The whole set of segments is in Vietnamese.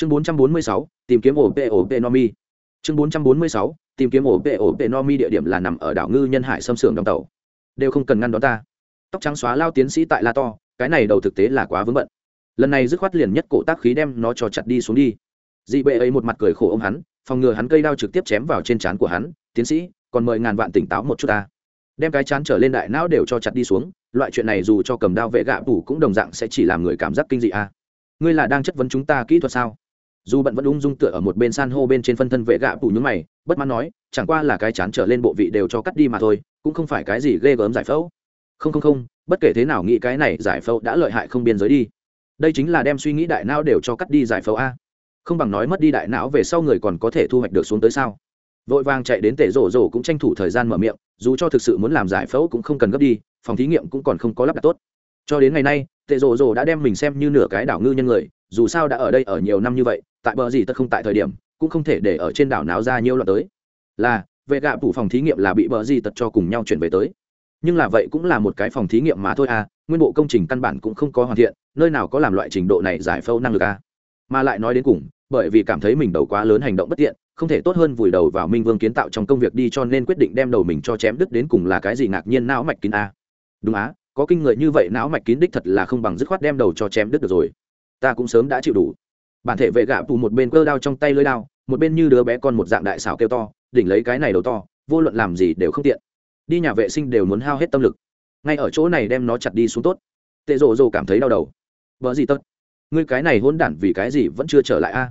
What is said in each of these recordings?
chương 446, tìm kiếm ổ pê ổ pê nomi chương 446, tìm kiếm ổ pê ổ pê nomi địa điểm là nằm ở đảo ngư nhân hải xâm sưởng đóng tàu. Đều không cần ngăn đón ta. Tóc trắng xóa lao tiến sĩ tại la to cái này đầu thực tế là quá vướng bận. Lần này dứt khoát liền nhất cổ tác khí đem nó cho chặt đi xuống đi. Dị bệ ấy một mặt cười khổ ông hắn phòng ngừa hắn cây đao trực tiếp chém vào trên trán của hắn tiến sĩ còn mời ngàn vạn tỉnh táo một chút ta. Đem cái chán trở lên đại não đều cho chặt đi xuống loại chuyện này dù cho cầm đao vệ gạ tủ cũng đồng dạng sẽ chỉ làm người cảm giác kinh dị a. Ngươi là đang chất vấn chúng ta kỹ thuật sao? Dù bận vẫn ung dung tựa ở một bên san hô bên trên phân thân vệ gạ tủ nhúng mày, bất mãn nói, chẳng qua là cái chán trở lên bộ vị đều cho cắt đi mà thôi, cũng không phải cái gì ghê gớm giải phẫu. Không không không, bất kể thế nào nghĩ cái này giải phẫu đã lợi hại không biên giới đi. Đây chính là đem suy nghĩ đại não đều cho cắt đi giải phẫu a. Không bằng nói mất đi đại não về sau người còn có thể thu hoạch được xuống tới sao? Vội vàng chạy đến tể rổ rổ cũng tranh thủ thời gian mở miệng, dù cho thực sự muốn làm giải phẫu cũng không cần gấp đi, phòng thí nghiệm cũng còn không có lắp đặt tốt. Cho đến ngày nay tệ rổ rổ đã đem mình xem như nửa cái đảo ngư nhân người dù sao đã ở đây ở nhiều năm như vậy, tại bờ gì tất không tại thời điểm, cũng không thể để ở trên đảo náo ra nhiều loạt tới. Là, vệ gạ phủ phòng thí nghiệm là bị bờ gì tật cho cùng nhau chuyển về tới. Nhưng là vậy cũng là một cái phòng thí nghiệm mà thôi à nguyên bộ công trình căn bản cũng không có hoàn thiện, nơi nào có làm loại trình độ này giải phẫu năng lực à. Mà lại nói đến cùng, bởi vì cảm thấy mình đầu quá lớn hành động bất tiện, không thể tốt hơn vùi đầu vào minh vương kiến tạo trong công việc đi cho nên quyết định đem đầu mình cho chém đứt đến cùng là cái gì ngạc nhiên não mạch kín à? đúng á, có kinh người như vậy não mạch kín đích thật là không bằng dứt khoát đem đầu cho chém đứt được rồi ta cũng sớm đã chịu đủ. Bản thể vệ gạ tù một bên cơ đao trong tay lưới đao, một bên như đứa bé con một dạng đại xảo kêu to, đỉnh lấy cái này đầu to, vô luận làm gì đều không tiện. Đi nhà vệ sinh đều muốn hao hết tâm lực. Ngay ở chỗ này đem nó chặt đi xuống tốt. Tệ rộ rộ cảm thấy đau đầu. Vợ gì tất ngươi cái này hôn đản vì cái gì vẫn chưa trở lại a?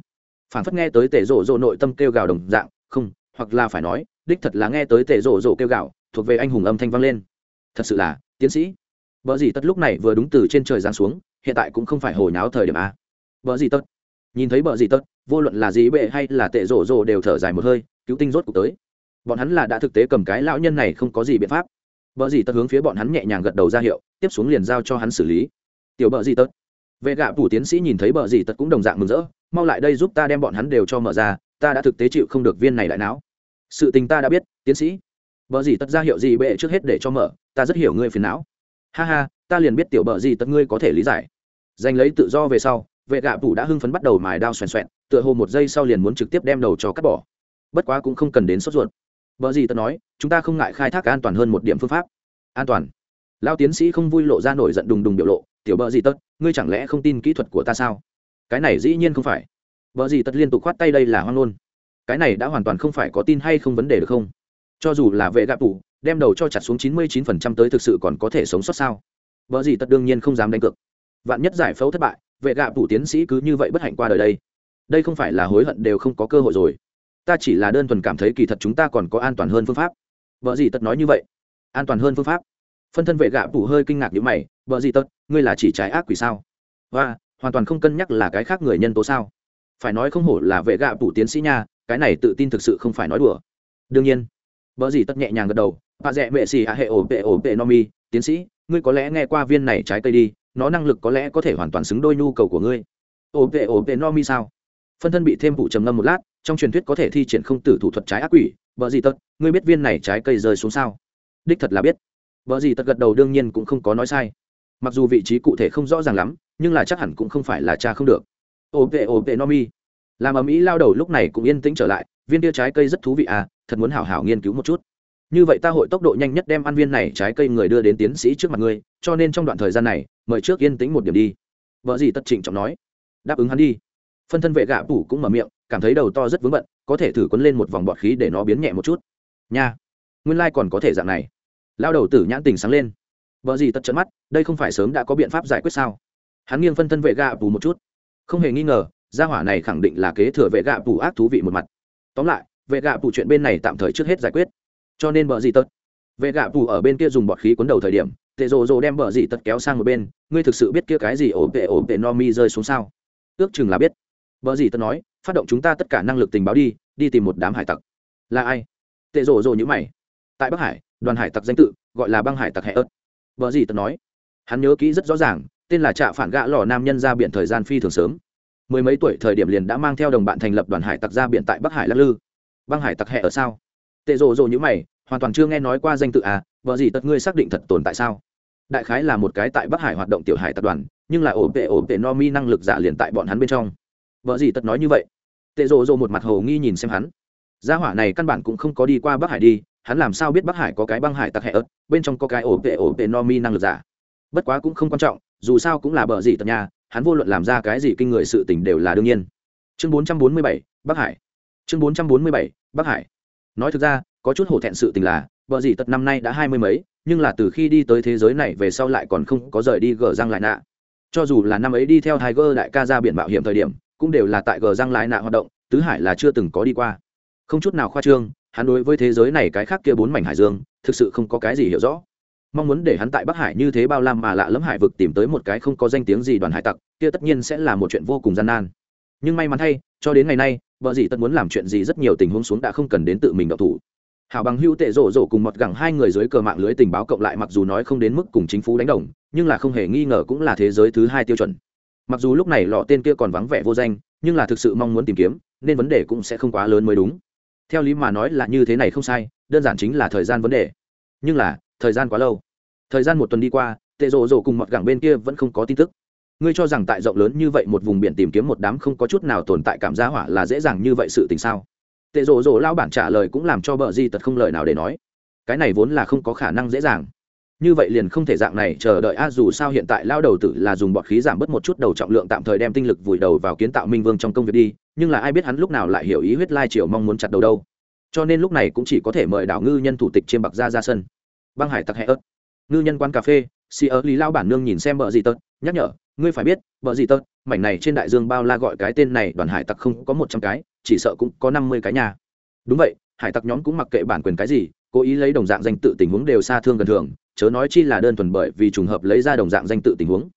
Phản phất nghe tới tệ rộ rộ nội tâm kêu gào đồng dạng, không, hoặc là phải nói, đích thật là nghe tới tệ rộ rộ kêu gào, thuộc về anh hùng âm thanh vang lên. Thật sự là, tiến sĩ. Vợ gì tất lúc này vừa đúng từ trên trời giáng xuống hiện tại cũng không phải hồi náo thời điểm a. Vợ gì tất nhìn thấy vợ gì tất vô luận là gì bệ hay là tệ rổ rồ đều thở dài một hơi, cứu tinh rốt cuộc tới. Bọn hắn là đã thực tế cầm cái lão nhân này không có gì biện pháp. Vợ gì tất hướng phía bọn hắn nhẹ nhàng gật đầu ra hiệu, tiếp xuống liền giao cho hắn xử lý. Tiểu vợ gì tất vệ gạ phủ tiến sĩ nhìn thấy vợ gì tật cũng đồng dạng mừng rỡ, mau lại đây giúp ta đem bọn hắn đều cho mở ra, ta đã thực tế chịu không được viên này đại não. Sự tình ta đã biết, tiến sĩ. Vợ gì tật ra hiệu gì bệ trước hết để cho mở, ta rất hiểu ngươi phiền não. Ha ha, ta liền biết tiểu bợ gì tật ngươi có thể lý giải giành lấy tự do về sau, vệ gạ tủ đã hưng phấn bắt đầu mài đao xoèn xoẹn, tựa hồ một giây sau liền muốn trực tiếp đem đầu cho cắt bỏ. Bất quá cũng không cần đến sốt ruột. Vợ gì tật nói, chúng ta không ngại khai thác an toàn hơn một điểm phương pháp. An toàn. Lao tiến sĩ không vui lộ ra nổi giận đùng đùng biểu lộ, tiểu bợ gì tất ngươi chẳng lẽ không tin kỹ thuật của ta sao? Cái này dĩ nhiên không phải. Vợ gì tất liên tục khoát tay, đây là hoang ngôn. Cái này đã hoàn toàn không phải có tin hay không vấn đề được không? Cho dù là vệ gạp tủ đem đầu cho chặt xuống chín mươi chín phần trăm tới thực sự còn có thể sống sót sao? Vợ gì tất đương nhiên không dám đánh cược vạn nhất giải phẫu thất bại, vệ gạ phủ tiến sĩ cứ như vậy bất hạnh qua đời đây. Đây không phải là hối hận đều không có cơ hội rồi. Ta chỉ là đơn thuần cảm thấy kỳ thật chúng ta còn có an toàn hơn phương pháp. Vợ gì tất nói như vậy? An toàn hơn phương pháp. Phân thân vệ gạ phủ hơi kinh ngạc như mày, vợ gì tất ngươi là chỉ trái ác quỷ sao? Và, hoàn toàn không cân nhắc là cái khác người nhân tố sao? Phải nói không hổ là vệ gạ phủ tiến sĩ nha, cái này tự tin thực sự không phải nói đùa. Đương nhiên, vợ gì tất nhẹ nhàng gật đầu bà rẽ vệ xì hạ hệ ổ vệ ổ vệ no mi, tiến sĩ, ngươi có lẽ nghe qua viên này trái cây đi nó năng lực có lẽ có thể hoàn toàn xứng đôi nhu cầu của ngươi. Ổ vệ ổ vệ, no mi sao? Phân thân bị thêm vụ trầm ngâm một lát, trong truyền thuyết có thể thi triển không tử thủ thuật trái ác quỷ vợ gì tất ngươi biết viên này trái cây rơi xuống sao? Đích thật là biết. Vợ gì tất gật đầu đương nhiên cũng không có nói sai. Mặc dù vị trí cụ thể không rõ ràng lắm, nhưng là chắc hẳn cũng không phải là cha không được. Ô vệ ô vệ, no mi. Làm ở mỹ lao đầu lúc này cũng yên tĩnh trở lại, viên tia trái cây rất thú vị à thật muốn hảo hảo nghiên cứu một chút như vậy ta hội tốc độ nhanh nhất đem ăn viên này trái cây người đưa đến tiến sĩ trước mặt ngươi, cho nên trong đoạn thời gian này, mời trước yên tĩnh một điểm đi. Vợ gì tất trịnh trọng nói. Đáp ứng hắn đi. Phân thân vệ gạ tủ cũng mở miệng, cảm thấy đầu to rất vướng bận, có thể thử quấn lên một vòng bọt khí để nó biến nhẹ một chút. Nha, nguyên lai、like、còn có thể dạng này. Lao đầu tử nhãn tình sáng lên. Vợ gì tất trận mắt, đây không phải sớm đã có biện pháp giải quyết sao? Hắn nghiêng phân thân vệ gạ tủ một chút. Không hề nghi ngờ, gia hỏa này khẳng định là kế thừa vệ gạ tủ ác thú vị một mặt. Tóm lại, vệ gạ tủ chuyện bên này tạm thời trước hết giải quyết cho nên bờ gì tật? Vệ gạ phù ở bên kia dùng bọt khí cuốn đầu thời điểm, tệ rồ rồ đem bờ gì tật kéo sang một bên, ngươi thực sự biết kia cái gì ổ vệ ổ vệ no mi rơi xuống sao? Ước chừng là biết. Bờ gì tật nói, phát động chúng ta tất cả năng lực tình báo đi đi tìm một đám hải tặc. Là ai? Tệ rồ rồ như mày. Tại bắc hải, đoàn hải tặc danh tự, gọi là băng hải tặc hệ ớt bờ gì tật nói. Hắn nhớ kỹ rất rõ ràng, tên là trạ phản gã lò nam nhân ra biển thời gian phi thường sớm. Mười mấy tuổi thời điểm liền đã mang theo đồng bạn thành lập đoàn hải tặc ra biển tại bắc hải lắc lư. Băng hải tặc hệ ở sao? Tệ rồ rồ như mày hoàn toàn chưa nghe nói qua danh tự à vợ gì tật ngươi xác định thật tồn tại sao? Đại khái là một cái tại bắc hải hoạt động tiểu hải tập đoàn nhưng là ổ vệ ổ vệ no mi năng lực giả liền tại bọn hắn bên trong. Vợ gì tật nói như vậy. Tệ rồ rồ một mặt hồ nghi nhìn xem hắn. Gia hỏa này căn bản cũng không có đi qua bắc hải đi hắn làm sao biết bắc hải có cái băng hải tặc hẹ ớt bên trong có cái ổ vệ ổ vệ no mi năng lực giả. Bất quá cũng không quan trọng dù sao cũng là bờ gì tật nhà hắn vô luận làm ra cái gì kinh người sự tình đều là đương nhiên. Chương 447, bắc hải. Chương 447, bắc hải nói thực ra, có chút hổ thẹn sự tình là, vợ dì tật năm nay đã hai mươi mấy, nhưng là từ khi đi tới thế giới này về sau lại còn không có rời đi gờ răng lại nạ. Cho dù là năm ấy đi theo tiger đại ca ra biển mạo hiểm thời điểm, cũng đều là tại gờ răng lại nạ hoạt động, tứ hải là chưa từng có đi qua. Không chút nào khoa trương, hắn đối với thế giới này cái khác kia bốn mảnh hải dương, thực sự không có cái gì hiểu rõ. Mong muốn để hắn tại bắc hải như thế bao lam mà lạ lẫm hải vực tìm tới một cái không có danh tiếng gì đoàn hải tặc, kia tất nhiên sẽ là một chuyện vô cùng gian nan. Nhưng may mắn thay, cho đến ngày nay vợ dì tật muốn làm chuyện gì rất nhiều tình huống xuống đã không cần đến tự mình đọc thủ. Hảo bằng hưu tệ rổ rổ cùng một gẳng hai người dưới cờ mạng lưới tình báo cộng lại mặc dù nói không đến mức cùng chính phủ đánh đồng, nhưng là không hề nghi ngờ cũng là thế giới thứ hai tiêu chuẩn. Mặc dù lúc này lọ tên kia còn vắng vẻ vô danh, nhưng là thực sự mong muốn tìm kiếm, nên vấn đề cũng sẽ không quá lớn mới đúng. Theo lý mà nói là như thế này không sai, đơn giản chính là thời gian vấn đề. Nhưng là, thời gian quá lâu. Thời gian một tuần đi qua, tệ rộ rộ cùng mọt gẳng bên kia vẫn không có tin tức ngươi cho rằng tại rộng lớn như vậy một vùng biển tìm kiếm một đám không có chút nào tồn tại cảm giác hỏa là dễ dàng như vậy sự tình sao? Tệ rộ rộ lao bản trả lời cũng làm cho bờ di tật không lời nào để nói. Cái này vốn là không có khả năng dễ dàng. Như vậy liền không thể dạng này, chờ đợi a, dù sao hiện tại lao đầu tử là dùng bọt khí giảm bớt một chút đầu trọng lượng tạm thời đem tinh lực vùi đầu vào kiến tạo minh vương trong công việc đi, nhưng là ai biết hắn lúc nào lại hiểu ý huyết lai triều mong muốn chặt đầu đâu. Cho nên lúc này cũng chỉ có thể mời đảo ngư nhân thủ tịch chiêm bạc ra ra sân. Băng hải tặc hẹ ớt. Ngư nhân quán cà phê xì ớ lý lao bản nương nhìn xem bờ gì Tật, nhắc nhở ngươi phải biết vợ gì tật mảnh này trên đại dương bao la gọi cái tên này đoàn hải tặc không có một trăm cái, chỉ sợ cũng có năm mươi cái nhà đúng vậy, hải tặc nhóm cũng mặc kệ bản quyền cái gì, cố ý lấy đồng dạng danh tự tình huống đều xa thương gần thường, chớ nói chi là đơn thuần bởi vì trùng hợp lấy ra đồng dạng danh tự tình huống.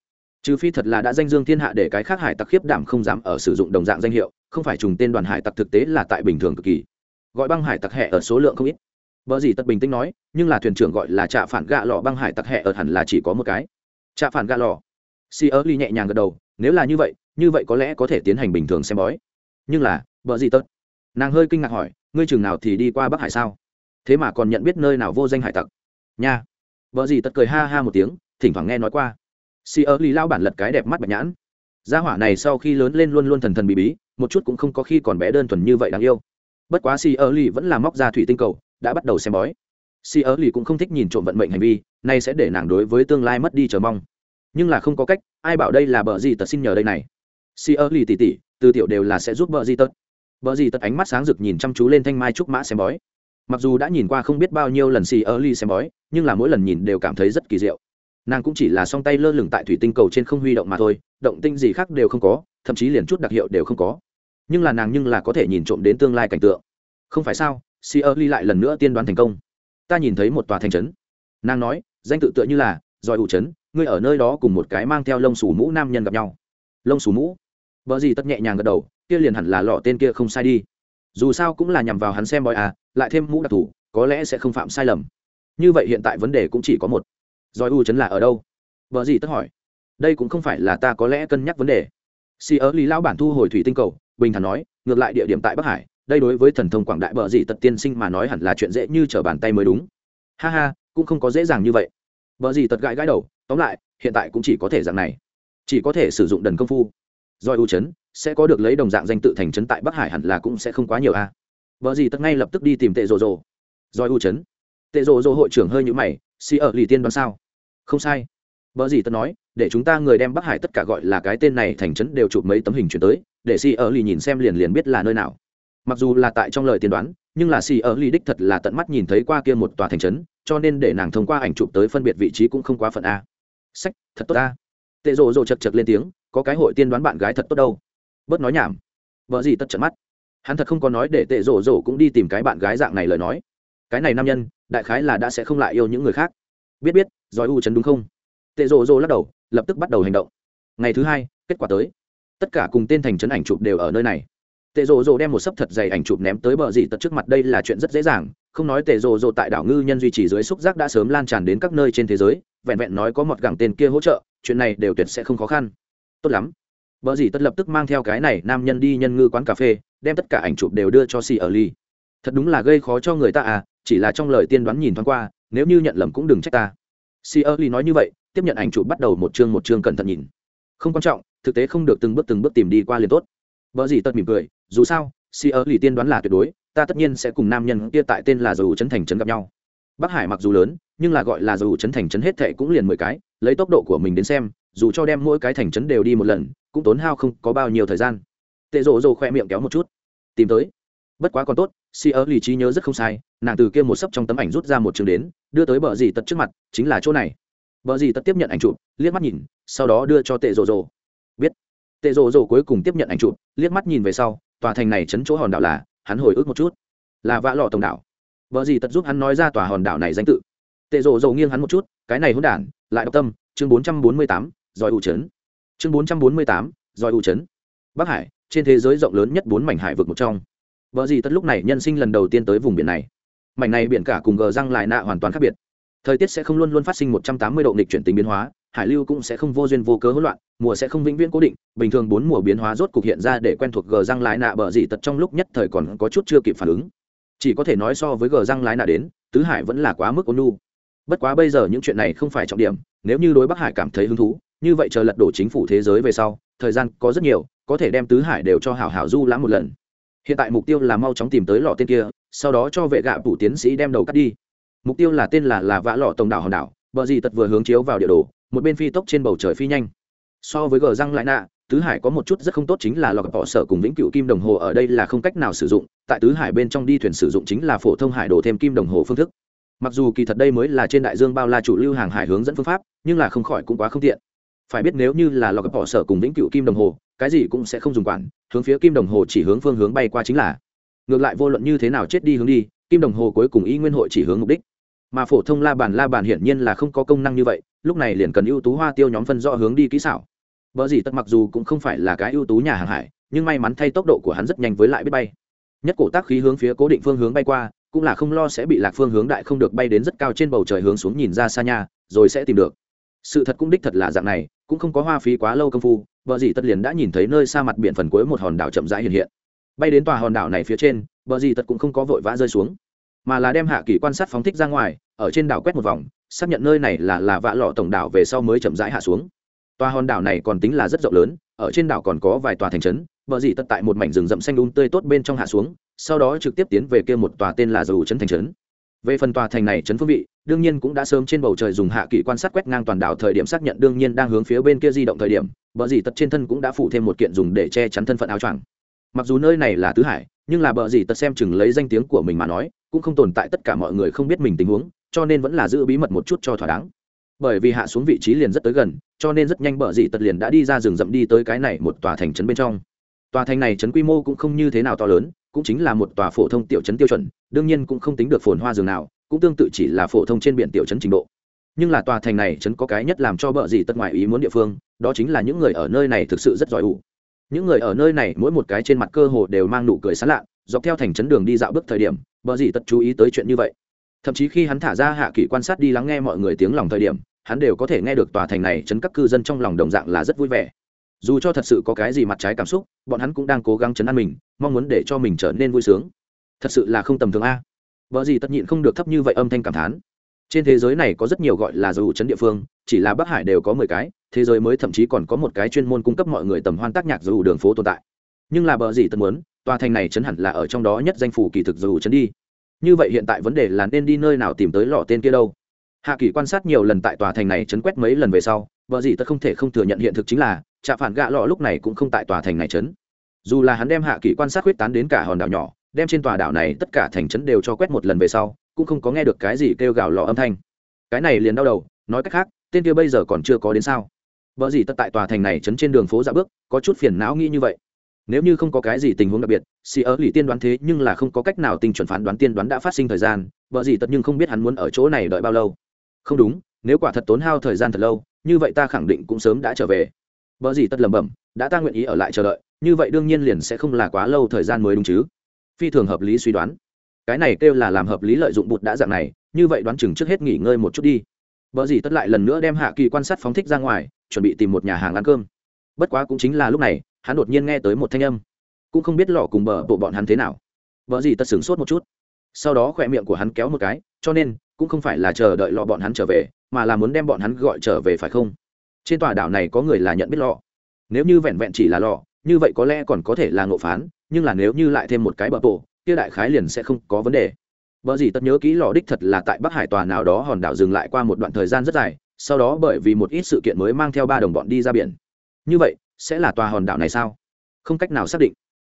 Trừ phi thật là đã danh dương thiên hạ để cái khác hải tặc khiếp đảm không dám ở sử dụng đồng dạng danh hiệu, không phải trùng tên đoàn hải tặc thực tế là tại bình thường cực kỳ. Gọi băng hải tặc hẹ ở số lượng không ít. Vợ gì tật bình tĩnh nói, nhưng là thuyền trưởng gọi là trạ phản gạ lò băng hải tặc hẹ ở hẳn là chỉ có một cái. Trạ phản gạ lò si ớ ly nhẹ nhàng gật đầu, nếu là như vậy như vậy có lẽ có thể tiến hành bình thường xem bói. Nhưng là, vợ gì tật? Nàng hơi kinh ngạc hỏi, ngươi chừng nào thì đi qua bắc hải sao? Thế mà còn nhận biết nơi nào vô danh hải tặc? Nha. Vợ gì tật cười ha ha một tiếng, thỉnh thoảng nghe nói qua. Si ớ ly lao bản lật cái đẹp mắt bạch nhãn. Gia hỏa này sau khi lớn lên luôn luôn thần thần bí bí, một chút cũng không có khi còn bé đơn thuần như vậy đáng yêu. Bất quá si ớ ly vẫn là móc ra thủy tinh cầu, đã bắt đầu xem bói. Si ớ ly cũng không thích nhìn trộm vận mệnh hành vi, nay sẽ để nàng đối với tương lai mất đi chờ mong nhưng là không có cách, ai bảo đây là bờ gì tật xin nhờ đây này? Si ơ lì tỉ tỉ, từ tiểu đều là sẽ giúp bờ gì tật. Bờ gì tật ánh mắt sáng rực nhìn chăm chú lên thanh mai trúc mã xem bói. Mặc dù đã nhìn qua không biết bao nhiêu lần si ơ lì xem bói, nhưng là mỗi lần nhìn đều cảm thấy rất kỳ diệu. Nàng cũng chỉ là song tay lơ lửng tại thủy tinh cầu trên không huy động mà thôi, động tinh gì khác đều không có, thậm chí liền chút đặc hiệu đều không có. Nhưng là nàng nhưng là có thể nhìn trộm đến tương lai cảnh tượng. Không phải sao si ơ ly lại lần nữa tiên đoán thành công. Ta nhìn thấy một tòa thành trấn. Nàng nói, danh tự tựa như là, giỏi ủ trấn ngươi ở nơi đó cùng một cái mang theo lông xù mũ nam nhân gặp nhau. Lông xù mũ? Vợ gì tất nhẹ nhàng gật đầu, kia liền hẳn là lọ tên kia không sai đi. Dù sao cũng là nhằm vào hắn xem bói à lại thêm mũ đặc thù, có lẽ sẽ không phạm sai lầm. Như vậy hiện tại vấn đề cũng chỉ có một. Giỏi u chấn là ở đâu? Vợ gì tất hỏi. Đây cũng không phải là ta có lẽ cân nhắc vấn đề. Si ớ lý lão bản thu hồi thủy tinh cầu, bình thản nói, ngược lại địa điểm tại bắc hải, đây đối với thần thông quảng đại bờ dị tật tiên sinh mà nói hẳn là chuyện dễ như trở bàn tay mới đúng. Ha ha, cũng không có dễ dàng như vậy vợ gì tật gãi gãi đầu, tóm lại, hiện tại cũng chỉ có thể dạng này. Chỉ có thể sử dụng đần công phu. Doi u chấn, sẽ có được lấy đồng dạng danh tự thành trấn tại bắc hải hẳn là cũng sẽ không quá nhiều a. À. vợ gì tật ngay lập tức đi tìm tệ rồ rồ. Doi u chấn, tệ rồ rồ hội trưởng hơi nhũ mày si ở lì tiên đoán sao? Không sai. Vợ gì tật nói, để chúng ta người đem bắc hải tất cả gọi là cái tên này thành trấn đều chụp mấy tấm hình chuyển tới, để si ở lì nhìn xem liền liền biết là nơi nào mặc dù là tại trong lời tiên đoán, nhưng là xì ở Ly đích thật là tận mắt nhìn thấy qua kia một tòa thành trấn, cho nên để nàng thông qua ảnh chụp tới phân biệt vị trí cũng không quá phận a. Sách, thật tốt ta tệ rộ rộ chật chật lên tiếng, có cái hội tiên đoán bạn gái thật tốt đâu. Bớt nói nhảm. Vợ gì tất trận mắt. Hắn thật không có nói để tệ rộ rộ cũng đi tìm cái bạn gái dạng này lời nói. Cái này nam nhân, đại khái là đã sẽ không lại yêu những người khác. Biết biết, giỏi u chấn đúng không? Tệ rộ rộ lắc đầu, lập tức bắt đầu hành động. Ngày thứ hai, kết quả tới. Tất cả cùng tên thành trấn ảnh chụp đều ở nơi này tệ rồ rồ đem một sấp thật dày ảnh chụp ném tới bờ dì tật trước mặt, đây là chuyện rất dễ dàng. Không nói tệ rồ rồ tại đảo ngư nhân duy trì dưới xúc giác đã sớm lan tràn đến các nơi trên thế giới, vẹn vẹn nói có một gẳng tên kia hỗ trợ, chuyện này đều tuyệt sẽ không khó khăn. Tốt lắm. Bờ dì tật lập tức mang theo cái này nam nhân đi nhân ngư quán cà phê, đem tất cả ảnh chụp đều đưa cho xì ở ly thật đúng là gây khó cho người ta à chỉ là trong lời tiên đoán nhìn thoáng qua, nếu như nhận lầm cũng đừng trách ta. Xì ở ly nói như vậy, tiếp nhận ảnh chụp bắt đầu một chương một chương cẩn thận nhìn. Không quan trọng, thực tế không được từng bước từng bước tìm đi qua liền tốt vợ gì tật mỉm cười, dù sao, si ở lì tiên đoán là tuyệt đối, ta tất nhiên sẽ cùng nam nhân kia tại tên là dù trấn thành trấn gặp nhau. Bắc hải mặc dù lớn, nhưng là gọi là dù trấn thành trấn hết thệ cũng liền mười cái, lấy tốc độ của mình đến xem, dù cho đem mỗi cái thành trấn đều đi một lần, cũng tốn hao không có bao nhiêu thời gian. Tệ rộ rộ khoe miệng kéo một chút. Tìm tới. Bất quá còn tốt, si ở lì trí nhớ rất không sai, nàng từ kia một sấp trong tấm ảnh rút ra một chương đến, đưa tới bờ dì tật trước mặt, chính là chỗ này. Bờ dì tật tiếp nhận ảnh chụp, liếc mắt nhìn, sau đó đưa cho tệ rộ rộ tệ rồ rồ cuối cùng tiếp nhận ảnh chụp, liếc mắt nhìn về sau, tòa thành này chấn chỗ hòn đảo là, hắn hồi ức một chút. Là vã lò tổng đảo. Vợ gì tật giúp hắn nói ra tòa hòn đảo này danh tự. Tệ rồ rồ nghiêng hắn một chút, cái này hôn đản, lại đọc tâm, chương bốn trăm bốn mươi tám, giỏi ủ trấn. Chương bốn trăm bốn mươi tám, giỏi ủ trấn. Bắc hải, trên thế giới rộng lớn nhất bốn mảnh hải vực một trong. Vợ gì tất lúc này nhân sinh lần đầu tiên tới vùng biển này. Mảnh này biển cả cùng gờ răng lại nạ hoàn toàn khác biệt. Thời tiết sẽ không luôn luôn phát sinh một trăm tám mươi độ nghịch chuyển tính biến hóa hải lưu cũng sẽ không vô duyên vô cớ hỗn loạn, mùa sẽ không vĩnh viễn cố định, bình thường bốn mùa biến hóa rốt cục hiện ra để quen thuộc gờ răng lái nạ bờ dị tật trong lúc nhất thời còn có chút chưa kịp phản ứng. Chỉ có thể nói so với gờ răng lái nạ đến, tứ hải vẫn là quá mức ôn nu bất quá bây giờ những chuyện này không phải trọng điểm, nếu như đối bắc hải cảm thấy hứng thú, như vậy chờ lật đổ chính phủ thế giới về sau, thời gian có rất nhiều, có thể đem tứ hải đều cho hảo hảo du lãm một lần. Hiện tại mục tiêu là mau chóng tìm tới lò tên kia, sau đó cho vệ gạ phủ tiến sĩ đem đầu cắt đi. Mục tiêu là tên là là vã lọ tổng đảo hòn đảo bờ gì tật vừa hướng chiếu vào địa đồ, một bên phi tốc trên bầu trời phi nhanh. So với gờ răng lại nạ, tứ hải có một chút rất không tốt chính là lọc bỏ sở cùng vĩnh cựu kim đồng hồ ở đây là không cách nào sử dụng, tại tứ hải bên trong đi thuyền sử dụng chính là phổ thông hải đồ thêm kim đồng hồ phương thức. Mặc dù kỳ thật đây mới là trên đại dương bao la chủ lưu hàng hải hướng dẫn phương pháp, nhưng là không khỏi cũng quá không tiện. Phải biết nếu như là lọc bỏ sở cùng vĩnh cựu kim đồng hồ, cái gì cũng sẽ không dùng quản, hướng phía kim đồng hồ chỉ hướng phương hướng bay qua chính là. Ngược lại vô luận như thế nào chết đi hướng đi, kim đồng hồ cuối cùng y nguyên hội chỉ hướng mục đích mà phổ thông la bàn la bàn hiển nhiên là không có công năng như vậy lúc này liền cần ưu tú hoa tiêu nhóm phân rõ hướng đi kỹ xảo. Vợ gì tất mặc dù cũng không phải là cái ưu tú nhà hàng hải nhưng may mắn thay tốc độ của hắn rất nhanh với lại biết bay. Nhất cổ tác khí hướng phía cố định phương hướng bay qua cũng là không lo sẽ bị lạc phương hướng đại không được bay đến rất cao trên bầu trời hướng xuống nhìn ra xa nhà, rồi sẽ tìm được. Sự thật cũng đích thật là dạng này cũng không có hoa phí quá lâu công phu vợ dì tất liền đã nhìn thấy nơi xa mặt biển phần cuối một hòn đảo chậm rãi hiện hiện. Bay đến tòa hòn đảo này phía trên vợ dì tất cũng không có vội vã rơi xuống mà là đem hạ kỳ quan sát phóng thích ra ngoài, ở trên đảo quét một vòng, xác nhận nơi này là là vạ lọ tổng đảo về sau mới chậm rãi hạ xuống. Tòa hòn đảo này còn tính là rất rộng lớn, ở trên đảo còn có vài tòa thành trấn vợ dị tất tại một mảnh rừng rậm xanh đun um tươi tốt bên trong hạ xuống, sau đó trực tiếp tiến về kia một tòa tên là dầu trấn thành trấn. Về phần tòa thành này trấn phương vị, đương nhiên cũng đã sớm trên bầu trời dùng hạ kỳ quan sát quét ngang toàn đảo thời điểm xác nhận đương nhiên đang hướng phía bên kia di động thời điểm, bờ dị tật trên thân cũng đã phụ thêm một kiện dùng để che chắn thân phận áo choàng. Mặc dù nơi này là tứ hải nhưng là bờ gì tật xem chừng lấy danh tiếng của mình mà nói, cũng không tồn tại tất cả mọi người không biết mình tình huống, cho nên vẫn là giữ bí mật một chút cho thỏa đáng. Bởi vì hạ xuống vị trí liền rất tới gần, cho nên rất nhanh bờ gì tật liền đã đi ra rừng rậm đi tới cái này một tòa thành trấn bên trong. Tòa thành này trấn quy mô cũng không như thế nào to lớn, cũng chính là một tòa phổ thông tiểu trấn tiêu chuẩn, đương nhiên cũng không tính được phồn hoa rừng nào, cũng tương tự chỉ là phổ thông trên biển tiểu trấn trình độ. Nhưng là tòa thành này trấn có cái nhất làm cho bợ gì tật ngoại ý muốn địa phương, đó chính là những người ở nơi này thực sự rất giỏi ủ những người ở nơi này mỗi một cái trên mặt cơ hồ đều mang nụ cười sán lạ, dọc theo thành trấn đường đi dạo bước thời điểm, bờ gì tất chú ý tới chuyện như vậy. Thậm chí khi hắn thả ra hạ kỳ quan sát đi lắng nghe mọi người tiếng lòng thời điểm, hắn đều có thể nghe được tòa thành này chấn các cư dân trong lòng đồng dạng là rất vui vẻ. Dù cho thật sự có cái gì mặt trái cảm xúc, bọn hắn cũng đang cố gắng chấn an mình, mong muốn để cho mình trở nên vui sướng. Thật sự là không tầm thường a. Vợ gì tất nhịn không được thấp như vậy âm thanh cảm thán trên thế giới này có rất nhiều gọi là dù chấn địa phương, chỉ là bắc hải đều có mười cái, thế giới mới thậm chí còn có một cái chuyên môn cung cấp mọi người tầm hoan tác nhạc dù đường phố tồn tại. Nhưng là bờ gì tân muốn, tòa thành này chấn hẳn là ở trong đó nhất danh phủ kỳ thực dù chấn đi. Như vậy hiện tại vấn đề là nên đi nơi nào tìm tới lọ tên kia đâu? Hạ kỳ quan sát nhiều lần tại tòa thành này chấn quét mấy lần về sau vợ gì tất không thể không thừa nhận hiện thực chính là trạ phản gạ lọ lúc này cũng không tại tòa thành này chấn dù là hắn đem hạ kỳ quan sát huyết tán đến cả hòn đảo nhỏ, đem trên tòa đảo này tất cả thành chấn đều cho quét một lần về sau cũng không có nghe được cái gì kêu gào lò âm thanh. Cái này liền đau đầu, nói cách khác, tên kia bây giờ còn chưa có đến sao? Vợ gì tất tại tòa thành này chấn trên đường phố dạ bước, có chút phiền não nghĩ như vậy. Nếu như không có cái gì tình huống đặc biệt, xì ớ lì tiên đoán thế nhưng là không có cách nào tình chuẩn phán đoán tiên đoán đã phát sinh thời gian, vợ gì tất nhưng không biết hắn muốn ở chỗ này đợi bao lâu. Không đúng, nếu quả thật tốn hao thời gian thật lâu, như vậy ta khẳng định cũng sớm đã trở về. Vợ gì tất lẩm bẩm, đã ta nguyện ý ở lại chờ đợi, như vậy đương nhiên liền sẽ không là quá lâu thời gian mới đúng chứ. Phi thường hợp lý suy đoán cái này kêu là làm hợp lý lợi dụng bụt đã dạng này, như vậy đoán chừng trước hết nghỉ ngơi một chút đi. Vợ gì tất lại lần nữa đem hạ kỳ quan sát phóng thích ra ngoài, chuẩn bị tìm một nhà hàng ăn cơm. Bất quá cũng chính là lúc này, hắn đột nhiên nghe tới một thanh âm. Cũng không biết lọ cùng bờ bộ bọn hắn thế nào. Vợ gì tất sửng sốt một chút. Sau đó khỏe miệng của hắn kéo một cái, cho nên, cũng không phải là chờ đợi lọ bọn hắn trở về, mà là muốn đem bọn hắn gọi trở về phải không? Trên tòa đảo này có người là nhận biết lọ. Nếu như vẹn vẹn chỉ là lọ, như vậy có lẽ còn có thể là ngộ phán, nhưng là nếu như lại thêm một cái bờ bộ kia đại khái liền sẽ không có vấn đề Bở gì tất nhớ kỹ lò đích thật là tại Bắc Hải tòa nào đó hòn đảo dừng lại qua một đoạn thời gian rất dài, sau đó bởi vì một ít sự kiện mới mang theo ba đồng bọn đi ra biển. Như vậy, sẽ là tòa hòn đảo này sao? Không cách nào xác định.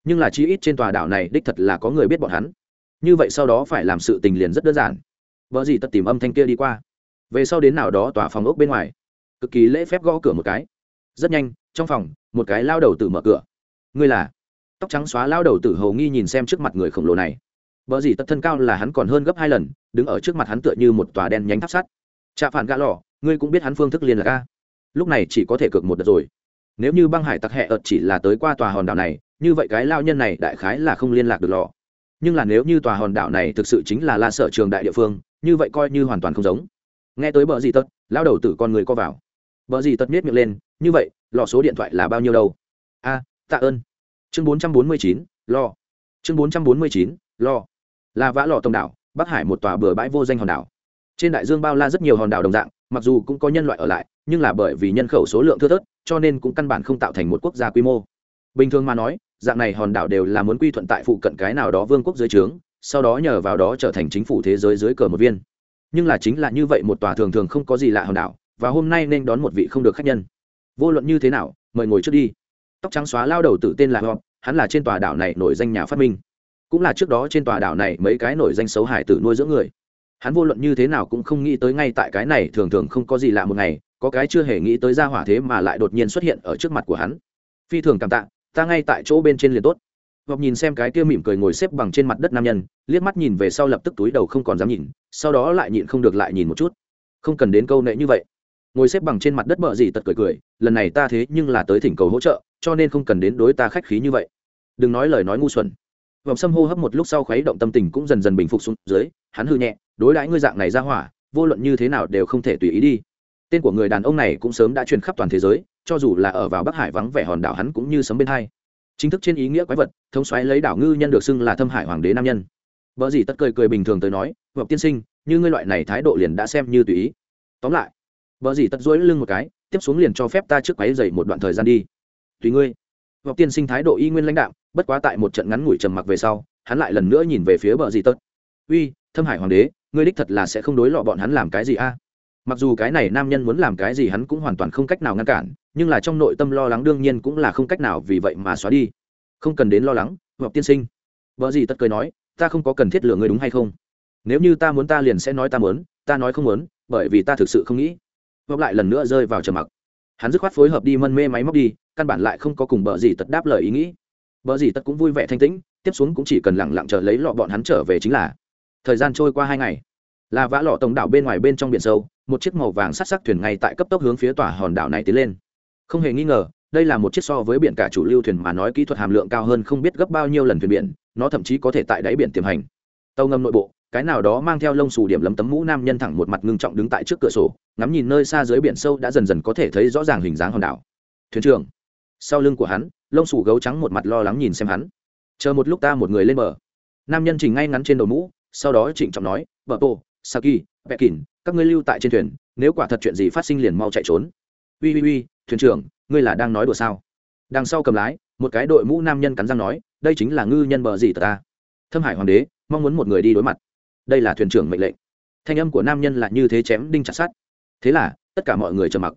Nhưng là chí ít trên tòa đảo này đích thật là có người biết bọn hắn. Như vậy sau đó phải làm sự tình liền rất đơn giản. Bở gì tất tìm âm thanh kia đi qua. Về sau đến nào đó tòa phòng ốc bên ngoài, cực kỳ lễ phép gõ cửa một cái. Rất nhanh, trong phòng, một cái lao đầu tử mở cửa. Ngươi là? Tóc trắng xóa lao đầu tử hầu nghi nhìn xem trước mặt người khổng lồ này Bờ gì tất thân cao là hắn còn hơn gấp hai lần, đứng ở trước mặt hắn tựa như một tòa đen nhánh tháp sắt. Trạ phản gã lọ, ngươi cũng biết hắn phương thức liên lạc ca Lúc này chỉ có thể cược một đợt rồi. Nếu như băng hải tặc hẹ ợt chỉ là tới qua tòa hòn đảo này, như vậy cái lao nhân này đại khái là không liên lạc được lọ. Nhưng là nếu như tòa hòn đảo này thực sự chính là La Sở Trường đại địa phương, như vậy coi như hoàn toàn không giống. Nghe tới bờ gì tất, lao đầu tử con người co vào. Bờ gì tất miết miệng lên, như vậy, lọ số điện thoại là bao nhiêu đâu? A, tạ ơn. Chương bốn trăm bốn mươi chín, lo. Chương bốn trăm bốn mươi chín, lo. Là vã lò tông đảo bắc hải một tòa bừa bãi vô danh hòn đảo. Trên đại dương bao la rất nhiều hòn đảo đồng dạng mặc dù cũng có nhân loại ở lại nhưng là bởi vì nhân khẩu số lượng thưa thớt cho nên cũng căn bản không tạo thành một quốc gia quy mô. Bình thường mà nói dạng này hòn đảo đều là muốn quy thuận tại phụ cận cái nào đó vương quốc dưới trướng sau đó nhờ vào đó trở thành chính phủ thế giới dưới cờ một viên. Nhưng là chính là như vậy một tòa thường thường không có gì lạ hòn đảo và hôm nay nên đón một vị không được khách nhân. Vô luận như thế nào mời ngồi trước đi tóc trắng xóa lao đầu tự tên là họp, hắn là trên tòa đảo này nổi danh nhà phát minh. Cũng là trước đó trên tòa đảo này mấy cái nổi danh xấu hải tử nuôi dưỡng người. Hắn vô luận như thế nào cũng không nghĩ tới ngay tại cái này thường thường không có gì lạ một ngày, có cái chưa hề nghĩ tới ra hỏa thế mà lại đột nhiên xuất hiện ở trước mặt của hắn. Phi thường cảm tạ, ta ngay tại chỗ bên trên liền tốt. Ngọc nhìn xem cái kia mỉm cười ngồi xếp bằng trên mặt đất nam nhân, liếc mắt nhìn về sau lập tức túi đầu không còn dám nhìn, sau đó lại nhịn không được lại nhìn một chút. Không cần đến câu nệ như vậy ngồi xếp bằng trên mặt đất bợ gì tật cười cười, lần này ta thế nhưng là tới thỉnh cầu hỗ trợ, cho nên không cần đến đối ta khách khí như vậy. Đừng nói lời nói ngu xuẩn. Vòng xâm hô hấp một lúc sau khuấy động tâm tình cũng dần dần bình phục xuống dưới, hắn hư nhẹ, đối đãi ngươi dạng này ra hỏa, vô luận như thế nào đều không thể tùy ý đi. Tên của người đàn ông này cũng sớm đã truyền khắp toàn thế giới, cho dù là ở vào bắc hải vắng vẻ hòn đảo hắn cũng như sấm bên hai. Chính thức trên ý nghĩa quái vật, thống xoáy lấy đảo ngư nhân được xưng là thâm hải hoàng đế nam nhân. Vợ gì tất cười cười bình thường tới nói vợ tiên sinh, như ngươi loại này thái độ liền đã xem như tùy ý. Tóm lại vợ gì tật dối lưng một cái, tiếp xuống liền cho phép ta trước quáy dậy một đoạn thời gian đi. Tùy ngươi. Ngọc tiên sinh thái độ y nguyên lãnh đạo bất quá tại một trận ngắn ngủi trầm mặc về sau, hắn lại lần nữa nhìn về phía bờ dì Tật. uy, thâm hải hoàng đế, ngươi đích thật là sẽ không đối lọ bọn hắn làm cái gì a? Mặc dù cái này nam nhân muốn làm cái gì hắn cũng hoàn toàn không cách nào ngăn cản, nhưng là trong nội tâm lo lắng đương nhiên cũng là không cách nào vì vậy mà xóa đi. Không cần đến lo lắng, Ngọc tiên sinh. Vợ gì tất cười nói, ta không có cần thiết lựa ngươi đúng hay không? Nếu như ta muốn ta liền sẽ nói ta muốn, ta nói không muốn, bởi vì ta thực sự không nghĩ hoặc lại lần nữa rơi vào trầm mặc. Hắn dứt khoát phối hợp đi mân mê máy móc đi, căn bản lại không có cùng bờ gì tật đáp lời ý nghĩ. Bờ gì tật cũng vui vẻ thanh tĩnh, tiếp xuống cũng chỉ cần lẳng lặng chờ lấy lọ bọn hắn trở về chính là. Thời gian trôi qua hai ngày. Là vã lọ tổng đảo bên ngoài bên trong biển sâu, một chiếc màu vàng sắc sắc thuyền ngay tại cấp tốc hướng phía tòa hòn đảo này tiến lên. Không hề nghi ngờ, đây là một chiếc so với biển cả chủ lưu thuyền mà nói kỹ thuật hàm lượng cao hơn không biết gấp bao nhiêu lần thuyền biển, nó thậm chí có thể tại đáy biển tiềm hành. Tàu ngầm nội bộ cái nào đó mang theo lông xù điểm lấm tấm mũ nam nhân thẳng một mặt ngưng trọng đứng tại trước cửa sổ, ngắm nhìn nơi xa dưới biển sâu đã dần dần có thể thấy rõ ràng hình dáng hòn đảo. Thuyền trưởng, sau lưng của hắn, lông xù gấu trắng một mặt lo lắng nhìn xem hắn. Chờ một lúc ta một người lên bờ. Nam nhân chỉnh ngay ngắn trên đầu mũ, sau đó trịnh trọng nói vợ tô, saki vẹ kín các ngươi lưu tại trên thuyền, nếu quả thật chuyện gì phát sinh liền mau chạy trốn. Ui ui ui thuyền trưởng, ngươi là đang nói đùa sao? Đằng sau cầm lái, một cái đội mũ nam nhân cắn răng nói, đây chính là ngư nhân bờ gì ta? Thâm hải hoàng đế, mong muốn một người đi đối mặt đây là thuyền trưởng mệnh lệnh. Thanh âm của nam nhân là như thế chém đinh chặt sát thế là, tất cả mọi người trầm mặc.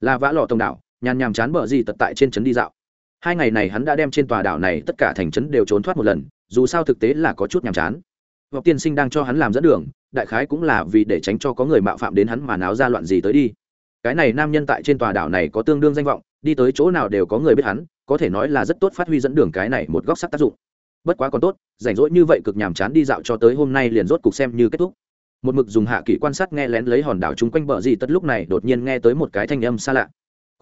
Là vã lò tông đảo, nhàn nhàm chán bờ gì tật tại trên trấn đi dạo. Hai ngày này hắn đã đem trên tòa đảo này tất cả thành trấn đều trốn thoát một lần, dù sao thực tế là có chút nhàm chán. Hoặc tiên sinh đang cho hắn làm dẫn đường, đại khái cũng là vì để tránh cho có người mạo phạm đến hắn mà náo ra loạn gì tới đi. Cái này nam nhân tại trên tòa đảo này có tương đương danh vọng, đi tới chỗ nào đều có người biết hắn, có thể nói là rất tốt phát huy dẫn đường cái này một góc sắc tác dụng bất quá còn tốt, rảnh rỗi như vậy cực nhàm chán đi dạo cho tới hôm nay liền rốt cục xem như kết thúc. Một mực dùng hạ kỷ quan sát nghe lén lấy hòn đảo chung quanh bờ gì tất lúc này đột nhiên nghe tới một cái thanh âm xa lạ.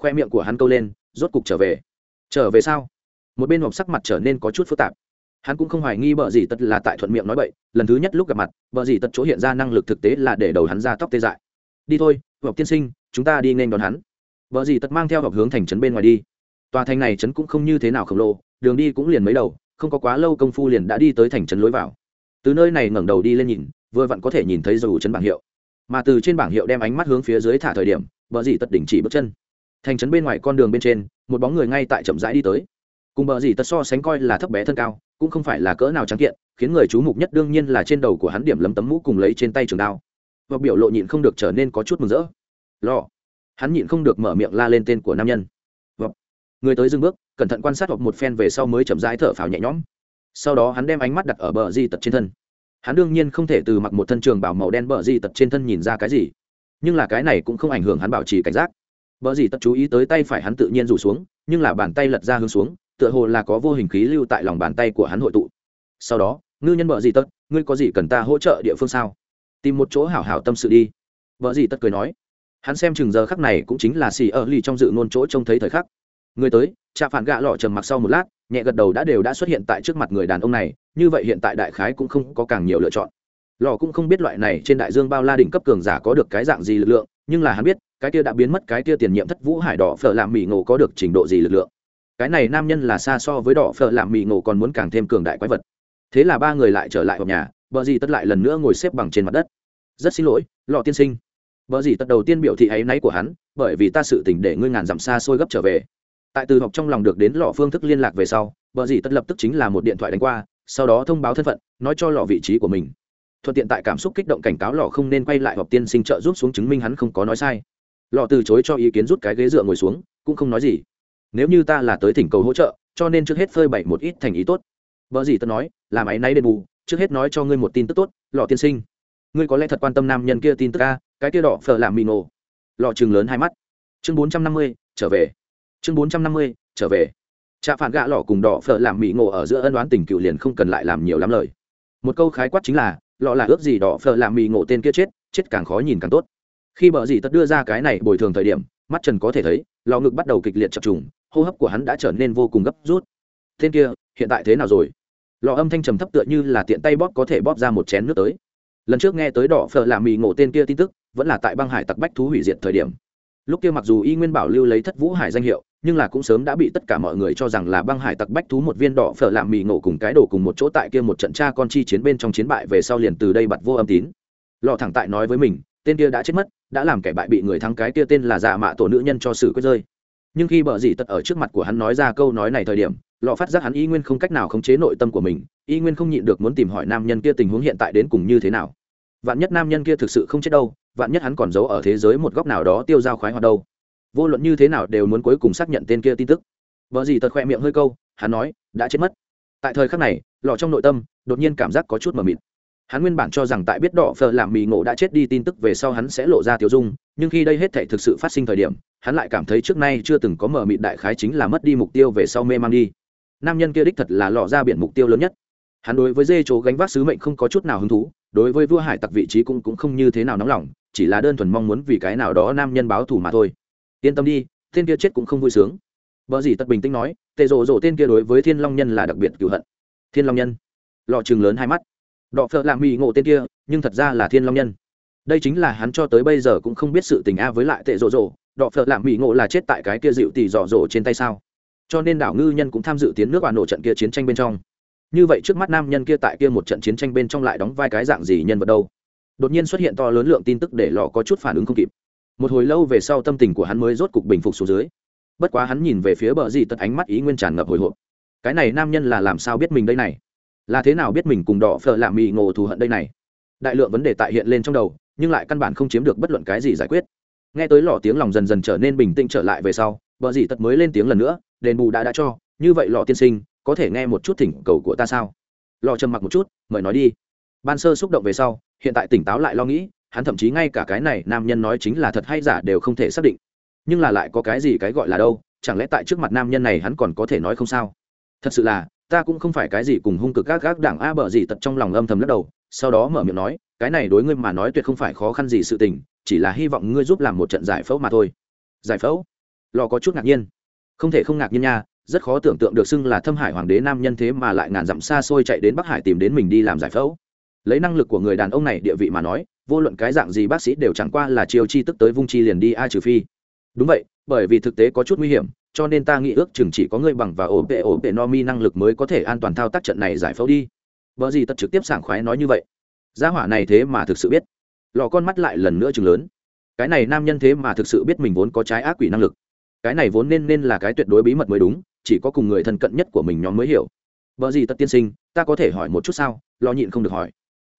Khoe miệng của hắn câu lên, rốt cục trở về. Trở về sao? Một bên hộp sắc mặt trở nên có chút phức tạp. Hắn cũng không hoài nghi bờ gì tất là tại thuận miệng nói bậy, lần thứ nhất lúc gặp mặt, bờ gì tất chỗ hiện ra năng lực thực tế là để đầu hắn ra tóc tê dại. Đi thôi, hộp tiên sinh, chúng ta đi nên đón hắn. Bờ gì tất mang theo hộp hướng thành trấn bên ngoài đi. Tòa thành này trấn cũng không như thế nào khổng lồ, đường đi cũng liền mấy đầu không có quá lâu công phu liền đã đi tới thành trấn lối vào. Từ nơi này ngẩng đầu đi lên nhìn, vừa vặn có thể nhìn thấy dù trấn bảng hiệu. Mà từ trên bảng hiệu đem ánh mắt hướng phía dưới thả thời điểm, bờ dì tật đỉnh chỉ bước chân. Thành trấn bên ngoài con đường bên trên, một bóng người ngay tại chậm rãi đi tới. Cùng bờ dì tật so sánh coi là thấp bé thân cao, cũng không phải là cỡ nào trắng kiện, khiến người chú mục nhất đương nhiên là trên đầu của hắn điểm lấm tấm mũ cùng lấy trên tay trường đao. Và biểu lộ nhịn không được trở nên có chút mừng rỡ. Lo. Hắn nhịn không được mở miệng la lên tên của nam nhân người tới dừng bước, cẩn thận quan sát hoặc một phen về sau mới chậm rãi thở phào nhẹ nhõm. Sau đó hắn đem ánh mắt đặt ở bờ di tật trên thân. Hắn đương nhiên không thể từ mặc một thân trường bảo màu đen bờ di tật trên thân nhìn ra cái gì, nhưng là cái này cũng không ảnh hưởng hắn bảo trì cảnh giác. Bờ di tật chú ý tới tay phải hắn tự nhiên rủ xuống, nhưng là bàn tay lật ra hướng xuống, tựa hồ là có vô hình khí lưu tại lòng bàn tay của hắn hội tụ. Sau đó, ngư nhân bờ di tật, ngươi có gì cần ta hỗ trợ địa phương sao? Tìm một chỗ hảo hảo tâm sự đi. Vợ gì tất cười nói. Hắn xem chừng giờ khắc này cũng chính là xì ở lì trong dự ngôn chỗ trông thấy thời khắc người tới trà phản gạ lọ trầm mặc sau một lát, nhẹ gật đầu đã đều đã xuất hiện tại trước mặt người đàn ông này, như vậy hiện tại đại khái cũng không có càng nhiều lựa chọn. Lò cũng không biết loại này trên đại dương bao la đỉnh cấp cường giả có được cái dạng gì lực lượng, nhưng là hắn biết, cái kia đã biến mất cái kia tiền nhiệm thất vũ hải đỏ phở làm mì ngộ có được trình độ gì lực lượng. Cái này nam nhân là xa so với đỏ phở làm mì ngộ còn muốn càng thêm cường đại quái vật. Thế là ba người lại trở lại vào nhà vợ gì tất lại lần nữa ngồi xếp bằng trên mặt đất. Rất xin lỗi, lọ tiên sinh. Vợ gì tất đầu tiên biểu thị áy náy của hắn, bởi vì ta sự tỉnh để ngươi ngàn dặm xa xôi gấp trở về tại từ học trong lòng được đến lọ phương thức liên lạc về sau, vợ dì tất lập tức chính là một điện thoại đánh qua, sau đó thông báo thân phận, nói cho lọ vị trí của mình. Thuận tiện tại cảm xúc kích động cảnh cáo lọ không nên quay lại học tiên sinh trợ giúp xuống chứng minh hắn không có nói sai. Lọ từ chối cho ý kiến rút cái ghế dựa ngồi xuống, cũng không nói gì. Nếu như ta là tới thỉnh cầu hỗ trợ, cho nên trước hết phơi bày một ít thành ý tốt. Vợ dì tất nói làm áy náy đền bù, trước hết nói cho ngươi một tin tức tốt, lọ tiên sinh. Ngươi có lẽ thật quan tâm nam nhân kia tin tức a, cái kia đỏ phở làm mì nổ. Lọ chừng lớn hai mắt. Chương bốn trăm năm mươi, trở về chương bốn trăm năm mươi, trở về. Trạ phản gạ lọ cùng đỏ phở làm mì ngộ ở giữa ân đoán tình cựu liền không cần lại làm nhiều lắm lời. Một câu khái quát chính là, lọ là ước gì đỏ phở làm mì ngộ tên kia chết chết càng khó nhìn càng tốt. Khi bờ gì tất đưa ra cái này bồi thường thời điểm, mắt trần có thể thấy lò ngực bắt đầu kịch liệt chập trùng, hô hấp của hắn đã trở nên vô cùng gấp rút. Tên kia, hiện tại thế nào rồi? Lò âm thanh trầm thấp tựa như là tiện tay bóp có thể bóp ra một chén nước tới. Lần trước nghe tới đỏ phở làm mì ngộ tên kia tin tức, vẫn là tại băng hải tặc bách thú hủy diệt thời điểm lúc kia mặc dù y nguyên bảo lưu lấy thất vũ hải danh hiệu, nhưng là cũng sớm đã bị tất cả mọi người cho rằng là băng hải tặc bách thú một viên đỏ phở làm mì ngộ cùng cái đổ cùng một chỗ tại kia một trận cha con chi chiến bên trong chiến bại về sau liền từ đây bật vô âm tín. Lọ thẳng tại nói với mình, tên kia đã chết mất, đã làm kẻ bại bị người thắng cái kia tên là dạ mạ tổ nữ nhân cho sự quyết rơi. Nhưng khi bờ dị tật ở trước mặt của hắn nói ra câu nói này thời điểm lọ phát giác hắn y nguyên không cách nào khống chế nội tâm của mình, y nguyên không nhịn được muốn tìm hỏi nam nhân kia tình huống hiện tại đến cùng như thế nào vạn nhất nam nhân kia thực sự không chết đâu, vạn nhất hắn còn giấu ở thế giới một góc nào đó tiêu dao khoái hoạt đâu. Vô luận như thế nào đều muốn cuối cùng xác nhận tên kia tin tức. Vợ gì tật khoe miệng hơi câu, hắn nói, đã chết mất. Tại thời khắc này lọ trong nội tâm, đột nhiên cảm giác có chút mờ mịt. Hắn nguyên bản cho rằng tại biết đỏ phờ làm mì ngộ đã chết đi tin tức về sau hắn sẽ lộ ra tiêu dung, nhưng khi đây hết thể thực sự phát sinh thời điểm, hắn lại cảm thấy trước nay chưa từng có mờ mịt đại khái chính là mất đi mục tiêu về sau mê mang đi. Nam nhân kia đích thật là lọ ra biển mục tiêu lớn nhất. Hắn đối với dê chỗ gánh vác sứ mệnh không có chút nào hứng thú đối với vua hải tặc vị trí cũng cũng không như thế nào nóng lòng, chỉ là đơn thuần mong muốn vì cái nào đó nam nhân báo thù mà thôi. Yên tâm đi, tên kia chết cũng không vui sướng. Vợ gì tật bình tĩnh nói tệ rộ rộ tên kia đối với thiên long nhân là đặc biệt cựu hận. Thiên long nhân. Lọ chừng lớn hai mắt. Đọ phợ lạng mỹ ngộ tên kia, nhưng thật ra là thiên long nhân. Đây chính là hắn cho tới bây giờ cũng không biết sự tình a với lại tệ rộ rộ. Đọ phợ lạng mỹ ngộ là chết tại cái kia dịu tỉ dọ rộ trên tay sao? Cho nên đảo ngư nhân cũng tham dự tiến nước và nổ trận kia chiến tranh bên trong như vậy trước mắt nam nhân kia tại kia một trận chiến tranh bên trong lại đóng vai cái dạng gì nhân vật đâu? Đột nhiên xuất hiện to lớn lượng tin tức để lò có chút phản ứng không kịp. Một hồi lâu về sau tâm tình của hắn mới rốt cục bình phục xuống dưới. Bất quá hắn nhìn về phía bờ gì tật ánh mắt ý nguyên tràn ngập hồi hộp. Cái này nam nhân là làm sao biết mình đây này? Là thế nào biết mình cùng đỏ phở lạ mì ngộ thù hận đây này? Đại lượng vấn đề tại hiện lên trong đầu, nhưng lại căn bản không chiếm được bất luận cái gì giải quyết. Nghe tới lò tiếng lòng dần dần trở nên bình tĩnh trở lại về sau vợ dì tật mới lên tiếng lần nữa, đền bù đã đã cho, như vậy lò tiên sinh có thể nghe một chút thỉnh cầu của ta sao? Lò trầm mặc một chút, mời nói đi. Ban sơ xúc động về sau, hiện tại tỉnh táo lại lo nghĩ, hắn thậm chí ngay cả cái này nam nhân nói chính là thật hay giả đều không thể xác định. Nhưng là lại có cái gì cái gọi là đâu, chẳng lẽ tại trước mặt nam nhân này hắn còn có thể nói không sao? Thật sự là, ta cũng không phải cái gì cùng hung cực các gác đảng a bờ gì tật trong lòng âm thầm lắc đầu, sau đó mở miệng nói, cái này đối ngươi mà nói tuyệt không phải khó khăn gì sự tình, chỉ là hy vọng ngươi giúp làm một trận giải phẫu mà thôi. Giải phẫu? Lò có chút ngạc nhiên. Không thể không ngạc nhiên nha rất khó tưởng tượng được xưng là thâm hải hoàng đế nam nhân thế mà lại ngàn dặm xa xôi chạy đến bắc hải tìm đến mình đi làm giải phẫu. Lấy năng lực của người đàn ông này, địa vị mà nói, vô luận cái dạng gì bác sĩ đều chẳng qua là chiêu chi tức tới vung chi liền đi a trừ phi. Đúng vậy, bởi vì thực tế có chút nguy hiểm, cho nên ta nghĩ ước chừng chỉ có người bằng và ổ vệ ổ vệ no mi năng lực mới có thể an toàn thao tác trận này giải phẫu đi. Vợ gì tật trực tiếp sảng khoái nói như vậy? Gia hỏa này thế mà thực sự biết. Lò con mắt lại lần nữa chừng lớn. Cái này nam nhân thế mà thực sự biết mình vốn có trái ác quỷ năng lực. Cái này vốn nên nên là cái tuyệt đối bí mật mới đúng chỉ có cùng người thân cận nhất của mình nhóm mới hiểu. Vợ gì tật tiên sinh, ta có thể hỏi một chút sao? Lo nhịn không được hỏi.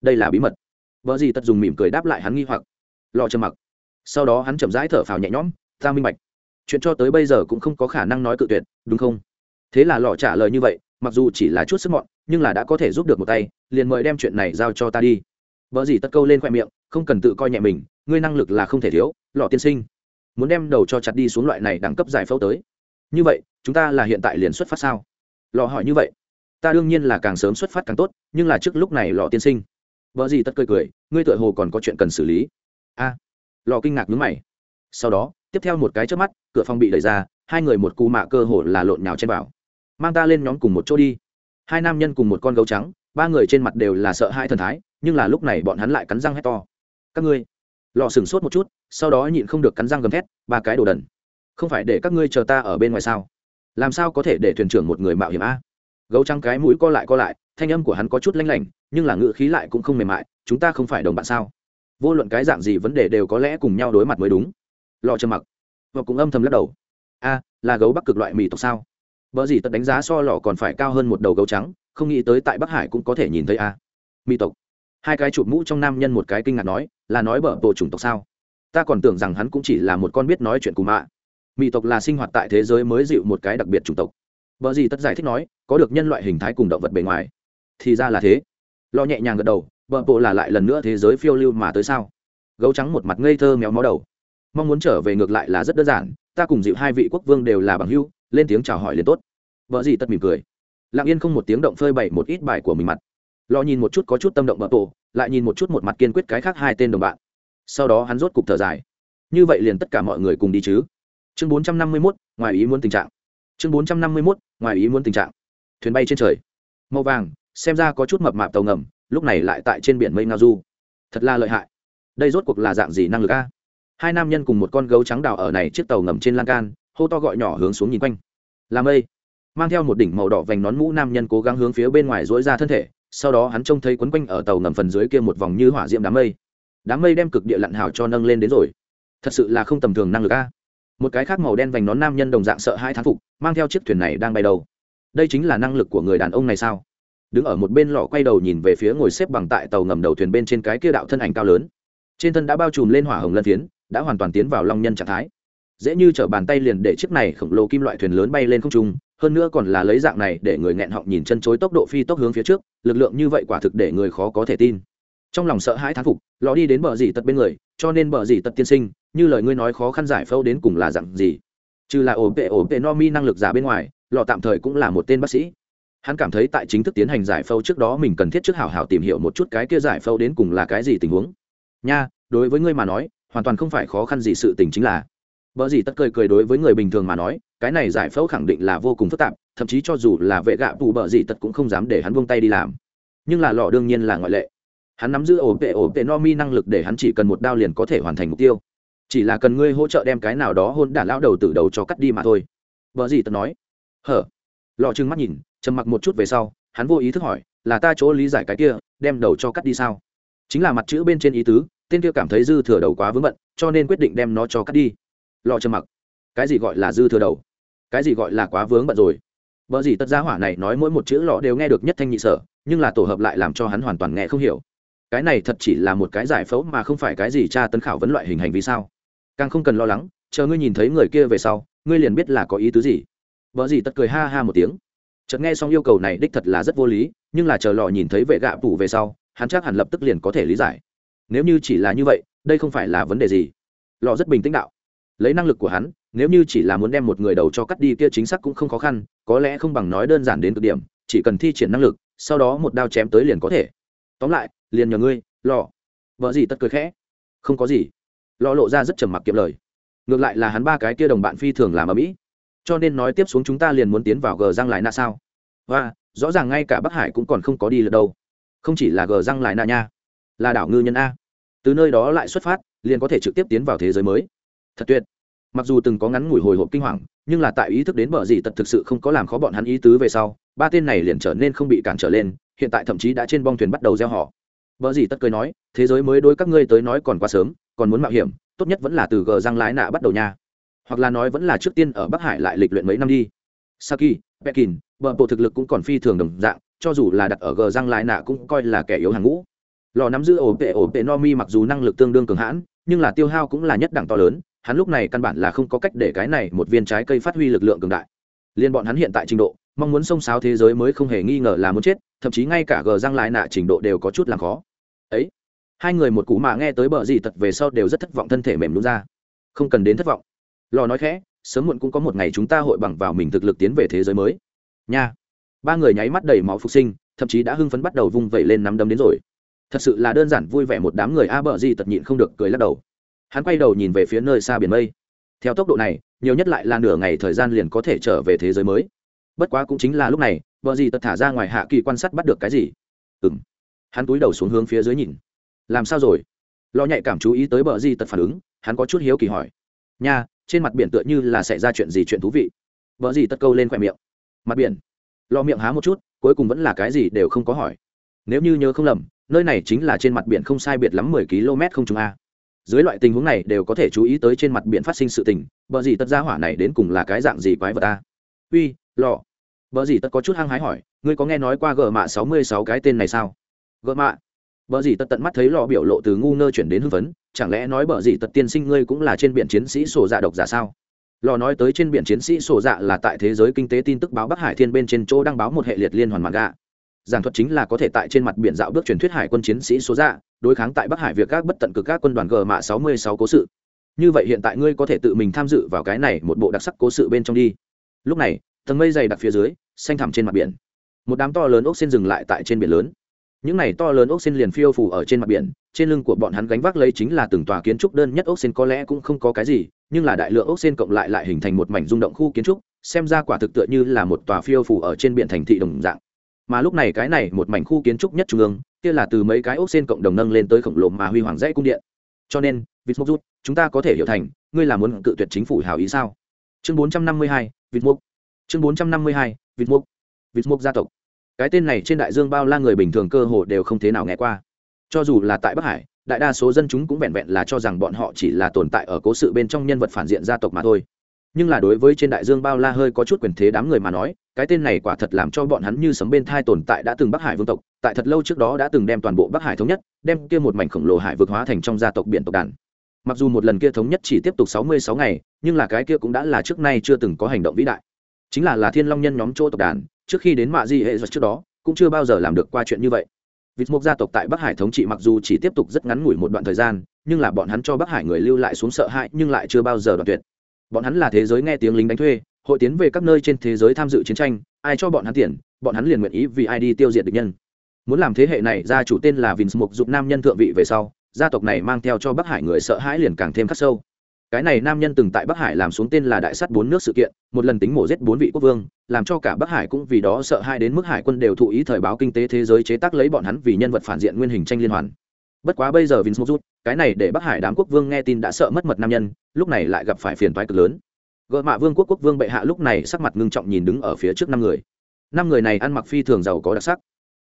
Đây là bí mật. Vợ gì tật dùng mỉm cười đáp lại hắn nghi hoặc. Lo trầm mặc. Sau đó hắn chậm rãi thở phào nhẹ nhõm, ta minh bạch. Chuyện cho tới bây giờ cũng không có khả năng nói cự tuyệt, đúng không? Thế là lò trả lời như vậy, mặc dù chỉ là chút sức mọn, nhưng là đã có thể giúp được một tay, liền mời đem chuyện này giao cho ta đi. Vợ gì tất câu lên khoe miệng, không cần tự coi nhẹ mình, ngươi năng lực là không thể thiếu lọ tiên sinh. Muốn đem đầu cho chặt đi xuống loại này đẳng cấp giải phẫu tới như vậy, chúng ta là hiện tại liền xuất phát sao? Lọ hỏi như vậy. Ta đương nhiên là càng sớm xuất phát càng tốt, nhưng là trước lúc này lọ tiên sinh. Vợ gì tất cười cười, ngươi tựa hồ còn có chuyện cần xử lý. A. Lọ kinh ngạc nhướng mày. Sau đó, tiếp theo một cái trước mắt, cửa phòng bị đẩy ra, hai người một cù mạ cơ hồ là lộn nhào trên bảo. Mang ta lên nhóm cùng một chỗ đi. Hai nam nhân cùng một con gấu trắng, ba người trên mặt đều là sợ hai thần thái, nhưng là lúc này bọn hắn lại cắn răng hét to. Các ngươi. Lọ sừng sốt một chút, sau đó nhịn không được cắn răng gầm thét, ba cái đồ đần không phải để các ngươi chờ ta ở bên ngoài sao? Làm sao có thể để thuyền trưởng một người mạo hiểm a? Gấu trắng cái mũi co lại co lại, thanh âm của hắn có chút lanh lảnh, nhưng là ngự khí lại cũng không mềm mại, chúng ta không phải đồng bạn sao? Vô luận cái dạng gì vấn đề đều có lẽ cùng nhau đối mặt mới đúng. Lọ trầm mặc, và cũng âm thầm lắc đầu. A, là gấu bắc cực loại mì tộc sao? Vợ gì tật đánh giá so lọ còn phải cao hơn một đầu gấu trắng, không nghĩ tới tại bắc hải cũng có thể nhìn thấy a. Mì tộc. Hai cái chụp mũ trong nam nhân một cái kinh ngạc nói, là nói bở bộ chủng tộc sao? Ta còn tưởng rằng hắn cũng chỉ là một con biết nói chuyện cùng mạ mỹ tộc là sinh hoạt tại thế giới mới dịu một cái đặc biệt chủng tộc. Vợ gì tất giải thích nói, có được nhân loại hình thái cùng động vật bề ngoài. Thì ra là thế. Lo nhẹ nhàng gật đầu vợ bộ là lại lần nữa thế giới phiêu lưu mà tới sao? Gấu trắng một mặt ngây thơ méo mó đầu. Mong muốn trở về ngược lại là rất đơn giản, ta cùng dịu hai vị quốc vương đều là bằng hưu lên tiếng chào hỏi liền tốt. Vợ gì tất mỉm cười. Lặng yên không một tiếng động phơi bày một ít bài của mình mặt. Lo nhìn một chút có chút tâm động vợ bộ, lại nhìn một chút một mặt kiên quyết cái khác hai tên đồng bạn. Sau đó hắn rốt cục thở dài. Như vậy liền tất cả mọi người cùng đi chứ? Chương bốn trăm năm mươi mốt, ngoài ý muốn tình trạng. Chương bốn trăm năm mươi mốt, ngoài ý muốn tình trạng. Thuyền bay trên trời. Màu vàng, xem ra có chút mập mạp tàu ngầm, lúc này lại tại trên biển mây ngao du. Thật là lợi hại. Đây rốt cuộc là dạng gì năng lực a? Hai nam nhân cùng một con gấu trắng đào ở này chiếc tàu ngầm trên lan can, hô to gọi nhỏ hướng xuống nhìn quanh. Là mây. Mang theo một đỉnh màu đỏ vành nón mũ nam nhân cố gắng hướng phía bên ngoài dối ra thân thể, sau đó hắn trông thấy quấn quanh ở tàu ngầm phần dưới kia một vòng như hỏa diệm đám mây. Đám mây đem cực địa lặn hào cho nâng lên đến rồi. Thật sự là không tầm thường năng lực a một cái khác màu đen vành nón nam nhân đồng dạng sợ hai thán phục, mang theo chiếc thuyền này đang bay đầu. Đây chính là năng lực của người đàn ông này sao? Đứng ở một bên lọ quay đầu nhìn về phía ngồi xếp bằng tại tàu ngầm đầu thuyền bên trên cái kia đạo thân ảnh cao lớn. Trên thân đã bao trùm lên hỏa hồng lân phiến, đã hoàn toàn tiến vào long nhân trạng thái. Dễ như t bàn tay liền để chiếc này khổng lồ kim loại thuyền lớn bay lên không trung, hơn nữa còn là lấy dạng này để người nghẹn họng nhìn chân chối tốc độ phi tốc hướng phía trước, lực lượng như vậy quả thực để người khó có thể tin. Trong lòng sợ hãi thán phục lò đi đến bờ dì tật bên người, cho nên bờ dì tật tiên sinh như lời ngươi nói khó khăn giải phẫu đến cùng là dặn gì trừ là ổn tệ ổn tệ no mi năng lực giả bên ngoài lọ tạm thời cũng là một tên bác sĩ hắn cảm thấy tại chính thức tiến hành giải phẫu trước đó mình cần thiết trước hảo hảo tìm hiểu một chút cái kia giải phẫu đến cùng là cái gì tình huống nha đối với ngươi mà nói hoàn toàn không phải khó khăn gì sự tình chính là Bở gì tất cười cười đối với người bình thường mà nói, cái này giải phẫu khẳng định là vô cùng phức tạp, thậm chí cho dù là vệ gạ tù bở gì tất cũng không dám để hắn buông tay đi làm. Nhưng là lọ đương nhiên là ngoại lệ. Hắn nắm giữ ổn vệ ổn vệ no mi năng lực để hắn chỉ cần một đao liền có thể hoàn thành mục tiêu. Chỉ là cần ngươi hỗ trợ đem cái nào đó hôn đả lão đầu từ đầu cho cắt đi mà thôi. vợ gì tất nói. Hở. Lọ trừng mắt nhìn, trầm mặc một chút về sau, hắn vô ý thức hỏi, là ta chỗ lý giải cái kia, đem đầu cho cắt đi sao? Chính là mặt chữ bên trên ý tứ, tên kia cảm thấy dư thừa đầu quá vướng bận, cho nên quyết định đem nó cho cắt đi lọ trầm mặc cái gì gọi là dư thừa đầu cái gì gọi là quá vướng bận rồi vợ gì tất gia hỏa này nói mỗi một chữ lọ đều nghe được nhất thanh nhị sở nhưng là tổ hợp lại làm cho hắn hoàn toàn nghe không hiểu cái này thật chỉ là một cái giải phẫu mà không phải cái gì tra tấn khảo vấn loại hình hành vi sao càng không cần lo lắng, chờ ngươi nhìn thấy người kia về sau, ngươi liền biết là có ý tứ gì. Vợ gì tất cười ha ha một tiếng. Chợt nghe xong yêu cầu này đích thật là rất vô lý, nhưng là chờ lọ nhìn thấy vệ gạ phủ về sau, hắn chắc hẳn lập tức liền có thể lý giải. Nếu như chỉ là như vậy, đây không phải là vấn đề gì. Lọ rất bình tĩnh đạo. Lấy năng lực của hắn, nếu như chỉ là muốn đem một người đầu cho cắt đi kia chính xác cũng không khó khăn, có lẽ không bằng nói đơn giản đến cực điểm, chỉ cần thi triển năng lực, sau đó một đao chém tới liền có thể. Tóm lại, liền nhờ ngươi, lò. Vợ gì tất cười khẽ. Không có gì lò lộ ra rất trầm mặc kiệm lời. Ngược lại là hắn ba cái kia đồng bạn phi thường làm ở mỹ. Cho nên nói tiếp xuống chúng ta liền muốn tiến vào gờ răng lại na sao? Và, rõ ràng ngay cả bắc hải cũng còn không có đi lượt đâu. Không chỉ là gờ răng lại na nha, là đảo ngư nhân a. Từ nơi đó lại xuất phát, liền có thể trực tiếp tiến vào thế giới mới. Thật tuyệt. Mặc dù từng có ngắn ngủi hồi hộp kinh hoàng, nhưng là tại ý thức đến bờ gì tật thực sự không có làm khó bọn hắn ý tứ về sau, ba tên này liền trở nên không bị cản trở lên, hiện tại thậm chí đã trên bong thuyền bắt đầu gieo họ. Bờ gì tất cười nói, thế giới mới đối các ngươi tới nói còn quá sớm còn muốn mạo hiểm, tốt nhất vẫn là từ gờ răng lái nạ bắt đầu nha. Hoặc là nói vẫn là trước tiên ở bắc hải lại lịch luyện mấy năm đi. Saki, pekin, bờ bộ thực lực cũng còn phi thường đồng dạng, cho dù là đặt ở gờ răng lái nạ cũng coi là kẻ yếu hàng ngũ. Lò nắm giữ ổ tệ ổ tệ no mi mặc dù năng lực tương đương cường hãn, nhưng là tiêu hao cũng là nhất đẳng to lớn, hắn lúc này căn bản là không có cách để cái này một viên trái cây phát huy lực lượng cường đại. Liên bọn hắn hiện tại trình độ, mong muốn xông xáo thế giới mới không hề nghi ngờ là muốn chết, thậm chí ngay cả gờ răng lại nạ trình độ đều có chút làm khó. Ấy hai người một cú mà nghe tới bờ gì tật về sau đều rất thất vọng, thân thể mềm đúng ra. Không cần đến thất vọng. Lò nói khẽ, sớm muộn cũng có một ngày chúng ta hội bằng vào mình thực lực tiến về thế giới mới. Nha. Ba người nháy mắt đầy máu phục sinh, thậm chí đã hưng phấn bắt đầu vung vẩy lên nắm đấm đến rồi. Thật sự là đơn giản, vui vẻ một đám người a bờ gì tật nhịn không được cười lắc đầu. Hắn quay đầu nhìn về phía nơi xa biển mây. Theo tốc độ này, nhiều nhất lại là nửa ngày thời gian liền có thể trở về thế giới mới. Bất quá cũng chính là lúc này, bờ gì tật thả ra ngoài hạ kỳ quan sát bắt được cái gì? Ừ m hắn cúi đầu xuống hướng phía dưới nhìn làm sao rồi? Lo nhạy cảm chú ý tới bờ gì tật phản ứng, hắn có chút hiếu kỳ hỏi. Nha, trên mặt biển tựa như là xảy ra chuyện gì chuyện thú vị. Vợ gì tất câu lên khoe miệng. Mặt biển. Lo miệng há một chút, cuối cùng vẫn là cái gì đều không có hỏi. Nếu như nhớ không lầm, nơi này chính là trên mặt biển không sai biệt lắm mười km không trung a. Dưới loại tình huống này đều có thể chú ý tới trên mặt biển phát sinh sự tình vợ gì tất ra hỏa này đến cùng là cái dạng gì quái vật ta uy, lò. Vợ gì tất có chút hăng hái hỏi, ngươi có nghe nói qua gờ mạ sáu mươi sáu cái tên này sao? Gờ mạ. Bở gì tật tận mắt thấy lò biểu lộ từ ngu ngơ chuyển đến hưng phấn, chẳng lẽ nói bờ gì tật tiên sinh ngươi cũng là trên biển chiến sĩ sổ dạ độc giả sao? Lò nói tới trên biển chiến sĩ sổ dạ là tại thế giới kinh tế tin tức báo bắc hải thiên bên trên chỗ đăng báo một hệ liệt liên hoàn manga. giảng thuật chính là có thể tại trên mặt biển dạo bước truyền thuyết hải quân chiến sĩ số dạ đối kháng tại bắc hải việc các bất tận cực các quân đoàn g mạ sáu mươi sáu cố sự. Như vậy hiện tại ngươi có thể tự mình tham dự vào cái này một bộ đặc sắc cố sự bên trong đi. Lúc này, tầng mây dày đặc phía dưới, xanh thẳm trên mặt biển. Một đám to lớn ốc sen dừng lại tại trên biển lớn những này to lớn ốc xin liền phiêu phủ ở trên mặt biển, trên lưng của bọn hắn gánh vác lấy chính là từng tòa kiến trúc đơn nhất ốc xin có lẽ cũng không có cái gì, nhưng là đại lượng ốc xin cộng lại lại hình thành một mảnh rung động khu kiến trúc, xem ra quả thực tựa như là một tòa phiêu phủ ở trên biển thành thị đồng dạng. Mà lúc này cái này một mảnh khu kiến trúc nhất trung ương, kia là từ mấy cái ốc xin cộng đồng nâng lên tới khổng lồ mà huy hoàng dãy cung điện. Cho nên vịt mốc rút, chúng ta có thể hiểu thành, ngươi là muốn cự tuyệt chính phủ hào ý sao? Chương bốn trăm năm mươi hai vịt mốc. Chương bốn trăm năm mươi hai vịt mốc. Vịt mốc gia tộc cái tên này trên đại dương bao la người bình thường cơ hồ đều không thế nào nghe qua. Cho dù là tại bắc hải, đại đa số dân chúng cũng vẹn vẹn là cho rằng bọn họ chỉ là tồn tại ở cố sự bên trong nhân vật phản diện gia tộc mà thôi. Nhưng là đối với trên đại dương bao la hơi có chút quyền thế đám người mà nói, cái tên này quả thật làm cho bọn hắn như sấm bên thai tồn tại đã từng bắc hải vương tộc, tại thật lâu trước đó đã từng đem toàn bộ bắc hải thống nhất, đem kia một mảnh khổng lồ hải vực hóa thành trong gia tộc biển tộc đàn. Mặc dù một lần kia thống nhất chỉ tiếp tục sáu mươi sáu ngày, nhưng là cái kia cũng đã là trước nay chưa từng có hành động vĩ đại. Chính là là thiên long nhân nhóm chỗ tộc đàn trước khi đến mạ di hệ giật trước đó, cũng chưa bao giờ làm được qua chuyện như vậy. Vịt mục gia tộc tại bắc hải thống trị mặc dù chỉ tiếp tục rất ngắn ngủi một đoạn thời gian, nhưng là bọn hắn cho bắc hải người lưu lại xuống sợ hãi, nhưng lại chưa bao giờ đoạn tuyệt. Bọn hắn là thế giới nghe tiếng lính đánh thuê, hội tiến về các nơi trên thế giới tham dự chiến tranh, ai cho bọn hắn tiền, bọn hắn liền nguyện ý vì ai đi tiêu diệt địch nhân. Muốn làm thế hệ này, gia chủ tên là vinh mục dục nam nhân thượng vị về sau, gia tộc này mang theo cho bắc hải người sợ hãi liền càng thêm khắc sâu cái này nam nhân từng tại bắc hải làm xuống tên là đại sắt bốn nước sự kiện, một lần tính mổ giết bốn vị quốc vương, làm cho cả bắc hải cũng vì đó sợ hai đến mức hải quân đều thụ ý thời báo kinh tế thế giới chế tác lấy bọn hắn vì nhân vật phản diện nguyên hình tranh liên hoàn. Bất quá bây giờ vince mozut cái này để bắc hải đám quốc vương nghe tin đã sợ mất mật nam nhân, lúc này lại gặp phải phiền toái cực lớn. Gợi mạ vương quốc quốc vương bệ hạ lúc này sắc mặt ngưng trọng nhìn đứng ở phía trước năm người. Năm người này ăn mặc phi thường giàu có đặc sắc.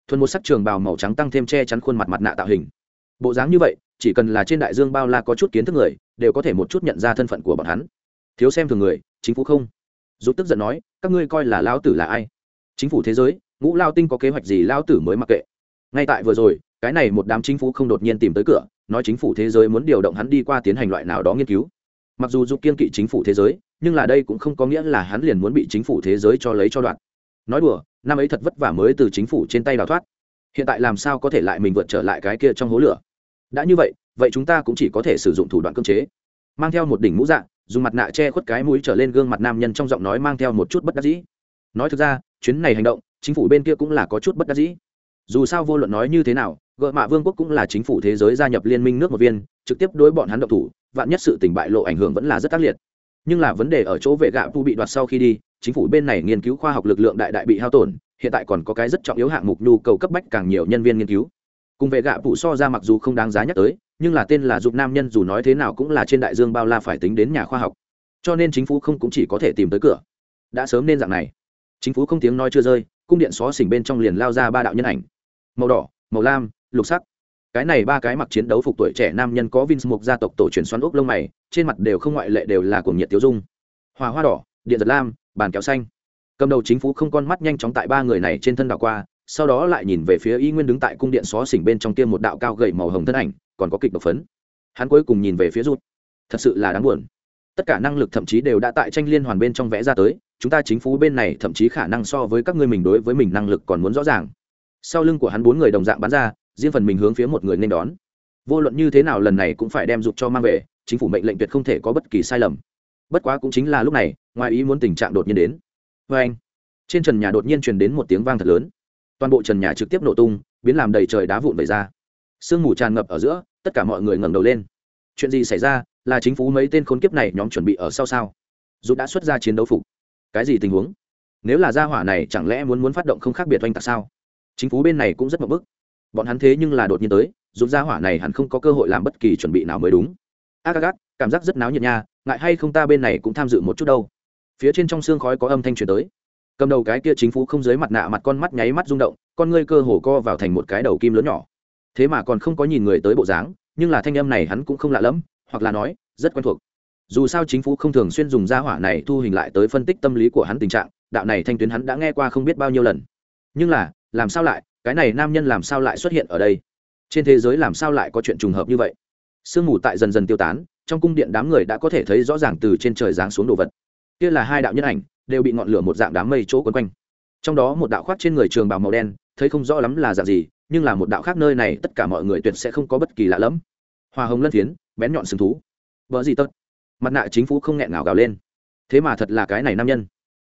Thuần một sắc trường bào màu trắng tăng thêm che chắn khuôn mặt mặt nạ tạo hình. Bộ dáng như vậy, chỉ cần là trên đại dương bao la có chút kiến thức người đều có thể một chút nhận ra thân phận của bọn hắn. Thiếu xem thường người, chính phủ không. Rút tức giận nói, các ngươi coi là lao tử là ai? Chính phủ thế giới, ngũ lao tinh có kế hoạch gì lao tử mới mặc kệ. Ngay tại vừa rồi, cái này một đám chính phủ không đột nhiên tìm tới cửa, nói chính phủ thế giới muốn điều động hắn đi qua tiến hành loại nào đó nghiên cứu. Mặc dù dục kiên kỵ chính phủ thế giới, nhưng là đây cũng không có nghĩa là hắn liền muốn bị chính phủ thế giới cho lấy cho đoạn. Nói đùa, năm ấy thật vất vả mới từ chính phủ trên tay đào thoát. Hiện tại làm sao có thể lại mình vượt trở lại cái kia trong hố lửa? Đã như vậy vậy chúng ta cũng chỉ có thể sử dụng thủ đoạn cưỡng chế. Mang theo một đỉnh mũ dạng dùng mặt nạ che khuất cái mũi trở lên gương mặt nam nhân trong giọng nói mang theo một chút bất đắc dĩ. Nói thực ra, chuyến này hành động, chính phủ bên kia cũng là có chút bất đắc dĩ. Dù sao vô luận nói như thế nào, gợ mạ vương quốc cũng là chính phủ thế giới gia nhập liên minh nước một viên, trực tiếp đối bọn hắn động thủ, vạn nhất sự tình bại lộ ảnh hưởng vẫn là rất tác liệt. Nhưng là vấn đề ở chỗ vệ gạ tu bị đoạt sau khi đi, chính phủ bên này nghiên cứu khoa học lực lượng đại đại bị hao tổn, hiện tại còn có cái rất trọng yếu hạng mục nhu cầu cấp bách càng nhiều nhân viên nghiên cứu cùng vệ gạ phụ so ra mặc dù không đáng giá nhắc tới nhưng là tên là dục nam nhân dù nói thế nào cũng là trên đại dương bao la phải tính đến nhà khoa học. Cho nên chính phủ không cũng chỉ có thể tìm tới cửa. Đã sớm nên dạng này. Chính phủ không tiếng nói chưa rơi cung điện xó xỉnh bên trong liền lao ra ba đạo nhân ảnh. Màu đỏ màu lam lục sắc. Cái này ba cái mặc chiến đấu phục tuổi trẻ nam nhân có vinh Mục gia tộc tổ truyền xoắn ốc lông mày, trên mặt đều không ngoại lệ đều là cuồng nhiệt tiêu dung. Hòa hoa đỏ, điện giật lam, bàn kéo xanh. cầm đầu chính phủ không con mắt nhanh chóng tại ba người này trên thân đảo qua sau đó lại nhìn về phía y nguyên đứng tại cung điện xó xỉnh bên trong tiêm một đạo cao gậy màu hồng thân ảnh, còn có kịch độc phấn. Hắn cuối cùng nhìn về phía rút thật sự là đáng buồn. Tất cả năng lực thậm chí đều đã tại tranh liên hoàn bên trong vẽ ra tới, chúng ta chính phủ bên này thậm chí khả năng so với các ngươi mình đối với mình năng lực còn muốn rõ ràng. Sau lưng của hắn bốn người đồng dạng bắn ra, riêng phần mình hướng phía một người nên đón. Vô luận như thế nào lần này cũng phải đem dục cho mang về, chính phủ mệnh lệnh tuyệt không thể có bất kỳ sai lầm. Bất quá cũng chính là lúc này, ngoài ý muốn tình trạng đột nhiên đến. Vê anh trên trần nhà đột nhiên truyền đến một tiếng vang thật lớn toàn bộ trần nhà trực tiếp nổ tung, biến làm đầy trời đá vụn về ra. Sương mù tràn ngập ở giữa, tất cả mọi người ngẩng đầu lên. Chuyện gì xảy ra, là chính phủ mấy tên khốn kiếp này nhóm chuẩn bị ở sau sao? Dù đã xuất ra chiến đấu phục, cái gì tình huống? Nếu là gia hỏa này, chẳng lẽ muốn muốn phát động không khác biệt oanh tạc sao? Chính phủ bên này cũng rất mập bức. Bọn hắn thế nhưng là đột nhiên tới dùng gia hỏa này hẳn không có cơ hội làm bất kỳ chuẩn bị nào mới đúng. Ác ác ác cảm giác rất náo nhiệt nha, ngại hay không ta bên này cũng tham dự một chút đâu. Phía trên trong xương khói có âm thanh truyền tới cầm đầu cái kia chính phủ không dưới mặt nạ mặt con mắt nháy mắt rung động, con ngươi cơ hồ co vào thành một cái đầu kim lớn nhỏ. Thế mà còn không có nhìn người tới bộ dáng, nhưng là thanh âm này hắn cũng không lạ lẫm, hoặc là nói, rất quen thuộc. Dù sao chính phủ không thường xuyên dùng gia hỏa này thu hình lại tới phân tích tâm lý của hắn tình trạng, đạo này thanh tuyến hắn đã nghe qua không biết bao nhiêu lần. Nhưng là, làm sao lại, cái này nam nhân làm sao lại xuất hiện ở đây? Trên thế giới làm sao lại có chuyện trùng hợp như vậy? Sương mù tại dần dần tiêu tán, trong cung điện đám người đã có thể thấy rõ ràng từ trên trời giáng xuống đồ vật. Kia là hai đạo nhân ảnh đều bị ngọn lửa một dạng đám mây chỗ quấn quanh. Trong đó một đạo khoác trên người trường bào màu đen thấy không rõ lắm là dạng gì nhưng là một đạo khác nơi này tất cả mọi người tuyệt sẽ không có bất kỳ lạ lẫm. Hoa hồng lân thiến, bén nhọn sừng thú. Vợ gì tất mặt nạ chính phủ không nghẹn ngào gào lên. Thế mà thật là cái này nam nhân.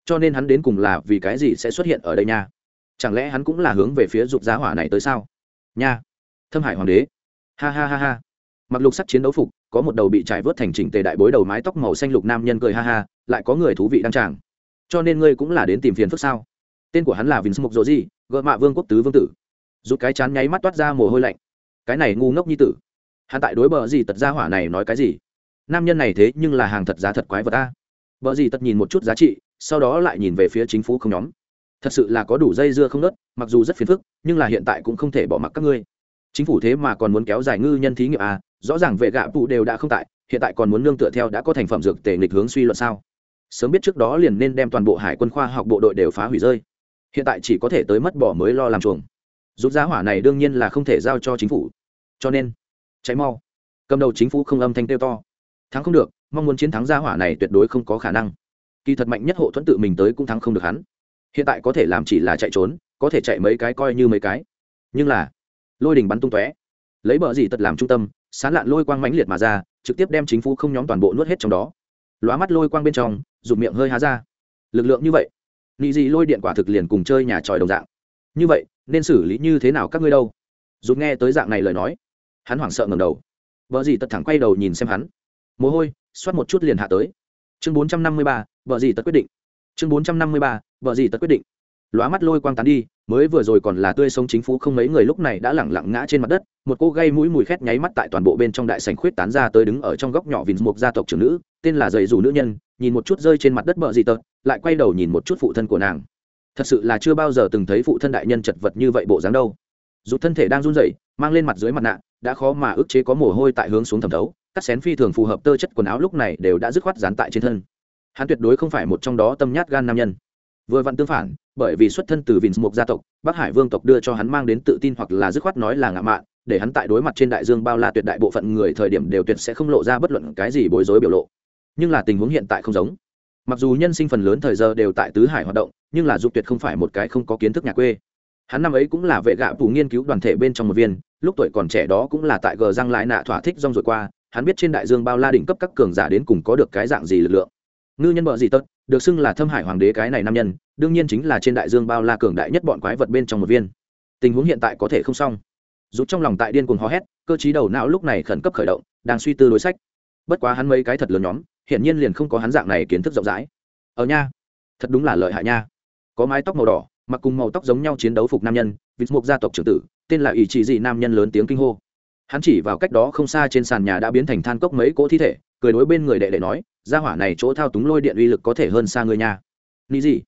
Cho nên hắn đến cùng là vì cái gì sẽ xuất hiện ở đây nha? Chẳng lẽ hắn cũng là hướng về phía dục giá hỏa này tới sao? Nha. Thâm hải hoàng đế. Ha ha ha ha. Mặc lục sắc chiến đấu phục có một đầu bị trải vớt thành chỉnh tề đại bối đầu mái tóc màu xanh lục nam nhân cười ha ha lại có người thú vị đăng tràng cho nên ngươi cũng là đến tìm phiền phức sao? Tên của hắn là vinh mục dỗ gì gợ mạ vương quốc tứ vương tử. Rút cái chán nháy mắt toát ra mồ hôi lạnh. Cái này ngu ngốc như tử. Hắn tại đối bờ gì tật ra hỏa này nói cái gì? Nam nhân này thế nhưng là hàng thật giá thật quái vật ta bờ gì tật nhìn một chút giá trị, sau đó lại nhìn về phía chính phủ không nhóm. Thật sự là có đủ dây dưa không nớt, mặc dù rất phiền phức, nhưng là hiện tại cũng không thể bỏ mặc các ngươi. Chính phủ thế mà còn muốn kéo dài ngư nhân thí nghiệm à rõ ràng vệ gạ phụ đều đã không tại, hiện tại còn muốn nương tựa theo đã có thành phẩm dược tề nghịch hướng suy luận sao? Sớm biết trước đó liền nên đem toàn bộ hải quân khoa học bộ đội đều phá hủy rơi. Hiện tại chỉ có thể tới mất bỏ mới lo làm chuồng. Rút giá hỏa này đương nhiên là không thể giao cho chính phủ. Cho nên cháy mau. Cầm đầu chính phủ không âm thanh kêu to. Thắng không được, mong muốn chiến thắng gia hỏa này tuyệt đối không có khả năng. Kỳ thật mạnh nhất hộ thuẫn tự mình tới cũng thắng không được hắn. Hiện tại có thể làm chỉ là chạy trốn, có thể chạy mấy cái coi như mấy cái. Nhưng là, lôi đình bắn tung tóe. Lấy bờ gì tật làm trung tâm, sán lạn lôi quang mãnh liệt mà ra, trực tiếp đem chính phủ không nhóm toàn bộ nuốt hết trong đó lóa mắt lôi quang bên trong dùng miệng hơi há ra. Lực lượng như vậy, nị dị lôi điện quả thực liền cùng chơi nhà tròi đồng dạng. Như vậy, nên xử lý như thế nào các ngươi đâu? Dù nghe tới dạng này lời nói, hắn hoảng sợ ngầm đầu. Vợ gì tật thẳng quay đầu nhìn xem hắn. Mồ hôi, xoát một chút liền hạ tới. Chương bốn trăm năm mươi ba, vợ gì tật quyết định. Chương bốn trăm năm mươi ba, vợ gì tật quyết định lóa mắt lôi quang tán đi, mới vừa rồi còn là tươi sống chính phủ không mấy người lúc này đã lẳng lặng ngã trên mặt đất, một cô gây mũi mùi khét nháy mắt tại toàn bộ bên trong đại sành khuyết tán ra tới đứng ở trong góc nhỏ vìn một gia tộc trưởng nữ, tên là dày dù nữ nhân, nhìn một chút rơi trên mặt đất bờ dị tợt lại quay đầu nhìn một chút phụ thân của nàng. Thật sự là chưa bao giờ từng thấy phụ thân đại nhân chật vật như vậy bộ dáng đâu. Dù thân thể đang run rẩy, mang lên mặt dưới mặt nạ, đã khó mà ức chế có mồ hôi tại hướng xuống thẩm thấu, cắt xén phi thường phù hợp tơ chất quần áo lúc này đều đã dứt khoát dán tại trên thân. Hắn tuyệt đối không phải một trong đó tâm nhát gan nam nhân vừa vặn tương phản, bởi vì xuất thân từ vinh mục gia tộc, bắc hải vương tộc đưa cho hắn mang đến tự tin hoặc là dứt khoát nói là ngạo mạn, để hắn tại đối mặt trên đại dương bao la tuyệt đại bộ phận người thời điểm đều tuyệt sẽ không lộ ra bất luận cái gì bối rối biểu lộ. Nhưng là tình huống hiện tại không giống. Mặc dù nhân sinh phần lớn thời giờ đều tại tứ hải hoạt động, nhưng là dục tuyệt không phải một cái không có kiến thức nhà quê. Hắn năm ấy cũng là vệ gạ phủ nghiên cứu đoàn thể bên trong một viên, lúc tuổi còn trẻ đó cũng là tại gờ răng lại nạ thỏa thích rong rồi qua, hắn biết trên đại dương bao la đỉnh cấp các cường giả đến cùng có được cái dạng gì lực lượng. Ngư nhân bợ gì tất được xưng là thâm hải hoàng đế cái này nam nhân, đương nhiên chính là trên đại dương bao la cường đại nhất bọn quái vật bên trong một viên. Tình huống hiện tại có thể không xong. Rút trong lòng tại điên cuồng hò hét, cơ chí đầu não lúc này khẩn cấp khởi động, đang suy tư đối sách. Bất quá hắn mấy cái thật lớn nhóm, hiển nhiên liền không có hắn dạng này kiến thức rộng rãi. Ở nha, thật đúng là lợi hại nha. Có mái tóc màu đỏ, mặc cùng màu tóc giống nhau chiến đấu phục nam nhân, vịt mục gia tộc trưởng tử, tên là ỷ chỉ dị nam nhân lớn tiếng kinh hô. Hắn chỉ vào cách đó không xa trên sàn nhà đã biến thành than cốc mấy cỗ thi thể cười đối bên người đệ đệ nói, gia hỏa này chỗ thao túng lôi điện uy lực có thể hơn xa người nhà ni gì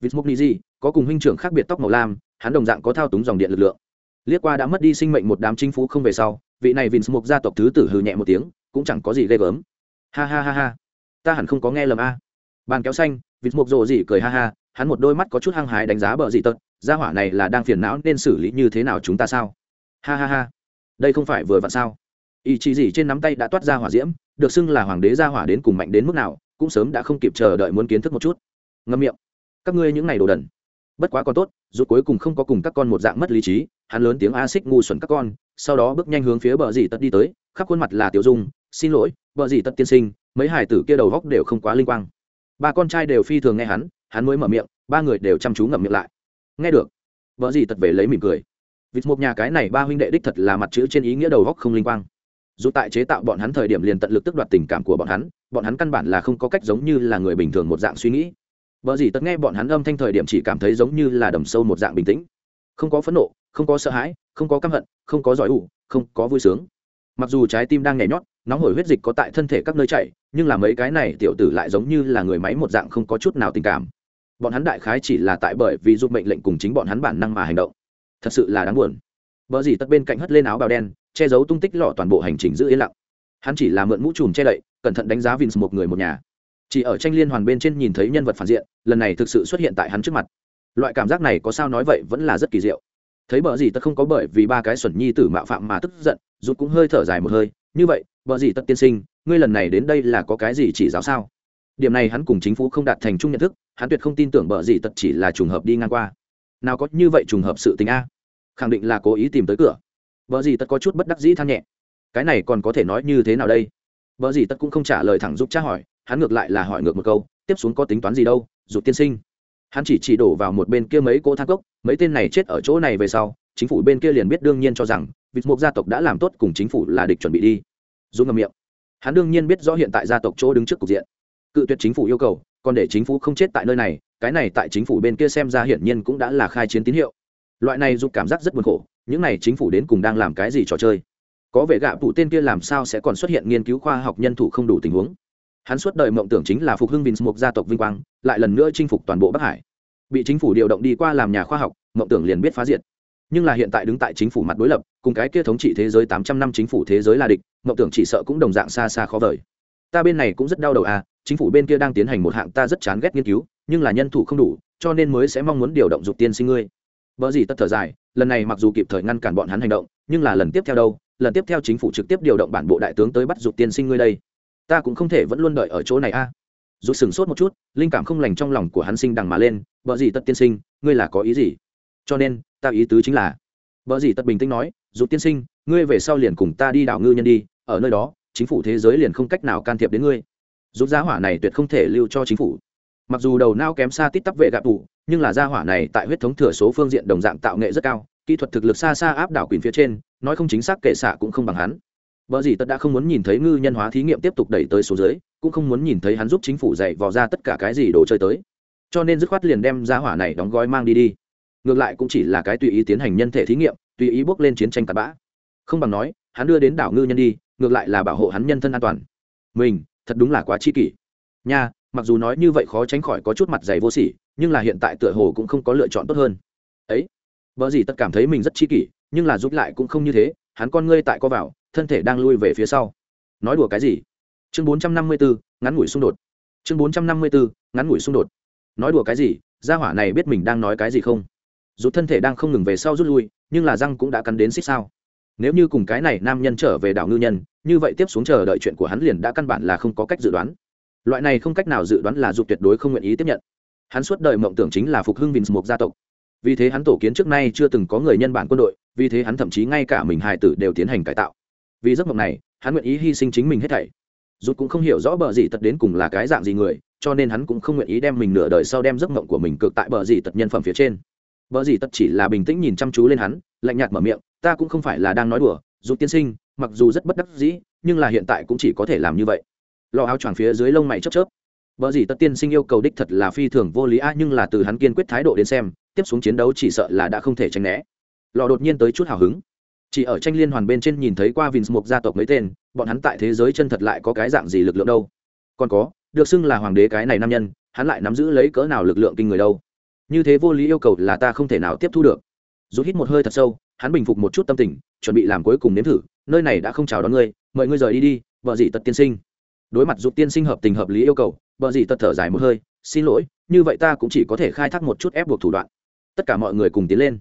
vịt mục ni gì có cùng huynh trưởng khác biệt tóc màu lam, hắn đồng dạng có thao túng dòng điện lực lượng. Liếc qua đã mất đi sinh mệnh một đám chính phủ không về sau, vị này vịt mục gia tộc thứ tử hừ nhẹ một tiếng, cũng chẳng có gì ghê gớm. Ha ha ha ha, ta hẳn không có nghe lầm a. Bàn kéo xanh, vịt mục rồ gì cười ha ha, hắn một đôi mắt có chút hăng hái đánh giá bờ dị tật, gia hỏa này là đang phiền não nên xử lý như thế nào chúng ta sao? Ha ha ha, đây không phải vừa vặn sao? Ý chí gì trên nắm tay đã toát ra hỏa diễm, được xưng là hoàng đế gia hỏa đến cùng mạnh đến mức nào, cũng sớm đã không kịp chờ đợi muốn kiến thức một chút. Ngâm miệng. Các ngươi những ngày đồ đần. Bất quá còn tốt rút cuối cùng không có cùng các con một dạng mất lý trí, hắn lớn tiếng a xích ngu xuẩn các con, sau đó bước nhanh hướng phía bờ dì tật đi tới, khắp khuôn mặt là tiểu dung, xin lỗi, bờ dì tật tiên sinh, mấy hải tử kia đầu góc đều không quá linh quang. Ba con trai đều phi thường nghe hắn hắn mới mở miệng, ba người đều chăm chú ngậm miệng lại. Nghe được vợ gì tật về lấy mỉm cười. Vịt một nhà cái này ba huynh đệ đích thật là mặt chữ trên ý nghĩa đầu góc không linh quang dù tại chế tạo bọn hắn thời điểm liền tận lực tức đoạt tình cảm của bọn hắn bọn hắn căn bản là không có cách giống như là người bình thường một dạng suy nghĩ. Vợ gì tất nghe bọn hắn âm thanh thời điểm chỉ cảm thấy giống như là đầm sâu một dạng bình tĩnh. Không có phẫn nộ, không có sợ hãi, không có căm hận, không có giỏi ủ, không có vui sướng. Mặc dù trái tim đang nhảy nhót, nóng hổi huyết dịch có tại thân thể các nơi chạy, nhưng là mấy cái này tiểu tử lại giống như là người máy một dạng không có chút nào tình cảm. Bọn hắn đại khái chỉ là tại bởi vì giúp mệnh lệnh cùng chính bọn hắn bản năng mà hành động. Thật sự là đáng buồn bờ gì tất bên cạnh hất lên áo bào đen, che giấu tung tích lọ toàn bộ hành trình giữ yên lặng. Hắn chỉ là mượn mũ trùm che đậy, cẩn thận đánh giá vince một người một nhà. Chỉ ở tranh liên hoàn bên trên nhìn thấy nhân vật phản diện, lần này thực sự xuất hiện tại hắn trước mặt. Loại cảm giác này có sao nói vậy vẫn là rất kỳ diệu. Thấy bờ gì tất không có bởi vì ba cái xuẩn nhi tử mạo phạm mà tức giận, rụt cũng hơi thở dài một hơi. Như vậy, bờ gì tất tiên sinh, ngươi lần này đến đây là có cái gì chỉ giáo sao? Điểm này hắn cùng chính phủ không đạt thành chung nhận thức, hắn tuyệt không tin tưởng bờ gì tất chỉ là trùng hợp đi ngang qua. Nào có như vậy trùng hợp sự tình a? Khẳng định là cố ý tìm tới cửa. Bờ gì tất có chút bất đắc dĩ than nhẹ. Cái này còn có thể nói như thế nào đây? Bờ gì tất cũng không trả lời thẳng giúp cha hỏi, hắn ngược lại là hỏi ngược một câu, tiếp xuống có tính toán gì đâu rụt tiên sinh. Hắn chỉ chỉ đổ vào một bên kia mấy cô thang cốc, mấy tên này chết ở chỗ này về sau, chính phủ bên kia liền biết đương nhiên cho rằng, vịt mục gia tộc đã làm tốt cùng chính phủ là địch chuẩn bị đi. Dù ngầm miệng. Hắn đương nhiên biết rõ hiện tại gia tộc chỗ đứng trước cục diện. Cự tuyệt chính phủ yêu cầu, còn để chính phủ không chết tại nơi này, cái này tại chính phủ bên kia xem ra hiển nhiên cũng đã là khai chiến tín hiệu loại này giúp cảm giác rất buồn khổ, những này chính phủ đến cùng đang làm cái gì trò chơi? Có vẻ gạ phụ tên kia làm sao sẽ còn xuất hiện nghiên cứu khoa học nhân thủ không đủ tình huống? Hắn suốt đời mộng tưởng chính là phục hưng vinh Mục gia tộc vinh quang, lại lần nữa chinh phục toàn bộ bắc hải. Bị chính phủ điều động đi qua làm nhà khoa học, mộng tưởng liền biết phá diệt. Nhưng là hiện tại đứng tại chính phủ mặt đối lập, cùng cái kia thống trị thế giới tám trăm năm chính phủ thế giới là địch, mộng tưởng chỉ sợ cũng đồng dạng xa xa khó vời. Ta bên này cũng rất đau đầu à chính phủ bên kia đang tiến hành một hạng ta rất chán ghét nghiên cứu, nhưng là nhân thủ không đủ, cho nên mới sẽ mong muốn điều động dục tiên sinh ngươi. Bỡ gì tất thở dài, lần này mặc dù kịp thời ngăn cản bọn hắn hành động, nhưng là lần tiếp theo đâu? Lần tiếp theo chính phủ trực tiếp điều động bản bộ đại tướng tới bắt dục tiên sinh ngươi đây. Ta cũng không thể vẫn luôn đợi ở chỗ này a. À. sừng sốt một chút, linh cảm không lành trong lòng của hắn sinh đằng mà lên, "Bỡ gì tất tiên sinh, ngươi là có ý gì? Cho nên, ta ý tứ chính là, Bỡ gì tất bình tĩnh nói, dù tiên sinh, ngươi về sau liền cùng ta đi đảo ngư nhân đi, ở nơi đó, chính phủ thế giới liền không cách nào can thiệp đến ngươi. Rút giá hỏa này tuyệt không thể lưu cho chính phủ mặc dù đầu nao kém xa tít tắp vệ gạ tủ nhưng là gia hỏa này tại huyết thống thừa số phương diện đồng dạng tạo nghệ rất cao kỹ thuật thực lực xa xa áp đảo quyền phía trên nói không chính xác kệ xạ cũng không bằng hắn Bở gì tất đã không muốn nhìn thấy ngư nhân hóa thí nghiệm tiếp tục đẩy tới số dưới, cũng không muốn nhìn thấy hắn giúp chính phủ dạy vò ra tất cả cái gì đồ chơi tới. Cho nên dứt khoát liền đem gia hỏa này đóng gói mang đi đi. Ngược lại cũng chỉ là cái tùy ý tiến hành nhân thể thí nghiệm, tùy ý bước lên chiến tranh cặn bã. Không bằng nói, hắn đưa đến đảo ngư nhân đi, ngược lại là bảo hộ hắn nhân thân an toàn. Mình, thật đúng là quá chi kỷ. Nha, mặc dù nói như vậy khó tránh khỏi có chút mặt dày vô sỉ, nhưng là hiện tại tựa hồ cũng không có lựa chọn tốt hơn. Ấy, Bở gì tất cảm thấy mình rất chi kỷ, nhưng là giúp lại cũng không như thế, hắn con ngươi tại co vào, thân thể đang lui về phía sau. Nói đùa cái gì? Chương bốn trăm năm mươi bốn ngắn ngủi xung đột. Chương bốn trăm năm mươi bốn ngắn ngủi xung đột. Nói đùa cái gì? Gia hỏa này biết mình đang nói cái gì không? Dù thân thể đang không ngừng về sau rút lui nhưng là răng cũng đã cắn đến xích sao. Nếu như cùng cái này nam nhân trở về đảo ngư nhân như vậy tiếp xuống chờ đợi chuyện của hắn liền đã căn bản là không có cách dự đoán loại này không cách nào dự đoán là dục tuyệt đối không nguyện ý tiếp nhận. Hắn suốt đời mộng tưởng chính là phục hưng vins một gia tộc. Vì thế hắn tổ kiến trước nay chưa từng có người nhân bản quân đội, vì thế hắn thậm chí ngay cả mình hài tử đều tiến hành cải tạo. Vì giấc mộng này, hắn nguyện ý hy sinh chính mình hết thảy. Rút cũng không hiểu rõ bờ gì tật đến cùng là cái dạng gì người, cho nên hắn cũng không nguyện ý đem mình nửa đời sau đem giấc mộng của mình cực tại bờ gì tật nhân phẩm phía trên. Bờ gì tật chỉ là bình tĩnh nhìn chăm chú lên hắn, lạnh nhạt mở miệng, ta cũng không phải là đang nói đùa, rút tiên sinh, mặc dù rất bất đắc dĩ, nhưng là hiện tại cũng chỉ có thể làm như vậy lò áo choàng phía dưới lông mày chớp chớp. Bở gì tất tiên sinh yêu cầu đích thật là phi thường vô lý a nhưng là từ hắn kiên quyết thái độ đến xem, tiếp xuống chiến đấu chỉ sợ là đã không thể tránh né. Lò đột nhiên tới chút hào hứng. Chỉ ở tranh liên hoàn bên trên nhìn thấy qua vins một gia tộc mấy tên bọn hắn tại thế giới chân thật lại có cái dạng gì lực lượng đâu? Còn có được xưng là hoàng đế cái này nam nhân hắn lại nắm giữ lấy cỡ nào lực lượng kinh người đâu? Như thế vô lý yêu cầu là ta không thể nào tiếp thu được. Rút hít một hơi thật sâu hắn bình phục một chút tâm tình chuẩn bị làm cuối cùng nếm thử nơi này đã không chào đón ngươi mời ngươi rời đi đi vợ gì tật tiên sinh đối mặt dục tiên sinh hợp tình hợp lý yêu cầu bờ dì tật thở dài một hơi, xin lỗi, như vậy ta cũng chỉ có thể khai thác một chút ép buộc thủ đoạn. Tất cả mọi người cùng tiến lên.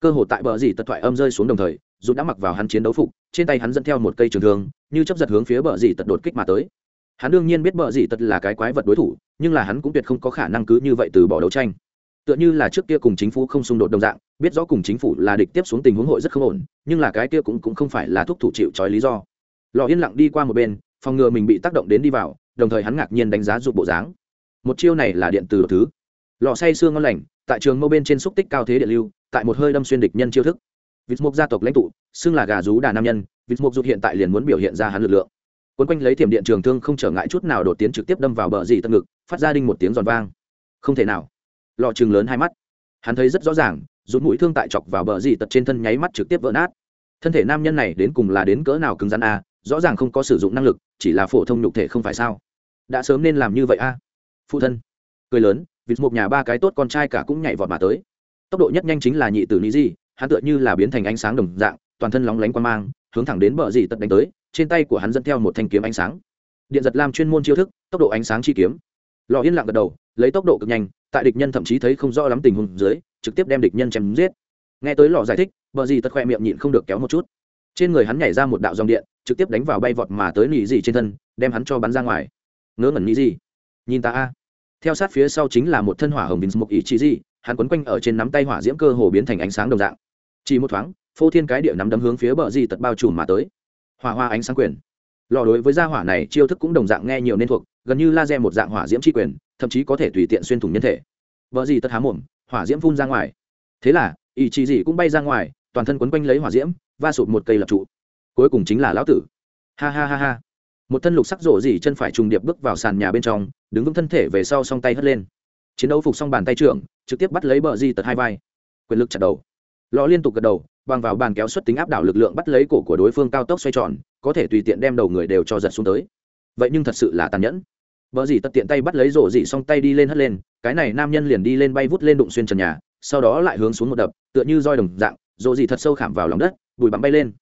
Cơ hội tại bờ dì tật thoại âm rơi xuống đồng thời dù đã mặc vào hắn chiến đấu phục, trên tay hắn dẫn theo một cây trường thương, như chấp giật hướng phía bờ dì tật đột kích mà tới. Hắn đương nhiên biết bờ dì tật là cái quái vật đối thủ, nhưng là hắn cũng tuyệt không có khả năng cứ như vậy từ bỏ đấu tranh. Tựa như là trước kia cùng chính phủ không xung đột đồng dạng, biết rõ cùng chính phủ là địch tiếp xuống tình huống hội rất không ổn, nhưng là cái kia cũng cũng không phải là thúc thủ chịu trói lý do. Lò yên lặng đi qua một bên phòng ngừa mình bị tác động đến đi vào, đồng thời hắn ngạc nhiên đánh giá dục bộ dáng. Một chiêu này là điện từ thứ. Lò say xương ngon lành, tại trường mâu bên trên xúc tích cao thế điện lưu, tại một hơi đâm xuyên địch nhân chiêu thức. Vịt mục gia tộc lãnh tụ, xưng là gà rú đà nam nhân, vịt mục dục hiện tại liền muốn biểu hiện ra hắn lực lượng. Quấn quanh lấy thiểm điện trường thương không trở ngại chút nào đột tiến trực tiếp đâm vào bờ dì tân ngực, phát ra đinh một tiếng giòn vang. Không thể nào. Lò chừng lớn hai mắt. Hắn thấy rất rõ ràng rút mũi thương tại chọc vào bờ dì tật trên thân nháy mắt trực tiếp vỡ nát. Thân thể nam nhân này đến cùng là đến cỡ nào cứng rắn a rõ ràng không có sử dụng năng lực, chỉ là phổ thông nhục thể không phải sao? Đã sớm nên làm như vậy a. À? Phụ thân, cười lớn vịt một nhà ba cái tốt con trai cả cũng nhảy vọt mà tới. Tốc độ nhất nhanh chính là nhị tử lý di, hắn tựa như là biến thành ánh sáng đồng dạng, toàn thân lóng lánh qua mang, hướng thẳng đến bờ dì tật đánh tới, trên tay của hắn dẫn theo một thanh kiếm ánh sáng. Điện giật lam chuyên môn chiêu thức, tốc độ ánh sáng chi kiếm. Lò yên lặng gật đầu, lấy tốc độ cực nhanh, tại địch nhân thậm chí thấy không rõ lắm tình huống dưới, trực tiếp đem địch nhân chém giết. Nghe tới lò giải thích, bờ dì tật khoe miệng nhịn không được kéo một chút trên người hắn nhảy ra một đạo dòng điện, trực tiếp đánh vào bay vọt mà tới nỉ dị trên thân, đem hắn cho bắn ra ngoài. Ngớ ngẩn nỉ dị. Nhìn ta a. Theo sát phía sau chính là một thân hỏa hồng bình mục ý chí dị, hắn quấn quanh ở trên nắm tay hỏa diễm cơ hồ biến thành ánh sáng đồng dạng. Chỉ một thoáng, phô thiên cái địa nắm đấm hướng phía bờ dị tật bao trùm mà tới. Hỏa hoa ánh sáng quyền. Lò đối với gia hỏa này, chiêu thức cũng đồng dạng nghe nhiều nên thuộc, gần như laser một dạng hỏa diễm chi quyền, thậm chí có thể tùy tiện xuyên thủng nhân thể. Vợ gì tất há mồm, hỏa diễm phun ra ngoài. Thế là, ý chí gì cũng bay ra ngoài, toàn thân quấn quanh lấy hỏa diễm va sụp một cây lập trụ. Cuối cùng chính là lão tử. Ha ha ha ha. Một thân lục sắc rổ dỉ chân phải trùng điệp bước vào sàn nhà bên trong, đứng vững thân thể về sau song tay hất lên. Chiến đấu phục xong bàn tay trưởng, trực tiếp bắt lấy bờ di tật hai vai. Quyền lực chặt đầu. Lò liên tục gật đầu, bằng vào bàn kéo xuất tính áp đảo lực lượng bắt lấy cổ của đối phương cao tốc xoay tròn, có thể tùy tiện đem đầu người đều cho giật xuống tới. Vậy nhưng thật sự là tàn nhẫn. Vợ dì tật tiện tay bắt lấy rổ dì xong tay đi lên hất lên, cái này nam nhân liền đi lên bay vút lên đụng xuyên trần nhà, sau đó lại hướng xuống một đập, tựa như roi đồng dạng, rổ dì thật sâu khảm vào lòng đất bụi bặm bay lên.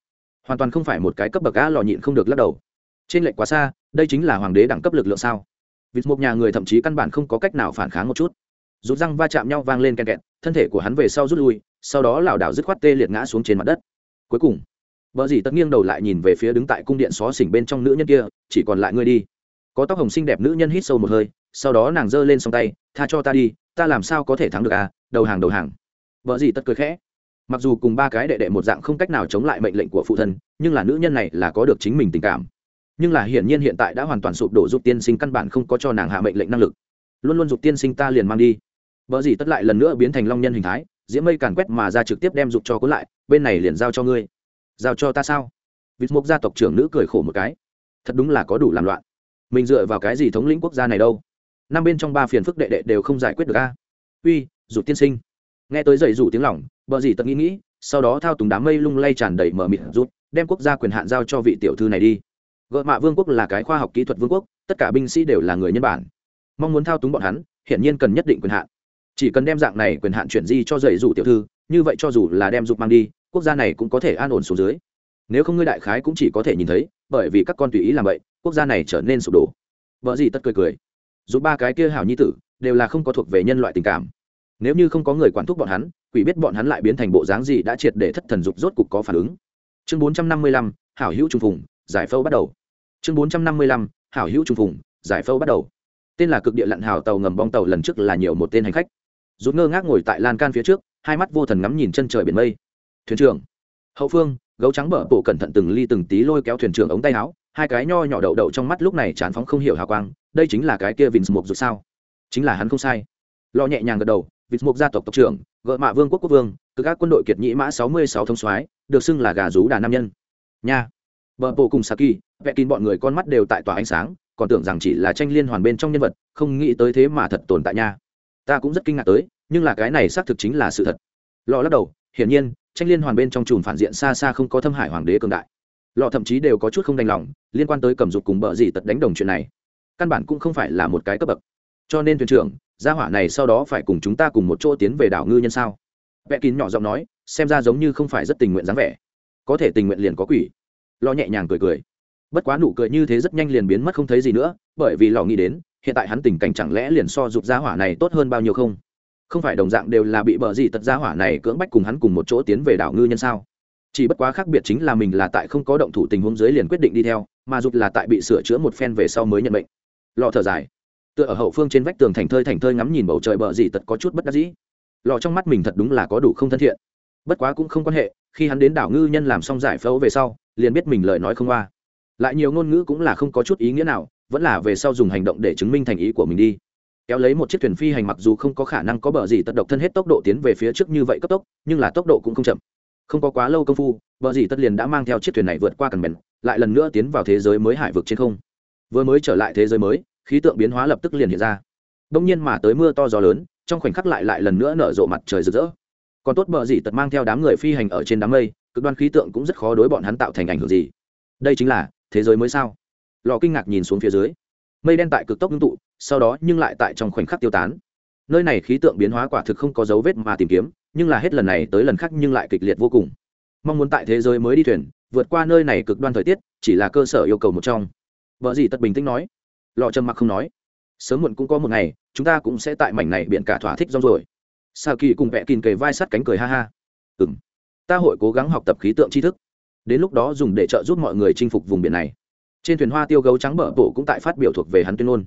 Hoàn toàn không phải một cái cấp bậc á lò nhịn không được lắc đầu. Trên lệnh quá xa, đây chính là hoàng đế đẳng cấp lực lượng sao? Vịt một nhà người thậm chí căn bản không có cách nào phản kháng một chút. Rút răng va chạm nhau vang lên kẹt kẹt, thân thể của hắn về sau rút lui, sau đó lảo đảo dứt khoát tê liệt ngã xuống trên mặt đất. Cuối cùng, vợ dì tất nghiêng đầu lại nhìn về phía đứng tại cung điện xó xỉnh bên trong nữ nhân kia, chỉ còn lại ngươi đi. Có tóc hồng xinh đẹp nữ nhân hít sâu một hơi, sau đó nàng giơ lên song tay, tha cho ta đi, ta làm sao có thể thắng được à? Đầu hàng đầu hàng. Vợ dì tất cười khẽ mặc dù cùng ba cái đệ đệ một dạng không cách nào chống lại mệnh lệnh của phụ thân, nhưng là nữ nhân này là có được chính mình tình cảm. Nhưng là hiển nhiên hiện tại đã hoàn toàn sụp đổ dục tiên sinh căn bản không có cho nàng hạ mệnh lệnh năng lực. Luôn luôn dục tiên sinh ta liền mang đi. Vợ gì tất lại lần nữa biến thành long nhân hình thái, diễm mây càn quét mà ra trực tiếp đem dục cho cuốn lại, bên này liền giao cho ngươi. Giao cho ta sao? Vịt mục gia tộc trưởng nữ cười khổ một cái. Thật đúng là có đủ làm loạn. Mình dựa vào cái gì thống lĩnh quốc gia này đâu? Năm bên trong ba phiền phức đệ đệ đều không giải quyết được a. Uy, dục tiên sinh nghe tới dậy rủ tiếng lỏng bờ gì tật nghĩ nghĩ, sau đó thao túng đám mây lung lay tràn đầy mở mịt, rút, đem quốc gia quyền hạn giao cho vị tiểu thư này đi. Gợi mạ vương quốc là cái khoa học kỹ thuật vương quốc, tất cả binh sĩ đều là người nhân bản. Mong muốn thao túng bọn hắn, hiển nhiên cần nhất định quyền hạn. Chỉ cần đem dạng này quyền hạn chuyển di cho dạy dụ tiểu thư, như vậy cho dù là đem dục mang đi, quốc gia này cũng có thể an ổn xuống dưới. Nếu không ngươi đại khái cũng chỉ có thể nhìn thấy, bởi vì các con tùy ý làm vậy, quốc gia này trở nên sụp đổ. Vợ gì tất cười cười. Dù ba cái kia hảo nhi tử, đều là không có thuộc về nhân loại tình cảm nếu như không có người quản thúc bọn hắn, quỷ biết bọn hắn lại biến thành bộ dáng gì đã triệt để thất thần dục rốt cục có phản ứng. Chương bốn trăm năm mươi lăm, hảo hữu trung phùng, giải phâu bắt đầu. Chương bốn trăm năm mươi lăm, hảo hữu trung phùng, giải phâu bắt đầu. Tên là cực địa lặn hào tàu ngầm bong tàu lần trước là nhiều một tên hành khách. Rút ngơ ngác ngồi tại lan can phía trước, hai mắt vô thần ngắm nhìn chân trời biển mây. Thuyền trưởng. Hậu phương, gấu trắng bở bộ cẩn thận từng ly từng tí lôi kéo thuyền trưởng ống tay áo, hai cái nho nhỏ đậu đậu trong mắt lúc này chán phóng không hiểu hào quang, đây chính là cái kia vinh mục rồi sao? Chính là hắn không sai. Lo nhẹ nhàng gật đầu vịt mục gia tộc tộc trưởng, gợ mạ vương quốc quốc vương cứ các quân đội kiệt nhĩ mã sáu mươi sáu thông soái, được xưng là gà rú đà nam nhân. Nha. Vợ bộ cùng saki vẽ kín bọn người con mắt đều tại tòa ánh sáng, còn tưởng rằng chỉ là tranh liên hoàn bên trong nhân vật, không nghĩ tới thế mà thật tồn tại nha. Ta cũng rất kinh ngạc tới, nhưng là cái này xác thực chính là sự thật. Lò lắc đầu, hiển nhiên, tranh liên hoàn bên trong chùm phản diện xa xa không có thâm hải hoàng đế cường đại. Lọ thậm chí đều có chút không đành lòng, liên quan tới cầm dục cùng bờ gì tật đánh đồng chuyện này. Căn bản cũng không phải là một cái cấp bậc. Cho nên thuyền trưởng gia hỏa này sau đó phải cùng chúng ta cùng một chỗ tiến về đảo ngư nhân sao? Vẽ kín nhỏ giọng nói, xem ra giống như không phải rất tình nguyện dáng vẻ. Có thể tình nguyện liền có quỷ. Lo nhẹ nhàng cười cười. Bất quá nụ cười như thế rất nhanh liền biến mất không thấy gì nữa, bởi vì lò nghĩ đến, hiện tại hắn tình cảnh chẳng lẽ liền so giục gia hỏa này tốt hơn bao nhiêu không? Không phải đồng dạng đều là bị bờ gì tật gia hỏa này cưỡng bách cùng hắn cùng một chỗ tiến về đảo ngư nhân sao? Chỉ bất quá khác biệt chính là mình là tại không có động thủ tình huống dưới liền quyết định đi theo, mà giục là tại bị sửa chữa một phen về sau mới nhận bệnh lò thở dài tựa ở hậu phương trên vách tường thành thơi thành thơi ngắm nhìn bầu trời bờ gì tật có chút bất đắc dĩ. Lò trong mắt mình thật đúng là có đủ không thân thiện. Bất quá cũng không quan hệ, khi hắn đến đảo ngư nhân làm xong giải phẫu về sau, liền biết mình lời nói không qua. Lại nhiều ngôn ngữ cũng là không có chút ý nghĩa nào, vẫn là về sau dùng hành động để chứng minh thành ý của mình đi. Kéo lấy một chiếc thuyền phi hành mặc dù không có khả năng có bờ gì tật độc thân hết tốc độ tiến về phía trước như vậy cấp tốc, nhưng là tốc độ cũng không chậm. Không có quá lâu công phu, bờ gì tất liền đã mang theo chiếc thuyền này vượt qua cần bèn, lại lần nữa tiến vào thế giới mới hải vực trên không. Vừa mới trở lại thế giới mới khí tượng biến hóa lập tức liền hiện ra. Đông nhiên mà tới mưa to gió lớn, trong khoảnh khắc lại lại lần nữa nở rộ mặt trời rực rỡ. Còn tốt bờ gì tật mang theo đám người phi hành ở trên đám mây, cực đoan khí tượng cũng rất khó đối bọn hắn tạo thành ảnh hưởng gì. Đây chính là, thế giới mới sao? Lò kinh ngạc nhìn xuống phía dưới. Mây đen tại cực tốc ngưng tụ, sau đó nhưng lại tại trong khoảnh khắc tiêu tán. Nơi này khí tượng biến hóa quả thực không có dấu vết mà tìm kiếm, nhưng là hết lần này tới lần khác nhưng lại kịch liệt vô cùng. Mong muốn tại thế giới mới đi thuyền, vượt qua nơi này cực đoan thời tiết, chỉ là cơ sở yêu cầu một trong. Vợ gì tật bình tĩnh nói lọ trầm mặc không nói. Sớm muộn cũng có một ngày, chúng ta cũng sẽ tại mảnh này biện cả thỏa thích rong rồi sa kỳ cùng vẽ kìn kề vai sắt cánh cười ha ha. Ừ m ta hội cố gắng học tập khí tượng tri thức. Đến lúc đó dùng để trợ giúp mọi người chinh phục vùng biển này. Trên thuyền hoa tiêu gấu trắng mở bộ cũng tại phát biểu thuộc về hắn tuyên ngôn.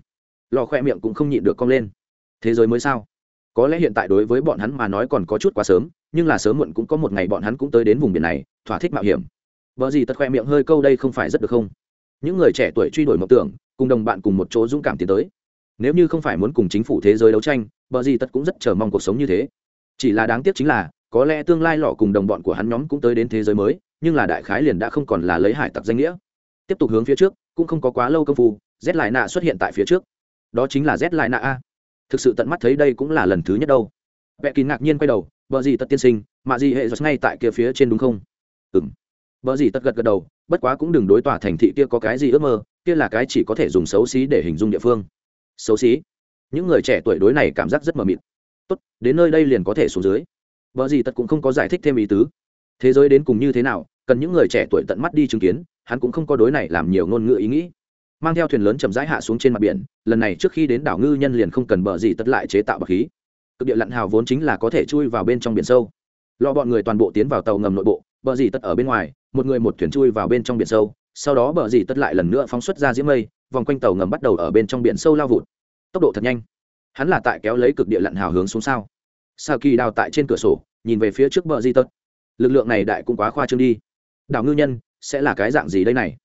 Lò khoe miệng cũng không nhịn được cong lên. Thế giới mới sao? Có lẽ hiện tại đối với bọn hắn mà nói còn có chút quá sớm, nhưng là sớm muộn cũng có một ngày bọn hắn cũng tới đến vùng biển này, thỏa thích mạo hiểm. Vợ gì tật khoe miệng hơi câu đây không phải rất được không? Những người trẻ tuổi truy đuổi mộng tưởng cùng đồng bạn cùng một chỗ dũng cảm tiến tới. Nếu như không phải muốn cùng chính phủ thế giới đấu tranh, bờ gì tật cũng rất chờ mong cuộc sống như thế. Chỉ là đáng tiếc chính là, có lẽ tương lai lọ cùng đồng bọn của hắn nhóm cũng tới đến thế giới mới, nhưng là đại khái liền đã không còn là lấy hải tặc danh nghĩa. Tiếp tục hướng phía trước, cũng không có quá lâu công phu, z lại nạ xuất hiện tại phía trước. Đó chính là z lại nạ a. Thực sự tận mắt thấy đây cũng là lần thứ nhất đâu. Vẽ kín ngạc nhiên quay đầu vợ gì tật tiên sinh, mạ gì hệ giật ngay tại kia phía trên đúng không? Ừ m vợ gì tật gật gật đầu, bất quá cũng đừng đối tỏa thành thị kia có cái gì ước mơ kia là cái chỉ có thể dùng xấu xí để hình dung địa phương. Xấu xí? Những người trẻ tuổi đối này cảm giác rất mờ mịt. Tốt, đến nơi đây liền có thể xuống dưới. Vợ gì tật cũng không có giải thích thêm ý tứ. Thế giới đến cùng như thế nào, cần những người trẻ tuổi tận mắt đi chứng kiến, hắn cũng không có đối này làm nhiều ngôn ngữ ý nghĩ. Mang theo thuyền lớn chậm rãi hạ xuống trên mặt biển, lần này trước khi đến đảo ngư nhân liền không cần bờ gì tất lại chế tạo bậc khí. Cực địa lặn hào vốn chính là có thể chui vào bên trong biển sâu. Lọ bọn người toàn bộ tiến vào tàu ngầm nội bộ, bờ gì tất ở bên ngoài, một người một thuyền chui vào bên trong biển sâu sau đó bờ dì tất lại lần nữa phóng xuất ra diễm mây, vòng quanh tàu ngầm bắt đầu ở bên trong biển sâu lao vụt. Tốc độ thật nhanh. Hắn là tại kéo lấy cực địa lặn hào hướng xuống sao? Sao kỳ đào tại trên cửa sổ, nhìn về phía trước bờ di tất? Lực lượng này đại cũng quá khoa trương đi. Đảo ngư nhân, sẽ là cái dạng gì đây này?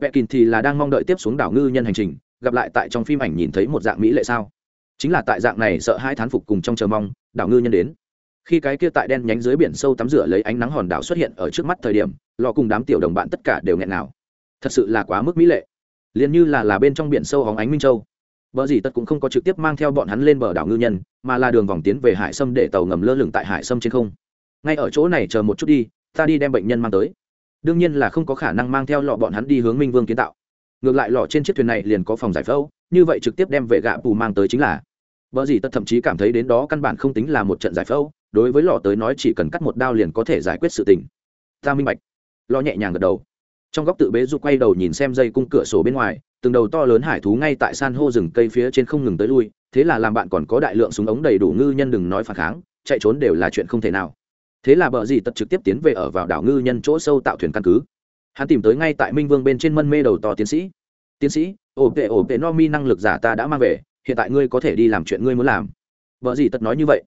Vẽ kín thì là đang mong đợi tiếp xuống đảo ngư nhân hành trình, gặp lại tại trong phim ảnh nhìn thấy một dạng mỹ lệ sao? Chính là tại dạng này sợ hai thán phục cùng trong chờ mong, đảo ngư nhân đến. Khi cái kia tại đen nhánh dưới biển sâu tắm rửa lấy ánh nắng hòn đảo xuất hiện ở trước mắt thời điểm lò cùng đám tiểu đồng bạn tất cả đều nghẹn nào thật sự là quá mức mỹ lệ. Liền như là là bên trong biển sâu hóng ánh minh châu. Bờ gì tất cũng không có trực tiếp mang theo bọn hắn lên bờ đảo ngư nhân, mà là đường vòng tiến về hải sâm để tàu ngầm lơ lửng tại hải sâm trên không. Ngay ở chỗ này chờ một chút đi, ta đi đem bệnh nhân mang tới. Đương nhiên là không có khả năng mang theo lọ bọn hắn đi hướng minh vương kiến tạo. Ngược lại lọ trên chiếc thuyền này liền có phòng giải phẫu như vậy trực tiếp đem vệ gạ bù mang tới chính là. Vợ gì tất thậm chí cảm thấy đến đó căn bản không tính là một trận giải phẫu đối với lọ tới nói chỉ cần cắt một đao liền có thể giải quyết sự tình. Ta minh bạch. Lọ nhẹ nhàng gật đầu trong góc tự bế du quay đầu nhìn xem dây cung cửa sổ bên ngoài, từng đầu to lớn hải thú ngay tại san hô rừng cây phía trên không ngừng tới lui, thế là làm bạn còn có đại lượng súng ống đầy đủ ngư nhân đừng nói phản kháng, chạy trốn đều là chuyện không thể nào. Thế là bờ gì tật trực tiếp tiến về ở vào đảo ngư nhân chỗ sâu tạo thuyền căn cứ. Hắn tìm tới ngay tại minh vương bên trên mân mê đầu to tiến sĩ. Tiến sĩ ổ tệ ổ tệ, no mi năng lực giả ta đã mang về, hiện tại ngươi có thể đi làm chuyện ngươi muốn làm. Vợ gì tật nói như vậy.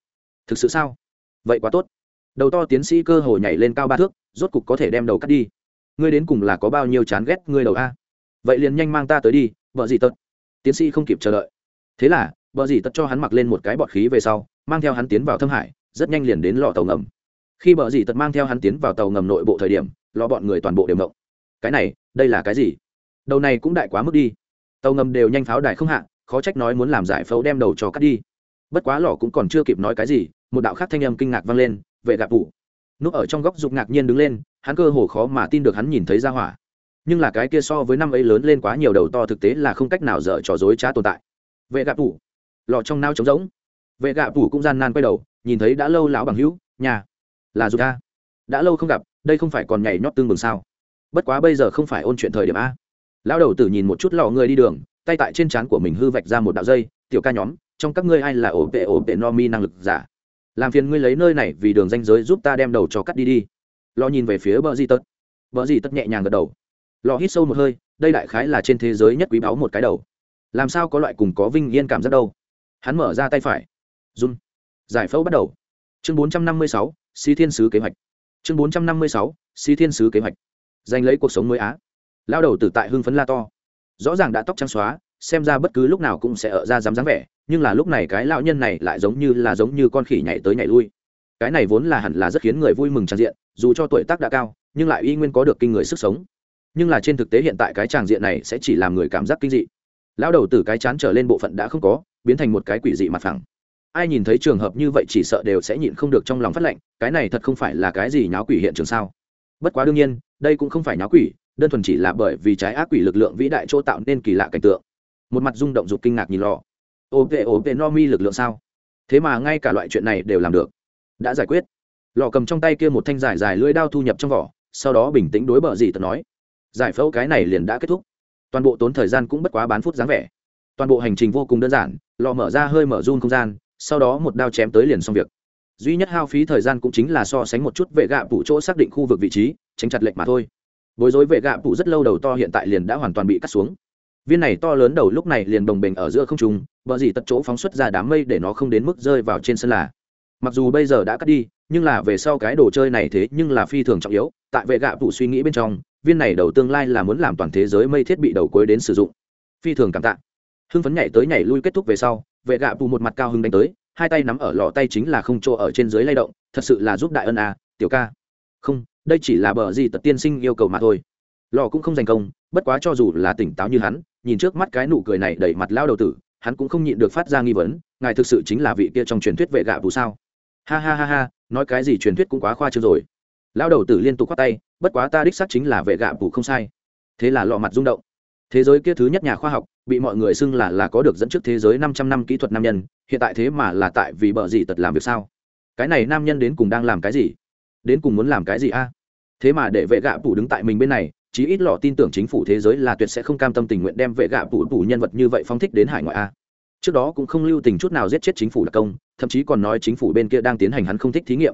Thực sự sao? Vậy quá tốt. Đầu to tiến sĩ cơ hồ nhảy lên cao ba thước, rốt cục có thể đem đầu cắt đi ngươi đến cùng là có bao nhiêu chán ghét ngươi đầu a? Vậy liền nhanh mang ta tới đi, vợ gì tật. Tiến sĩ không kịp chờ đợi. Thế là, vợ gì tật cho hắn mặc lên một cái bọt khí về sau, mang theo hắn tiến vào thâm hải, rất nhanh liền đến lò tàu ngầm. Khi vợ gì tật mang theo hắn tiến vào tàu ngầm nội bộ thời điểm lo bọn người toàn bộ đều mộng cái này, đây là cái gì? Đầu này cũng đại quá mức đi. Tàu ngầm đều nhanh pháo đài không hạ, khó trách nói muốn làm giải phẫu đem đầu cho cắt đi. Bất quá lò cũng còn chưa kịp nói cái gì, một đạo khác thanh âm kinh ngạc vang lên, vệ gạp vụ núp ở trong góc dục ngạc nhiên đứng lên hắn cơ hồ khó mà tin được hắn nhìn thấy ra hỏa. Nhưng là cái kia so với năm ấy lớn lên quá nhiều đầu to thực tế là không cách nào dở trò dối trá tồn tại. Vệ gạ phủ lò trong nao trống rỗng. Vệ gạ phủ cũng gian nan quay đầu, nhìn thấy đã lâu lão bằng hữu, nhà. Là dù ta đã lâu không gặp, đây không phải còn nhảy nhót tương bừng sao? Bất quá bây giờ không phải ôn chuyện thời điểm a. Lão đầu tử nhìn một chút lò người đi đường, tay tại trên trán của mình hư vạch ra một đạo dây, tiểu ca nhóm, trong các ngươi ai là ổ vệ ổ vệ no mi năng lực giả? Làm phiền ngươi lấy nơi này vì đường danh giới giúp ta đem đầu cho cắt đi đi lo nhìn về phía bờ di tật. Bờ di tật nhẹ nhàng gật đầu. Lò hít sâu một hơi, đây đại khái là trên thế giới nhất quý báu một cái đầu. Làm sao có loại cùng có vinh yên cảm giác đâu? Hắn mở ra tay phải. Run. Giải phẫu bắt đầu. Chương bốn trăm năm mươi sáu, si thiên sứ kế hoạch. Chương bốn trăm năm mươi sáu, si thiên sứ kế hoạch. Giành lấy cuộc sống mới á. Lao đầu tử tại hưng phấn la to. Rõ ràng đã tóc trắng xóa, xem ra bất cứ lúc nào cũng sẽ ở ra dám dáng vẻ, nhưng là lúc này cái lão nhân này lại giống như là giống như con khỉ nhảy tới nhảy lui cái này vốn là hẳn là rất khiến người vui mừng tràn diện, dù cho tuổi tác đã cao, nhưng lại y nguyên có được kinh người sức sống. Nhưng là trên thực tế hiện tại cái tràng diện này sẽ chỉ làm người cảm giác kinh dị. Lão đầu từ cái chán trở lên bộ phận đã không có, biến thành một cái quỷ dị mặt phẳng. Ai nhìn thấy trường hợp như vậy chỉ sợ đều sẽ nhịn không được trong lòng phát lệnh, cái này thật không phải là cái gì nháo quỷ hiện trường sao? Bất quá đương nhiên, đây cũng không phải nháo quỷ, đơn thuần chỉ là bởi vì trái ác quỷ lực lượng vĩ đại chỗ tạo nên kỳ lạ cảnh tượng. Một mặt rung động dục kinh ngạc nhìn lò. Ô vệ ô vệ no mi lực lượng sao? Thế mà ngay cả loại chuyện này đều làm được đã giải quyết. Lò cầm trong tay kia một thanh dài dài lưỡi đao thu nhập trong vỏ, sau đó bình tĩnh đối bờ dì tật nói, giải phẫu cái này liền đã kết thúc. Toàn bộ tốn thời gian cũng bất quá bán phút dáng vẻ. Toàn bộ hành trình vô cùng đơn giản, lò mở ra hơi mở run không gian, sau đó một đao chém tới liền xong việc. Duy nhất hao phí thời gian cũng chính là so sánh một chút vệ gạ phụ chỗ xác định khu vực vị trí, tránh chặt lệnh mà thôi. Bối rối vệ gạ phụ rất lâu đầu to hiện tại liền đã hoàn toàn bị cắt xuống. Viên này to lớn đầu lúc này liền đồng bình ở giữa không trung bờ dì tật chỗ phóng xuất ra đám mây để nó không đến mức rơi vào trên sân là mặc dù bây giờ đã cắt đi, nhưng là về sau cái đồ chơi này thế nhưng là phi thường trọng yếu. Tại vệ gạ vụ suy nghĩ bên trong, viên này đầu tương lai là muốn làm toàn thế giới mây thiết bị đầu cuối đến sử dụng. Phi thường cảm tạ. Hưng phấn nhảy tới nhảy lui kết thúc về sau, vệ gạ vụ một mặt cao hưng đánh tới, hai tay nắm ở lò tay chính là không chỗ ở trên dưới lay động, thật sự là giúp đại ân à tiểu ca. Không, đây chỉ là bờ gì tật tiên sinh yêu cầu mà thôi. Lò cũng không giành công, bất quá cho dù là tỉnh táo như hắn, nhìn trước mắt cái nụ cười này đẩy mặt lao đầu tử, hắn cũng không nhịn được phát ra nghi vấn, ngài thực sự chính là vị kia trong truyền thuyết vệ gạ vụ sao? Ha ha ha ha, nói cái gì truyền thuyết cũng quá khoa trương rồi. Lao đầu tử liên tục khoát tay, bất quá ta đích xác chính là vệ gạ bù không sai. Thế là lọ mặt rung động. Thế giới kia thứ nhất nhà khoa học, bị mọi người xưng là là có được dẫn trước thế giới năm trăm năm kỹ thuật nam nhân, hiện tại thế mà là tại vì bợ gì tật làm việc sao? Cái này nam nhân đến cùng đang làm cái gì? Đến cùng muốn làm cái gì a? Thế mà để vệ gạ bù đứng tại mình bên này, chí ít lọ tin tưởng chính phủ thế giới là tuyệt sẽ không cam tâm tình nguyện đem vệ gạ bù đủ nhân vật như vậy phong thích đến hải ngoại a trước đó cũng không lưu tình chút nào giết chết chính phủ đặc công, thậm chí còn nói chính phủ bên kia đang tiến hành hắn không thích thí nghiệm.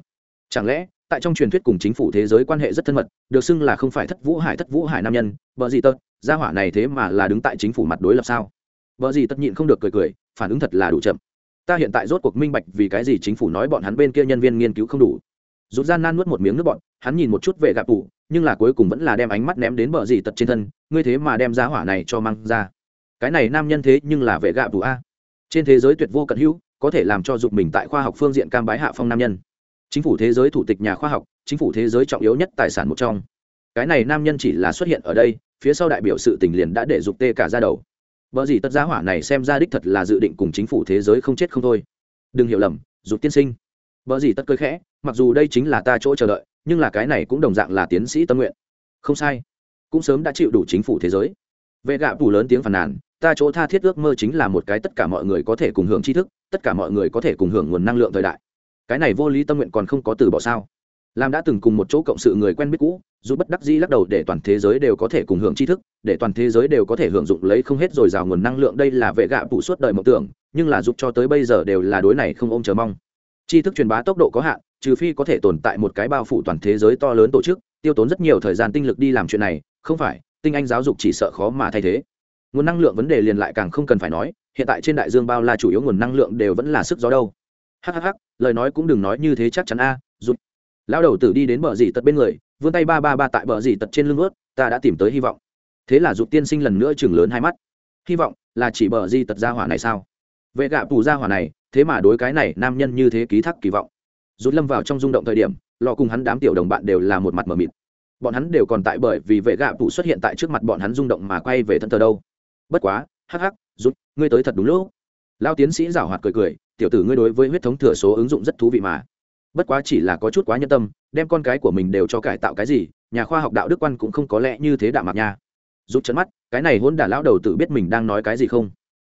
Chẳng lẽ, tại trong truyền thuyết cùng chính phủ thế giới quan hệ rất thân mật, được xưng là không phải thất vũ hải, thất vũ hải nam nhân, vợ gì tật, gia hỏa này thế mà là đứng tại chính phủ mặt đối lập sao? Vợ gì tất nhịn không được cười cười, phản ứng thật là đủ chậm. Ta hiện tại rốt cuộc minh bạch vì cái gì chính phủ nói bọn hắn bên kia nhân viên nghiên cứu không đủ. Rút gian nan nuốt một miếng nước bọn hắn nhìn một chút về gạp tủ nhưng là cuối cùng vẫn là đem ánh mắt ném đến bờ gì tật trên thân, ngươi thế mà đem giá hỏa này cho mang ra. Cái này nam nhân thế nhưng là vệ gạ tủ a trên thế giới tuyệt vô cận hữu, có thể làm cho dục mình tại khoa học phương diện cam bái hạ phong nam nhân. Chính phủ thế giới thủ tịch nhà khoa học, chính phủ thế giới trọng yếu nhất tài sản một trong. Cái này nam nhân chỉ là xuất hiện ở đây, phía sau đại biểu sự tình liền đã để dục tê cả ra đầu. Vợ gì tất giá hỏa này xem ra đích thật là dự định cùng chính phủ thế giới không chết không thôi. Đừng hiểu lầm, dục tiên sinh. Vợ gì tất cười khẽ, mặc dù đây chính là ta chỗ chờ đợi, nhưng là cái này cũng đồng dạng là tiến sĩ tâm nguyện. Không sai. Cũng sớm đã chịu đủ chính phủ thế giới. Vệ gạ phủ lớn tiếng phàn nàn ta chỗ tha thiết ước mơ chính là một cái tất cả mọi người có thể cùng hưởng tri thức, tất cả mọi người có thể cùng hưởng nguồn năng lượng thời đại. Cái này vô lý tâm nguyện còn không có từ bỏ sao? Làm đã từng cùng một chỗ cộng sự người quen biết cũ, dù bất đắc dĩ lắc đầu để toàn thế giới đều có thể cùng hưởng tri thức, để toàn thế giới đều có thể hưởng dụng lấy không hết rồi dào nguồn năng lượng đây là vệ gạ phụ suốt đời mộng tưởng, nhưng là giúp cho tới bây giờ đều là đối này không ôm chờ mong. Tri thức truyền bá tốc độ có hạn, trừ phi có thể tồn tại một cái bao phủ toàn thế giới to lớn tổ chức, tiêu tốn rất nhiều thời gian tinh lực đi làm chuyện này, không phải, tinh anh giáo dục chỉ sợ khó mà thay thế nguồn năng lượng vấn đề liền lại càng không cần phải nói hiện tại trên đại dương bao la chủ yếu nguồn năng lượng đều vẫn là sức gió đâu. Hhh lời nói cũng đừng nói như thế chắc chắn a à, rụt. Lão đầu tử đi đến bờ dì tật bên người vươn tay ba ba ba tại bờ dì tật trên lưng ướt ta đã tìm tới hy vọng. Thế là rụt tiên sinh lần nữa chừng lớn hai mắt. Hy vọng là chỉ bờ di tật gia hỏa này sao? Vệ gạ tù gia hỏa này thế mà đối cái này nam nhân như thế ký thác kỳ vọng. Rút lâm vào trong rung động thời điểm lò cùng hắn đám tiểu đồng bạn đều là một mặt mờ mịt. Bọn hắn đều còn tại bởi vì vệ gạ tù xuất hiện tại trước mặt bọn hắn rung động mà quay về thân thờ đâu bất quá, hắc hắc rút ngươi tới thật đúng lúc. Lao tiến sĩ giảo hoạt cười cười, tiểu tử ngươi đối với huyết thống thừa số ứng dụng rất thú vị mà. Bất quá chỉ là có chút quá nhân tâm, đem con cái của mình đều cho cải tạo cái gì, nhà khoa học đạo đức quan cũng không có lẽ như thế đạm mạc nha. Rút chấn mắt, cái này hôn đả lão đầu tự biết mình đang nói cái gì không?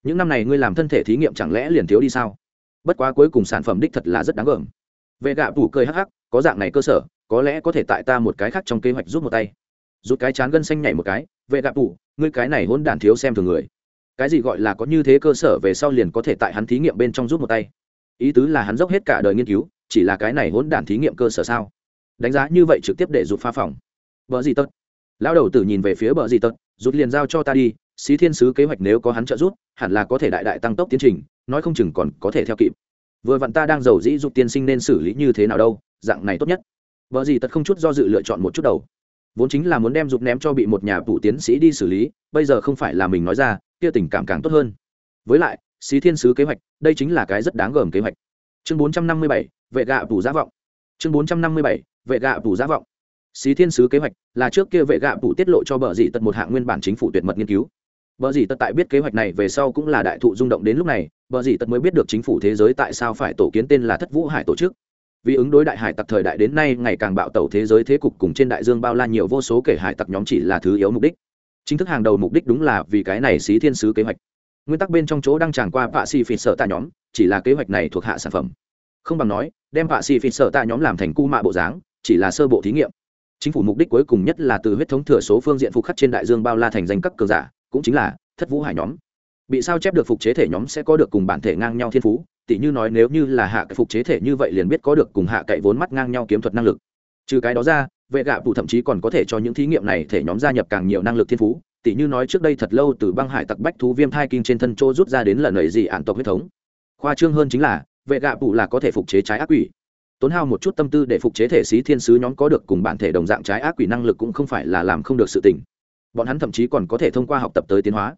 Những năm này ngươi làm thân thể thí nghiệm chẳng lẽ liền thiếu đi sao? Bất quá cuối cùng sản phẩm đích thật là rất đáng gờm. Vệ gạ phủ cười hắc hắc, có dạng này cơ sở, có lẽ có thể tại ta một cái khác trong kế hoạch rút một tay. Rút cái chán gân xanh nhảy một cái, vệ gạ phủ ngươi cái này hỗn đản thiếu xem thường người. Cái gì gọi là có như thế cơ sở về sau liền có thể tại hắn thí nghiệm bên trong rút một tay? Ý tứ là hắn dốc hết cả đời nghiên cứu, chỉ là cái này hỗn đản thí nghiệm cơ sở sao? Đánh giá như vậy trực tiếp để rụt pha phòng. Bờ gì tật? Lão đầu tử nhìn về phía bờ gì tật rút liền giao cho ta đi, xí thiên sứ kế hoạch nếu có hắn trợ giúp, hẳn là có thể đại đại tăng tốc tiến trình, nói không chừng còn có thể theo kịp. Vừa vặn ta đang giàu dĩ dục tiên sinh nên xử lý như thế nào đâu, dạng này tốt nhất. Vợ gì tật không chút do dự lựa chọn một chút đầu vốn chính là muốn đem dục ném cho bị một nhà phụ tiến sĩ đi xử lý, bây giờ không phải là mình nói ra, kia tình cảm càng tốt hơn. Với lại, xí thiên sứ kế hoạch, đây chính là cái rất đáng gờm kế hoạch. Chương bốn trăm năm mươi bảy, vệ gạ phủ giá vọng. Chương bốn trăm năm mươi bảy, vệ gạ phủ giá vọng. Xí thiên sứ kế hoạch là trước kia vệ gạ phủ tiết lộ cho bờ dị tật một hạng nguyên bản chính phủ tuyệt mật nghiên cứu. Bờ dị tật tại biết kế hoạch này về sau cũng là đại thụ rung động đến lúc này, bờ dị tật mới biết được chính phủ thế giới tại sao phải tổ kiến tên là thất vũ hải tổ chức vì ứng đối đại hải tặc thời đại đến nay, ngày càng bạo tẩu thế giới thế cục cùng trên đại dương bao la nhiều vô số kể hải tặc nhóm chỉ là thứ yếu mục đích. Chính thức hàng đầu mục đích đúng là vì cái này xí thiên sứ kế hoạch. Nguyên tắc bên trong chỗ đang tràn qua vạ xì phỉ sợ tạ nhóm, chỉ là kế hoạch này thuộc hạ sản phẩm. Không bằng nói, đem vạ xì phỉ sợ tạ nhóm làm thành cu mạ bộ dáng, chỉ là sơ bộ thí nghiệm. Chính phủ mục đích cuối cùng nhất là từ huyết thống thừa số phương diện phục khắc trên đại dương bao la thành danh các cường giả, cũng chính là thất vũ hải nhóm. Bị sao chép được phục chế thể nhóm sẽ có được cùng bản thể ngang nhau thiên phú tỉ như nói nếu như là hạ cái phục chế thể như vậy liền biết có được cùng hạ cậy vốn mắt ngang nhau kiếm thuật năng lực. Trừ cái đó ra, vệ gạ phụ thậm chí còn có thể cho những thí nghiệm này thể nhóm gia nhập càng nhiều năng lực thiên phú. Tỉ như nói trước đây thật lâu từ băng hải tặc bách thú viêm thai kinh trên thân chỗ rút ra đến lần ấy gì ạn tộc huyết thống. Khoa trương hơn chính là, vệ gạ phụ là có thể phục chế trái ác quỷ. Tốn hao một chút tâm tư để phục chế thể sĩ thiên sứ nhóm có được cùng bản thể đồng dạng trái ác quỷ năng lực cũng không phải là làm không được sự tình. Bọn hắn thậm chí còn có thể thông qua học tập tới tiến hóa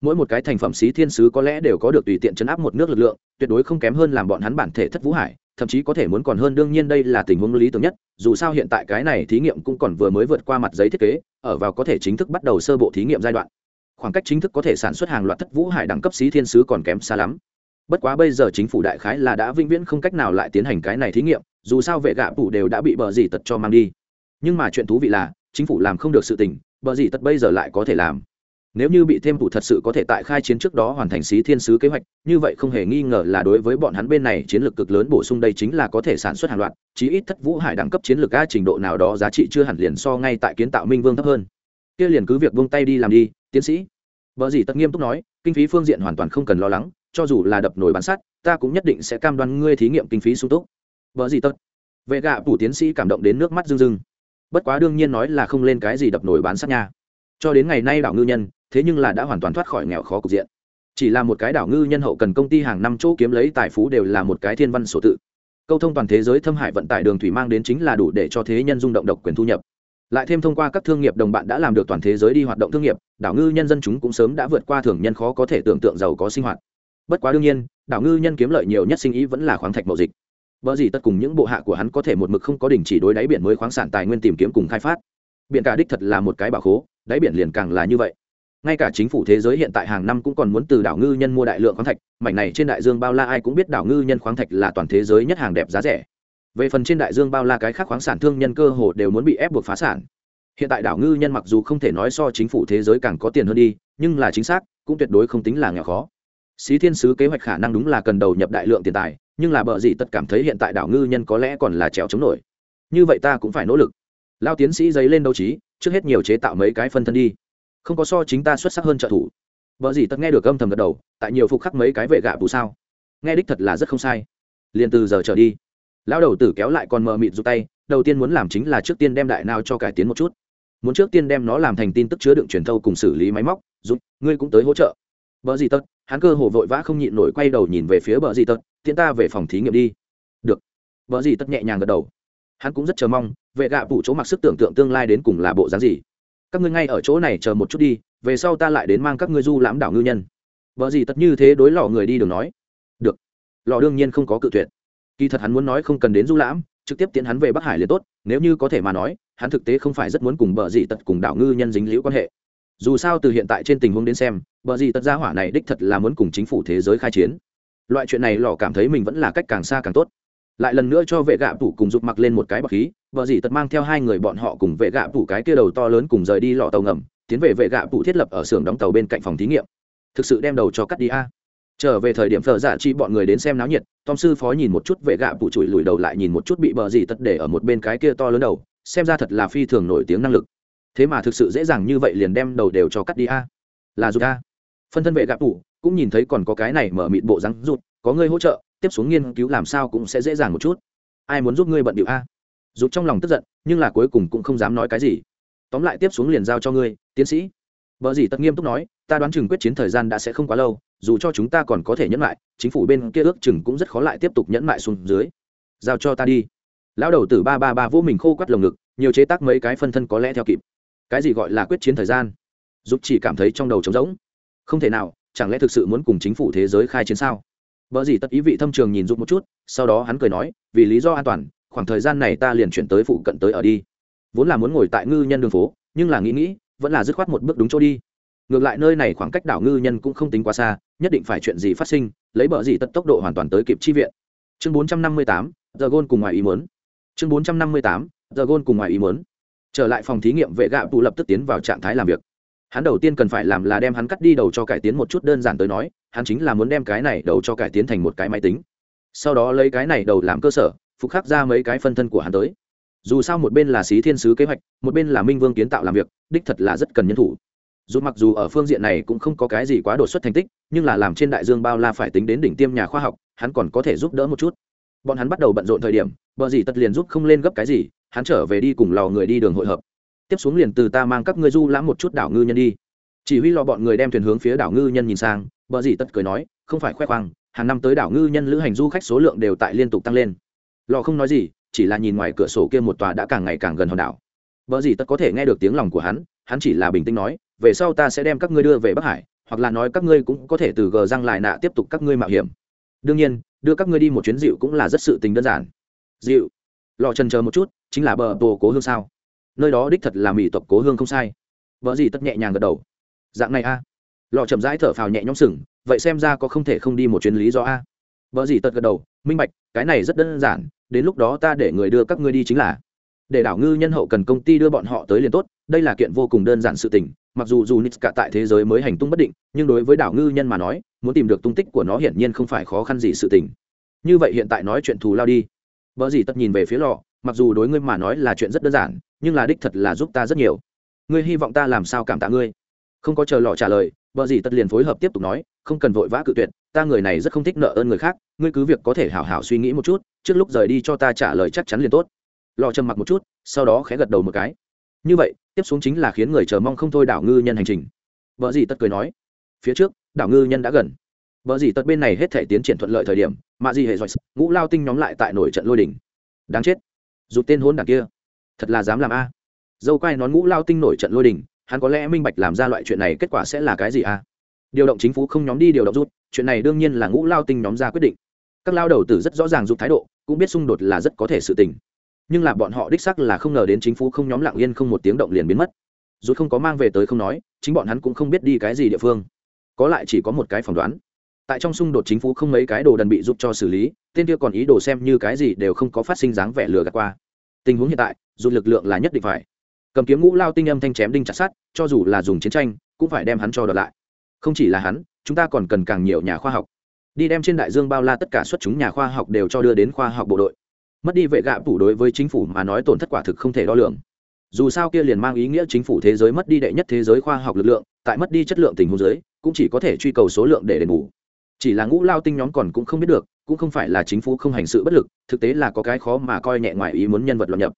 mỗi một cái thành phẩm xí thiên sứ có lẽ đều có được tùy tiện chấn áp một nước lực lượng, tuyệt đối không kém hơn làm bọn hắn bản thể thất vũ hải, thậm chí có thể muốn còn hơn, đương nhiên đây là tình huống lý tưởng nhất, dù sao hiện tại cái này thí nghiệm cũng còn vừa mới vượt qua mặt giấy thiết kế, ở vào có thể chính thức bắt đầu sơ bộ thí nghiệm giai đoạn. Khoảng cách chính thức có thể sản xuất hàng loạt thất vũ hải đẳng cấp xí thiên sứ còn kém xa lắm. Bất quá bây giờ chính phủ đại khái là đã vĩnh viễn không cách nào lại tiến hành cái này thí nghiệm, dù sao vệ gạ phủ đều đã bị bờ dì tật cho mang đi. Nhưng mà chuyện thú vị là, chính phủ làm không được sự tình, bờ dì tật bây giờ lại có thể làm nếu như bị thêm phủ thật sự có thể tại khai chiến trước đó hoàn thành xí thiên sứ kế hoạch, như vậy không hề nghi ngờ là đối với bọn hắn bên này chiến lược cực lớn bổ sung đây chính là có thể sản xuất hàng loạt, chí ít thất vũ hải đẳng cấp chiến lược a trình độ nào đó giá trị chưa hẳn liền so ngay tại kiến tạo minh vương thấp hơn. Kia liền cứ việc vung tay đi làm đi, tiến sĩ. Vợ gì tất nghiêm túc nói, kinh phí phương diện hoàn toàn không cần lo lắng, cho dù là đập nổi bán sắt, ta cũng nhất định sẽ cam đoan ngươi thí nghiệm kinh phí sung túc. Vợ gì tất. Vệ gạ phủ tiến sĩ cảm động đến nước mắt rưng rưng. Bất quá đương nhiên nói là không lên cái gì đập nổi bán sắt nha. Cho đến ngày nay đảo ngư nhân thế nhưng là đã hoàn toàn thoát khỏi nghèo khó cục diện. Chỉ là một cái đảo ngư nhân hậu cần công ty hàng năm chỗ kiếm lấy tài phú đều là một cái thiên văn sổ tự. Câu thông toàn thế giới thâm hải vận tải đường thủy mang đến chính là đủ để cho thế nhân rung động độc quyền thu nhập. Lại thêm thông qua các thương nghiệp đồng bạn đã làm được toàn thế giới đi hoạt động thương nghiệp, đảo ngư nhân dân chúng cũng sớm đã vượt qua thường nhân khó có thể tưởng tượng giàu có sinh hoạt. Bất quá đương nhiên, đảo ngư nhân kiếm lợi nhiều nhất sinh ý vẫn là khoáng thạch mậu dịch. Vợ gì tất cùng những bộ hạ của hắn có thể một mực không có đình chỉ đối đáy biển mới khoáng sản tài nguyên tìm kiếm cùng khai phát. Biển cả đích thật là một cái bảo khố, đáy biển liền càng là như vậy ngay cả chính phủ thế giới hiện tại hàng năm cũng còn muốn từ đảo ngư nhân mua đại lượng khoáng thạch, mảnh này trên đại dương bao la ai cũng biết đảo ngư nhân khoáng thạch là toàn thế giới nhất hàng đẹp giá rẻ. Về phần trên đại dương bao la cái khác khoáng sản thương nhân cơ hồ đều muốn bị ép buộc phá sản. Hiện tại đảo ngư nhân mặc dù không thể nói so chính phủ thế giới càng có tiền hơn đi, nhưng là chính xác, cũng tuyệt đối không tính là nghèo khó. Xí thiên sứ kế hoạch khả năng đúng là cần đầu nhập đại lượng tiền tài, nhưng là bợ gì tất cảm thấy hiện tại đảo ngư nhân có lẽ còn là trèo chống nổi. Như vậy ta cũng phải nỗ lực. Lao tiến sĩ giấy lên đấu trí, trước hết nhiều chế tạo mấy cái phân thân đi không có so chính ta xuất sắc hơn trợ thủ. Vợ gì tất nghe được âm thầm gật đầu, tại nhiều phục khắc mấy cái vệ gạ bù sao? Nghe đích thật là rất không sai. Liền từ giờ trở đi, lão đầu tử kéo lại còn mờ mịt rút tay, đầu tiên muốn làm chính là trước tiên đem đại nào cho cải tiến một chút. Muốn trước tiên đem nó làm thành tin tức chứa đựng truyền thâu cùng xử lý máy móc giúp ngươi cũng tới hỗ trợ. Bờ gì tất, hắn cơ hồ vội vã không nhịn nổi quay đầu nhìn về phía bờ gì tất, tiễn ta về phòng thí nghiệm đi. Được. Bờ gì tất nhẹ nhàng gật đầu. Hắn cũng rất chờ mong, vệ gạ phủ chỗ mặc sức tưởng tượng tương lai đến cùng là bộ dáng gì các ngươi ngay ở chỗ này chờ một chút đi, về sau ta lại đến mang các ngươi du lãm đảo ngư nhân. Vợ gì tật như thế đối lò người đi đường nói. Được. Lò đương nhiên không có cự tuyệt. Kỳ thật hắn muốn nói không cần đến du lãm, trực tiếp tiến hắn về bắc hải liền tốt, nếu như có thể mà nói, hắn thực tế không phải rất muốn cùng bờ gì tật cùng đảo ngư nhân dính liễu quan hệ. Dù sao từ hiện tại trên tình huống đến xem bờ gì tật gia hỏa này đích thật là muốn cùng chính phủ thế giới khai chiến. Loại chuyện này lò cảm thấy mình vẫn là cách càng xa càng tốt lại lần nữa cho vệ gạ tủ cùng giục mặc lên một cái bọc khí, vợ dì tật mang theo hai người bọn họ cùng vệ gạ tủ cái kia đầu to lớn cùng rời đi lọ tàu ngầm, tiến về vệ gạ tủ thiết lập ở xưởng đóng tàu bên cạnh phòng thí nghiệm. Thực sự đem đầu cho cắt đi a. Trở về thời điểm thợ giả dạ chi bọn người đến xem náo nhiệt, tom sư phó nhìn một chút vệ gạ tủ chùi lùi đầu lại nhìn một chút bị bờ dì tật để ở một bên cái kia to lớn đầu, xem ra thật là phi thường nổi tiếng năng lực. Thế mà thực sự dễ dàng như vậy liền đem đầu đều cho cắt đi a. Là dù a. Phân thân vệ gạ tủ cũng nhìn thấy còn có cái này mở mịt bộ rắn rụt, có người hỗ trợ tiếp xuống nghiên cứu làm sao cũng sẽ dễ dàng một chút. Ai muốn giúp ngươi bận điệu a? Dục trong lòng tức giận, nhưng là cuối cùng cũng không dám nói cái gì. Tóm lại tiếp xuống liền giao cho ngươi, tiến sĩ. Vợ gì tất nghiêm túc nói, ta đoán chừng quyết chiến thời gian đã sẽ không quá lâu, dù cho chúng ta còn có thể nhẫn lại, chính phủ bên kia ước chừng cũng rất khó lại tiếp tục nhẫn lại xuống dưới. Giao cho ta đi. Lão đầu tử ba ba ba vô mình khô quắt lồng ngực, nhiều chế tác mấy cái phân thân có lẽ theo kịp. Cái gì gọi là quyết chiến thời gian? Giúp chỉ cảm thấy trong đầu trống rỗng. Không thể nào, chẳng lẽ thực sự muốn cùng chính phủ thế giới khai chiến sao? Vợ gì tất ý vị thâm trường nhìn giúp một chút sau đó hắn cười nói vì lý do an toàn khoảng thời gian này ta liền chuyển tới phụ cận tới ở đi. Vốn là muốn ngồi tại ngư nhân đường phố nhưng là nghĩ nghĩ vẫn là dứt khoát một bước đúng chỗ đi. Ngược lại nơi này khoảng cách đảo ngư nhân cũng không tính quá xa nhất định phải chuyện gì phát sinh lấy bờ gì tất tốc độ hoàn toàn tới kịp chi viện. Chương 458, giờ gôn cùng ngoài ý muốn. Chương 458, giờ gôn cùng ngoài ý muốn. Trở lại phòng thí nghiệm vệ gạ tụ lập tức tiến vào trạng thái làm việc. Hắn đầu tiên cần phải làm là đem hắn cắt đi đầu cho cải tiến một chút đơn giản tới nói hắn chính là muốn đem cái này đầu cho cải tiến thành một cái máy tính. Sau đó lấy cái này đầu làm cơ sở, phục khắc ra mấy cái phân thân của hắn tới. Dù sao một bên là xí thiên sứ kế hoạch, một bên là minh vương kiến tạo làm việc, đích thật là rất cần nhân thủ. Dù mặc dù ở phương diện này cũng không có cái gì quá đột xuất thành tích, nhưng là làm trên đại dương bao la phải tính đến đỉnh tiêm nhà khoa học, hắn còn có thể giúp đỡ một chút. Bọn hắn bắt đầu bận rộn thời điểm, bờ gì tất liền giúp không lên gấp cái gì, hắn trở về đi cùng lò người đi đường hội hợp. Tiếp xuống liền từ ta mang các ngươi du lãm một chút đảo ngư nhân đi. Chỉ huy lò bọn người đem thuyền hướng phía đảo ngư nhân nhìn sang bờ gì tất cười nói, không phải khoe khoang, hàng năm tới đảo ngư nhân lữ hành du khách số lượng đều tại liên tục tăng lên. Lò không nói gì, chỉ là nhìn ngoài cửa sổ kia một tòa đã càng ngày càng gần hòn đảo. Vợ gì tất có thể nghe được tiếng lòng của hắn hắn chỉ là bình tĩnh nói, về sau ta sẽ đem các ngươi đưa về bắc hải, hoặc là nói các ngươi cũng có thể từ gờ răng lại nạ tiếp tục các ngươi mạo hiểm. Đương nhiên, đưa các ngươi đi một chuyến dịu cũng là rất sự tình đơn giản. Dịu lò trần chờ một chút, chính là bờ tổ cố hương sao? Nơi đó đích thật là mỹ tộc cố hương không sai. Vợ gì tất nhẹ nhàng gật đầu. Dạng này a lò chậm rãi thở phào nhẹ nhõm sừng, vậy xem ra có không thể không đi một chuyến lý do a. Vợ gì tật gật đầu, minh bạch, cái này rất đơn giản, đến lúc đó ta để người đưa các ngươi đi chính là. Để đảo ngư nhân hậu cần công ty đưa bọn họ tới liền tốt, đây là kiện vô cùng đơn giản sự tình, mặc dù dù nít cả tại thế giới mới hành tung bất định, nhưng đối với đảo ngư nhân mà nói, muốn tìm được tung tích của nó hiển nhiên không phải khó khăn gì sự tình. Như vậy hiện tại nói chuyện thù lao đi. Vợ gì tất nhìn về phía lò, mặc dù đối ngươi mà nói là chuyện rất đơn giản, nhưng là đích thật là giúp ta rất nhiều. Ngươi hy vọng ta làm sao cảm tạ ngươi? Không có chờ lò trả lời vợ gì tất liền phối hợp tiếp tục nói, không cần vội vã cự tuyệt, ta người này rất không thích nợ ơn người khác, ngươi cứ việc có thể hảo hảo suy nghĩ một chút, trước lúc rời đi cho ta trả lời chắc chắn liền tốt. Lò trầm mặc một chút, sau đó khẽ gật đầu một cái. Như vậy, tiếp xuống chính là khiến người chờ mong không thôi đảo ngư nhân hành trình. Vợ gì tất cười nói, phía trước, đảo ngư nhân đã gần. Vợ gì tất bên này hết thể tiến triển thuận lợi thời điểm, mạ gì hệ giỏi, ngũ lao tinh nhóm lại tại nổi trận lôi đỉnh. Đáng chết. Rụt tên hôn đảng kia. Thật là dám làm a. Dâu quai nón ngũ lao tinh nổi trận lôi đỉnh hắn có lẽ minh bạch làm ra loại chuyện này kết quả sẽ là cái gì à? điều động chính phủ không nhóm đi điều động rút, chuyện này đương nhiên là ngũ lao tinh nhóm ra quyết định. Các lao đầu tử rất rõ ràng giúp thái độ, cũng biết xung đột là rất có thể sự tình. Nhưng là bọn họ đích sắc là không ngờ đến chính phủ không nhóm lặng yên không một tiếng động liền biến mất. Rút không có mang về tới không nói, chính bọn hắn cũng không biết đi cái gì địa phương. Có lại chỉ có một cái phỏng đoán. Tại trong xung đột chính phủ không mấy cái đồ đần bị giúp cho xử lý, tên kia còn ý đồ xem như cái gì đều không có phát sinh dáng vẻ lừa gạt qua. Tình huống hiện tại dù lực lượng là nhất định phải cầm kiếm ngũ lao tinh âm thanh chém đinh chặt sát cho dù là dùng chiến tranh, cũng phải đem hắn cho đợt lại. Không chỉ là hắn, chúng ta còn cần càng nhiều nhà khoa học. Đi đem trên đại dương bao la tất cả xuất chúng nhà khoa học đều cho đưa đến khoa học bộ đội. Mất đi vệ gạ phủ đối với chính phủ mà nói tổn thất quả thực không thể đo lường. Dù sao kia liền mang ý nghĩa chính phủ thế giới mất đi đệ nhất thế giới khoa học lực lượng, tại mất đi chất lượng tình huống giới cũng chỉ có thể truy cầu số lượng để đền bù. Chỉ là ngũ lao tinh nhóm còn cũng không biết được, cũng không phải là chính phủ không hành sự bất lực, thực tế là có cái khó mà coi nhẹ ngoài ý muốn nhân vật lập nhập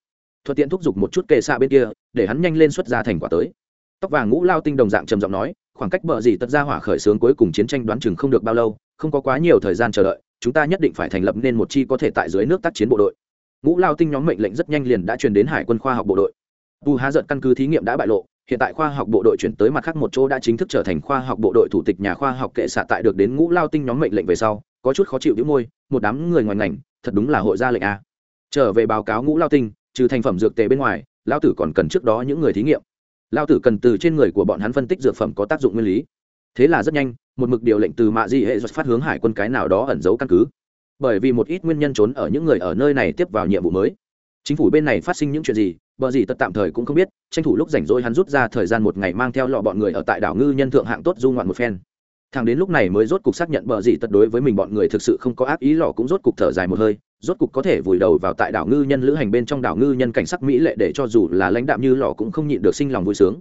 thuận tiện thúc giục một chút kệ xạ bên kia, để hắn nhanh lên xuất ra thành quả tới. Tóc vàng ngũ lao tinh đồng dạng trầm giọng nói, khoảng cách bờ gì tất ra hỏa khởi xướng cuối cùng chiến tranh đoán chừng không được bao lâu, không có quá nhiều thời gian chờ đợi, chúng ta nhất định phải thành lập nên một chi có thể tại dưới nước tác chiến bộ đội. Ngũ lao tinh nhóm mệnh lệnh rất nhanh liền đã truyền đến hải quân khoa học bộ đội. Tu há giận căn cứ thí nghiệm đã bại lộ, hiện tại khoa học bộ đội chuyển tới mặt khác một chỗ đã chính thức trở thành khoa học bộ đội thủ tịch nhà khoa học kệ xạ tại được đến ngũ lao tinh nhóm mệnh lệnh về sau, có chút khó chịu đĩu môi, một đám người ngoài ngành, thật đúng là hội gia lệnh a. Trở về báo cáo ngũ lao tinh trừ thành phẩm dược tề bên ngoài lao tử còn cần trước đó những người thí nghiệm. Lao tử cần từ trên người của bọn hắn phân tích dược phẩm có tác dụng nguyên lý. Thế là rất nhanh, một mực điều lệnh từ mạ di hệ phát hướng hải quân cái nào đó ẩn giấu căn cứ. Bởi vì một ít nguyên nhân trốn ở những người ở nơi này tiếp vào nhiệm vụ mới. Chính phủ bên này phát sinh những chuyện gì bờ gì tật tạm thời cũng không biết, tranh thủ lúc rảnh rỗi hắn rút ra thời gian một ngày mang theo lọ bọn người ở tại đảo ngư nhân thượng hạng tốt du ngoạn một phen. Thằng đến lúc này mới rốt cục xác nhận bờ gì tật đối với mình bọn người thực sự không có ác ý lọ cũng rốt cục thở dài một hơi rốt cục có thể vùi đầu vào tại đảo ngư nhân lữ hành bên trong đảo ngư nhân cảnh sắc mỹ lệ để cho dù là lãnh đạm như lọ cũng không nhịn được sinh lòng vui sướng.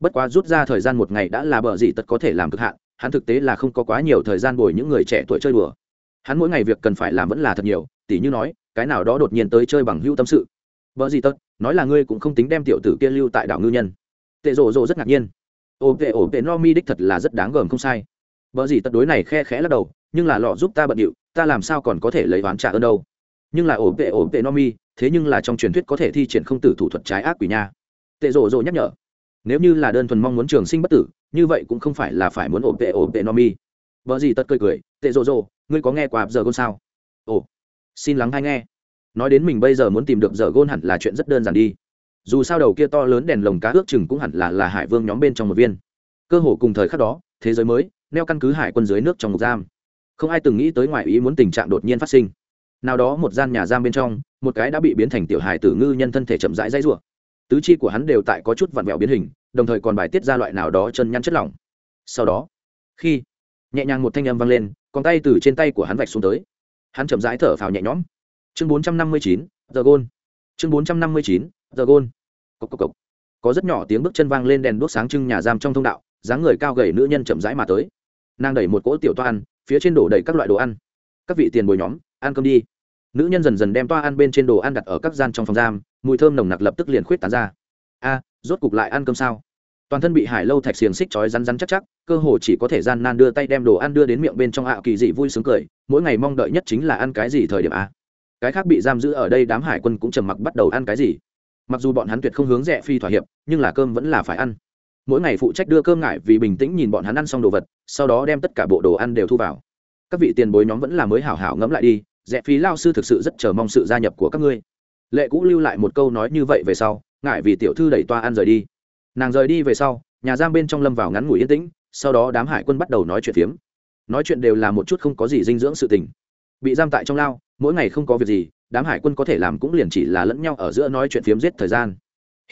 Bất quá rút ra thời gian một ngày đã là bờ gì tất có thể làm cực hạn, hắn thực tế là không có quá nhiều thời gian bồi những người trẻ tuổi chơi đùa. Hắn mỗi ngày việc cần phải làm vẫn là thật nhiều, tỉ như nói, cái nào đó đột nhiên tới chơi bằng hữu tâm sự. Vợ gì tất, nói là ngươi cũng không tính đem tiểu tử kia lưu tại đảo ngư nhân. Tệ rộ rộ rất ngạc nhiên. Ồ tệ ồ tệ, no mi đích thật là rất đáng gờm không sai. Vợ gì tất đối này khe khẽ lắc đầu, nhưng là lọ giúp ta bận điệu, ta làm sao còn có thể lấy oán trả ơn đâu? Nhưng là ổ vệ ổ vệ no mi thế nhưng là trong truyền thuyết có thể thi triển không tử thủ thuật trái ác quỷ nha. Tệ rộ rộ nhắc nhở, nếu như là đơn thuần mong muốn trường sinh bất tử, như vậy cũng không phải là phải muốn ổ vệ ổ vệ no mi vợ gì tất cười cười, tệ rộ rộ ngươi có nghe qua giờ gôn sao? Ồ, xin lắng hay nghe. Nói đến mình bây giờ muốn tìm được giờ gôn hẳn là chuyện rất đơn giản đi. Dù sao đầu kia to lớn đèn lồng cá ước chừng cũng hẳn là là hải vương nhóm bên trong một viên. Cơ hồ cùng thời khắc đó, thế giới mới, neo căn cứ hải quân dưới nước trong một giam. Không ai từng nghĩ tới ngoài ý muốn tình trạng đột nhiên phát sinh nào đó một gian nhà giam bên trong, một cái đã bị biến thành tiểu hài tử ngư nhân thân thể chậm rãi dãy rủa. Tứ chi của hắn đều tại có chút vặn vẹo biến hình, đồng thời còn bài tiết ra loại nào đó chân nhăn chất lỏng. Sau đó, khi nhẹ nhàng một thanh âm vang lên còn tay từ trên tay của hắn vạch xuống tới. Hắn chậm rãi thở phào nhẹ nhõm. Chương bốn trăm năm mươi chín giờ gôn chương bốn trăm năm mươi chín giờ gôn cộc cộc cộc. Có rất nhỏ tiếng bước chân vang lên đèn đuốc sáng trưng nhà giam trong thông đạo, dáng người cao gầy nữ nhân chậm rãi mà tới. Nàng đẩy một cỗ tiểu toan, phía trên đổ đầy các loại đồ ăn. Các vị tiền bồi nhóm ăn cơm đi. Nữ nhân dần dần đem toa ăn bên trên đồ ăn đặt ở các gian trong phòng giam, mùi thơm nồng nặc lập tức liền khuyết tán ra. A, rốt cục lại ăn cơm sao? Toàn thân bị hải lâu thạch xiềng xích chói rắn rắn chắc chắc, cơ hồ chỉ có thể gian nan đưa tay đem đồ ăn đưa đến miệng bên trong ạ kỳ dị vui sướng cười, mỗi ngày mong đợi nhất chính là ăn cái gì thời điểm a. Cái khác bị giam giữ ở đây đám hải quân cũng trầm mặc bắt đầu ăn cái gì. Mặc dù bọn hắn tuyệt không hướng rẻ phi thỏa hiệp, nhưng là cơm vẫn là phải ăn. Mỗi ngày phụ trách đưa cơm ngại vì bình tĩnh nhìn bọn hắn ăn xong đồ vật, sau đó đem tất cả bộ đồ ăn đều thu vào các vị tiền bối nhóm vẫn là mới hảo hảo ngẫm lại đi rẽ phí lao sư thực sự rất chờ mong sự gia nhập của các ngươi. Lệ cũ lưu lại một câu nói như vậy về sau, ngại vì tiểu thư đẩy toa ăn rời đi. Nàng rời đi về sau, nhà giam bên trong lâm vào ngắn ngủi yên tĩnh, sau đó đám hải quân bắt đầu nói chuyện phiếm. Nói chuyện đều là một chút không có gì dinh dưỡng sự tình. Bị giam tại trong lao, mỗi ngày không có việc gì, đám hải quân có thể làm cũng liền chỉ là lẫn nhau ở giữa nói chuyện phiếm giết thời gian.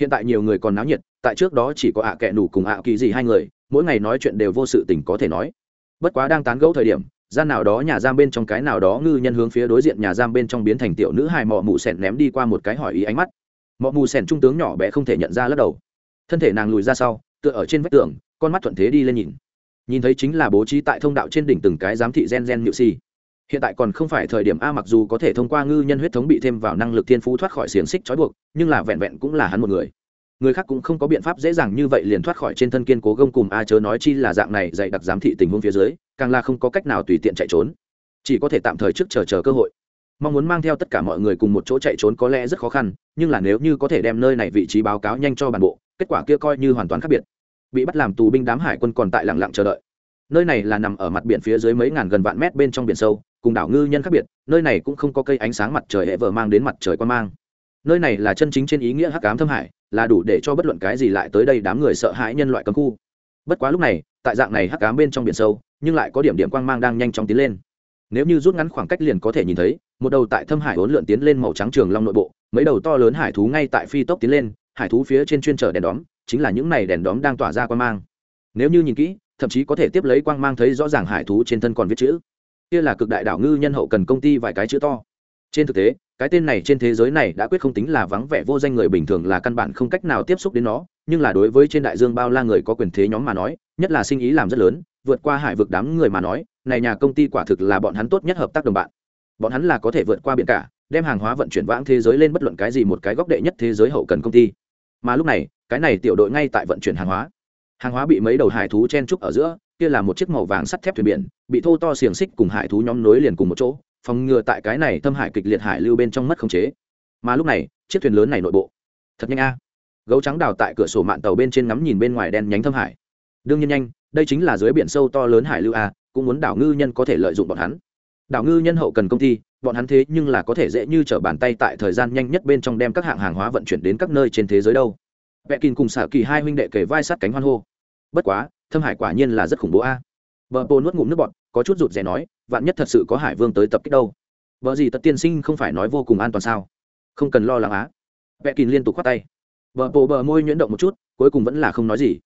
Hiện tại nhiều người còn náo nhiệt, tại trước đó chỉ có ạ à kệ nủ cùng ạ kỳ gì hai người, mỗi ngày nói chuyện đều vô sự tình có thể nói. Bất quá đang tán gẫu thời điểm gian nào đó nhà giam bên trong cái nào đó ngư nhân hướng phía đối diện nhà giam bên trong biến thành tiểu nữ hài mọ mụ sẻn ném đi qua một cái hỏi ý ánh mắt. Mọ mù sẻn trung tướng nhỏ bé không thể nhận ra lắc đầu. Thân thể nàng lùi ra sau, tựa ở trên vách tường, con mắt thuận thế đi lên nhìn. Nhìn thấy chính là bố trí tại thông đạo trên đỉnh từng cái giám thị gen gen nhự si. Hiện tại còn không phải thời điểm a mặc dù có thể thông qua ngư nhân huyết thống bị thêm vào năng lực thiên phú thoát khỏi xiềng xích trói buộc, nhưng là vẹn vẹn cũng là hắn một người người khác cũng không có biện pháp dễ dàng như vậy liền thoát khỏi trên thân kiên cố gông cùng a chớ nói chi là dạng này dạy đặc giám thị tình huống phía dưới, càng là không có cách nào tùy tiện chạy trốn. Chỉ có thể tạm thời trước chờ chờ cơ hội. Mong muốn mang theo tất cả mọi người cùng một chỗ chạy trốn có lẽ rất khó khăn, nhưng là nếu như có thể đem nơi này vị trí báo cáo nhanh cho bản bộ, kết quả kia coi như hoàn toàn khác biệt. Bị bắt làm tù binh đám hải quân còn tại lặng lặng chờ đợi. Nơi này là nằm ở mặt biển phía dưới mấy ngàn gần vạn mét bên trong biển sâu, cùng đảo ngư nhân khác biệt, nơi này cũng không có cây ánh sáng mặt trời hệ vợ mang đến mặt trời quan mang nơi này là chân chính trên ý nghĩa hắc ám thâm hải, là đủ để cho bất luận cái gì lại tới đây đám người sợ hãi nhân loại cấm khu. Bất quá lúc này, tại dạng này hắc ám bên trong biển sâu, nhưng lại có điểm điểm quang mang đang nhanh chóng tiến lên. Nếu như rút ngắn khoảng cách liền có thể nhìn thấy, một đầu tại thâm hải hỗn lượn tiến lên màu trắng trường long nội bộ, mấy đầu to lớn hải thú ngay tại phi tốc tiến lên, hải thú phía trên chuyên chở đèn đóm, chính là những này đèn đóm đang tỏa ra quang mang. Nếu như nhìn kỹ, thậm chí có thể tiếp lấy quang mang thấy rõ ràng hải thú trên thân còn viết chữ. Kia là cực đại đảo ngư nhân hậu cần công ty vài cái chữ to. Trên thực tế cái tên này trên thế giới này đã quyết không tính là vắng vẻ vô danh người bình thường là căn bản không cách nào tiếp xúc đến nó, nhưng là đối với trên đại dương bao la người có quyền thế nhóm mà nói, nhất là sinh ý làm rất lớn, vượt qua hải vực đám người mà nói, này nhà công ty quả thực là bọn hắn tốt nhất hợp tác đồng bạn. Bọn hắn là có thể vượt qua biển cả, đem hàng hóa vận chuyển vãng thế giới lên bất luận cái gì một cái góc đệ nhất thế giới hậu cần công ty. Mà lúc này, cái này tiểu đội ngay tại vận chuyển hàng hóa. Hàng hóa bị mấy đầu hải thú chen trúc ở giữa, kia là một chiếc màu vàng sắt thép thuyền biển, bị thô to xiềng xích cùng hải thú nhóm nối liền cùng một chỗ phòng ngừa tại cái này thâm hải kịch liệt hải lưu bên trong mất khống chế. Mà lúc này, chiếc thuyền lớn này nội bộ. Thật nhanh a. Gấu trắng đào tại cửa sổ mạn tàu bên trên ngắm nhìn bên ngoài đen nhánh thâm hải. Đương nhiên nhanh, đây chính là dưới biển sâu to lớn hải lưu a, cũng muốn đảo ngư nhân có thể lợi dụng bọn hắn. Đảo ngư nhân hậu cần công ty, bọn hắn thế nhưng là có thể dễ như trở bàn tay tại thời gian nhanh nhất bên trong đem các hạng hàng hóa vận chuyển đến các nơi trên thế giới đâu. Vẽ kín cùng xả kỳ hai huynh đệ kề vai sát cánh hoan hô. Bất quá, thâm hải quả nhiên là rất khủng bố a vợ bồ nuốt ngụm nước bọt, có chút rụt rè nói, vạn nhất thật sự có hải vương tới tập kích đâu? Vợ gì tật tiên sinh không phải nói vô cùng an toàn sao? Không cần lo lắng á. Vẽ kín liên tục khoát tay. Vợ bồ bờ môi nhuyễn động một chút, cuối cùng vẫn là không nói gì.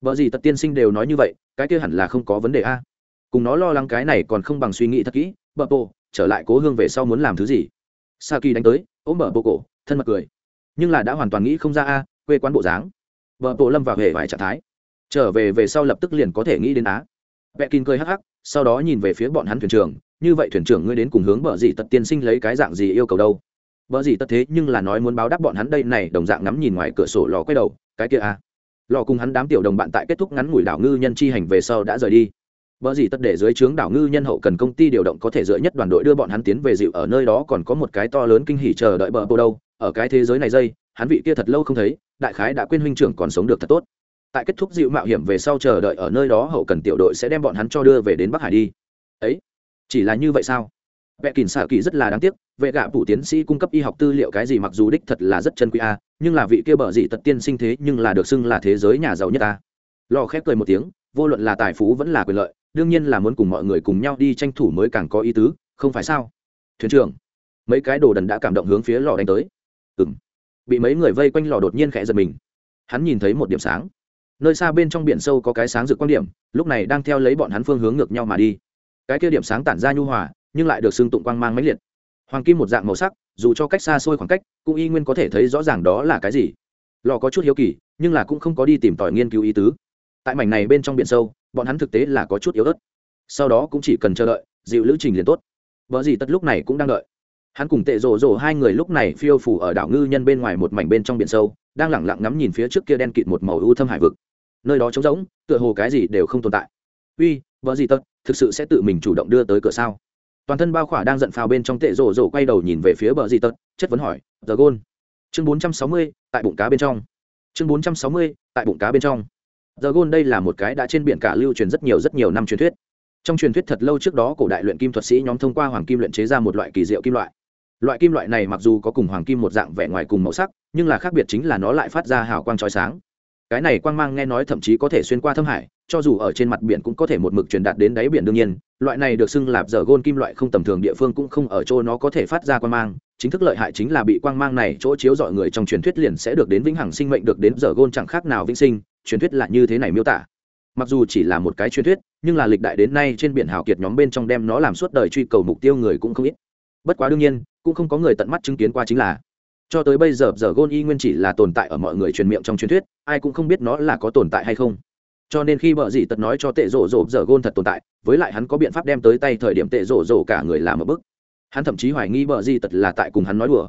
Vợ gì tật tiên sinh đều nói như vậy, cái kia hẳn là không có vấn đề a. Cùng nó lo lắng cái này còn không bằng suy nghĩ thật kỹ vợ bồ trở lại cố hương về sau muốn làm thứ gì? Sa kỳ đánh tới, ôm bờ bộ cổ, thân mật cười. Nhưng là đã hoàn toàn nghĩ không ra a, quê quán bộ dáng. Vợ bộ lâm vào hệ vài trạng thái. Trở về về sau lập tức liền có thể nghĩ đến á vẽ kín cười hắc hắc sau đó nhìn về phía bọn hắn thuyền trưởng như vậy thuyền trưởng ngươi đến cùng hướng bờ gì tật tiên sinh lấy cái dạng gì yêu cầu đâu? Bờ gì tật thế nhưng là nói muốn báo đáp bọn hắn đây này đồng dạng ngắm nhìn ngoài cửa sổ lò quay đầu cái kia à? Lò cùng hắn đám tiểu đồng bạn tại kết thúc ngắn ngủi đảo ngư nhân chi hành về sau đã rời đi. Bở gì tất để dưới trướng đảo ngư nhân hậu cần công ty điều động có thể dựa nhất đoàn đội đưa bọn hắn tiến về dịu ở nơi đó còn có một cái to lớn kinh hỉ chờ đợi bờ bồ đâu, ở cái thế giới này dây, hắn vị kia thật lâu không thấy, đại khái đã quên huynh trưởng còn sống được thật tốt. Tại kết thúc dịu mạo hiểm về sau chờ đợi ở nơi đó hậu cần tiểu đội sẽ đem bọn hắn cho đưa về đến Bắc Hải đi. Ấy, chỉ là như vậy sao? Vệ Kình xạ kỳ rất là đáng tiếc, vệ gạ phủ tiến sĩ cung cấp y học tư liệu cái gì mặc dù đích thật là rất chân quý a, nhưng là vị kia bở gì tật tiên sinh thế nhưng là được xưng là thế giới nhà giàu nhất ta. Lò khép cười một tiếng, vô luận là tài phú vẫn là quyền lợi, đương nhiên là muốn cùng mọi người cùng nhau đi tranh thủ mới càng có ý tứ không phải sao thuyền trưởng mấy cái đồ đần đã cảm động hướng phía lò đánh tới ừng bị mấy người vây quanh lò đột nhiên khẽ giật mình hắn nhìn thấy một điểm sáng nơi xa bên trong biển sâu có cái sáng rực quan điểm, lúc này đang theo lấy bọn hắn phương hướng ngược nhau mà đi. Cái kia điểm sáng tản ra nhu hòa, nhưng lại được xưng tụng quang mang mãnh liệt. Hoàng kim một dạng màu sắc, dù cho cách xa xôi khoảng cách, cũng y nguyên có thể thấy rõ ràng đó là cái gì. Lò có chút hiếu kỳ, nhưng là cũng không có đi tìm tòi nghiên cứu ý tứ. Tại mảnh này bên trong biển sâu, bọn hắn thực tế là có chút yếu ớt. Sau đó cũng chỉ cần chờ đợi, dịu lữ trình liền tốt. Vợ gì tất lúc này cũng đang đợi. Hắn cùng tệ rổ rổ hai người lúc này phiêu phủ ở đảo ngư nhân bên ngoài một mảnh bên trong biển sâu, đang lẳng lặng ngắm nhìn phía trước kia đen kịt một màu ưu thâm hải vực nơi đó trống rỗng tựa hồ cái gì đều không tồn tại. Uy vợ gì tật, thực sự sẽ tự mình chủ động đưa tới cửa sao? Toàn thân bao khỏa đang giận phào bên trong tệ rổ rổ quay đầu nhìn về phía bờ gì tật chất vấn hỏi the gôn chương bốn trăm sáu mươi tại bụng cá bên trong. Chương bốn trăm sáu mươi tại bụng cá bên trong. The gôn đây là một cái đã trên biển cả lưu truyền rất nhiều rất nhiều năm truyền thuyết. Trong truyền thuyết thật lâu trước đó cổ đại luyện kim thuật sĩ nhóm thông qua hoàng kim luyện chế ra một loại kỳ diệu kim loại. Loại kim loại này mặc dù có cùng hoàng kim một dạng vẻ ngoài cùng màu sắc nhưng là khác biệt chính là nó lại phát ra hào quang trói sáng cái này quang mang nghe nói thậm chí có thể xuyên qua thâm hải, cho dù ở trên mặt biển cũng có thể một mực truyền đạt đến đáy biển đương nhiên. Loại này được xưng lạp giờ gôn kim loại không tầm thường địa phương cũng không ở chỗ nó có thể phát ra quang mang. Chính thức lợi hại chính là bị quang mang này chỗ chiếu dọi người trong truyền thuyết liền sẽ được đến vĩnh hằng sinh mệnh được đến giờ gôn chẳng khác nào vĩnh sinh. Truyền thuyết là như thế này miêu tả. Mặc dù chỉ là một cái truyền thuyết, nhưng là lịch đại đến nay trên biển hào kiệt nhóm bên trong đem nó làm suốt đời truy cầu mục tiêu người cũng không ít. Bất quá đương nhiên, cũng không có người tận mắt chứng kiến qua chính là cho tới bây giờ giờ gôn y nguyên chỉ là tồn tại ở mọi người truyền miệng trong truyền thuyết, ai cũng không biết nó là có tồn tại hay không. Cho nên khi bợ dị tật nói cho tệ rổ rổ, giờ gôn thật tồn tại, với lại hắn có biện pháp đem tới tay thời điểm tệ rổ rổ cả người làm ở bức hắn thậm chí hoài nghi bợ dị tật là tại cùng hắn nói đùa.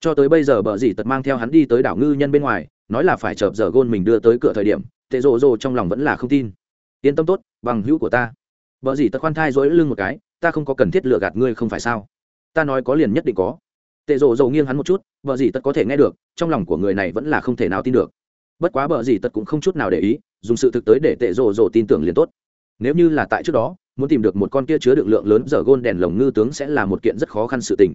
Cho tới bây giờ bợ dị tật mang theo hắn đi tới đảo ngư nhân bên ngoài, nói là phải chợp giờ gôn mình đưa tới cửa thời điểm, tệ rổ rổ trong lòng vẫn là không tin. Yên tâm tốt, bằng hữu của ta. Bợ dị tật khoan thai dối lưng một cái, ta không có cần thiết lựa gạt ngươi không phải sao? Ta nói có liền nhất định có tệ rộ dầu nghiêng hắn một chút vợ gì tật có thể nghe được, trong lòng của người này vẫn là không thể nào tin được. Bất quá vợ gì tật cũng không chút nào để ý, dùng sự thực tới để tệ rộ rổ tin tưởng liền tốt. Nếu như là tại trước đó, muốn tìm được một con kia chứa đựng lượng lớn dở gôn đèn lồng ngư tướng sẽ là một kiện rất khó khăn sự tình.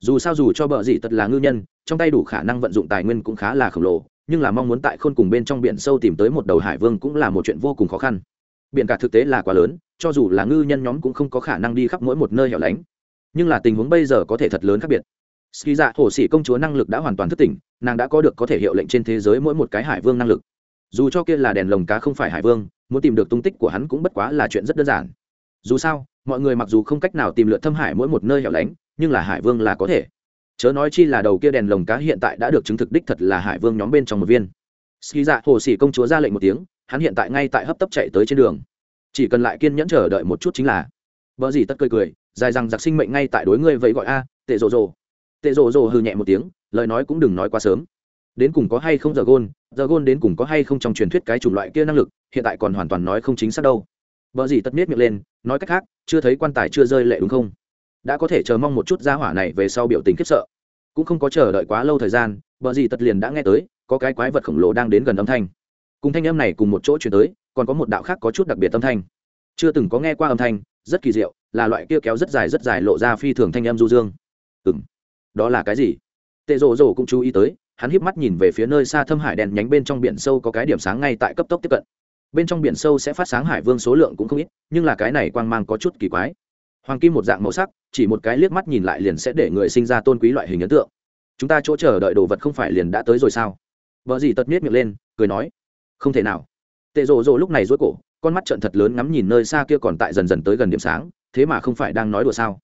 Dù sao dù cho bờ dì tật là ngư nhân, trong tay đủ khả năng vận dụng tài nguyên cũng khá là khổng lồ, nhưng là mong muốn tại khôn cùng bên trong biển sâu tìm tới một đầu hải vương cũng là một chuyện vô cùng khó khăn. Biển cả thực tế là quá lớn, cho dù là ngư nhân nhóm cũng không có khả năng đi khắp mỗi một nơi hẻo lánh. Nhưng là tình huống bây giờ có thể thật lớn khác biệt ski dạ hồ sĩ công chúa năng lực đã hoàn toàn thức tỉnh, nàng đã có được có thể hiệu lệnh trên thế giới mỗi một cái hải vương năng lực. Dù cho kia là đèn lồng cá không phải hải vương, muốn tìm được tung tích của hắn cũng bất quá là chuyện rất đơn giản. Dù sao, mọi người mặc dù không cách nào tìm lượt thâm hải mỗi một nơi hẻo lánh, nhưng là hải vương là có thể. Chớ nói chi là đầu kia đèn lồng cá hiện tại đã được chứng thực đích thật là hải vương nhóm bên trong một viên. Ski dạ hồ sĩ công chúa ra lệnh một tiếng, hắn hiện tại ngay tại hấp tấp chạy tới trên đường. Chỉ cần lại kiên nhẫn chờ đợi một chút chính là. Vợ gì tất cười cười, dài rằng giặc sinh mệnh ngay tại đối ngươi vậy gọi a, tệ rồ rồ tệ rồ rồ hư nhẹ một tiếng, lời nói cũng đừng nói quá sớm. Đến cùng có hay không giờ gôn giờ gôn đến cùng có hay không trong truyền thuyết cái chủng loại kia năng lực, hiện tại còn hoàn toàn nói không chính xác đâu. Vợ gì tất miết miệng lên, nói cách khác, chưa thấy quan tài chưa rơi lệ đúng không? Đã có thể chờ mong một chút gia hỏa này về sau biểu tình khiếp sợ. Cũng không có chờ đợi quá lâu thời gian, vợ gì tất liền đã nghe tới, có cái quái vật khổng lồ đang đến gần âm thanh. Cùng thanh âm này cùng một chỗ chuyển tới, còn có một đạo khác có chút đặc biệt âm thanh. Chưa từng có nghe qua âm thanh, rất kỳ diệu, là loại kia kéo rất dài rất dài lộ ra phi thường thanh âm du dương. Ừ đó là cái gì? Tệ rổ rổ cũng chú ý tới, hắn híp mắt nhìn về phía nơi xa thâm hải đèn nhánh bên trong biển sâu có cái điểm sáng ngay tại cấp tốc tiếp cận. Bên trong biển sâu sẽ phát sáng hải vương số lượng cũng không ít, nhưng là cái này quang mang có chút kỳ quái. Hoàng kim một dạng màu sắc, chỉ một cái liếc mắt nhìn lại liền sẽ để người sinh ra tôn quý loại hình ấn tượng. Chúng ta chỗ chờ đợi đồ vật không phải liền đã tới rồi sao? Vợ gì tật miết miệng lên, cười nói, không thể nào. Tệ rộ rộ lúc này rối cổ, con mắt trận thật lớn ngắm nhìn nơi xa kia còn tại dần dần tới gần điểm sáng, thế mà không phải đang nói đùa sao?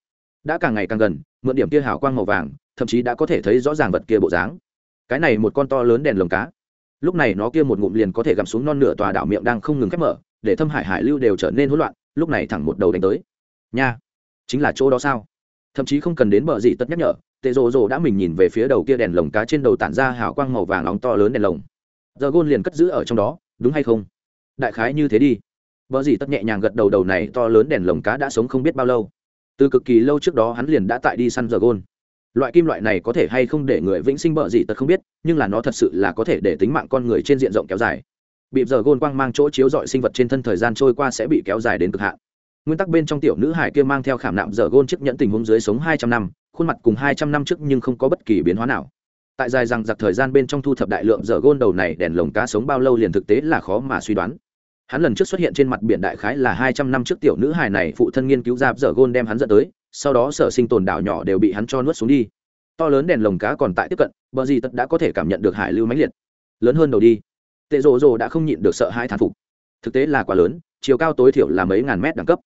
Đã càng ngày càng gần, mượn điểm kia hào quang màu vàng thậm chí đã có thể thấy rõ ràng vật kia bộ dáng. Cái này một con to lớn đèn lồng cá. Lúc này nó kia một ngụm liền có thể gặm xuống non nửa tòa đảo miệng đang không ngừng khép mở, để thâm hải hải lưu đều trở nên hỗn loạn, lúc này thẳng một đầu đánh tới. Nha, chính là chỗ đó sao? Thậm chí không cần đến bờ gì tất nhắc nhở tệ rồ rồ đã mình nhìn về phía đầu kia đèn lồng cá trên đầu tản ra hào quang màu vàng nóng to lớn đèn lồng. Giờ gôn liền cất giữ ở trong đó, đúng hay không? Đại khái như thế đi. Vợ gì tất nhẹ nhàng gật đầu đầu này to lớn đèn lồng cá đã sống không biết bao lâu. Từ cực kỳ lâu trước đó hắn liền đã tại đi săn giờ gôn loại kim loại này có thể hay không để người vĩnh sinh bợ gì tật không biết, nhưng là nó thật sự là có thể để tính mạng con người trên diện rộng kéo dài. Bị giờ gôn quang mang chỗ chiếu dọi sinh vật trên thân thời gian trôi qua sẽ bị kéo dài đến cực hạn. Nguyên tắc bên trong tiểu nữ hải kia mang theo khảm nạm giờ gôn chiếc nhẫn tình huống dưới sống hai trăm năm, khuôn mặt cùng hai trăm năm trước nhưng không có bất kỳ biến hóa nào. Tại dài rằng giặc thời gian bên trong thu thập đại lượng giờ gôn đầu này, đèn lồng cá sống bao lâu liền thực tế là khó mà suy đoán. Hắn lần trước xuất hiện trên mặt biển đại khái là hai trăm năm trước tiểu nữ hải này phụ thân nghiên cứu ra, giờ gôn đem hắn dẫn tới sau đó sở sinh tồn đảo nhỏ đều bị hắn cho nuốt xuống đi. To lớn đèn lồng cá còn tại tiếp cận, bờ gì tật đã có thể cảm nhận được hải lưu mãnh liệt. Lớn hơn đầu đi. Tệ rồ rồ đã không nhịn được sợ hai thán phục. Thực tế là quá lớn, chiều cao tối thiểu là mấy ngàn mét đẳng cấp.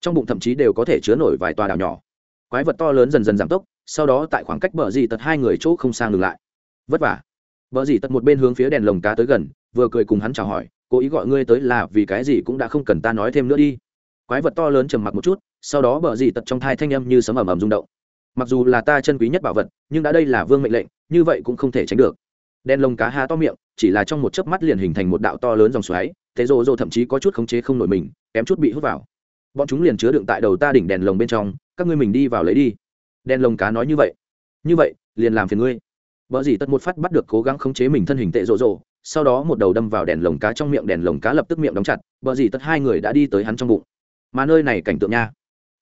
Trong bụng thậm chí đều có thể chứa nổi vài tòa đảo nhỏ. Quái vật to lớn dần dần giảm tốc, sau đó tại khoảng cách bờ dì tật hai người chỗ không sang ngừng lại. Vất vả. Bờ dì tật một bên hướng phía đèn lồng cá tới gần, vừa cười cùng hắn chào hỏi, cố ý gọi ngươi tới là vì cái gì cũng đã không cần ta nói thêm nữa đi. Quái vật to lớn trầm mặc một chút sau đó bờ dì tật trong thai thanh âm như sấm ầm ầm rung động. Mặc dù là ta chân quý nhất bảo vật, nhưng đã đây là vương mệnh lệnh, như vậy cũng không thể tránh được. Đèn lồng cá ha to miệng, chỉ là trong một chớp mắt liền hình thành một đạo to lớn dòng xoáy, thế rô rô thậm chí có chút khống chế không nổi mình, kém chút bị hút vào. Bọn chúng liền chứa đựng tại đầu ta đỉnh đèn lồng bên trong, các ngươi mình đi vào lấy đi. Đèn lồng cá nói như vậy. Như vậy, liền làm phiền ngươi. Vợ dì tất một phát bắt được cố gắng khống chế mình thân hình tệ rộ rộ, sau đó một đầu đâm vào đèn lồng cá trong miệng, đèn lồng cá lập tức miệng đóng chặt vợ dì tất hai người đã đi tới hắn trong bụng. Mà nơi này cảnh tượng nha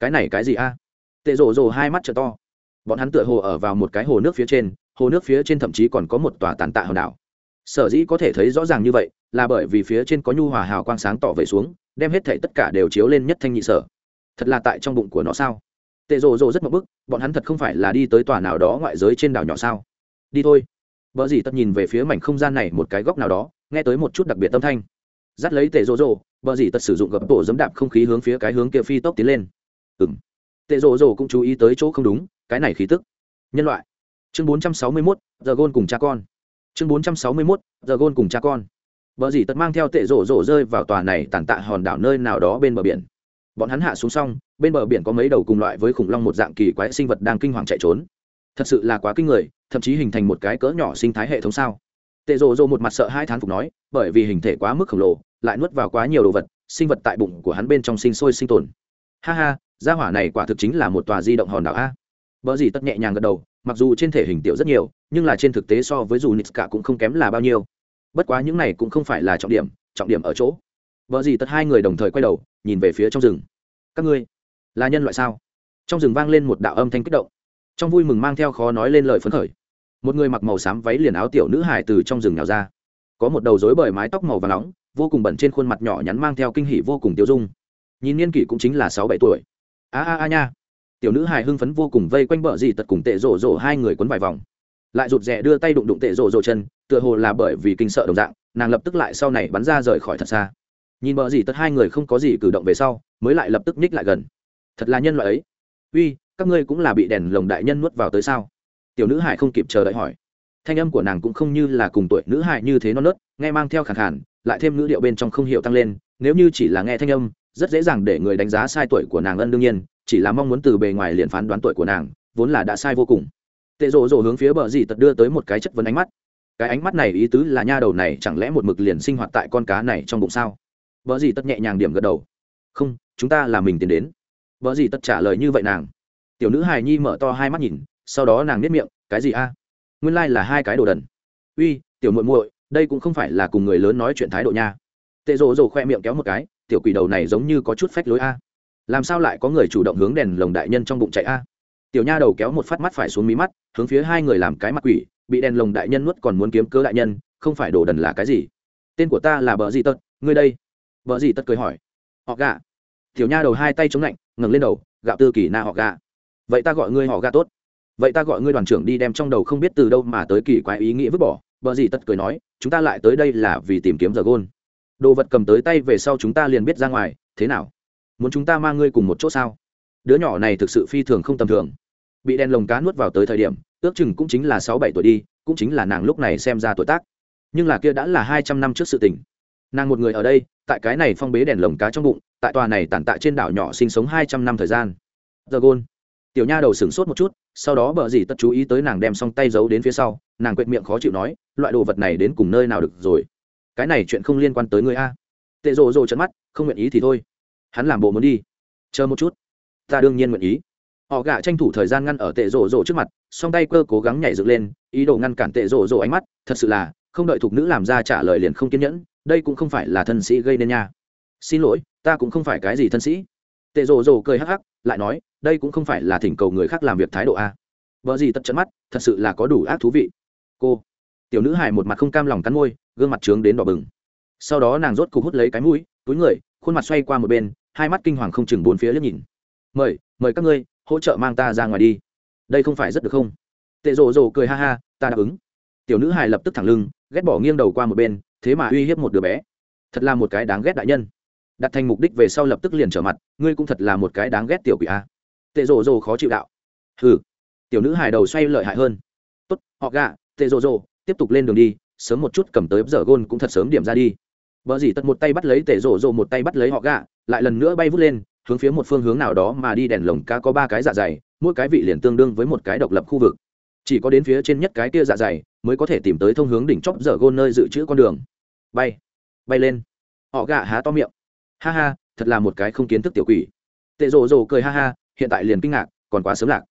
cái này cái gì a? Tệ rổ rổ hai mắt t to. Bọn hắn tựa hồ ở vào một cái hồ nước phía trên, hồ nước phía trên thậm chí còn có một tòa tàn tạ hòn đảo. Sở dĩ có thể thấy rõ ràng như vậy, là bởi vì phía trên có nhu hòa hào quang sáng tỏ về xuống, đem hết thảy tất cả đều chiếu lên nhất thanh nhị sở. Thật là tại trong bụng của nó sao? Tệ rồ rồ rất mập bức, bọn hắn thật không phải là đi tới tòa nào đó ngoại giới trên đảo nhỏ sao? Đi thôi. Vợ gì tất nhìn về phía mảnh không gian này một cái góc nào đó, nghe tới một chút đặc biệt tâm thanh. Dắt lấy tệ rồ rồ vợ gì tất sử dụng gập tổ dấm đạp không khí hướng phía cái hướng kia phi tốc tiến lên ừ m tệ rồ rồ cũng chú ý tới chỗ không đúng, cái này khí tức. Nhân loại. Chương bốn trăm sáu mươi mốt, giờ gôn cùng cha con. Chương bốn trăm sáu mươi mốt, giờ gôn cùng cha con. Vợ dì tật mang theo tệ rổ rổ rơi vào tòa này tàn tạ hòn đảo nơi nào đó bên bờ biển. Bọn hắn hạ xuống xong, bên bờ biển có mấy đầu cùng loại với khủng long một dạng kỳ quái sinh vật đang kinh hoàng chạy trốn. Thật sự là quá kinh người, thậm chí hình thành một cái cỡ nhỏ sinh thái hệ thống sao? Tệ rộ rộ một mặt sợ hai thán phục nói, bởi vì hình thể quá mức khổng lồ, lại nuốt vào quá nhiều đồ vật, sinh vật tại bụng của hắn bên trong sinh sôi sinh tồn. Ha ha gia hỏa này quả thực chính là một tòa di động hòn đảo a. Vợ gì tất nhẹ nhàng gật đầu, mặc dù trên thể hình tiểu rất nhiều, nhưng là trên thực tế so với dù nít cả cũng không kém là bao nhiêu. Bất quá những này cũng không phải là trọng điểm trọng điểm ở chỗ. Vợ gì tất hai người đồng thời quay đầu, nhìn về phía trong rừng. Các ngươi, là nhân loại sao? Trong rừng vang lên một đạo âm thanh kích động. Trong vui mừng mang theo khó nói lên lời phấn khởi. Một người mặc màu xám váy liền áo tiểu nữ hải từ trong rừng nhào ra. Có một đầu rối bởi mái tóc màu và nóng, vô cùng bẩn trên khuôn mặt nhỏ nhắn mang theo kinh hỉ vô cùng tiêu dung. Nhìn niên kỷ cũng chính là sáu bảy tuổi a a a nha. Tiểu nữ hải hưng phấn vô cùng vây quanh bờ dì tật cùng tệ rổ rổ hai người quấn vài vòng. Lại rụt rè đưa tay đụng đụng tệ rổ rổ chân, tựa hồ là bởi vì kinh sợ đồng dạng, nàng lập tức lại sau này bắn ra rời khỏi thật xa. Nhìn bờ dì tật hai người không có gì cử động về sau, mới lại lập tức nhích lại gần. Thật là nhân loại ấy. Uy, các ngươi cũng là bị đèn lồng đại nhân nuốt vào tới sao? Tiểu nữ hải không kịp chờ đợi hỏi. Thanh âm của nàng cũng không như là cùng tuổi nữ hải như thế non nớt nghe mang theo khẳng khản lại thêm nữ điệu bên trong không hiểu tăng lên, nếu như chỉ là nghe thanh âm rất dễ dàng để người đánh giá sai tuổi của nàng ân đương nhiên, chỉ là mong muốn từ bề ngoài liền phán đoán tuổi của nàng, vốn là đã sai vô cùng. Tệ rộ rộ hướng phía bờ dì tật đưa tới một cái chất vấn ánh mắt. Cái ánh mắt này ý tứ là nha đầu này chẳng lẽ một mực liền sinh hoạt tại con cá này trong bụng sao? Vợ dì tật nhẹ nhàng điểm gật đầu. Không, chúng ta là mình tiến đến. Vợ dì tật trả lời như vậy nàng. Tiểu nữ hài nhi mở to hai mắt nhìn, sau đó nàng nếp miệng, cái gì a? Nguyên lai là hai cái đồ đần. Uy, tiểu muội muội, đây cũng không phải là cùng người lớn nói chuyện thái độ nha. Tệ rộ rộ khoe miệng kéo một cái tiểu quỷ đầu này giống như có chút phách lối a. Làm sao lại có người chủ động hướng đèn lồng đại nhân trong bụng chạy a? Tiểu nha đầu kéo một phát mắt phải xuống mí mắt, hướng phía hai người làm cái mặt quỷ, bị đèn lồng đại nhân nuốt còn muốn kiếm cớ đại nhân, không phải đồ đần là cái gì? Tên của ta là bờ gì tật, ngươi đây? Vợ gì tật cười hỏi. Họ gạ tiểu nha đầu hai tay chống lạnh, ngẩng lên đầu, gạo tư kỳ na họ gạ vậy ta gọi ngươi họ gạ tốt. Vậy ta gọi ngươi đoàn trưởng đi đem trong đầu không biết từ đâu mà tới kỳ quái ý nghĩa vứt bỏ vợ gì tật cười nói, chúng ta lại tới đây là vì tìm kiếm giờ gôn đồ vật cầm tới tay về sau chúng ta liền biết ra ngoài, thế nào? Muốn chúng ta mang ngươi cùng một chỗ sao? Đứa nhỏ này thực sự phi thường không tầm thường. Bị đèn lồng cá nuốt vào tới thời điểm, ước chừng cũng chính là sáu bảy tuổi đi, cũng chính là nàng lúc này xem ra tuổi tác. Nhưng là kia đã là hai trăm năm trước sự tình. Nàng một người ở đây, tại cái này phong bế đèn lồng cá trong bụng, tại tòa này tản tạ trên đảo nhỏ sinh sống hai trăm năm thời gian. Giờ gôn tiểu nha đầu sửng sốt một chút, sau đó bờ dì tất chú ý tới nàng đem xong tay giấu đến phía sau, nàng quệt miệng khó chịu nói, loại đồ vật này đến cùng nơi nào được rồi? Cái này chuyện không liên quan tới người a. Tệ rồ rồ trận mắt, không nguyện ý thì thôi. Hắn làm bộ muốn đi. Chờ một chút. Ta đương nhiên nguyện ý. Họ gạ tranh thủ thời gian ngăn ở tệ rồ rồ trước mặt, song tay cơ cố gắng nhảy dựng lên, ý đồ ngăn cản tệ rồ rồ ánh mắt. Thật sự là, không đợi thục nữ làm ra trả lời liền không kiên nhẫn, đây cũng không phải là thân sĩ gây nên nha. Xin lỗi, ta cũng không phải cái gì thân sĩ. Tệ rồ rồ cười hắc hắc, lại nói, đây cũng không phải là thỉnh cầu người khác làm việc thái độ a. Vợ gì tật trận mắt, thật sự là có đủ ác thú vị. Cô, tiểu nữ hải một mặt không cam lòng cắn môi gương mặt trướng đến đỏ bừng. Sau đó nàng rốt cục hút lấy cái mũi, túi người, khuôn mặt xoay qua một bên, hai mắt kinh hoàng không chừng bốn phía liếc nhìn. Mời mời các ngươi, hỗ trợ mang ta ra ngoài đi. Đây không phải rất được không? Tệ rồ rồ cười ha ha, ta đáp ứng. Tiểu nữ hài lập tức thẳng lưng, ghét bỏ nghiêng đầu qua một bên, thế mà uy hiếp một đứa bé. Thật là một cái đáng ghét đại nhân. Đặt thành mục đích về sau lập tức liền trở mặt, ngươi cũng thật là một cái đáng ghét tiểu quỷ a. Tệ rồ rồ khó chịu đạo. Hừ. Tiểu nữ hài đầu xoay lợi hại hơn. Tốt, họ gạ tệ rồ rồ tiếp tục lên đường đi sớm một chút cầm tới giờ gôn cũng thật sớm điểm ra đi. Vợ dì tật một tay bắt lấy tệ rổ rổ một tay bắt lấy họ gạ, lại lần nữa bay vút lên, hướng phía một phương hướng nào đó mà đi đèn lồng ca có ba cái dạ dày, mỗi cái vị liền tương đương với một cái độc lập khu vực. Chỉ có đến phía trên nhất cái kia dạ dày mới có thể tìm tới thông hướng đỉnh chóp dở gôn nơi dự trữ con đường. Bay bay lên. Họ gạ há to miệng. Ha ha, thật là một cái không kiến thức tiểu quỷ. Tệ rồ rồ cười ha ha, hiện tại liền kinh ngạc, còn quá sớm lạc.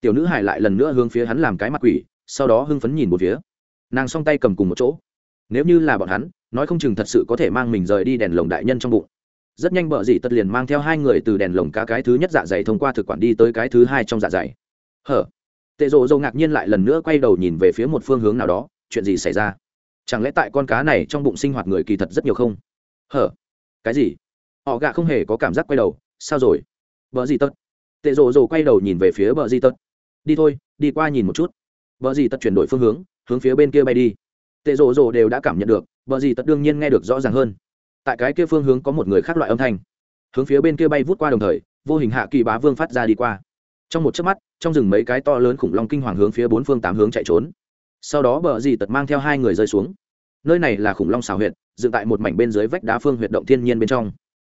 Tiểu nữ hải lại lần nữa hướng phía hắn làm cái mặt quỷ, sau đó hưng phấn nhìn một phía nàng song tay cầm cùng một chỗ. Nếu như là bọn hắn, nói không chừng thật sự có thể mang mình rời đi đèn lồng đại nhân trong bụng. Rất nhanh bờ dị tật liền mang theo hai người từ đèn lồng cá cái thứ nhất dạ dày thông qua thực quản đi tới cái thứ hai trong dạ dày. Hở? Tệ rộ dâu ngạc nhiên lại lần nữa quay đầu nhìn về phía một phương hướng nào đó, chuyện gì xảy ra? Chẳng lẽ tại con cá này trong bụng sinh hoạt người kỳ thật rất nhiều không? Hở? Cái gì? Họ gạ không hề có cảm giác quay đầu, sao rồi? Vợ gì tật tệ rộ rồ quay đầu nhìn về phía bờ gì tật đi thôi, đi qua nhìn một chút. Bờ gì tật chuyển đổi phương hướng hướng phía bên kia bay đi. Tệ rộ rộ đều đã cảm nhận được, bờ gì tật đương nhiên nghe được rõ ràng hơn. Tại cái kia phương hướng có một người khác loại âm thanh. Hướng phía bên kia bay vút qua đồng thời, vô hình hạ kỳ bá vương phát ra đi qua. Trong một chớp mắt, trong rừng mấy cái to lớn khủng long kinh hoàng hướng phía bốn phương tám hướng chạy trốn. Sau đó bờ dì tật mang theo hai người rơi xuống. Nơi này là khủng long xào huyệt, dựng tại một mảnh bên dưới vách đá phương huyệt động thiên nhiên bên trong.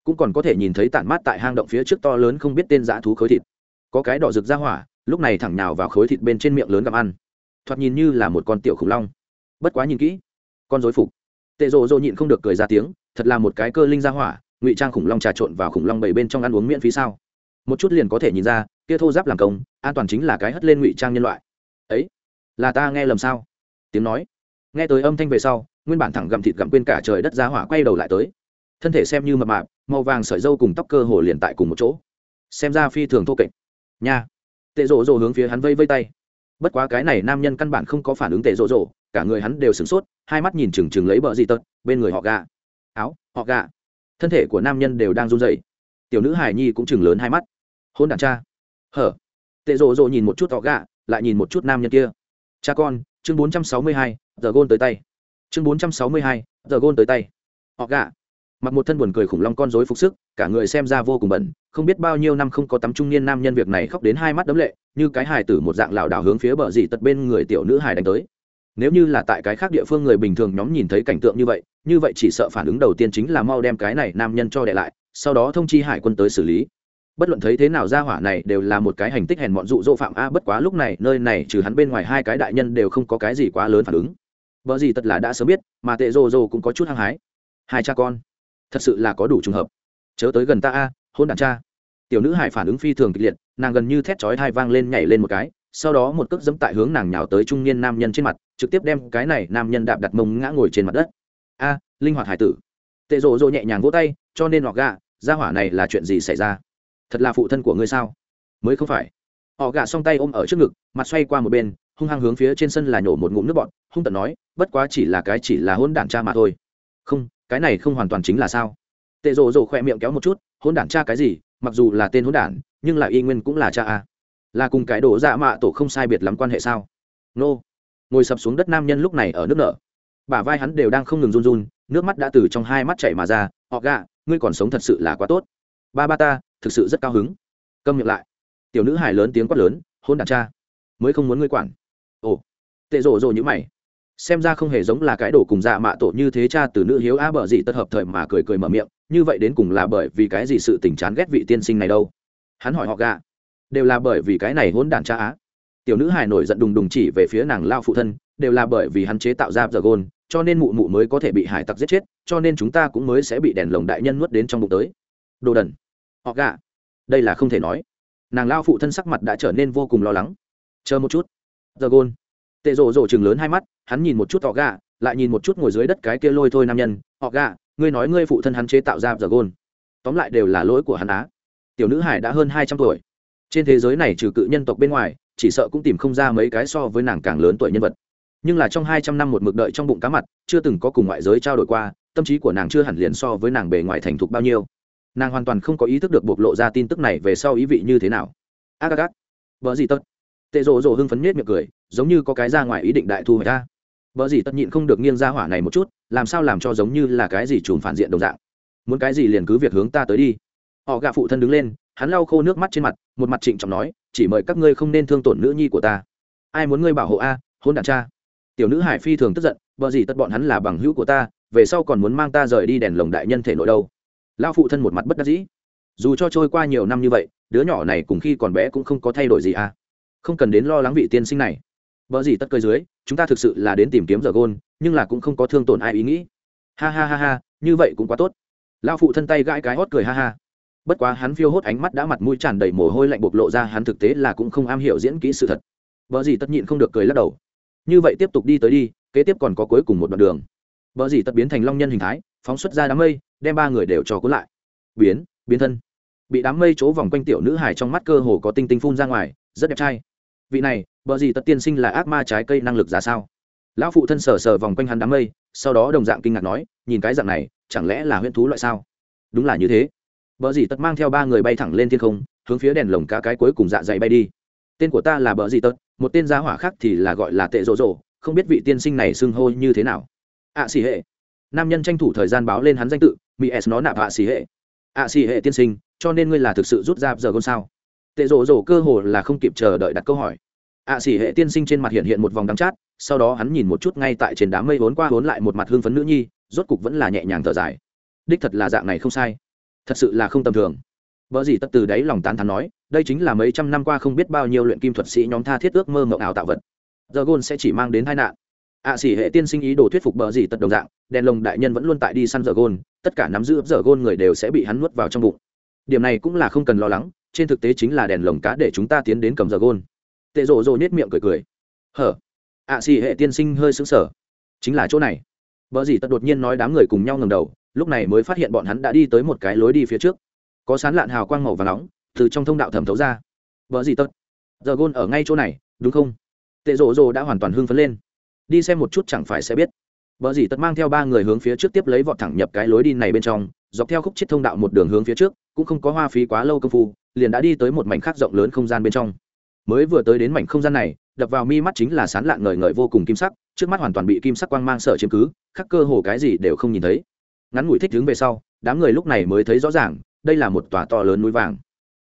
Cũng còn có thể nhìn thấy tản mát tại hang động phía trước to lớn không biết tên dã thú khối thịt. Có cái đỏ rực ra hỏa, lúc này thẳng nhào vào khối thịt bên trên miệng lớn gặm ăn thoạt nhìn như là một con tiểu khủng long. Bất quá nhìn kỹ, con dối phục. Tệ rộ rộ nhịn không được cười ra tiếng, thật là một cái cơ linh ra hỏa, ngụy trang khủng long trà trộn vào khủng long bảy bên trong ăn uống miễn phí sao? Một chút liền có thể nhìn ra, kia thô giáp làm công, an toàn chính là cái hất lên ngụy trang nhân loại. Ấy, là ta nghe lầm sao? Tiếng nói. Nghe tới âm thanh về sau, nguyên bản thẳng gặm thịt gặm quên cả trời đất ra hỏa quay đầu lại tới. Thân thể xem như mập mạp, màu vàng sợi dâu cùng tóc cơ hồ liền tại cùng một chỗ. Xem ra phi thường thô kệch. Nha. Tệ rộ rộ hướng phía hắn vây vây tay bất quá cái này nam nhân căn bản không có phản ứng tệ rộ rộ, cả người hắn đều sửng sốt, hai mắt nhìn chừng chừng lấy bờ gì tật, bên người họ gà. Áo, họ gà. Thân thể của nam nhân đều đang run rẩy. Tiểu nữ hải nhi cũng chừng lớn hai mắt. Hôn đàn cha. Hở. Tệ rộ rộ nhìn một chút họ gà, lại nhìn một chút nam nhân kia. Cha con, chương bốn trăm sáu mươi hai, giờ gôn tới tay. Chương bốn trăm sáu mươi hai, giờ gôn tới tay. Họ gà mặc một thân buồn cười khủng long con rối phục sức, cả người xem ra vô cùng bẩn, không biết bao nhiêu năm không có tắm trung niên nam nhân việc này khóc đến hai mắt đấm lệ, như cái hài tử một dạng lảo đảo hướng phía bờ dì tật bên người tiểu nữ hài đánh tới. Nếu như là tại cái khác địa phương người bình thường nhóm nhìn thấy cảnh tượng như vậy như vậy chỉ sợ phản ứng đầu tiên chính là mau đem cái này nam nhân cho đệ lại, sau đó thông chi hải quân tới xử lý. Bất luận thấy thế nào ra hỏa này đều là một cái hành tích hèn mọn dụ dỗ phạm a, bất quá lúc này, nơi này trừ hắn bên ngoài hai cái đại nhân đều không có cái gì quá lớn phản ứng. Vợ gì tật là đã sớm biết, mà tệ rồ rồ cũng có chút hăng hái. Hai cha con thật sự là có đủ trùng hợp. Chớ tới gần ta a, hôn đàn cha. Tiểu nữ hải phản ứng phi thường kịch liệt, nàng gần như thét chói thai vang lên nhảy lên một cái, sau đó một cước dẫm tại hướng nàng nhào tới trung niên nam nhân trên mặt, trực tiếp đem cái này nam nhân đạp đặt mông ngã ngồi trên mặt đất. A, linh hoạt hải tử. Tệ rộ rộ nhẹ nhàng vỗ tay, cho nên họ gạ ra hỏa này là chuyện gì xảy ra? Thật là phụ thân của ngươi sao? Mới không phải. Họ gạ xong tay ôm ở trước ngực, mặt xoay qua một bên, hung hăng hướng phía trên sân là nhổ một ngụm nước bọn hung tận nói, bất quá chỉ là cái chỉ là hôn đản cha mà thôi. Không cái này không hoàn toàn chính là sao? Tệ rộ rộ khỏe miệng kéo một chút hôn đản cha cái gì, mặc dù là tên hôn đản, nhưng là y nguyên cũng là cha a. Là cùng cái đồ dạ mạ tổ không sai biệt lắm quan hệ sao? Nô. Ngồi sập xuống đất nam nhân lúc này ở nước nở. Bả vai hắn đều đang không ngừng run run, nước mắt đã từ trong hai mắt chảy mà ra. Họ gạ ngươi còn sống thật sự là quá tốt. Ba ba ta, thực sự rất cao hứng. Câm miệng lại. Tiểu nữ hài lớn tiếng quát lớn hôn đản cha, mới không muốn ngươi quản. Ồ. Tệ rộ rộ như mày xem ra không hề giống là cái đồ cùng dạ mạ tổ như thế cha từ nữ hiếu a bờ dị tất hợp thời mà cười cười mở miệng, như vậy đến cùng là bởi vì cái gì sự tình chán ghét vị tiên sinh này đâu? Hắn hỏi họ gạ đều là bởi vì cái này hỗn đản cha á. Tiểu nữ hài nổi giận đùng đùng chỉ về phía nàng lao phụ thân, đều là bởi vì hắn chế tạo ra giờ gôn, cho nên mụ mụ mới có thể bị hải tặc giết chết, cho nên chúng ta cũng mới sẽ bị đèn lồng đại nhân nuốt đến trong bụng tới. Đồ đần. Họ gạ đây là không thể nói. Nàng lao phụ thân sắc mặt đã trở nên vô cùng lo lắng. Chờ một chút. Giờ gôn tệ rộ rộ chừng lớn hai mắt, hắn nhìn một chút họ gà, lại nhìn một chút ngồi dưới đất cái kia lôi thôi nam nhân. Họ gà, ngươi nói ngươi phụ thân hắn chế tạo ra giờ gôn tóm lại đều là lỗi của hắn á. Tiểu nữ hải đã hơn hai trăm tuổi. Trên thế giới này trừ cự nhân tộc bên ngoài, chỉ sợ cũng tìm không ra mấy cái so với nàng càng lớn tuổi nhân vật. Nhưng là trong hai trăm năm một mực đợi trong bụng cá mặt, chưa từng có cùng ngoại giới trao đổi qua, tâm trí của nàng chưa hẳn liền so với nàng bề ngoài thành thục bao nhiêu. Nàng hoàn toàn không có ý thức được bộc lộ ra tin tức này về sau ý vị như thế nào. A gác vợ gì tất tệ rộ rộ hưng phấn nhất miệng cười giống như có cái ra ngoài ý định đại thu hoạch ta vợ gì tất nhịn không được nghiêng ra hỏa này một chút, làm sao làm cho giống như là cái gì trùm phản diện đồng dạng. Muốn cái gì liền cứ việc hướng ta tới đi. Họ gạ phụ thân đứng lên, hắn lau khô nước mắt trên mặt, một mặt trịnh trọng nói, chỉ mời các ngươi không nên thương tổn nữ nhi của ta. Ai muốn ngươi bảo hộ a, hôn đàn cha. Tiểu nữ hải phi thường tức giận vợ gì tất bọn hắn là bằng hữu của ta, về sau còn muốn mang ta rời đi đèn lồng đại nhân thể nội đâu. Lao phụ thân một mặt bất đắc dĩ. Dù cho trôi qua nhiều năm như vậy, đứa nhỏ này cùng khi còn bé cũng không có thay đổi gì à không cần đến lo lắng vị tiên sinh này. Bỡ gì tất cơi dưới, chúng ta thực sự là đến tìm kiếm giờ gôn, nhưng là cũng không có thương tổn ai ý nghĩ. Ha ha ha ha, như vậy cũng quá tốt. Lão phụ thân tay gãi cái hót cười ha ha. Bất quá hắn phiêu hốt ánh mắt đã mặt mũi tràn đầy mồ hôi lạnh bộc lộ ra hắn thực tế là cũng không am hiểu diễn kỹ sự thật. Bỡ gì tất nhịn không được cười lắc đầu. Như vậy tiếp tục đi tới đi, kế tiếp còn có cuối cùng một đoạn đường. Bỡ gì tất biến thành long nhân hình thái, phóng xuất ra đám mây, đem ba người đều cho cuốn lại. Biến biến thân. Bị đám mây chỗ vòng quanh tiểu nữ hải trong mắt cơ hồ có tinh tinh phun ra ngoài, rất đẹp trai vị này bờ gì tất tiên sinh là ác ma trái cây năng lực ra sao? Lão phụ thân sờ sờ vòng quanh hắn đám mây sau đó đồng dạng kinh ngạc nói nhìn cái dạng này chẳng lẽ là huyễn thú loại sao? Đúng là như thế. Bờ gì tất mang theo ba người bay thẳng lên thiên không hướng phía đèn lồng cá cái cuối cùng dạ dày bay đi. Tên của ta là bờ gì tất một tên gia hỏa khác thì là gọi là tệ rộ rộ không biết vị tiên sinh này xưng hô như thế nào. Ạ à, xì hệ. Nam nhân tranh thủ thời gian báo lên hắn danh tự mỹ s nó nạp ạ à, xì hệ. Ạ à, xì hệ tiên sinh cho nên ngươi là thực sự rút ra giờ gôn sao? Tệ rộ rộ cơ hồ là không kịp chờ đợi đặt câu hỏi. ạ xỉ hệ tiên sinh trên mặt hiện hiện một vòng đắng chát sau đó hắn nhìn một chút ngay tại trên đám mây vốn qua vốn lại một mặt hương phấn nữ nhi rốt cục vẫn là nhẹ nhàng thở dài. Đích thật là dạng này không sai. Thật sự là không tầm thường. Vợ gì tất từ đấy lòng tán thán nói đây chính là mấy trăm năm qua không biết bao nhiêu luyện kim thuật sĩ nhóm tha thiết ước mơ mộng ảo tạo vật. Giờ gôn sẽ chỉ mang đến tai nạn. ạ à, xỉ hệ tiên sinh ý đồ thuyết phục bờ gì tật đồng dạng đèn lồng đại nhân vẫn luôn tại đi săn giờ gôn tất cả nắm giữ giờ gôn người đều sẽ bị hắn nuốt vào trong bụng. Điểm này cũng là không cần lo lắng trên thực tế chính là đèn lồng cá để chúng ta tiến đến cầm giờ gôn. Tệ rộ rộ nết miệng cười cười. Hở? Ạ à, hệ tiên sinh hơi xứng sở chính là chỗ này. Bờ gì tật đột nhiên nói đám người cùng nhau ngầm đầu lúc này mới phát hiện bọn hắn đã đi tới một cái lối đi phía trước. Có sán lạn hào quang màu và nóng từ trong thông đạo thẩm thấu ra. Vợ gì Tật. giờ gôn ở ngay chỗ này đúng không? Tệ rộ rộ đã hoàn toàn hưng phấn lên. Đi xem một chút chẳng phải sẽ biết. Vợ gì Tật mang theo ba người hướng phía trước tiếp lấy vọt thẳng nhập cái lối đi này bên trong dọc theo khúc chết thông đạo một đường hướng phía trước cũng không có hoa phí quá lâu công phu liền đã đi tới một mảnh khác rộng lớn không gian bên trong. Mới vừa tới đến mảnh không gian này, đập vào mi mắt chính là sán lạng ngời ngời vô cùng kim sắc, trước mắt hoàn toàn bị kim sắc quang mang sợ chiếm cứ, khắc cơ hồ cái gì đều không nhìn thấy. Ngắn ngủi thích đứng về sau, đám người lúc này mới thấy rõ ràng, đây là một tòa to lớn núi vàng.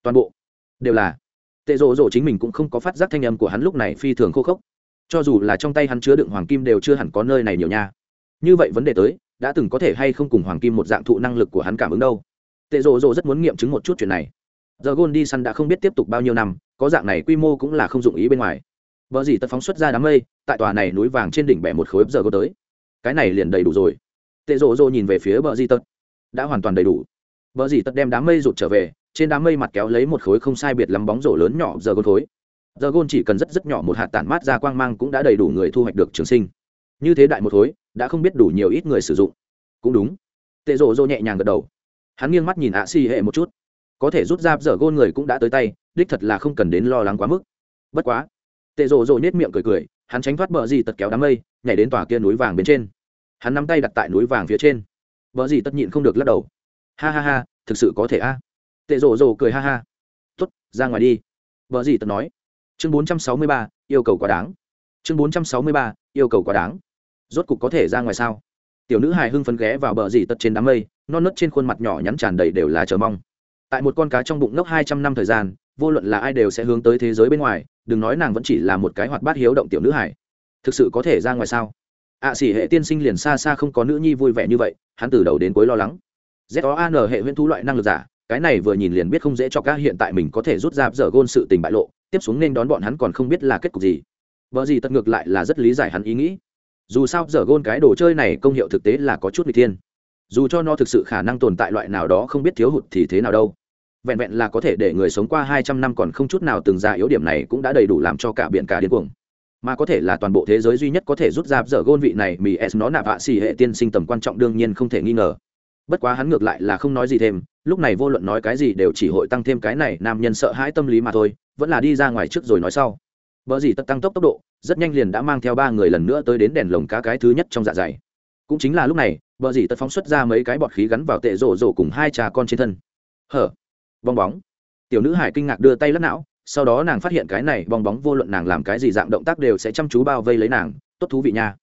Toàn bộ đều là tệ rộ rộ chính mình cũng không có phát giác thanh âm của hắn lúc này phi thường khô khốc. Cho dù là trong tay hắn chứa đựng hoàng kim đều chưa hẳn có nơi này nhiều nha. Như vậy vấn đề tới, đã từng có thể hay không cùng hoàng kim một dạng thụ năng lực của hắn cảm ứng đâu? Tệ rộ rộ rất muốn nghiệm chứng một chút chuyện này giờ gôn đi săn đã không biết tiếp tục bao nhiêu năm, có dạng này quy mô cũng là không dụng ý bên ngoài. Vợ gì tật phóng xuất ra đám mây, tại tòa này núi vàng trên đỉnh bẻ một khối giờ gôn tới. Cái này liền đầy đủ rồi. Tệ rộ rộ nhìn về phía bờ gì tật. Đã hoàn toàn đầy đủ. Bờ gì tật đem đám mây rụt trở về, trên đám mây mặt kéo lấy một khối không sai biệt lắm bóng rổ lớn nhỏ giờ gôn khối. Giờ gôn chỉ cần rất rất nhỏ một hạt tản mát ra quang mang cũng đã đầy đủ người thu hoạch được trường sinh. Như thế đại một khối, đã không biết đủ nhiều ít người sử dụng. Cũng đúng. Tệ rộ rộ nhẹ nhàng gật đầu. Hắn nghiêng mắt nhìn ạ xì hệ một chút có thể rút ra dở gôn người cũng đã tới tay đích thật là không cần đến lo lắng quá mức. Bất quá tệ rồ rồ nết miệng cười cười hắn tránh thoát bờ gì tật kéo đám mây nhảy đến tòa kia núi vàng bên trên. Hắn nắm tay đặt tại núi vàng phía trên. Bờ gì tất nhịn không được lắc đầu. Ha ha ha thực sự có thể a. Tệ rồ rồ cười ha ha. Tốt, ra ngoài đi. Bờ gì tật nói. Chương bốn trăm sáu mươi ba yêu cầu quá đáng. Chương bốn trăm sáu mươi ba yêu cầu quá đáng. Rốt cục có thể ra ngoài sao? Tiểu nữ hài hưng phấn ghé vào bờ dì tật trên đám mây non nớt trên khuôn mặt nhỏ nhắn tràn đầy đều là chờ mong tại một con cá trong bụng ngốc hai trăm năm thời gian vô luận là ai đều sẽ hướng tới thế giới bên ngoài đừng nói nàng vẫn chỉ là một cái hoạt bát hiếu động tiểu nữ hải thực sự có thể ra ngoài sao? Ạ à, xỉ hệ tiên sinh liền xa xa không có nữ nhi vui vẻ như vậy hắn từ đầu đến cuối lo lắng. Zon hệ huyễn thú loại năng lực giả cái này vừa nhìn liền biết không dễ cho các hiện tại mình có thể rút ra giờ gôn sự tình bại lộ tiếp xuống nên đón bọn hắn còn không biết là kết cục gì. Vợ gì tất ngược lại là rất lý giải hắn ý nghĩ. Dù sao giờ gôn cái đồ chơi này công hiệu thực tế là có chút n g thiên. Dù cho nó thực sự khả năng tồn tại loại nào đó không biết thiếu hụt thì thế nào đâu vẹn vẹn là có thể để người sống qua hai trăm năm còn không chút nào từng ra yếu điểm này cũng đã đầy đủ làm cho cả biển cả điên cuồng. Mà có thể là toàn bộ thế giới duy nhất có thể rút ra dở gôn vị này mỹ s nó nạp hạ xì hệ tiên sinh tầm quan trọng đương nhiên không thể nghi ngờ. Bất quá hắn ngược lại là không nói gì thêm, lúc này vô luận nói cái gì đều chỉ hội tăng thêm cái này, nam nhân sợ hãi tâm lý mà thôi, vẫn là đi ra ngoài trước rồi nói sau. Bờ gì tất tăng tốc tốc độ, rất nhanh liền đã mang theo ba người lần nữa tới đến đèn lồng cá cái thứ nhất trong dạ dày. Cũng chính là lúc này, bờ gì tất phóng xuất ra mấy cái bọt khí gắn vào tệ rổ rổ cùng hai cha con trên thân. Hở? Bong bóng. Tiểu nữ hải kinh ngạc đưa tay lắc não, sau đó nàng phát hiện cái này bong bóng vô luận nàng làm cái gì dạng động tác đều sẽ chăm chú bao vây lấy nàng, tốt thú vị nha.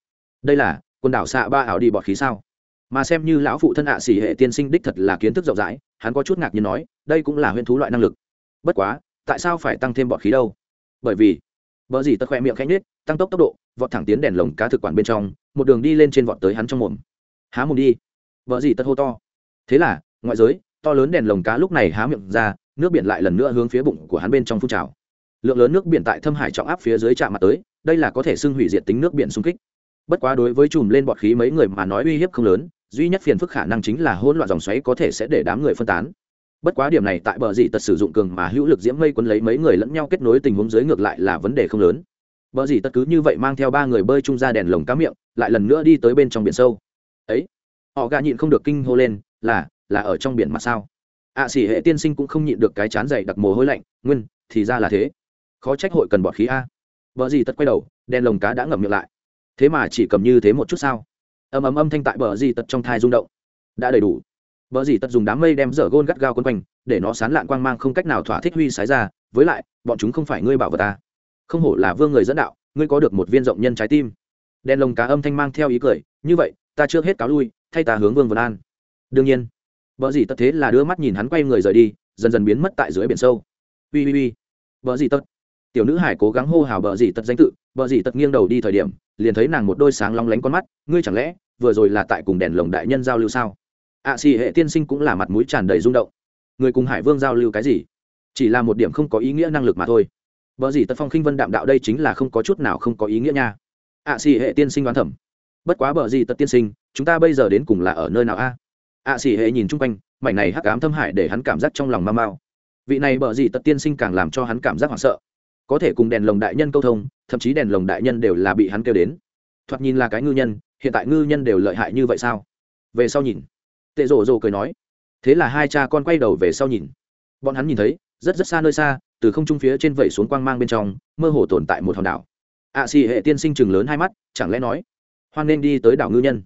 Đây là quần đảo xạ ba ảo đi bọt khí sao? Mà xem như lão phụ thân ạ xỉ hệ tiên sinh đích thật là kiến thức rộng rãi, hắn có chút ngạc nhiên nói, đây cũng là huyễn thú loại năng lực. Bất quá, tại sao phải tăng thêm bọt khí đâu? Bởi vì vợ gì tật khoe miệng khẽ nhết tăng tốc tốc độ, vọt thẳng tiến đèn lồng cá thực quản bên trong, một đường đi lên trên vọt tới hắn trong mồm. Há mồm đi. Vợ gì tật hô to. Thế là, ngoại giới to lớn đèn lồng cá lúc này há miệng ra, nước biển lại lần nữa hướng phía bụng của hắn bên trong phun trào. Lượng lớn nước biển tại thâm hải trọng áp phía dưới chạm mặt tới, đây là có thể xưng hủy diệt tính nước biển xung kích. Bất quá đối với chùm lên bọt khí mấy người mà nói uy hiếp không lớn, duy nhất phiền phức khả năng chính là hỗn loạn dòng xoáy có thể sẽ để đám người phân tán. Bất quá điểm này tại bờ dị tật sử dụng cường mà hữu lực diễm mây quấn lấy mấy người lẫn nhau kết nối tình huống dưới ngược lại là vấn đề không lớn. Bờ dị tật cứ như vậy mang theo ba người bơi chung ra đèn lồng cá miệng, lại lần nữa đi tới bên trong biển sâu. Ấy, họ gà nhịn không được kinh hô lên, là là ở trong biển mà sao? Ạ à, xỉ hệ tiên sinh cũng không nhịn được cái chán dày đặc mồ hôi lạnh nguyên thì ra là thế. Khó trách hội cần bọt khí a. Vợ gì tật quay đầu đèn lồng cá đã ngậm miệng lại. Thế mà chỉ cầm như thế một chút sao? Ầm ầm âm thanh tại bờ gì tật trong thai rung động. Đã đầy đủ. Bờ gì tật dùng đám mây đem dở gôn gắt gao quấn quanh để nó sán lạn quang mang không cách nào thỏa thích huy sái ra với lại bọn chúng không phải ngươi bảo vật ta. Không hổ là vương người dẫn đạo ngươi có được một viên rộng nhân trái tim. Đèn lồng cá âm thanh mang theo ý cười như vậy ta chưa hết cáo lui thay ta hướng vương vân an. Đương nhiên vợ gì tất thế là đưa mắt nhìn hắn quay người rời đi dần dần biến mất tại dưới biển sâu. Ui ui ui. Vợ gì tất. Tiểu nữ hải cố gắng hô hào vợ gì tất danh tự. Vợ gì tất nghiêng đầu đi thời điểm liền thấy nàng một đôi sáng long lánh con mắt. Ngươi chẳng lẽ vừa rồi là tại cùng đèn lồng đại nhân giao lưu sao? Ạ à, xì hệ tiên sinh cũng là mặt mũi tràn đầy rung động. Người cùng hải vương giao lưu cái gì? Chỉ là một điểm không có ý nghĩa năng lực mà thôi. Vợ gì tất phong khinh vân đạm đạo đây chính là không có chút nào không có ý nghĩa nha. Ạ à, xì hệ tiên sinh đoán thẩm bất quá bờ gì tất tiên sinh chúng ta bây giờ đến cùng là ở nơi nào a? Ạ xỉ hệ nhìn chung quanh, mảnh này hắc ám thâm hải để hắn cảm giác trong lòng mau mau vị này bờ gì tật tiên sinh càng làm cho hắn cảm giác hoảng sợ. Có thể cùng đèn lồng đại nhân câu thông, thậm chí đèn lồng đại nhân đều là bị hắn kêu đến. Thoạt nhìn là cái ngư nhân, hiện tại ngư nhân đều lợi hại như vậy sao? Về sau nhìn. Tệ rổ rổ cười nói. Thế là hai cha con quay đầu về sau nhìn. Bọn hắn nhìn thấy, rất rất xa nơi xa, từ không trung phía trên vẩy xuống quang mang bên trong, mơ hồ tồn tại một hòn đảo. Ạ xì hệ tiên sinh chừng lớn hai mắt, chẳng lẽ nói, hoan nên đi tới đảo ngư nhân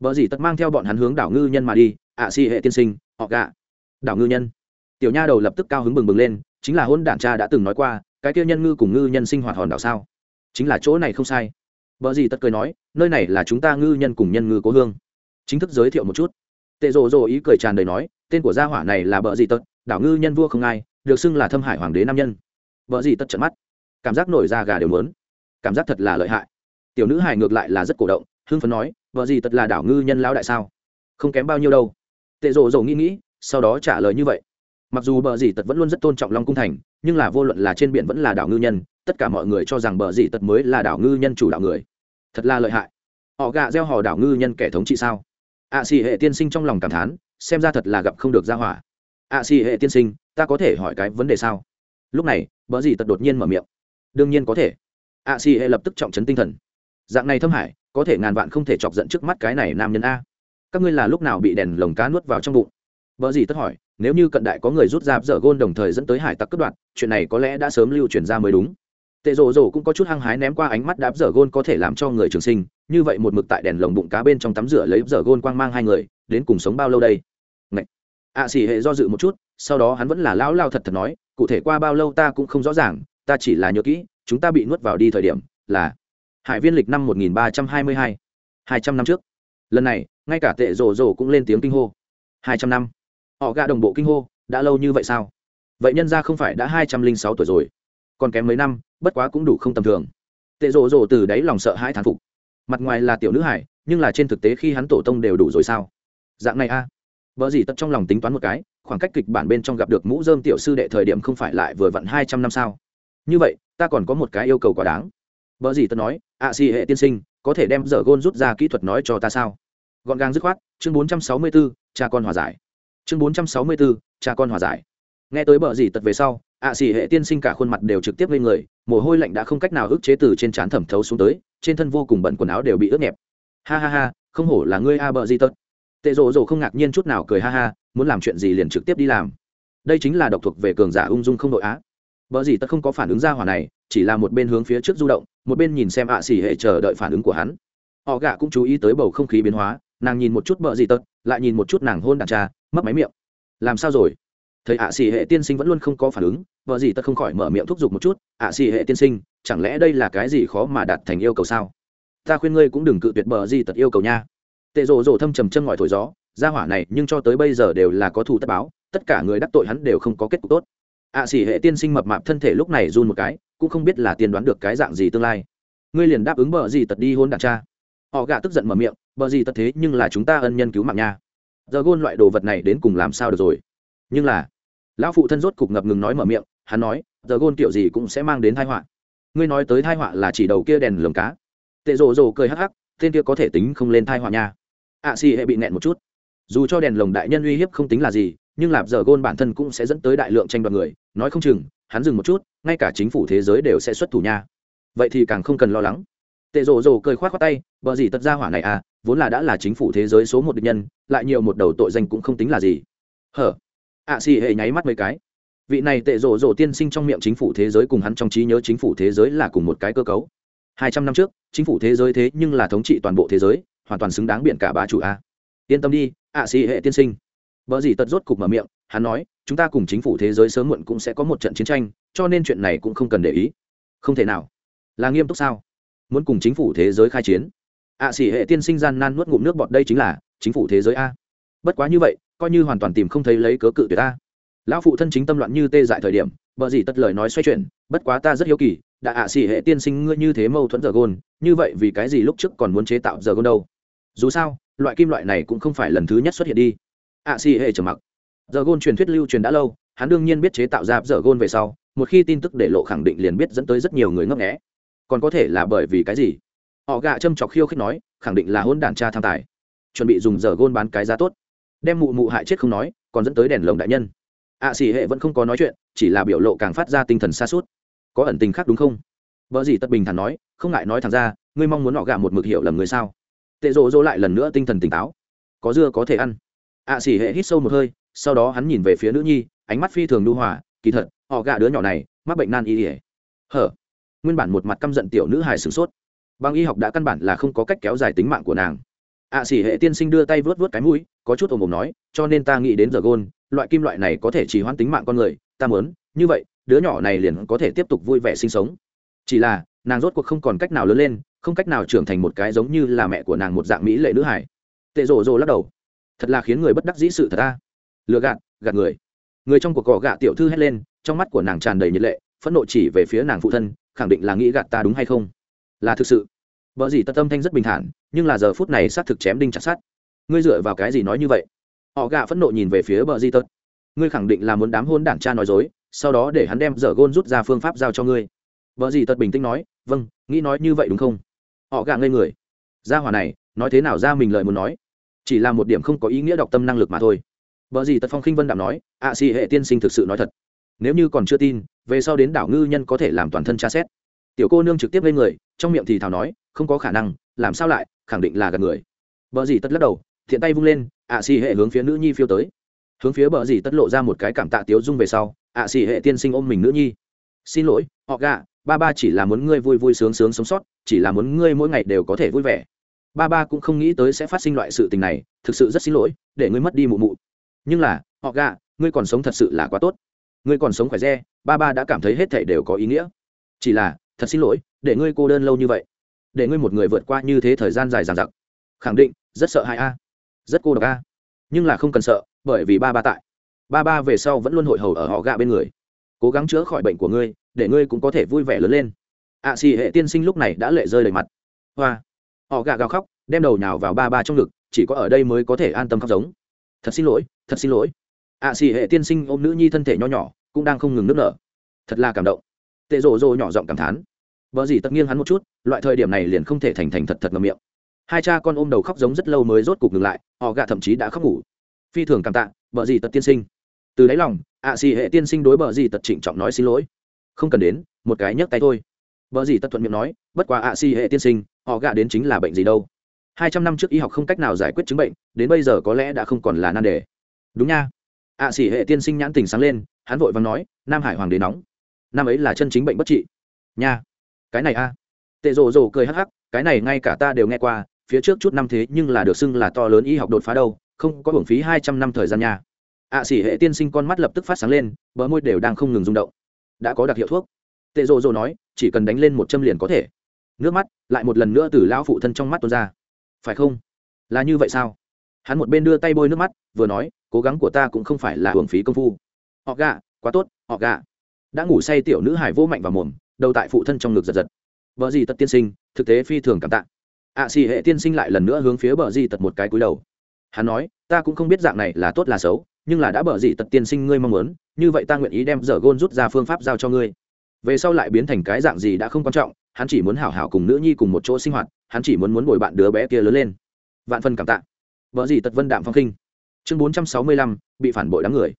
vợ dì tất mang theo bọn hắn hướng đảo ngư nhân mà đi ạ à, si hệ tiên sinh họ gạ. Đảo ngư nhân. Tiểu nha đầu lập tức cao hứng bừng bừng lên chính là hôn đản cha đã từng nói qua cái kia nhân ngư cùng ngư nhân sinh hoạt hòn đảo sao? Chính là chỗ này không sai. Vợ dì tất cười nói nơi này là chúng ta ngư nhân cùng nhân ngư cố hương. Chính thức giới thiệu một chút. Tệ rồ rồ ý cười tràn đầy nói tên của gia hỏa này là vợ dì tất đảo ngư nhân vua không ai được xưng là thâm hải hoàng đế nam nhân. Vợ dì tất trận mắt. Cảm giác nổi da gà đều lớn cảm giác thật là lợi hại. Tiểu nữ hải ngược lại là rất cổ động hưng phấn nói vợ gì thật là đảo ngư nhân lão đại sao? Không kém bao nhiêu đâu. Tệ rộ rộ nghĩ nghĩ sau đó trả lời như vậy. Mặc dù bờ dì tật vẫn luôn rất tôn trọng long cung thành nhưng là vô luận là trên biển vẫn là đảo ngư nhân tất cả mọi người cho rằng bờ dì tật mới là đảo ngư nhân chủ đạo người. Thật là lợi hại. Họ gạ gieo hò đảo ngư nhân kẻ thống trị sao? Ạ à, xì hệ tiên sinh trong lòng cảm thán xem ra thật là gặp không được ra hỏa. Ạ à, xì hệ tiên sinh ta có thể hỏi cái vấn đề sao? Lúc này bờ dì tật đột nhiên mở miệng. Đương nhiên có thể. Ạ à, xì hệ lập tức trọng chấn tinh thần. Dạng này thâm hải có thể ngàn vạn không thể chọc giận trước mắt cái này nam nhân a. Các ngươi là lúc nào bị đèn lồng cá nuốt vào trong bụng? Vợ gì tất hỏi nếu như cận đại có người rút ra dở gôn đồng thời dẫn tới hải tặc cướp đoạt chuyện này có lẽ đã sớm lưu truyền ra mới đúng. Tệ rồ rồ cũng có chút hăng hái ném qua ánh mắt đáp dở gôn có thể làm cho người trường sinh như vậy một mực tại đèn lồng bụng cá bên trong tắm rửa lấy dở gôn quang mang hai người đến cùng sống bao lâu đây? Ngậy! ạ à, xỉ hệ do dự một chút sau đó hắn vẫn là lão lao thật thật nói cụ thể qua bao lâu ta cũng không rõ ràng ta chỉ là nhớ kỹ chúng ta bị nuốt vào đi thời điểm là hải viên lịch năm 1322, 200 năm trước. Lần này ngay cả tệ rồ rồ cũng lên tiếng kinh hô. 200 năm. Họ gạ đồng bộ kinh hô đã lâu như vậy sao? Vậy nhân ra không phải đã 206 tuổi rồi. Còn kém mấy năm bất quá cũng đủ không tầm thường. Tệ rồ rồ từ đáy lòng sợ hãi thán phục. Mặt ngoài là tiểu nữ hải nhưng là trên thực tế khi hắn tổ tông đều đủ rồi sao? Dạng này a. Vợ gì tất trong lòng tính toán một cái khoảng cách kịch bản bên trong gặp được mũ dơm tiểu sư đệ thời điểm không phải lại vừa vặn hai trăm năm sao? Như vậy ta còn có một cái yêu cầu quá đáng vợ gì tất nói, ạ xì hệ tiên sinh, có thể đem dở gôn rút ra kỹ thuật nói cho ta sao? Gọn gàng dứt khoát, chương bốn trăm sáu mươi bốn cha con hòa giải. Chương bốn trăm sáu mươi bốn cha con hòa giải. Nghe tới bờ gì tật về sau, ạ xì hệ tiên sinh cả khuôn mặt đều trực tiếp lên người, mồ hôi lạnh đã không cách nào ức chế từ trên trán thẩm thấu xuống tới, trên thân vô cùng bẩn quần áo đều bị ướt nhẹp. Ha ha ha, không hổ là ngươi a bợ gì tật tệ rộ rộ không ngạc nhiên chút nào cười ha ha, muốn làm chuyện gì liền trực tiếp đi làm. Đây chính là độc thuộc về cường giả ung dung không đội á. Bở gì tất không có phản ứng ra hỏa này, chỉ là một bên hướng phía trước du động, một bên nhìn xem ạ xỉ hệ chờ đợi phản ứng của hắn. Họ gạ cũng chú ý tới bầu không khí biến hóa, nàng nhìn một chút bờ gì tất, lại nhìn một chút nàng hôn đàn cha, mất máy miệng. Làm sao rồi? Thấy ạ xỉ hệ tiên sinh vẫn luôn không có phản ứng, bờ gì tất không khỏi mở miệng thúc giục một chút, ạ xỉ hệ tiên sinh, chẳng lẽ đây là cái gì khó mà đạt thành yêu cầu sao? Ta khuyên ngươi cũng đừng cự tuyệt bờ gì tất yêu cầu nha. Tệ rồ rồ thâm trầm chân ngòi thổi gió, gia hỏa này nhưng cho tới bây giờ đều là có thù tất báo, tất cả người đắc tội hắn đều không có kết cục tốt ạ à, xỉ hệ tiên sinh mập mạp thân thể lúc này run một cái cũng không biết là tiên đoán được cái dạng gì tương lai. Ngươi liền đáp ứng bờ gì tật đi hôn đàn cha. Họ gạ tức giận mở miệng bờ gì tật thế nhưng là chúng ta ân nhân cứu mạng nha. Giờ gôn loại đồ vật này đến cùng làm sao được rồi? Nhưng là lão phụ thân rốt cục ngập ngừng nói mở miệng hắn nói giờ gôn kiểu gì cũng sẽ mang đến thai họa. Ngươi nói tới thai họa là chỉ đầu kia đèn lồng cá. Tệ rồ rồ cười hắc hắc tên kia có thể tính không lên thai họa nha. Ạ à, xì hệ bị nẹn một chút. Dù cho đèn lồng đại nhân uy hiếp không tính là gì nhưng lạp giờ gôn bản thân cũng sẽ dẫn tới đại lượng tranh đoạt người nói không chừng hắn dừng một chút ngay cả chính phủ thế giới đều sẽ xuất thủ nha. Vậy thì càng không cần lo lắng. Tệ rồ rồ cười khoát khoát tay vợ gì tật ra hỏa này à vốn là đã là chính phủ thế giới số một địch nhân lại nhiều một đầu tội danh cũng không tính là gì. Hở. Ạ à, xì hệ nháy mắt mấy cái. Vị này tệ rồ rồ tiên sinh trong miệng chính phủ thế giới cùng hắn trong trí nhớ chính phủ thế giới là cùng một cái cơ cấu. Hai trăm năm trước chính phủ thế giới thế nhưng là thống trị toàn bộ thế giới hoàn toàn xứng đáng biện cả bá chủ a. Yên tâm đi ạ à, xì hệ tiên sinh. Bở gì tật rốt cục mở miệng, hắn nói, chúng ta cùng chính phủ thế giới sớm muộn cũng sẽ có một trận chiến tranh, cho nên chuyện này cũng không cần để ý. Không thể nào. Là nghiêm túc sao? Muốn cùng chính phủ thế giới khai chiến? ạ à, xỉ hệ tiên sinh gian nan nuốt ngụm nước bọt đây chính là chính phủ thế giới a. Bất quá như vậy, coi như hoàn toàn tìm không thấy lấy cớ cự tuyệt ta. Lão phụ thân chính tâm loạn như tê dại thời điểm, bở gì tất lời nói xoay chuyển, bất quá ta rất hiếu kỳ, đã ạ à, xỉ hệ tiên sinh ngươi như thế mâu thuẫn giờ gôn, như vậy vì cái gì lúc trước còn muốn chế tạo giờ gôn đâu? Dù sao, loại kim loại này cũng không phải lần thứ nhất xuất hiện đi ạ xì hệ trầm mặc. Giờ gôn truyền thuyết lưu truyền đã lâu, hắn đương nhiên biết chế tạo ra giờ gôn về sau, một khi tin tức để lộ khẳng định liền biết dẫn tới rất nhiều người ngấp nghẽ còn có thể là bởi vì cái gì? Họ gạ châm chọc khiêu khích nói, khẳng định là hôn đàn cha tham tài. Chuẩn bị dùng giờ gôn bán cái giá tốt. Đem mụ mụ hại chết không nói, còn dẫn tới đèn lồng đại nhân. Ạ xì hệ vẫn không có nói chuyện, chỉ là biểu lộ càng phát ra tinh thần xa suốt có ẩn tình khác đúng không? Vợ gì tất bình thản nói, không ngại nói thẳng ra, ngươi mong muốn họ gạ một mực hiệu lầm người sao? Tệ rộ rỗ lại lần nữa tinh thần tỉnh táo. Có dưa có thể ăn ạ à, xỉ hệ hít sâu một hơi sau đó hắn nhìn về phía nữ nhi ánh mắt phi thường lưu hòa kỳ thật họ gạ đứa nhỏ này mắc bệnh nan y ỉa hở? Nguyên bản một mặt căm giận tiểu nữ hài sửng sốt. Bằng y học đã căn bản là không có cách kéo dài tính mạng của nàng. Ạ à, xỉ hệ tiên sinh đưa tay vớt vớt cái mũi có chút ồm ồm nói cho nên ta nghĩ đến giờ gôn loại kim loại này có thể chỉ hoãn tính mạng con người ta mớn như vậy đứa nhỏ này liền có thể tiếp tục vui vẻ sinh sống. Chỉ là nàng rốt cuộc không còn cách nào lớn lên không cách nào trưởng thành một cái giống như là mẹ của nàng một dạng mỹ lệ nữ hải tệ rồ rồ lắc đầu thật là khiến người bất đắc dĩ sự thật ta. Lừa gạt gạt người. Người trong cuộc cỏ gạ tiểu thư hét lên, trong mắt của nàng tràn đầy nhiệt lệ, phẫn nộ chỉ về phía nàng phụ thân, khẳng định là nghĩ gạt ta đúng hay không? Là thực sự. Vợ gì tật tâm thanh rất bình thản, nhưng là giờ phút này xác thực chém đinh chặt sát ngươi dựa vào cái gì nói như vậy? Họ gạ phẫn nộ nhìn về phía bờ di tật ngươi khẳng định là muốn đám hôn đảng cha nói dối, sau đó để hắn đem dở gôn rút ra phương pháp giao cho ngươi. Vợ gì tật bình tĩnh nói vâng nghĩ nói như vậy đúng không? Họ gạ ngây người. Ra hòa này, nói thế nào ra mình lời muốn nói? Chỉ là một điểm không có ý nghĩa đọc tâm năng lực mà thôi. Vợ gì tật phong khinh vân đảm nói ạ à, xì hệ tiên sinh thực sự nói thật. Nếu như còn chưa tin về sau đến đảo ngư nhân có thể làm toàn thân tra xét. Tiểu cô nương trực tiếp lên người trong miệng thì thào nói không có khả năng làm sao lại khẳng định là gần người. Vợ gì tất lắc đầu thiện tay vung lên ạ à, xì hệ hướng phía nữ nhi phiêu tới. Hướng phía bờ gì tất lộ ra một cái cảm tạ tiếu dung về sau ạ à, xì hệ tiên sinh ôm mình nữ nhi. Xin lỗi họ gạ ba ba chỉ là muốn ngươi vui vui sướng sướng sống sót chỉ là muốn ngươi mỗi ngày đều có thể vui vẻ ba ba cũng không nghĩ tới sẽ phát sinh loại sự tình này thực sự rất xin lỗi để ngươi mất đi mụ mụ. Nhưng là họ gạ ngươi còn sống thật sự là quá tốt. Ngươi còn sống khỏe re ba ba đã cảm thấy hết thể đều có ý nghĩa. Chỉ là thật xin lỗi để ngươi cô đơn lâu như vậy. Để ngươi một người vượt qua như thế thời gian dài dằng dặc. Khẳng định rất sợ hãi a. Rất cô độc a. Nhưng là không cần sợ bởi vì ba ba tại. Ba ba về sau vẫn luôn hội hầu ở họ gạ bên người. Cố gắng chữa khỏi bệnh của ngươi để ngươi cũng có thể vui vẻ lớn lên. Ạ à, xì hệ tiên sinh lúc này đã lệ rơi đầy mặt. Hoa họ gạ gào khóc, đem đầu nhào vào ba ba trong ngực, chỉ có ở đây mới có thể an tâm khóc giống. Thật xin lỗi, thật xin lỗi. Ạ xì hệ tiên sinh ôm nữ nhi thân thể nho nhỏ, cũng đang không ngừng nước nở. Thật là cảm động. Tệ rộ rộ nhỏ giọng cảm thán. Vợ gì tất nghiêng hắn một chút, loại thời điểm này liền không thể thành thành thật thật ngầm miệng. Hai cha con ôm đầu khóc giống rất lâu mới rốt cục ngừng lại, họ gạ thậm chí đã khóc ngủ. Phi thường cảm tạ, vợ gì tật tiên sinh. Từ đáy lòng ạ xì hệ tiên sinh đối vợ gì tật trịnh trọng nói xin lỗi. Không cần đến, một cái nhấc tay thôi. Vợ gì tật thuận miệng nói, bất quá ạ xì hệ tiên sinh họ gạ đến chính là bệnh gì đâu. Hai trăm năm trước y học không cách nào giải quyết chứng bệnh, đến bây giờ có lẽ đã không còn là nan đề. Đúng nha. Ạ xỉ hệ tiên sinh nhãn tình sáng lên, hắn vội và nói, nam hải hoàng đế nóng. Năm ấy là chân chính bệnh bất trị. Nha. Cái này a. Tệ rồ rồ cười hắc hắc, cái này ngay cả ta đều nghe qua, phía trước chút năm thế nhưng là được xưng là to lớn y học đột phá đâu, không có hưởng phí hai trăm năm thời gian nha. Ạ xỉ hệ tiên sinh con mắt lập tức phát sáng lên, bờ môi đều đang không ngừng rung động. Đã có đặc hiệu thuốc. Tệ rồ rồ nói, chỉ cần đánh lên một châm liền có thể nước mắt lại một lần nữa từ lão phụ thân trong mắt tuôn ra. Phải không? Là như vậy sao? Hắn một bên đưa tay bôi nước mắt, vừa nói, cố gắng của ta cũng không phải là hưởng phí công phu. Họ gạ quá tốt, họ gạ đã ngủ say tiểu nữ hải vô mạnh vào mồm, đầu tại phụ thân trong ngực giật giật. Vợ gì tật tiên sinh, thực tế phi thường cảm tạ. Ạ xì hệ tiên sinh lại lần nữa hướng phía bờ gì tật một cái cúi đầu. Hắn nói, ta cũng không biết dạng này là tốt là xấu, nhưng là đã bờ gì tật tiên sinh ngươi mong muốn, như vậy ta nguyện ý đem dở gôn rút ra phương pháp giao cho ngươi. Về sau lại biến thành cái dạng gì đã không quan trọng hắn chỉ muốn hảo hảo cùng nữ nhi cùng một chỗ sinh hoạt, hắn chỉ muốn muốn bồi bạn đứa bé kia lớn lên. Vạn phân cảm tạ. Vợ gì tật vân đạm phong khinh chương bốn trăm sáu mươi lăm, bị phản bội đám người.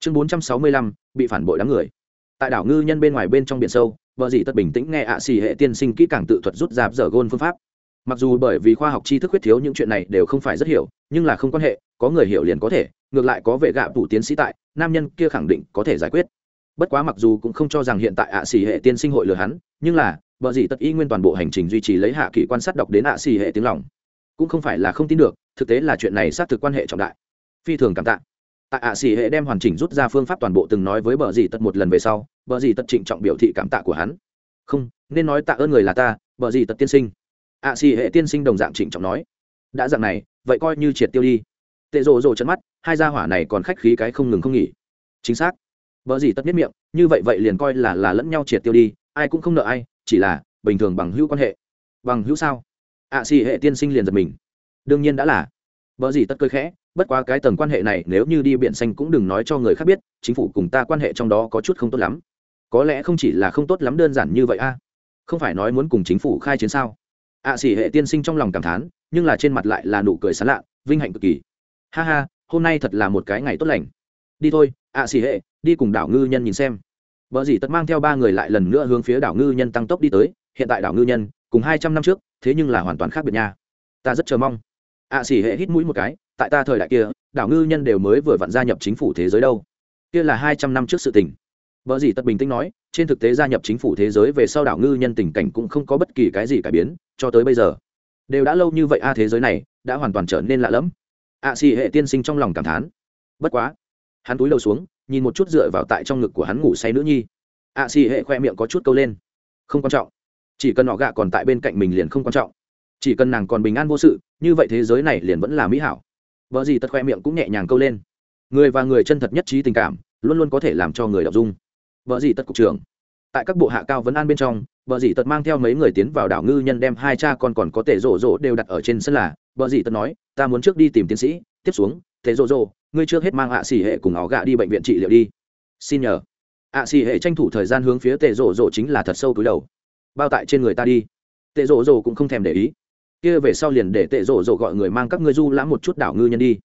Chương bốn trăm sáu mươi lăm, bị phản bội đám người. Tại đảo ngư nhân bên ngoài bên trong biển sâu, vợ gì tật bình tĩnh nghe ạ xì hệ tiên sinh kỹ càng tự thuật rút ra dở gôn phương pháp. Mặc dù bởi vì khoa học tri thức khuyết thiếu những chuyện này đều không phải rất hiểu, nhưng là không quan hệ, có người hiểu liền có thể, ngược lại có vệ gạ phủ tiến sĩ tại, nam nhân kia khẳng định có thể giải quyết. Bất quá mặc dù cũng không cho rằng hiện tại ạ xì hệ tiên sinh hội lừa hắn, nhưng là vợ gì tật y nguyên toàn bộ hành trình duy trì lấy hạ kỳ quan sát đọc đến ạ xì hệ tiếng lòng. Cũng không phải là không tin được, thực tế là chuyện này xác thực quan hệ trọng đại. Phi thường cảm tạ. Tại ạ xì hệ đem hoàn chỉnh rút ra phương pháp toàn bộ từng nói với bờ dì tật một lần về sau bờ dì tật trịnh trọng biểu thị cảm tạ của hắn. Không, nên nói tạ ơn người là ta bờ dì tật tiên sinh. ạ xì hệ tiên sinh đồng dạng trịnh trọng nói. Đã dạng này, vậy coi như triệt tiêu đi. Tệ rồ rồ chân mắt, hai gia hỏa này còn khách khí cái không ngừng không nghỉ. Chính xác. Vợ dì tật nhất miệng, như vậy vậy liền coi là là lẫn nhau triệt tiêu đi, ai cũng không nợ ai chỉ là bình thường bằng hữu quan hệ. Bằng hữu sao? Ạ xì hệ tiên sinh liền giật mình. Đương nhiên đã là. Vợ gì tất cơi khẽ bất quá cái tầng quan hệ này nếu như đi biển xanh cũng đừng nói cho người khác biết chính phủ cùng ta quan hệ trong đó có chút không tốt lắm. Có lẽ không chỉ là không tốt lắm đơn giản như vậy a. Không phải nói muốn cùng chính phủ khai chiến sao? Ạ à, xỉ hệ tiên sinh trong lòng cảm thán nhưng là trên mặt lại là nụ cười sán lạ vinh hạnh cực kỳ. Ha ha hôm nay thật là một cái ngày tốt lành. Đi thôi ạ à, xỉ hệ đi cùng đảo ngư nhân nhìn xem vợ dĩ tất mang theo ba người lại lần nữa hướng phía đảo ngư nhân tăng tốc đi tới. Hiện tại đảo ngư nhân cùng hai trăm năm trước thế nhưng là hoàn toàn khác biệt nha. Ta rất chờ mong. Ạ à, xỉ hệ hít mũi một cái tại ta thời đại kia đảo ngư nhân đều mới vừa vặn gia nhập chính phủ thế giới đâu. Kia là hai trăm năm trước sự tình. Vợ dĩ tất bình tĩnh nói trên thực tế gia nhập chính phủ thế giới về sau đảo ngư nhân tình cảnh cũng không có bất kỳ cái gì cải biến cho tới bây giờ đều đã lâu như vậy a thế giới này đã hoàn toàn trở nên lạ lẫm. Ạ à, hệ tiên sinh trong lòng cảm thán. Bất quá hắn túi đầu xuống nhìn một chút dựa vào tại trong ngực của hắn ngủ say nữ nhi. Ạ à, xì hệ khoe miệng có chút câu lên. Không quan trọng. Chỉ cần họ gạ còn tại bên cạnh mình liền không quan trọng. Chỉ cần nàng còn bình an vô sự như vậy thế giới này liền vẫn là mỹ hảo. Vợ gì tật khoe miệng cũng nhẹ nhàng câu lên. Người và người chân thật nhất trí tình cảm luôn luôn có thể làm cho người đọc dung. Vợ gì tật cục trưởng. Tại các bộ hạ cao vấn an bên trong vợ dì tật mang theo mấy người tiến vào đảo ngư nhân đem hai cha con còn có thể rổ rổ đều đặt ở trên sân là vợ dì tật nói ta muốn trước đi tìm tiến sĩ tiếp xuống thế rổ rổ ngươi trước hết mang ạ xỉ hệ cùng áo gạ đi bệnh viện trị liệu đi. Xin nhờ. Ạ xỉ hệ tranh thủ thời gian hướng phía tệ rổ rổ chính là thật sâu túi đầu. Bao tại trên người ta đi. Tệ rổ rổ cũng không thèm để ý. Kia về sau liền để tệ rổ rổ gọi người mang các ngươi du lãm một chút đảo ngư nhân đi.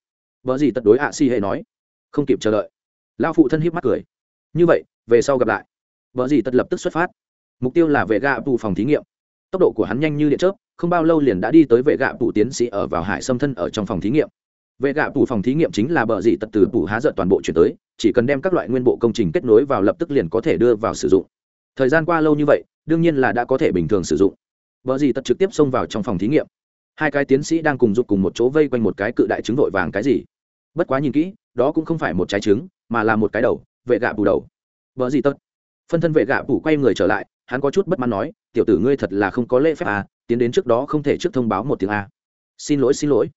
Vợ gì tật đối ạ xỉ hệ nói. Không kịp chờ đợi. Lao phụ thân hiếp mắt cười. Như vậy, về sau gặp lại. Vợ gì tật lập tức xuất phát. Mục tiêu là vệ gạ tù phòng thí nghiệm. Tốc độ của hắn nhanh như điện chớp, không bao lâu liền đã đi tới vệ gạ tù tiến sĩ ở vào hải xâm thân ở trong phòng thí nghiệm vệ gạ phủ phòng thí nghiệm chính là bờ dị tật từ phủ há giận toàn bộ chuyển tới, chỉ cần đem các loại nguyên bộ công trình kết nối vào lập tức liền có thể đưa vào sử dụng. Thời gian qua lâu như vậy, đương nhiên là đã có thể bình thường sử dụng. Bờ gì tật trực tiếp xông vào trong phòng thí nghiệm. Hai cái tiến sĩ đang cùng dục cùng một chỗ vây quanh một cái cự đại trứng vội vàng cái gì. Bất quá nhìn kỹ, đó cũng không phải một trái trứng, mà là một cái đầu, vệ gạ bù đầu. Bờ gì tật. Phân thân vệ gạ phủ quay người trở lại, hắn có chút bất mãn nói, tiểu tử ngươi thật là không có lễ phép à tiến đến trước đó không thể trước thông báo một tiếng a. Xin lỗi xin lỗi.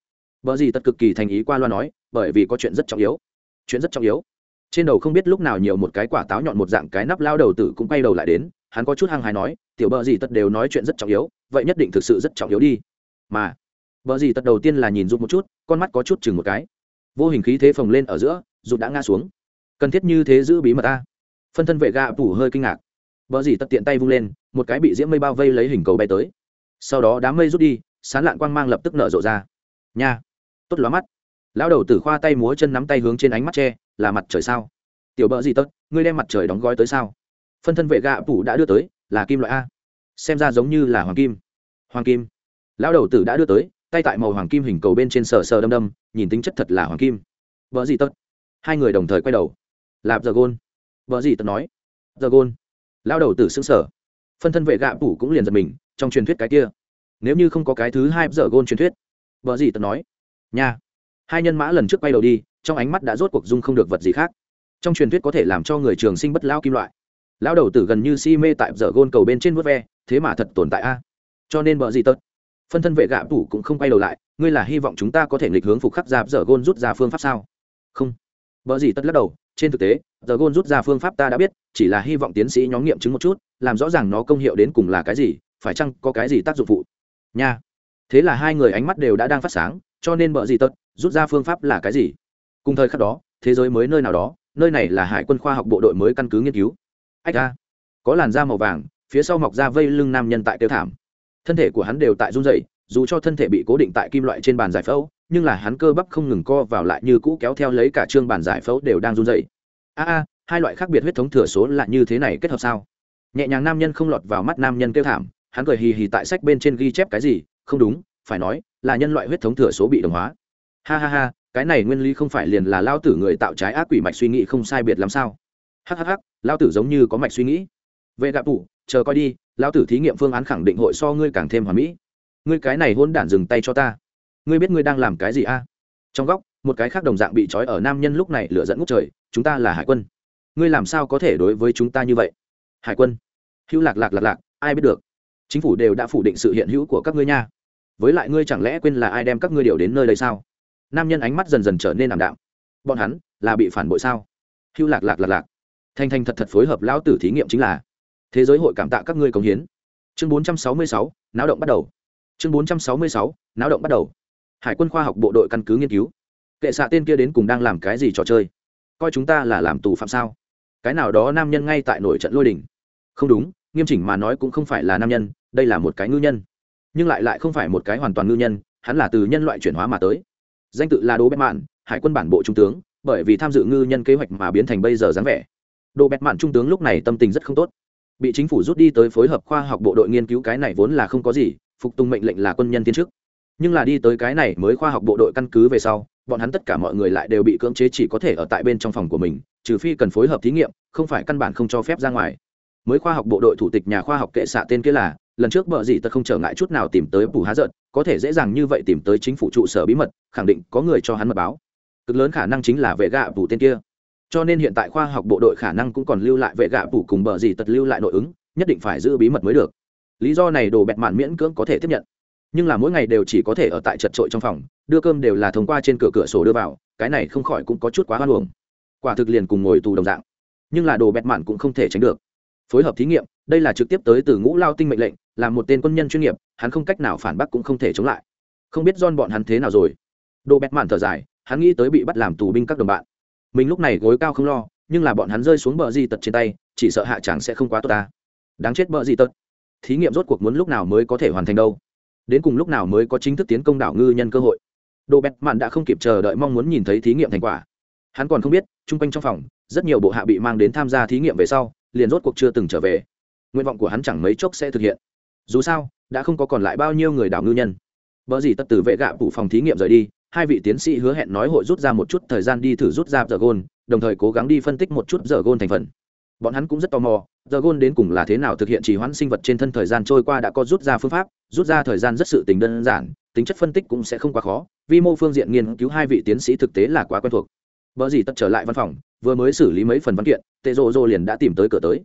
Bở gì tất cực kỳ thành ý qua loa nói, bởi vì có chuyện rất trọng yếu. Chuyện rất trọng yếu. Trên đầu không biết lúc nào nhiều một cái quả táo nhọn một dạng cái nắp lao đầu tử cũng quay đầu lại đến, hắn có chút hăng hái nói, tiểu bở gì tất đều nói chuyện rất trọng yếu, vậy nhất định thực sự rất trọng yếu đi. Mà, bở gì tất đầu tiên là nhìn giúp một chút, con mắt có chút chừng một cái. Vô hình khí thế phồng lên ở giữa rụt đã ngã xuống. Cần thiết như thế giữ bí mật a phân thân vệ gạ phủ hơi kinh ngạc. Bở gì tất tiện tay vung lên, một cái bị diễm mây bao vây lấy hình cầu bay tới. Sau đó đám mây rút đi, sán lạn quang mang lập tức nở rộ ra. Nha! Tốt lóa mắt. Lão đầu tử khoa tay múa chân nắm tay hướng trên ánh mắt tre là mặt trời sao? Tiểu bợ gì tất ngươi đem mặt trời đóng gói tới sao? Phân thân vệ gạ phủ đã đưa tới, là kim loại a. Xem ra giống như là hoàng kim. Hoàng kim. Lão đầu tử đã đưa tới, tay tại màu hoàng kim hình cầu bên trên sờ sờ đâm đâm, nhìn tính chất thật là hoàng kim. Vợ gì tất hai người đồng thời quay đầu. Lạp giờ gôn. Vợ gì tất nói. Giờ gôn. Lão đầu tử xứng sở phân thân vệ gạ phủ cũng liền giật mình, trong truyền thuyết cái kia. Nếu như không có cái thứ hai giờ gôn truyền thuyết vợ gì tất nói nha. Hai nhân mã lần trước quay đầu đi, trong ánh mắt đã rốt cuộc dung không được vật gì khác. Trong truyền thuyết có thể làm cho người trường sinh bất lao kim loại. Lão đầu tử gần như si mê tại giờ gôn cầu bên trên vớt ve, thế mà thật tồn tại a. Cho nên bờ gì tật? Phân thân vệ gạ tủ cũng không quay đầu lại, ngươi là hy vọng chúng ta có thể nghịch hướng phục khắc giáp giờ gôn rút ra phương pháp sao? Không. Bờ gì tất lắc đầu, trên thực tế giờ gôn rút ra phương pháp ta đã biết, chỉ là hy vọng tiến sĩ nhóm nghiệm chứng một chút, làm rõ ràng nó công hiệu đến cùng là cái gì, phải chăng có cái gì tác dụng phụ? Nha. Thế là hai người ánh mắt đều đã đang phát sáng cho nên bợ gì tật, rút ra phương pháp là cái gì? Cùng thời khắc đó, thế giới mới nơi nào đó, nơi này là hải quân khoa học bộ đội mới căn cứ nghiên cứu. Ách ra có làn da màu vàng, phía sau mọc ra vây lưng nam nhân tại tiêu thảm. Thân thể của hắn đều tại run dày dù cho thân thể bị cố định tại kim loại trên bàn giải phẫu, nhưng là hắn cơ bắp không ngừng co vào lại như cũ kéo theo lấy cả chương bàn giải phẫu đều đang run dày a a, hai loại khác biệt huyết thống thừa số là như thế này kết hợp sao? Nhẹ nhàng nam nhân không lọt vào mắt nam nhân kêu thảm, hắn cười hì hì tại sách bên trên ghi chép cái gì? Không đúng, phải nói là nhân loại huyết thống thừa số bị đồng hóa. Ha ha ha, cái này nguyên lý không phải liền là lao tử người tạo trái ác quỷ mạch suy nghĩ không sai biệt làm sao? Hhh lao tử giống như có mạch suy nghĩ. Vệ gạp tủ, chờ coi đi, lao tử thí nghiệm phương án khẳng định hội so ngươi càng thêm hoàn mỹ. Ngươi cái này hôn đản dừng tay cho ta. Ngươi biết ngươi đang làm cái gì a? Trong góc, một cái khác đồng dạng bị trói ở nam nhân lúc này lửa dẫn ngút trời, chúng ta là hải quân. Ngươi làm sao có thể đối với chúng ta như vậy? Hải quân. Hữu lạc lạc lạc lạc, ai biết được? Chính phủ đều đã phủ định sự hiện hữu của các ngươi nha với lại ngươi chẳng lẽ quên là ai đem các ngươi điều đến nơi đây sao? Nam nhân ánh mắt dần dần trở nên ảm đạm. Bọn hắn là bị phản bội sao? Hưu lạc lạc lạc lạc. Thanh thanh thật thật phối hợp lão tử thí nghiệm chính là thế giới hội cảm tạ các ngươi công hiến. Chương 466, náo động bắt đầu. Chương 466, náo động bắt đầu. Hải quân khoa học bộ đội căn cứ nghiên cứu. Kệ xạ tên kia đến cùng đang làm cái gì trò chơi? Coi chúng ta là làm tù phạm sao? Cái nào đó nam nhân ngay tại nổi trận lôi đình. Không đúng nghiêm chỉnh mà nói cũng không phải là nam nhân đây là một cái ngư nhân nhưng lại lại không phải một cái hoàn toàn ngư nhân, hắn là từ nhân loại chuyển hóa mà tới. Danh tự là đỗ bét mạn, hải quân bản bộ trung tướng, bởi vì tham dự ngư nhân kế hoạch mà biến thành bây giờ dáng vẻ. Đỗ bét mạn trung tướng lúc này tâm tình rất không tốt. Bị chính phủ rút đi tới phối hợp khoa học bộ đội nghiên cứu cái này vốn là không có gì, phục tùng mệnh lệnh là quân nhân tiên chức. Nhưng là đi tới cái này mới khoa học bộ đội căn cứ về sau, bọn hắn tất cả mọi người lại đều bị cưỡng chế chỉ có thể ở tại bên trong phòng của mình, trừ phi cần phối hợp thí nghiệm, không phải căn bản không cho phép ra ngoài. Mới khoa học bộ đội thủ tịch nhà khoa học kệ xạ tên kia là lần trước bờ gì tật không trở ngại chút nào tìm tới bù há giận, có thể dễ dàng như vậy tìm tới chính phủ trụ sở bí mật, khẳng định có người cho hắn mật báo. Cực lớn khả năng chính là vệ gạ bù tên kia. Cho nên hiện tại khoa học bộ đội khả năng cũng còn lưu lại vệ gạ bù cùng bờ gì tật lưu lại nội ứng, nhất định phải giữ bí mật mới được. Lý do này đồ bẹt mạn miễn cưỡng có thể tiếp nhận. Nhưng là mỗi ngày đều chỉ có thể ở tại chật trội trong phòng, đưa cơm đều là thông qua trên cửa cửa sổ đưa vào, cái này không khỏi cũng có chút quá hoan hồng quả thực liền cùng ngồi tù đồng dạng. Nhưng là đồ bẹt mạn cũng không thể tránh được. Phối hợp thí nghiệm, đây là trực tiếp tới từ ngũ lao tinh mệnh lệnh là một tên quân nhân chuyên nghiệp, hắn không cách nào phản bác cũng không thể chống lại. Không biết don bọn hắn thế nào rồi. Đồ bẹt mạn thở dài, hắn nghĩ tới bị bắt làm tù binh các đồng bạn. Mình lúc này gối cao không lo, nhưng là bọn hắn rơi xuống bờ di tật trên tay, chỉ sợ hạ chẳng sẽ không quá tốt ta. Đáng chết bờ di tật. Thí nghiệm rốt cuộc muốn lúc nào mới có thể hoàn thành đâu. Đến cùng lúc nào mới có chính thức tiến công đảo ngư nhân cơ hội. Đồ bẹt mạn đã không kịp chờ đợi mong muốn nhìn thấy thí nghiệm thành quả. Hắn còn không biết, chung quanh trong phòng, rất nhiều bộ hạ bị mang đến tham gia thí nghiệm về sau, liền rốt cuộc chưa từng trở về. Nguyện vọng của hắn chẳng mấy chốc sẽ thực hiện dù sao, đã không có còn lại bao nhiêu người đảo ngư nhân. Vợ gì tất từ vệ gạ phủ phòng thí nghiệm rời đi, hai vị tiến sĩ hứa hẹn nói hội rút ra một chút thời gian đi thử rút ra giờ gôn đồng thời cố gắng đi phân tích một chút giờ gôn thành phần. Bọn hắn cũng rất tò mò giờ gôn đến cùng là thế nào thực hiện trì hoãn sinh vật trên thân thời gian trôi qua đã có rút ra phương pháp, rút ra thời gian rất sự tình đơn giản, tính chất phân tích cũng sẽ không quá khó, vi mô phương diện nghiên cứu hai vị tiến sĩ thực tế là quá quen thuộc. Vợ gì tất trở lại văn phòng, vừa mới xử lý mấy phần văn kiện tệ rộ rộ liền đã tìm tới cửa tới.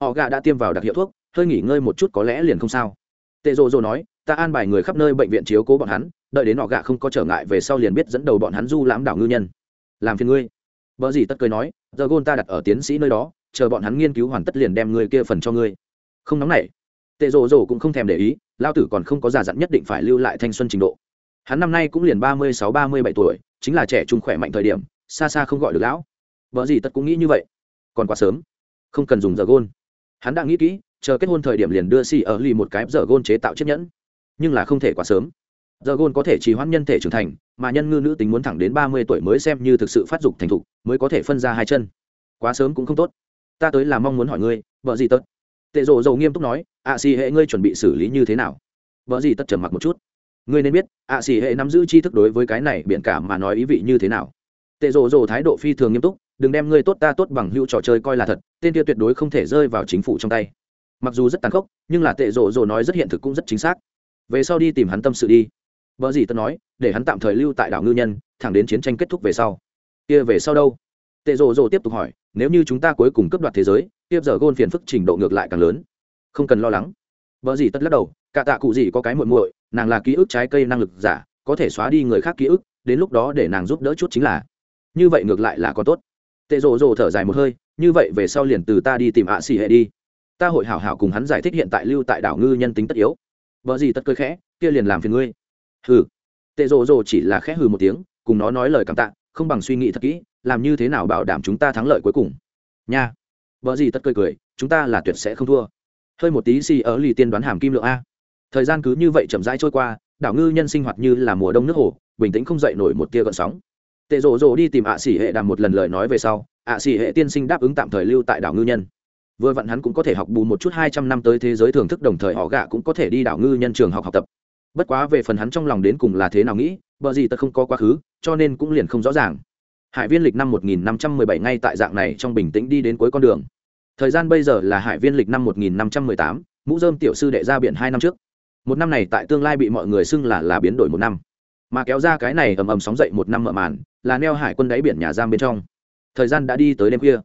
Họ gà đã tiêm vào đặc hiệu thuốc hơi nghỉ ngơi một chút có lẽ liền không sao. Tệ rộ rộ nói, ta an bài người khắp nơi bệnh viện chiếu cố bọn hắn, đợi đến họ gạ không có trở ngại về sau liền biết dẫn đầu bọn hắn du lãm đảo ngư nhân. Làm phiền ngươi. Vợ gì tất cười nói, giờ gôn ta đặt ở tiến sĩ nơi đó, chờ bọn hắn nghiên cứu hoàn tất liền đem người kia phần cho ngươi. Không nóng nảy. Tệ rộ rộ cũng không thèm để ý, lao tử còn không có giả dặn nhất định phải lưu lại thanh xuân trình độ. Hắn năm nay cũng liền ba mươi sáu ba mươi bảy tuổi, chính là trẻ trung khỏe mạnh thời điểm, xa xa không gọi được lão. Vợ gì tất cũng nghĩ như vậy. Còn quá sớm, không cần dùng giờ gôn. Hắn đã nghĩ kỹ chờ kết hôn thời điểm liền đưa xì ở lì một cái giờ gôn chế tạo chiếc nhẫn. Nhưng là không thể quá sớm. Giờ gôn có thể trì hoãn nhân thể trưởng thành, mà nhân ngư nữ tính muốn thẳng đến ba mươi tuổi mới xem như thực sự phát dục thành thục, mới có thể phân ra hai chân. Quá sớm cũng không tốt. Ta tới là mong muốn hỏi ngươi, vợ gì tất? Tệ rộ dầu nghiêm túc nói ạ xì hệ, ngươi chuẩn bị xử lý như thế nào? Vợ gì tất trầm mặc một chút. Ngươi nên biết ạ xì hệ nắm giữ tri thức đối với cái này biện cả mà nói ý vị như thế nào. Tệ rộ rộ thái độ phi thường nghiêm túc, đừng đem ngươi tốt ta tốt bằng hữu trò chơi coi là thật, tên kia tuyệt đối không thể rơi vào chính phủ trong tay mặc dù rất tàn khốc, nhưng là tệ rộ rộ nói rất hiện thực cũng rất chính xác. Về sau đi tìm hắn tâm sự đi. Vợ gì tất nói, để hắn tạm thời lưu tại đảo ngư nhân, thẳng đến chiến tranh kết thúc về sau. Kia về sau đâu? Tệ rộ rộ tiếp tục hỏi, nếu như chúng ta cuối cùng cướp đoạt thế giới tiếp giờ gôn phiền phức trình độ ngược lại càng lớn. Không cần lo lắng. Vợ gì tất lắc đầu, cả tạ cụ gì có cái muội muội, nàng là ký ức trái cây năng lực giả, có thể xóa đi người khác ký ức, đến lúc đó để nàng giúp đỡ chút chính là. Như vậy ngược lại là có tốt. Tệ rộ rộ thở dài một hơi, như vậy về sau liền từ ta đi tìm ạ xì hệ đi ta hội hảo hảo cùng hắn giải thích hiện tại lưu tại đảo ngư nhân tính tất yếu. Vợ gì tất cơ khẽ, kia liền làm phiền ngươi. Hừ. Tệ rồ rồ chỉ là khẽ hừ một tiếng, cùng nó nói lời cảm tạ, không bằng suy nghĩ thật kỹ, làm như thế nào bảo đảm chúng ta thắng lợi cuối cùng. Nha. Vợ gì tất cười cười, chúng ta là tuyệt sẽ không thua. Hơi một tí xì ở lì tiên đoán hàm kim lượng a. Thời gian cứ như vậy chậm rãi trôi qua, đảo ngư nhân sinh hoạt như là mùa đông nước hồ, bình tĩnh không dậy nổi một tia gợn sóng. Tệ rồ rồ đi tìm ạ xỉ hệ đàm một lần lời nói về sau, ạ xỉ hệ tiên sinh đáp ứng tạm thời lưu tại đảo ngư nhân vừa vặn hắn cũng có thể học bù một chút hai trăm năm tới thế giới thưởng thức đồng thời họ gạ cũng có thể đi đảo ngư nhân trường học học tập. Bất quá về phần hắn trong lòng đến cùng là thế nào nghĩ bờ gì tật không có quá khứ cho nên cũng liền không rõ ràng. Hải viên lịch năm 1517 ngay tại dạng này trong bình tĩnh đi đến cuối con đường. Thời gian bây giờ là hải viên lịch năm 1518, mũ dơm tiểu sư đệ ra biển hai năm trước. Một năm này tại tương lai bị mọi người xưng là là biến đổi một năm. Mà kéo ra cái này ầm ầm sóng dậy một năm mở màn là neo hải quân đáy biển nhà giam bên trong. Thời gian đã đi tới đêm khuya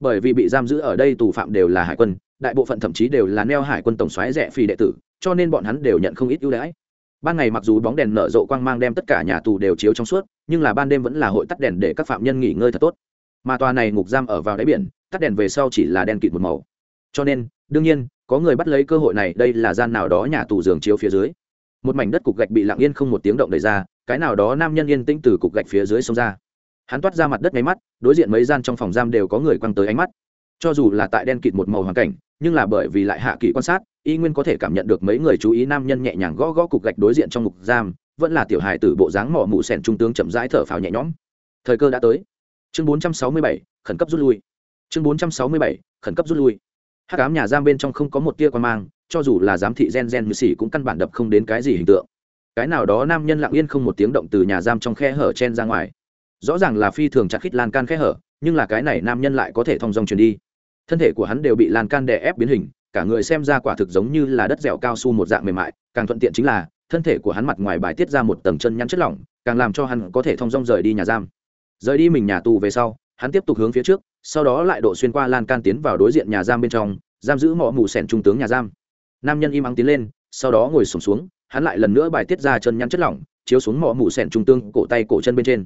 bởi vì bị giam giữ ở đây tù phạm đều là hải quân, đại bộ phận thậm chí đều là neo hải quân tổng xoáy rẻ phi đệ tử, cho nên bọn hắn đều nhận không ít ưu đãi. Ban ngày mặc dù bóng đèn nở rộ quang mang đem tất cả nhà tù đều chiếu trong suốt, nhưng là ban đêm vẫn là hội tắt đèn để các phạm nhân nghỉ ngơi thật tốt. Mà tòa này ngục giam ở vào đáy biển, tắt đèn về sau chỉ là đèn kịt một màu. Cho nên, đương nhiên, có người bắt lấy cơ hội này, đây là gian nào đó nhà tù giường chiếu phía dưới. Một mảnh đất cục gạch bị lặng yên không một tiếng động đẩy ra, cái nào đó nam nhân yên tĩnh từ cục gạch phía dưới xông ra hắn toát ra mặt đất máy mắt đối diện mấy gian trong phòng giam đều có người quăng tới ánh mắt. Cho dù là tại đen kịt một màu hoàn cảnh nhưng là bởi vì lại hạ kỳ quan sát y nguyên có thể cảm nhận được mấy người chú ý nam nhân nhẹ nhàng gõ gõ cục gạch đối diện trong ngục giam vẫn là tiểu hài tử bộ dáng mỏ mụ sẻn trung tướng chậm rãi thở phào nhẹ nhõm. Thời cơ đã tới. Chương 467, khẩn cấp rút lui. Chương 467, khẩn cấp rút lui. Hát cám nhà giam bên trong không có một tia quan mang cho dù là giám thị gen gen như xỉ cũng căn bản đập không đến cái gì hình tượng. Cái nào đó nam nhân lặng yên không một tiếng động từ nhà giam trong khe hở chen ra ngoài rõ ràng là phi thường chặt khít lan can khe hở nhưng là cái này nam nhân lại có thể thong dong truyền đi. Thân thể của hắn đều bị lan can đè ép biến hình cả người xem ra quả thực giống như là đất dẻo cao su một dạng mềm mại càng thuận tiện chính là thân thể của hắn mặt ngoài bài tiết ra một tầng chân nhăn chất lỏng càng làm cho hắn có thể thong dong rời đi nhà giam. Rời đi mình nhà tù về sau hắn tiếp tục hướng phía trước sau đó lại độ xuyên qua lan can tiến vào đối diện nhà giam bên trong giam giữ mọ mù sẻn trung tướng nhà giam. Nam nhân im ắng tiến lên sau đó ngồi sùng xuống, xuống hắn lại lần nữa bài tiết ra chân nhăn chất lỏng chiếu xuống mọ mù sẻn trung tướng cổ tay cổ chân bên trên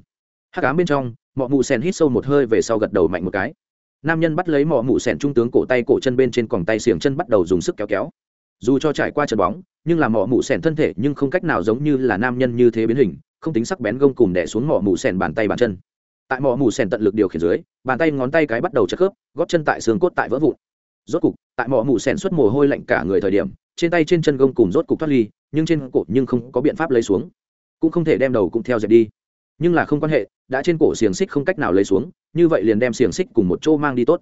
hắc ám bên trong, mọ mụ sen hít sâu một hơi về sau gật đầu mạnh một cái. Nam nhân bắt lấy mọ mụ sen trung tướng cổ tay cổ chân bên trên còng tay xiềng chân bắt đầu dùng sức kéo kéo. Dù cho trải qua trận bóng, nhưng là mọ mụ sen thân thể nhưng không cách nào giống như là nam nhân như thế biến hình, không tính sắc bén gông cùng đẻ xuống mọ mụ sen bàn tay bàn chân. Tại mọ mù sen tận lực điều khiển dưới, bàn tay ngón tay cái bắt đầu chất khớp, gót chân tại xương cốt tại vỡ vụn. Rốt cục, tại mọ mù sen xuất mồ hôi lạnh cả người thời điểm, trên tay trên chân gông cùng rốt cục thoát ly, nhưng trên cổ nhưng không có biện pháp lấy xuống. Cũng không thể đem đầu cũng theo dệt đi nhưng là không quan hệ, đã trên cổ xiềng xích không cách nào lấy xuống, như vậy liền đem xiềng xích cùng một chỗ mang đi tốt.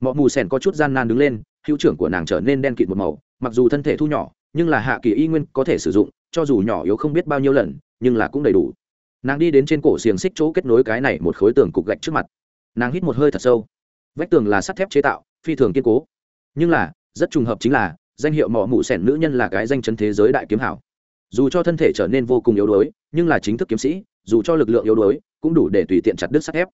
Mọ mù sẻn có chút gian nan đứng lên, hữu trưởng của nàng trở nên đen kịt một màu, mặc dù thân thể thu nhỏ, nhưng là hạ kỳ y nguyên có thể sử dụng, cho dù nhỏ yếu không biết bao nhiêu lần, nhưng là cũng đầy đủ. Nàng đi đến trên cổ xiềng xích chỗ kết nối cái này một khối tường cục gạch trước mặt. Nàng hít một hơi thật sâu. Vách tường là sắt thép chế tạo, phi thường kiên cố. Nhưng là, rất trùng hợp chính là, danh hiệu mọ mụ sẻn nữ nhân là cái danh chấn thế giới đại kiếm hảo. Dù cho thân thể trở nên vô cùng yếu đuối, nhưng là chính thức kiếm sĩ dù cho lực lượng yếu đuối, cũng đủ để tùy tiện chặt đứt sắt thép.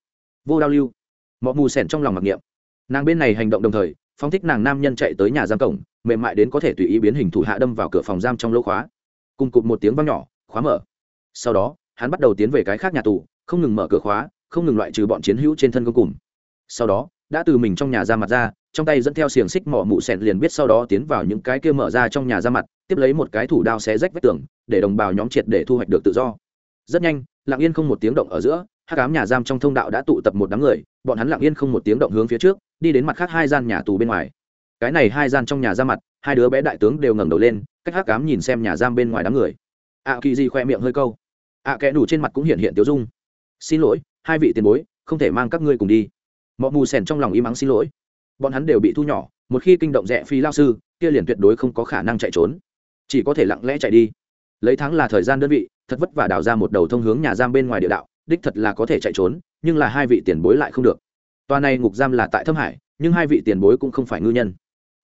Vô đao lưu. Mọi mù sẻn trong lòng mặc niệm. Nàng bên này hành động đồng thời phong thích nàng nam nhân chạy tới nhà giam cổng, mềm mại đến có thể tùy ý biến hình thủ hạ đâm vào cửa phòng giam trong lỗ khóa. Cùng cụt một tiếng vang nhỏ, khóa mở. Sau đó, hắn bắt đầu tiến về cái khác nhà tù, không ngừng mở cửa khóa, không ngừng loại trừ bọn chiến hữu trên thân công cùng sau đó, đã từ mình trong nhà ra mặt ra, trong tay dẫn theo xiềng xích mỏ mụ sẹn liền biết sau đó tiến vào những cái kia mở ra trong nhà ra mặt, tiếp lấy một cái thủ đao xé rách vách tường, để đồng bào nhóm triệt để thu hoạch được tự do. Rất nhanh lặng yên không một tiếng động ở giữa hát cám nhà giam trong thông đạo đã tụ tập một đám người, bọn hắn lặng yên không một tiếng động hướng phía trước, đi đến mặt khác hai gian nhà tù bên ngoài. Cái này hai gian trong nhà ra mặt, hai đứa bé đại tướng đều ngẩng đầu lên, cách hát cám nhìn xem nhà giam bên ngoài đám người. Ạ kỳ di khoe miệng hơi câu. Ạ kẽ đủ trên mặt cũng hiện hiện tiếu dung. Xin lỗi, hai vị tiền bối, không thể mang các ngươi cùng đi. Mọi mù sèn trong lòng im ắng xin lỗi. Bọn hắn đều bị thu nhỏ, một khi kinh động rẽ phi lao sư, kia liền tuyệt đối không có khả năng chạy trốn. Chỉ có thể lặng lẽ chạy đi. Lấy tháng là thời gian đơn vị thật vất vả đào ra một đầu thông hướng nhà giam bên ngoài địa đạo, đích thật là có thể chạy trốn, nhưng là hai vị tiền bối lại không được. Toa này ngục giam là tại thâm hải, nhưng hai vị tiền bối cũng không phải ngư nhân.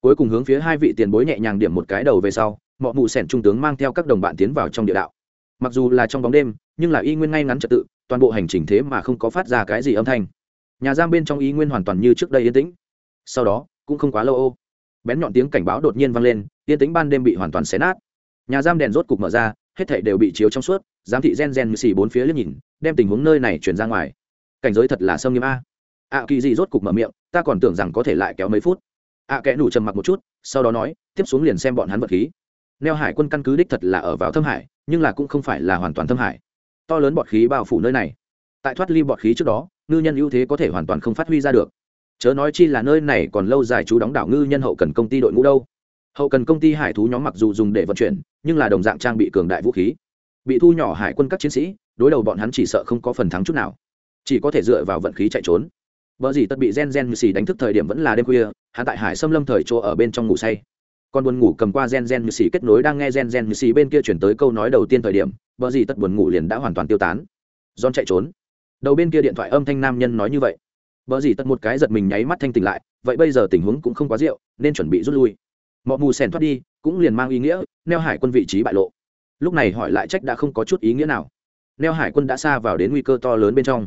Cuối cùng hướng phía hai vị tiền bối nhẹ nhàng điểm một cái đầu về sau mọi mụ sẻn trung tướng mang theo các đồng bạn tiến vào trong địa đạo. Mặc dù là trong bóng đêm, nhưng là y nguyên ngay ngắn trật tự, toàn bộ hành trình thế mà không có phát ra cái gì âm thanh. Nhà giam bên trong y nguyên hoàn toàn như trước đây yên tĩnh. Sau đó, cũng không quá lâu ô. Bén nhọn tiếng cảnh báo đột nhiên vang lên, yên tĩnh ban đêm bị hoàn toàn xé nát. Nhà giam đèn rốt cục mở ra hết thảy đều bị chiếu trong suốt, giám thị gen gen như xì bốn phía liếc nhìn, đem tình huống nơi này chuyển ra ngoài. Cảnh giới thật là sâm nghiêm a. Ạ kỳ gì rốt cục mở miệng, ta còn tưởng rằng có thể lại kéo mấy phút. Ạ kẽ nủ trầm mặc một chút, sau đó nói, tiếp xuống liền xem bọn hắn vật khí. Neo hải quân căn cứ đích thật là ở vào thâm hải, nhưng là cũng không phải là hoàn toàn thâm hải. To lớn bọt khí bao phủ nơi này. Tại thoát ly bọt khí trước đó, ngư nhân ưu thế có thể hoàn toàn không phát huy ra được. Chớ nói chi là nơi này còn lâu dài chú đóng đảo ngư nhân hậu cần công ty đội ngũ đâu hậu cần công ty hải thú nhóm mặc dù dùng để vận chuyển, nhưng là đồng dạng trang bị cường đại vũ khí. Bị thu nhỏ hải quân các chiến sĩ, đối đầu bọn hắn chỉ sợ không có phần thắng chút nào. Chỉ có thể dựa vào vận khí chạy trốn. Vợ gì tất bị gen gen như xì đánh thức thời điểm vẫn là đêm khuya hạ tại hải xâm lâm thời chỗ ở bên trong ngủ say. Còn buồn ngủ cầm qua gen gen như xì kết nối đang nghe gen gen như xì bên kia chuyển tới câu nói đầu tiên thời điểm vợ gì tất buồn ngủ liền đã hoàn toàn tiêu tán. Don chạy trốn. Đầu bên kia điện thoại âm thanh nam nhân nói như vậy. Vợ gì tất một cái giật mình nháy mắt thanh tỉnh lại, vậy bây giờ tình huống cũng không quá rượu, nên chuẩn bị rút lui mọi mù sèn thoát đi, cũng liền mang ý nghĩa, neo hải quân vị trí bại lộ. Lúc này hỏi lại trách đã không có chút ý nghĩa nào. Neo hải quân đã xa vào đến nguy cơ to lớn bên trong.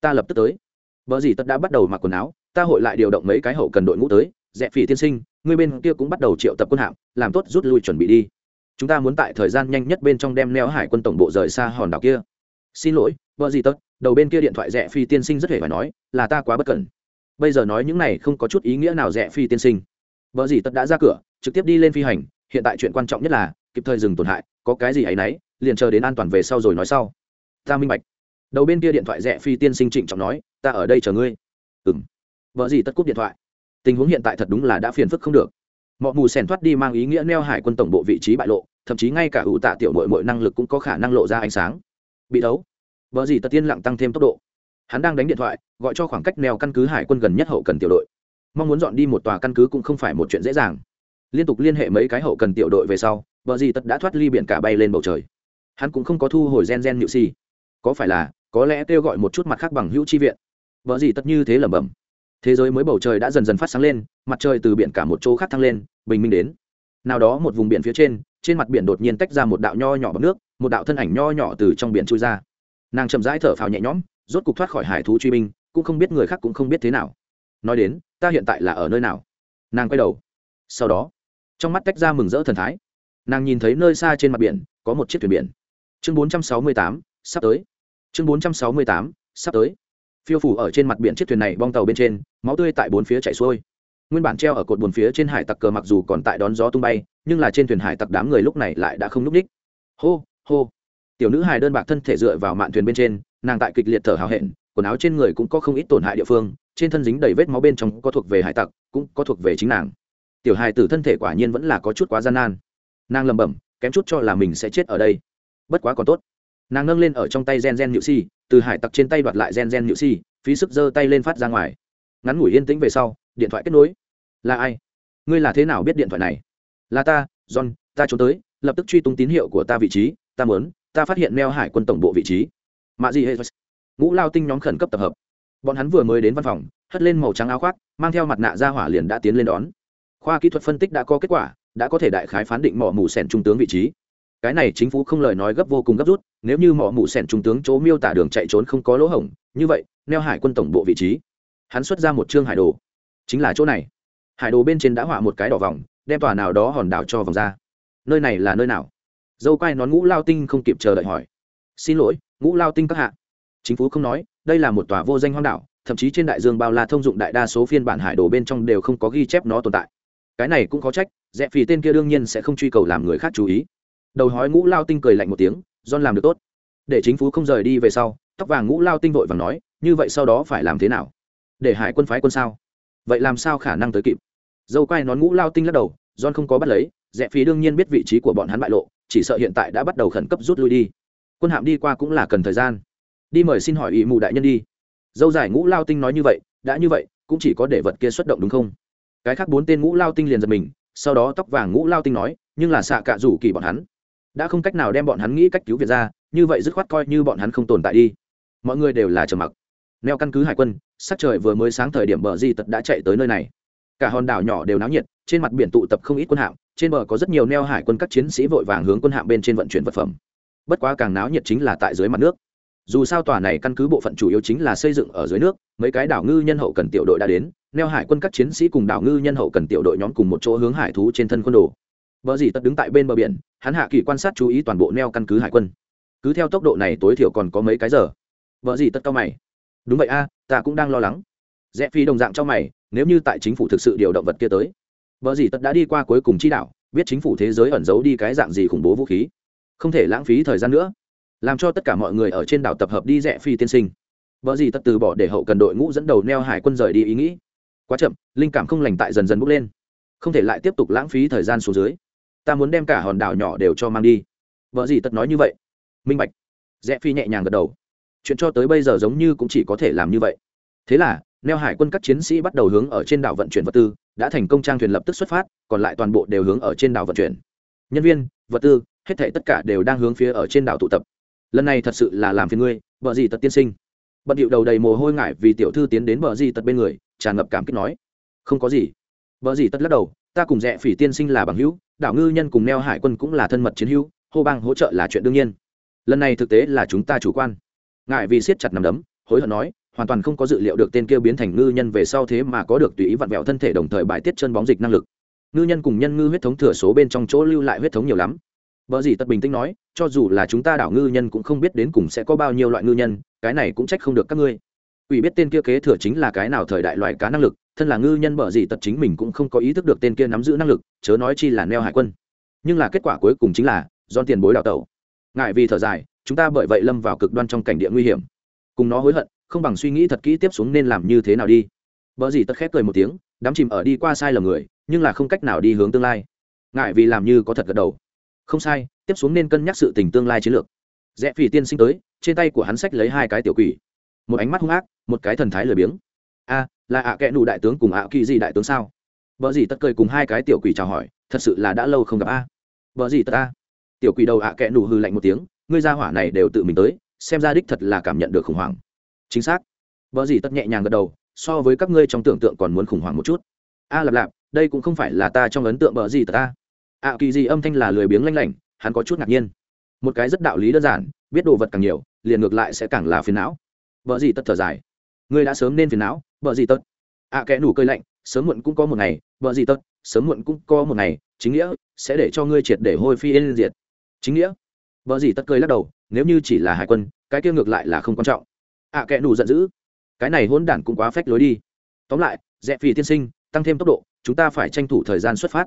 Ta lập tức tới. Vợ gì tất đã bắt đầu mặc quần áo, ta hội lại điều động mấy cái hậu cần đội ngũ tới. Dẹp phỉ tiên sinh, người bên kia cũng bắt đầu triệu tập quân hạm, làm tốt rút lui chuẩn bị đi. Chúng ta muốn tại thời gian nhanh nhất bên trong đem neo hải quân tổng bộ rời xa hòn đảo kia. Xin lỗi vợ gì tất, đầu bên kia điện thoại rẽ phi tiên sinh rất hề phải nói, là ta quá bất cẩn. Bây giờ nói những này không có chút ý nghĩa nào rẽ phi tiên sinh. Vợ gì tất đã ra cửa trực tiếp đi lên phi hành, hiện tại chuyện quan trọng nhất là, kịp thời dừng tổn hại, có cái gì ấ y n ấ y liền chờ đến an toàn về sau rồi nói sau. Ta minh bạch. Đầu bên kia điện thoại rẽ phi tiên sinh trịnh trọng nói, ta ở đây chờ ngươi. Ừ m vợ gì tất cúp điện thoại. Tình huống hiện tại thật đúng là đã phiền phức không được. Mọi mù sèn thoát đi mang ý nghĩa neo hải quân tổng bộ vị trí bại lộ, thậm chí ngay cả ủ tạ tiểu mội mọi năng lực cũng có khả năng lộ ra ánh sáng. Bị đấu. Vợ gì tất tiên lặng tăng thêm tốc độ. Hắn đang đánh điện thoại, gọi cho khoảng cách neo căn cứ hải quân gần nhất hậu cần tiểu đội. Mong muốn dọn đi một tòa căn cứ cũng không phải một chuyện dễ dàng liên tục liên hệ mấy cái hậu cần tiểu đội về sau, vợ gì tật đã thoát ly biển cả bay lên bầu trời. Hắn cũng không có thu hồi gen gen nhự si. Có phải là, có lẽ kêu gọi một chút mặt khác bằng hữu chi viện. Vợ gì tất như thế lẩm bẩm. Thế giới mới bầu trời đã dần dần phát sáng lên, mặt trời từ biển cả một chỗ khác thăng lên, bình minh đến. Nào đó một vùng biển phía trên trên mặt biển đột nhiên tách ra một đạo nho nhỏ bằng nước, một đạo thân ảnh nho nhỏ từ trong biển trôi ra. Nàng chậm rãi thở phào nhẹ nhõm, rốt cục thoát khỏi hải thú truy binh, cũng không biết người khác cũng không biết thế nào. Nói đến, ta hiện tại là ở nơi nào? Nàng quay đầu. Sau đó trong mắt tách ra mừng rỡ thần thái. Nàng nhìn thấy nơi xa trên mặt biển có một chiếc thuyền biển. Chương 468, sắp tới. Chương 468, sắp tới. Phiêu phủ ở trên mặt biển chiếc thuyền này bong tàu bên trên máu tươi tại bốn phía chảy xuôi. Nguyên bản treo ở cột buồn phía trên hải tặc cờ mặc dù còn tại đón gió tung bay nhưng là trên thuyền hải tặc đám người lúc này lại đã không n ú c ních hô hô. Tiểu nữ hài đơn bạc thân thể dựa vào mạn thuyền bên trên nàng tại kịch liệt thở hào hẹn quần áo trên người cũng có không ít tổn hại địa phương trên thân dính đầy vết máu bên trong có thuộc về hải tặc cũng có thuộc về chính nàng tiểu hài tử thân thể quả nhiên vẫn là có chút quá gian nan. Nàng lầm bẩm, kém chút cho là mình sẽ chết ở đây. Bất quá còn tốt. Nàng nâng lên ở trong tay gen gen nhự si, từ hải tặc trên tay đoạt lại gen gen nhự si, phí sức giơ tay lên phát ra ngoài. Ngắn ngủi yên tĩnh về sau, điện thoại kết nối. Là ai? Ngươi là thế nào biết điện thoại này? Là ta, john, ta trốn tới, lập tức truy tung tín hiệu của ta vị trí, ta mớn ta phát hiện neo hải quân tổng bộ vị trí. Mạ gì hệ ngũ lao tinh nhóm khẩn cấp tập hợp. Bọn hắn vừa mới đến văn phòng, hất lên màu trắng áo khoác, mang theo mặt nạ ra hỏa liền đã tiến lên đón khoa kỹ thuật phân tích đã có kết quả, đã có thể đại khái phán định mỏ mù sẻn trung tướng vị trí. Cái này chính phủ không lời nói gấp vô cùng gấp rút, nếu như mỏ mù sẻn trung tướng chỗ miêu tả đường chạy trốn không có lỗ hổng, như vậy, neo hải quân tổng bộ vị trí. Hắn xuất ra một chương hải đồ. Chính là chỗ này. Hải đồ bên trên đã họa một cái đỏ vòng, đem tòa nào đó hòn đảo cho vòng ra. Nơi này là nơi nào? Dâu quai nón ngũ lao tinh không kịp chờ đợi hỏi. Xin lỗi, ngũ lao tinh các hạ. Chính phủ không nói, đây là một tòa vô danh hoang đảo, thậm chí trên đại dương bao la thông dụng đại đa số phiên bản hải đồ bên trong đều không có ghi chép nó tồn tại cái này cũng có trách, rẽ phì tên kia đương nhiên sẽ không truy cầu làm người khác chú ý. Đầu hói ngũ lao tinh cười lạnh một tiếng, john làm được tốt. Để chính phủ không rời đi về sau, tóc vàng ngũ lao tinh vội và nói, như vậy sau đó phải làm thế nào? Để hải quân phái quân sao? Vậy làm sao khả năng tới kịp? Dâu quai nón ngũ lao tinh lắc đầu, john không có bắt lấy, rẽ phí đương nhiên biết vị trí của bọn hắn bại lộ, chỉ sợ hiện tại đã bắt đầu khẩn cấp rút lui đi. Quân hạm đi qua cũng là cần thời gian. Đi mời xin hỏi ỵ mù đại nhân đi. Dâu dài ngũ lao tinh nói như vậy, đã như vậy, cũng chỉ có để vật kia xuất động đúng không? Cái khác bốn tên ngũ lao tinh liền giật mình, sau đó tóc vàng ngũ lao tinh nói, nhưng là xạ cạ rủ kỳ bọn hắn. Đã không cách nào đem bọn hắn nghĩ cách cứu việt ra, như vậy dứt khoát coi như bọn hắn không tồn tại đi. Mọi người đều là trầm mặc. Neo căn cứ hải quân, sắc trời vừa mới sáng thời điểm bờ di tật đã chạy tới nơi này. Cả hòn đảo nhỏ đều náo nhiệt, trên mặt biển tụ tập không ít quân hạm, trên bờ có rất nhiều neo hải quân các chiến sĩ vội vàng hướng quân hạm bên trên vận chuyển vật phẩm. Bất quá càng náo nhiệt chính là tại dưới mặt nước. Dù sao tòa này căn cứ bộ phận chủ yếu chính là xây dựng ở dưới nước, mấy cái đảo ngư nhân hậu cần tiểu đội đã đến neo hải quân các chiến sĩ cùng đảo ngư nhân hậu cần tiểu đội nhóm cùng một chỗ hướng hải thú trên thân quân đồ. Vợ dì tật đứng tại bên bờ biển, hắn hạ kỳ quan sát chú ý toàn bộ neo căn cứ hải quân. Cứ theo tốc độ này tối thiểu còn có mấy cái giờ. Vợ dì tật cao mày. Đúng vậy a, ta cũng đang lo lắng. Rẽ phi đồng dạng cho mày, nếu như tại chính phủ thực sự điều động vật kia tới. Vợ dì tật đã đi qua cuối cùng chi đảo, biết chính phủ thế giới ẩn giấu đi cái dạng gì khủng bố vũ khí. Không thể lãng phí thời gian nữa. Làm cho tất cả mọi người ở trên đảo tập hợp đi rẽ phi tiên sinh. Vợ dì tật từ bỏ để hậu cần đội ngũ dẫn đầu neo hải quân rời đi ý nghĩ quá chậm, linh cảm không lành tại dần dần bốc lên. Không thể lại tiếp tục lãng phí thời gian xuống dưới. Ta muốn đem cả hòn đảo nhỏ đều cho mang đi. Vợ gì tật nói như vậy? Minh bạch. Rẽ phi nhẹ nhàng gật đầu. Chuyện cho tới bây giờ giống như cũng chỉ có thể làm như vậy. Thế là, neo hải quân các chiến sĩ bắt đầu hướng ở trên đảo vận chuyển vật tư, đã thành công trang thuyền lập tức xuất phát, còn lại toàn bộ đều hướng ở trên đảo vận chuyển. Nhân viên, vật tư, hết thể tất cả đều đang hướng phía ở trên đảo tụ tập. Lần này thật sự là làm phiền ngươi, vợ gì tật tiên sinh. Bận điệu đầu đầy mồ hôi ngại vì tiểu thư tiến đến vợ gì tật bên người tràn ngập cảm kích nói, không có gì. Vợ gì tất lắc đầu, ta cùng rẽ phỉ tiên sinh là bằng hữu đảo ngư nhân cùng neo hải quân cũng là thân mật chiến hữu, hô bang hỗ trợ là chuyện đương nhiên. Lần này thực tế là chúng ta chủ quan. Ngại vì siết chặt nằm đấm, hối hận nói, hoàn toàn không có dự liệu được tên kia biến thành ngư nhân về sau thế mà có được tùy ý vặn vẹo thân thể đồng thời bài tiết chân bóng dịch năng lực. Ngư nhân cùng nhân ngư huyết thống thừa số bên trong chỗ lưu lại huyết thống nhiều lắm. Vợ gì tật bình tĩnh nói, cho dù là chúng ta đảo ngư nhân cũng không biết đến cùng sẽ có bao nhiêu loại ngư nhân, cái này cũng trách không được các ngươi ủy biết tên kia kế thừa chính là cái nào thời đại loại cá năng lực, thân là ngư nhân bở gì tật chính mình cũng không có ý thức được tên kia nắm giữ năng lực, chớ nói chi là neo hải quân. Nhưng là kết quả cuối cùng chính là, do tiền bối đào tẩu. Ngại vì thở dài, chúng ta bởi vậy lâm vào cực đoan trong cảnh địa nguy hiểm. Cùng nó hối hận, không bằng suy nghĩ thật kỹ tiếp xuống nên làm như thế nào đi. Bở gì tất khép cười một tiếng, đám chìm ở đi qua sai lầm người, nhưng là không cách nào đi hướng tương lai. Ngại vì làm như có thật gật đầu. Không sai, tiếp xuống nên cân nhắc sự tình tương lai chiến lược. Rẽ phỉ tiên sinh tới, trên tay của hắn sách lấy hai cái tiểu quỷ một ánh mắt hung ác, một cái thần thái lười biếng. A, là ạ à kẽ nụ đại tướng cùng ạ kỳ gì đại tướng sao? Vợ gì tất cười cùng hai cái tiểu quỷ chào hỏi, thật sự là đã lâu không gặp a. À. vợ gì tất a. Tiểu quỷ đầu ạ à kẽ nụ hư lạnh một tiếng, ngươi ra hỏa này đều tự mình tới, xem ra đích thật là cảm nhận được khủng hoảng. Chính xác. Vợ gì tất nhẹ nhàng gật đầu, so với các ngươi trong tưởng tượng còn muốn khủng hoảng một chút. A, lạp lạp, đây cũng không phải là ta trong ấn tượng vợ gì tất a. Ạ kỳ gì âm thanh là lười biếng lanh lảnh, hắn có chút ngạc nhiên. Một cái rất đạo lý đơn giản, biết đồ vật càng nhiều, liền ngược lại sẽ càng là phiền não vợ gì tất thở dài. Ngươi đã sớm nên phiền não vợ gì tất? Ạ à, kẽ nủ cơi lạnh sớm muộn cũng có một ngày vợ gì tất? Sớm muộn cũng có một ngày chính nghĩa sẽ để cho ngươi triệt để hôi phi yên diệt. Chính nghĩa? Vợ gì tất cơi lắc đầu nếu như chỉ là hải quân cái kia ngược lại là không quan trọng. Ạ à, kẽ nủ giận dữ. Cái này hôn đản cũng quá phách lối đi. Tóm lại rẽ phi tiên sinh tăng thêm tốc độ chúng ta phải tranh thủ thời gian xuất phát.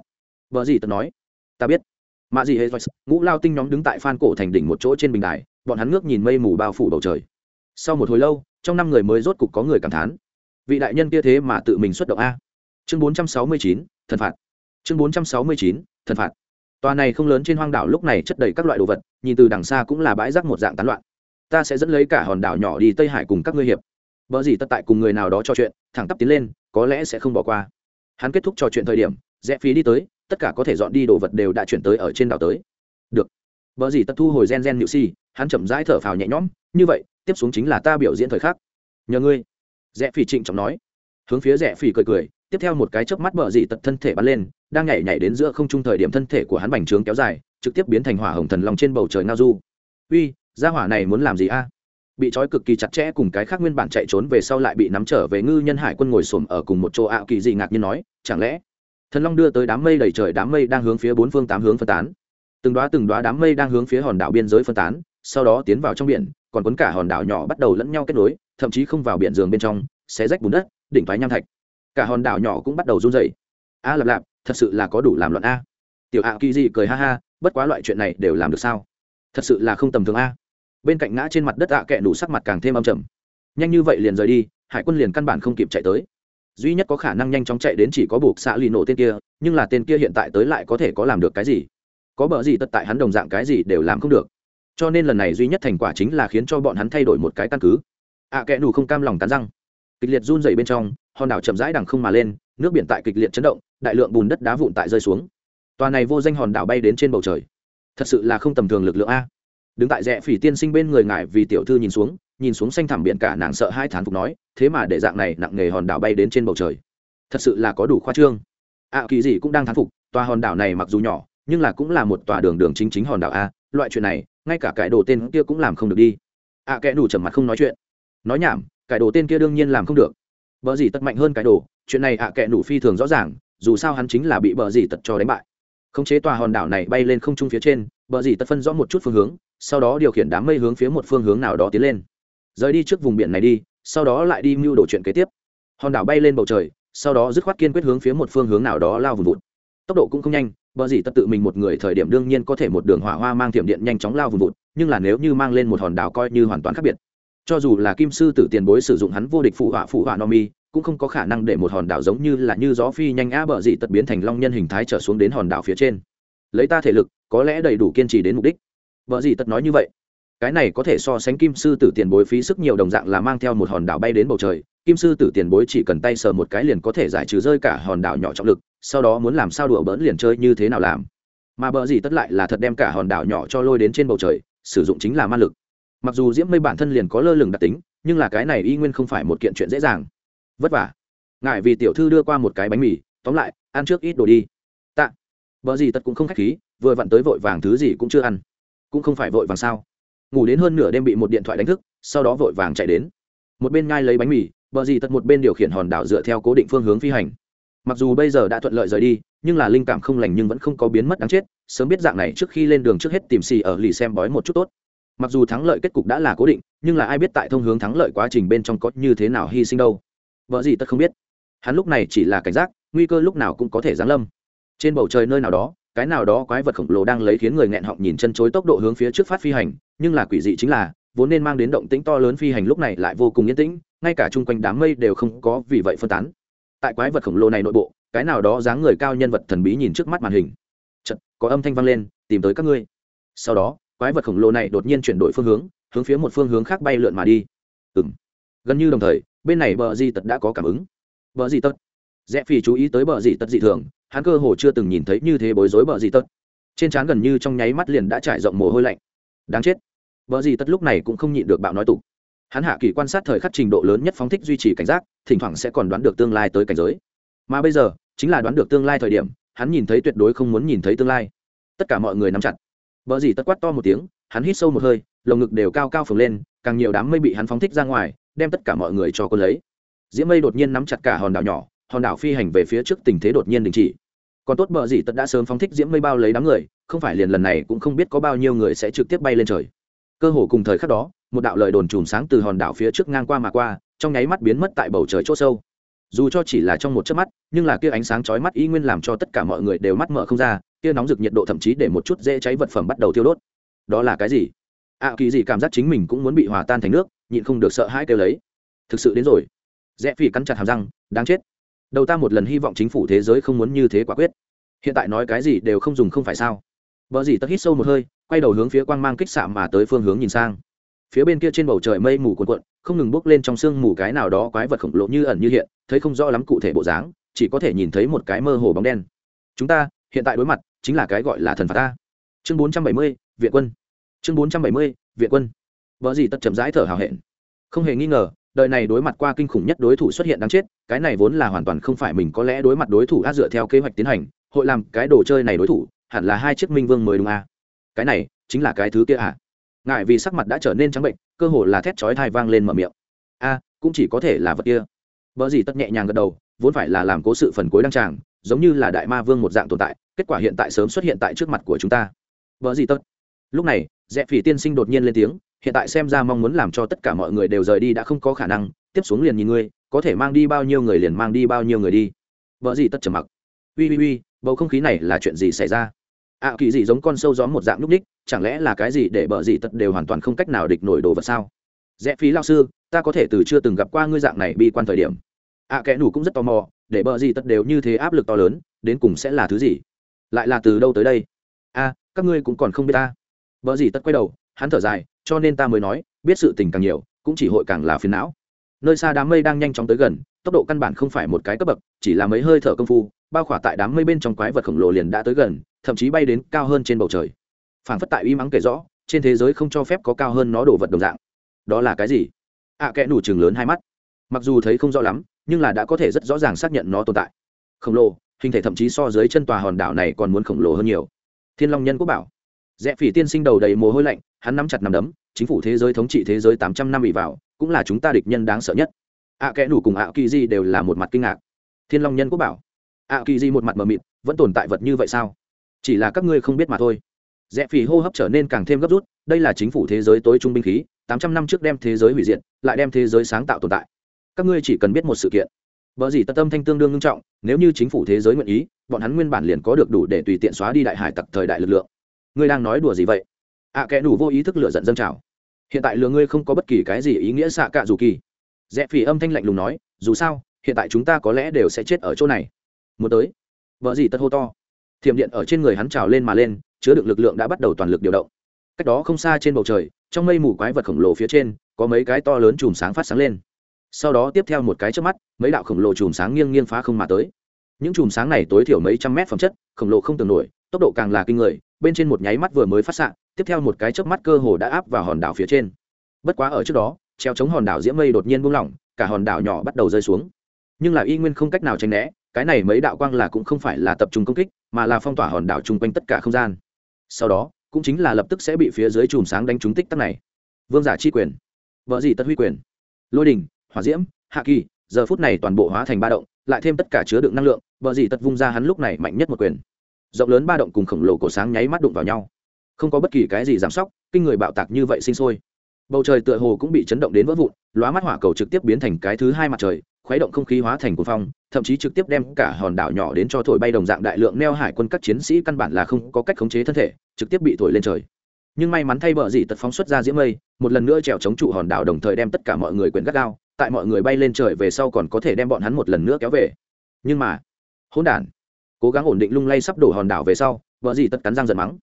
Vợ gì tất nói. Ta biết. Mạ gì hết ngũ lao tinh nhóm đứng tại phan cổ thành đỉnh một chỗ trên bình đài bọn hắn ngước nhìn mây mù bao phủ bầu trời sau một hồi lâu, trong năm người mới rốt cục có người cảm thán. Vị đại nhân kia thế mà tự mình xuất động a. Chương bốn trăm sáu mươi chín, thần phạt. Chương bốn trăm sáu mươi chín, thần phạt. Tòa này không lớn trên hoang đảo lúc này chất đầy các loại đồ vật, nhìn từ đằng xa cũng là bãi rác một dạng tán loạn. Ta sẽ dẫn lấy cả hòn đảo nhỏ đi tây hải cùng các ngươi hiệp. Vợ gì tất tại cùng người nào đó trò chuyện, thẳng tắp tiến lên, có lẽ sẽ không bỏ qua. Hắn kết thúc trò chuyện thời điểm, rẽ phí đi tới, tất cả có thể dọn đi đồ vật đều đã chuyển tới ở trên đảo tới. Được. Vợ gì tất thu hồi gen gen nhự si hắn chậm rãi thở phào nhẹ nhõm như vậy, tiếp xuống chính là ta biểu diễn thời khắc. Nhờ ngươi. Rẽ phỉ trịnh trọng nói. Hướng phía rẽ phỉ cười cười, tiếp theo một cái chớp mắt bờ dị tật thân thể bắn lên, đang nhảy nhảy đến giữa không trung thời điểm thân thể của hắn bành trướng kéo dài, trực tiếp biến thành hỏa hồng thần lòng trên bầu trời ngao du. Uy, gia hỏa này muốn làm gì a? Bị trói cực kỳ chặt chẽ cùng cái khác nguyên bản chạy trốn về sau lại bị nắm trở về ngư nhân hải quân ngồi xổm ở cùng một chỗ ạ kỳ dị ngạc nhiên nói, chẳng lẽ thần long đưa tới đám mây đầy trời, đám mây đang hướng phía bốn phương tám hướng phân tán? Từng đoá từng đoá đám mây đang hướng phía hòn đảo biên giới phân tán, sau đó tiến vào trong biển còn cuốn cả hòn đảo nhỏ bắt đầu lẫn nhau kết nối, thậm chí không vào biển giường bên trong, xé rách bùn đất, đỉnh thoái nham thạch. Cả hòn đảo nhỏ cũng bắt đầu run dày a lạp lạp, thật sự là có đủ làm loạn a. Tiểu ạ kỳ di cười ha ha, bất quá loại chuyện này đều làm được sao? Thật sự là không tầm thường a. Bên cạnh ngã trên mặt đất ạ kẹ đủ sắc mặt càng thêm âm trầm. Nhanh như vậy liền rời đi, hải quân liền căn bản không kịp chạy tới. Duy nhất có khả năng nhanh chóng chạy đến chỉ có buộc xạ lì nổ tên kia, nhưng là tên kia hiện tại tới lại có thể có làm được cái gì? Có bờ gì tất tại hắn đồng dạng cái gì đều làm không được cho nên lần này duy nhất thành quả chính là khiến cho bọn hắn thay đổi một cái căn cứ. À, Ạ kẽ nù không cam lòng cắn răng. Kịch liệt run dày bên trong, hòn đảo chậm rãi đằng không mà lên, nước biển tại kịch liệt chấn động, đại lượng bùn đất đá vụn tại rơi xuống. Tòa này vô danh hòn đảo bay đến trên bầu trời. Thật sự là không tầm thường lực lượng a. Đứng tại rẽ phỉ tiên sinh bên người ngài vì tiểu thư nhìn xuống nhìn xuống xanh thẳm biển cả nàng sợ hai thán phục nói, thế mà để dạng này nặng nghề hòn đảo bay đến trên bầu trời. Thật sự là có đủ khoa trương. Ạ kỳ gì cũng đang thán phục, tòa hòn đảo này mặc dù nhỏ, nhưng là cũng là một tòa đường đường chính chính hòn đảo a, loại chuyện này ngay cả cải đồ tên kia cũng làm không được đi. Ạ à, kẽ đủ trầm mặt không nói chuyện. Nói nhảm Cải đồ tên kia đương nhiên làm không được. Bờ gì tật mạnh hơn cải đồ chuyện này ạ à, kẽ đủ phi thường rõ ràng dù sao hắn chính là bị bờ gì tật cho đánh bại. Khống chế tòa hòn đảo này bay lên không trung phía trên bờ gì tật phân rõ một chút phương hướng sau đó điều khiển đám mây hướng phía một phương hướng nào đó tiến lên. Rời đi trước vùng biển này đi sau đó lại đi mưu đồ chuyện kế tiếp. Hòn đảo bay lên bầu trời sau đó dứt khoát kiên quyết hướng phía một phương hướng nào đó lao vùng vụt. Tốc độ cũng không nhanh Bở gì tất tự mình một người thời điểm đương nhiên có thể một đường hỏa hoa mang tiệm điện nhanh chóng lao vùng vụt, nhưng là nếu như mang lên một hòn đảo coi như hoàn toàn khác biệt. Cho dù là kim sư tử tiền bối sử dụng hắn vô địch phụ họa phụ họa no mi cũng không có khả năng để một hòn đảo giống như là như gió phi nhanh á bờ dị tật biến thành long nhân hình thái trở xuống đến hòn đảo phía trên. Lấy ta thể lực, có lẽ đầy đủ kiên trì đến mục đích. Bờ dị tật nói như vậy. Cái này có thể so sánh kim sư tử tiền bối phí sức nhiều đồng dạng là mang theo một hòn đảo bay đến bầu trời. Kim sư tử tiền bối chỉ cần tay sờ một cái liền có thể giải trừ rơi cả hòn đảo nhỏ trọng lực sau đó muốn làm sao đùa bỡn liền chơi như thế nào làm. Mà bờ gì tất lại là thật đem cả hòn đảo nhỏ cho lôi đến trên bầu trời, sử dụng chính là ma lực. Mặc dù diễm mây bản thân liền có lơ lửng đặc tính, nhưng là cái này y nguyên không phải một kiện chuyện dễ dàng. Vất vả. Ngại vì tiểu thư đưa qua một cái bánh mì, tóm lại, ăn trước ít đồ đi. Tạ. Bờ gì tất cũng không khách khí, vừa vặn tới vội vàng thứ gì cũng chưa ăn. Cũng không phải vội vàng sao. Ngủ đến hơn nửa đêm bị một điện thoại đánh thức, sau đó vội vàng chạy đến. Một bên ngai lấy bánh mì bờ gì tất một bên điều khiển hòn đảo dựa theo cố định phương hướng phi hành mặc dù bây giờ đã thuận lợi rời đi, nhưng là linh cảm không lành nhưng vẫn không có biến mất đáng chết, sớm biết dạng này trước khi lên đường trước hết tìm xì ở lì xem bói một chút tốt. Mặc dù thắng lợi kết cục đã là cố định, nhưng là ai biết tại thông hướng thắng lợi quá trình bên trong có như thế nào hy sinh đâu. Vợ gì tất không biết. Hắn lúc này chỉ là cảnh giác, nguy cơ lúc nào cũng có thể giáng lâm. Trên bầu trời nơi nào đó, cái nào đó quái vật khổng lồ đang lấy khiến người nghẹn họng nhìn chân chối tốc độ hướng phía trước phát phi hành, nhưng là quỷ dị chính là, vốn nên mang đến động tĩnh to lớn phi hành lúc này lại vô cùng yên tĩnh, ngay cả chung quanh đám mây đều không có vì vậy phân tán tại quái vật khổng lồ này nội bộ cái nào đó dáng người cao nhân vật thần bí nhìn trước mắt màn hình. Chật, có âm thanh vang lên tìm tới các ngươi. Sau đó quái vật khổng lồ này đột nhiên chuyển đổi phương hướng hướng phía một phương hướng khác bay lượn mà đi. Ừ m gần như đồng thời bên này bờ di tật đã có cảm ứng. Bờ di tật. Rẽ phi chú ý tới bờ di tật dị thường hắn cơ hồ chưa từng nhìn thấy như thế bối rối bờ di tật. Trên trán gần như trong nháy mắt liền đã trải rộng mồ hôi lạnh. Đáng chết. Bờ di tật lúc này cũng không nhịn được bạo nói tục hắn hạ kỳ quan sát thời khắc trình độ lớn nhất phóng thích duy trì cảnh giác, thỉnh thoảng sẽ còn đoán được tương lai tới cảnh giới. Mà bây giờ, chính là đoán được tương lai thời điểm, hắn nhìn thấy tuyệt đối không muốn nhìn thấy tương lai. Tất cả mọi người nắm chặt. Vợ gì tất quát to một tiếng, hắn hít sâu một hơi, lồng ngực đều cao cao phồng lên, càng nhiều đám mây bị hắn phóng thích ra ngoài, đem tất cả mọi người cho quân lấy. Diễm mây đột nhiên nắm chặt cả hòn đảo nhỏ, hòn đảo phi hành về phía trước tình thế đột nhiên đình chỉ. Còn tốt bờ gì tất đã sớm phóng thích diễm mây bao lấy đám người, không phải liền lần này cũng không biết có bao nhiêu người sẽ trực tiếp bay lên trời cơ hồ cùng thời khắc đó một đạo lời đồn chùm sáng từ hòn đảo phía trước ngang qua mà qua trong nháy mắt biến mất tại bầu trời c h ỗ sâu. Dù cho chỉ là trong một chớp mắt nhưng là kia ánh sáng chói mắt y nguyên làm cho tất cả mọi người đều mắt mở không ra kia nóng rực nhiệt độ thậm chí để một chút dễ cháy vật phẩm bắt đầu thiêu đốt. Đó là cái gì? Ạ à, kỳ gì cảm giác chính mình cũng muốn bị hòa tan thành nước nhịn không được sợ hãi kêu lấy. Thực sự đến rồi. Rẽ phi cắn chặt hàm răng đáng chết. Đầu ta một lần hy vọng chính phủ thế giới không muốn như thế quả quyết. Hiện tại nói cái gì đều không dùng không phải sao? Vợ gì tất hít sâu một hơi quay đầu hướng phía quang mang kích xạ mà tới phương hướng nhìn sang. Phía bên kia trên bầu trời mây mù cuộn cuộn, không ngừng bốc lên trong sương mù cái nào đó quái vật khổng lồ như ẩn như hiện, thấy không rõ lắm cụ thể bộ dáng, chỉ có thể nhìn thấy một cái mơ hồ bóng đen. Chúng ta, hiện tại đối mặt, chính là cái gọi là thần phạt ta. Chương bốn trăm bảy mươi, viện quân. Chương bốn trăm bảy mươi, viện quân. Vợ gì tất chậm rãi thở hào hẹn. Không hề nghi ngờ, đời này đối mặt qua kinh khủng nhất đối thủ xuất hiện đáng chết, cái này vốn là hoàn toàn không phải mình có lẽ đối mặt đối thủ đã dựa theo kế hoạch tiến hành, hội làm cái đồ chơi này đối thủ, hẳn là hai chiếc minh vương mới đúng à cái này chính là cái thứ kia à? Ngại vì sắc mặt đã trở nên trắng bệnh, cơ hồ là thét chói thai vang lên mở miệng. A, cũng chỉ có thể là vật kia. Vợ gì tất nhẹ nhàng gật đầu, vốn phải là làm cố sự phần cuối đăng tràng, giống như là đại ma vương một dạng tồn tại, kết quả hiện tại sớm xuất hiện tại trước mặt của chúng ta. Vợ gì tất. Lúc này, dẹp phỉ tiên sinh đột nhiên lên tiếng, hiện tại xem ra mong muốn làm cho tất cả mọi người đều rời đi đã không có khả năng, tiếp xuống liền nhìn ngươi, có thể mang đi bao nhiêu người liền mang đi bao nhiêu người đi. Vợ gì tất trầm mặc. Ui ui ui bầu không khí này là chuyện gì xảy ra? Ạ à, kỳ gì giống con sâu gió một dạng núp ních chẳng lẽ là cái gì để bờ gì tật đều hoàn toàn không cách nào địch nổi đồ vật sao? Rẽ phí lao sư ta có thể từ chưa từng gặp qua ngươi dạng này bi quan thời điểm. Ạ à, kẽ nủ cũng rất tò mò để bờ gì tật đều như thế áp lực to lớn đến cùng sẽ là thứ gì? Lại là từ đâu tới đây? A các ngươi cũng còn không biết ta. Bờ gì tất quay đầu hắn thở dài cho nên ta mới nói biết sự tình càng nhiều cũng chỉ hội càng là phiền não. Nơi xa đám mây đang nhanh chóng tới gần tốc độ căn bản không phải một cái cấp bậc chỉ là mấy hơi thở công phu bao khỏa tại đám mây bên trong quái vật khổng lồ liền đã tới gần thậm chí bay đến cao hơn trên bầu trời. Phảng phất tại uy mắng kể rõ trên thế giới không cho phép có cao hơn nó đổ vật đồng dạng. Đó là cái gì? Ạ à, kẽ nủ chừng lớn hai mắt. Mặc dù thấy không rõ lắm nhưng là đã có thể rất rõ ràng xác nhận nó tồn tại. Khổng lồ hình thể thậm chí so dưới chân tòa hòn đảo này còn muốn khổng lồ hơn nhiều. Thiên long nhân quốc bảo. Rẽ phỉ tiên sinh đầu đầy mồ hôi lạnh hắn nắm chặt nắm đấm chính phủ thế giới thống trị thế giới tám trăm năm bị vào cũng là chúng ta địch nhân đáng sợ nhất. Ạ à, kẽ nủ cùng ạ kỳ di đều là một mặt kinh ngạc thiên long nhân quốc bảo. Ạ kỳ di một mặt mờ mịt vẫn tồn tại vật như vậy sao? Chỉ là các ngươi không biết mà thôi. Rẽ phỉ hô hấp trở nên càng thêm gấp rút đây là chính phủ thế giới tối trung binh khí tám trăm năm trước đem thế giới hủy diệt lại đem thế giới sáng tạo tồn tại. Các ngươi chỉ cần biết một sự kiện. Vợ gì tận tâm thanh tương đương nghiêm trọng nếu như chính phủ thế giới nguyện ý bọn hắn nguyên bản liền có được đủ để tùy tiện xóa đi đại hải tặc thời đại lực lượng. Ngươi đang nói đùa gì vậy? Ạ à, kẻ đủ vô ý thức lựa giận dân trào. Hiện tại lừa ngươi không có bất kỳ cái gì ý nghĩa xạ cạ dù kỳ. Rẽ phỉ âm thanh lạnh lùng nói dù sao hiện tại chúng ta có lẽ đều sẽ chết ở chỗ này. Muốn tới. Vợ gì tất hô to. Thiểm điện ở trên người hắn trào lên mà lên, chứa đựng lực lượng đã bắt đầu toàn lực điều động. Cách đó không xa trên bầu trời, trong mây mù quái vật khổng lồ phía trên, có mấy cái to lớn chùm sáng phát sáng lên. Sau đó tiếp theo một cái trước mắt, mấy đạo khổng lồ chùm sáng nghiêng nghiêng phá không mà tới. Những chùm sáng này tối thiểu mấy trăm mét phẩm chất, khổng lồ không tưởng nổi, tốc độ càng là kinh người, bên trên một nháy mắt vừa mới phát xạ, tiếp theo một cái chớp mắt cơ hồ đã áp vào hòn đảo phía trên. Bất quá ở trước đó, treo chống hòn đảo diễm mây đột nhiên buông lỏng, cả hòn đảo nhỏ bắt đầu rơi xuống nhưng là y nguyên không cách nào tránh né, cái này mấy đạo quang là cũng không phải là tập trung công kích, mà là phong tỏa hòn đảo chung quanh tất cả không gian. Sau đó, cũng chính là lập tức sẽ bị phía dưới chùm sáng đánh trúng tích tắc này. Vương giả chi quyền, vợ gì tất huy quyền, lôi đình hỏa diễm, hạ kỳ, giờ phút này toàn bộ hóa thành ba động, lại thêm tất cả chứa đựng năng lượng, vợ gì tất vung ra hắn lúc này mạnh nhất một quyền. Rộng lớn ba động cùng khổng lồ cổ sáng nháy mắt đụng vào nhau. Không có bất kỳ cái gì giảm sóc, kinh người bạo tạc như vậy sinh sôi. Bầu trời tựa hồ cũng bị chấn động đến vỡ vụn, lóa mắt hỏa cầu trực tiếp biến thành cái thứ hai mặt trời khuấy động không khí hóa thành cuồng phong, thậm chí trực tiếp đem cả hòn đảo nhỏ đến cho thổi bay đồng dạng đại lượng neo hải quân các chiến sĩ căn bản là không có cách khống chế thân thể, trực tiếp bị thổi lên trời. Nhưng may mắn thay bờ dị tật phóng xuất ra diễm mây, một lần nữa trèo chống trụ hòn đảo đồng thời đem tất cả mọi người quyện gắt gao, tại mọi người bay lên trời về sau còn có thể đem bọn hắn một lần nữa kéo về. Nhưng mà, hỗn đản, cố gắng ổn định lung lay sắp đổ hòn đảo về sau, bờ dị tật cắn răng giận mắng.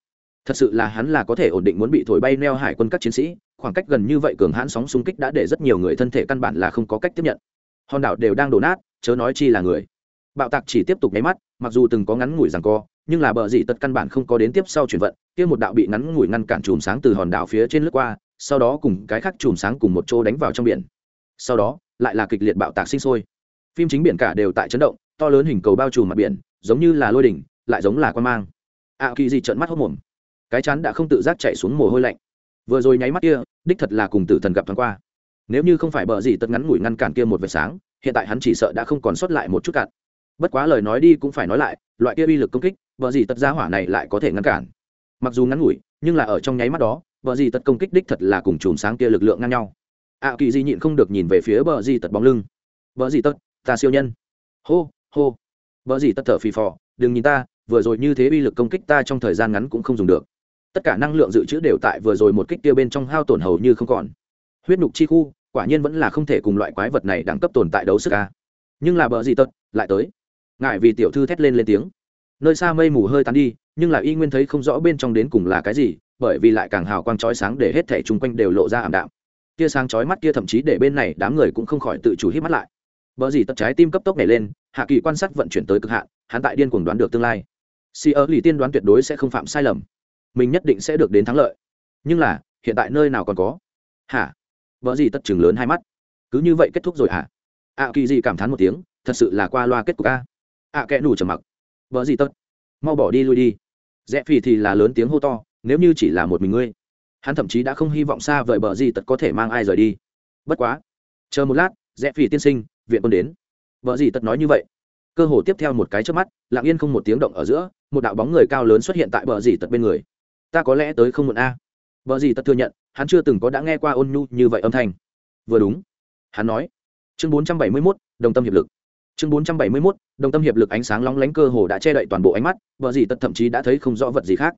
Thật sự là hắn là có thể ổn định muốn bị thổi bay neo hải quân các chiến sĩ, khoảng cách gần như vậy cường hãn sóng xung kích đã để rất nhiều người thân thể căn bản là không có cách tiếp nhận hòn đảo đều đang đổ nát, chớ nói chi là người. Bạo tạc chỉ tiếp tục nháy mắt, mặc dù từng có ngắn ngủi rằng co, nhưng là bờ dị tật căn bản không có đến tiếp sau chuyển vận, kia một đạo bị ngắn ngủi ngăn cản chùm sáng từ hòn đảo phía trên lướt qua, sau đó cùng cái khác chùm sáng cùng một chỗ đánh vào trong biển. Sau đó, lại là kịch liệt bạo tạc sinh sôi. Phim chính biển cả đều tại chấn động, to lớn hình cầu bao trùm mặt biển, giống như là lôi đỉnh, lại giống là quan mang. Ạ kỳ gì trợn mắt hốc mồm. Cái chắn đã không tự giác chạy xuống mồ hôi lạnh. Vừa rồi nháy mắt kia, đích thật là cùng tử thần gặp thoáng qua nếu như không phải bờ gì tật ngắn ngủi ngăn cản kia một vệt sáng, hiện tại hắn chỉ sợ đã không còn sót lại một chút cạn. Bất quá lời nói đi cũng phải nói lại, loại kia uy lực công kích, bờ gì tật ra hỏa này lại có thể ngăn cản. Mặc dù ngắn ngủi, nhưng là ở trong nháy mắt đó, bờ gì tật công kích đích thật là cùng chùm sáng kia lực lượng ngang nhau. Ạ kỳ di nhịn không được nhìn về phía bờ gì tật bóng lưng. Bờ gì tật ta siêu nhân. Hô hô. Bờ gì tật thở phì phò, đừng nhìn ta, vừa rồi như thế uy lực công kích ta trong thời gian ngắn cũng không dùng được. Tất cả năng lượng dự trữ đều tại vừa rồi một kích tiêu bên trong hao tổn hầu như không còn huyết nhục chi khu quả nhiên vẫn là không thể cùng loại quái vật này đẳng cấp tồn tại đấu sức ca nhưng là bờ gì tật lại tới ngại vì tiểu thư thét lên lên tiếng nơi xa mây mù hơi tán đi nhưng là y nguyên thấy không rõ bên trong đến cùng là cái gì bởi vì lại càng hào quang chói sáng để hết thẻ chung quanh đều lộ ra ảm đạm tia sáng chói mắt kia thậm chí để bên này đám người cũng không khỏi tự chủ hít mắt lại Bờ gì tật trái tim cấp tốc nhảy lên, Hạ Kỳ quan sát vận chuyển tới cực hạn, hắn tại điên cuồng đoán được tương lai. Si ở lì tiên đoán tuyệt đối sẽ không phạm sai lầm, mình nhất định sẽ được đến thắng lợi. Nhưng là, hiện tại nơi nào còn có? Hả? Vợ gì tất chừng lớn hai mắt. Cứ như vậy kết thúc rồi hả? ạ kỳ gì cảm thán một tiếng, thật sự là qua loa kết cục a. Ạ kẽ nủ trầm mặc. Vợ gì tất? Mau bỏ đi lui đi. Rẽ phì thì là lớn tiếng hô to, nếu như chỉ là một mình ngươi, hắn thậm chí đã không hy vọng xa vời bờ gì tật có thể mang ai rời đi. Bất quá, chờ một lát, rẽ phì tiên sinh, viện quân đến. Vợ gì tật nói như vậy. Cơ hồ tiếp theo một cái trước mắt, lặng yên không một tiếng động ở giữa, một đạo bóng người cao lớn xuất hiện tại bờ gì tật bên người. Ta có lẽ tới không muộn a. Bờ gì tật thừa nhận hắn chưa từng có đã nghe qua ôn nhu như vậy âm thanh. Vừa đúng hắn nói chương 471, đồng tâm hiệp lực. Chương 471, đồng tâm hiệp lực ánh sáng lóng lánh cơ hồ đã che đậy toàn bộ ánh mắt vợ gì tật thậm chí đã thấy không rõ vật gì khác.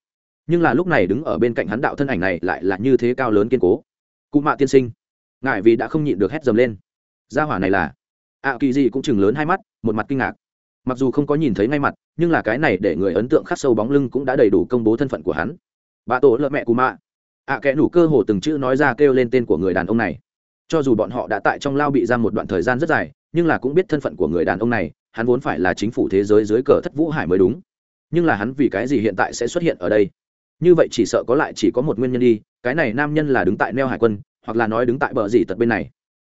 Nhưng là lúc này đứng ở bên cạnh hắn đạo thân ảnh này lại là như thế cao lớn kiên cố. Cụ mạ tiên sinh ngại vì đã không nhịn được hét dầm lên. Gia hỏa này là ạ kỳ gì cũng chừng lớn hai mắt một mặt kinh ngạc. Mặc dù không có nhìn thấy ngay mặt nhưng là cái này để người ấn tượng khắc sâu bóng lưng cũng đã đầy đủ công bố thân phận của hắn. Bà tổ lợ mẹ cụ mạ ạ kẽ nủ cơ hồ từng chữ nói ra kêu lên tên của người đàn ông này. Cho dù bọn họ đã tại trong lao bị giam một đoạn thời gian rất dài, nhưng là cũng biết thân phận của người đàn ông này, hắn vốn phải là chính phủ thế giới dưới cờ thất vũ hải mới đúng. Nhưng là hắn vì cái gì hiện tại sẽ xuất hiện ở đây? Như vậy chỉ sợ có lại chỉ có một nguyên nhân đi, cái này nam nhân là đứng tại neo hải quân, hoặc là nói đứng tại bờ gì tật bên này.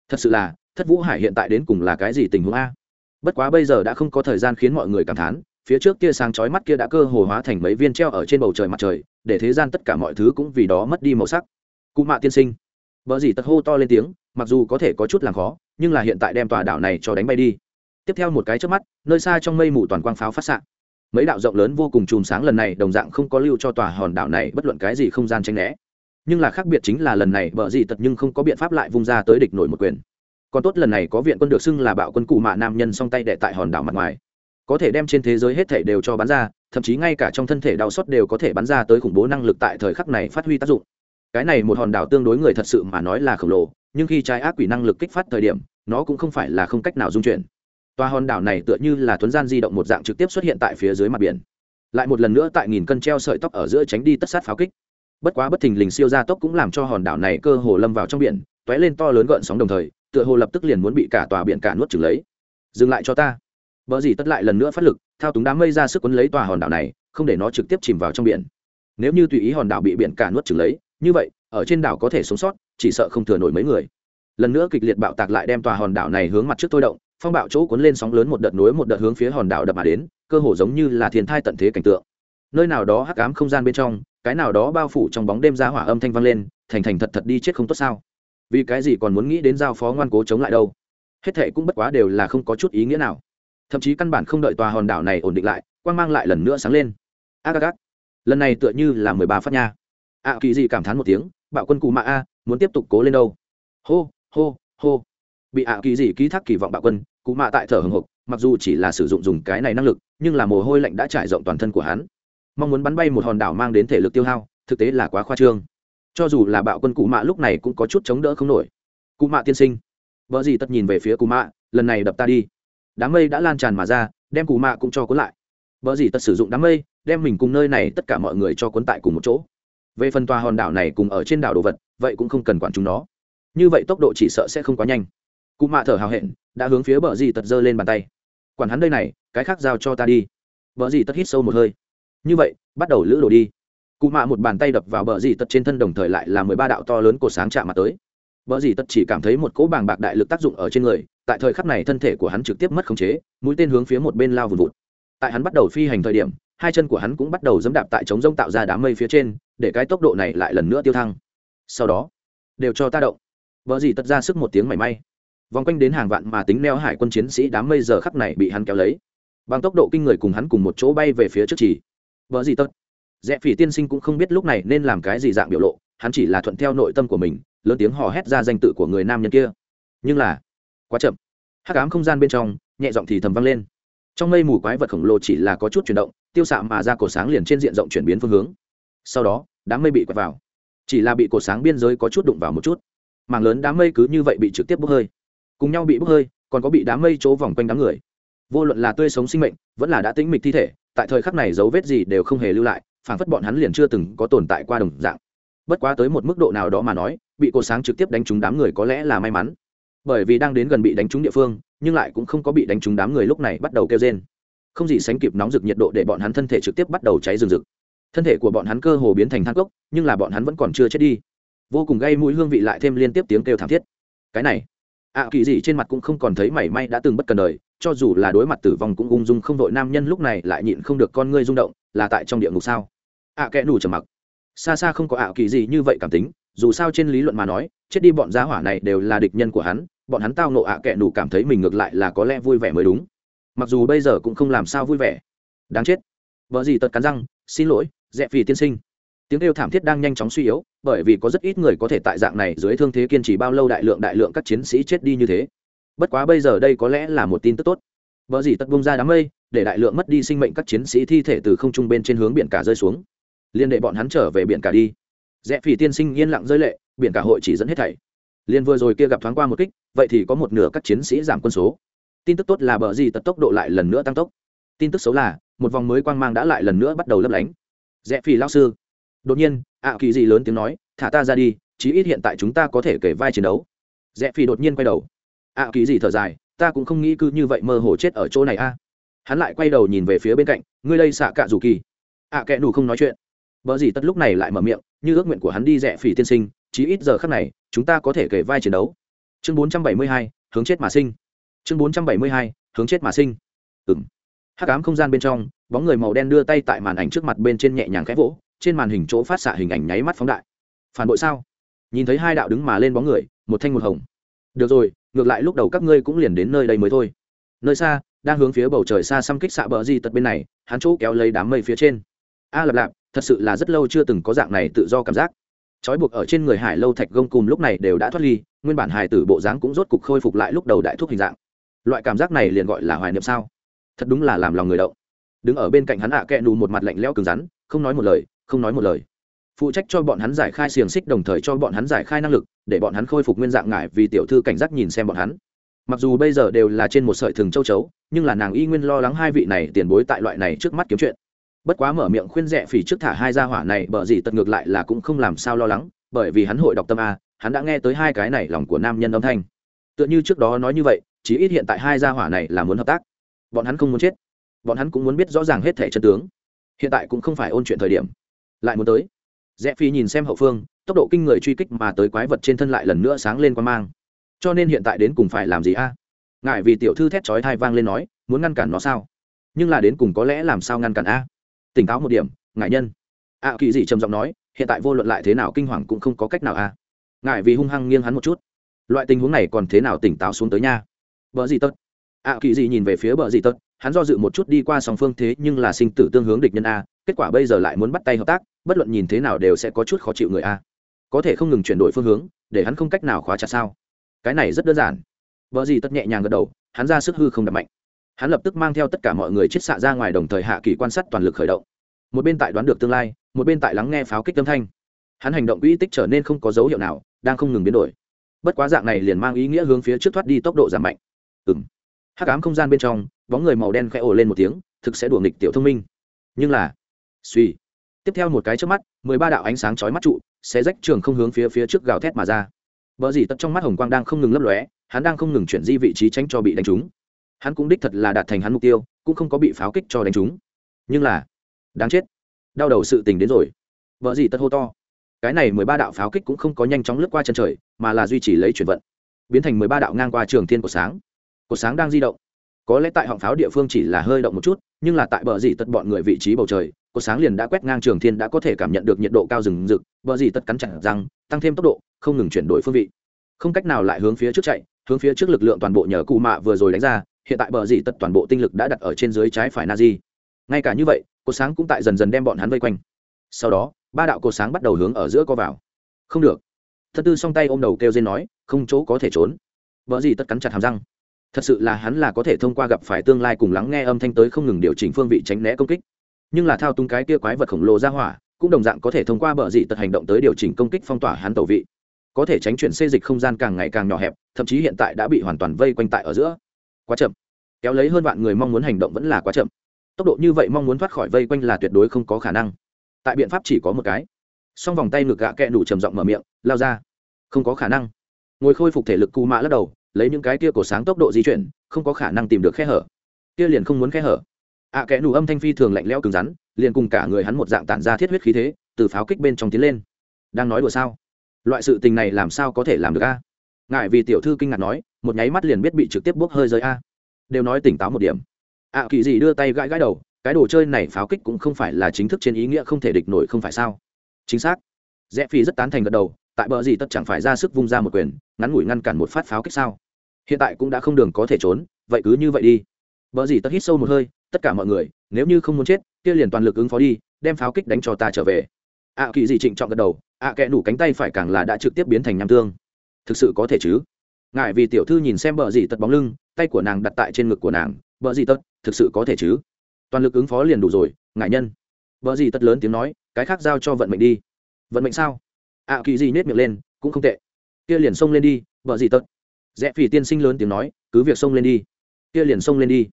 Thật sự là, thất vũ hải hiện tại đến cùng là cái gì tình huống a? Bất quá bây giờ đã không có thời gian khiến mọi người cảm thán phía trước kia sáng chói mắt kia đã cơ hồ hóa thành mấy viên treo ở trên bầu trời mặt trời, để thế gian tất cả mọi thứ cũng vì đó mất đi màu sắc. Cụ mạ tiên sinh. Vợ dì tật hô to lên tiếng, mặc dù có thể có chút làm khó, nhưng là hiện tại đem tòa đảo này cho đánh bay đi. Tiếp theo một cái trước mắt, nơi xa trong mây mù toàn quang pháo phát xạ. Mấy đạo rộng lớn vô cùng chùm sáng lần này đồng dạng không có lưu cho tòa hòn đảo này bất luận cái gì không gian tranh né. Nhưng là khác biệt chính là lần này vợ dì tật nhưng không có biện pháp lại vung ra tới địch nổi một quyền. Còn tốt lần này có viện quân được xưng là bạo quân cụ mạ nam nhân song tay đệ tại hòn đảo mặt ngoài có thể đem trên thế giới hết thể đều cho bắn ra, thậm chí ngay cả trong thân thể đau xót đều có thể bắn ra tới khủng bố năng lực tại thời khắc này phát huy tác dụng. Cái này một hòn đảo tương đối người thật sự mà nói là khổng lồ, nhưng khi trái ác quỷ năng lực kích phát thời điểm, nó cũng không phải là không cách nào dung chuyển. Tòa hòn đảo này tựa như là thuấn gian di động một dạng trực tiếp xuất hiện tại phía dưới mặt biển. Lại một lần nữa tại nghìn cân treo sợi tóc ở giữa tránh đi tất sát pháo kích. Bất quá bất thình lình siêu gia tốc cũng làm cho hòn đảo này cơ hồ lâm vào trong biển t ó é lên to lớn gợn sóng đồng thời, tựa hồ lập tức liền muốn bị cả tòa biển cả nuốt chừng lấy. Dừng lại cho ta vợ gì tất lại lần nữa phát lực, thao túng đám mây ra sức cuốn lấy tòa hòn đảo này, không để nó trực tiếp chìm vào trong biển. Nếu như tùy ý hòn đảo bị biển cả nuốt chửng lấy, như vậy, ở trên đảo có thể sống sót, chỉ sợ không thừa nổi mấy người. Lần nữa kịch liệt bạo tạc lại đem tòa hòn đảo này hướng mặt trước tôi động, phong bạo chỗ cuốn lên sóng lớn một đợt núi một đợt hướng phía hòn đảo đập mà đến, cơ hồ giống như là thiên thai tận thế cảnh tượng. Nơi nào đó hắc ám không gian bên trong, cái nào đó bao phủ trong bóng đêm ra hỏa âm thanh vang lên, thành thành thật thật đi chết không tốt sao? Vì cái gì còn muốn nghĩ đến giao phó ngoan cố chống lại đâu? Hết thệ cũng bất quá đều là không có chút ý nghĩa nào thậm chí căn bản không đợi tòa hòn đảo này ổn định lại quang mang lại lần nữa sáng lên. A à, lần này tựa như là mười ba phát nha. A kỳ gì cảm thán một tiếng bạo quân cụ mạ a muốn tiếp tục cố lên đâu? Hô hô hô. Bị ạ kỳ gì ký thác kỳ vọng bạo quân cụ mạ tại thở hồng hộc mặc dù chỉ là sử dụng dùng cái này năng lực nhưng là mồ hôi lạnh đã trải rộng toàn thân của hắn. Mong muốn bắn bay một hòn đảo mang đến thể lực tiêu hao thực tế là quá khoa trương. Cho dù là bạo quân cụ mạ lúc này cũng có chút chống đỡ không nổi. Cụ mạ tiên sinh. Vợ gì tất nhìn về phía cụ mạ lần này đập ta đi đám mây đã lan tràn mà ra, đem cù mạ cũng cho cuốn lại. Vợ dì tật sử dụng đám mây, đem mình cùng nơi này tất cả mọi người cho cuốn tại cùng một chỗ. Về phần tòa hòn đảo này cùng ở trên đảo đồ vật, vậy cũng không cần quản chúng nó. Như vậy tốc độ chỉ sợ sẽ không quá nhanh. Cụ mạ thở hào hẹn, đã hướng phía bờ dì tật giơ lên bàn tay. Quản hắn đây này, cái khác giao cho ta đi. Bờ dì tật hít sâu một hơi. Như vậy, bắt đầu lữ đồ đi. Cụ mạ một bàn tay đập vào bờ dì tật trên thân đồng thời lại là mười ba đạo to lớn của sáng chạm mặt tới. Bờ dì tật chỉ cảm thấy một cỗ bàng bạc đại lực tác dụng ở trên người tại thời khắc này thân thể của hắn trực tiếp mất khống chế, mũi tên hướng phía một bên lao vùn vụt. Tại hắn bắt đầu phi hành thời điểm, hai chân của hắn cũng bắt đầu dẫm đạp tại trống rông tạo ra đám mây phía trên, để cái tốc độ này lại lần nữa tiêu thăng. Sau đó, đều cho ta động. Vợ gì tật ra sức một tiếng mảy may. Vòng quanh đến hàng vạn mà tính neo hải quân chiến sĩ đám mây giờ khắc này bị hắn kéo lấy. Bằng tốc độ kinh người cùng hắn cùng một chỗ bay về phía trước chỉ. Vợ gì tật rẽ phỉ tiên sinh cũng không biết lúc này nên làm cái gì dạng biểu lộ, hắn chỉ là thuận theo nội tâm của mình, lớn tiếng hò hét ra danh tự của người nam nhân kia. Nhưng là quá chậm. Hắc ám không gian bên trong, nhẹ giọng thì thầm vang lên. Trong mây mù quái vật khổng lồ chỉ là có chút chuyển động, tiêu xạ mà ra cổ sáng liền trên diện rộng chuyển biến phương hướng. Sau đó, đám mây bị quẹt vào. Chỉ là bị cổ sáng biên giới có chút đụng vào một chút. Mảng lớn đám mây cứ như vậy bị trực tiếp bốc hơi. Cùng nhau bị bốc hơi, còn có bị đám mây chỗ vòng quanh đám người. Vô luận là tươi sống sinh mệnh, vẫn là đã tĩnh mịch thi thể, tại thời khắc này dấu vết gì đều không hề lưu lại phản phất bọn hắn liền chưa từng có tồn tại qua đồng dạng. Bất quá tới một mức độ nào đó mà nói, bị cổ sáng trực tiếp đánh trúng đám người có lẽ là may mắn bởi vì đang đến gần bị đánh trúng địa phương nhưng lại cũng không có bị đánh trúng đám người lúc này bắt đầu kêu rên. Không gì sánh kịp nóng rực nhiệt độ để bọn hắn thân thể trực tiếp bắt đầu cháy rừng rực. Thân thể của bọn hắn cơ hồ biến thành than cốc nhưng là bọn hắn vẫn còn chưa chết đi. Vô cùng gây mũi hương vị lại thêm liên tiếp tiếng kêu thảm thiết. Cái này ạ kỳ gì trên mặt cũng không còn thấy mảy may đã từng bất cần đời cho dù là đối mặt tử vong cũng ung dung không đội nam nhân lúc này lại nhịn không được con ngươi rung động là tại trong địa ngục sao? Ạ à, kẽ nủ trầm mặc. Xa xa không có ạ kỳ gì như vậy cảm tính dù sao trên lý luận mà nói chết đi bọn giá hỏa này đều là địch nhân của hắn bọn hắn tao nộ ạ kẽ nủ cảm thấy mình ngược lại là có lẽ vui vẻ mới đúng. Mặc dù bây giờ cũng không làm sao vui vẻ. Đáng chết. Vợ gì tật cắn răng, xin lỗi dạ dẹ phì tiên sinh. Tiếng kêu thảm thiết đang nhanh chóng suy yếu, bởi vì có rất ít người có thể tại dạng này dưới thương thế kiên trì bao lâu đại lượng đại lượng các chiến sĩ chết đi như thế. Bất quá bây giờ đây có lẽ là một tin tức tốt. Vợ gì tật bông ra đám mây, để đại lượng mất đi sinh mệnh các chiến sĩ thi thể từ không trung bên trên hướng biển cả rơi xuống. Liên đệ bọn hắn trở về biển cả đi. Rẽ phỉ tiên sinh yên lặng rơi lệ, biển cả hội chỉ dẫn hết thảy liên vừa rồi kia gặp thoáng qua một kích, vậy thì có một nửa các chiến sĩ giảm quân số. Tin tức tốt là bờ gì tật tốc độ lại lần nữa tăng tốc. Tin tức xấu là, một vòng mới quang mang đã lại lần nữa bắt đầu lấp lánh. Rẽ phi lao sư. Đột nhiên, ạ kỳ gì lớn tiếng nói, thả ta ra đi, chí ít hiện tại chúng ta có thể kể vai chiến đấu. Rẽ phi đột nhiên quay đầu. Ạ kỳ gì thở dài, ta cũng không nghĩ cứ như vậy mơ hồ chết ở chỗ này a. Hắn lại quay đầu nhìn về phía bên cạnh, ngươi đây xạ cạ dù kỳ. Ạ kệ đủ không nói chuyện. Bờ gì tất lúc này lại mở miệng, như ước nguyện của hắn đi rẽ phi tiên sinh chí ít giờ khắc này chúng ta có thể kể vai chiến đấu. Chương 472, hướng chết mà sinh. Chương 472, hướng chết mà sinh. Ừng hắc ám không gian bên trong bóng người màu đen đưa tay tại màn ảnh trước mặt bên trên nhẹ nhàng khẽ vỗ trên màn hình chỗ phát xạ hình ảnh nháy mắt phóng đại. Phản bội sao? Nhìn thấy hai đạo đứng mà lên bóng người một thanh một hồng. Được rồi ngược lại lúc đầu các ngươi cũng liền đến nơi đây mới thôi. Nơi xa đang hướng phía bầu trời xa xăm kích xạ bờ di tật bên này hắn chỗ kéo lấy đám mây phía trên. A à, lạp lạp thật sự là rất lâu chưa từng có dạng này tự do cảm giác trói buộc ở trên người hải lâu thạch gông cùng lúc này đều đã thoát ly, nguyên bản hải tử bộ dáng cũng rốt cục khôi phục lại lúc đầu đại thuốc hình dạng. Loại cảm giác này liền gọi là hoài niệm sao? Thật đúng là làm lòng người đậu đứng ở bên cạnh hắn ạ à kẹ nù một mặt lạnh lẽo cứng rắn, không nói một lời, không nói một lời. Phụ trách cho bọn hắn giải khai xiềng xích đồng thời cho bọn hắn giải khai năng lực, để bọn hắn khôi phục nguyên dạng ngại vì tiểu thư cảnh giác nhìn xem bọn hắn. Mặc dù bây giờ đều là trên một sợi thừng châu chấu, nhưng là nàng y nguyên lo lắng hai vị này tiền bối tại loại này trước mắt kiếm chuyện bất quá mở miệng khuyên rẻ phỉ trước thả hai gia hỏa này bởi gì tật ngược lại là cũng không làm sao lo lắng, bởi vì hắn hội đọc tâm a, hắn đã nghe tới hai cái này lòng của nam nhân âm thanh. Tựa như trước đó nói như vậy chỉ ít hiện tại hai gia hỏa này là muốn hợp tác. Bọn hắn không muốn chết. Bọn hắn cũng muốn biết rõ ràng hết thẻ chân tướng. Hiện tại cũng không phải ôn chuyện thời điểm. Lại muốn tới. Rẽ phi nhìn xem hậu phương, tốc độ kinh người truy kích mà tới quái vật trên thân lại lần nữa sáng lên quan mang. Cho nên hiện tại đến cùng phải làm gì a? Ngại vì tiểu thư thét chói thai vang lên nói, muốn ngăn cản nó sao? Nhưng là đến cùng có lẽ làm sao ngăn cản a? Tỉnh táo một điểm ngại nhân. Ạ kỳ dị trầm giọng nói, hiện tại vô luận lại thế nào kinh hoàng cũng không có cách nào à. a ngại vì hung hăng nghiêng hắn một chút. Loại tình huống này còn thế nào tỉnh táo xuống tới nha. Vợ gì tất ạ kỳ dị nhìn về phía bờ dị tất hắn do dự một chút đi qua song phương thế nhưng là sinh tử tương hướng địch nhân a, kết quả bây giờ lại muốn bắt tay hợp tác, bất luận nhìn thế nào đều sẽ có chút khó chịu người a. Có thể không ngừng chuyển đổi phương hướng, để hắn không cách nào khóa chặt sao. Cái này rất đơn giản. Vợ gì tất nhẹ nhàng gật đầu, hắn ra sức hư không đập mạnh hắn lập tức mang theo tất cả mọi người chết xạ ra ngoài đồng thời hạ kỳ quan sát toàn lực khởi động. Một bên tại đoán được tương lai, một bên tại lắng nghe pháo kích âm thanh. Hắn hành động quỹ tích trở nên không có dấu hiệu nào, đang không ngừng biến đổi. Bất quá dạng này liền mang ý nghĩa hướng phía trước thoát đi tốc độ giảm mạnh. Ừng hắc ám không gian bên trong, bóng người màu đen khẽ ồ lên một tiếng, thực sẽ đùa nghịch tiểu thông minh. Nhưng là, suy. Tiếp theo một cái trước mắt, mười ba đạo ánh sáng chói mắt trụ sẽ rách trường không hướng phía phía trước gào thét mà ra. Vợ gì tật trong mắt hồng quang đang không ngừng lấp lóe, hắn đang không ngừng chuyển di vị trí tránh cho bị đánh trúng hắn cũng đích thật là đạt thành hắn mục tiêu, cũng không có bị pháo kích cho đánh trúng. Nhưng là, đáng chết, đau đầu sự tình đến rồi. Vợ gì tất hô to. Cái này mười ba đạo pháo kích cũng không có nhanh chóng lướt qua chân trời, mà là duy trì lấy chuyển vận. Biến thành mười ba đạo ngang qua trường thiên của sáng. Của sáng đang di động. Có lẽ tại họng pháo địa phương chỉ là hơi động một chút, nhưng là tại bờ dì tất bọn người vị trí bầu trời cột sáng liền đã quét ngang trường thiên đã có thể cảm nhận được nhiệt độ cao rừng rực, bờ dì tất cắn chặt răng, tăng thêm tốc độ, không ngừng chuyển đổi phương vị. Không cách nào lại hướng phía trước chạy, hướng phía trước lực lượng toàn bộ nhờ cụ mạ vừa rồi đánh ra hiện tại bờ dì tật toàn bộ tinh lực đã đặt ở trên dưới trái phải na di ngay cả như vậy, cột sáng cũng tại dần dần đem bọn hắn vây quanh. Sau đó, ba đạo cột sáng bắt đầu hướng ở giữa co vào. Không được. Thật tư song tay ôm đầu kêu dên nói, không chỗ có thể trốn. Vợ gì tất cắn chặt hàm răng. Thật sự là hắn là có thể thông qua gặp phải tương lai cùng lắng nghe âm thanh tới không ngừng điều chỉnh phương vị tránh né công kích. Nhưng là thao túng cái kia quái vật khổng lồ ra hỏa, cũng đồng dạng có thể thông qua bờ dị tật hành động tới điều chỉnh công kích phong tỏa hắn tẩu vị. Có thể tránh chuyển xê dịch không gian càng ngày càng nhỏ hẹp, thậm chí hiện tại đã bị hoàn toàn vây quanh tại ở giữa quá chậm. Kéo lấy hơn vạn người mong muốn hành động vẫn là quá chậm. Tốc độ như vậy mong muốn thoát khỏi vây quanh là tuyệt đối không có khả năng. Tại biện pháp chỉ có một cái. Song vòng tay ngực gạ kẹ đủ trầm giọng mở miệng lao ra. Không có khả năng. Ngồi khôi phục thể lực cù mạ lắc đầu lấy những cái kia cổ sáng tốc độ di chuyển không có khả năng tìm được khe hở. Kia liền không muốn khe hở. Ạ à, kẽ đủ âm thanh phi thường lạnh lẽo cứng rắn liền cùng cả người hắn một dạng tản ra thiết huyết khí thế từ pháo kích bên trong tiến lên. Đang nói đùa sao? Loại sự tình này làm sao có thể làm được a? Ngại vì tiểu thư kinh ngạc nói một nháy mắt liền biết bị trực tiếp bốc hơi rơi a. Đều nói tỉnh táo một điểm. Ạ à, kỳ gì đưa tay gãi gãi đầu cái đồ chơi này pháo kích cũng không phải là chính thức trên ý nghĩa không thể địch nổi không phải sao? Chính xác. Rẽ phi rất tán thành gật đầu tại bờ gì tất chẳng phải ra sức vung ra một quyền ngắn ngủi ngăn cản một phát pháo kích sao? Hiện tại cũng đã không đường có thể trốn vậy cứ như vậy đi. Bờ gì tất hít sâu một hơi tất cả mọi người nếu như không muốn chết kia liền toàn lực ứng phó đi đem pháo kích đánh cho ta trở về. Ạ à, kỳ gì trịnh trọng gật đầu ạ à, kẽ đủ cánh tay phải càng là đã trực tiếp biến thành nham tương. Thực sự có thể chứ? Ngại vì tiểu thư nhìn xem bờ dì tật bóng lưng, tay của nàng đặt tại trên ngực của nàng, bờ dì tật, thực sự có thể chứ? Toàn lực ứng phó liền đủ rồi ngại nhân. Bờ dì tật lớn tiếng nói, cái khác giao cho vận mệnh đi. Vận mệnh sao? Ạ kỳ gì nết miệng lên, cũng không tệ. Kia liền xông lên đi, bờ dì tật. Rẽ phỉ tiên sinh lớn tiếng nói, cứ việc xông lên đi. Kia liền xông lên đi.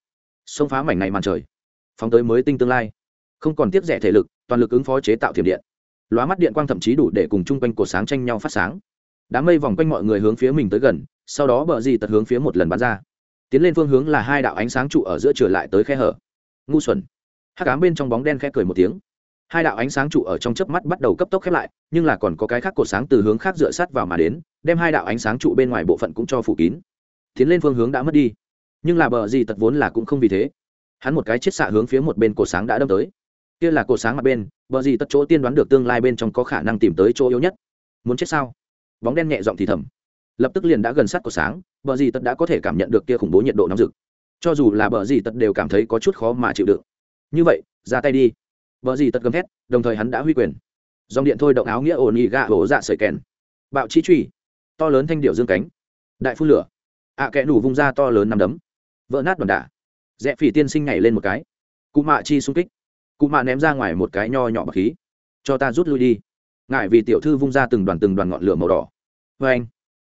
Xông phá mảnh này màn trời. Phóng tới mới tinh tương lai. Không còn tiếp rẻ thể lực, toàn lực ứng phó chế tạo thiểm điện. Lóa mắt điện quang thậm chí đủ để cùng chung quanh cổ sáng tranh nhau phát sáng. Đám mây vòng quanh mọi người hướng phía mình tới gần sau đó bờ gì tật hướng phía một lần bắn ra. Tiến lên phương hướng là hai đạo ánh sáng trụ ở giữa trở lại tới khe hở. Ngu xuẩn. Hắc ám bên trong bóng đen khẽ cười một tiếng. Hai đạo ánh sáng trụ ở trong chớp mắt bắt đầu cấp tốc khép lại, nhưng là còn có cái khác cột sáng từ hướng khác dựa sát vào mà đến, đem hai đạo ánh sáng trụ bên ngoài bộ phận cũng cho phủ kín. Tiến lên phương hướng đã mất đi. Nhưng là bờ gì tật vốn là cũng không vì thế. Hắn một cái chiết xạ hướng phía một bên cột sáng đã đâm tới. Kia là cột sáng mặt bên, bờ gì tật chỗ tiên đoán được tương lai bên trong có khả năng tìm tới chỗ yếu nhất. Muốn chết sao? Bóng đen nhẹ giọng thì thầm lập tức liền đã gần sát của sáng, bờ gì tật đã có thể cảm nhận được kia khủng bố nhiệt độ nóng rực. Cho dù là bờ gì tật đều cảm thấy có chút khó mà chịu đựng. Như vậy, ra tay đi. Bờ gì tật gầm thét, đồng thời hắn đã huy quyền. Dòng điện thôi động áo nghĩa ổn ỉ gạ hổ dạ sợi kèn. Bạo chi truy. To lớn thanh điệu dương cánh. Đại phun lửa. Ạ à kẽ nủ vung ra to lớn nằm đấm. Vỡ nát đòn đả. Rẽ phỉ tiên sinh nhảy lên một cái. Cụ mạ chi xung kích. Cụ mạ ném ra ngoài một cái nho nhỏ bậc khí. Cho ta rút lui đi. Ngại vì tiểu thư vung ra từng đoàn từng đoàn ngọn lửa màu đỏ. Vê anh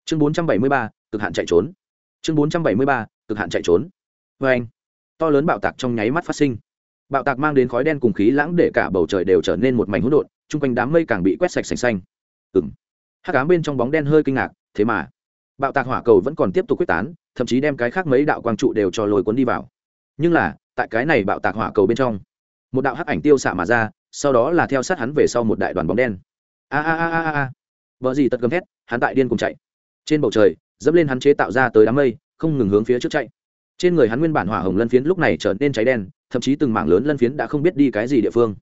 chương bốn trăm bảy mươi ba, cực hạn chạy trốn. Chương bốn trăm bảy mươi ba, cực hạn chạy trốn. Vê anh, to lớn bạo tạc trong nháy mắt phát sinh. Bạo tạc mang đến khói đen cùng khí lãng để cả bầu trời đều trở nên một mảnh hỗn độn, chung quanh đám mây càng bị quét sạch sành xanh. Ừng hắc ám bên trong bóng đen hơi kinh ngạc, thế mà, bạo tạc hỏa cầu vẫn còn tiếp tục quyết tán, thậm chí đem cái khác mấy đạo quang trụ đều cho lôi cuốn đi vào. Nhưng là, tại cái này bạo tạc hỏa cầu bên trong, một đạo hắc ảnh tiêu xạ mà ra, sau đó là theo sát hắn về sau một đại đoàn bóng đen. A a a a a vợ gì tật gầm thét, hắn tại điên cùng chạy trên bầu trời dẫm lên hắn chế tạo ra tới đám mây không ngừng hướng phía trước chạy. Trên người hắn nguyên bản hỏa hồng lân phiến lúc này trở nên cháy đen thậm chí từng mảng lớn lân phiến đã không biết đi cái gì địa phương.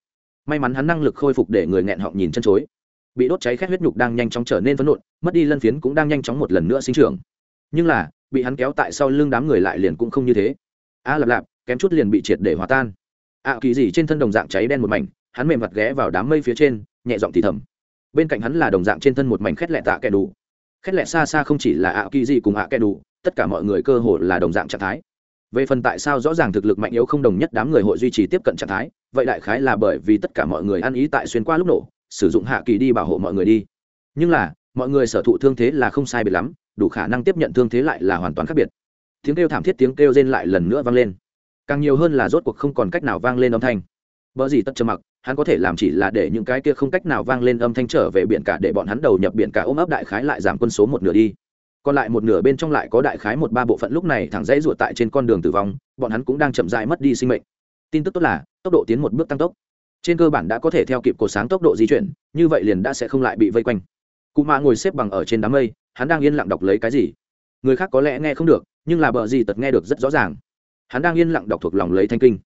May mắn hắn năng lực khôi phục để người nghẹn họng nhìn chân chối. Bị đốt cháy khét huyết nhục đang nhanh chóng trở nên phấn nộn mất đi lân phiến cũng đang nhanh chóng một lần nữa sinh trưởng. Nhưng là bị hắn kéo tại sau lưng đám người lại liền cũng không như thế. A à, lạp lạp kém chút liền bị triệt để hòa tan. Ạ kỳ gì trên thân đồng dạng cháy đen một mảnh hắn mềm mặt ghé vào đám mây phía trên nhẹ giọng thì thầm. Bên cạnh hắn là đồng dạng trên thân một mảnh khét lẹ tạ kẻ đủ khét lẹ xa xa không chỉ là ạ kỳ gì cùng ạ kẻ đủ, tất cả mọi người cơ hồ là đồng dạng trạng thái. Về phần tại sao rõ ràng thực lực mạnh yếu không đồng nhất đám người hội duy trì tiếp cận trạng thái, vậy đại khái là bởi vì tất cả mọi người ăn ý tại xuyên qua lúc nổ, sử dụng hạ kỳ đi bảo hộ mọi người đi. Nhưng là, mọi người sở thụ thương thế là không sai biệt lắm, đủ khả năng tiếp nhận thương thế lại là hoàn toàn khác biệt. Tiếng kêu thảm thiết tiếng kêu rên lại lần nữa vang lên. Càng nhiều hơn là rốt cuộc không còn cách nào vang lên âm thanh. Bỡ gì tất trầm mặc, hắn có thể làm chỉ là để những cái kia không cách nào vang lên âm thanh trở về biển cả để bọn hắn đầu nhập biển cả ôm ấp đại khái lại giảm quân số một nửa đi. Còn lại một nửa bên trong lại có đại khái một ba bộ phận lúc này thẳng dãy ruột tại trên con đường tử vong, bọn hắn cũng đang chậm rãi mất đi sinh mệnh. Tin tức tốt là, tốc độ tiến một bước tăng tốc. Trên cơ bản đã có thể theo kịp cột sáng tốc độ di chuyển, như vậy liền đã sẽ không lại bị vây quanh. Cụ Mã ngồi xếp bằng ở trên đám mây, hắn đang yên lặng đọc lấy cái gì? Người khác có lẽ nghe không được, nhưng là bờ gì tật nghe được rất rõ ràng. Hắn đang yên lặng đọc thuộc lòng lấy thanh kinh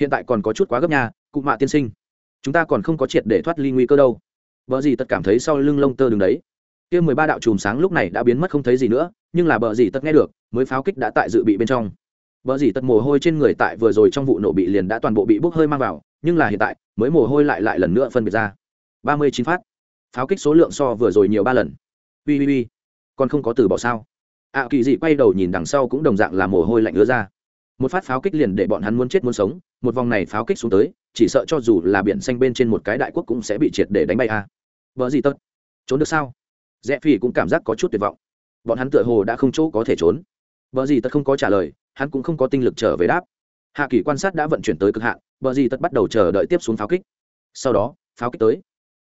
hiện tại còn có chút quá gấp nha cụ mạ tiên sinh. Chúng ta còn không có triệt để thoát ly nguy cơ đâu. Bờ gì tật cảm thấy sau lưng lông tơ đứng đấy. Kia mười ba đạo chùm sáng lúc này đã biến mất không thấy gì nữa nhưng là bờ gì tật nghe được mới pháo kích đã tại dự bị bên trong. Bờ gì tật mồ hôi trên người tại vừa rồi trong vụ nổ bị liền đã toàn bộ bị bốc hơi mang vào nhưng là hiện tại mới mồ hôi lại lại lần nữa phân biệt ra. Ba mươi chín phát. Pháo kích số lượng so vừa rồi nhiều ba lần. Ui ui ui. Còn không có từ bỏ sao? Ạ à, kỳ dị quay đầu nhìn đằng sau cũng đồng dạng là mồ hôi lạnh ứa ra một phát pháo kích liền để bọn hắn muốn chết muốn sống, một vòng này pháo kích xuống tới, chỉ sợ cho dù là biển xanh bên trên một cái đại quốc cũng sẽ bị triệt để đánh bay a. À. vợ gì tớt trốn được sao? Rẽ phi cũng cảm giác có chút tuyệt vọng. Bọn hắn tựa hồ đã không chỗ có thể trốn. Vợ gì tật không có trả lời, hắn cũng không có tinh lực trở về đáp. Hạ kỳ quan sát đã vận chuyển tới cực hạn, vợ gì tật bắt đầu chờ đợi tiếp xuống pháo kích. Sau đó, pháo kích tới.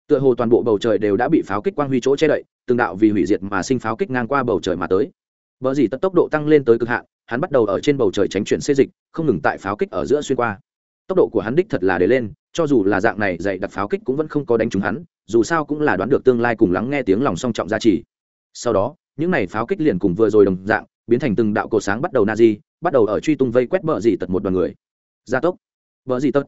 Tựa hồ toàn bộ bầu trời đều đã bị pháo kích quang huy chỗ che đậy, từng đạo vì hủy diệt mà sinh pháo kích ngang qua bầu trời mà tới. Vợ gì tật tốc độ tăng lên tới cực hạn hắn bắt đầu ở trên bầu trời tránh chuyển xê dịch, không ngừng tại pháo kích ở giữa xuyên qua. Tốc độ của hắn đích thật là để lên, cho dù là dạng này, dạy đặt pháo kích cũng vẫn không có đánh trúng hắn, dù sao cũng là đoán được tương lai cùng lắng nghe tiếng lòng song trọng gia trì. Sau đó, những này pháo kích liền cùng vừa rồi đồng dạng, biến thành từng đạo cổ sáng bắt đầu na di bắt đầu ở truy tung vây quét bờ dì tật một đoàn người. Gia tốc. Bờ dì tật.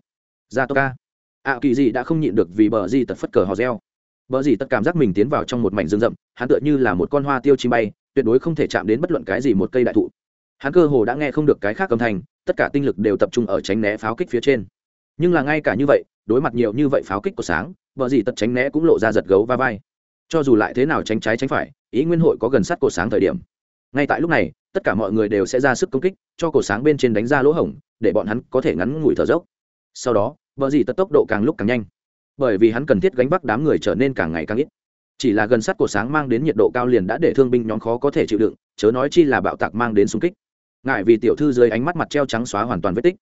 Gia tốc ca. Ạ kỳ dị đã không nhịn được vì bờ dì tật phất cờ hò reo. Bờ dì tật cảm giác mình tiến vào trong một mảnh rừng rậm, hắn tựa như là một con hoa tiêu chim bay, tuyệt đối không thể chạm đến bất luận cái gì một cây đại thụ hắn cơ hồ đã nghe không được cái khác âm thanh, tất cả tinh lực đều tập trung ở tránh né pháo kích phía trên. Nhưng là ngay cả như vậy, đối mặt nhiều như vậy pháo kích của sáng, vợ gì tật tránh né cũng lộ ra giật gấu va vai. Cho dù lại thế nào tránh trái tránh phải, ý nguyên hội có gần sát cổ sáng thời điểm. Ngay tại lúc này, tất cả mọi người đều sẽ ra sức công kích, cho cổ sáng bên trên đánh ra lỗ hổng, để bọn hắn có thể ngắn ngủi thở dốc. Sau đó, vợ gì tật tốc độ càng lúc càng nhanh. Bởi vì hắn cần thiết gánh vác đám người trở nên càng ngày càng ít. Chỉ là gần sát cổ sáng mang đến nhiệt độ cao liền đã để thương binh nhóm khó có thể chịu đựng, chớ nói chi là bạo tạc mang đến xung kích ngại vì tiểu thư dưới ánh mắt mặt treo trắng xóa hoàn toàn vết tích.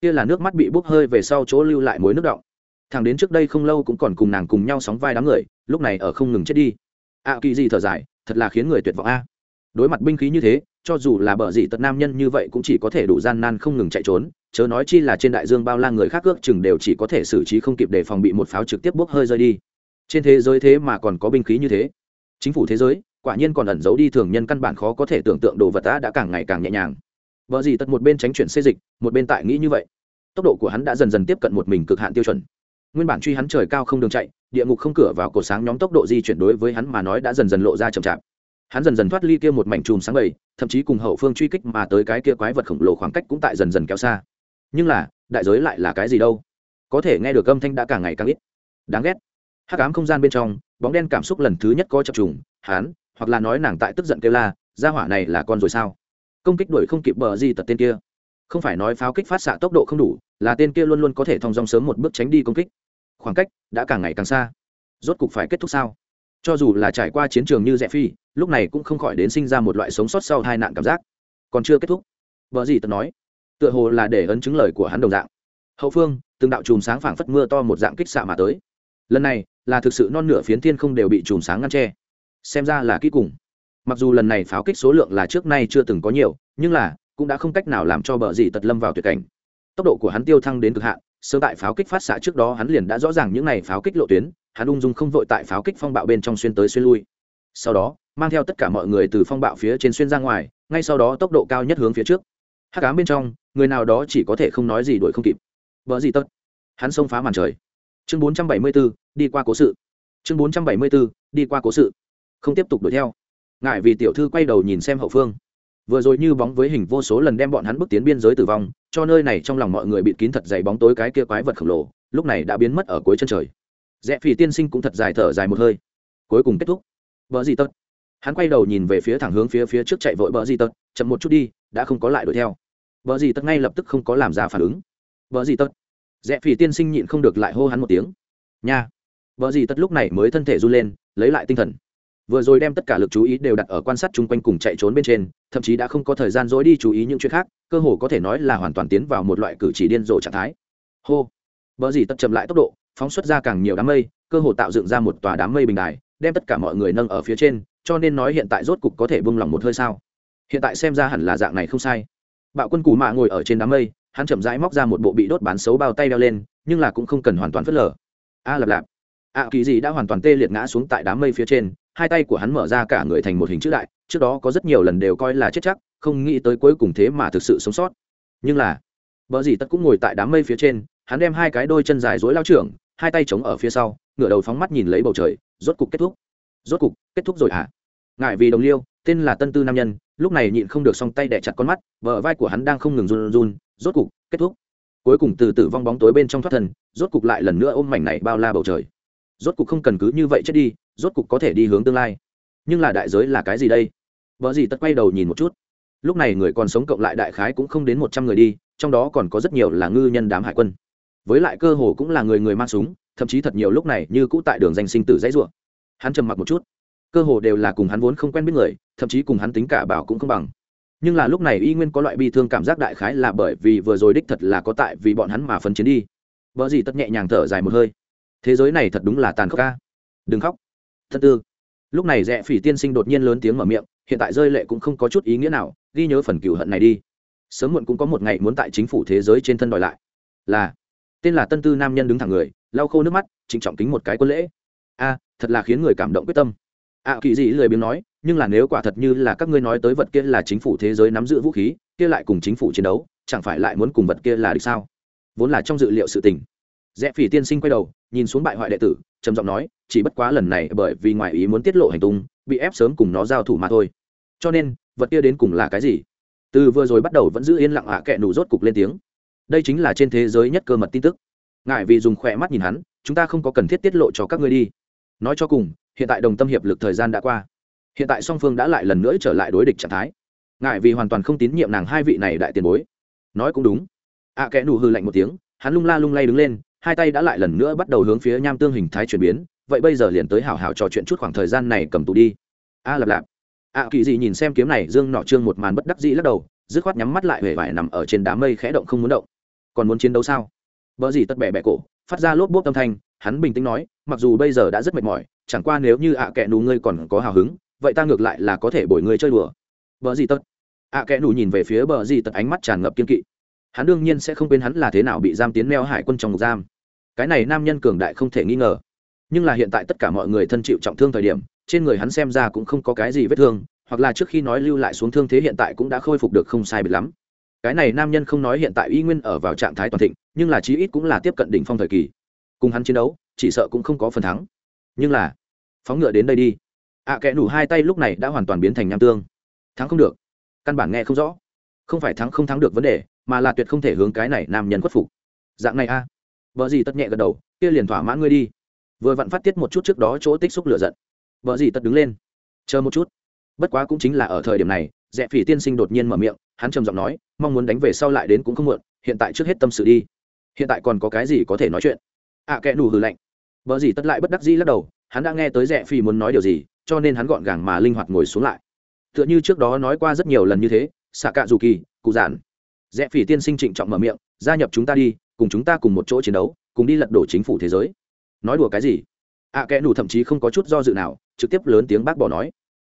Kia là nước mắt bị bốc hơi về sau chỗ lưu lại mối nước động. Thằng đến trước đây không lâu cũng còn cùng nàng cùng nhau sóng vai đám người, lúc này ở không ngừng chết đi. Ạ kỳ gì thở dài, thật là khiến người tuyệt vọng a. Đối mặt binh khí như thế, cho dù là bờ gì tật nam nhân như vậy cũng chỉ có thể đủ gian nan không ngừng chạy trốn, chớ nói chi là trên đại dương bao la người khác ước chừng đều chỉ có thể xử trí không kịp để phòng bị một pháo trực tiếp bốc hơi rơi đi. Trên thế giới thế mà còn có binh khí như thế. Chính phủ thế giới, quả nhiên còn ẩn giấu đi thường nhân căn bản khó có thể tưởng tượng đồ vật đã đã càng ngày càng nhẹ nhàng vợ gì tật một bên tránh chuyển xê dịch, một bên tại nghĩ như vậy. Tốc độ của hắn đã dần dần tiếp cận một mình cực hạn tiêu chuẩn. Nguyên bản truy hắn trời cao không đường chạy, địa ngục không cửa vào cổ sáng nhóm tốc độ di chuyển đối với hắn mà nói đã dần dần lộ ra chậm chạp. Hắn dần dần thoát ly kia một mảnh chùm sáng bầy, thậm chí cùng hậu phương truy kích mà tới cái kia quái vật khổng lồ khoảng cách cũng tại dần dần kéo xa. Nhưng là, đại giới lại là cái gì đâu? Có thể nghe được âm thanh đã càng ngày càng ít. Đáng ghét. Hắc ám không gian bên trong, bóng đen cảm xúc lần thứ nhất có chập trùng, hắn, hoặc là nói nàng tại tức giận kêu la ra hỏa này là con rồi sao? Công kích đuổi không kịp bờ gì tật tên kia. Không phải nói pháo kích phát xạ tốc độ không đủ, là tên kia luôn luôn có thể thong dong sớm một bước tránh đi công kích. Khoảng cách đã càng ngày càng xa. Rốt cục phải kết thúc sao? Cho dù là trải qua chiến trường như rẽ phi, lúc này cũng không khỏi đến sinh ra một loại sống sót sau hai nạn cảm giác. Còn chưa kết thúc. Vợ gì tật nói, tựa hồ là để ấn chứng lời của hắn đồng dạng. Hậu phương, từng đạo chùm sáng phảng phất mưa to một dạng kích xạ mà tới. Lần này, là thực sự non nửa phiến thiên không đều bị chùm sáng ngăn tre xem ra là kỹ cùng mặc dù lần này pháo kích số lượng là trước nay chưa từng có nhiều nhưng là cũng đã không cách nào làm cho bờ dì tật lâm vào tuyệt cảnh. Tốc độ của hắn tiêu thăng đến cực hạn sơ tại pháo kích phát xạ trước đó hắn liền đã rõ ràng những n à y pháo kích lộ tuyến hắn ung dung không vội tại pháo kích phong bạo bên trong xuyên tới xuyên lui. Sau đó mang theo tất cả mọi người từ phong bạo phía trên xuyên ra ngoài ngay sau đó tốc độ cao nhất hướng phía trước. Hắc ám bên trong người nào đó chỉ có thể không nói gì đuổi không kịp. Vợ gì tất hắn xông phá màn trời. Chương bốn trăm bảy mươi 474, đi qua cố sự. Chương bốn trăm bảy mươi 474, đi qua cố sự. Không tiếp tục đuổi theo ngại vì tiểu thư quay đầu nhìn xem hậu phương. Vừa rồi như bóng với hình vô số lần đem bọn hắn bước tiến biên giới tử vong, cho nơi này trong lòng mọi người bịt kín thật dày bóng tối cái kia quái vật khổng lồ, lúc này đã biến mất ở cuối chân trời. Rẽ phì tiên sinh cũng thật dài thở dài một hơi. Cuối cùng kết thúc. Vợ gì tật. Hắn quay đầu nhìn về phía thẳng hướng phía phía trước chạy vội vợ gì tật, chậm một chút đi, đã không có lại đuổi theo. Vợ gì tật ngay lập tức không có làm ra phản ứng. Vợ gì tật. Rẽ phì tiên sinh nhịn không được lại hô hắn một tiếng. Nha. Vợ gì tật lúc này mới thân thể run lên, lấy lại tinh thần vừa rồi đem tất cả lực chú ý đều đặt ở quan sát chung quanh cùng chạy trốn bên trên thậm chí đã không có thời gian dối đi chú ý những chuyện khác cơ hồ có thể nói là hoàn toàn tiến vào một loại cử chỉ điên rồ trạng thái. Hô! Vợ gì tất chậm lại tốc độ phóng xuất ra càng nhiều đám mây cơ hồ tạo dựng ra một tòa đám mây bình đài đem tất cả mọi người nâng ở phía trên cho nên nói hiện tại rốt cục có thể bung lòng một hơi sao. Hiện tại xem ra hẳn là dạng này không sai. Bạo quân cù mạ ngồi ở trên đám mây hắn chậm rãi móc ra một bộ bị đốt bán xấu bao tay đeo lên nhưng là cũng không cần hoàn toàn phớt lờ. A à, lạp lạp. A kỳ gì đã hoàn toàn tê liệt ngã xuống tại đám mây phía trên hai tay của hắn mở ra cả người thành một hình chữ đại, trước đó có rất nhiều lần đều coi là chết chắc, không nghĩ tới cuối cùng thế mà thực sự sống sót. Nhưng là vợ dì tất cũng ngồi tại đám mây phía trên, hắn đem hai cái đôi chân dài dối lao trưởng, hai tay chống ở phía sau, ngửa đầu phóng mắt nhìn lấy bầu trời, rốt cục kết thúc. Rốt cục, kết thúc rồi hả? À? ngại vì đồng liêu, tên là tân tư nam nhân, lúc này nhịn không được song tay đẻ chặt con mắt vợ vai của hắn đang không ngừng run run, rốt cục, kết thúc. Cuối cùng từ tử vong bóng tối bên trong thoát thần rốt cục lại lần nữa ôm mảnh này bao la bầu trời rốt cục không cần cứ như vậy chết đi, rốt cục có thể đi hướng tương lai. Nhưng là đại giới là cái gì đây? Vợ gì tất quay đầu nhìn một chút. Lúc này người còn sống cộng lại đại khái cũng không đến một trăm người đi, trong đó còn có rất nhiều là ngư nhân đám hải quân. Với lại cơ hồ cũng là người người mang súng, thậm chí thật nhiều lúc này như cũ tại đường danh sinh tử dãy ruộng hắn trầm mặc một chút. Cơ hồ đều là cùng hắn vốn không quen biết người, thậm chí cùng hắn tính cả bảo cũng không bằng. Nhưng là lúc này y nguyên có loại bi thương cảm giác đại khái là bởi vì vừa rồi đích thật là có tại vì bọn hắn mà phân chiến đi. Vợ gì tất nhẹ nhàng thở dài một hơi thế giới này thật đúng là tàn khốc ca đừng khóc. Thật tư. Lúc này rẽ phỉ tiên sinh đột nhiên lớn tiếng mở miệng hiện tại rơi lệ cũng không có chút ý nghĩa nào ghi nhớ phần cựu hận này đi. Sớm muộn cũng có một ngày muốn tại chính phủ thế giới trên thân đòi lại. Là. Tên là tân tư nam nhân đứng thẳng người lau khô nước mắt trịnh trọng kính một cái quân lễ. A thật là khiến người cảm động quyết tâm. Ạ à, kỳ dị lười biếng nói nhưng là nếu quả thật như là các ngươi nói tới vật kia là chính phủ thế giới nắm giữ vũ khí kia lại cùng chính phủ chiến đấu chẳng phải lại muốn cùng vật kia là được sao? Vốn là trong dự liệu sự tình rẽ phỉ tiên sinh quay đầu nhìn xuống bại hoại đệ tử trầm giọng nói chỉ bất quá lần này bởi vì ngoại ý muốn tiết lộ hành tung bị ép sớm cùng nó giao thủ mà thôi. Cho nên vật kia đến cùng là cái gì? Từ vừa rồi bắt đầu vẫn giữ yên lặng ạ kệ nủ rốt cục lên tiếng. Đây chính là trên thế giới nhất cơ mật tin tức. Ngại vì dùng khỏe mắt nhìn hắn chúng ta không có cần thiết tiết lộ cho các ngươi đi. Nói cho cùng hiện tại đồng tâm hiệp lực thời gian đã qua. Hiện tại song phương đã lại lần nữa trở lại đối địch trạng thái. Ngại vì hoàn toàn không tín nhiệm nàng hai vị này đại tiền bối. Nói cũng đúng. Ạ à, kẽ hừ hư lạnh một tiếng hắn lung la lung lay đứng lên hai tay đã lại lần nữa bắt đầu hướng phía nham tương hình thái chuyển biến vậy bây giờ liền tới hảo hảo trò chuyện chút khoảng thời gian này cầm tù đi. A à, lạp lạp. Ạ kỳ dị nhìn xem kiếm này dương nọ trương một màn bất đắc dĩ lắc đầu dứt khoát nhắm mắt lại hề vải nằm ở trên đám mây khẽ động không muốn động. Còn muốn chiến đấu sao? Vợ gì tất bẻ bẻ cổ phát ra lốp bốp âm thanh hắn bình tĩnh nói mặc dù bây giờ đã rất mệt mỏi chẳng qua nếu như ạ à kẽ nù ngươi còn có hào hứng vậy ta ngược lại là có thể bồi ngươi chơi đùa. Vợ gì tất? Ạ kẻ nù nhìn về phía bờ gì tất ánh mắt tràn ngập kiên kỵ hắn đương nhiên sẽ không quên hắn là thế nào bị giam tiến neo hải quân trong ngục giam. Cái này nam nhân cường đại không thể nghi ngờ. Nhưng là hiện tại tất cả mọi người thân chịu trọng thương thời điểm trên người hắn xem ra cũng không có cái gì vết thương hoặc là trước khi nói lưu lại xuống thương thế hiện tại cũng đã khôi phục được không sai biệt lắm. Cái này nam nhân không nói hiện tại y nguyên ở vào trạng thái toàn thịnh nhưng là chí ít cũng là tiếp cận đỉnh phong thời kỳ. Cùng hắn chiến đấu chỉ sợ cũng không có phần thắng. Nhưng là phóng ngựa đến đây đi. Ạ à, kẽ nủ hai tay lúc này đã hoàn toàn biến thành nham tương. Thắng không được. Căn bản nghe không rõ. Không phải thắng không thắng được vấn đề mà là tuyệt không thể hướng cái này nam nhân khuất phục. Dạng này a. À. vợ gì tất nhẹ gật đầu, kia liền thỏa mãn ngươi đi. Vừa vặn phát tiết một chút trước đó chỗ tích xúc lửa giận. Vợ gì tất đứng lên. Chờ một chút. Bất quá cũng chính là ở thời điểm này, rẽ phỉ tiên sinh đột nhiên mở miệng, hắn trầm giọng nói, mong muốn đánh về sau lại đến cũng không muộn, hiện tại trước hết tâm sự đi. Hiện tại còn có cái gì có thể nói chuyện? Ạ kẽ nù hừ lạnh. Vợ gì tất lại bất đắc dĩ lắc đầu, hắn đã nghe tới rẽ phỉ muốn nói điều gì, cho nên hắn gọn gàng mà linh hoạt ngồi xuống lại. Tựa như trước đó nói qua rất nhiều lần như thế xạ cạ dù kỳ, cụ giản rẽ phỉ tiên sinh trịnh trọng mở miệng gia nhập chúng ta đi cùng chúng ta cùng một chỗ chiến đấu cùng đi lật đổ chính phủ thế giới. Nói đùa cái gì? Ạ à, kẽ đủ thậm chí không có chút do dự nào trực tiếp lớn tiếng bác bỏ nói.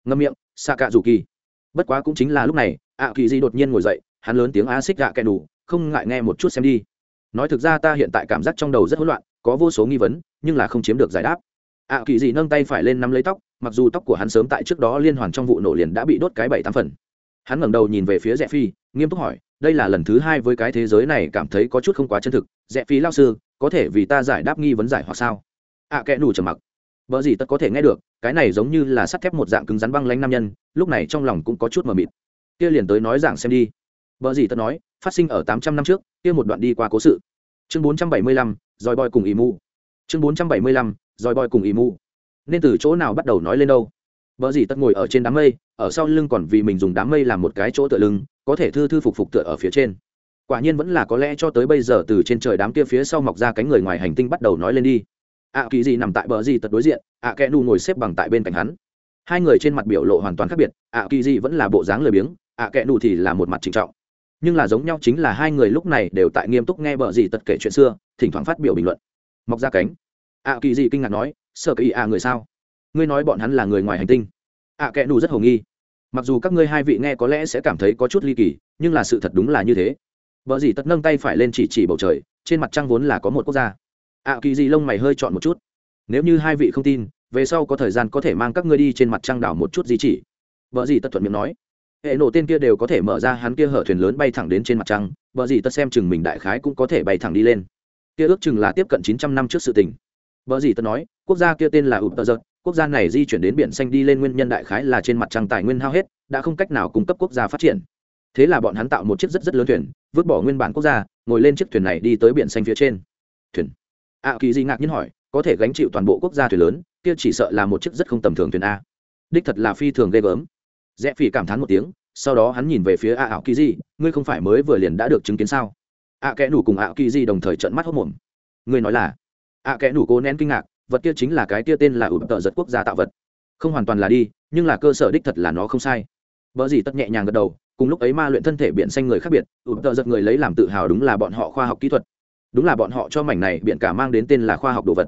Ngâm miệng xạ cạ dù kỳ bất quá cũng chính là lúc này ạ kỳ di đột nhiên ngồi dậy hắn lớn tiếng a xích gạ kẽ đủ, không ngại nghe một chút xem đi. Nói thực ra ta hiện tại cảm giác trong đầu rất hỗn loạn có vô số nghi vấn nhưng là không chiếm được giải đáp. Ạ kỳ di nâng tay phải lên nắm lấy tóc mặc dù tóc của hắn sớm tại trước đó liên hoàn trong vụ nổ liền đã bị đốt cái bảy tám phần. Hắn ngẩng đầu nhìn về phía rẽ phi nghiêm túc hỏi đây là lần thứ hai với cái thế giới này cảm thấy có chút không quá chân thực rẽ phi lao sư có thể vì ta giải đáp nghi vấn giải hoặc sao? Ạ à, kẽ nù trầm mặc. Vợ gì tất có thể nghe được cái này giống như là sắt thép một dạng cứng rắn băng lanh nam nhân lúc này trong lòng cũng có chút mờ mịt. Kia liền tới nói giảng xem đi. Vợ gì tất nói phát sinh ở tám trăm năm trước kia một đoạn đi qua cố sự. Chương bốn trăm bảy mươi lăm roi boy cùng ỷ mu chương bốn trăm bảy mươi lăm roi boy cùng ỷ mu nên từ chỗ nào bắt đầu nói lên đâu? Vợ gì tất ngồi ở trên đám mây ở sau lưng còn vì mình dùng đám mây làm một cái chỗ tựa lưng có thể thư thư phục phục tựa ở phía trên. Quả nhiên vẫn là có lẽ cho tới bây giờ từ trên trời đám kia phía sau mọc ra cánh người ngoài hành tinh bắt đầu nói lên đi. Ạ kỳ gì nằm tại bờ gì tật đối diện ạ kẽ nu ngồi xếp bằng tại bên cạnh hắn. Hai người trên mặt biểu lộ hoàn toàn khác biệt ạ kỳ gì vẫn là bộ dáng lười biếng ạ kẽ nu thì là một mặt trịnh trọng. Nhưng là giống nhau chính là hai người lúc này đều tại nghiêm túc nghe bờ gì tật kể chuyện xưa, thỉnh thoảng phát biểu bình luận. Mọc ra cánh. Ạ kỳ gì kinh ngạc nói sợ kỳ ạ, người sao? Ngươi nói bọn hắn là người ngoài hành tinh. Ạ kẽ nu rất hồ nghi mặc dù các ngươi hai vị nghe có lẽ sẽ cảm thấy có chút ly kỳ, nhưng là sự thật đúng là như thế. Vợ dì tật nâng tay phải lên chỉ chỉ bầu trời, trên mặt trăng vốn là có một quốc gia. Ạ kỳ gì lông mày hơi chọn một chút. Nếu như hai vị không tin, về sau có thời gian có thể mang các ngươi đi trên mặt trăng đảo một chút gì chỉ. Vợ dì tất thuận miệng nói. Hệ nổ tên kia đều có thể mở ra, hắn kia hở thuyền lớn bay thẳng đến trên mặt trăng vợ dì tất xem chừng mình đại khái cũng có thể bay thẳng đi lên. Kia ước chừng là tiếp cận chín trăm năm trước sự tình. Vợ dì tất nói, quốc gia kia tên là ụp tờ giật quốc gia này di chuyển đến biển xanh đi lên nguyên nhân đại khái là trên mặt trăng tài nguyên hao hết, đã không cách nào cung cấp quốc gia phát triển. Thế là bọn hắn tạo một chiếc rất rất lớn thuyền, vứt bỏ nguyên bản quốc gia, ngồi lên chiếc thuyền này đi tới biển xanh phía trên. Thuyền. Ạ kỳ di ngạc nhiên hỏi, có thể gánh chịu toàn bộ quốc gia thuyền lớn, kia chỉ sợ là một chiếc rất không tầm thường thuyền a. Đích thật là phi thường ghê gớm. Rẽ phi cảm thán một tiếng, sau đó hắn nhìn về phía ạ ảo kỳ di, ngươi không phải mới vừa liền đã được chứng kiến sao? Ạ kẽ nủ cùng ạ kỳ di đồng thời trận mắt hốc mồm. Ngươi nói là? Ạ kẽ nủ cố nén kinh ngạc vật kia chính là cái kia tên là ụp tợ giật quốc gia tạo vật. Không hoàn toàn là đi, nhưng là cơ sở đích thật là nó không sai. Vợ gì tất nhẹ nhàng gật đầu, cùng lúc ấy ma luyện thân thể biển xanh người khác biệt ụp tợ giật người lấy làm tự hào đúng là bọn họ khoa học kỹ thuật. Đúng là bọn họ cho mảnh này biển cả mang đến tên là khoa học đồ vật.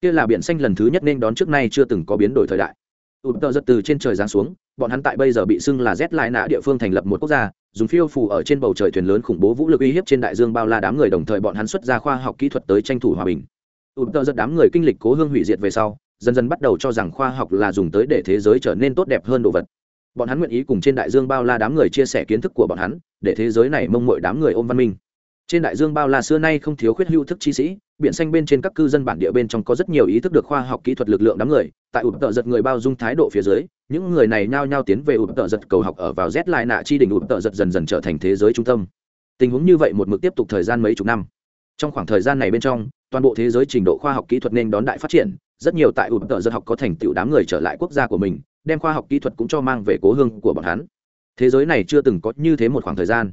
Kia là biển xanh lần thứ nhất nên đón trước nay chưa từng có biến đổi thời đại. Ụt tờ giật từ trên trời giáng xuống, bọn hắn tại bây giờ bị xưng là z lại nạ địa phương thành lập một quốc gia, dùng phiêu phù ở trên bầu trời thuyền lớn khủng bố vũ lực uy hiếp trên đại dương bao la đám người đồng thời bọn hắn xuất ra khoa học kỹ thuật tới tranh thủ hòa bình ụt tờ giật đám người kinh lịch cố hương hủy diệt về sau, dần dần bắt đầu cho rằng khoa học là dùng tới để thế giới trở nên tốt đẹp hơn đồ vật. Bọn hắn nguyện ý cùng trên đại dương bao la đám người chia sẻ kiến thức của bọn hắn, để thế giới này mông mội đám người ôm văn minh. Trên đại dương bao la xưa nay không thiếu khuyết hữu thức chi sĩ, biển xanh bên trên các cư dân bản địa bên trong có rất nhiều ý thức được khoa học kỹ thuật lực lượng đám người, tại ụp tợ giật người bao dung thái độ phía dưới, những người này nhao nhao tiến về ụp tợ giật cầu học ở vào z lại nạ chi đỉnh ụp tợ giật dần dần trở thành thế giới trung tâm. Tình huống như vậy một mực tiếp tục thời gian mấy chục năm. Trong khoảng thời gian này bên trong toàn bộ thế giới trình độ khoa học kỹ thuật nên đón đại phát triển rất nhiều tại ụp tợ dân học có thành tựu đám người trở lại quốc gia của mình đem khoa học kỹ thuật cũng cho mang về cố hương của bọn hắn. Thế giới này chưa từng có như thế một khoảng thời gian.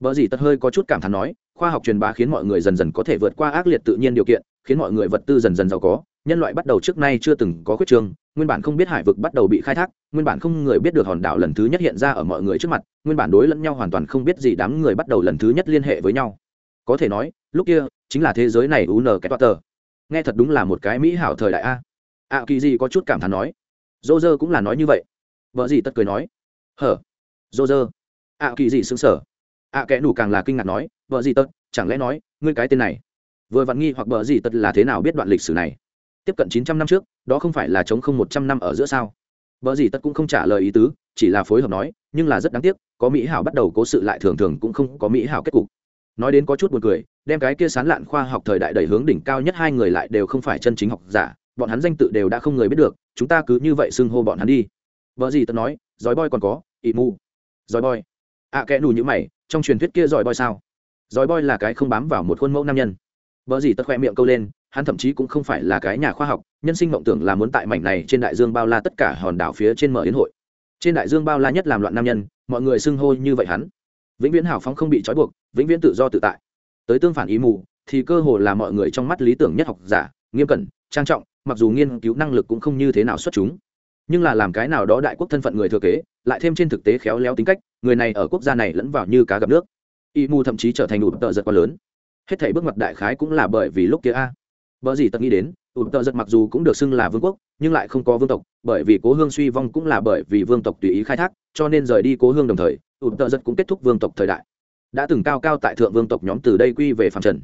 Vợ gì tật hơi có chút cảm thán nói, khoa học truyền bá khiến mọi người dần dần có thể vượt qua ác liệt tự nhiên điều kiện khiến mọi người vật tư dần dần giàu có. Nhân loại bắt đầu trước nay chưa từng có khuyết trương nguyên bản không biết hải vực bắt đầu bị khai thác nguyên bản không người biết được hòn đảo lần thứ nhất hiện ra ở mọi người trước mặt nguyên bản đối lẫn nhau hoàn toàn không biết gì đám người bắt đầu lần thứ nhất liên hệ với nhau. Có thể nói lúc kia chính là thế giới này u n cái toa tờ. Nghe thật đúng là một cái mỹ hảo thời đại a. Ạ kỳ gì có chút cảm thán nói. Dô dơ cũng là nói như vậy. Vợ gì tất cười nói. Hở. Dô dơ ạ kỳ gì xứng sở ạ kẽ nủ càng là kinh ngạc nói, vợ gì tất, chẳng lẽ nói, ngươi cái tên này, vừa vặn nghi hoặc vợ gì tất là thế nào biết đoạn lịch sử này? Tiếp cận chín trăm năm trước, đó không phải là chống không một trăm năm ở giữa sao? Vợ gì tất cũng không trả lời ý tứ, chỉ là phối hợp nói, nhưng là rất đáng tiếc, có mỹ hảo bắt đầu cố sự lại thường thường cũng không có mỹ hảo kết cục nói đến có chút buồn cười, đem cái kia sán lạn khoa học thời đại đẩy hướng đỉnh cao nhất hai người lại đều không phải chân chính học giả, bọn hắn danh tự đều đã không người biết được, chúng ta cứ như vậy xưng hô bọn hắn đi. Vợ gì tớ nói, giỏi boy còn có, ị mu giỏi boy. À, Ạ kẽ nù như mày, trong truyền thuyết kia giỏi boy sao? Giỏi boy là cái không bám vào một khuôn mẫu nam nhân. Vợ gì tớ khoe miệng câu lên, hắn thậm chí cũng không phải là cái nhà khoa học, nhân sinh mộng tưởng là muốn tại mảnh này trên đại dương bao la tất cả hòn đảo phía trên mở yến hội. Trên đại dương bao la nhất làm loạn nam nhân, mọi người xưng hô như vậy hắn. Vĩnh viễn hào phóng không bị trói buộc vĩnh viễn tự do tự tại. Tới tương phản ý mù, thì cơ hồ là mọi người trong mắt lý tưởng nhất học giả, nghiêm cẩn, trang trọng, mặc dù nghiên cứu năng lực cũng không như thế nào xuất chúng. Nhưng là làm cái nào đó đại quốc thân phận người thừa kế, lại thêm trên thực tế khéo léo tính cách, người này ở quốc gia này lẫn vào như cá gặp nước. Y mù thậm chí trở thành đủ tợ giật quá lớn. Hết thảy bước mặt đại khái cũng là bởi vì lúc kia a. Vợ gì tật nghĩ đến, ụt tợ giật mặc dù cũng được xưng là vương quốc, nhưng lại không có vương tộc, bởi vì cố hương suy vong cũng là bởi vì vương tộc tùy ý khai thác, cho nên rời đi cố hương đồng thời, ụt tợ giật cũng kết thúc vương tộc thời đại đã từng cao cao tại thượng vương tộc nhóm từ đây quy về phạm trần.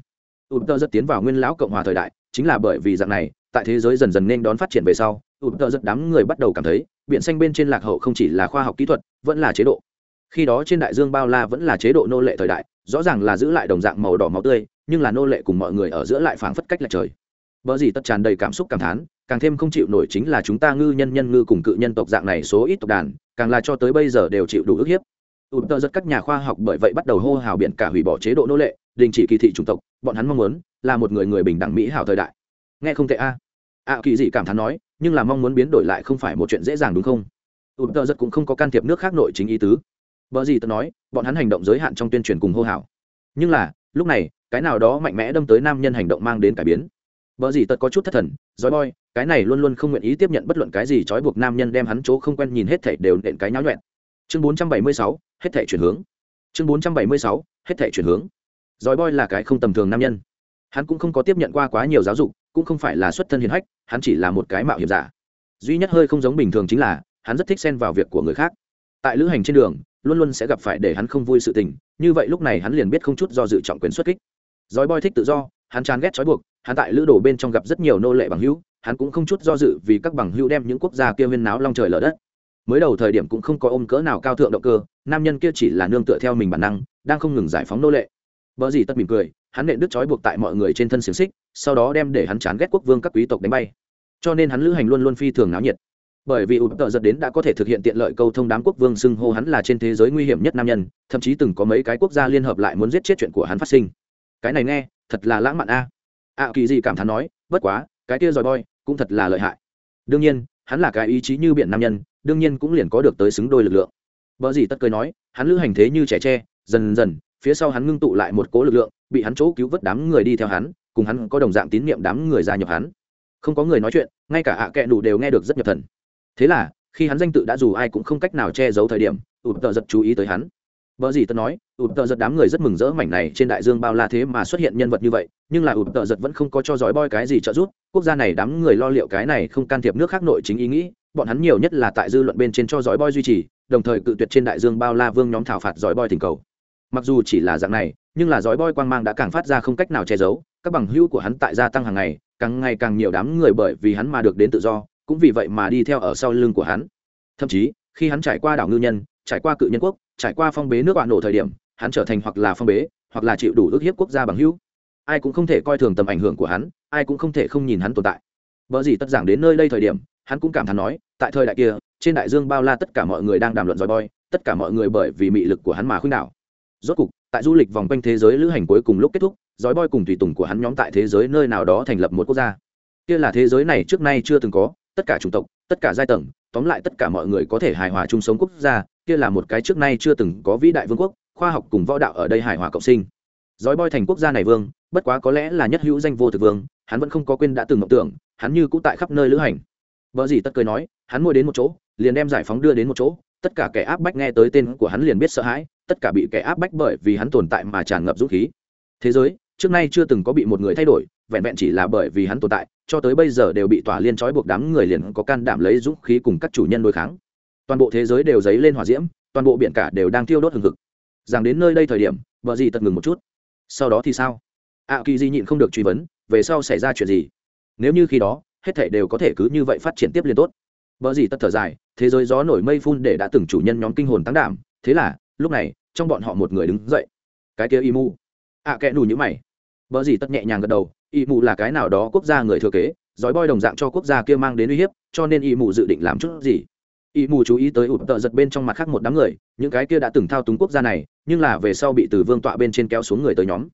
Ụt tơ rất tiến vào nguyên lão cộng hòa thời đại chính là bởi vì dạng này tại thế giới dần dần nên đón phát triển về sau ụt tơ rất đám người bắt đầu cảm thấy biển xanh bên trên lạc hậu không chỉ là khoa học kỹ thuật vẫn là chế độ. Khi đó trên đại dương bao la vẫn là chế độ nô lệ thời đại rõ ràng là giữ lại đồng dạng màu đỏ máu tươi nhưng là nô lệ cùng mọi người ở giữa lại phảng phất cách lệch trời. Bỡ gì tất tràn đầy cảm xúc cảm thán, càng thêm không chịu nổi chính là chúng ta ngư nhân nhân ngư cùng cự nhân tộc dạng này số ít tộc đàn, càng là cho tới bây giờ đều chịu đủ ức hiếp. Tụt tờ rất các nhà khoa học bởi vậy bắt đầu hô hào biển cả hủy bỏ chế độ nô lệ, đình chỉ kỳ thị chủng tộc, bọn hắn mong muốn là một người người bình đẳng mỹ hảo thời đại. Nghe không tệ a. À. À kỳ dị cảm thán nói, nhưng là mong muốn biến đổi lại không phải một chuyện dễ dàng đúng không? Tụt tờ rất cũng không có can thiệp nước khác nội chính ý tứ. vợ gì tớ nói, bọn hắn hành động giới hạn trong tuyên truyền cùng hô hào. Nhưng là, lúc này, cái nào đó mạnh mẽ đâm tới nam nhân hành động mang đến cải biến vợ gì tật có chút thất thần, giỏi boy, cái này luôn luôn không nguyện ý tiếp nhận bất luận cái gì trói buộc nam nhân đem hắn chỗ không quen nhìn hết thảy đều nện cái nháo nhuẹn Chương 476, hết thể chuyển hướng. Chương 476, hết thể chuyển hướng. Giỏi boy là cái không tầm thường nam nhân. Hắn cũng không có tiếp nhận qua quá nhiều giáo dục, cũng không phải là xuất thân hiền hách, hắn chỉ là một cái mạo hiểm giả. Duy nhất hơi không giống bình thường chính là, hắn rất thích xen vào việc của người khác. Tại lữ hành trên đường, luôn luôn sẽ gặp phải để hắn không vui sự tình, như vậy lúc này hắn liền biết không chút do dự trọng quyền xuất kích. Giỏi boy thích tự do, hắn chán ghét trói buộc, hắn tại lữ đồ bên trong gặp rất nhiều nô lệ bằng hữu hắn cũng không chút do dự vì các bằng hữu đem những quốc gia kia huyên náo long trời lở đất mới đầu thời điểm cũng không có ôm cỡ nào cao thượng động cơ, nam nhân kia chỉ là nương tựa theo mình bản năng, đang không ngừng giải phóng nô lệ. Vợ gì tất mỉm cười, hắn nện đứt trói buộc tại mọi người trên thân xiềng xích, sau đó đem để hắn chán ghét quốc vương các quý tộc đánh bay. Cho nên hắn lữ hành luôn luôn phi thường náo nhiệt. Bởi vì ụt tợ giật đến đã có thể thực hiện tiện lợi câu thông đám quốc vương xưng hô hắn là trên thế giới nguy hiểm nhất nam nhân, thậm chí từng có mấy cái quốc gia liên hợp lại muốn giết chết chuyện của hắn phát sinh. Cái này nghe, thật là lãng mạn a. Ạ kỳ gì cảm thán nói, bất quá, cái kia giỏi boy cũng thật là lợi hại. Đương nhiên, hắn là cái ý chí như biển nam nhân đương nhiên cũng liền có được tới xứng đôi lực lượng. Vợ gì tất cười nói hắn lữ hành thế như trẻ tre dần dần phía sau hắn ngưng tụ lại một cố lực lượng bị hắn chỗ cứu vớt đám người đi theo hắn cùng hắn có đồng dạng tín nhiệm đám người gia nhập hắn. Không có người nói chuyện ngay cả ạ à kẹ đủ đều nghe được rất nhập thần. Thế là khi hắn danh tự đã dù ai cũng không cách nào che giấu thời điểm ụt tợ giật chú ý tới hắn. Bở gì tớ nói, ụt tợ giật đám người rất mừng rỡ mảnh này trên đại dương bao la thế mà xuất hiện nhân vật như vậy, nhưng là ụt tợ giật vẫn không có cho giỏi boy cái gì trợ giúp, quốc gia này đám người lo liệu cái này không can thiệp nước khác nội chính ý nghĩ, bọn hắn nhiều nhất là tại dư luận bên trên cho giỏi boy duy trì, đồng thời cự tuyệt trên đại dương bao la vương nhóm thảo phạt giỏi boy tình cầu. Mặc dù chỉ là dạng này, nhưng là giỏi boy quang mang đã càng phát ra không cách nào che giấu, các bằng hữu của hắn tại gia tăng hàng ngày, càng ngày càng nhiều đám người bởi vì hắn mà được đến tự do, cũng vì vậy mà đi theo ở sau lưng của hắn. Thậm chí, khi hắn trải qua đảo ngư nhân, trải qua cự nhân quốc, trải qua phong bế nước bạn nổ thời điểm, hắn trở thành hoặc là phong bế hoặc là chịu đủ ước hiếp quốc gia bằng hữu ai cũng không thể coi thường tầm ảnh hưởng của hắn ai cũng không thể không nhìn hắn tồn tại vợ gì tất giảng đến nơi đây thời điểm hắn cũng cảm thán nói, tại thời đại kia, trên đại dương bao la tất cả mọi người đang đàm luận dòi boy tất cả mọi người bởi vì mị lực của hắn mà khuynh đảo. Rốt cục, tại du lịch vòng quanh thế giới lữ hành cuối cùng lúc kết thúc, dòi boy cùng tùy tùng của hắn nhóm tại thế giới nơi nào đó thành lập một quốc gia. Kia là thế giới này trước nay chưa từng có, tất cả chủng tộc, tất cả giai tầng, tóm lại tất cả mọi người có thể hài hòa chung sống quốc gia, kia là một cái trước nay chưa từng có vĩ đại vương quốc, khoa học cùng võ đạo ở đây hài hòa cộng sinh. Dói boy thành quốc gia này vương, bất quá có lẽ là nhất hữu danh vô thực vương, hắn vẫn không có quên đã từng mộng tưởng, hắn như cũng tại khắp nơi lữ hành vợ gì tất cười nói, hắn ngồi đến một chỗ, liền đem giải phóng đưa đến một chỗ, tất cả kẻ áp bách nghe tới tên của hắn liền biết sợ hãi, tất cả bị kẻ áp bách bởi vì hắn tồn tại mà tràn ngập dũng khí. Thế giới, trước nay chưa từng có bị một người thay đổi, vẹn vẹn chỉ là bởi vì hắn tồn tại, cho tới bây giờ đều bị tỏa liên trói buộc đám người liền có can đảm lấy dũng khí cùng các chủ nhân đối kháng. Toàn bộ thế giới đều dấy lên hỏa diễm, toàn bộ biển cả đều đang thiêu đốt hừng hực. Rằng đến nơi đây thời điểm, vợ gì tật ngừng một chút. Sau đó thì sao? Ạ kỳ di nhịn không được truy vấn, về sau xảy ra chuyện gì? Nếu như khi đó hết thể đều có thể cứ như vậy phát triển tiếp liên tốt. Vợ gì tất thở dài, thế giới gió nổi mây phun để đã từng chủ nhân nhóm kinh hồn tăng đảm, thế là, lúc này, trong bọn họ một người đứng dậy. Cái kia y mu ạ à, kẽ đủ như mày. Vợ gì tất nhẹ nhàng gật đầu y mù là cái nào đó quốc gia người thừa kế, giói boi đồng dạng cho quốc gia kia mang đến uy hiếp, cho nên y mù dự định làm chút gì. Y mù chú ý tới ụt tợ giật bên trong mặt khác một đám người, những cái kia đã từng thao túng quốc gia này, nhưng là về sau bị từ vương tọa bên trên kéo xuống người tới nhóm.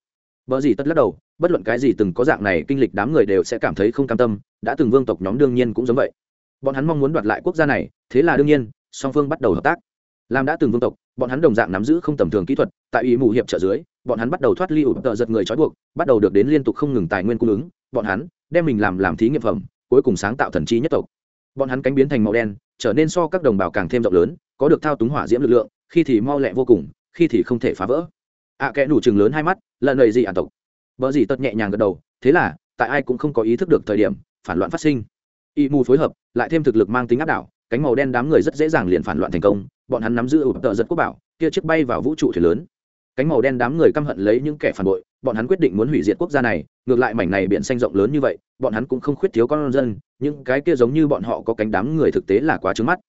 Bở gì tất lắc đầu, bất luận cái gì từng có dạng này kinh lịch đám người đều sẽ cảm thấy không cam tâm, đã từng vương tộc nhóm đương nhiên cũng giống vậy. Bọn hắn mong muốn đoạt lại quốc gia này, thế là đương nhiên, song phương bắt đầu hợp tác. Làm đã từng vương tộc, bọn hắn đồng dạng nắm giữ không tầm thường kỹ thuật, tại ý mù hiệp trợ dưới, bọn hắn bắt đầu thoát ly ủ tợ giật người trói buộc, bắt đầu được đến liên tục không ngừng tài nguyên cung ứng, bọn hắn đem mình làm làm thí nghiệm phẩm, cuối cùng sáng tạo thần trí nhất tộc. Bọn hắn cánh biến thành màu đen, trở nên so các đồng bào càng thêm rộng lớn, có được thao túng hỏa diễm lực lượng, khi thì mau lẹ vô cùng, khi thì không thể phá vỡ ạ à, kẽ nủ chừng lớn hai mắt lợn này gì ả tộc. Vợ gì tật nhẹ nhàng gật đầu thế là tại ai cũng không có ý thức được thời điểm phản loạn phát sinh. Y mù phối hợp lại thêm thực lực mang tính áp đảo cánh màu đen đám người rất dễ dàng liền phản loạn thành công bọn hắn nắm giữ ụp tợ giật quốc bảo kia chiếc bay vào vũ trụ thuyền lớn. Cánh màu đen đám người căm hận lấy những kẻ phản bội bọn hắn quyết định muốn hủy diệt quốc gia này ngược lại mảnh này biển xanh rộng lớn như vậy bọn hắn cũng không khuyết thiếu con dân những cái kia giống như bọn họ có cánh đám người thực tế là quá trứng mắt.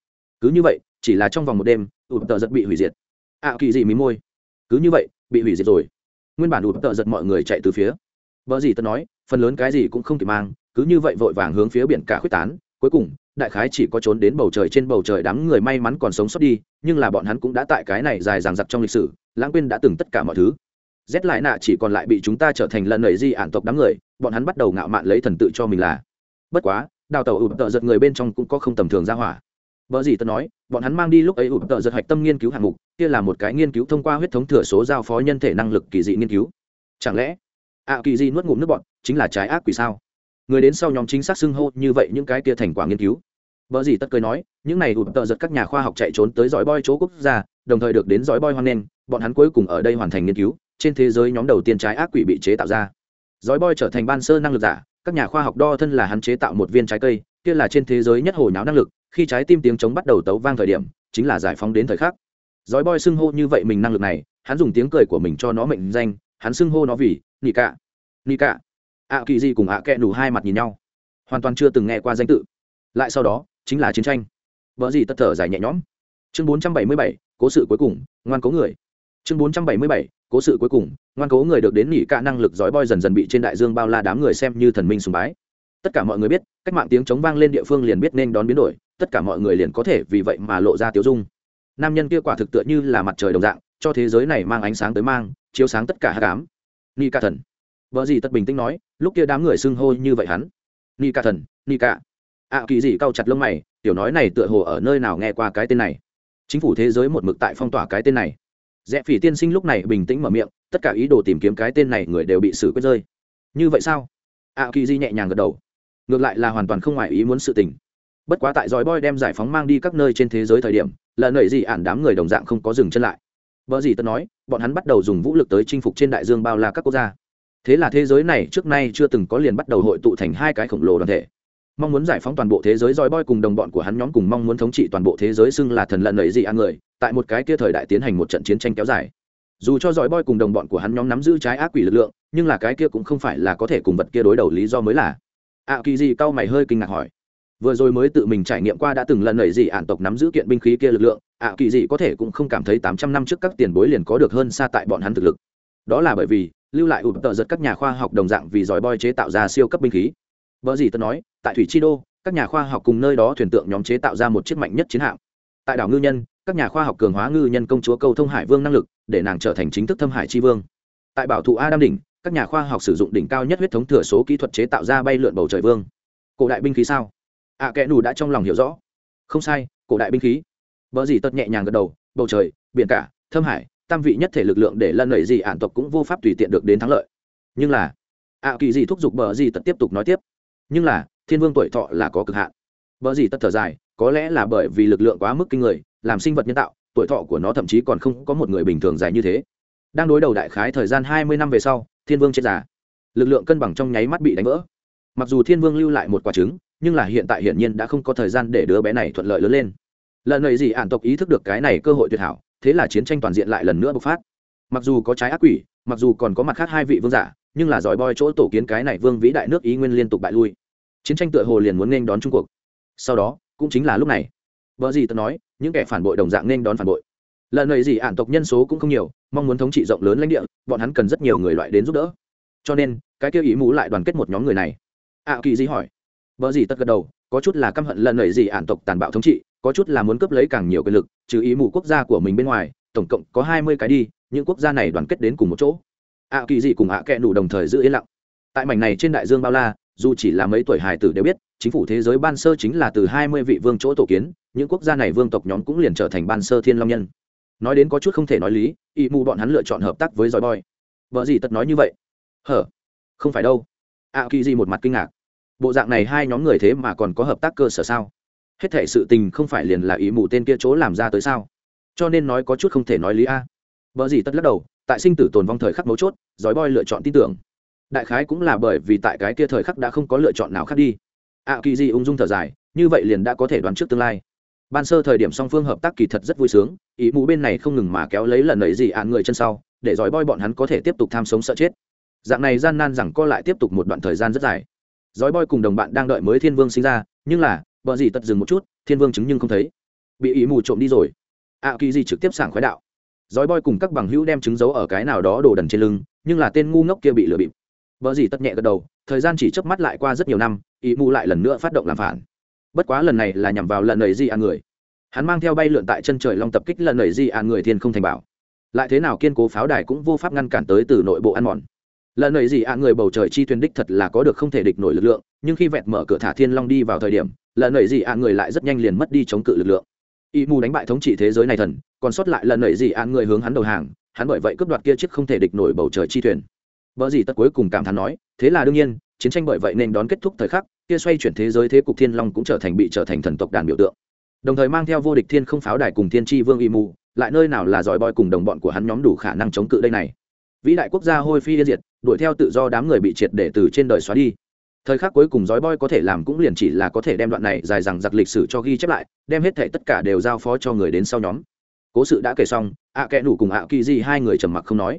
Cứ như vậy chỉ là trong vòng một đêm ụp tợ giật bị hủy diệt. Ạ à, kỳ gì mí môi. Cứ như vậy bị hủy diệt rồi. Nguyên bản ủ tợ giật mọi người chạy từ phía. Vợ gì tớ nói, phần lớn cái gì cũng không kịp mang, cứ như vậy vội vàng hướng phía biển cả khuyết tán. Cuối cùng, đại khái chỉ có trốn đến bầu trời trên bầu trời đám người may mắn còn sống sót đi, nhưng là bọn hắn cũng đã tại cái này dài dằng dặc trong lịch sử, lãng quên đã từng tất cả mọi thứ. Rét lại nạ chỉ còn lại bị chúng ta trở thành lần nầy di ản tộc đám người, bọn hắn bắt đầu ngạo mạn lấy thần tự cho mình là. Bất quá, đào tàu ụp tợ giật người bên trong cũng có không tầm thường ra hỏa. Bở gì tôi nói, bọn hắn mang đi lúc ấy ụp tợ giật hạch tâm nghiên cứu hạng mục, kia là một cái nghiên cứu thông qua huyết thống thừa số giao phó nhân thể năng lực kỳ dị nghiên cứu. Chẳng lẽ, ạ kỳ dị nuốt ngụm nước bọn chính là trái ác quỷ sao? Người đến sau nhóm chính xác xưng hô như vậy những cái kia thành quả nghiên cứu. Bở gì tất cười nói, những này ụp tợ giật các nhà khoa học chạy trốn tới dõi boy chỗ quốc gia, đồng thời được đến dõi boy hoan nghênh, bọn hắn cuối cùng ở đây hoàn thành nghiên cứu, trên thế giới nhóm đầu tiên trái ác quỷ bị chế tạo ra. Dõi boy trở thành ban sơ năng lực giả, các nhà khoa học đo thân là hắn chế tạo một viên trái cây, kia là trên thế giới nhất hồi nháo năng lực khi trái tim tiếng chống bắt đầu tấu vang thời điểm, chính là giải phóng đến thời khắc. Dõi boi xưng hô như vậy mình năng lực này, hắn dùng tiếng cười của mình cho nó mệnh danh, hắn xưng hô nó vì nị cạ nị cạ ạ kỳ di cùng ạ kẹ đủ hai mặt nhìn nhau. Hoàn toàn chưa từng nghe qua danh tự. Lại sau đó, chính là chiến tranh. Vợ gì tất thở dài nhẹ nhõm. Chương bốn trăm bảy mươi bảy, cố sự cuối cùng, ngoan cố người. Chương bốn trăm bảy mươi bảy, cố sự cuối cùng, ngoan cố người được đến nỉ cả năng lực dõi boi dần dần bị trên đại dương bao la đám người xem như thần minh sùng bái. Tất cả mọi người biết, cách mạng tiếng chống vang lên địa phương liền biết nên đón biến đổi tất cả mọi người liền có thể vì vậy mà lộ ra tiêu dung. Nam nhân kia quả thực tựa như là mặt trời đồng dạng, cho thế giới này mang ánh sáng tới mang, chiếu sáng tất cả hát cám ni ca thần. Vợ gì tất bình tĩnh nói, lúc kia đám người xưng hô như vậy hắn. Ni ca thần, ni ca. Ạ kỳ gì cau chặt lông mày, tiểu nói này tựa hồ ở nơi nào nghe qua cái tên này. Chính phủ thế giới một mực tại phong tỏa cái tên này. Rẽ phỉ tiên sinh lúc này bình tĩnh mở miệng, tất cả ý đồ tìm kiếm cái tên này người đều bị xử quyết rơi. Như vậy sao? Ạ kỳ di nhẹ nhàng gật đầu. Ngược lại là hoàn toàn không ngoài ý muốn sự tình bất quá tại dòi boy đem giải phóng mang đi các nơi trên thế giới thời điểm, là nầy gì ản đám người đồng dạng không có dừng chân lại. Vợ gì tân nói, bọn hắn bắt đầu dùng vũ lực tới chinh phục trên đại dương bao la các quốc gia. Thế là thế giới này trước nay chưa từng có liền bắt đầu hội tụ thành hai cái khổng lồ đoàn thể. Mong muốn giải phóng toàn bộ thế giới roi boy cùng đồng bọn của hắn nhóm cùng mong muốn thống trị toàn bộ thế giới xưng là thần lận lợi gì ăn người, tại một cái kia thời đại tiến hành một trận chiến tranh kéo dài. Dù cho roi boy cùng đồng bọn của hắn nhóm nắm giữ trái ác quỷ lực lượng, nhưng là cái kia cũng không phải là có thể cùng vật kia đối đầu, lý do mới là. Ạ kỳ gì cao mày hơi kinh ngạc hỏi vừa rồi mới tự mình trải nghiệm qua đã từng lần nảy gì ạn tộc nắm giữ kiện binh khí kia lực lượng, ạ, kỳ gì có thể cũng không cảm thấy tám trăm năm trước các tiền bối liền có được hơn xa tại bọn hắn thực lực. Đó là bởi vì, lưu lại ụp tợ giật các nhà khoa học đồng dạng vì giỏi boy chế tạo ra siêu cấp binh khí. Vợ gì tớ nói, tại thủy chi đô, các nhà khoa học cùng nơi đó thuyền tượng nhóm chế tạo ra một chiếc mạnh nhất chiến hạm. Tại đảo ngư nhân, các nhà khoa học cường hóa ngư nhân công chúa câu thông hải vương năng lực, để nàng trở thành chính thức thâm hải tri vương. Tại bảo thụ a đam đỉnh, các nhà khoa học sử dụng đỉnh cao nhất huyết thống thừa số kỹ thuật chế tạo ra bay lượn bầu trời vương. Cổ đại binh khí sao? Ạ à, kẽ nù đã trong lòng hiểu rõ. Không sai cổ đại binh khí. Vợ gì tật nhẹ nhàng gật đầu bầu trời biển cả thâm hải tam vị nhất thể lực lượng để lân lẩy gì ạn tộc cũng vô pháp tùy tiện được đến thắng lợi. Nhưng là ạ kỳ gì thúc giục bờ gì tật tiếp tục nói tiếp? Nhưng là thiên vương tuổi thọ là có cực hạn. Bờ gì tật thở dài có lẽ là bởi vì lực lượng quá mức kinh người làm sinh vật nhân tạo tuổi thọ của nó thậm chí còn không có một người bình thường dài như thế. Đang đối đầu đại khái thời gian hai mươi năm về sau thiên vương chết già. Lực lượng cân bằng trong nháy mắt bị đánh vỡ. Mặc dù thiên vương lưu lại một quả trứng nhưng là hiện tại hiển nhiên đã không có thời gian để đứa bé này thuận lợi lớn lên. Lần này gì ản tộc ý thức được cái này cơ hội tuyệt hảo, thế là chiến tranh toàn diện lại lần nữa bộc phát. Mặc dù có trái ác quỷ, mặc dù còn có mặt khác hai vị vương giả, nhưng là giỏi boi chỗ tổ kiến cái này vương vĩ đại nước ý nguyên liên tục bại lui. Chiến tranh tựa hồ liền muốn nên đón trung cuộc sau đó, cũng chính là lúc này. Vợ gì tớ nói, những kẻ phản bội đồng dạng nên đón phản bội. Lần này gì ản tộc nhân số cũng không nhiều, mong muốn thống trị rộng lớn lãnh địa, bọn hắn cần rất nhiều người loại đến giúp đỡ. Cho nên, cái kêu ý mũ lại đoàn kết một nhóm người này. Ạ kỳ gì hỏi vợ gì tất gật đầu, có chút là căm hận lần này gì ản tộc tàn bạo thống trị, có chút là muốn cướp lấy càng nhiều quyền lực, trừ ý mù quốc gia của mình bên ngoài, tổng cộng có hai mươi cái đi, những quốc gia này đoàn kết đến cùng một chỗ. Ạ kỳ dị cùng ạ kẹ nủ đồng thời giữ yên lặng. Tại mảnh này trên đại dương bao la, dù chỉ là mấy tuổi hài tử đều biết, chính phủ thế giới ban sơ chính là từ hai mươi vị vương chỗ tổ kiến, những quốc gia này vương tộc nhóm cũng liền trở thành ban sơ thiên long nhân. Nói đến có chút không thể nói lý ý mù bọn hắn lựa chọn hợp tác với giỏi boy. Vợ gì tất nói như vậy? Hở, không phải đâu. Ạ kỳ dị một mặt kinh ngạc bộ dạng này hai nhóm người thế mà còn có hợp tác cơ sở sao? Hết thể sự tình không phải liền là ý mù tên kia chỗ làm ra tới sao? Cho nên nói có chút không thể nói lý a. Vợ gì tất lắc đầu, tại sinh tử tồn vong thời khắc mấu chốt, giói boy lựa chọn tin tưởng. Đại khái cũng là bởi vì tại cái kia thời khắc đã không có lựa chọn nào khác đi. Ạ kỳ gì ung dung thở dài, như vậy liền đã có thể đoán trước tương lai. Ban sơ thời điểm song phương hợp tác kỳ thật rất vui sướng, ý mù bên này không ngừng mà kéo lấy lần ấy gì án người chân sau, để giỏi boi bọn hắn có thể tiếp tục tham sống sợ chết. Dạng này gian nan rằng co lại tiếp tục một đoạn thời gian rất dài giỏi boy cùng đồng bạn đang đợi mới thiên vương sinh ra, nhưng là, vợ gì tật dừng một chút, thiên vương chứng nhưng không thấy. Bị ý mù trộm đi rồi. Ạ kỳ gì trực tiếp sảng khoái đạo. Dói boy cùng các bằng hữu đem trứng giấu ở cái nào đó đồ đần trên lưng, nhưng là tên ngu ngốc kia bị lừa bịp. Vợ gì tất nhẹ gật đầu, thời gian chỉ chớp mắt lại qua rất nhiều năm, ý mù lại lần nữa phát động làm phản. Bất quá lần này là nhằm vào lần nầy di ăn người. Hắn mang theo bay lượn tại chân trời long tập kích lần nầy di ăn người thiên không thành bảo. Lại thế nào kiên cố pháo đài cũng vô pháp ngăn cản tới từ nội bộ ăn mòn lần này gì ạ, người bầu trời chi thuyền đích thật là có được không thể địch nổi lực lượng, nhưng khi vẹt mở cửa thả thiên long đi vào thời điểm lần này gì ạ, người lại rất nhanh liền mất đi chống cự lực lượng. Y mù đánh bại thống trị thế giới này thần, còn sót lại lần này gì ạ, người hướng hắn đầu hàng, hắn bởi vậy cướp đoạt kia chiếc không thể địch nổi bầu trời chi thuyền. Vợ gì tất cuối cùng cảm thán nói, thế là đương nhiên, chiến tranh bởi vậy nên đón kết thúc thời khắc, kia xoay chuyển thế giới thế cục thiên long cũng trở thành bị trở thành thần tộc đàn biểu tượng. Đồng thời mang theo vô địch thiên không pháo đài cùng thiên tri vương y mù, lại nơi nào là giỏi boi cùng đồng bọn của hắn nhóm đủ khả năng chống cự đây này vĩ đại quốc gia hôi phi yên diệt, đuổi theo tự do đám người bị triệt để từ trên đời xóa đi. Thời khắc cuối cùng dói boy có thể làm cũng liền chỉ là có thể đem đoạn này dài dằng giặc lịch sử cho ghi chép lại, đem hết thể tất cả đều giao phó cho người đến sau nhóm. Cố sự đã kể xong, ạ à kẽ nủ cùng ạ kỳ gì hai người trầm mặc không nói.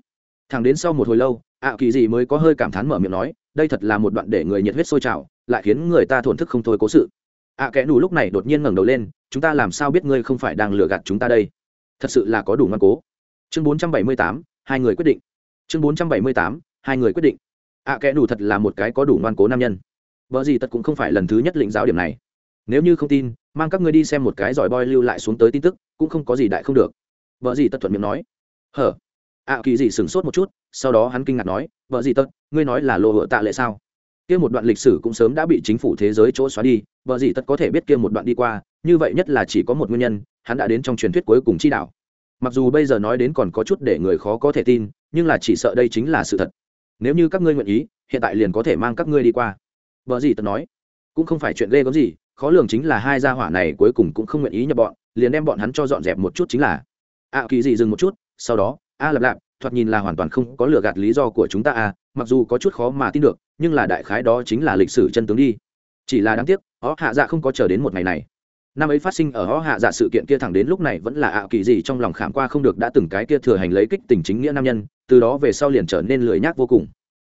Thằng đến sau một hồi lâu, ạ kỳ gì mới có hơi cảm thán mở miệng nói, đây thật là một đoạn để người nhiệt huyết sôi trào, lại khiến người ta thổn thức không thôi cố sự. Ạ kẽ nủ lúc này đột nhiên ngẩng đầu lên, chúng ta làm sao biết ngươi không phải đang lừa gạt chúng ta đây? Thật sự là có đủ ngoan cố. Chương bốn trăm bảy mươi tám, hai người quyết định chương bốn trăm bảy mươi tám hai người quyết định. Ạ à, kẽ đủ thật là một cái có đủ ngoan cố nam nhân. Vợ gì tật cũng không phải lần thứ nhất lĩnh giáo điểm này. Nếu như không tin mang các ngươi đi xem một cái giỏi boy lưu lại xuống tới tin tức cũng không có gì đại không được. Vợ gì tật thuận miệng nói. Hở? Ạ à, kỳ gì sửng sốt một chút sau đó hắn kinh ngạc nói vợ gì tật ngươi nói là lộ hựa tạ lệ sao? Kia một đoạn lịch sử cũng sớm đã bị chính phủ thế giới chỗ xóa đi vợ gì tật có thể biết kia một đoạn đi qua như vậy nhất là chỉ có một nguyên nhân hắn đã đến trong truyền thuyết cuối cùng chi đạo. Mặc dù bây giờ nói đến còn có chút để người khó có thể tin nhưng là chỉ sợ đây chính là sự thật. Nếu như các ngươi nguyện ý hiện tại liền có thể mang các ngươi đi qua. Vợ gì tật nói. Cũng không phải chuyện ghê gớm gì khó lường chính là hai gia hỏa này cuối cùng cũng không nguyện ý nhập bọn liền đem bọn hắn cho dọn dẹp một chút chính là. A à, kỳ gì dừng một chút sau đó a à, lặp lạp thoạt nhìn là hoàn toàn không có lừa gạt lý do của chúng ta à mặc dù có chút khó mà tin được nhưng là đại khái đó chính là lịch sử chân tướng đi. Chỉ là đáng tiếc họ hạ dạ không có chờ đến một ngày này năm ấy phát sinh ở họ hạ dạ sự kiện kia thẳng đến lúc này vẫn là ạ kỳ gì trong lòng khảm qua không được đã từng cái kia thừa hành lấy kích tình chính nghĩa nam nhân, từ đó về sau liền trở nên lười nhác vô cùng.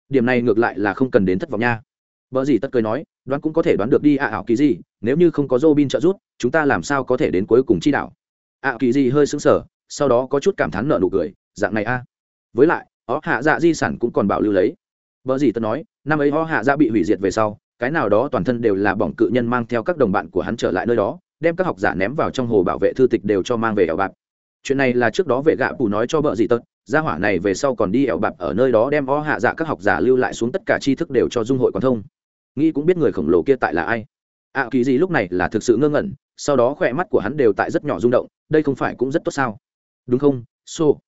Điểm này ngược lại là không cần đến thất vọng nha. Vợ gì tất cười nói, đoán cũng có thể đoán được đi ạ ảo kỳ gì, nếu như không có Robin trợ giúp, chúng ta làm sao có thể đến cuối cùng chi đạo? Ạ kỳ gì hơi sững sờ, sau đó có chút cảm thán nợ nụ cười, dạng này a. Với lại họ hạ dạ di sản cũng còn bảo lưu lấy. Vợ gì tất nói, năm ấy họ hạ dạ bị hủy diệt về sau, cái nào đó toàn thân đều là bỏng cự nhân mang theo các đồng bạn của hắn trở lại nơi đó đem các học giả ném vào trong hồ bảo vệ thư tịch đều cho mang về ẻo bạc chuyện này là trước đó vệ gạ bù nói cho vợ dị tật gia hỏa này về sau còn đi ẻo bạc ở nơi đó đem o hạ dạ các học giả lưu lại xuống tất cả tri thức đều cho dung hội quan thông. Nghĩ cũng biết người khổng lồ kia tại là ai. Ạ à, kỳ gì lúc này là thực sự ngơ ngẩn sau đó khỏe mắt của hắn đều tại rất nhỏ rung động đây không phải cũng rất tốt sao? Đúng không? Xô、so.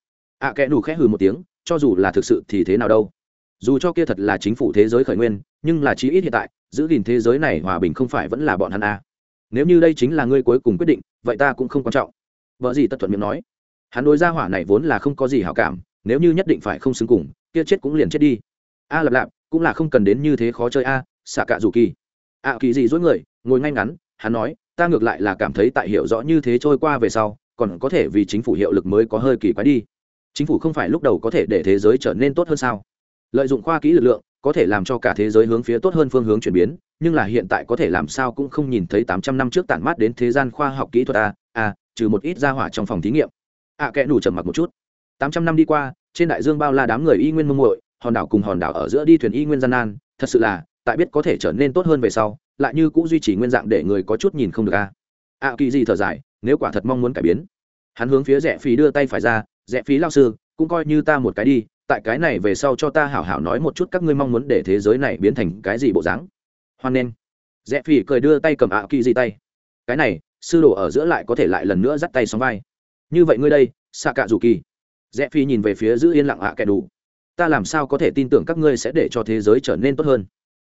ạ kẽ đủ khẽ hừ một tiếng cho dù là thực sự thì thế nào đâu. Dù cho kia thật là chính phủ thế giới khởi nguyên nhưng là chí ít hiện tại giữ gìn thế giới này hòa bình không phải vẫn là bọn hắn à? Nếu như đây chính là ngươi cuối cùng quyết định, vậy ta cũng không quan trọng. Vợ gì tất thuận miệng nói. Hắn đối ra hỏa này vốn là không có gì hảo cảm, nếu như nhất định phải không xứng cùng, kia chết cũng liền chết đi. A lặp lạp, cũng là không cần đến như thế khó chơi a, xạ cạ dù kỳ. A kỳ gì dối người, ngồi ngay ngắn, hắn nói, ta ngược lại là cảm thấy tại hiểu rõ như thế trôi qua về sau, còn có thể vì chính phủ hiệu lực mới có hơi kỳ quái đi. Chính phủ không phải lúc đầu có thể để thế giới trở nên tốt hơn sao? Lợi dụng khoa kỹ lực lượng có thể làm cho cả thế giới hướng phía tốt hơn phương hướng chuyển biến, nhưng là hiện tại có thể làm sao cũng không nhìn thấy tám trăm năm trước tản mát đến thế gian khoa học kỹ thuật a a, trừ một ít gia hỏa trong phòng thí nghiệm. Ạ kẽ nủ trầm mặc một chút. Tám trăm năm đi qua, trên đại dương bao la đám người y nguyên mông muội, hòn đảo cùng hòn đảo ở giữa đi thuyền y nguyên gian nan, thật sự là, tại biết có thể trở nên tốt hơn về sau, lại như cũng duy trì nguyên dạng để người có chút nhìn không được a. Ạ kỳ gì thở dài, nếu quả thật mong muốn cải biến. Hắn hướng phía rẽ phí đưa tay phải ra, rẽ phí lao sư cũng coi như ta một cái đi, tại cái này về sau cho ta hảo hảo nói một chút các ngươi mong muốn để thế giới này biến thành cái gì bộ dáng. Hoan nghênh. Rẽ phỉ cười đưa tay cầm ạ kỳ gì tay. Cái này, sư đồ ở giữa lại có thể lại lần nữa dắt tay sóng vai. Như vậy ngươi đây xạ cạ dù kỳ rẽ phi nhìn về phía giữ yên lặng ạ kẻ đủ ta làm sao có thể tin tưởng các ngươi sẽ để cho thế giới trở nên tốt hơn?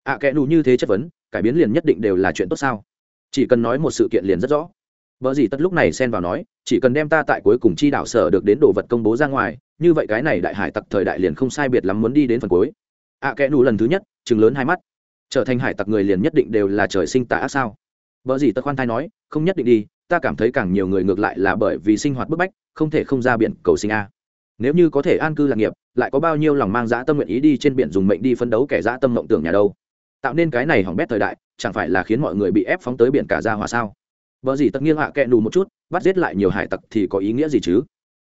Ạ kẻ đủ như thế chất vấn, cải biến liền nhất định đều là chuyện tốt sao? Chỉ cần nói một sự kiện liền rất rõ vợ gì tất lúc này xen vào nói, chỉ cần đem ta tại cuối cùng chi đảo sở được đến đồ vật công bố ra ngoài, như vậy cái này đại hải tặc thời đại liền không sai biệt lắm muốn đi đến phần cuối. Ạ kẽ đủ lần thứ nhất chừng lớn hai mắt. Trở thành hải tặc người liền nhất định đều là trời sinh tà ác sao? Vợ gì tất khoan thai nói, không nhất định đi, ta cảm thấy càng nhiều người ngược lại là bởi vì sinh hoạt bức bách, không thể không ra biển cầu sinh a. Nếu như có thể an cư lạc nghiệp, lại có bao nhiêu lòng mang dã tâm nguyện ý đi trên biển dùng mệnh đi phân đấu kẻ dã tâm mộng tưởng nhà đâu? Tạo nên cái này hỏng bét thời đại, chẳng phải là khiến mọi người bị ép phóng tới biển cả ra hòa sao? Vợ gì tất nghiêng hạ kẹ nù một chút bắt giết lại nhiều hải tặc thì có ý nghĩa gì chứ?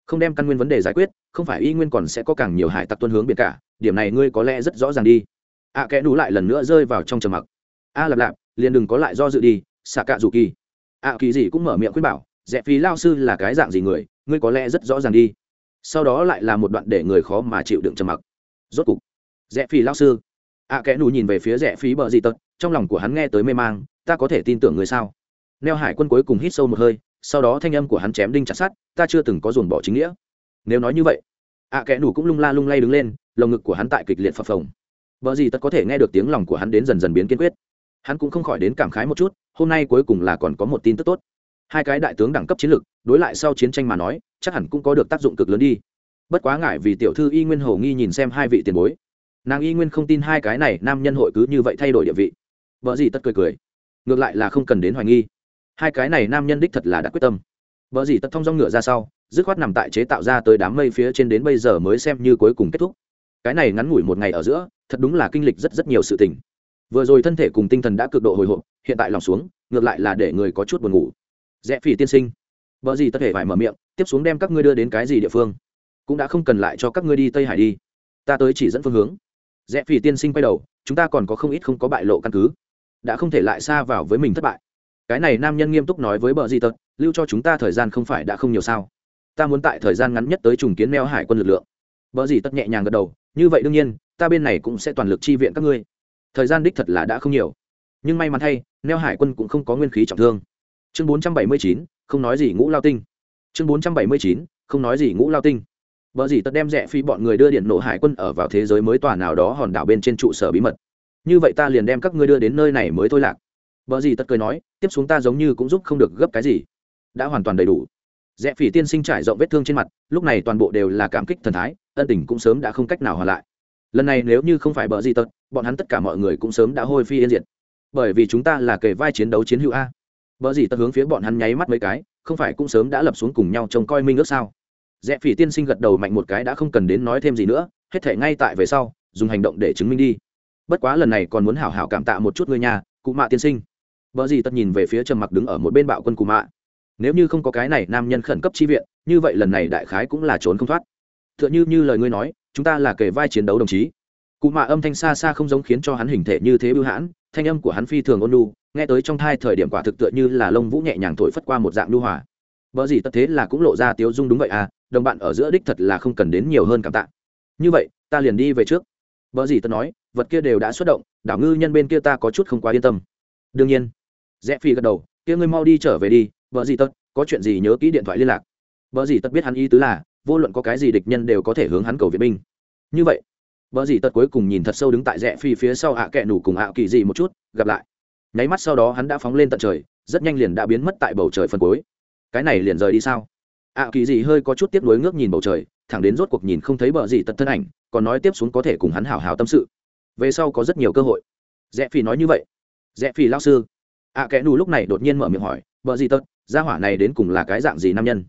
Không đem căn nguyên vấn đề giải quyết không phải y nguyên còn sẽ có càng nhiều hải tặc tuân hướng biển cả điểm này ngươi có lẽ rất rõ ràng đi. Ạ à, kẽ nù lại lần nữa rơi vào trong trầm mặc. A à, lạp lạp liền đừng có lại do dự đi xạ cạ dù kỳ. Ạ kỳ gì cũng mở miệng khuyên bảo dẹp phí lao sư là cái dạng gì người ngươi có lẽ rất rõ ràng đi. Sau đó lại là một đoạn để người khó mà chịu đựng trầm mặc. Rốt cục rẽ phí lao sư. Ạ kẽ nù nhìn về phía rẽ phí bờ gì tật trong lòng của hắn nghe tới mê mang ta có thể tin tưởng người sao? Neo hải quân cuối cùng hít sâu một hơi, sau đó thanh âm của hắn chém đinh chặt sắt, ta chưa từng có dồn bỏ chính nghĩa. Nếu nói như vậy, ạ kẽ nủ cũng lung la lung lay đứng lên, lồng ngực của hắn tại kịch liệt phập phồng. Vợ gì tất có thể nghe được tiếng lòng của hắn đến dần dần biến kiên quyết. Hắn cũng không khỏi đến cảm khái một chút, hôm nay cuối cùng là còn có một tin tức tốt. Hai cái đại tướng đẳng cấp chiến lược, đối lại sau chiến tranh mà nói, chắc hẳn cũng có được tác dụng cực lớn đi. Bất quá ngại vì tiểu thư y nguyên hồ nghi nhìn xem hai vị tiền bối. Nàng y nguyên không tin hai cái này nam nhân hội cứ như vậy thay đổi địa vị. Vợ gì tất cười cười. Ngược lại là không cần đến hoài nghi hai cái này nam nhân đích thật là đã quyết tâm. Vợ gì tật thông do ngựa ra sau, dứt khoát nằm tại chế tạo ra tới đám mây phía trên đến bây giờ mới xem như cuối cùng kết thúc. Cái này ngắn ngủi một ngày ở giữa, thật đúng là kinh lịch rất rất nhiều sự tình. Vừa rồi thân thể cùng tinh thần đã cực độ hồi hộp, hiện tại lòng xuống, ngược lại là để người có chút buồn ngủ. Rẽ phỉ tiên sinh. Vợ gì tất thể phải mở miệng, tiếp xuống đem các ngươi đưa đến cái gì địa phương? Cũng đã không cần lại cho các ngươi đi tây hải đi. Ta tới chỉ dẫn phương hướng. Rẽ phỉ tiên sinh quay đầu, chúng ta còn có không ít không có bại lộ căn cứ. Đã không thể lại xa vào với mình thất bại cái này nam nhân nghiêm túc nói với bờ di tật, lưu cho chúng ta thời gian không phải đã không nhiều sao? Ta muốn tại thời gian ngắn nhất tới trùng kiến neo hải quân lực lượng. Bờ di tật nhẹ nhàng gật đầu, như vậy đương nhiên, ta bên này cũng sẽ toàn lực chi viện các ngươi. Thời gian đích thật là đã không nhiều. Nhưng may mắn thay neo hải quân cũng không có nguyên khí trọng thương. Chương bốn trăm bảy mươi chín, không nói gì ngũ lao tinh. Chương bốn trăm bảy mươi chín, không nói gì ngũ lao tinh. Vợ gì tật đem rẽ phi bọn người đưa điện nổ hải quân ở vào thế giới mới tòa nào đó hòn đảo bên trên trụ sở bí mật. Như vậy ta liền đem các ngươi đưa đến nơi này mới thôi lạc. Bở gì tật cười nói, tiếp xuống ta giống như cũng giúp không được gấp cái gì. Đã hoàn toàn đầy đủ. Rẽ phỉ tiên sinh trải rộng vết thương trên mặt, lúc này toàn bộ đều là cảm kích thần thái, ân tình cũng sớm đã không cách nào hòa lại. Lần này nếu như không phải bờ gì tật bọn hắn tất cả mọi người cũng sớm đã hôi phi yên diệt. Bởi vì chúng ta là kề vai chiến đấu chiến hữu a. Bờ gì tật hướng phía bọn hắn nháy mắt mấy cái, không phải cũng sớm đã lập xuống cùng nhau trông coi minh ước sao? Rẽ phỉ tiên sinh gật đầu mạnh một cái đã không cần đến nói thêm gì nữa, hết thể ngay tại về sau, dùng hành động để chứng minh đi. Bất quá lần này còn muốn hảo hảo cảm tạ một chút ngươi nhà cụ mạ tiên sinh. Bở gì tất nhìn về phía trầm mặc đứng ở một bên bạo quân cụ mạ. Nếu như không có cái này nam nhân khẩn cấp chi viện như vậy lần này đại khái cũng là trốn không thoát. T như như lời ngươi nói chúng ta là kề vai chiến đấu đồng chí. Cụ mạ âm thanh xa xa không giống khiến cho hắn hình thể như thế bưu hãn thanh âm của hắn phi thường ôn nhu, nghe tới trong thai thời điểm quả thực tựa như là lông vũ nhẹ nhàng thổi phất qua một dạng lưu hòa. Bở gì tất thế là cũng lộ ra tiếu dung đúng vậy à đồng bạn ở giữa đích thật là không cần đến nhiều hơn cảm tạ. Như vậy ta liền đi về trước. Bở gì tất nói vật kia đều đã xuất động đảo ngư nhân bên kia ta có chút không quá yên tâm. Đương nhiên rẽ phi gật đầu kia ngươi mau đi trở về đi vợ gì tật, có chuyện gì nhớ kỹ điện thoại liên lạc. Vợ gì tật biết hắn ý tứ là vô luận có cái gì địch nhân đều có thể hướng hắn cầu viện binh. Như vậy vợ gì tật cuối cùng nhìn thật sâu đứng tại rẽ phi phía sau ạ kẹ nủ cùng ạ kỳ gì một chút gặp lại. Nháy mắt sau đó hắn đã phóng lên tận trời rất nhanh liền đã biến mất tại bầu trời phần cuối. Cái này liền rời đi sao? Ạ kỳ gì hơi có chút tiếp nối ngước nhìn bầu trời thẳng đến rốt cuộc nhìn không thấy bờ gì tật thân ảnh còn nói tiếp xuống có thể cùng hắn hào hào tâm sự. Về sau có rất nhiều cơ hội. Rẽ phi nói như vậy. Rẽ phi lao sư ạ kẽ nù lúc này đột nhiên mở miệng hỏi vợ gì tật, gia hỏa này đến cùng là cái dạng gì nam nhân?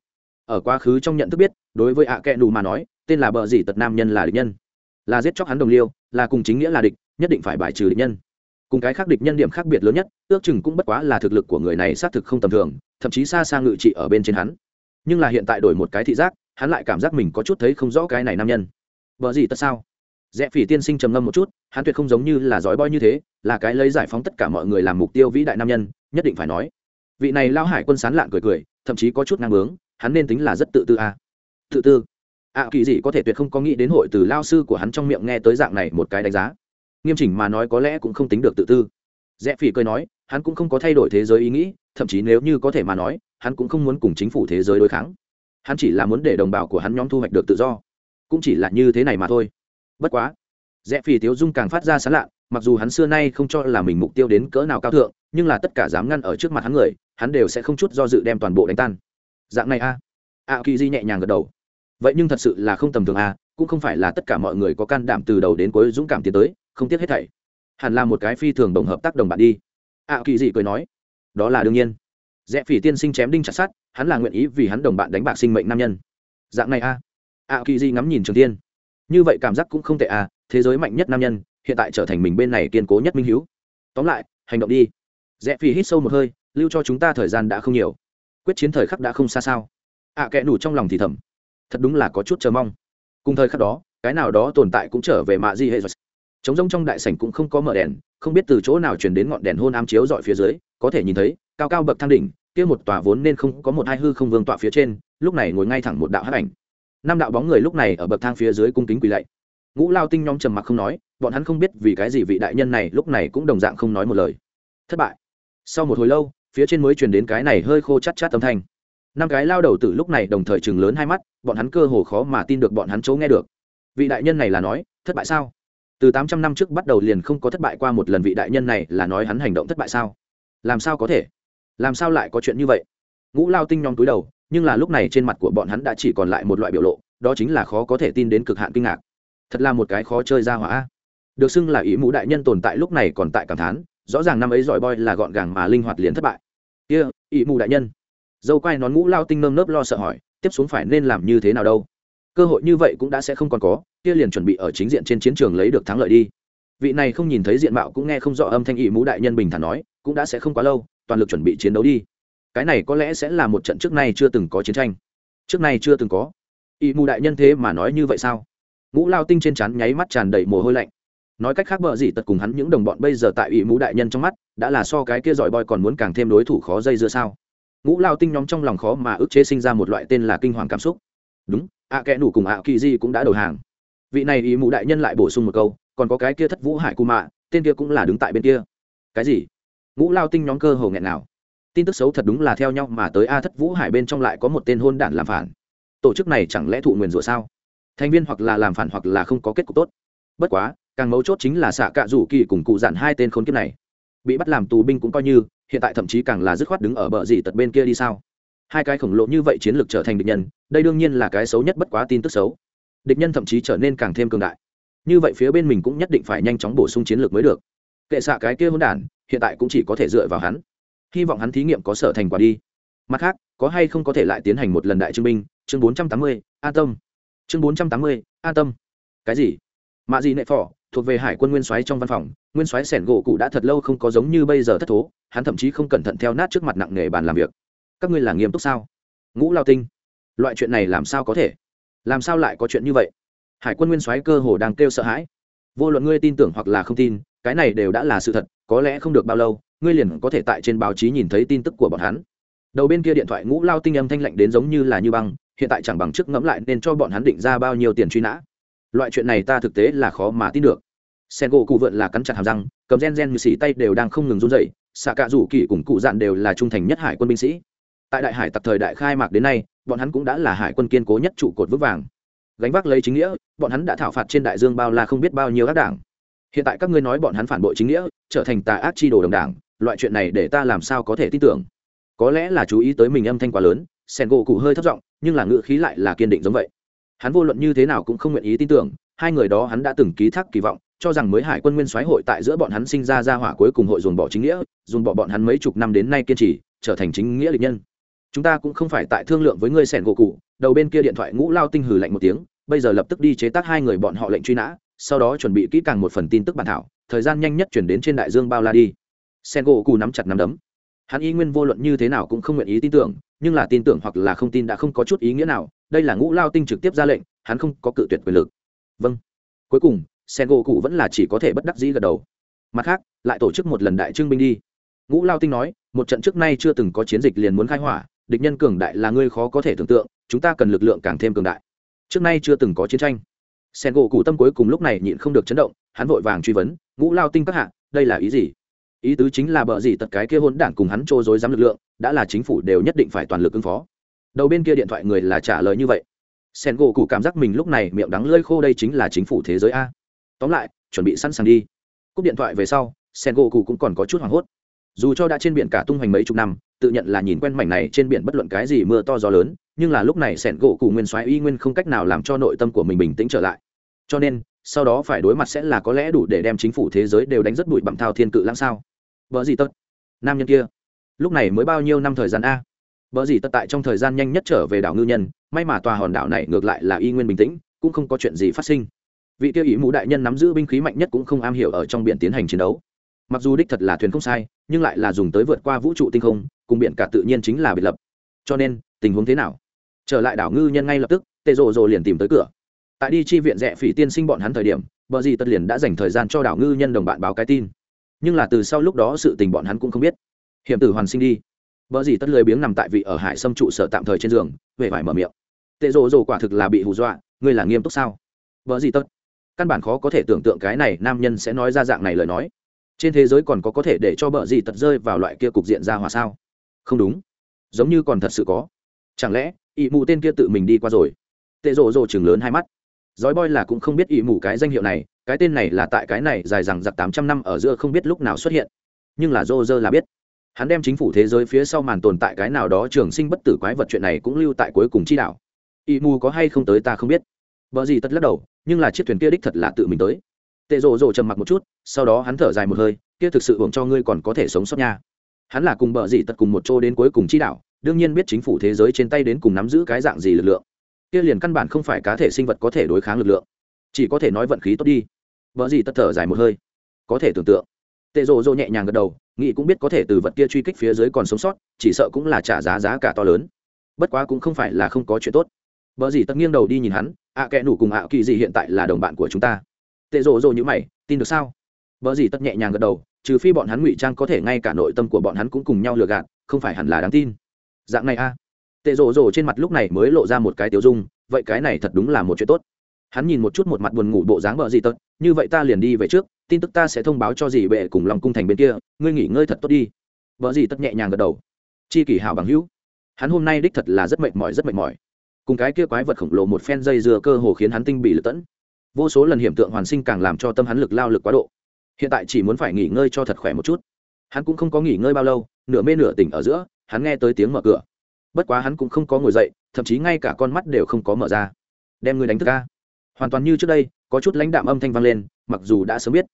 Ở quá khứ trong nhận thức biết, đối với ạ kẽ nù mà nói, tên là vợ gì tật nam nhân là địch nhân. Là giết chóc hắn đồng liêu, là cùng chính nghĩa là địch, nhất định phải bài trừ địch nhân. Cùng cái khác địch nhân điểm khác biệt lớn nhất, ước chừng cũng bất quá là thực lực của người này xác thực không tầm thường, thậm chí xa xa ngự trị ở bên trên hắn. Nhưng là hiện tại đổi một cái thị giác, hắn lại cảm giác mình có chút thấy không rõ cái này nam nhân. Vợ gì tất sao? Rẽ phỉ tiên sinh trầm ngâm một chút hắn tuyệt không giống như là giói boy như thế là cái lấy giải phóng tất cả mọi người làm mục tiêu vĩ đại nam nhân nhất định phải nói. Vị này lao hải quân sán lạn cười cười thậm chí có chút ngang bướng hắn nên tính là rất tự tư a. À. tự tư? Ạ à, kỳ dị có thể tuyệt không có nghĩ đến hội từ lao sư của hắn trong miệng nghe tới dạng này một cái đánh giá. Nghiêm chỉnh mà nói có lẽ cũng không tính được tự tư. Rẽ phỉ cười nói hắn cũng không có thay đổi thế giới ý nghĩ thậm chí nếu như có thể mà nói hắn cũng không muốn cùng chính phủ thế giới đối kháng. Hắn chỉ là muốn để đồng bào của hắn nhóm thu hoạch được tự do. Cũng chỉ là như thế này mà thôi bất quá, rẽ phì tiếu dung càng phát ra sán lạ mặc dù hắn xưa nay không cho là mình mục tiêu đến cỡ nào cao thượng, nhưng là tất cả dám ngăn ở trước mặt hắn người, hắn đều sẽ không chút do dự đem toàn bộ đánh tan. Dạng này a. A kỳ di nhẹ nhàng gật đầu. Vậy nhưng thật sự là không tầm thường a, cũng không phải là tất cả mọi người có can đảm từ đầu đến cuối dũng cảm tiến tới, không tiếc hết thảy. Hẳn là một cái phi thường đồng hợp tác đồng bạn đi. A kỳ dị cười nói. Đó là đương nhiên. Rẽ phỉ tiên sinh chém đinh chặt sát hắn là nguyện ý vì hắn đồng bạn đánh bạc sinh mệnh nam nhân. Dạng này a. A kỳ di ngắm nhìn trường tiên như vậy cảm giác cũng không tệ à thế giới mạnh nhất nam nhân hiện tại trở thành mình bên này kiên cố nhất minh h tóm lại hành động đi. Rẽ phi hít sâu một hơi lưu cho chúng ta thời gian đã không nhiều. Quyết chiến thời khắc đã không xa sao. Ạ à, kẽ đủ trong lòng thì thầm. Thật đúng là có chút chờ mong. Cùng thời khắc đó cái nào đó tồn tại cũng trở về mạ di hệ trống rông trong đại sảnh cũng không có mở đèn không biết từ chỗ nào chuyển đến ngọn đèn hôn ám chiếu dọi phía dưới có thể nhìn thấy cao cao bậc thang đỉnh kia một tòa vốn nên không có một hai hư không vương tọa phía trên lúc này ngồi ngay thẳng một đạo hắc ảnh năm đạo bóng người lúc này ở bậc thang phía dưới cung kính quỳ lạy. Ngũ lao tinh nhóm trầm mặc không nói, bọn hắn không biết vì cái gì vị đại nhân này lúc này cũng đồng dạng không nói một lời. Thất bại. Sau một hồi lâu, phía trên mới truyền đến cái này hơi khô chát chát âm thanh. Năm cái lao đầu tử lúc này đồng thời chừng lớn hai mắt, bọn hắn cơ hồ khó mà tin được bọn hắn chỗ nghe được. Vị đại nhân này là nói, thất bại sao? Từ tám trăm năm trước bắt đầu liền không có thất bại qua một lần vị đại nhân này là nói hắn hành động thất bại sao? Làm sao có thể? Làm sao lại có chuyện như vậy? Ngũ lao tinh nhóm túi đầu nhưng là lúc này trên mặt của bọn hắn đã chỉ còn lại một loại biểu lộ đó chính là khó có thể tin đến cực hạn kinh ngạc. Thật là một cái khó chơi ra hỏa. Được xưng là ý mũ đại nhân tồn tại lúc này còn tại cảm thán rõ ràng năm ấy giỏi boy là gọn gàng mà linh hoạt liền thất bại. Kia、yeah, ý mũ đại nhân. Dâu quai nón ngũ lao tinh nơm nớp lo sợ hỏi tiếp xuống phải nên làm như thế nào đâu? Cơ hội như vậy cũng đã sẽ không còn có kia liền chuẩn bị ở chính diện trên chiến trường lấy được thắng lợi đi. Vị này không nhìn thấy diện mạo cũng nghe không rõ âm thanh ý mũ đại nhân bình thản nói cũng đã sẽ không quá lâu toàn lực chuẩn bị chiến đấu đi cái này có lẽ sẽ là một trận trước nay chưa từng có chiến tranh. Trước nay chưa từng có. Ỵ mù đại nhân thế mà nói như vậy sao? Ngũ lao tinh trên trán nháy mắt tràn đầy mồ hôi lạnh. Nói cách khác vợ gì tật cùng hắn những đồng bọn bây giờ tại ủy mũ đại nhân trong mắt, đã là so cái kia giỏi boy còn muốn càng thêm đối thủ khó dây dưa sao? Ngũ lao tinh nhóm trong lòng khó mà ức chế sinh ra một loại tên là kinh hoàng cảm xúc. Đúng, ạ à kẽ nủ cùng ạ kỳ di cũng đã đầu hàng. Vị này ỵ mũ đại nhân lại bổ sung một câu, còn có cái kia thất vũ hải cu mạ, tên kia cũng là đứng tại bên kia. Cái gì? Ngũ lao tinh nhóm cơ hồ nghẹn nào? Tin tức xấu thật đúng là theo nhau mà tới a thất vũ hải bên trong lại có một tên hôn đản làm phản. Tổ chức này chẳng lẽ thụ nguyền rủa sao? Thành viên hoặc là làm phản hoặc là không có kết cục tốt. Bất quá, càng mấu chốt chính là xạ cạ rủ kỳ cùng cụ dặn hai tên khốn kiếp này. Bị bắt làm tù binh cũng coi như, hiện tại thậm chí càng là dứt khoát đứng ở bờ gì tật bên kia đi sao? Hai cái khổng lồ như vậy chiến lược trở thành địch nhân, đây đương nhiên là cái xấu nhất bất quá tin tức xấu. Địch nhân thậm chí trở nên càng thêm cường đại. Như vậy phía bên mình cũng nhất định phải nhanh chóng bổ sung chiến lược mới được. Kệ xạ cái kia hôn đản, hiện tại cũng chỉ có thể dựa vào hắn hy vọng hắn thí nghiệm có sở thành quả đi. Mặt khác, có hay không có thể lại tiến hành một lần đại trưng binh chương bốn trăm tám mươi, a tâm. Chương bốn trăm tám mươi, a tâm. Cái gì? Mạ gì nệ phỏ, thuộc về hải quân nguyên soái trong văn phòng, nguyên soái sẻn gỗ cụ đã thật lâu không có giống như bây giờ thất thố, hắn thậm chí không cẩn thận theo nát trước mặt nặng nghề bàn làm việc. Các ngươi là nghiêm túc sao? Ngũ lao tinh. Loại chuyện này làm sao có thể? Làm sao lại có chuyện như vậy? Hải quân nguyên soái cơ hồ đang kêu sợ hãi. Vô luận ngươi tin tưởng hoặc là không tin cái này đều đã là sự thật, có lẽ không được bao lâu, ngươi liền có thể tại trên báo chí nhìn thấy tin tức của bọn hắn. Đầu bên kia điện thoại ngũ lao tinh âm thanh lạnh đến giống như là như băng, hiện tại chẳng bằng trước ngẫm lại nên cho bọn hắn định ra bao nhiêu tiền truy nã. Loại chuyện này ta thực tế là khó mà tin được. Sen gỗ cụ vượn là cắn chặt hàm răng, cầm gen gen như xì tay đều đang không ngừng run dậy xạ cạ rủ kỳ cùng cụ dạn đều là trung thành nhất hải quân binh sĩ. Tại đại hải tặc thời đại khai mạc đến nay, bọn hắn cũng đã là hải quân kiên cố nhất trụ cột vững vàng. Gánh vác lấy chính nghĩa, bọn hắn đã thảo phạt trên đại dương bao la không biết bao nhiêu các đảng hiện tại các ngươi nói bọn hắn phản bội chính nghĩa, trở thành tà ác chi đồ đồng đảng, loại chuyện này để ta làm sao có thể tin tưởng? Có lẽ là chú ý tới mình âm thanh quá lớn, sen gỗ cụ hơi thất giọng, nhưng là ngữ khí lại là kiên định giống vậy. Hắn vô luận như thế nào cũng không nguyện ý tin tưởng, hai người đó hắn đã từng ký thác kỳ vọng, cho rằng mới hải quân nguyên soái hội tại giữa bọn hắn sinh ra ra hỏa cuối cùng hội dồn bỏ chính nghĩa, dồn bỏ bọn hắn mấy chục năm đến nay kiên trì, trở thành chính nghĩa lịch nhân. Chúng ta cũng không phải tại thương lượng với ngươi sẻn gỗ cụ, đầu bên kia điện thoại ngũ lao tinh hừ lạnh một tiếng, bây giờ lập tức đi chế tác hai người bọn họ lệnh truy nã sau đó chuẩn bị kỹ càng một phần tin tức bản thảo, thời gian nhanh nhất chuyển đến trên đại dương bao la đi. Sen gỗ cụ nắm chặt nắm đấm. Hắn y nguyên vô luận như thế nào cũng không nguyện ý tin tưởng, nhưng là tin tưởng hoặc là không tin đã không có chút ý nghĩa nào, đây là ngũ lao tinh trực tiếp ra lệnh, hắn không có cự tuyệt quyền lực. Vâng. Cuối cùng sen gỗ cụ vẫn là chỉ có thể bất đắc dĩ gật đầu. Mặt khác, lại tổ chức một lần đại trưng binh đi. Ngũ lao tinh nói, một trận trước nay chưa từng có chiến dịch liền muốn khai hỏa, địch nhân cường đại là ngươi khó có thể tưởng tượng, chúng ta cần lực lượng càng thêm cường đại. Trước nay chưa từng có chiến tranh sen gỗ cụ tâm cuối cùng lúc này nhịn không được chấn động, hắn vội vàng truy vấn, ngũ lao tinh các hạ, đây là ý gì? Ý tứ chính là bợ gì tật cái kia hôn đản cùng hắn trô dối dám lực lượng, đã là chính phủ đều nhất định phải toàn lực ứng phó. Đầu bên kia điện thoại người là trả lời như vậy. Sen gỗ cụ cảm giác mình lúc này miệng đắng lơi khô đây chính là chính phủ thế giới a. Tóm lại, chuẩn bị sẵn sàng đi. Cúp điện thoại về sau, sen gỗ cụ cũng còn có chút hoảng hốt. Dù cho đã trên biển cả tung hoành mấy chục năm, tự nhận là nhìn quen mảnh này trên biển bất luận cái gì mưa to gió lớn nhưng là lúc này sẻn gỗ cụ nguyên soái y nguyên không cách nào làm cho nội tâm của mình bình tĩnh trở lại. Cho nên, sau đó phải đối mặt sẽ là có lẽ đủ để đem chính phủ thế giới đều đánh rất bụi bằng thao thiên cự lãng sao? Vợ gì tất? Nam nhân kia, lúc này mới bao nhiêu năm thời gian a? Vợ gì tất tại trong thời gian nhanh nhất trở về đảo ngư nhân, may mà tòa hòn đảo này ngược lại là y nguyên bình tĩnh, cũng không có chuyện gì phát sinh. Vị tiêu ý mũ đại nhân nắm giữ binh khí mạnh nhất cũng không am hiểu ở trong biển tiến hành chiến đấu. Mặc dù đích thật là thuyền không sai, nhưng lại là dùng tới vượt qua vũ trụ tinh không, cùng biển cả tự nhiên chính là biệt lập. Cho nên, tình huống thế nào? Trở lại đảo ngư nhân ngay lập tức, tề rồ rồ liền tìm tới cửa. Tại đi chi viện rẽ phỉ tiên sinh bọn hắn thời điểm, bờ gì tất liền đã dành thời gian cho đảo ngư nhân đồng bạn báo cái tin. Nhưng là từ sau lúc đó sự tình bọn hắn cũng không biết. Hiểm tử hoàn sinh đi. Bờ gì tất lười biếng nằm tại vị ở hải sâm trụ sở tạm thời trên giường về vải mở miệng. Tệ rồ rồ quả thực là bị hù dọa, ngươi là nghiêm túc sao? Bờ gì tất căn bản khó có thể tưởng tượng cái này nam nhân sẽ nói ra dạng này lời nói. Trên thế giới còn có có thể để cho bờ gì tật rơi vào loại kia cục diện ra hòa sao? Không đúng. Giống như còn thật sự có. Chẳng lẽ ỵ mù tên kia tự mình đi qua rồi. Tệ rộ rộ chừng lớn hai mắt. Dói boy là cũng không biết ỵ mù cái danh hiệu này, cái tên này là tại cái này dài rằng giặc tám trăm năm ở giữa không biết lúc nào xuất hiện. Nhưng là rô rơ là biết. Hắn đem chính phủ thế giới phía sau màn tồn tại cái nào đó trường sinh bất tử quái vật chuyện này cũng lưu tại cuối cùng chi đạo. Ỵ mù có hay không tới ta không biết. Vợ gì tất lắc đầu, nhưng là chiếc thuyền kia đích thật là tự mình tới. Tệ rộ rộ trầm mặc một chút, sau đó hắn thở dài một hơi, kia thực sự hưởng cho ngươi còn có thể sống sót nha hắn là cùng bờ dị tật cùng một chỗ đến cuối cùng chi đạo đương nhiên biết chính phủ thế giới trên tay đến cùng nắm giữ cái dạng gì lực lượng. Kia liền căn bản không phải cá thể sinh vật có thể đối kháng lực lượng, chỉ có thể nói vận khí tốt đi. Vợ gì tất thở dài một hơi. Có thể tưởng tượng. Tệ rộ rộ nhẹ nhàng gật đầu nghị cũng biết có thể từ vật kia truy kích phía dưới còn sống sót, chỉ sợ cũng là trả giá giá cả to lớn. Bất quá cũng không phải là không có chuyện tốt. Vợ gì tất nghiêng đầu đi nhìn hắn ạ à kẽ nủ cùng ạ kỳ gì hiện tại là đồng bạn của chúng ta? Tệ rộ rộ như mày, tin được sao? Vợ gì tất nhẹ nhàng gật đầu trừ phi bọn hắn ngụy trang có thể ngay cả nội tâm của bọn hắn cũng cùng nhau lừa gạt, không phải hẳn là đáng tin. Dạng này a. À. tệ rộ rộ trên mặt lúc này mới lộ ra một cái tiêu dung, vậy cái này thật đúng là một chuyện tốt. Hắn nhìn một chút một mặt buồn ngủ bộ dáng vợ gì tật, như vậy ta liền đi về trước, tin tức ta sẽ thông báo cho dì bệ cùng lòng cung thành bên kia, ngươi nghỉ ngơi thật tốt đi. Vợ gì tất nhẹ nhàng gật đầu. Chi kỷ hảo bằng hữu. Hắn hôm nay đích thật là rất mệt mỏi, rất mệt mỏi. Cùng cái kia quái vật khổng lồ một phen dây dừa cơ hồ khiến hắn tinh bị lật tẫn. Vô số lần hiểm tượng hoàn sinh càng làm cho tâm hắn lực lao lực quá độ hiện tại chỉ muốn phải nghỉ ngơi cho thật khỏe một chút. Hắn cũng không có nghỉ ngơi bao lâu, nửa mê nửa tỉnh ở giữa, hắn nghe tới tiếng mở cửa. Bất quá hắn cũng không có ngồi dậy, thậm chí ngay cả con mắt đều không có mở ra. Đem người đánh thức ca hoàn toàn như trước đây, có chút lãnh đạm âm thanh vang lên, mặc dù đã sớm biết,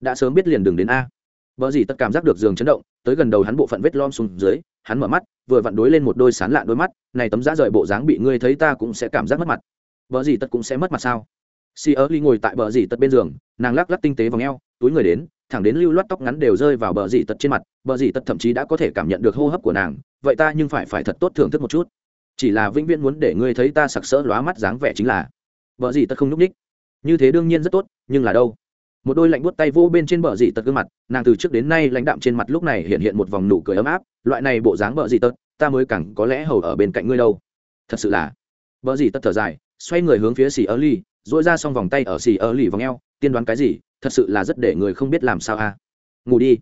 đã sớm biết liền đường đến a. Vợ gì tất cảm giác được giường chấn động, tới gần đầu hắn bộ phận vết lom xuống dưới, hắn mở mắt, vừa vặn đối lên một đôi sán lạ đôi mắt, này tấm giá rời bộ dáng bị ngươi thấy ta cũng sẽ cảm giác mất mặt. Vợ gì tất cũng sẽ mất mặt sao? Si ớ ly ngồi tại bờ dì tất bên giường, nàng lắc lắc tinh tế vào ngheo túi người đến, thẳng đến lưu loát tóc ngắn đều rơi vào bờ dì tật trên mặt, bờ dì tật thậm chí đã có thể cảm nhận được hô hấp của nàng, vậy ta nhưng phải phải thật tốt thưởng thức một chút. Chỉ là vĩnh viễn muốn để ngươi thấy ta sặc sỡ lóa mắt dáng vẻ chính là, bờ dì tật không n ú c ních như thế đương nhiên rất tốt, nhưng là đâu? Một đôi lạnh buốt tay vô bên trên bờ dì tật gương mặt, nàng từ trước đến nay lãnh đạm trên mặt lúc này hiện hiện một vòng nụ cười ấm áp, loại này bộ dáng bờ dì tật, ta mới càng có lẽ hầu ở bên cạnh ngươi đâu. Thật sự là, bờ dì tật thở dài, xoay người hướng phía xì ơ ly dỗi ra xong vòng tay ở xì ơ lì vòng eo, tiên đoán cái gì? Thật sự là rất để người không biết làm sao a. Ngủ đi.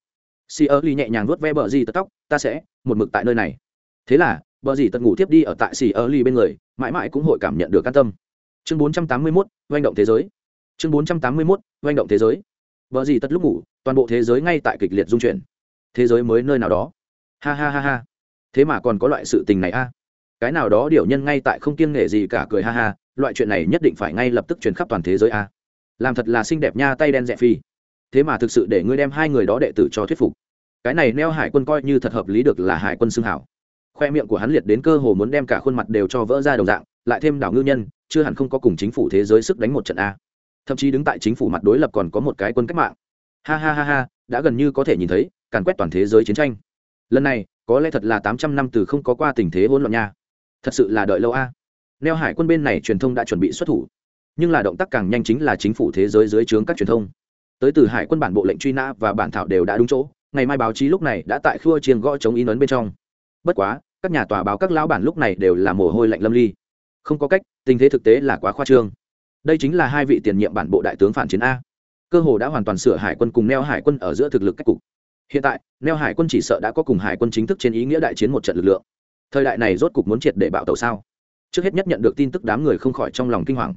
Si ơ ly nhẹ nhàng vuốt ve bờ gì tật tóc ta sẽ một mực tại nơi này. Thế là bờ gì tật ngủ tiếp đi ở tại si ơ ly bên người mãi mãi cũng hội cảm nhận được can tâm. Chương 481, doanh động thế giới. Chương 481, doanh động thế giới. Bờ gì tật lúc ngủ toàn bộ thế giới ngay tại kịch liệt dung chuyển. Thế giới mới nơi nào đó. Ha ha ha ha. Thế mà còn có loại sự tình này a. Cái nào đó điều nhân ngay tại không kiêng nghệ gì cả cười ha ha loại chuyện này nhất định phải ngay lập tức truyền khắp toàn thế giới a làm thật là xinh đẹp nha, tay đen rẻ phi. Thế mà thực sự để ngươi đem hai người đó đệ tử cho thuyết phục. Cái này neo hải quân coi như thật hợp lý được là hải quân xưng hảo. Khoe miệng của hắn liệt đến cơ hồ muốn đem cả khuôn mặt đều cho vỡ ra đồng dạng, lại thêm đảo ngư nhân, chưa hẳn không có cùng chính phủ thế giới sức đánh một trận a. Thậm chí đứng tại chính phủ mặt đối lập còn có một cái quân cách mạng. Ha ha ha ha, đã gần như có thể nhìn thấy, càn quét toàn thế giới chiến tranh. Lần này, có lẽ thật là tám trăm năm từ không có qua tình thế hỗn loạn nha. Thật sự là đợi lâu a. Neo hải quân bên này truyền thông đã chuẩn bị xuất thủ nhưng là động tác càng nhanh chính là chính phủ thế giới dưới trướng các truyền thông. Tới từ hải quân bản bộ lệnh truy nã và bản thảo đều đã đúng chỗ, ngày mai báo chí lúc này đã tại khua chiêng gõ chống in ấn bên trong. Bất quá, các nhà tòa báo các lão bản lúc này đều là mồ hôi lạnh lâm ly. Không có cách, tình thế thực tế là quá khoa trương. Đây chính là hai vị tiền nhiệm bản bộ đại tướng phản chiến a. Cơ hồ đã hoàn toàn sửa hải quân cùng neo hải quân ở giữa thực lực cách cục. Hiện tại, neo hải quân chỉ sợ đã có cùng hải quân chính thức trên ý nghĩa đại chiến một trận lực lượng. Thời đại này rốt cục muốn triệt để bạo tàu sao? Trước hết nhất nhận được tin tức đám người không khỏi trong lòng kinh hoàng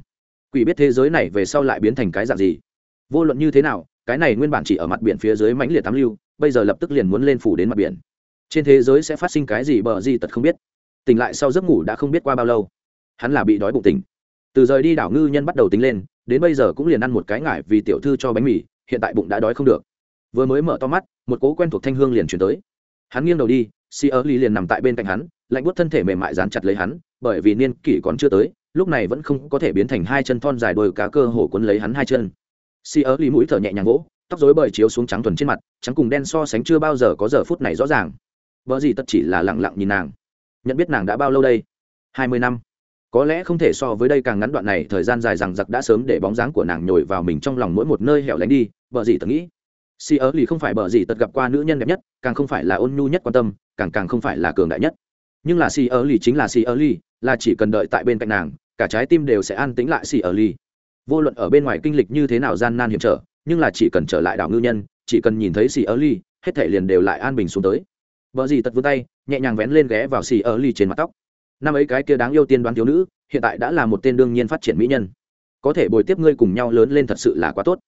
quỷ biết thế giới này về sau lại biến thành cái dạng gì? Vô luận như thế nào, cái này nguyên bản chỉ ở mặt biển phía dưới mãnh liệt tám lưu, bây giờ lập tức liền muốn lên phủ đến mặt biển. Trên thế giới sẽ phát sinh cái gì bờ gì tật không biết. Tỉnh lại sau giấc ngủ đã không biết qua bao lâu. Hắn là bị đói bụng tỉnh. Từ rời đi đảo ngư nhân bắt đầu tính lên, đến bây giờ cũng liền ăn một cái ngải vì tiểu thư cho bánh mì, hiện tại bụng đã đói không được. Vừa mới mở to mắt, một cố quen thuộc thanh hương liền chuyển tới. Hắn nghiêng đầu đi si ơ ly liền nằm tại bên cạnh hắn, lạnh buốt thân thể mềm mại dán chặt lấy hắn, bởi vì niên kỷ còn chưa tới lúc này vẫn không có thể biến thành hai chân thon dài đôi cá cơ hổ cuốn lấy hắn hai chân. Si ớ ly mũi thở nhẹ nhàng gỗ tóc rối bời chiếu xuống trắng thuần trên mặt, trắng cùng đen so sánh chưa bao giờ có giờ phút này rõ ràng. Vợ gì tất chỉ là lẳng lặng nhìn nàng. Nhận biết nàng đã bao lâu đây? Hai mươi năm. Có lẽ không thể so với đây càng ngắn đoạn này, thời gian dài rằng giặc đã sớm để bóng dáng của nàng nhồi vào mình trong lòng mỗi một nơi hẻo lánh đi, vợ gì tật nghĩ. Si ớ lì không phải bờ gì tật gặp qua nữ nhân đẹp nhất, càng không phải là ôn nhu nhất quan tâm, càng càng không phải là cường đại nhất. Nhưng là si ớ lì chính là si ớ lì, là chỉ cần đợi tại bên cạnh nàng cả trái tim đều sẽ an tĩnh lại si ở ly vô luận ở bên ngoài kinh lịch như thế nào gian nan hiểm trở, nhưng là chỉ cần trở lại đảo ngư nhân, chỉ cần nhìn thấy si ở ly hết thể liền đều lại an bình xuống tới. Vợ gì tật vươn tay, nhẹ nhàng vén lên ghé vào xì ở ly trên mặt tóc. Năm ấy cái kia đáng yêu tiên đoán thiếu nữ, hiện tại đã là một tên đương nhiên phát triển mỹ nhân. Có thể bồi tiếp ngươi cùng nhau lớn lên thật sự là quá tốt.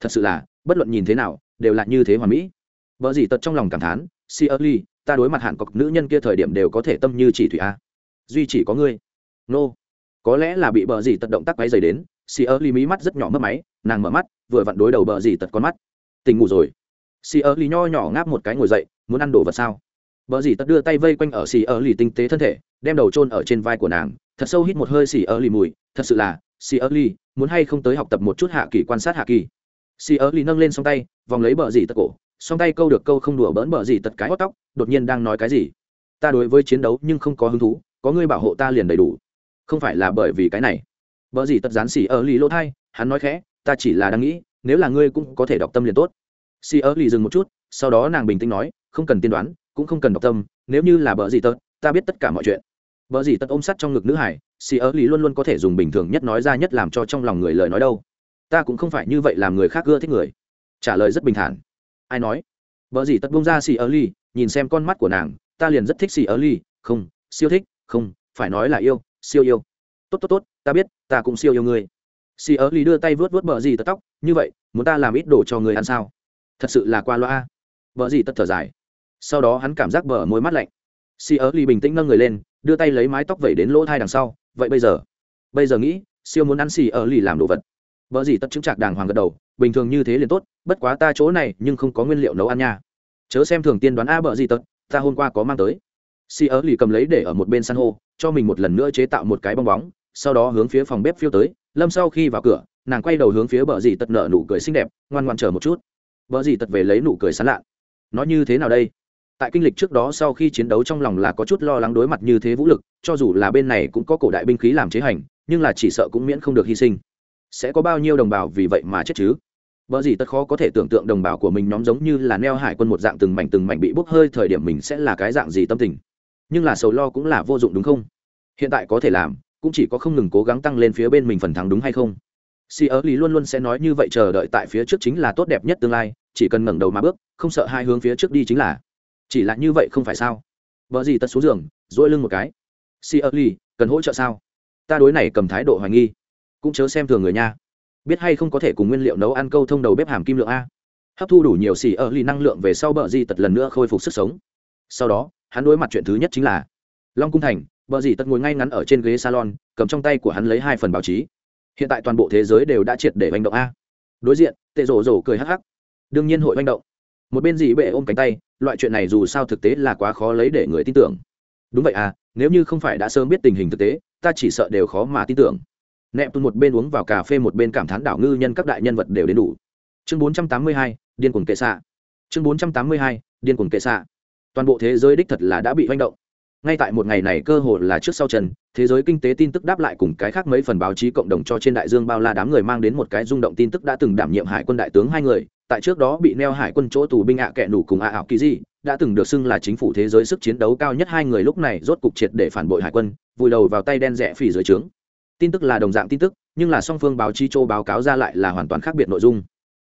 Thật sự là, bất luận nhìn thế nào, đều là như thế hoàn mỹ. Vợ gì tật trong lòng cảm thán si ơ ly ta đối mặt hạn cọc nữ nhân kia thời điểm đều có thể tâm như chỉ thủy a. Duy chỉ có ngươi. Nô、no có lẽ là bị bờ gì tật động tác quáy dày đến si ơ ly mí mắt rất nhỏ mất máy nàng mở mắt vừa vặn đối đầu bờ gì tật con mắt tình ngủ rồi si ơ ly nho nhỏ ngáp một cái ngồi dậy muốn ăn đồ vật sao Bờ dì tật đưa tay vây quanh ở xì ơ ly tinh tế thân thể, đem đầu chôn ở trên vai của nàng, thật sâu hít một hơi xì ơ ly mùi, thật sự là, xì ơ ly muốn hay không tới học tập một chút hạ kỳ quan sát hạ kỳ. Xì ơ ly nâng lên song tay, vòng lấy bờ dì tật cổ, song tay câu được câu không đùa bỡn bờ dì tật cái hót tóc, đột nhiên đang nói cái gì? Ta đối với chiến đấu nhưng không có hứng thú, có ngươi bảo hộ ta liền đầy đủ. Không phải là bởi vì cái này. Bờ dì tật dán xì ở lì lỗ thai, hắn nói khẽ, ta chỉ là đang nghĩ, nếu là ngươi cũng có thể đọc tâm liền tốt. Xì ở lì dừng một chút, sau đó nàng bình tĩnh nói, không cần tiên đoán, cũng không cần đọc tâm nếu như là bờ gì tật ta biết tất cả mọi chuyện. Bờ gì tật ôm sắt trong ngực nữ hải xì ớ lý luôn luôn có thể dùng bình thường nhất nói ra nhất làm cho trong lòng người lời nói đâu. Ta cũng không phải như vậy làm người khác ưa thích người. Trả lời rất bình thản. Ai nói? Bờ gì tật bung ra xì ớ ly nhìn xem con mắt của nàng ta liền rất thích xì ớ ly không siêu thích không phải nói là yêu siêu yêu. Tốt tốt tốt, ta biết, ta cũng siêu yêu ngươi. Xì ớ lì đưa tay vớt vớt bờ gì tật tóc, như vậy, muốn ta làm ít đồ cho người ăn sao? Thật sự là qua loa. Bờ gì tật thở dài. Sau đó hắn cảm giác bờ môi mắt lạnh. Si ớ lì bình tĩnh nâng người lên, đưa tay lấy mái tóc vẩy đến lỗ thai đằng sau. Vậy bây giờ? Bây giờ nghĩ, siêu muốn ăn xì ở lì làm đồ vật. Bờ gì tật chứng trạc đàng hoàng gật đầu, bình thường như thế liền tốt, bất quá ta chỗ này nhưng không có nguyên liệu nấu ăn nha. Chớ xem thường tiên đoán a bờ gì tật, ta hôm qua có mang tới. Xì ở lì cầm lấy để ở một bên san hô cho mình một lần nữa chế tạo một cái bong bóng, sau đó hướng phía phòng bếp phiêu tới. Lâm sau khi vào cửa, nàng quay đầu hướng phía bờ dì tật nợ nụ cười xinh đẹp, ngoan ngoan chờ một chút. Bờ dì tật về lấy nụ cười sán lạ. Nói như thế nào đây? Tại kinh lịch trước đó sau khi chiến đấu trong lòng là có chút lo lắng đối mặt như thế vũ lực, cho dù là bên này cũng có cổ đại binh khí làm chế hành, nhưng là chỉ sợ cũng miễn không được hy sinh. Sẽ có bao nhiêu đồng bào vì vậy mà chết chứ? Bờ gì tất khó có thể tưởng tượng đồng bào của mình nhóm giống như là neo hải quân một dạng từng mảnh từng mảnh bị bốc hơi thời điểm mình sẽ là cái dạng gì tâm tình nhưng là sầu lo cũng là vô dụng đúng không? Hiện tại có thể làm, cũng chỉ có không ngừng cố gắng tăng lên phía bên mình phần thắng đúng hay không? Si ớ lý luôn luôn sẽ nói như vậy chờ đợi tại phía trước chính là tốt đẹp nhất tương lai, chỉ cần ngẩng đầu mà bước, không sợ hai hướng phía trước đi chính là. Chỉ là như vậy không phải sao? Vợ gì tật xuống giường dỗi lưng một cái. Si ớ lý cần hỗ trợ sao? Ta đối này cầm thái độ hoài nghi. Cũng chớ xem thường người nha. Biết hay không có thể cùng nguyên liệu nấu ăn câu thông đầu bếp hàm kim lượng a. Hấp thu đủ nhiều xì ở ly năng lượng về sau bờ di tật lần nữa khôi phục sức sống. Sau đó hắn đối mặt chuyện thứ nhất chính là long cung thành bờ dì tật ngồi ngay ngắn ở trên ghế salon cầm trong tay của hắn lấy hai phần báo chí hiện tại toàn bộ thế giới đều đã triệt để manh động a đối diện tệ rổ rổ cười hắc hắc đương nhiên hội manh động một bên dì bệ ôm cánh tay loại chuyện này dù sao thực tế là quá khó lấy để người tin tưởng đúng vậy à nếu như không phải đã sớm biết tình hình thực tế ta chỉ sợ đều khó mà tin tưởng nẹp tuôn một bên uống vào cà phê một bên cảm thán đảo ngư nhân các đại nhân vật đều đến đủ chương 482, điên cuồng kệ xạ chương 482, điên cuồng kệ xạ toàn bộ thế giới đích thật là đã bị hoành động. Ngay tại một ngày này cơ hội là trước sau trần thế giới kinh tế tin tức đáp lại cùng cái khác mấy phần báo chí cộng đồng cho trên đại dương bao la đám người mang đến một cái rung động tin tức đã từng đảm nhiệm hải quân đại tướng hai người, tại trước đó bị neo hải quân chỗ tù binh ạ kẹ nủ cùng ạ ảo kỳ di đã từng được xưng là chính phủ thế giới sức chiến đấu cao nhất hai người lúc này rốt cục triệt để phản bội hải quân, vùi đầu vào tay đen rẽ phỉ dưới trướng. Tin tức là đồng dạng tin tức, nhưng là song phương báo chí châu báo cáo ra lại là hoàn toàn khác biệt nội dung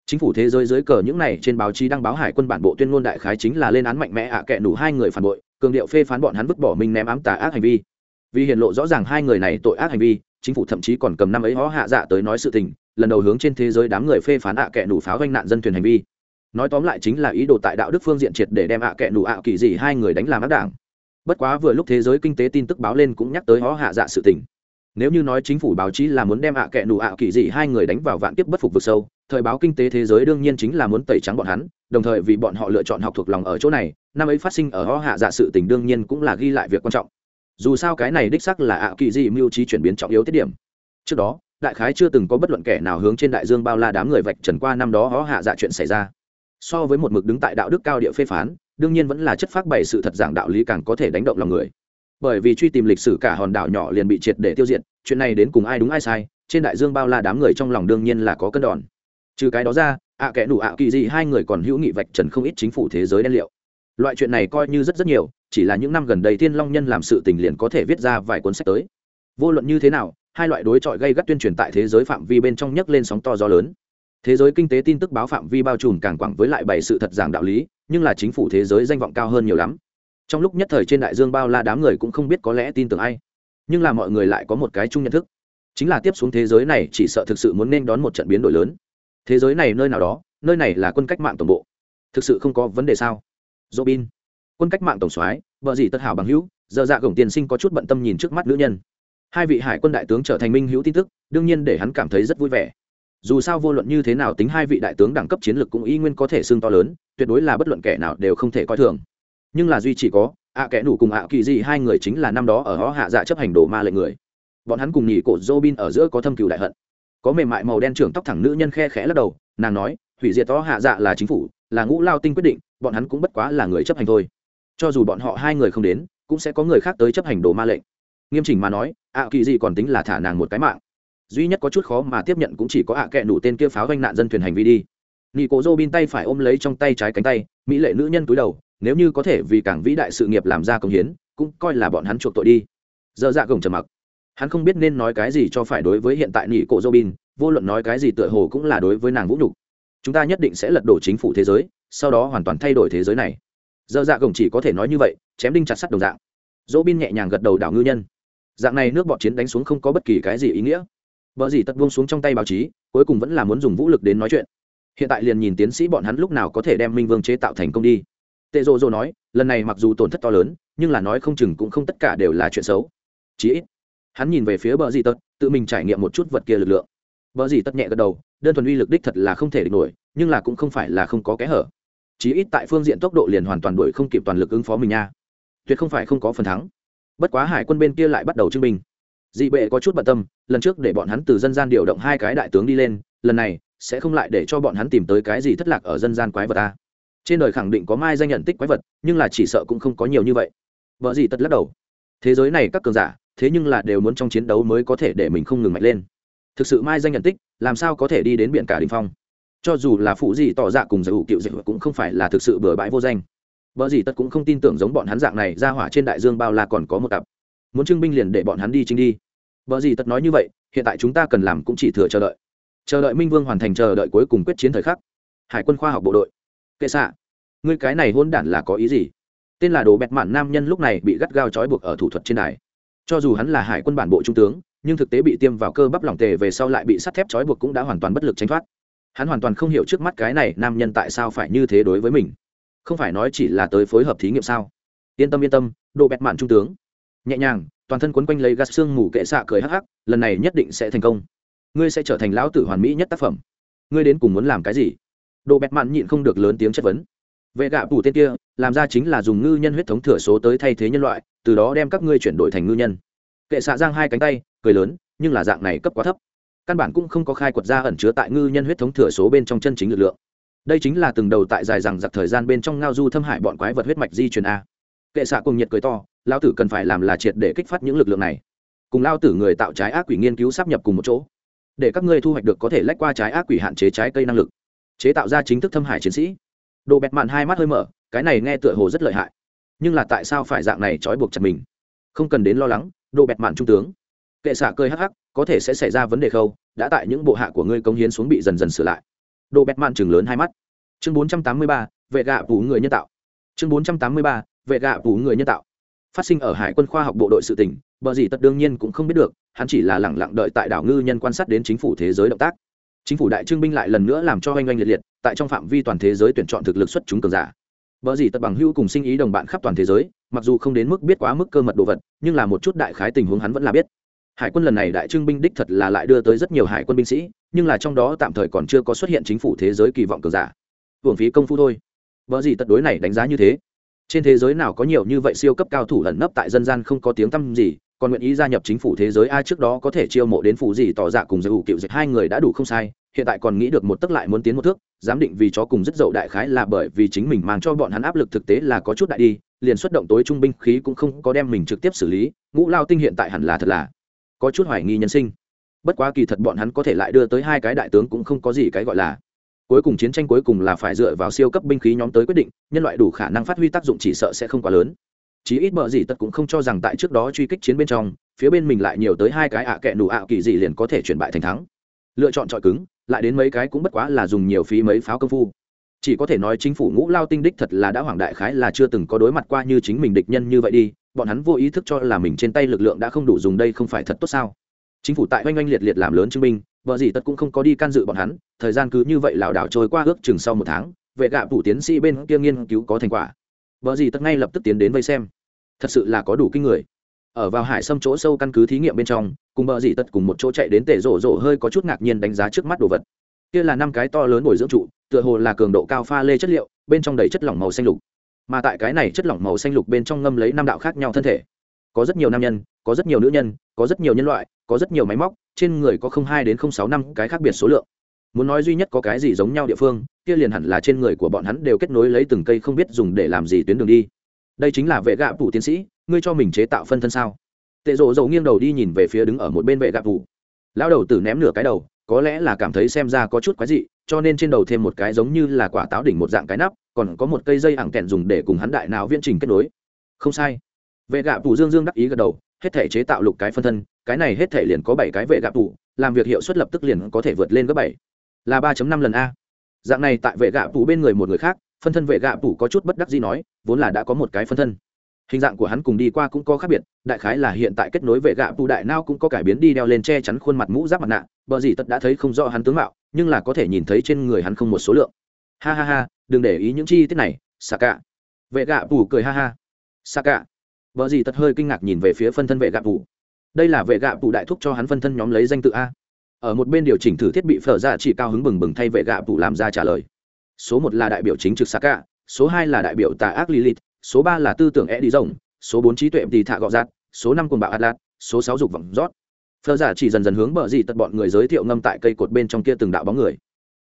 chính phủ thế giới dưới cờ những này trên báo chí đăng báo hải quân bản bộ tuyên ngôn đại khái chính là lên án mạnh mẽ ạ kệ đủ hai người phản bội, cường điệu phê phán bọn hắn vứt bỏ mình ném ám tà ác hành vi. Vì hiện lộ rõ ràng hai người này tội ác hành vi, chính phủ thậm chí còn cầm năm ấy hó hạ dạ tới nói sự tình, lần đầu hướng trên thế giới đám người phê phán ạ kệ đủ pháo ganh nạn dân thuyền hành vi. Nói tóm lại chính là ý đồ tại đạo đức phương diện triệt để đem ạ kệ đủ ạ kỳ gì hai người đánh làm ác đảng. Bất quá vừa lúc thế giới kinh tế tin tức báo lên cũng nhắc tới hó hạ dạ sự tình. Nếu như nói chính phủ báo chí là muốn đem ạ kệ đủ ạ kỳ dị hai người đánh vào vạn kiếp bất phục vực sâu thời báo kinh tế thế giới đương nhiên chính là muốn tẩy trắng bọn hắn, đồng thời vì bọn họ lựa chọn học thuộc lòng ở chỗ này, năm ấy phát sinh ở ho hạ dạ sự tình đương nhiên cũng là ghi lại việc quan trọng. Dù sao cái này đích sắc là ạ kỳ dị mưu trí chuyển biến trọng yếu tiết điểm. Trước đó, đại khái chưa từng có bất luận kẻ nào hướng trên đại dương bao la đám người vạch trần qua năm đó ho hạ dạ chuyện xảy ra. So với một mực đứng tại đạo đức cao địa phê phán, đương nhiên vẫn là chất phác bày sự thật giảng đạo lý càng có thể đánh động lòng người. Bởi vì truy tìm lịch sử cả hòn đảo nhỏ liền bị triệt để tiêu diệt, chuyện này đến cùng ai đúng ai sai, trên đại dương bao la đám người trong lòng đương nhiên là có cân đòn trừ cái đó ra, ạ kẻ đủ ạ kỳ gì hai người còn hữu nghị vạch trần không ít chính phủ thế giới đen liệu. Loại chuyện này coi như rất rất nhiều, chỉ là những năm gần đây thiên long nhân làm sự tình liền có thể viết ra vài cuốn sách tới. Vô luận như thế nào, hai loại đối chọi gây gắt tuyên truyền tại thế giới phạm vi bên trong nhấc lên sóng to gió lớn. Thế giới kinh tế tin tức báo phạm vi bao trùm càng quảng với lại bảy sự thật giảng đạo lý, nhưng là chính phủ thế giới danh vọng cao hơn nhiều lắm. Trong lúc nhất thời trên đại dương bao la đám người cũng không biết có lẽ tin tưởng ai. Nhưng là mọi người lại có một cái chung nhận thức. Chính là tiếp xuống thế giới này chỉ sợ thực sự muốn nên đón một trận biến đổi lớn thế giới này nơi nào đó, nơi này là quân cách mạng tổng bộ. Thực sự không có vấn đề sao? Robin. Quân cách mạng tổng soái, vợ gì tất hảo bằng hữu, giờ dạ gồng tiền sinh có chút bận tâm nhìn trước mắt nữ nhân. Hai vị hải quân đại tướng trở thành minh hữu tin tức, đương nhiên để hắn cảm thấy rất vui vẻ. Dù sao vô luận như thế nào tính hai vị đại tướng đẳng cấp chiến lược cũng y nguyên có thể xương to lớn, tuyệt đối là bất luận kẻ nào đều không thể coi thường. Nhưng là duy chỉ có, ạ kẻ đủ cùng ạ kỳ gì hai người chính là năm đó ở họ hạ dạ chấp hành đồ ma lệnh người. Bọn hắn cùng nhị cổ robin ở giữa có thâm cừu đại hận có mềm mại màu đen trưởng tóc thẳng nữ nhân khe khẽ lắc đầu, nàng nói, hủy diệt to hạ dạ là chính phủ, là ngũ lao tinh quyết định, bọn hắn cũng bất quá là người chấp hành thôi. Cho dù bọn họ hai người không đến, cũng sẽ có người khác tới chấp hành đồ ma lệnh. Nghiêm chỉnh mà nói ạ kỳ gì còn tính là thả nàng một cái mạng. Duy nhất có chút khó mà tiếp nhận cũng chỉ có ạ kệ nủ tên kia pháo vanh nạn dân thuyền hành vi đi. Nị cố dô bin tay phải ôm lấy trong tay trái cánh tay, mỹ lệ nữ nhân cúi đầu, nếu như có thể vì cảng vĩ đại sự nghiệp làm ra công hiến, cũng coi là bọn hắn chuộc tội đi. Dơ dạ gồng trầm mặc hắn không biết nên nói cái gì cho phải đối với hiện tại nị cổ dô bin vô luận nói cái gì tựa hồ cũng là đối với nàng vũ nhục. Chúng ta nhất định sẽ lật đổ chính phủ thế giới, sau đó hoàn toàn thay đổi thế giới này. Dơ dạ gồng chỉ có thể nói như vậy, chém đinh chặt sắt đồng dạng. Dỗ bin nhẹ nhàng gật đầu đảo ngư nhân. Dạng này nước bọn chiến đánh xuống không có bất kỳ cái gì ý nghĩa. Vợ gì tất buông xuống trong tay báo chí, cuối cùng vẫn là muốn dùng vũ lực đến nói chuyện. Hiện tại liền nhìn tiến sĩ bọn hắn lúc nào có thể đem minh vương chế tạo thành công đi. Tệ rô rô nói, lần này mặc dù tổn thất to lớn, nhưng là nói không chừng cũng không tất cả đều là chuyện xấu. Chí ít hắn nhìn về phía bờ dì tật, tự mình trải nghiệm một chút vật kia lực lượng. Bờ dì tật nhẹ gật đầu, đơn thuần uy lực đích thật là không thể địch nổi, nhưng là cũng không phải là không có kẽ hở. Chí ít tại phương diện tốc độ liền hoàn toàn đuổi không kịp toàn lực ứng phó mình nha. Tuyệt không phải không có phần thắng. Bất quá hải quân bên kia lại bắt đầu trưng minh dị bệ có chút bận tâm, lần trước để bọn hắn từ dân gian điều động hai cái đại tướng đi lên, lần này sẽ không lại để cho bọn hắn tìm tới cái gì thất lạc ở dân gian quái vật ta. Trên đời khẳng định có mai danh nhận tích quái vật, nhưng là chỉ sợ cũng không có nhiều như vậy. Vợ gì tất lắc đầu. Thế giới này các cường giả thế nhưng là đều muốn trong chiến đấu mới có thể để mình không ngừng mạnh lên. Thực sự mai danh nhận tích, làm sao có thể đi đến biển cả đình phong? Cho dù là phụ gì tỏ dạ cùng giải hữu cựu dịch cũng không phải là thực sự bừa bãi vô danh. Vợ gì tất cũng không tin tưởng giống bọn hắn dạng này, ra hỏa trên đại dương bao la còn có một cặp. Muốn trưng binh liền để bọn hắn đi chính đi. Vợ gì tất nói như vậy, hiện tại chúng ta cần làm cũng chỉ thừa chờ đợi. Chờ đợi minh vương hoàn thành chờ đợi cuối cùng quyết chiến thời khắc. Hải quân khoa học bộ đội. Kệ xạ. Ngươi cái này hôn đản là có ý gì? Tên là đồ bẹt mạn nam nhân lúc này bị gắt gao trói buộc ở thủ thuật trên đài cho dù hắn là hải quân bản bộ trung tướng, nhưng thực tế bị tiêm vào cơ bắp lỏng tề về sau lại bị sắt thép trói buộc cũng đã hoàn toàn bất lực tránh thoát. Hắn hoàn toàn không hiểu trước mắt cái này nam nhân tại sao phải như thế đối với mình. Không phải nói chỉ là tới phối hợp thí nghiệm sao? Yên tâm yên tâm, độ bẹt mạn trung tướng. Nhẹ nhàng, toàn thân quấn quanh lấy gạt xương mù kệ xạ cười hắc hắc, lần này nhất định sẽ thành công. Ngươi sẽ trở thành lão tử hoàn mỹ nhất tác phẩm. Ngươi đến cùng muốn làm cái gì? Độ bẹt mạn nhịn không được lớn tiếng chất vấn. Vệ gạ phủ tên kia, làm ra chính là dùng ngư nhân huyết thống thừa số tới thay thế nhân loại từ đó đem các ngươi chuyển đổi thành ngư nhân. Kệ xạ giang hai cánh tay, cười lớn, nhưng là dạng này cấp quá thấp. Căn bản cũng không có khai quật ra ẩn chứa tại ngư nhân huyết thống thừa số bên trong chân chính lực lượng. Đây chính là từng đầu tại dài rằng giặc thời gian bên trong ngao du thâm hại bọn quái vật huyết mạch di truyền a. Kệ xạ cùng nhiệt cười to lao tử cần phải làm là triệt để kích phát những lực lượng này. Cùng lao tử người tạo trái ác quỷ nghiên cứu sắp nhập cùng một chỗ. Để các ngươi thu hoạch được có thể lách qua trái ác quỷ hạn chế trái cây năng lực. Chế tạo ra chính thức thâm hải chiến sĩ. Đồ bẹt mạn hai mắt hơi mở, cái này nghe tựa hồ rất lợi hại nhưng là tại sao phải dạng này trói buộc chặt mình? Không cần đến lo lắng, đồ bẹt mạn trung tướng. Kệ xạ cười hắc hắc, có thể sẽ xảy ra vấn đề khâu, đã tại những bộ hạ của ngươi công hiến xuống bị dần dần sửa lại. Đồ bẹt mạn chừng lớn hai mắt. Chương bốn trăm tám mươi ba, vệ gạ phủ người nhân tạo. Chương bốn trăm tám mươi ba, vệ gạ phủ người nhân tạo. Phát sinh ở hải quân khoa học bộ đội sự tỉnh bờ gì tật đương nhiên cũng không biết được, hắn chỉ là lẳng lặng đợi tại đảo ngư nhân quan sát đến chính phủ thế giới động tác. Chính phủ đại trương binh lại lần nữa làm cho oanh oanh liệt liệt, tại trong phạm vi toàn thế giới tuyển chọn thực lực xuất chúng cường giả. Bở gì tật bằng hữu cùng sinh ý đồng bạn khắp toàn thế giới, mặc dù không đến mức biết quá mức cơ mật đồ vật, nhưng là một chút đại khái tình huống hắn vẫn là biết. Hải quân lần này đại trưng binh đích thật là lại đưa tới rất nhiều hải quân binh sĩ, nhưng là trong đó tạm thời còn chưa có xuất hiện chính phủ thế giới kỳ vọng cường giả. Hưởng phí công phu thôi. Bở gì tật đối này đánh giá như thế. Trên thế giới nào có nhiều như vậy siêu cấp cao thủ lẩn nấp tại dân gian không có tiếng tăm gì, còn nguyện ý gia nhập chính phủ thế giới ai trước đó có thể chiêu mộ đến phủ gì tỏ dạ cùng giới hữu cựu dịch hai người đã đủ không sai hiện tại còn nghĩ được một tức lại muốn tiến một thước, giám định vì chó cùng rất dậu đại khái là bởi vì chính mình mang cho bọn hắn áp lực thực tế là có chút đại đi, liền xuất động tối trung binh khí cũng không có đem mình trực tiếp xử lý, ngũ lao tinh hiện tại hẳn là thật là có chút hoài nghi nhân sinh. Bất quá kỳ thật bọn hắn có thể lại đưa tới hai cái đại tướng cũng không có gì cái gọi là. Cuối cùng chiến tranh cuối cùng là phải dựa vào siêu cấp binh khí nhóm tới quyết định, nhân loại đủ khả năng phát huy tác dụng chỉ sợ sẽ không quá lớn. Chí ít bợ gì tất cũng không cho rằng tại trước đó truy kích chiến bên trong, phía bên mình lại nhiều tới hai cái ạ à kẹ nụ ạ kỳ gì liền có thể chuyển bại thành thắng. Lựa chọn trọi cứng lại đến mấy cái cũng bất quá là dùng nhiều phí mấy pháo công phu. Chỉ có thể nói chính phủ ngũ lao tinh đích thật là đã hoàng đại khái là chưa từng có đối mặt qua như chính mình địch nhân như vậy đi, bọn hắn vô ý thức cho là mình trên tay lực lượng đã không đủ dùng đây không phải thật tốt sao? Chính phủ tại oanh oanh liệt liệt làm lớn chứng minh, vợ gì tất cũng không có đi can dự bọn hắn, thời gian cứ như vậy lảo đảo trôi qua ước chừng sau một tháng, vệ gạ phủ tiến sĩ bên kia nghiên cứu có thành quả. Vợ gì tất ngay lập tức tiến đến vây xem. Thật sự là có đủ kinh người. Ở vào hải sâm chỗ sâu căn cứ thí nghiệm bên trong cùng bờ dị tật cùng một chỗ chạy đến tể rổ rổ hơi có chút ngạc nhiên đánh giá trước mắt đồ vật. Kia là năm cái to lớn bồi dưỡng trụ, tựa hồ là cường độ cao pha lê chất liệu, bên trong đầy chất lỏng màu xanh lục. Mà tại cái này chất lỏng màu xanh lục bên trong ngâm lấy năm đạo khác nhau thân thể. Có rất nhiều nam nhân, có rất nhiều nữ nhân, có rất nhiều nhân loại, có rất nhiều máy móc, trên người có không hai đến không sáu năm cái khác biệt số lượng. Muốn nói duy nhất có cái gì giống nhau địa phương, kia liền hẳn là trên người của bọn hắn đều kết nối lấy từng cây không biết dùng để làm gì tuyến đường đi. Đây chính là vệ gạ phủ tiến sĩ, ngươi cho mình chế tạo phân thân sao? Tệ rộ dầu nghiêng đầu đi nhìn về phía đứng ở một bên vệ gạp vụ. Lão đầu tử ném nửa cái đầu, có lẽ là cảm thấy xem ra có chút quái dị, cho nên trên đầu thêm một cái giống như là quả táo đỉnh một dạng cái nắp, còn có một cây dây ẳng kẹn dùng để cùng hắn đại não viễn trình kết nối. Không sai. Vệ gạp vụ dương dương đắc ý gật đầu, hết thể chế tạo lục cái phân thân, cái này hết thể liền có bảy cái vệ gạp vụ, làm việc hiệu suất lập tức liền có thể vượt lên gấp bảy. Là ba năm lần a. Dạng này tại vệ gạp vụ bên người một người khác, phân thân vệ gạ phủ có chút bất đắc gì nói, vốn là đã có một cái phân thân hình dạng của hắn cùng đi qua cũng có khác biệt đại khái là hiện tại kết nối vệ gạ bù đại nao cũng có cải biến đi đeo lên che chắn khuôn mặt mũ giáp mặt nạ bờ gì tất đã thấy không rõ hắn tướng mạo nhưng là có thể nhìn thấy trên người hắn không một số lượng. Ha ha ha đừng để ý những chi tiết này xà cả vệ gạ bù cười ha ha. Xà cả vợ gì tật hơi kinh ngạc nhìn về phía phân thân vệ gạ bù đây là vệ gạ bù đại thúc cho hắn phân thân nhóm lấy danh tự a. Ở một bên điều chỉnh thử thiết bị phở ra chỉ cao hứng bừng bừng thay vệ gạ bù làm ra trả lời. Số một là đại biểu chính trực Saka, số hai là đại biểu tà ác Lilith, số ba là tư tưởng Eddie rồng, số bốn trí tuệ thì thả gọ giạt, số năm cuồng bạo Atlas, số sáu dục vọng rót. Phở giả chỉ dần dần hướng bờ gì tật bọn người giới thiệu ngâm tại cây cột bên trong kia từng đạo bóng người.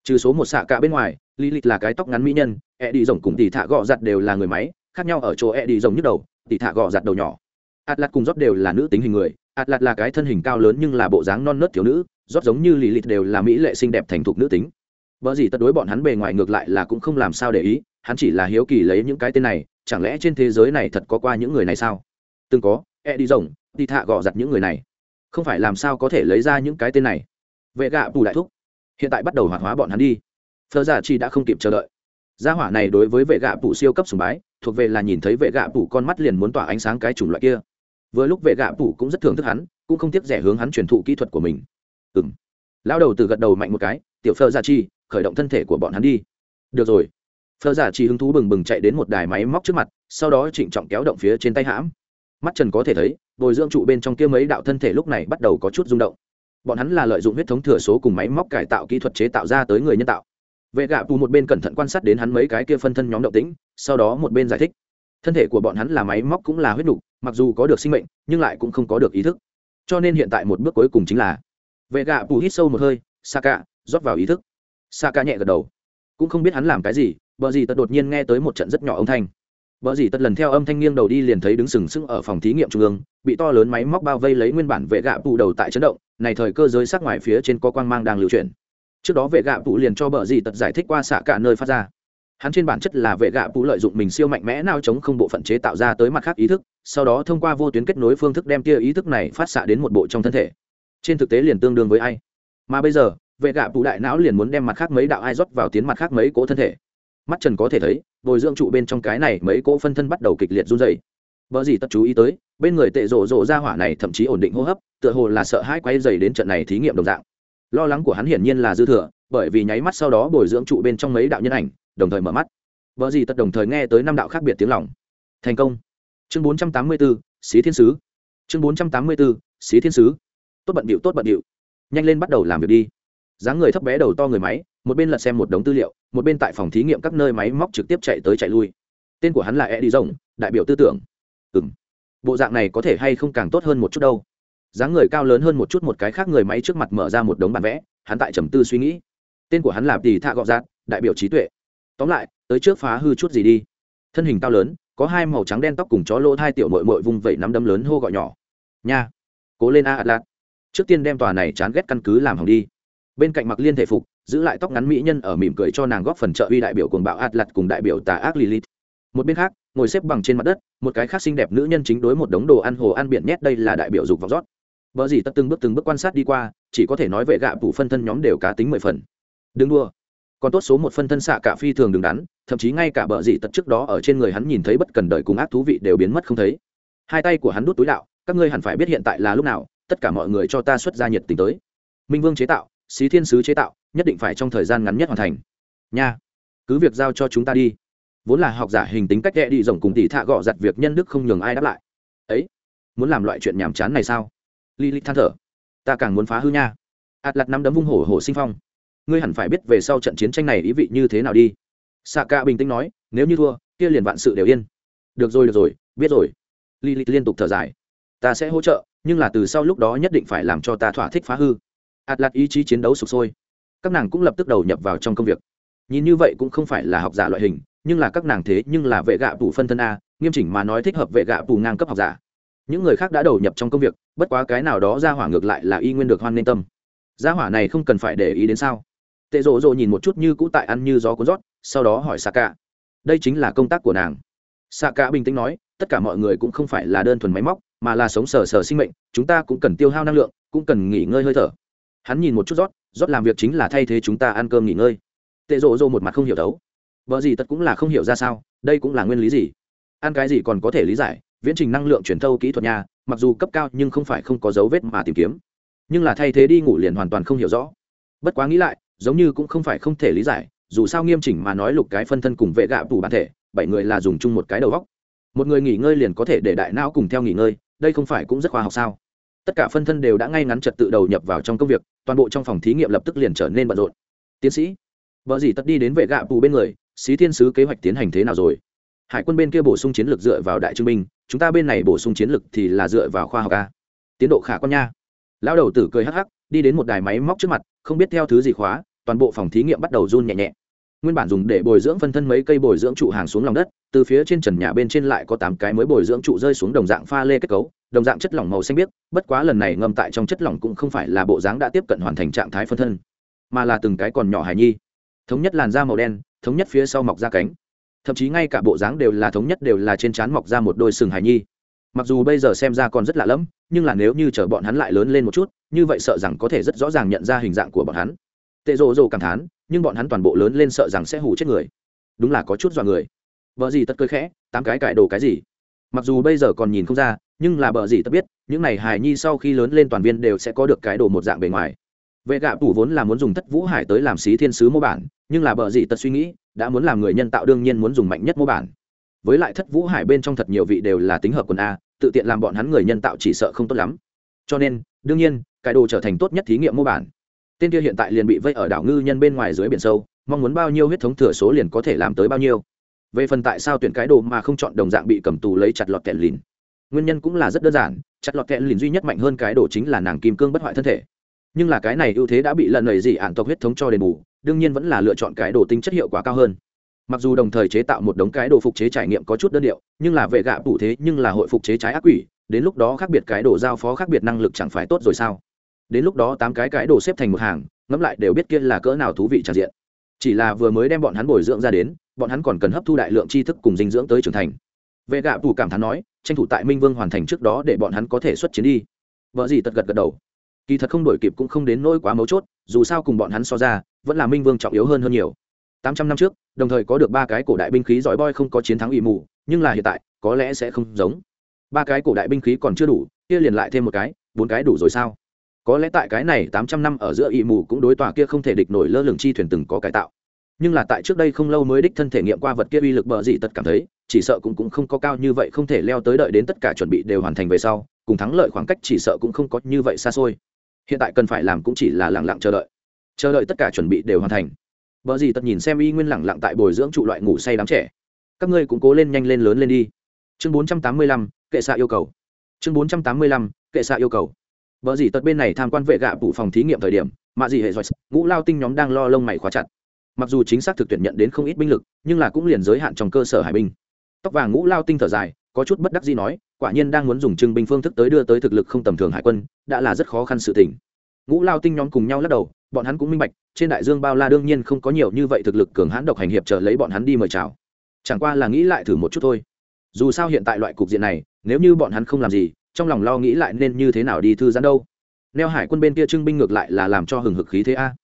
Trừ số một xạ cả bên ngoài, Lilith là cái tóc ngắn mỹ nhân, Eddie rồng cùng tỷ thả gọ giặt đều là người máy, khác nhau ở chỗ Eddie rồng nhức đầu, tỷ thả gọ giặt đầu nhỏ. Atlas cùng rót đều là nữ tính hình người, Atlas là cái thân hình cao lớn nhưng là bộ dáng non nớt thiếu nữ, rót giống như Lilith đều là mỹ lệ xinh đẹp thành thục nữ tính Bở gì tất đối bọn hắn bề ngoài ngược lại là cũng không làm sao để ý, hắn chỉ là hiếu kỳ lấy những cái tên này, chẳng lẽ trên thế giới này thật có qua những người này sao? Từng có, e đi rồng, đi thạ gọ giặt những người này. Không phải làm sao có thể lấy ra những cái tên này. Vệ gạ bù đại thúc, hiện tại bắt đầu hoạt hóa bọn hắn đi. thơ giả chi đã không kịp chờ đợi. Gia hỏa này đối với vệ gạ bù siêu cấp sùng bái, thuộc về là nhìn thấy vệ gạ bù con mắt liền muốn tỏa ánh sáng cái chủng loại kia vừa lúc vệ gạ bù cũng rất thưởng thức hắn cũng không tiếc rẻ hướng hắn truyền thụ kỹ thuật của mình ừng lão đầu từ gật đầu mạnh một cái tiểu phơ gia chi khởi động thân thể của bọn hắn đi được rồi phơ giả chỉ hứng thú bừng bừng chạy đến một đài máy móc trước mặt, sau đó trịnh trọng kéo động phía trên tay hãm. Mắt trần có thể thấy, bồi dưỡng trụ bên trong kia mấy đạo thân thể lúc này bắt đầu có chút rung động. Bọn hắn là lợi dụng huyết thống thừa số cùng máy móc cải tạo kỹ thuật chế tạo ra tới người nhân tạo. Vệ gạ tù một bên cẩn thận quan sát đến hắn mấy cái kia phân thân nhóm động tĩnh, sau đó một bên giải thích. Thân thể của bọn hắn là máy móc cũng là huyết nục, mặc dù có được sinh mệnh, nhưng lại cũng không có được ý thức. Cho nên hiện tại một bước cuối cùng chính là, vệ gạ tù hít sâu một hơi xa cạ rót vào ý thức. Xa cạ nhẹ gật đầu. Cũng không biết hắn làm cái gì vợ gì tật đột nhiên nghe tới một trận rất nhỏ âm thanh. Vợ gì tật lần theo âm thanh nghiêng đầu đi liền thấy đứng sừng sững ở phòng thí nghiệm trung ương, bị to lớn máy móc bao vây lấy nguyên bản vệ gạ tụ đầu tại chấn động, này thời cơ giới sắc ngoài phía trên có quang mang đang lưu chuyển. Trước đó vệ gạ tụ liền cho vợ gì tật giải thích qua xạ cả nơi phát ra. Hắn trên bản chất là vệ gạ tụ lợi dụng mình siêu mạnh mẽ nào chống không bộ phận chế tạo ra tới mặt khác ý thức, sau đó thông qua vô tuyến kết nối phương thức đem tia ý thức này phát xạ đến một bộ trong thân thể. Trên thực tế liền tương đương với ai? Mà bây giờ, vệ gạ tụ đại não liền muốn đem mặt khác mấy đạo ai rót vào tiến mặt khác mấy cỗ thân thể mắt trần có thể thấy, bồi dưỡng trụ bên trong cái này mấy cỗ phân thân bắt đầu kịch liệt run dày vợ gì tất chú ý tới, bên người tệ rộ rộ ra hỏa này thậm chí ổn định hô hấp, tựa hồ là sợ hãi quay dày đến trận này thí nghiệm đồng dạng. Lo lắng của hắn hiển nhiên là dư thừa, bởi vì nháy mắt sau đó bồi dưỡng trụ bên trong mấy đạo nhân ảnh, đồng thời mở mắt. Vợ gì tất đồng thời nghe tới năm đạo khác biệt tiếng lòng. Thành công. Chương bốn trăm tám mươi bốn xí thiên sứ. Chương bốn trăm tám mươi bốn xí thiên sứ. Tốt bận điệu, tốt bận điệu. Nhanh lên bắt đầu làm việc đi. Dáng người thấp bé đầu to người máy, một bên lật xem một đống tư liệu một bên tại phòng thí nghiệm các nơi máy móc trực tiếp chạy tới chạy lui. Tên của hắn là eddie rồng, đại biểu tư tưởng. Ừng bộ dạng này có thể hay không càng tốt hơn một chút đâu? Dáng người cao lớn hơn một chút một cái khác người máy trước mặt mở ra một đống bản vẽ, hắn tại trầm tư suy nghĩ. Tên của hắn là tì thạ gọ giạt, đại biểu trí tuệ. Tóm lại, tới trước phá hư chút gì đi. Thân hình cao lớn, có hai màu trắng đen tóc cùng chó lỗ hai tiểu mội mội vung vẩy nắm đấm lớn hô gọi nhỏ. Nha. Cố lên a atlas. Trước tiên đem tòa này chán ghét căn cứ làm hỏng đi. Bên cạnh mặc liên thể phục giữ lại tóc ngắn mỹ nhân ở mỉm cười cho nàng góp phần trợ uy đại biểu cuồng bạo atlas cùng đại biểu tà ác lilith. Một bên khác, ngồi xếp bằng trên mặt đất, một cái khác xinh đẹp nữ nhân chính đối một đống đồ ăn hồ ăn biển nhét đây là đại biểu dục vọng rót. Vợ gì tất từng bước từng bước quan sát đi qua, chỉ có thể nói về gạ phủ phân thân nhóm đều cá tính mười phần. Đừng đua còn tốt số một phân thân xạ cả phi thường đứng đắn, thậm chí ngay cả bờ dị tật trước đó ở trên người hắn nhìn thấy bất cần đời cùng ác thú vị đều biến mất không thấy. Hai tay của hắn đút túi đạo, các ngươi hẳn phải biết hiện tại là lúc nào, tất cả mọi người cho ta xuất ra nhiệt tình tới. Minh vương chế tạo xí thiên sứ chế tạo, nhất định phải trong thời gian ngắn nhất hoàn thành. Nha, cứ việc giao cho chúng ta đi. Vốn là học giả hình tính cách ghẹ đi rồng cùng tỷ thạ gọ giặt việc nhân đức không nhường ai đáp lại. Ấy, muốn làm loại chuyện nhàm chán này sao? Li li than thở. Ta càng muốn phá hư nha. Ạt lặt năm đấm vung hổ hổ sinh phong. Ngươi hẳn phải biết về sau trận chiến tranh này ý vị như thế nào đi. Xạ ca bình tĩnh nói, nếu như thua, kia liền vạn sự đều yên. Được rồi được rồi, biết rồi. Li li liên tục thở dài. Ta sẽ hỗ trợ, nhưng là từ sau lúc đó nhất định phải làm cho ta thỏa thích phá hư hạt lặt ý chí chiến đấu sụp sôi. Các nàng cũng lập tức đầu nhập vào trong công việc. Nhìn như vậy cũng không phải là học giả loại hình, nhưng là các nàng thế nhưng là vệ gạ phủ phân thân a, nghiêm chỉnh mà nói thích hợp vệ gạ phủ ngang cấp học giả. Những người khác đã đầu nhập trong công việc, bất quá cái nào đó ra hỏa ngược lại là y nguyên được hoan nên tâm. Ra hỏa này không cần phải để ý đến sao? Tệ rộ rộ nhìn một chút như cũ tại ăn như gió cuốn rót, sau đó hỏi Saka. đây chính là công tác của nàng. Saka bình tĩnh nói, tất cả mọi người cũng không phải là đơn thuần máy móc, mà là sống sờ sờ sinh mệnh, chúng ta cũng cần tiêu hao năng lượng, cũng cần nghỉ ngơi hơi thở hắn nhìn một chút rót rót làm việc chính là thay thế chúng ta ăn cơm nghỉ ngơi. Tệ rộ rộ một mặt không hiểu đấu. Vợ gì tất cũng là không hiểu ra sao, đây cũng là nguyên lý gì? Ăn cái gì còn có thể lý giải, viễn trình năng lượng truyền thâu kỹ thuật nhà mặc dù cấp cao nhưng không phải không có dấu vết mà tìm kiếm. Nhưng là thay thế đi ngủ liền hoàn toàn không hiểu rõ. Bất quá nghĩ lại, giống như cũng không phải không thể lý giải, dù sao nghiêm chỉnh mà nói lục cái phân thân cùng vệ gạ tủ bản thể, bảy người là dùng chung một cái đầu góc một người nghỉ ngơi liền có thể để đại não cùng theo nghỉ ngơi, đây không phải cũng rất khoa học sao? Tất cả phân thân đều đã ngay ngắn trật tự đầu nhập vào trong công việc, toàn bộ trong phòng thí nghiệm lập tức liền trở nên bận rộn. Tiến sĩ, vợ dì tất đi đến vệ gạ bù bên người, xí thiên sứ kế hoạch tiến hành thế nào rồi? Hải quân bên kia bổ sung chiến lược dựa vào đại chứng binh, chúng ta bên này bổ sung chiến lược thì là dựa vào khoa học a. Tiến độ khả con nha. Lão đầu tử cười hắc hắc, đi đến một đài máy móc trước mặt, không biết theo thứ gì khóa, toàn bộ phòng thí nghiệm bắt đầu run nhẹ nhẹ nguyên bản dùng để bồi dưỡng phân thân mấy cây bồi dưỡng trụ hàng xuống lòng đất, từ phía trên trần nhà bên trên lại có tám cái mới bồi dưỡng trụ rơi xuống đồng dạng pha lê kết cấu, đồng dạng chất lỏng màu xanh biếc, bất quá lần này ngâm tại trong chất lỏng cũng không phải là bộ dáng đã tiếp cận hoàn thành trạng thái phân thân, mà là từng cái còn nhỏ hài nhi. Thống nhất làn da màu đen, thống nhất phía sau mọc ra cánh. Thậm chí ngay cả bộ dáng đều là thống nhất đều là trên trán mọc ra một đôi sừng hài nhi. Mặc dù bây giờ xem ra còn rất lạ lẫm, nhưng là nếu như chờ bọn hắn lại lớn lên một chút, như vậy sợ rằng có thể rất rõ ràng nhận ra hình dạng của bọn hắn. Tệ rồ rồ cảm thán nhưng bọn hắn toàn bộ lớn lên sợ rằng sẽ hù chết người. Đúng là có chút dọa người. Vợ gì tất cơi khẽ, tám cái cải đồ cái gì? Mặc dù bây giờ còn nhìn không ra, nhưng là bờ gì tất biết, những này hài nhi sau khi lớn lên toàn viên đều sẽ có được cái đồ một dạng bề ngoài. Vệ gạ tủ vốn là muốn dùng thất vũ hải tới làm xí thiên sứ mô bản, nhưng là bờ gì tật suy nghĩ, đã muốn làm người nhân tạo đương nhiên muốn dùng mạnh nhất mô bản. Với lại thất vũ hải bên trong thật nhiều vị đều là tính hợp quần a, tự tiện làm bọn hắn người nhân tạo chỉ sợ không tốt lắm. Cho nên, đương nhiên, cái đồ trở thành tốt nhất thí nghiệm mô bản tên kia hiện tại liền bị vây ở đảo ngư nhân bên ngoài dưới biển sâu, mong muốn bao nhiêu huyết thống thừa số liền có thể làm tới bao nhiêu. Về phần tại sao tuyển cái đồ mà không chọn đồng dạng bị cầm tù lấy chặt lọt kẹn lìn. Nguyên nhân cũng là rất đơn giản, chặt lọt kẹn lìn duy nhất mạnh hơn cái đồ chính là nàng kim cương bất hoại thân thể. Nhưng là cái này ưu thế đã bị lần lầy gì ạn tộc huyết thống cho đền bù, đương nhiên vẫn là lựa chọn cái đồ tinh chất hiệu quả cao hơn. Mặc dù đồng thời chế tạo một đống cái đồ phục chế trải nghiệm có chút đơn điệu, nhưng là vệ gạ tủ thế nhưng là hội phục chế trái ác quỷ, đến lúc đó khác biệt cái đồ giao phó khác biệt năng lực chẳng phải tốt rồi sao? Đến lúc đó tám cái cái đồ xếp thành một hàng, ngẫm lại đều biết kia là cỡ nào thú vị tràn diện. Chỉ là vừa mới đem bọn hắn bồi dưỡng ra đến, bọn hắn còn cần hấp thu đại lượng tri thức cùng dinh dưỡng tới trưởng thành. Vệ gạ tù cảm thán nói, tranh thủ tại minh vương hoàn thành trước đó để bọn hắn có thể xuất chiến đi. Vợ gì tật gật gật đầu. Kỳ thật không đổi kịp cũng không đến nỗi quá mấu chốt, dù sao cùng bọn hắn so ra, vẫn là minh vương trọng yếu hơn hơn nhiều. Tám trăm năm trước, đồng thời có được ba cái cổ đại binh khí giỏi boy không có chiến thắng ủy mù, nhưng là hiện tại, có lẽ sẽ không giống. Ba cái cổ đại binh khí còn chưa đủ, kia liền lại thêm một cái, bốn cái đủ rồi sao? Có lẽ tại cái này tám trăm năm ở giữa ỵ mù cũng đối tòa kia không thể địch nổi lơ lửng chi thuyền từng có cải tạo. Nhưng là tại trước đây không lâu mới đích thân thể nghiệm qua vật kia uy lực bờ gì tật cảm thấy, chỉ sợ cũng cũng không có cao như vậy, không thể leo tới đợi đến tất cả chuẩn bị đều hoàn thành về sau, cùng thắng lợi khoảng cách chỉ sợ cũng không có như vậy xa xôi. Hiện tại cần phải làm cũng chỉ là lẳng lặng chờ đợi. Chờ đợi tất cả chuẩn bị đều hoàn thành. Bờ gì tật nhìn xem y nguyên lẳng lặng tại bồi dưỡng trụ loại ngủ say đám trẻ. Các ngươi cũng cố lên nhanh lên lớn lên đi. Chương bốn trăm tám mươi lăm, kệ xạ yêu cầu. Chương bốn trăm tám mươi lăm, kệ xạ yêu cầu. Bờ gì tật bên này tham quan vệ gạ phụ phòng thí nghiệm thời điểm, mạ gì hệ giỏi ngũ lao tinh nhóm đang lo lông mày khóa chặt. Mặc dù chính xác thực tuyển nhận đến không ít binh lực, nhưng là cũng liền giới hạn trong cơ sở hải binh. Tóc vàng ngũ lao tinh thở dài, có chút bất đắc dĩ nói, quả nhiên đang muốn dùng trưng binh phương thức tới đưa tới thực lực không tầm thường hải quân, đã là rất khó khăn sự tình. Ngũ lao tinh nhóm cùng nhau lắc đầu, bọn hắn cũng minh bạch, trên đại dương bao la đương nhiên không có nhiều như vậy thực lực cường hãn độc hành hiệp chờ lấy bọn hắn đi mời chào. Chẳng qua là nghĩ lại thử một chút thôi. Dù sao hiện tại loại cục diện này, nếu như bọn hắn không làm gì trong lòng lo nghĩ lại nên như thế nào đi thư giãn đâu. Neo hải quân bên kia trưng binh ngược lại là làm cho hừng hực khí thế a.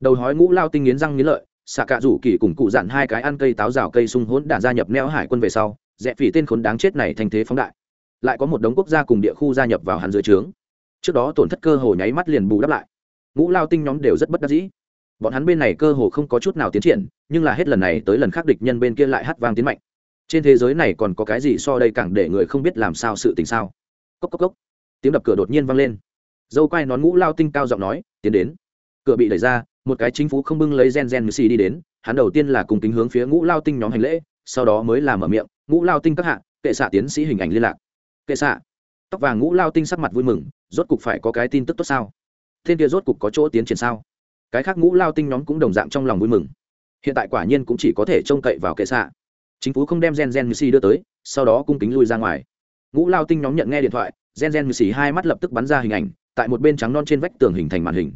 Đầu hói ngũ lao tinh nghiến răng nghiến lợi, xạ cạ rủ kỳ cùng cụ dặn hai cái ăn cây táo rào cây sung hỗn đản gia nhập neo hải quân về sau dẹp phỉ tên khốn đáng chết này thành thế phóng đại. Lại có một đống quốc gia cùng địa khu gia nhập vào hắn dưới trướng. Trước đó tổn thất cơ hồ nháy mắt liền bù đắp lại. Ngũ lao tinh nhóm đều rất bất đắc dĩ. Bọn hắn bên này cơ hồ không có chút nào tiến triển, nhưng là hết lần này tới lần khác địch nhân bên kia lại hát vang tiến mạnh. Trên thế giới này còn có cái gì so đây càng để người không biết làm sao sự tình sao? Cốc cốc cốc. Tiếng đập cửa đột nhiên vang lên. Dâu quai nón ngũ lao tinh cao giọng nói, tiến đến. Cửa bị đẩy ra, một cái chính phủ không bưng lấy gen gen như xì đi đến, hắn đầu tiên là cùng kính hướng phía ngũ lao tinh nhóm hành lễ, sau đó mới làm ở miệng, ngũ lao tinh các hạ, kệ xạ tiến sĩ hình ảnh liên lạc. Kệ xạ? Tóc vàng ngũ lao tinh sắc mặt vui mừng, rốt cục phải có cái tin tức tốt sao? Thiên kia rốt cục có chỗ tiến triển sao? Cái khác ngũ lao tinh nhóm cũng đồng dạng trong lòng vui mừng. Hiện tại quả nhiên cũng chỉ có thể trông cậy vào kệ xạ. Chính phủ không đem gen gen như xì đưa tới, sau đó cung kính lui ra ngoài ngũ lao tinh nhóm nhận nghe điện thoại, gen gen như xì hai mắt lập tức bắn ra hình ảnh, tại một bên trắng non trên vách tường hình thành màn hình.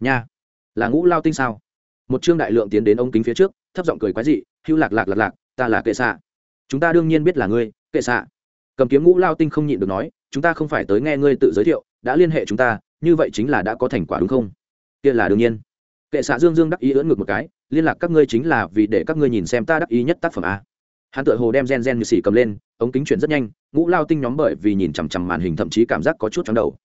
Nha, là ngũ lao tinh sao? Một trương đại lượng tiến đến ống kính phía trước, thấp giọng cười quái dị, hưu lạc lạc lạc lạc, ta là kệ xạ. Chúng ta đương nhiên biết là ngươi, kệ xạ. Cầm kiếm ngũ lao tinh không nhịn được nói, chúng ta không phải tới nghe ngươi tự giới thiệu, đã liên hệ chúng ta, như vậy chính là đã có thành quả đúng không? Kia là đương nhiên. Kệ xạ dương dương đắc ý ưỡn ngược một cái, liên lạc các ngươi chính là vì để các ngươi nhìn xem ta đắc ý nhất tác phẩm a hắn tự hồ đem gen gen như xỉ cầm lên, ống kính chuyển rất nhanh, ngũ lao tinh nhóm bởi vì nhìn chằm chằm màn hình thậm chí cảm giác có chút chóng đầu.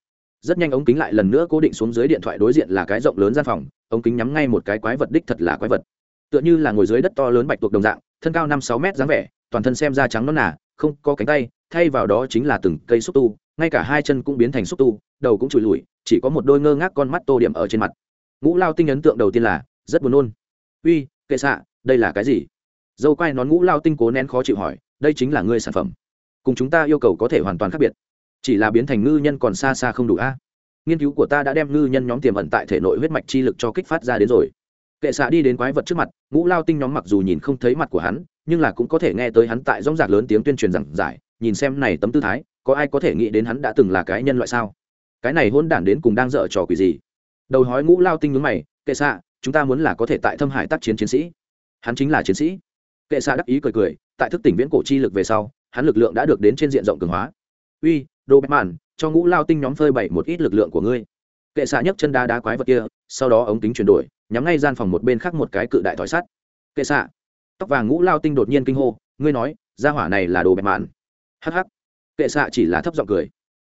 Rất nhanh ống kính lại lần nữa cố định xuống dưới điện thoại đối diện là cái rộng lớn gian phòng, ống kính nhắm ngay một cái quái vật đích thật là quái vật. Tựa như là ngồi dưới đất to lớn bạch tuộc đồng dạng, thân cao năm sáu mét dáng vẻ, toàn thân xem da trắng nó nà, không có cánh tay, thay vào đó chính là từng cây xúc tu, ngay cả hai chân cũng biến thành xúc tu, đầu cũng trụi lùi, chỉ có một đôi ngơ ngác con mắt tô điểm ở trên mặt. Ngũ lao tinh ấn tượng đầu tiên là, rất buồn nôn. Uy, kệ xạ, đây là cái gì? Dâu quai nón ngũ lao tinh cố nén khó chịu hỏi, đây chính là ngươi sản phẩm. Cùng chúng ta yêu cầu có thể hoàn toàn khác biệt. Chỉ là biến thành ngư nhân còn xa xa không đủ a. Nghiên cứu của ta đã đem ngư nhân nhóm tiềm ẩn tại thể nội huyết mạch chi lực cho kích phát ra đến rồi. Kệ xạ đi đến quái vật trước mặt, ngũ lao tinh nhóm mặc dù nhìn không thấy mặt của hắn, nhưng là cũng có thể nghe tới hắn tại dóng rạc lớn tiếng tuyên truyền rằng giải, nhìn xem này tấm tư thái, có ai có thể nghĩ đến hắn đã từng là cái nhân loại sao? Cái này hôn đản đến cùng đang dở trò quỷ gì? Đầu hói ngũ lao tinh ngứng mày, kệ xạ chúng ta muốn là có thể tại thâm hải tác chiến chiến sĩ. Hắn chính là chiến sĩ kệ xạ đắc ý cười cười, tại thức tỉnh viễn cổ chi lực về sau, hắn lực lượng đã được đến trên diện rộng cường hóa. Uy đồ bẹp màn cho ngũ lao tinh nhóm phơi bày một ít lực lượng của ngươi. Kệ xạ nhấc chân đá đá quái vật kia, sau đó ống kính chuyển đổi, nhắm ngay gian phòng một bên khác một cái cự đại thỏi sắt. Kệ xạ tóc vàng ngũ lao tinh đột nhiên kinh hô, ngươi nói, gia hỏa này là đồ bẹp màn. hắc hắc. Kệ xạ chỉ là thấp giọng cười.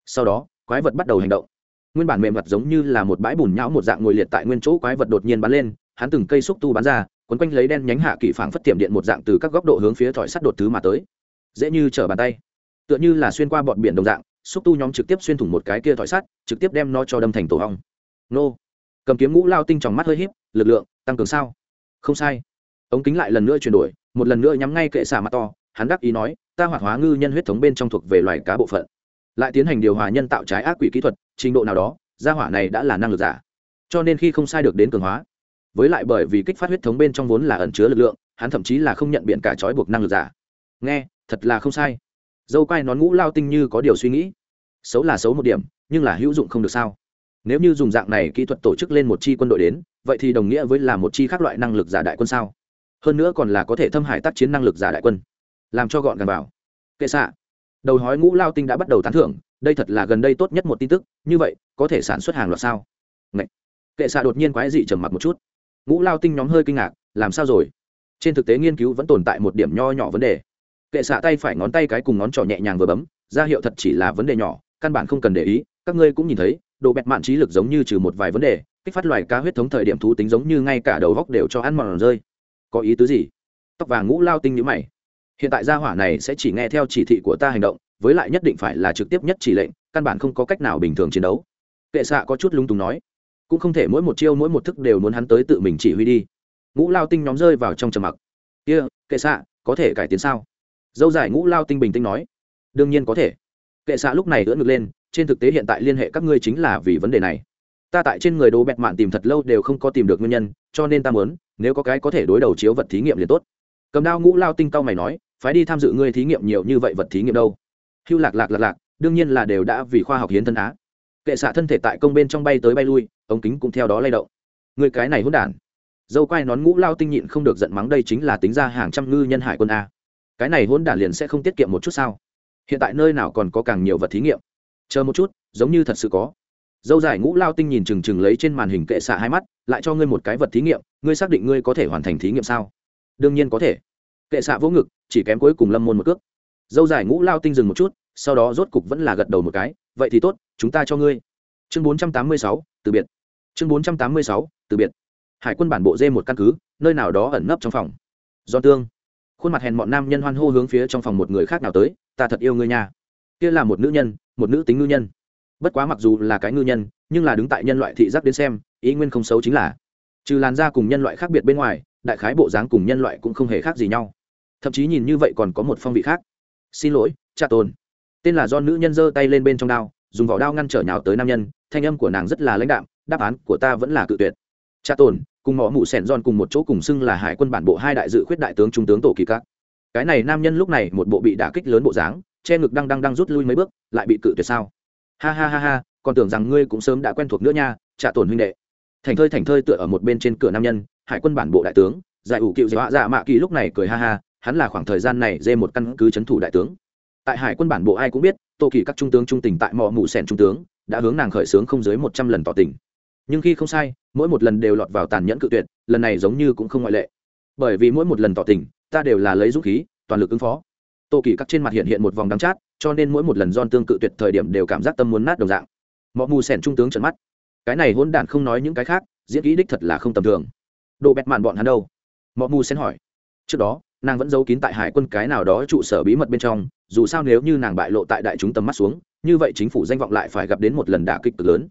Sau đó, quái vật bắt đầu hành động. Nguyên bản mềm vật giống như là một bãi bùn nhão một dạng ngồi liệt tại nguyên chỗ quái vật đột nhiên bắn lên, hắn từng cây xúc tu bắn ra quấn quanh lấy đen nhánh hạ kỳ phảng phất tiệm điện một dạng từ các góc độ hướng phía thỏi sắt đột thứ mà tới. Dễ như trở bàn tay. Tựa như là xuyên qua bọn biển đồng dạng, xúc tu nhóm trực tiếp xuyên thủng một cái kia thỏi sắt, trực tiếp đem nó cho đâm thành tổ hong. Nô. Cầm kiếm ngũ lao tinh tròng mắt hơi híp, lực lượng, tăng cường sao? Không sai. Ống kính lại lần nữa chuyển đổi, một lần nữa nhắm ngay kệ xà mặt to, hắn đắc ý nói, ta hoạt hóa ngư nhân huyết thống bên trong thuộc về loài cá bộ phận. Lại tiến hành điều hòa nhân tạo trái ác quỷ kỹ thuật, trình độ nào đó, gia hỏa này đã là năng lực giả. Cho nên khi không sai được đến cường hóa với lại bởi vì kích phát huyết thống bên trong vốn là ẩn chứa lực lượng, hắn thậm chí là không nhận biện cả trói buộc năng lực giả. Nghe, thật là không sai. Dâu quai nón ngũ lao tinh như có điều suy nghĩ. Xấu là xấu một điểm, nhưng là hữu dụng không được sao? Nếu như dùng dạng này kỹ thuật tổ chức lên một chi quân đội đến, vậy thì đồng nghĩa với là một chi khác loại năng lực giả đại quân sao? Hơn nữa còn là có thể thâm hải tác chiến năng lực giả đại quân. Làm cho gọn gàng vào. Kệ xạ. Đầu hói ngũ lao tinh đã bắt đầu tán thưởng, đây thật là gần đây tốt nhất một tin tức, như vậy, có thể sản xuất hàng loạt sao? Ngậy. kệ xạ đột nhiên quái dị trầm mặc một chút ngũ lao tinh nhóm hơi kinh ngạc, làm sao rồi? Trên thực tế nghiên cứu vẫn tồn tại một điểm nho nhỏ vấn đề. Kệ xạ tay phải ngón tay cái cùng ngón trỏ nhẹ nhàng vừa bấm, ra hiệu thật chỉ là vấn đề nhỏ, căn bản không cần để ý, các ngươi cũng nhìn thấy, đồ bẹt mạn trí lực giống như trừ một vài vấn đề, kích phát loài cá huyết thống thời điểm thú tính giống như ngay cả đầu góc đều cho ăn mòn rơi. Có ý tứ gì? Tóc vàng ngũ lao tinh nhữ mày. Hiện tại gia hỏa này sẽ chỉ nghe theo chỉ thị của ta hành động, với lại nhất định phải là trực tiếp nhất chỉ lệnh, căn bản không có cách nào bình thường chiến đấu. Kệ xạ có chút lung túng nói cũng không thể mỗi một chiêu mỗi một thức đều muốn hắn tới tự mình chỉ huy đi. Ngũ lao tinh nhóm rơi vào trong trầm mặc. Kia、yeah, kệ xạ có thể cải tiến sao? Dâu dài ngũ lao tinh bình tĩnh nói. Đương nhiên có thể. Kệ xạ lúc này ưỡn ngực lên trên thực tế hiện tại liên hệ các ngươi chính là vì vấn đề này. Ta tại trên người đồ bẹt mạn tìm thật lâu đều không có tìm được nguyên nhân cho nên ta muốn nếu có cái có thể đối đầu chiếu vật thí nghiệm liền tốt. Cầm đao ngũ lao tinh cao mày nói phải đi tham dự ngươi thí nghiệm nhiều như vậy vật thí nghiệm đâu? Hưu lạc lạc lạc lạc đương nhiên là đều đã vì khoa học hiến thân á kệ xạ thân thể tại công bên trong bay tới bay lui, ống kính cũng theo đó lay động. Người cái này hôn đản. Dâu quai nón ngũ lao tinh nhịn không được giận mắng đây chính là tính ra hàng trăm ngư nhân hải quân a. Cái này hôn đản liền sẽ không tiết kiệm một chút sao? Hiện tại nơi nào còn có càng nhiều vật thí nghiệm? Chờ một chút, giống như thật sự có. Dâu dài ngũ lao tinh nhìn chừng chừng lấy trên màn hình kệ xạ hai mắt, lại cho ngươi một cái vật thí nghiệm, ngươi xác định ngươi có thể hoàn thành thí nghiệm sao? Đương nhiên có thể. Kệ xạ vỗ ngực, chỉ kém cuối cùng lâm môn một cước. Dâu dài ngũ lao tinh dừng một chút, sau đó rốt cục vẫn là gật đầu một cái vậy thì tốt, chúng ta cho ngươi. Chương bốn trăm tám mươi sáu, từ biệt. Chương bốn trăm tám mươi sáu, từ biệt. Hải quân bản bộ dê một căn cứ, nơi nào đó ẩn nấp trong phòng. Do tương. Khuôn mặt hèn mọn nam nhân hoan hô hướng phía trong phòng một người khác nào tới, ta thật yêu ngươi nha. Kia là một nữ nhân, một nữ tính ngư nhân. Bất quá mặc dù là cái ngư nhân, nhưng là đứng tại nhân loại thị giác đến xem, ý nguyên không xấu chính là. Trừ làn da cùng nhân loại khác biệt bên ngoài, đại khái bộ dáng cùng nhân loại cũng không hề khác gì nhau. Thậm chí nhìn như vậy còn có một phong vị khác. Xin lỗi, cha tôn tên là do nữ nhân giơ tay lên bên trong đao, dùng vỏ đao ngăn trở nhào tới nam nhân, thanh âm của nàng rất là lãnh đạm, đáp án của ta vẫn là cự tuyệt. Cha tồn, cùng mỏ mụ sẻn giòn cùng một chỗ cùng xưng là hải quân bản bộ hai đại dự khuyết đại tướng trung tướng tổ kỳ các. Cái này nam nhân lúc này một bộ bị đả kích lớn bộ dáng, che ngực đang đang đang rút lui mấy bước, lại bị cự tuyệt sao? Ha ha ha ha, còn tưởng rằng ngươi cũng sớm đã quen thuộc nữa nha trả tổn huynh đệ. Thành thơi thành thơi tựa ở một bên trên cửa nam nhân, hải quân bản bộ đại tướng, giải ủ cựu dọa dạ mạ kỳ lúc này cười ha ha, hắn là khoảng thời gian này dê một căn cứ c h ấ n thủ đại tướng tại hải quân bản bộ ai cũng biết, tô kỳ các trung tướng trung tình tại mỏ mù sẻn trung tướng, đã hướng nàng khởi xướng không dưới một trăm lần tỏ tình. Nhưng khi không sai, mỗi một lần đều lọt vào tàn nhẫn cự tuyệt, lần này giống như cũng không ngoại lệ. Bởi vì mỗi một lần tỏ tình, ta đều là lấy dũng khí, toàn lực ứng phó. Tô kỳ các trên mặt hiện hiện một vòng đắng chát, cho nên mỗi một lần don tương cự tuyệt thời điểm đều cảm giác tâm muốn nát đồng dạng. Mọi mù sẻn trung tướng trợn mắt. Cái này hôn đản không nói những cái khác, diễn kỹ đích thật là không tầm thường. Đồ bẹt mạn bọn hắn đâu? Mọi mù Sẻn hỏi. Trước đó, nàng vẫn giấu kín tại hải quân cái nào đó trụ sở bí mật bên trong dù sao nếu như nàng bại lộ tại đại chúng tầm mắt xuống, như vậy chính phủ danh vọng lại phải gặp đến một lần đả kích cực lớn.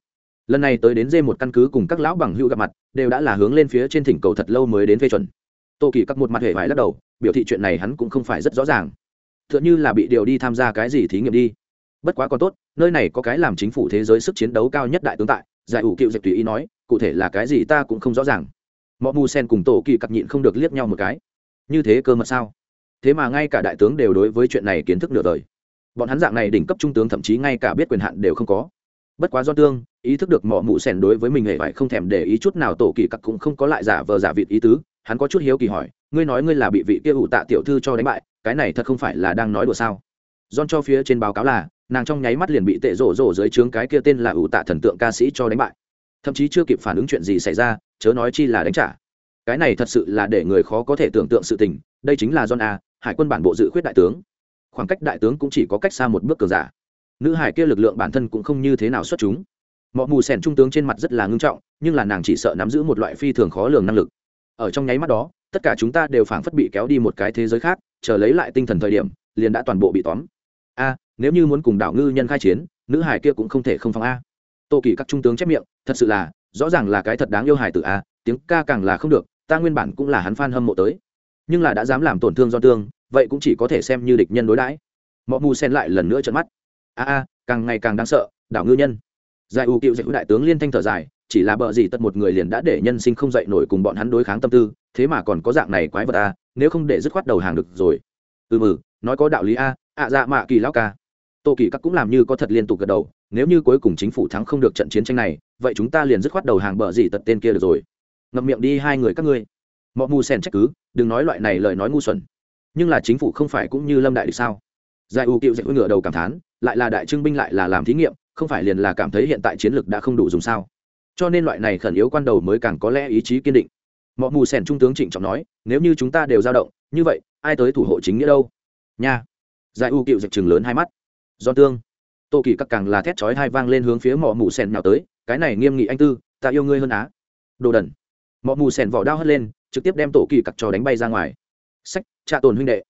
Lần này tới đến dê một căn cứ cùng các lão bằng hữu gặp mặt, đều đã là hướng lên phía trên thỉnh cầu thật lâu mới đến phê chuẩn. Tô kỳ các một mặt hệ vải lắc đầu, biểu thị chuyện này hắn cũng không phải rất rõ ràng. T h ư ợ n h ư là bị điều đi tham gia cái gì thí nghiệm đi. Bất quá còn tốt, nơi này có cái làm chính phủ thế giới sức chiến đấu cao nhất đại tướng tại, giải ủ cựu dịch tùy ý nói, cụ thể là cái gì ta cũng không rõ ràng. Mọi mù sen cùng tổ kỳ cặp nhịn không được liếc nhau một cái. Như thế cơ mật sao? Thế mà ngay cả đại tướng đều đối với chuyện này kiến thức nửa đời. Bọn hắn dạng này đỉnh cấp trung tướng thậm chí ngay cả biết quyền hạn đều không có. Bất quá do tương, ý thức được mỏ mụ sẻn đối với mình hề phải không thèm để ý chút nào tổ kỳ cặc cũng không có lại giả vờ giả vịt ý tứ, hắn có chút hiếu kỳ hỏi, ngươi nói ngươi là bị vị kia ủ tạ tiểu thư cho đánh bại, cái này thật không phải là đang nói đùa sao? Don cho phía trên báo cáo là, nàng trong nháy mắt liền bị tệ rổ rổ dưới trướng cái kia tên là ủ tạ thần tượng ca sĩ cho đánh bại. Thậm chí chưa kịp phản ứng chuyện gì xảy ra, chớ nói chi là đánh trả. Cái này thật sự là để người khó có thể tưởng tượng sự tình, đây chính là don a hải quân bản bộ dự khuyết đại tướng. Khoảng cách đại tướng cũng chỉ có cách xa một bước cờ giả. Nữ hải kia lực lượng bản thân cũng không như thế nào xuất chúng. Mọi mù sẻn trung tướng trên mặt rất là ngưng trọng, nhưng là nàng chỉ sợ nắm giữ một loại phi thường khó lường năng lực. Ở trong nháy mắt đó, tất cả chúng ta đều phảng phất bị kéo đi một cái thế giới khác, chờ lấy lại tinh thần thời điểm, liền đã toàn bộ bị tóm. A, nếu như muốn cùng đảo ngư nhân khai chiến, nữ hải kia cũng không thể không phòng a. Tô kỳ các trung tướng chép miệng, thật sự là, rõ ràng là cái thật đáng yêu hải tử a, tiếng ca càng là không được, ta nguyên bản cũng là hắn f hâm mộ tới nhưng là đã dám làm tổn thương do tương, vậy cũng chỉ có thể xem như địch nhân đối đãi. Mọi mù sen lại lần nữa trận mắt. A a, càng ngày càng đáng sợ, đảo ngư nhân. Giải ưu cựu dạy đại tướng liên thanh thở dài, chỉ là bợ gì tật một người liền đã để nhân sinh không dậy nổi cùng bọn hắn đối kháng tâm tư, thế mà còn có dạng này quái vật a, nếu không để dứt khoát đầu hàng được rồi. Ừ mừ nói có đạo lý a, ạ dạ mạ kỳ lão ca. Tô kỳ các cũng làm như có thật liên tục gật đầu, nếu như cuối cùng chính phủ thắng không được trận chiến tranh này, vậy chúng ta liền dứt khoát đầu hàng bờ gì tật tên kia được rồi. Ngậm miệng đi hai người các ngươi mọi mù sen trách cứ, đừng nói loại này lời nói ngu xuẩn. Nhưng là chính phủ không phải cũng như lâm đại địch sao? Giải ưu cựu dạy ngựa đầu cảm thán, lại là đại trưng binh lại là làm thí nghiệm, không phải liền là cảm thấy hiện tại chiến lược đã không đủ dùng sao? Cho nên loại này khẩn yếu quan đầu mới càng có lẽ ý chí kiên định. Mọi mù sen trung tướng trịnh trọng nói, nếu như chúng ta đều dao động, như vậy, ai tới thủ hộ chính nghĩa đâu? Nha. Giải u cựu dạy chừng lớn hai mắt. Do tương. Tô kỳ các càng là thét chói hai vang lên hướng phía mỏ mù sen nào tới, cái này nghiêm nghị anh tư, ta yêu ngươi hơn á. Đồ đần mọi mù sèn vỏ đao hất lên, trực tiếp đem tổ kỳ cặc cho đánh bay ra ngoài. Sách, trạ tồn huynh đệ.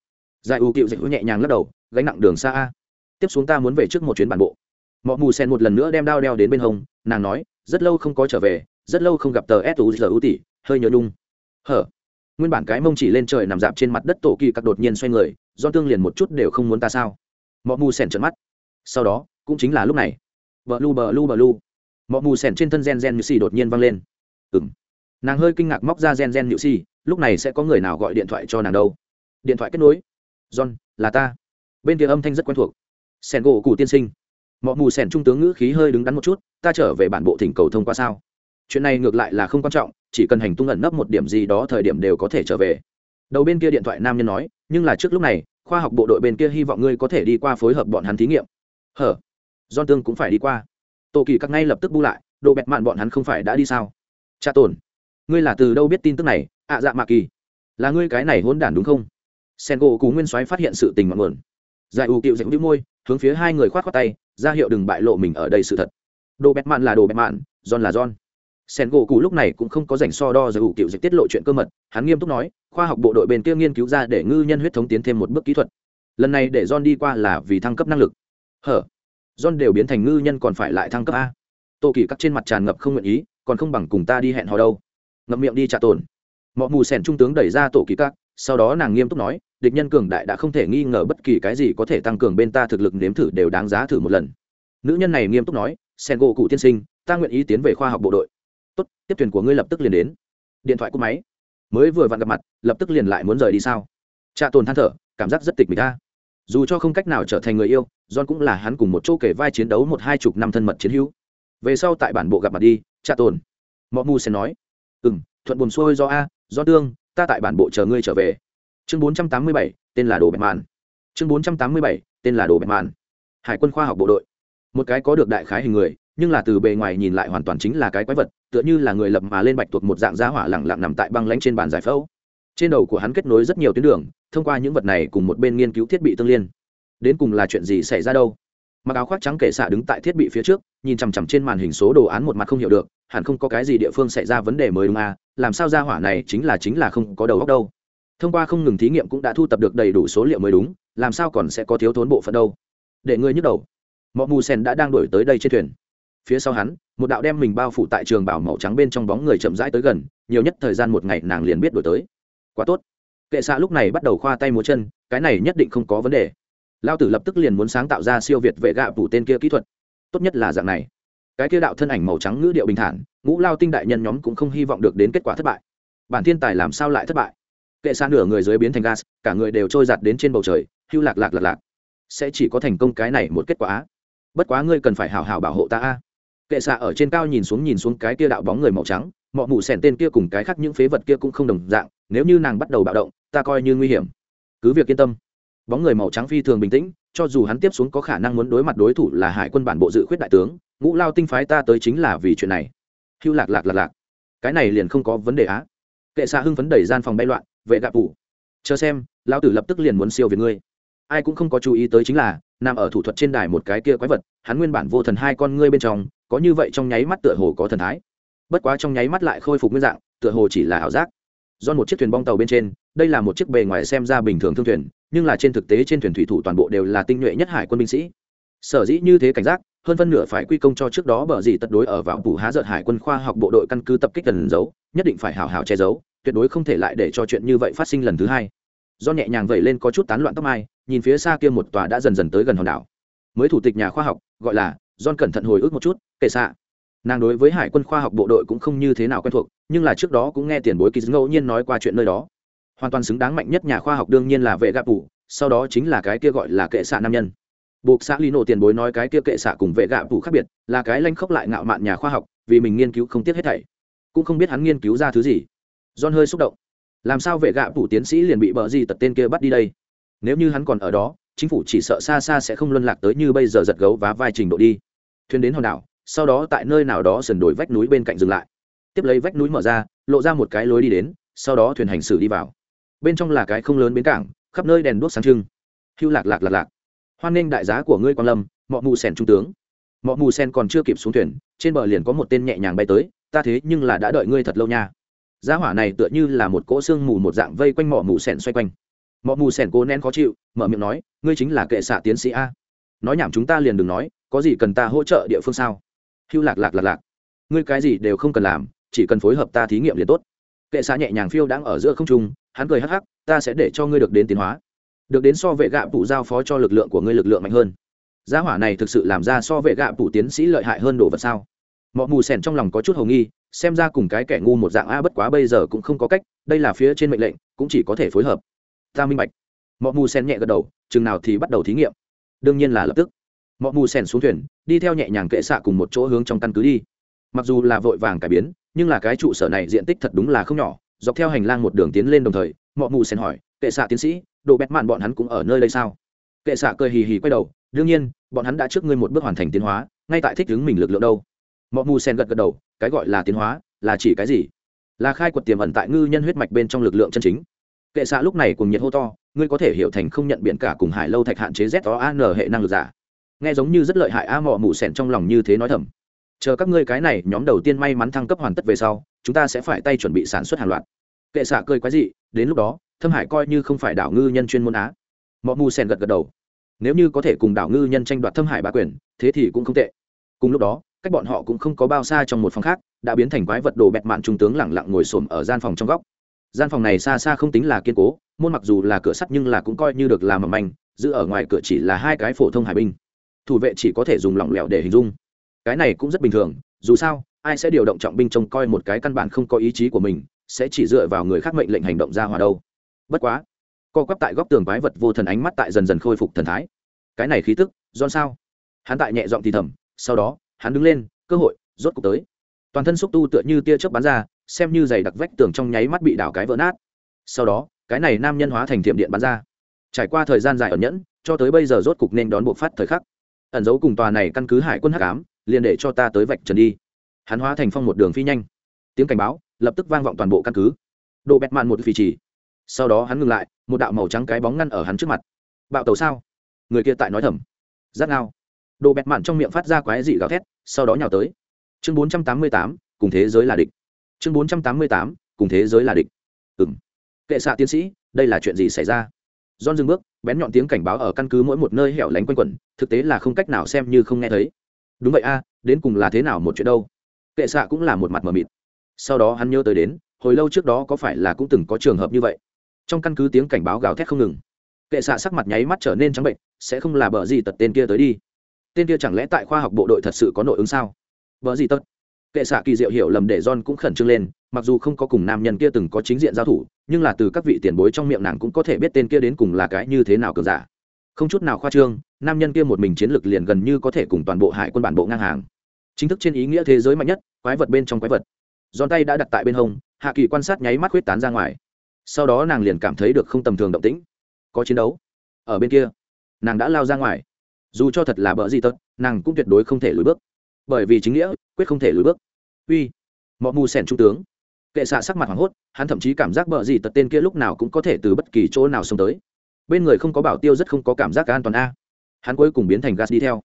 Giải u cựu dịch nhẹ nhàng lắc đầu, gánh nặng đường xa a. Tiếp xuống ta muốn về trước một chuyến bản bộ. Mọi mù sèn một lần nữa đem đao đeo đến bên hông, nàng nói, rất lâu không có trở về, rất lâu không gặp tờ s u g u tỷ hơi nhớ nhung. Hở. Nguyên bản cái mông chỉ lên trời nằm dạp trên mặt đất tổ kỳ cặc đột nhiên xoay người, do tương liền một chút đều không muốn ta sao? Mọi mù sèn trợn mắt. Sau đó, cũng chính là lúc này. Bờ lu bờ lu bờ lu. Mọi mù sèn trên thân gen gen như xì đột nhiên văng lên. Ừng nàng hơi kinh ngạc móc ra gen gen nhự si, lúc này sẽ có người nào gọi điện thoại cho nàng đâu? Điện thoại kết nối. John, là ta. Bên kia âm thanh rất quen thuộc. Sen gỗ cụ tiên sinh. Mọi mù sẻn trung tướng ngữ khí hơi đứng đắn một chút, ta trở về bản bộ thỉnh cầu thông qua sao? Chuyện này ngược lại là không quan trọng, chỉ cần hành tung ẩn nấp một điểm gì đó thời điểm đều có thể trở về. Đầu bên kia điện thoại nam nhân nói, nhưng là trước lúc này, khoa học bộ đội bên kia hy vọng ngươi có thể đi qua phối hợp bọn hắn thí nghiệm. Hở? Don tương cũng phải đi qua. Tổ kỳ các ngay lập tức bu lại độ bẹt mạn bọn hắn không phải đã đi sao? Cha tổn ngươi là từ đâu biết tin tức này ạ à, dạ mạ kỳ? Là ngươi cái này hôn đản đúng không? Sen gỗ cú nguyên soái phát hiện sự tình mặn nguồn. Giải ủ cựu dạy đĩu môi hướng phía hai người khoát khoát tay ra hiệu đừng bại lộ mình ở đây sự thật. Đồ bẹt mạn là đồ bẹt mạn john là john. Sen gỗ cụ lúc này cũng không có dành so đo giải ủ cựu dịch tiết lộ chuyện cơ mật hắn nghiêm túc nói khoa học bộ đội bên kia nghiên cứu ra để ngư nhân huyết thống tiến thêm một bước kỹ thuật. Lần này để john đi qua là vì thăng cấp năng lực. Hở? John đều biến thành ngư nhân còn phải lại thăng cấp a. Tô kỳ cắt trên mặt tràn ngập không nguyện ý còn không bằng cùng ta đi hẹn hò đâu ngậm miệng đi trả tồn mọi mù sèn trung tướng đẩy ra tổ kỳ các, sau đó nàng nghiêm túc nói, địch nhân cường đại đã không thể nghi ngờ bất kỳ cái gì có thể tăng cường bên ta thực lực nếm thử đều đáng giá thử một lần. Nữ nhân này nghiêm túc nói sen gỗ cụ tiên sinh, ta nguyện ý tiến về khoa học bộ đội. Tốt, tiếp thuyền của ngươi lập tức liền đến. Điện thoại cúp máy. Mới vừa vặn gặp mặt, lập tức liền lại muốn rời đi sao? Trạ tồn than thở, cảm giác rất tịch mịch ta dù cho không cách nào trở thành người yêu, john cũng là hắn cùng một chỗ kể vai chiến đấu một hai chục năm thân mật chiến hữu. Về sau tại bản bộ gặp mặt đi trạ tồn mọi mù sẽ nói ừ m thuận buồn xuôi do a, do tương, ta tại bản bộ chờ ngươi trở về. Chương bốn trăm tám mươi bảy, tên là đồ bẹp màn chương bốn trăm tám mươi bảy, tên là đồ bẹp màn hải quân khoa học bộ đội. Một cái có được đại khái hình người, nhưng là từ bề ngoài nhìn lại hoàn toàn chính là cái quái vật, tựa như là người lập mà lên bạch tuộc một dạng giá hỏa lẳng lặng nằm tại băng lánh trên bàn giải phẫu. Trên đầu của hắn kết nối rất nhiều tuyến đường, thông qua những vật này cùng một bên nghiên cứu thiết bị tương liên. Đến cùng là chuyện gì xảy ra đâu? Mặc áo khoác trắng kể xạ đứng tại thiết bị phía trước, nhìn chằm chằm trên màn hình số đồ án một mặt không hiểu được, hẳn không có cái gì địa phương xảy ra vấn đề mới đúng à làm sao ra hỏa này chính là chính là không có đầu óc đâu. Thông qua không ngừng thí nghiệm cũng đã thu tập được đầy đủ số liệu mới đúng, làm sao còn sẽ có thiếu thốn bộ phận đâu. Để ngươi nhức đầu. Mọi mù sen đã đang đổi tới đây trên thuyền. Phía sau hắn, một đạo đem mình bao phủ tại trường bảo màu trắng bên trong bóng người chậm rãi tới gần, nhiều nhất thời gian một ngày nàng liền biết đổi tới. Quá tốt. Kệ xạ lúc này bắt đầu khoa tay múa chân, cái này nhất định không có vấn đề lao tử lập tức liền muốn sáng tạo ra siêu việt vệ gạ phủ tên kia kỹ thuật. Tốt nhất là dạng này. Cái kia đạo thân ảnh màu trắng ngữ điệu bình thản, ngũ lao tinh đại nhân nhóm cũng không hy vọng được đến kết quả thất bại. Bản thiên tài làm sao lại thất bại? Kệ xa nửa người dưới biến thành gas, cả người đều trôi giặt đến trên bầu trời, hưu lạc lạc lạc lạc. Sẽ chỉ có thành công cái này một kết quả bất quá ngươi cần phải hào hào bảo hộ ta a. Kệ xạ ở trên cao nhìn xuống nhìn xuống cái kia đạo bóng người màu trắng mọi mụ sẻn tên kia cùng cái khác những phế vật kia cũng không đồng dạng, nếu như nàng bắt đầu bạo động, ta coi như nguy hiểm. Cứ việc yên tâm bóng người màu trắng phi thường bình tĩnh, cho dù hắn tiếp xuống có khả năng muốn đối mặt đối thủ là hải quân bản bộ dự khuyết đại tướng, ngũ lao tinh phái ta tới chính là vì chuyện này. Hưu lạc lạc lạc lạc. Cái này liền không có vấn đề á. Kệ xạ hưng phấn đẩy gian phòng bay loạn, vệ gạp ủ chờ xem, lao tử lập tức liền muốn siêu về ngươi. Ai cũng không có chú ý tới chính là, nằm ở thủ thuật trên đài một cái kia quái vật, hắn nguyên bản vô thần hai con ngươi bên trong, có như vậy trong nháy mắt tựa hồ có thần thái. Bất quá trong nháy mắt lại khôi phục nguyên dạng, tựa hồ chỉ là ảo giác. Do một chiếc thuyền bong tàu bên trên đây là một chiếc bề ngoài xem ra bình thường thương thuyền, nhưng là trên thực tế trên thuyền thủy thủ toàn bộ đều là tinh nhuệ nhất hải quân binh sĩ. Sở dĩ như thế cảnh giác, hơn phân nửa phải quy công cho trước đó bờ gì tật đối ở vào phủ há dợt hải quân khoa học bộ đội căn cứ tập kích gần giấu nhất định phải hào hào che giấu, tuyệt đối không thể lại để cho chuyện như vậy phát sinh lần thứ hai. Do nhẹ nhàng vẩy lên có chút tán loạn tóc mai, nhìn phía xa kia một tòa đã dần dần tới gần hòn đảo. Mới thủ tịch nhà khoa học, gọi là john cẩn thận hồi ức một chút, kệ xạ. Nàng đối với hải quân khoa học bộ đội cũng không như thế nào quen thuộc, nhưng là trước đó cũng nghe tiền bối kỳ ngẫu nhiên nói qua chuyện nơi đó hoàn toàn xứng đáng mạnh nhất nhà khoa học đương nhiên là vệ gạ phủ sau đó chính là cái kia gọi là kệ xạ nam nhân. Buộc xã lý nổ tiền bối nói cái kia kệ xạ cùng vệ gạ phủ khác biệt, là cái lanh khốc lại ngạo mạn nhà khoa học, vì mình nghiên cứu không tiếc hết thảy. Cũng không biết hắn nghiên cứu ra thứ gì. John hơi xúc động. Làm sao vệ gạ phủ tiến sĩ liền bị bờ gì tật tên kia bắt đi đây? Nếu như hắn còn ở đó, chính phủ chỉ sợ xa xa sẽ không luân lạc tới như bây giờ giật gấu và vai trình độ đi. Thuyền đến hòn đảo, sau đó tại nơi nào đó sườn đổi vách núi bên cạnh dừng lại. Tiếp lấy vách núi mở ra, lộ ra một cái lối đi đến, sau đó thuyền hành xử đi vào bên trong là cái không lớn bến cảng, khắp nơi đèn đuốc sáng trưng. Hưu lạc lạc lạc lạc. Hoan nghênh đại giá của ngươi quan lâm, mọ mù sen trung tướng. Mọ mù sen còn chưa kịp xuống thuyền, trên bờ liền có một tên nhẹ nhàng bay tới, ta thế nhưng là đã đợi ngươi thật lâu nha. Giá hỏa này tựa như là một cỗ xương mù một dạng vây quanh mọ mù sen xoay quanh. Mọ mù sen cố nén khó chịu, mở miệng nói, ngươi chính là kệ xạ tiến sĩ a. Nói nhảm chúng ta liền đừng nói, có gì cần ta hỗ trợ địa phương sao? Hưu lạc lạc lạc lạc. Ngươi cái gì đều không cần làm, chỉ cần phối hợp ta thí nghiệm liền tốt. Kệ xạ nhẹ nhàng phiêu đang ở giữa không trung hắn cười hắc hắc, ta sẽ để cho ngươi được đến tiến hóa. Được đến so vệ gạ phụ giao phó cho lực lượng của ngươi lực lượng mạnh hơn. Gia hỏa này thực sự làm ra so vệ gạ phụ tiến sĩ lợi hại hơn đồ vật sao? Mọi mù sèn trong lòng có chút hầu nghi, xem ra cùng cái kẻ ngu một dạng a, bất quá bây giờ cũng không có cách, đây là phía trên mệnh lệnh, cũng chỉ có thể phối hợp. Ta minh bạch. Mọi mù sen nhẹ gật đầu, chừng nào thì bắt đầu thí nghiệm. Đương nhiên là lập tức. Mọi mù sen xuống thuyền, đi theo nhẹ nhàng kệ xạ cùng một chỗ hướng trong căn cứ đi. Mặc dù là vội vàng cải biến, nhưng là cái trụ sở này diện tích thật đúng là không nhỏ dọc theo hành lang một đường tiến lên đồng thời mọi mù sen hỏi, kệ xạ tiến sĩ, đồ bẹt mạn bọn hắn cũng ở nơi đây sao? Kệ xạ cười hì hì quay đầu, đương nhiên, bọn hắn đã trước ngươi một bước hoàn thành tiến hóa, ngay tại thích ứng mình lực lượng đâu. Mọi mù sen gật gật đầu, cái gọi là tiến hóa, là chỉ cái gì? Là khai quật tiềm ẩn tại ngư nhân huyết mạch bên trong lực lượng chân chính. Kệ xạ lúc này cùng nhiệt hô to, ngươi có thể hiểu thành không nhận biện cả cùng hải lâu thạch hạn chế z o an hệ năng lực giả. Nghe giống như rất lợi hại a, mọ mù sẻn trong lòng như thế nói thầm chờ các ngươi cái này nhóm đầu tiên may mắn thăng cấp hoàn tất về sau, chúng ta sẽ phải tay chuẩn bị sản xuất hàng loạt. Kệ xạ cười quái dị, đến lúc đó, thâm hải coi như không phải đảo ngư nhân chuyên môn á. Mọi mù sen gật gật đầu. Nếu như có thể cùng đảo ngư nhân tranh đoạt thâm hải bá quyền, thế thì cũng không tệ. Cùng lúc đó, cách bọn họ cũng không có bao xa trong một phòng khác, đã biến thành quái vật đồ bẹt mạn trung tướng lẳng lặng ngồi xổm ở gian phòng trong góc. Gian phòng này xa xa không tính là kiên cố, môn mặc dù là cửa sắt nhưng là cũng coi như được làm mầm manh, giữ ở ngoài cửa chỉ là hai cái phổ thông hải binh. Thủ vệ chỉ có thể dùng lỏng lẻo để hình dung cái này cũng rất bình thường, dù sao, ai sẽ điều động trọng binh trông coi một cái căn bản không có ý chí của mình, sẽ chỉ dựa vào người khác mệnh lệnh hành động ra hòa đâu. Bất quá, co quắp tại góc tường quái vật vô thần ánh mắt tại dần dần khôi phục thần thái. Cái này khí tức do sao? Hắn tại nhẹ giọng thì thầm, sau đó, hắn đứng lên, cơ hội, rốt cuộc tới. Toàn thân xúc tu tựa như tia chớp bắn ra, xem như giày đặc vách tường trong nháy mắt bị đảo cái vỡ nát. Sau đó, cái này nam nhân hóa thành thiểm điện bắn ra. Trải qua thời gian dài ẩn nhẫn, cho tới bây giờ rốt cục nên đón buộc phát thời khắc. Ẩn giấu cùng tòa này căn cứ hải quân hắc ám liền để cho ta tới vạch trần đi. Hắn hóa thành phong một đường phi nhanh. Tiếng cảnh báo lập tức vang vọng toàn bộ căn cứ. Độ bẹt mạn một vị chỉ sau đó hắn ngừng lại, một đạo màu trắng cái bóng ngăn ở hắn trước mặt. Bạo tàu sao? Người kia tại nói thầm. Giác ngao. Đồ bẹt mạn trong miệng phát ra quái dị gào thét, sau đó nhào tới. Chương bốn trăm tám mươi tám, cùng thế giới là địch. Chương bốn trăm tám mươi tám, cùng thế giới là địch. Ừ m kệ xạ tiến sĩ, đây là chuyện gì xảy ra? Don dừng bước, bén nhọn tiếng cảnh báo ở căn cứ mỗi một nơi hẻo lánh quanh quẩn, thực tế là không cách nào xem như không nghe thấy đúng vậy a, đến cùng là thế nào một chuyện đâu? Kệ xạ cũng là một mặt mờ mịt. Sau đó hắn nhớ tới đến, hồi lâu trước đó có phải là cũng từng có trường hợp như vậy? Trong căn cứ tiếng cảnh báo gào thét không ngừng. Kệ xạ sắc mặt nháy mắt trở nên trắng bệnh, sẽ không là bờ gì tật tên kia tới đi. Tên kia chẳng lẽ tại khoa học bộ đội thật sự có nội ứng sao? Bờ gì tật? Kệ xạ kỳ diệu hiểu lầm để john cũng khẩn trương lên, mặc dù không có cùng nam nhân kia từng có chính diện giao thủ, nhưng là từ các vị tiền bối trong miệng nàng cũng có thể biết tên kia đến cùng là cái như thế nào cường giả. Không chút nào khoa trương nam nhân kia một mình chiến lược liền gần như có thể cùng toàn bộ hải quân bản bộ ngang hàng. Chính thức trên ý nghĩa thế giới mạnh nhất, quái vật bên trong quái vật. Giòn tay đã đặt tại bên hông, hạ kỳ quan sát nháy mắt huyết tán ra ngoài. Sau đó nàng liền cảm thấy được không tầm thường động tĩnh. Có chiến đấu. Ở bên kia, nàng đã lao ra ngoài. Dù cho thật là bỡ gì tật, nàng cũng tuyệt đối không thể lùi bước. Bởi vì chính nghĩa, quyết không thể lùi bước. Uy mọi mù sẻn trung tướng. Kệ xạ sắc mặt hoảng hốt, hắn thậm chí cảm giác bỡ gì tật tên kia lúc nào cũng có thể từ bất kỳ chỗ nào xông tới. Bên người không có bảo tiêu rất không có cảm giác an toàn a hắn cuối cùng biến thành gas đi theo.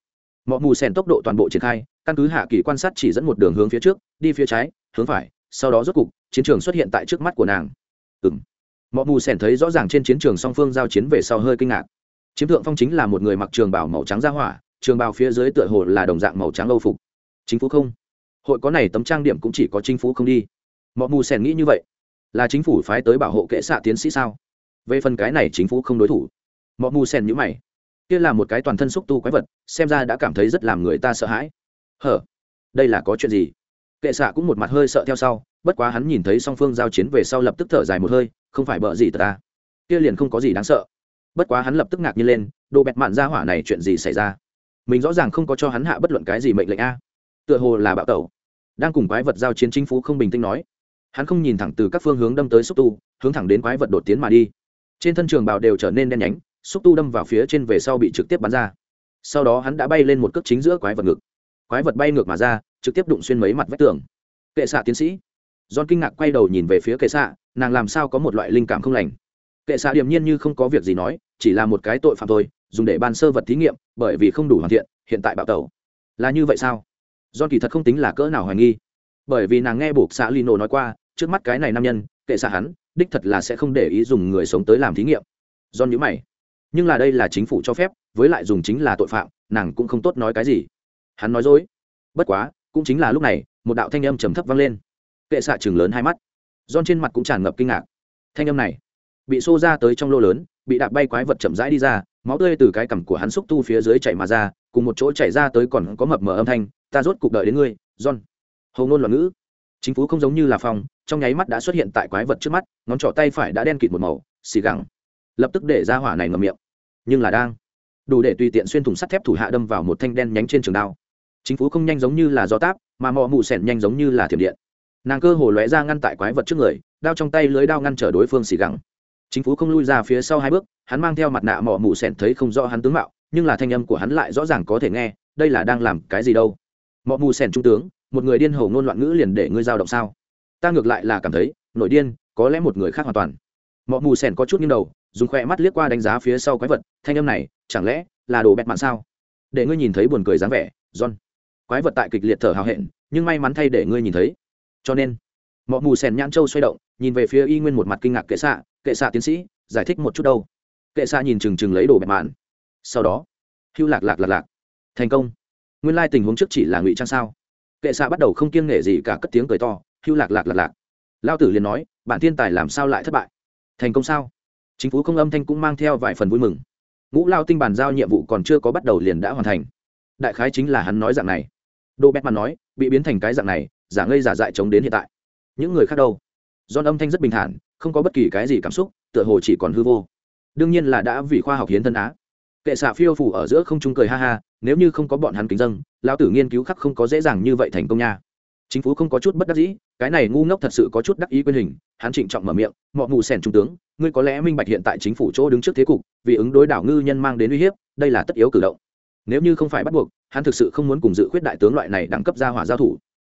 Mọi mù sèn tốc độ toàn bộ triển khai, căn cứ hạ kỳ quan sát chỉ dẫn một đường hướng phía trước, đi phía trái, hướng phải, sau đó rốt cục, chiến trường xuất hiện tại trước mắt của nàng. Ừ m mọi mù sèn thấy rõ ràng trên chiến trường song phương giao chiến về sau hơi kinh ngạc. Chiếm thượng phong chính là một người mặc trường bảo màu trắng ra hỏa, trường bào phía dưới tựa hồ là đồng dạng màu trắng âu phục. Chính phủ không? Hội có này tấm trang điểm cũng chỉ có chính phủ không đi. Mọi mù sèn nghĩ như vậy. Là chính phủ phái tới bảo hộ kệ xạ tiến sĩ sao? Về phần cái này chính phủ không đối thủ. Mọi mù sèn nhữ mày kia là một cái toàn thân xúc tu quái vật, xem ra đã cảm thấy rất làm người ta sợ hãi. Hở, đây là có chuyện gì? Kệ xạ cũng một mặt hơi sợ theo sau, bất quá hắn nhìn thấy song phương giao chiến về sau lập tức thở dài một hơi, không phải bợ gì ta. Kia liền không có gì đáng sợ. Bất quá hắn lập tức ngạc nhiên lên, đồ bẹt mạn ra hỏa này chuyện gì xảy ra? Mình rõ ràng không có cho hắn hạ bất luận cái gì mệnh lệnh a. Tựa hồ là bạo tẩu. Đang cùng quái vật giao chiến chính phủ không bình tĩnh nói. Hắn không nhìn thẳng từ các phương hướng đâm tới xúc tu, hướng thẳng đến quái vật đột tiến mà đi. Trên thân trường bào đều trở nên đen nhánh xúc tu đâm vào phía trên về sau bị trực tiếp bắn ra. Sau đó hắn đã bay lên một cước chính giữa quái vật ngực. Quái vật bay ngược mà ra, trực tiếp đụng xuyên mấy mặt vách tường. Kệ xạ tiến sĩ. John kinh ngạc quay đầu nhìn về phía kệ xạ, nàng làm sao có một loại linh cảm không lành? Kệ xạ điềm nhiên như không có việc gì nói, chỉ là một cái tội phạm thôi, dùng để ban sơ vật thí nghiệm, bởi vì không đủ hoàn thiện, hiện tại bạo tẩu. Là như vậy sao? John kỳ thật không tính là cỡ nào hoài nghi. Bởi vì nàng nghe buộc xạ lino nói qua, trước mắt cái này nam nhân, kệ xạ hắn, đích thật là sẽ không để ý dùng người sống tới làm thí nghiệm. John nhữ mày nhưng là đây là chính phủ cho phép, với lại dùng chính là tội phạm, nàng cũng không tốt nói cái gì. Hắn nói dối. Bất quá, cũng chính là lúc này, một đạo thanh âm trầm thấp vang lên. Kệ xạ chừng lớn hai mắt. John trên mặt cũng tràn ngập kinh ngạc. Thanh âm này, bị xô ra tới trong lô lớn, bị đạp bay quái vật chậm rãi đi ra, máu tươi từ cái cằm của hắn xúc tu phía dưới chảy mà ra, cùng một chỗ chảy ra tới còn có mập mờ âm thanh, ta rốt cuộc đợi đến ngươi, john. Hầu ngôn loạn ngữ. Chính phủ không giống như là phòng, trong nháy mắt đã xuất hiện tại quái vật trước mắt, ngón trỏ tay phải đã đen kịt một màu, xì gẳng lập tức để ra hỏa này ngậm miệng. Nhưng là đang. Đủ để tùy tiện xuyên thủng sắt thép thủ hạ đâm vào một thanh đen nhánh trên trường đao. Chính phủ không nhanh giống như là gió táp, mà mò mụ sẻn nhanh giống như là thiểm điện. Nàng cơ hồ lóe ra ngăn tại quái vật trước người, đao trong tay lưới đao ngăn trở đối phương xì gẳng. Chính phủ không lui ra phía sau hai bước, hắn mang theo mặt nạ mò mù sẻn thấy không rõ hắn tướng mạo, nhưng là thanh âm của hắn lại rõ ràng có thể nghe, đây là đang làm cái gì đâu? Mò mù sẻn trung tướng, một người điên hầu ngôn loạn ngữ liền để ngươi giao động sao? Ta ngược lại là cảm thấy, nội điên, có lẽ một người khác hoàn toàn mỏ mù sẻn có chút nghiêng đầu, dùng khoe mắt liếc qua đánh giá phía sau quái vật, thanh âm này, chẳng lẽ là đồ bẹt mạn sao? Để ngươi nhìn thấy buồn cười dáng vẻ, john. Quái vật tại kịch liệt thở hào hẹn, nhưng may mắn thay để ngươi nhìn thấy. Cho nên, mọ mù sèn nhãn châu xoay động, nhìn về phía y nguyên một mặt kinh ngạc kệ xạ kệ xạ tiến sĩ, giải thích một chút đâu. Kệ xạ nhìn chừng chừng lấy đồ bẹt mạn sau đó, hưu lạc lạc lạc lạc. Thành công. Nguyên lai tình huống trước chỉ là ngụy trang sao. Kệ xạ bắt đầu không kiêng nể gì cả cất tiếng cười to, hưu lạc lạc lạc lạc. Lao tử liền nói, bản thiên tài làm sao lại thất bại? Thành công sao? Chính phủ công âm thanh cũng mang theo vài phần vui mừng. Ngũ lao tinh bàn giao nhiệm vụ còn chưa có bắt đầu liền đã hoàn thành. Đại khái chính là hắn nói dạng này. Đô bét mặt nói, bị biến thành cái dạng này, giả ngây giả dại chống đến hiện tại. Những người khác đâu? Do âm thanh rất bình thản, không có bất kỳ cái gì cảm xúc, tựa hồ chỉ còn hư vô. Đương nhiên là đã vì khoa học hiến thân á. Kệ xạ phiêu phủ ở giữa không trung cười ha ha, nếu như không có bọn hắn kính dân lao tử nghiên cứu khắc không có dễ dàng như vậy thành công nha chính phủ không có chút bất đắc dĩ, cái này ngu ngốc thật sự có chút đắc ý quyền hình, hắn trịnh trọng mở miệng, mọ mù sèn trung tướng, ngươi có lẽ minh bạch hiện tại chính phủ chỗ đứng trước thế cục, vì ứng đối đảo ngư nhân mang đến uy hiếp, đây là tất yếu cử động. Nếu như không phải bắt buộc, hắn thực sự không muốn cùng dự khuyết đại tướng loại này đẳng cấp ra hỏa giao thủ.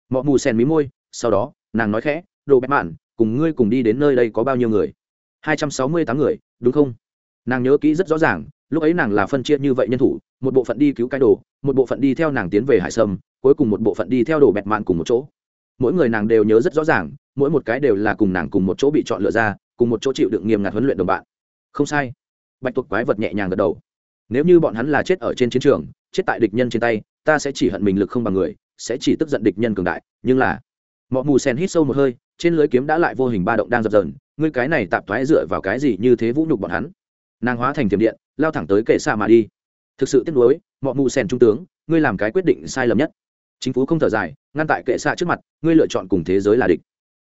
Mọ mù sèn mí môi, sau đó, nàng nói khẽ, đồ bẹp mạn, cùng ngươi cùng đi đến nơi đây có bao nhiêu người? Hai trăm sáu mươi tám người, đúng không? Nàng nhớ kỹ rất rõ ràng, lúc ấy nàng là phân chia như vậy nhân thủ, một bộ phận đi cứu cái đồ, một bộ phận đi theo nàng tiến về hải sâm cuối cùng một bộ phận đi theo đồ bẹt mạn cùng một chỗ. Mỗi người nàng đều nhớ rất rõ ràng, mỗi một cái đều là cùng nàng cùng một chỗ bị chọn lựa ra, cùng một chỗ chịu đựng nghiêm ngặt huấn luyện đồng bạn. Không sai. Bạch tuộc quái vật nhẹ nhàng gật đầu. Nếu như bọn hắn là chết ở trên chiến trường, chết tại địch nhân trên tay, ta sẽ chỉ hận mình lực không bằng người, sẽ chỉ tức giận địch nhân cường đại, nhưng là mọi mù sen hít sâu một hơi, trên lưới kiếm đã lại vô hình ba động đang dập dờn, ngươi cái này tạp thoái dựa vào cái gì như thế vũ nhục bọn hắn? Nàng hóa thành tiềm điện, lao thẳng tới kệ xa mà đi. Thực sự tiếc nuối mọi mù sen trung tướng, ngươi làm cái quyết định sai lầm nhất chính phủ không thở dài, ngăn tại kệ xạ trước mặt, ngươi lựa chọn cùng thế giới là địch.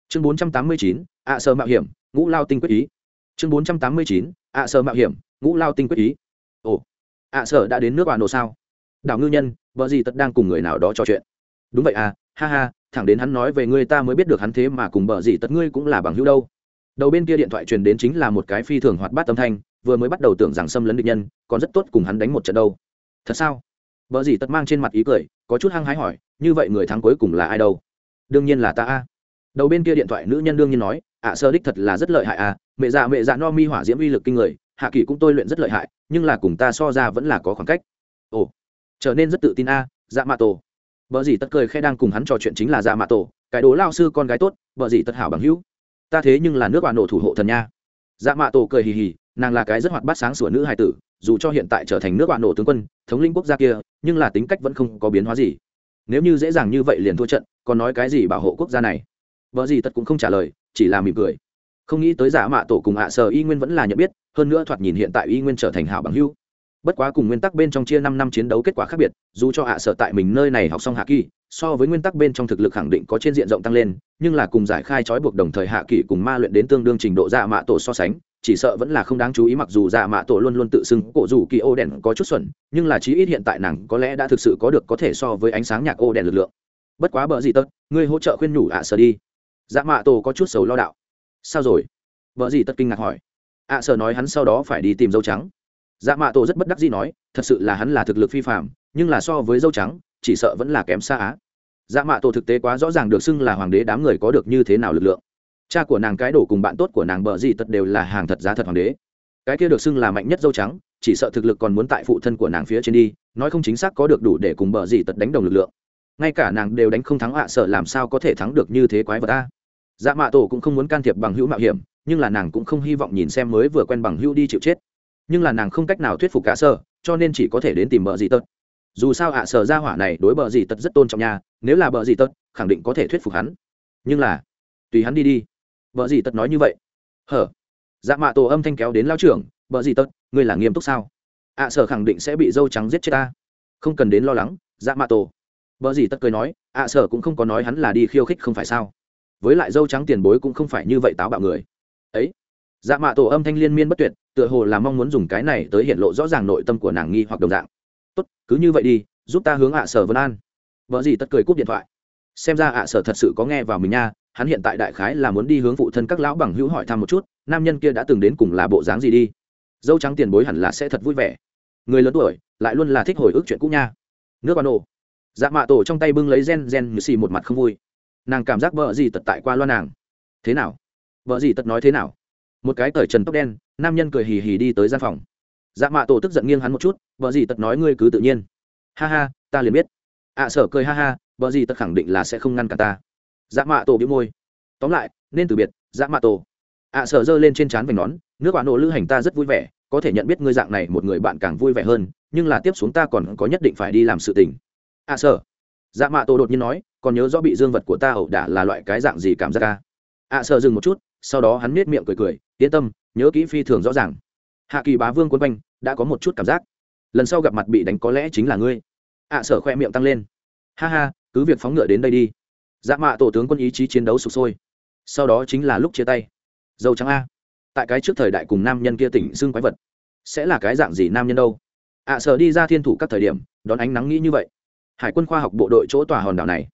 Chương bốn trăm tám mươi chín, ạ sơ mạo hiểm, ngũ lao tinh quyết ý. Chương bốn trăm tám mươi chín, ạ sơ mạo hiểm, ngũ lao tinh quyết ý. Ồ, ạ sở đã đến nước bà nổ sao? Đảo ngư nhân, vợ gì tất đang cùng người nào đó trò chuyện? Đúng vậy à ha ha, thẳng đến hắn nói về ngươi ta mới biết được hắn thế mà cùng bờ gì tất ngươi cũng là bằng hữu đâu. Đầu bên kia điện thoại truyền đến chính là một cái phi thường hoạt bát âm thanh, vừa mới bắt đầu tưởng rằng xâm lấn địch nhân, còn rất tốt cùng hắn đánh một trận đâu. Thật sao? Vợ gì tất mang trên mặt ý cười, có chút hăng hái hỏi, như vậy người thắng cuối cùng là ai đâu? Đương nhiên là ta a. Đầu bên kia điện thoại nữ nhân đương nhiên nói ạ sơ đích thật là rất lợi hại à mẹ dạ mẹ dạ no mi hỏa diễm uy lực kinh người, hạ kỳ cũng tôi luyện rất lợi hại, nhưng là cùng ta so ra vẫn là có khoảng cách. Ồ, trở nên rất tự tin a dạ mạ tổ. Vợ gì tất cười khe đang cùng hắn trò chuyện chính là dạ mạ tổ, cái đồ lao sư con gái tốt vợ gì tất hảo bằng hữu. Ta thế nhưng là nước bà nổ thủ hộ thần nha. Dạ mạ tổ cười hì hì nàng là cái rất hoạt bát sáng sủa nữ hài tử, dù cho hiện tại trở thành nước bà nổ tướng quân, thống lĩnh quốc gia kia, nhưng là tính cách vẫn không có biến hóa gì. Nếu như dễ dàng như vậy liền thua trận, còn nói cái gì bảo hộ quốc gia này? Vợ gì tật cũng không trả lời, chỉ là mỉm cười. Không nghĩ tới giả mạ tổ cùng hạ sở y nguyên vẫn là nhận biết, hơn nữa thoạt nhìn hiện tại y nguyên trở thành hảo bằng hữu bất quá cùng nguyên tắc bên trong chia năm năm chiến đấu kết quả khác biệt, dù cho hạ sở tại mình nơi này học xong hạ kỳ, so với nguyên tắc bên trong thực lực khẳng định có trên diện rộng tăng lên, nhưng là cùng giải khai trói buộc đồng thời hạ kỳ cùng ma luyện đến tương đương trình độ dạ mạ tổ so sánh, chỉ sợ vẫn là không đáng chú ý mặc dù dạ mạ tổ luôn luôn tự xưng cổ dù kỳ ô đèn có chút xuẩn, nhưng là chí ít hiện tại nàng có lẽ đã thực sự có được có thể so với ánh sáng nhạc ô đèn lực lượng. Bất quá bợ gì tật, ngươi hỗ trợ khuyên nhủ ạ sở đi. Dạ mạ tổ có chút sầu lo đạo. Sao rồi? Bợ gì tất kinh ngạc hỏi. Ạ sở nói hắn sau đó phải đi tìm dâu trắng dạ mạ tổ rất bất đắc dĩ nói, thật sự là hắn là thực lực phi phạm nhưng là so với dâu trắng, chỉ sợ vẫn là kém xa á. Dạ mạ tổ thực tế quá rõ ràng được xưng là hoàng đế đám người có được như thế nào lực lượng. Cha của nàng cái đổ cùng bạn tốt của nàng bợ gì tật đều là hàng thật giá thật hoàng đế. Cái kia được xưng là mạnh nhất dâu trắng, chỉ sợ thực lực còn muốn tại phụ thân của nàng phía trên đi, nói không chính xác có được đủ để cùng bợ gì tật đánh đồng lực lượng. Ngay cả nàng đều đánh không thắng ạ, sợ làm sao có thể thắng được như thế quái vật ta dạ mạ tổ cũng không muốn can thiệp bằng hữu mạo hiểm, nhưng là nàng cũng không hy vọng nhìn xem mới vừa quen bằng hữu đi chịu chết nhưng là nàng không cách nào thuyết phục cả sở cho nên chỉ có thể đến tìm bờ dị tật. Dù sao ạ sở ra hỏa này đối bờ dị tật rất tôn trọng nhà nếu là bờ dị tật, khẳng định có thể thuyết phục hắn. Nhưng là, tùy hắn đi đi. Bờ dị tật nói như vậy. Hở? Dạ mạ tổ âm thanh kéo đến lao trưởng, bờ dị tật, ngươi là nghiêm túc sao? Ạ sở khẳng định sẽ bị dâu trắng giết chết ta. Không cần đến lo lắng dạ mạ tổ. Bờ dị tật cười nói, ạ sở cũng không có nói hắn là đi khiêu khích không phải sao? Với lại dâu trắng tiền bối cũng không phải như vậy táo bạo người. Ấy dạ mạ tổ âm thanh liên miên bất tuyệt, tựa hồ là mong muốn dùng cái này tới hiện lộ rõ ràng nội tâm của nàng nghi hoặc đồng dạng. Tốt, cứ như vậy đi, giúp ta hướng ạ sở vân an. Vợ gì tất cười cúp điện thoại. Xem ra ạ sở thật sự có nghe vào mình nha, hắn hiện tại đại khái là muốn đi hướng phụ thân các lão bằng hữu hỏi thăm một chút, nam nhân kia đã từng đến cùng là bộ dáng gì đi. Dâu trắng tiền bối hẳn là sẽ thật vui vẻ. Người lớn tuổi, lại luôn là thích hồi ức chuyện cũ nha. Nước bà nổ dạ mạ tổ trong tay bưng lấy gen gen như xì một mặt không vui. Nàng cảm giác vợ gì tật tại qua loa nàng. Thế nào? Vợ gì tật nói thế nào? Một cái cởi trần tóc đen nam nhân cười hì hì đi tới gian phòng. Dạ mạ tổ tức giận nghiêng hắn một chút vợ gì tật nói ngươi cứ tự nhiên. Ha ha ta liền biết. Ạ à, sở cười ha ha vợ gì tật khẳng định là sẽ không ngăn cả ta. Dạ mạ tổ bị môi. Tóm lại nên từ biệt dạ mạ tổ. Ạ à, sở giơ lên trên trán vành nón nước bạn nổ lữ hành ta rất vui vẻ có thể nhận biết ngươi dạng này một người bạn càng vui vẻ hơn nhưng là tiếp xuống ta còn có nhất định phải đi làm sự tình. Ạ à, sở. Dạ mạ tổ đột nhiên nói còn nhớ rõ bị dương vật của ta ẩu đả là loại cái dạng gì cảm giác ca ạ sợ dừng một chút, sau đó hắn nết miệng cười cười, yên tâm, nhớ kỹ phi thường rõ ràng. Hạ kỳ bá vương quân quanh, đã có một chút cảm giác. Lần sau gặp mặt bị đánh có lẽ chính là ngươi. ạ sợ khoe miệng tăng lên. Ha ha, cứ việc phóng ngựa đến đây đi. Dạ mạ tổ tướng quân ý chí chiến đấu sụp sôi. Sau đó chính là lúc chia tay. Dâu trắng a. Tại cái trước thời đại cùng nam nhân kia tỉnh xương quái vật, sẽ là cái dạng gì nam nhân đâu? ạ sợ đi ra thiên thủ các thời điểm, đón ánh nắng nghĩ như vậy. Hải quân khoa học bộ đội chỗ tòa hòn đảo này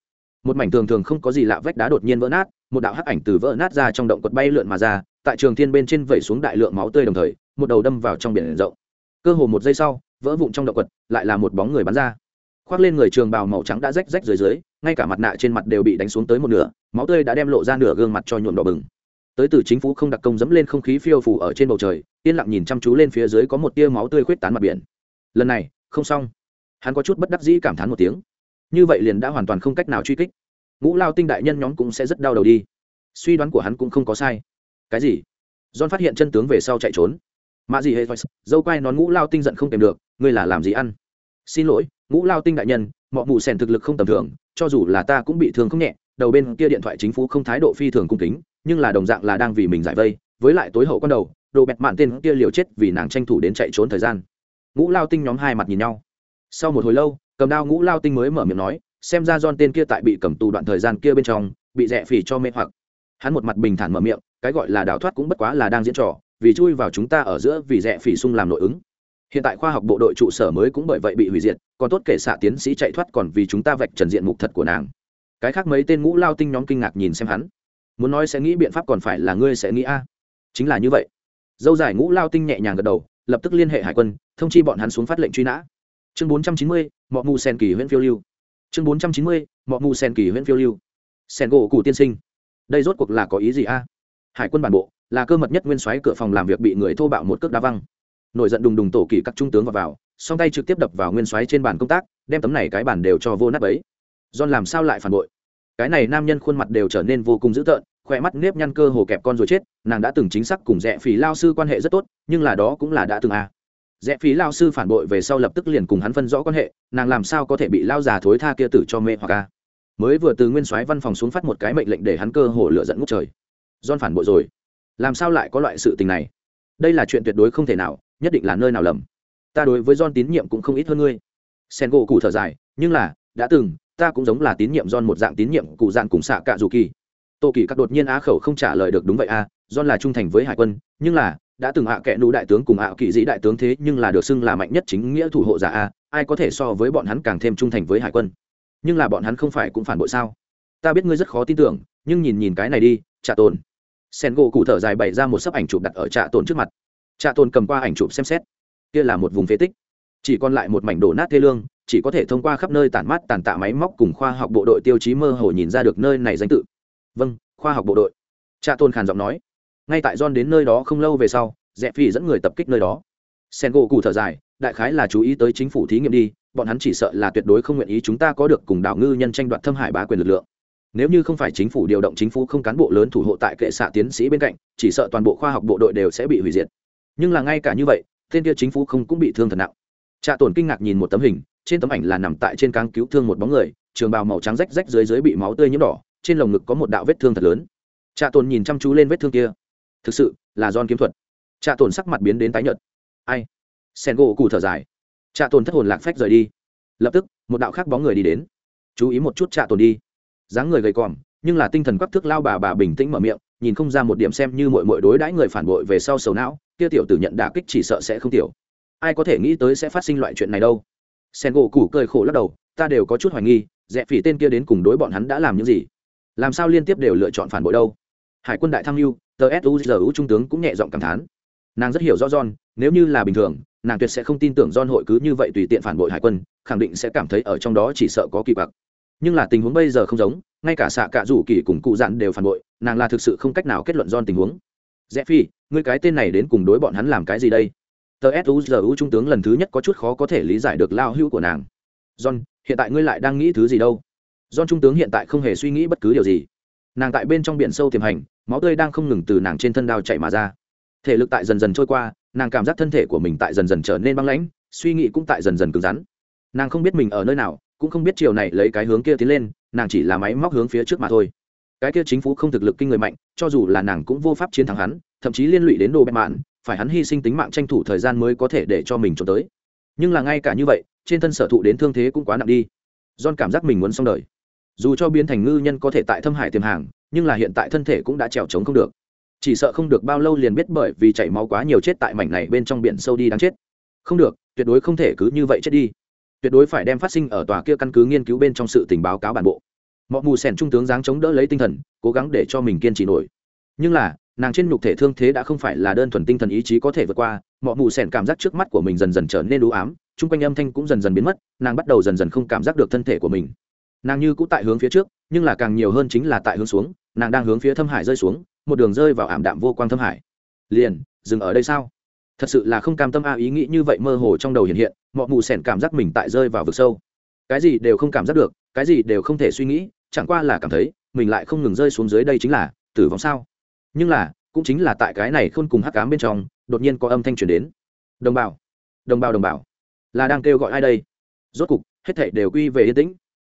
một mảnh thường thường không có gì lạ vách đá đột nhiên vỡ nát, một đạo hắc ảnh từ vỡ nát ra trong động quật bay lượn mà ra, tại trường thiên bên trên vẩy xuống đại lượng máu tươi đồng thời, một đầu đâm vào trong biển rộng. Cơ hồ một giây sau, vỡ vụn trong động quật, lại là một bóng người bắn ra. Khoác lên người trường bào màu trắng đã rách rách dưới dưới, ngay cả mặt nạ trên mặt đều bị đánh xuống tới một nửa, máu tươi đã đem lộ ra nửa gương mặt cho nhuộm đỏ bừng. Tới từ chính phủ không đặc công dẫm lên không khí phiêu phủ ở trên bầu trời, yên lặng nhìn chăm chú lên phía dưới có một tia máu tươi khuyết tán mặt biển. Lần này, không xong. Hắn có chút bất đắc dĩ cảm thán một tiếng như vậy liền đã hoàn toàn không cách nào truy kích. Ngũ lao tinh đại nhân nhóm cũng sẽ rất đau đầu đi. Suy đoán của hắn cũng không có sai. Cái gì? John phát hiện chân tướng về sau chạy trốn. Mạ gì hệ dâu quay nón ngũ lao tinh giận không kèm được, ngươi là làm gì ăn? Xin lỗi, ngũ lao tinh đại nhân mọi mù sèn thực lực không tầm thường, cho dù là ta cũng bị thương không nhẹ, đầu bên kia điện thoại chính phủ không thái độ phi thường cung kính, nhưng là đồng dạng là đang vì mình giải vây, với lại tối hậu con đầu, đồ bẹt mạn tên kia liều chết vì nàng tranh thủ đến chạy trốn thời gian. Ngũ lao tinh nhóm hai mặt nhìn nhau. Sau một hồi lâu cầm đao ngũ lao tinh mới mở miệng nói, xem ra don tên kia tại bị cầm tù đoạn thời gian kia bên trong, bị rẻ phỉ cho mê hoặc. Hắn một mặt bình thản mở miệng, cái gọi là đào thoát cũng bất quá là đang diễn trò, vì chui vào chúng ta ở giữa vì rẻ phỉ sung làm nội ứng. Hiện tại khoa học bộ đội trụ sở mới cũng bởi vậy bị hủy diệt, còn tốt kể xạ tiến sĩ chạy thoát còn vì chúng ta vạch trần diện mục thật của nàng. Cái khác mấy tên ngũ lao tinh nhóm kinh ngạc nhìn xem hắn. Muốn nói sẽ nghĩ biện pháp còn phải là ngươi sẽ nghĩ a. Chính là như vậy. Dâu dài ngũ lao tinh nhẹ nhàng gật đầu, lập tức liên hệ hải quân, thông chi bọn hắn xuống phát lệnh truy nã. Chương bốn trăm chín mươi mọ mù sen kỳ huyện phiêu lưu. Chương bốn trăm chín mươi mọ mù sen kỳ huyện phiêu lưu. Sen gỗ cụ tiên sinh. Đây rốt cuộc là có ý gì a? Hải quân bản bộ là cơ mật nhất nguyên soái cửa phòng làm việc bị người thô bạo một cước đá văng. Nổi giận đùng đùng tổ kỳ các trung tướng vào, vào song tay trực tiếp đập vào nguyên soái trên bàn công tác đem tấm này cái bàn đều cho vô nát ấy john làm sao lại phản bội? Cái này nam nhân khuôn mặt đều trở nên vô cùng dữ tợn khỏe mắt nếp nhăn cơ hồ kẹp con rồi chết nàng đã từng chính xác cùng dạ rẽ phì lao sư quan hệ rất tốt nhưng là đó cũng là đã từng à rẽ phí lao sư phản bội về sau lập tức liền cùng hắn phân rõ quan hệ, nàng làm sao có thể bị lao già thối tha kia tử cho mê hoặc ca mới vừa từ nguyên soái văn phòng xuống phát một cái mệnh lệnh để hắn cơ hồ lựa dẫn ngút trời. Don phản bội rồi. Làm sao lại có loại sự tình này? Đây là chuyện tuyệt đối không thể nào, nhất định là nơi nào lầm. Ta đối với don tín nhiệm cũng không ít hơn ngươi. Sen gỗ cụ thở dài, nhưng là, đã từng, ta cũng giống là tín nhiệm don một dạng tín nhiệm cụ dạng cùng xạ cạ dù kỳ tô kỳ các đột nhiên á khẩu không trả lời được đúng vậy a à, don là trung thành với hải quân nhưng là đã từng ạ à kệ nụ đại tướng cùng ạ à kỳ dĩ đại tướng thế nhưng là được xưng là mạnh nhất chính nghĩa thủ hộ giả a ai có thể so với bọn hắn càng thêm trung thành với hải quân? Nhưng là bọn hắn không phải cũng phản bội sao? Ta biết ngươi rất khó tin tưởng nhưng nhìn nhìn cái này đi trạ tồn. Sen gỗ cụ thở dài bày ra một sấp ảnh chụp đặt ở trạ tồn trước mặt. Trạ tồn cầm qua ảnh chụp xem xét. Kia là một vùng phế tích. Chỉ còn lại một mảnh đổ nát thê lương chỉ có thể thông qua khắp nơi tản mát tàn tạ máy móc cùng khoa học bộ đội tiêu chí mơ hồ nhìn ra được nơi này danh tự vâng khoa học bộ đội. Trạ tôn khàn giọng nói. Ngay tại john đến nơi đó không lâu về sau, rẽ phi dẫn người tập kích nơi đó. Sen gỗ cụ thở dài, đại khái là chú ý tới chính phủ thí nghiệm đi, bọn hắn chỉ sợ là tuyệt đối không nguyện ý chúng ta có được cùng đảo ngư nhân tranh đoạt thâm hải bá quyền lực lượng. Nếu như không phải chính phủ điều động chính phủ không cán bộ lớn thủ hộ tại kệ xạ tiến sĩ bên cạnh, chỉ sợ toàn bộ khoa học bộ đội đều sẽ bị hủy diệt. Nhưng là ngay cả như vậy, tên kia chính phủ không cũng bị thương thật nặng. Trạ tổn kinh ngạc nhìn một tấm hình, trên tấm ảnh là nằm tại trên cáng cứu thương một bóng người, trường bào màu trắng rách rách dưới dưới bị máu tươi nhiễm đỏ trên lồng ngực có một đạo vết thương thật lớn. Trạ tồn nhìn chăm chú lên vết thương kia. Thực sự là don kiếm thuật. Trạ tồn sắc mặt biến đến tái nhợt. Ai? Sen gỗ cụ thở dài. Trạ tồn thất hồn lạc phách rời đi. Lập tức, một đạo khác bóng người đi đến. Chú ý một chút trạ tồn đi. Dáng người gầy còm, nhưng là tinh thần quắc thước lao bà bà bình tĩnh mở miệng, nhìn không ra một điểm xem như mọi mọi đối đãi người phản bội về sau sầu não, kia tiểu tử nhận đả kích chỉ sợ sẽ không tiểu. Ai có thể nghĩ tới sẽ phát sinh loại chuyện này đâu. Sen gỗ củ cười khổ lắc đầu, ta đều có chút hoài nghi, rẽ phỉ tên kia đến cùng đối bọn hắn đã làm những gì làm sao liên tiếp đều lựa chọn phản bội đâu? Hải quân đại tham mưu, tờ suzu trung tướng cũng nhẹ giọng cảm thán. Nàng rất hiểu rõ john, nếu như là bình thường, nàng tuyệt sẽ không tin tưởng john hội cứ như vậy tùy tiện phản bội hải quân, khẳng định sẽ cảm thấy ở trong đó chỉ sợ có kỳ bạc nhưng là tình huống bây giờ không giống, ngay cả xạ cả rủ kỳ cùng cụ dặn đều phản bội, nàng là thực sự không cách nào kết luận john tình huống. Rẽ phi người cái tên này đến cùng đối bọn hắn làm cái gì đây? Tờ suzu trung tướng lần thứ nhất có chút khó có thể lý giải được lao hữu của nàng. John, hiện tại ngươi lại đang nghĩ thứ gì đâu? Don trung tướng hiện tại không hề suy nghĩ bất cứ điều gì. Nàng tại bên trong biển sâu tiềm hành, máu tươi đang không ngừng từ nàng trên thân đao chạy mà ra. Thể lực tại dần dần trôi qua, nàng cảm giác thân thể của mình tại dần dần trở nên băng lãnh, suy nghĩ cũng tại dần dần cứng rắn. Nàng không biết mình ở nơi nào, cũng không biết chiều này lấy cái hướng kia tiến lên, nàng chỉ là máy móc hướng phía trước mà thôi. Cái kia chính phủ không thực lực kinh người mạnh, cho dù là nàng cũng vô pháp chiến thắng hắn, thậm chí liên lụy đến đồ bẹp mạn, phải hắn hy sinh tính mạng tranh thủ thời gian mới có thể để cho mình trốn tới. Nhưng là ngay cả như vậy, trên thân sở thụ đến thương thế cũng quá nặng đi. John cảm giác mình muốn xong đời dù cho biến thành ngư nhân có thể tại thâm hải tiềm hàng, nhưng là hiện tại thân thể cũng đã trèo trống không được. Chỉ sợ không được bao lâu liền biết bởi vì chảy máu quá nhiều chết tại mảnh này bên trong biển sâu đi đáng chết. Không được, tuyệt đối không thể cứ như vậy chết đi. Tuyệt đối phải đem phát sinh ở tòa kia căn cứ nghiên cứu bên trong sự tình báo cáo bản bộ. Mọi mù sẻn trung tướng dáng chống đỡ lấy tinh thần, cố gắng để cho mình kiên trì nổi. Nhưng là, nàng trên nhục thể thương thế đã không phải là đơn thuần tinh thần ý chí có thể vượt qua mọi mù sẻn cảm giác trước mắt của mình dần dần trở nên đũ ám, chung quanh âm thanh cũng dần dần biến mất, nàng bắt đầu dần dần không cảm giác được thân thể của mình nàng như cũng tại hướng phía trước, nhưng là càng nhiều hơn chính là tại hướng xuống, nàng đang hướng phía thâm hải rơi xuống, một đường rơi vào ảm đạm vô quang thâm hải. Liền, dừng ở đây sao? Thật sự là không cam tâm a ý nghĩ như vậy mơ hồ trong đầu hiện hiện mọi mù sẻn cảm giác mình tại rơi vào vực sâu. Cái gì đều không cảm giác được, cái gì đều không thể suy nghĩ, chẳng qua là cảm thấy, mình lại không ngừng rơi xuống dưới đây chính là tử vong sao? Nhưng là, cũng chính là tại cái này khôn cùng hắc cám bên trong, đột nhiên có âm thanh truyền đến. Đồng bào đồng bào đồng bào. Là đang kêu gọi ai đây? Rốt cục, hết thảy đều quy về yên tĩnh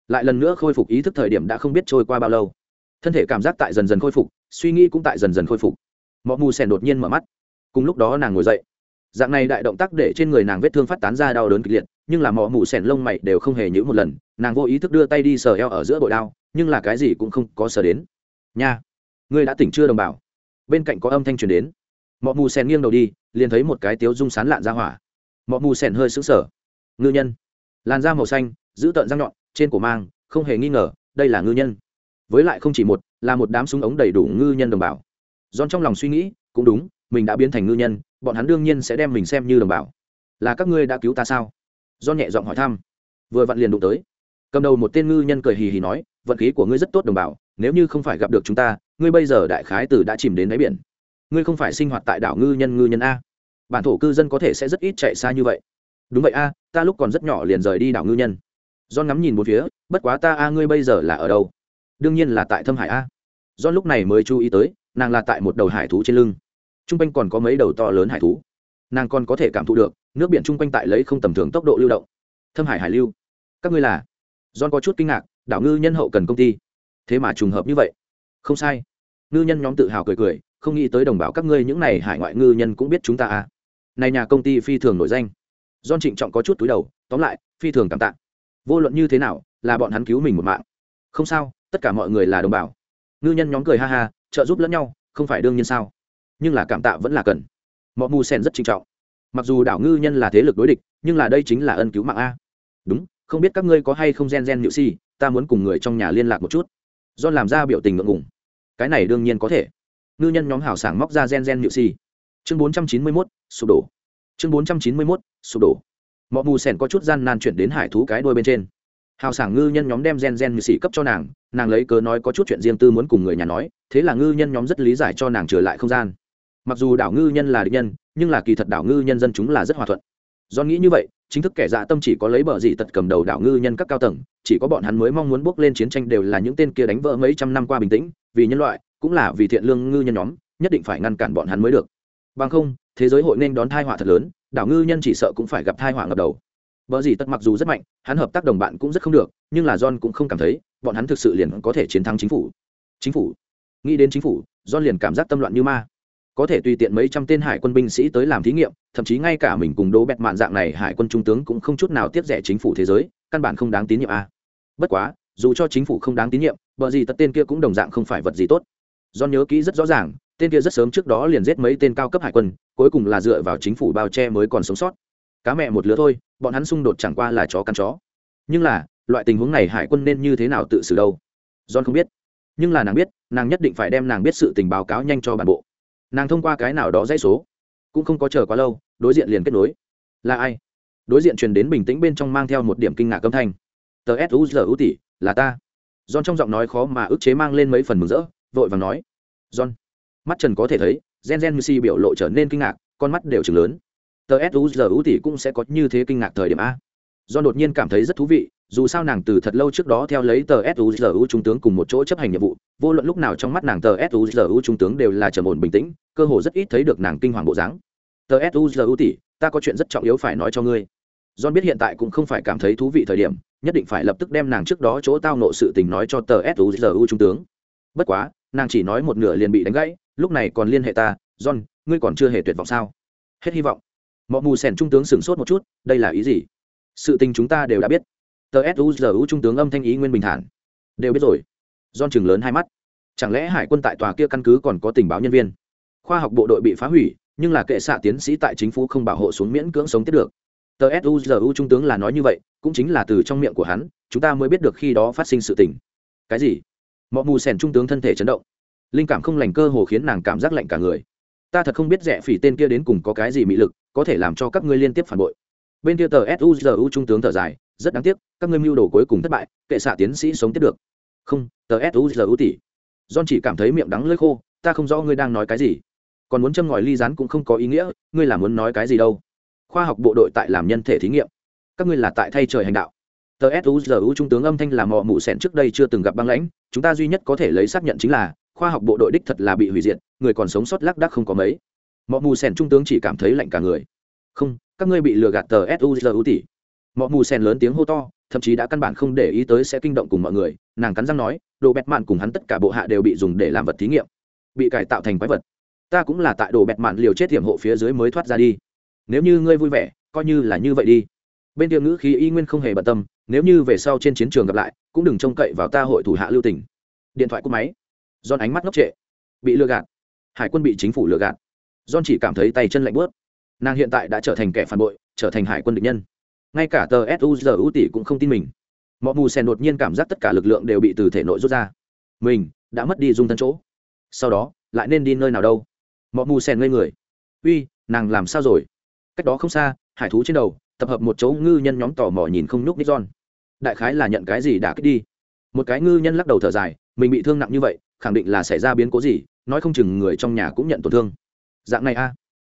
lại lần nữa khôi phục ý thức thời điểm đã không biết trôi qua bao lâu. Thân thể cảm giác tại dần dần khôi phục, suy nghĩ cũng tại dần dần khôi phục. Mọ mù sèn đột nhiên mở mắt. Cùng lúc đó nàng ngồi dậy. Dạng này đại động tác để trên người nàng vết thương phát tán ra đau đớn kịch liệt, nhưng là mọ mù sèn lông mày đều không hề nhữ một lần, nàng vô ý thức đưa tay đi sờ eo ở giữa bội đao, nhưng là cái gì cũng không có sờ đến. Nha, ngươi đã tỉnh chưa đồng bào? Bên cạnh có âm thanh truyền đến. Mọ mù sen nghiêng đầu đi, liền thấy một cái tiếu dung sán lạn ra hỏa. Mọ mù sen hơi sững sờ. Ngư nhân. Làn da màu xanh, giữ tợn răng nhọn trên cổ mang, không hề nghi ngờ, đây là ngư nhân. Với lại không chỉ một, là một đám súng ống đầy đủ ngư nhân đồng bào. Giòn trong lòng suy nghĩ, cũng đúng, mình đã biến thành ngư nhân, bọn hắn đương nhiên sẽ đem mình xem như đồng bào. Là các ngươi đã cứu ta sao? Do nhẹ giọng hỏi thăm. Vừa vặn liền đụng tới. Cầm đầu một tên ngư nhân cười hì hì nói, vận khí của ngươi rất tốt đồng bào, nếu như không phải gặp được chúng ta, ngươi bây giờ đại khái từ đã chìm đến đáy biển. Ngươi không phải sinh hoạt tại đảo ngư nhân ngư nhân a. Bản thổ cư dân có thể sẽ rất ít chạy xa như vậy. Đúng vậy a, ta lúc còn rất nhỏ liền rời đi đảo ngư nhân. John ngắm nhìn một phía, bất quá ta a, ngươi bây giờ là ở đâu? Đương nhiên là tại thâm hải a. John lúc này mới chú ý tới, nàng là tại một đầu hải thú trên lưng. Trung quanh còn có mấy đầu to lớn hải thú. Nàng còn có thể cảm thụ được, nước biển Trung quanh tại lấy không tầm thường tốc độ lưu động. Thâm hải hải lưu, các ngươi là? John có chút kinh ngạc, đảo ngư nhân hậu cần công ty. Thế mà trùng hợp như vậy. Không sai. Ngư nhân nhóm tự hào cười cười, không nghĩ tới đồng bào các ngươi những này hải ngoại ngư nhân cũng biết chúng ta à này nhà công ty phi thường nổi danh. John trịnh trọng có chút túi đầu, tóm lại, phi thường cảm tạ vô luận như thế nào, là bọn hắn cứu mình một mạng. Không sao, tất cả mọi người là đồng bào. Ngư nhân nhóm cười ha ha, trợ giúp lẫn nhau, không phải đương nhiên sao? Nhưng là cảm tạ vẫn là cần. Mọi mù sen rất trinh trọng. Mặc dù đảo ngư nhân là thế lực đối địch, nhưng là đây chính là ân cứu mạng a. Đúng, không biết các ngươi có hay không gen gen nhự si, ta muốn cùng người trong nhà liên lạc một chút. Do làm ra biểu tình ngượng ngùng. Cái này đương nhiên có thể. Ngư nhân nhóm hảo sảng móc ra gen gen nhự si. Chương bốn trăm chín mươi mốt, sụp đổ. Chương bốn trăm chín mươi mốt, sụp đổ mọ mù sẻn có chút gian nan chuyển đến hải thú cái đôi bên trên. Hào sảng ngư nhân nhóm đem gen gen như xỉ cấp cho nàng nàng lấy cớ nói có chút chuyện riêng tư muốn cùng người nhà nói, thế là ngư nhân nhóm rất lý giải cho nàng trở lại không gian. Mặc dù đảo ngư nhân là địch nhân, nhưng là kỳ thật đảo ngư nhân dân chúng là rất hòa thuận. Do nghĩ như vậy, chính thức kẻ dạ tâm chỉ có lấy bờ dị tật cầm đầu đảo ngư nhân các cao tầng, chỉ có bọn hắn mới mong muốn bước lên chiến tranh đều là những tên kia đánh vỡ mấy trăm năm qua bình tĩnh, vì nhân loại, cũng là vì thiện lương ngư nhân nhóm, nhất định phải ngăn cản bọn hắn mới được. Bằng không, thế giới hội nên đón thai họa thật lớn đảo ngư nhân chỉ sợ cũng phải gặp thai họa ngập đầu Bở gì tất mặc dù rất mạnh, hắn hợp tác đồng bạn cũng rất không được, nhưng là John cũng không cảm thấy, bọn hắn thực sự liền có thể chiến thắng chính phủ. Chính phủ? Nghĩ đến chính phủ, John liền cảm giác tâm loạn như ma. Có thể tùy tiện mấy trăm tên hải quân binh sĩ tới làm thí nghiệm, thậm chí ngay cả mình cùng đô Bẹt Mạn dạng này hải quân trung tướng cũng không chút nào tiếc rẻ chính phủ thế giới, căn bản không đáng tín nhiệm a. Bất quá, dù cho chính phủ không đáng tín nhiệm, bở gì tất tên kia cũng đồng dạng không phải vật gì tốt. John nhớ kỹ rất rõ ràng, tên kia rất sớm trước đó liền giết mấy tên cao cấp hải quân, cuối cùng là dựa vào chính phủ bao che mới còn sống sót. Cá mẹ một lứa thôi bọn hắn xung đột chẳng qua là chó căn chó. Nhưng là loại tình huống này hải quân nên như thế nào tự xử đâu? John không biết. Nhưng là nàng biết nàng nhất định phải đem nàng biết sự tình báo cáo nhanh cho bản bộ. Nàng thông qua cái nào đó dãy số cũng không có chờ quá lâu đối diện liền kết nối. Là ai? Đối diện truyền đến bình tĩnh bên trong mang theo một điểm kinh ngạc âm thanh. Tờ suzu tỷ là ta. John trong giọng nói khó mà ức chế mang lên mấy phần mừng rỡ vội vàng nói. John mắt trần có thể thấy, gen gen mc biểu lộ trở nên kinh ngạc, con mắt đều chừng lớn. Tờ suzu tỷ cũng sẽ có như thế kinh ngạc thời điểm a. Do đột nhiên cảm thấy rất thú vị, dù sao nàng từ thật lâu trước đó theo lấy tờ suzu trung tướng cùng một chỗ chấp hành nhiệm vụ, vô luận lúc nào trong mắt nàng tờ suzu trung tướng đều là trầm ổn bình tĩnh, cơ hồ rất ít thấy được nàng kinh hoàng bộ dáng. Tờ suzu tỷ, ta có chuyện rất trọng yếu phải nói cho ngươi. John biết hiện tại cũng không phải cảm thấy thú vị thời điểm, nhất định phải lập tức đem nàng trước đó chỗ tao nộ sự tình nói cho tờ suzu trung tướng. Bất quá, nàng chỉ nói một nửa liền bị đánh gãy lúc này còn liên hệ ta, john, ngươi còn chưa hề tuyệt vọng sao? Hết hy vọng. Mọi mù sèn trung tướng sửng sốt một chút, đây là ý gì? Sự tình chúng ta đều đã biết. Tờ suzu trung tướng âm thanh ý nguyên bình thản. Đều biết rồi. John chừng lớn hai mắt. Chẳng lẽ hải quân tại tòa kia căn cứ còn có tình báo nhân viên? Khoa học bộ đội bị phá hủy, nhưng là kệ xạ tiến sĩ tại chính phủ không bảo hộ xuống miễn cưỡng sống tiếp được. Tờ suzu trung tướng là nói như vậy, cũng chính là từ trong miệng của hắn, chúng ta mới biết được khi đó phát sinh sự tình. Cái gì? Mọi mù sèn trung tướng thân thể chấn động linh cảm không lành cơ hồ khiến nàng cảm giác lạnh cả người. Ta thật không biết rẻ phỉ tên kia đến cùng có cái gì mị lực, có thể làm cho các ngươi liên tiếp phản bội. Bên kia tờ suzu trung tướng thở dài, rất đáng tiếc, các ngươi mưu đồ cuối cùng thất bại, kệ xạ tiến sĩ sống tiếp được. Không, tờ suzu tỷ. John chỉ cảm thấy miệng đắng lưỡi khô, ta không rõ ngươi đang nói cái gì. Còn muốn châm ngòi ly rán cũng không có ý nghĩa, ngươi là muốn nói cái gì đâu. Khoa học bộ đội tại làm nhân thể thí nghiệm. Các ngươi là tại thay trời hành đạo. Tờ suzu trung tướng âm thanh là mò mụ sẹn trước đây chưa từng gặp băng lãnh, chúng ta duy nhất có thể lấy xác nhận chính là khoa học bộ đội đích thật là bị hủy diệt, người còn sống sót lác đác không có mấy. Mọi mù sen trung tướng chỉ cảm thấy lạnh cả người. Không, các ngươi bị lừa gạt tờ suzu tỷ. Mọi mù sen lớn tiếng hô to, thậm chí đã căn bản không để ý tới sẽ kinh động cùng mọi người. Nàng cắn răng nói đồ bẹt mạn cùng hắn tất cả bộ hạ đều bị dùng để làm vật thí nghiệm, bị cải tạo thành quái vật. Ta cũng là tại đồ bẹt mạn liều chết hiểm hộ phía dưới mới thoát ra đi. Nếu như ngươi vui vẻ, coi như là như vậy đi. Bên tiệm ngữ khí y nguyên không hề bận tâm, nếu như về sau trên chiến trường gặp lại, cũng đừng trông cậy vào ta hội thủ hạ lưu tỉnh điện thoại cúp máy. John ánh mắt ngốc trệ. Bị lừa gạt. Hải quân bị chính phủ lừa gạt. John chỉ cảm thấy tay chân lạnh buốt, nàng hiện tại đã trở thành kẻ phản bội trở thành hải quân địch nhân. Ngay cả tờ suzu tỷ cũng không tin mình. Mọ mù sen đột nhiên cảm giác tất cả lực lượng đều bị từ thể nội rút ra. Mình đã mất đi dung thân chỗ. Sau đó lại nên đi nơi nào đâu? Mọ mù sen ngây người. Uy nàng làm sao rồi? Cách đó không xa hải thú trên đầu tập hợp một chỗ ngư nhân nhóm tò mò nhìn không nhúc nít John. đại khái là nhận cái gì đã kích đi? Một cái ngư nhân lắc đầu thở dài mình bị thương nặng như vậy khẳng định là xảy ra biến cố gì, nói không chừng người trong nhà cũng nhận tổn thương. Dạng này a.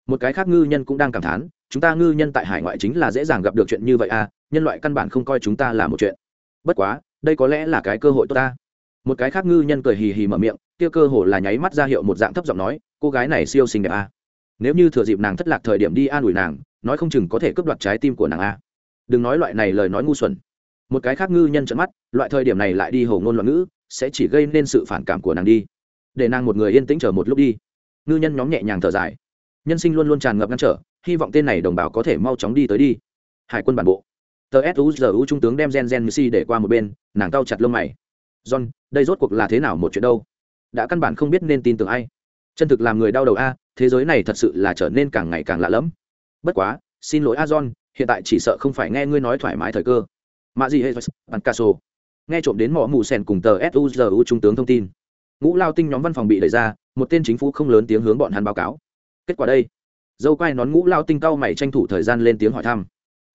Một cái khác ngư nhân cũng đang cảm thán, chúng ta ngư nhân tại hải ngoại chính là dễ dàng gặp được chuyện như vậy a, nhân loại căn bản không coi chúng ta là một chuyện. Bất quá, đây có lẽ là cái cơ hội tốt ta. Một cái khác ngư nhân cười hì hì mở miệng, kia cơ hồ là nháy mắt ra hiệu một dạng thấp giọng nói, cô gái này siêu xinh đẹp a. Nếu như thừa dịp nàng thất lạc thời điểm đi an ủi nàng, nói không chừng có thể cướp đoạt trái tim của nàng a. Đừng nói loại này lời nói ngu xuẩn. Một cái khác ngư nhân trợn mắt, loại thời điểm này lại đi hồ ngôn loạn ngữ sẽ chỉ gây nên sự phản cảm của nàng đi. Để nàng một người yên tĩnh chờ một lúc đi. Ngư nhân nhóm nhẹ nhàng thở dài. Nhân sinh luôn luôn tràn ngập ngăn trở, hy vọng tên này đồng bào có thể mau chóng đi tới đi. Hải quân bản bộ. Tờ suzu trung tướng đem gen gen như để qua một bên, nàng cau chặt lông mày. John, đây rốt cuộc là thế nào một chuyện đâu? Đã căn bản không biết nên tin tưởng ai. Chân thực làm người đau đầu a, thế giới này thật sự là trở nên càng ngày càng lạ lẫm. Bất quá, xin lỗi a john, hiện tại chỉ sợ không phải nghe ngươi nói thoải mái thời cơ. Mạ gì hết. bàn ca sô nghe trộm đến mỏ mù sen cùng tờ suzu trung tướng thông tin. Ngũ lao tinh nhóm văn phòng bị đẩy ra, một tên chính phủ không lớn tiếng hướng bọn hắn báo cáo. Kết quả đây. Dâu quai nón ngũ lao tinh cao mày tranh thủ thời gian lên tiếng hỏi thăm.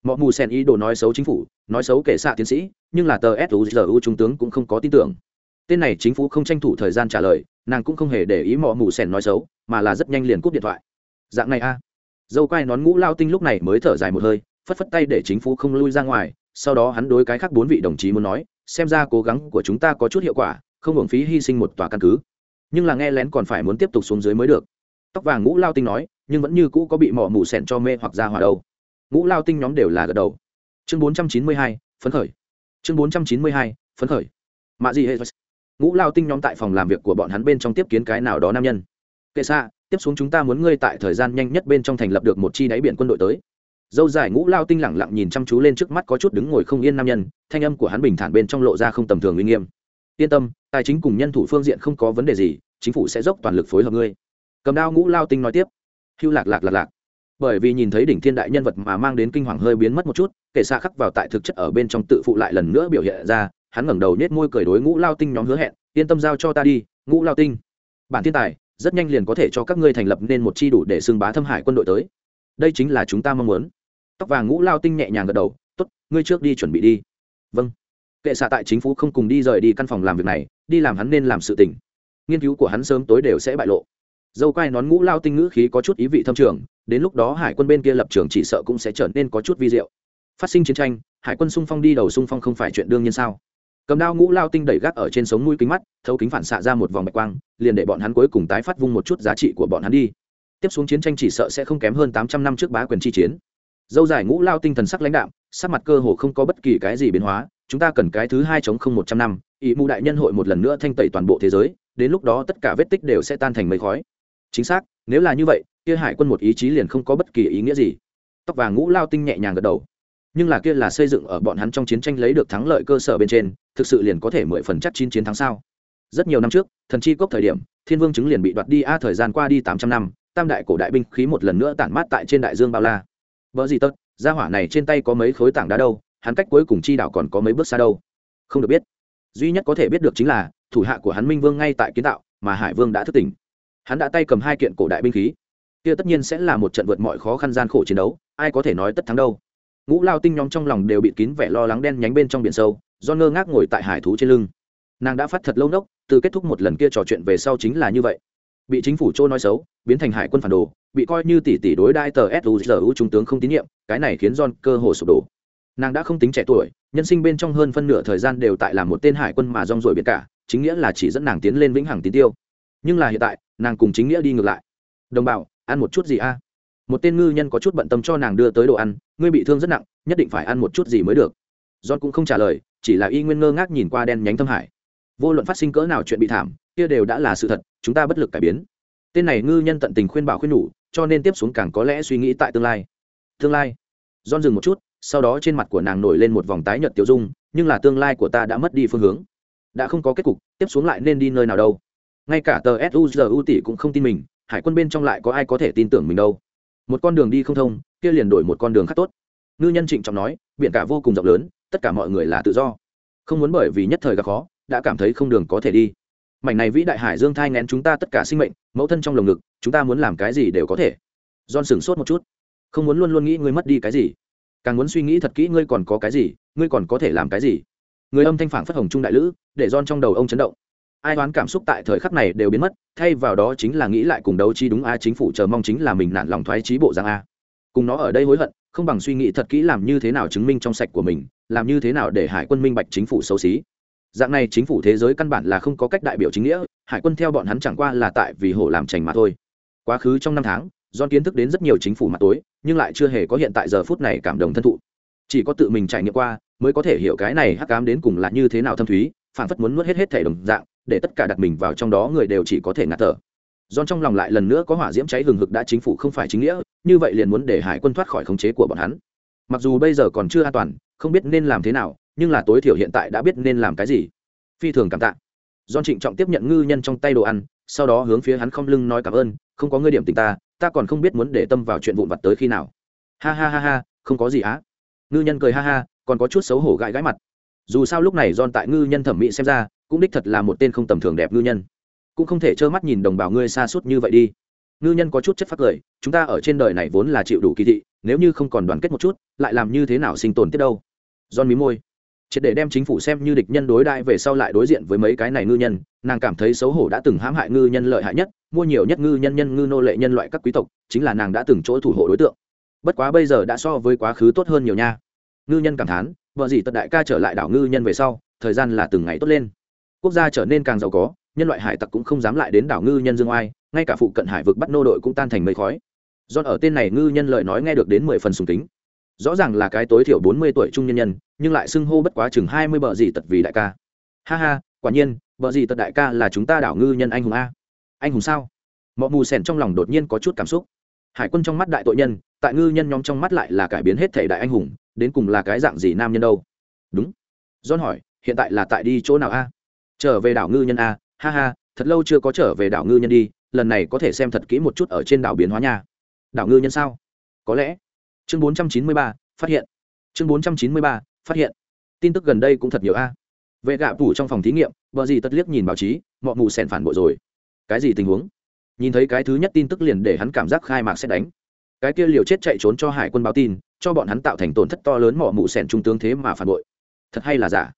Mọ mù sen ý đồ nói xấu chính phủ, nói xấu kể xạ tiến sĩ, nhưng là tờ suzu trung tướng cũng không có tin tưởng. Tên này chính phủ không tranh thủ thời gian trả lời, nàng cũng không hề để ý mọ mù sen nói xấu, mà là rất nhanh liền cúp điện thoại. Dạng này a. Dâu quai nón ngũ lao tinh lúc này mới thở dài một hơi, phất phất tay để chính phủ không lui ra ngoài, sau đó hắn đối cái khác bốn vị đồng chí muốn nói xem ra cố gắng của chúng ta có chút hiệu quả, không hưởng phí hy sinh một tòa căn cứ. Nhưng là nghe lén còn phải muốn tiếp tục xuống dưới mới được. Tóc vàng ngũ lao tinh nói, nhưng vẫn như cũ có bị mỏ mù sẹn cho mê hoặc ra hòa đâu. Ngũ lao tinh nhóm đều là gật đầu. Chương bốn trăm chín mươi hai, phấn khởi. Chương bốn trăm chín mươi hai, phấn khởi. Mạ gì hệ ngũ lao tinh nhóm tại phòng làm việc của bọn hắn bên trong tiếp kiến cái nào đó nam nhân. Kệ xa tiếp xuống chúng ta muốn ngươi tại thời gian nhanh nhất bên trong thành lập được một chi đáy biển quân đội tới dâu dài ngũ lao tinh lẳng lặng nhìn chăm chú lên trước mắt có chút đứng ngồi không yên nam nhân, thanh âm của hắn bình thản bên trong lộ ra không tầm thường uy nghiêm. Yên tâm, tài chính cùng nhân thủ phương diện không có vấn đề gì, chính phủ sẽ dốc toàn lực phối hợp ngươi. Cầm đao ngũ lao tinh nói tiếp. Hưu lạc lạc lạc lạc. Bởi vì nhìn thấy đỉnh thiên đại nhân vật mà mang đến kinh hoàng hơi biến mất một chút, kể xa khắc vào tại thực chất ở bên trong tự phụ lại lần nữa biểu hiện ra, hắn ngẩng đầu nết môi cười đối ngũ lao tinh nhóm hứa hẹn, yên tâm giao cho ta đi, ngũ lao tinh. Bản thiên tài, rất nhanh liền có thể cho các ngươi thành lập nên một chi đủ để xưng bá thâm hải quân đội tới. Đây chính là chúng ta mong muốn tóc vàng ngũ lao tinh nhẹ nhàng gật đầu, tốt, ngươi trước đi chuẩn bị đi. Vâng. Kệ xạ tại chính phủ không cùng đi rời đi căn phòng làm việc này, đi làm hắn nên làm sự tình. Nghiên cứu của hắn sớm tối đều sẽ bại lộ. Dâu quai nón ngũ lao tinh ngữ khí có chút ý vị thâm trường, đến lúc đó hải quân bên kia lập trường chỉ sợ cũng sẽ trở nên có chút vi diệu. Phát sinh chiến tranh, hải quân sung phong đi đầu sung phong không phải chuyện đương nhiên sao? Cầm đao ngũ lao tinh đẩy gác ở trên sống mũi kính mắt, thấu kính phản xạ ra một vòng bạch quang, liền để bọn hắn cuối cùng tái phát vung một chút giá trị của bọn hắn đi. Tiếp xuống chiến tranh chỉ sợ sẽ không kém hơn tám trăm năm trước bá quyền chi chiến dâu dài ngũ lao tinh thần sắc lãnh đạm, sắc mặt cơ hồ không có bất kỳ cái gì biến hóa, chúng ta cần cái thứ hai chống không một trăm năm ỵ mù đại nhân hội một lần nữa thanh tẩy toàn bộ thế giới, đến lúc đó tất cả vết tích đều sẽ tan thành mây khói. Chính xác, nếu là như vậy, kia hải quân một ý chí liền không có bất kỳ ý nghĩa gì. Tóc vàng ngũ lao tinh nhẹ nhàng gật đầu. Nhưng là kia là xây dựng ở bọn hắn trong chiến tranh lấy được thắng lợi cơ sở bên trên, thực sự liền có thể mười phần chắc chín chiến thắng sao? Rất nhiều năm trước, thần chi cốc thời điểm, thiên vương chứng liền bị đoạt đi, a, thời gian qua đi tám trăm năm, tam đại cổ đại binh khí một lần nữa tản mát tại trên đại dương bao la vợ gì tất gia hỏa này trên tay có mấy khối tảng đá đâu, hắn cách cuối cùng chi đảo còn có mấy bước xa đâu. Không được biết. Duy nhất có thể biết được chính là, thủ hạ của hắn minh vương ngay tại kiến tạo, mà hải vương đã thức tỉnh. Hắn đã tay cầm hai kiện cổ đại binh khí. Kia tất nhiên sẽ là một trận vượt mọi khó khăn gian khổ chiến đấu, ai có thể nói tất thắng đâu. Ngũ lao tinh nhóm trong lòng đều bị kín vẻ lo lắng đen nhánh bên trong biển sâu, do ngơ ngác ngồi tại hải thú trên lưng. Nàng đã phát thật lâu nốc, từ kết thúc một lần kia trò chuyện về sau chính là như vậy. Bị chính phủ trôi nói xấu, biến thành hải quân phản đồ bị coi như tỷ tỷ đối đai tờ suzu trung tướng không tín nhiệm, cái này khiến john cơ hồ sụp đổ. Nàng đã không tính trẻ tuổi, nhân sinh bên trong hơn phân nửa thời gian đều tại làm một tên hải quân mà rong rồi biệt cả, chính nghĩa là chỉ dẫn nàng tiến lên vĩnh hằng tín tiêu. Nhưng là hiện tại, nàng cùng chính nghĩa đi ngược lại. Đồng bào, ăn một chút gì a? Một tên ngư nhân có chút bận tâm cho nàng đưa tới đồ ăn, ngươi bị thương rất nặng, nhất định phải ăn một chút gì mới được. John cũng không trả lời, chỉ là y nguyên ngơ ngác nhìn qua đen nhánh thâm hải. Vô luận phát sinh cỡ nào chuyện bị thảm, kia đều đã là sự thật, chúng ta bất lực cải biến. Tên này ngư nhân tận tình khuyên bảo khuyên nhủ cho nên tiếp xuống càng có lẽ suy nghĩ tại tương lai. Tương lai? Don dừng một chút, sau đó trên mặt của nàng nổi lên một vòng tái nhợt tiêu dung, nhưng là tương lai của ta đã mất đi phương hướng. Đã không có kết cục, tiếp xuống lại nên đi nơi nào đâu. Ngay cả tờ suzu tỷ cũng không tin mình, hải quân bên trong lại có ai có thể tin tưởng mình đâu. Một con đường đi không thông, kia liền đổi một con đường khác tốt. Ngư nhân trịnh trọng nói, biển cả vô cùng rộng lớn, tất cả mọi người là tự do. Không muốn bởi vì nhất thời gặp khó, đã cảm thấy không đường có thể đi mảnh này vĩ đại hải dương thai ngén chúng ta tất cả sinh mệnh, mẫu thân trong lồng ngực, chúng ta muốn làm cái gì đều có thể. John sửng sốt một chút. Không muốn luôn luôn nghĩ ngươi mất đi cái gì. Càng muốn suy nghĩ thật kỹ ngươi còn có cái gì, ngươi còn có thể làm cái gì. Người âm thanh phản phất hồng trung đại lữ, để don trong đầu ông chấn động. Ai đoán cảm xúc tại thời khắc này đều biến mất, thay vào đó chính là nghĩ lại cùng đấu chi đúng a, chính phủ chờ mong chính là mình nản lòng thoái trí bộ giang a. Cùng nó ở đây hối hận, không bằng suy nghĩ thật kỹ làm như thế nào chứng minh trong sạch của mình, làm như thế nào để hải quân minh bạch chính phủ xấu xí dạng này chính phủ thế giới căn bản là không có cách đại biểu chính nghĩa hải quân theo bọn hắn chẳng qua là tại vì hổ làm trành mà thôi. Quá khứ trong năm tháng don kiến thức đến rất nhiều chính phủ mặt tối nhưng lại chưa hề có hiện tại giờ phút này cảm động thân thụ. Chỉ có tự mình trải nghiệm qua mới có thể hiểu cái này hắc cám đến cùng là như thế nào thâm thúy phản phất muốn nuốt hết hết thể đồng dạng để tất cả đặt mình vào trong đó người đều chỉ có thể ngạt thở. Don trong lòng lại lần nữa có hỏa diễm cháy hừng hực đã chính phủ không phải chính nghĩa, như vậy liền muốn để hải quân thoát khỏi khống chế của bọn hắn. Mặc dù bây giờ còn chưa an toàn, không biết nên làm thế nào, nhưng là tối thiểu hiện tại đã biết nên làm cái gì. Phi thường cảm tạ. Giòn trịnh trọng tiếp nhận ngư nhân trong tay đồ ăn, sau đó hướng phía hắn không lưng nói cảm ơn, không có ngươi điểm tình ta, ta còn không biết muốn để tâm vào chuyện vụn vặt tới khi nào. Ha ha ha ha, không có gì á. Ngư nhân cười ha ha, còn có chút xấu hổ gãi gãi mặt. Dù sao lúc này Giòn tại ngư nhân thẩm mỹ xem ra, cũng đích thật là một tên không tầm thường đẹp ngư nhân cũng không thể trơ mắt nhìn đồng bào ngươi xa suốt như vậy đi ngư nhân có chút chất phát cười chúng ta ở trên đời này vốn là chịu đủ kỳ thị nếu như không còn đoàn kết một chút lại làm như thế nào sinh tồn tiếp đâu don mí môi triệt để đem chính phủ xem như địch nhân đối đại về sau lại đối diện với mấy cái này ngư nhân, nàng cảm thấy xấu hổ đã từng hãm hại ngư nhân lợi hại nhất, mua nhiều nhất ngư nhân nhân ngư nô lệ nhân loại các quý tộc, chính là nàng đã từng chỗ thủ hộ đối tượng. Bất quá bây giờ đã so với quá khứ tốt hơn nhiều nha. Ngư nhân cảm thán, vợ gì tật đại ca trở lại đảo ngư nhân về sau, thời gian là từng ngày tốt lên. Quốc gia trở nên càng giàu có, nhân loại hải tặc cũng không dám lại đến đảo ngư nhân dương oai, ngay cả phụ cận hải vực bắt nô đội cũng tan thành mây khói. Do ở tên này ngư nhân lợi nói nghe được đến mười phần sùng kính rõ ràng là cái tối thiểu bốn mươi tuổi trung nhân nhân, nhưng lại xưng hô bất quá chừng hai mươi bờ gì tật vì đại ca. Ha ha, quả nhiên bờ gì tật đại ca là chúng ta đảo ngư nhân anh hùng a. Anh hùng sao? Mọi mù sèn trong lòng đột nhiên có chút cảm xúc. Hải quân trong mắt đại tội nhân, tại ngư nhân nhóm trong mắt lại là cải biến hết thể đại anh hùng, đến cùng là cái dạng gì nam nhân đâu? Đúng. John hỏi, hiện tại là tại đi chỗ nào a? Trở về đảo ngư nhân a, ha ha, thật lâu chưa có trở về đảo ngư nhân đi, lần này có thể xem thật kỹ một chút ở trên đảo biến hóa nha. Đảo ngư nhân sao? Có lẽ chương bốn trăm chín mươi ba, phát hiện. Chương bốn trăm chín mươi ba, phát hiện. Tin tức gần đây cũng thật nhiều a. Vệ gạ phủ trong phòng thí nghiệm, vợ gì tất liếc nhìn báo chí, mọ mù sẻn phản bội rồi. Cái gì tình huống? Nhìn thấy cái thứ nhất tin tức liền để hắn cảm giác khai mạc sẽ đánh. Cái kia liều chết chạy trốn cho hải quân báo tin, cho bọn hắn tạo thành tổn thất to lớn mỏ mù sẻn trung tướng thế mà phản bội. Thật hay là giả?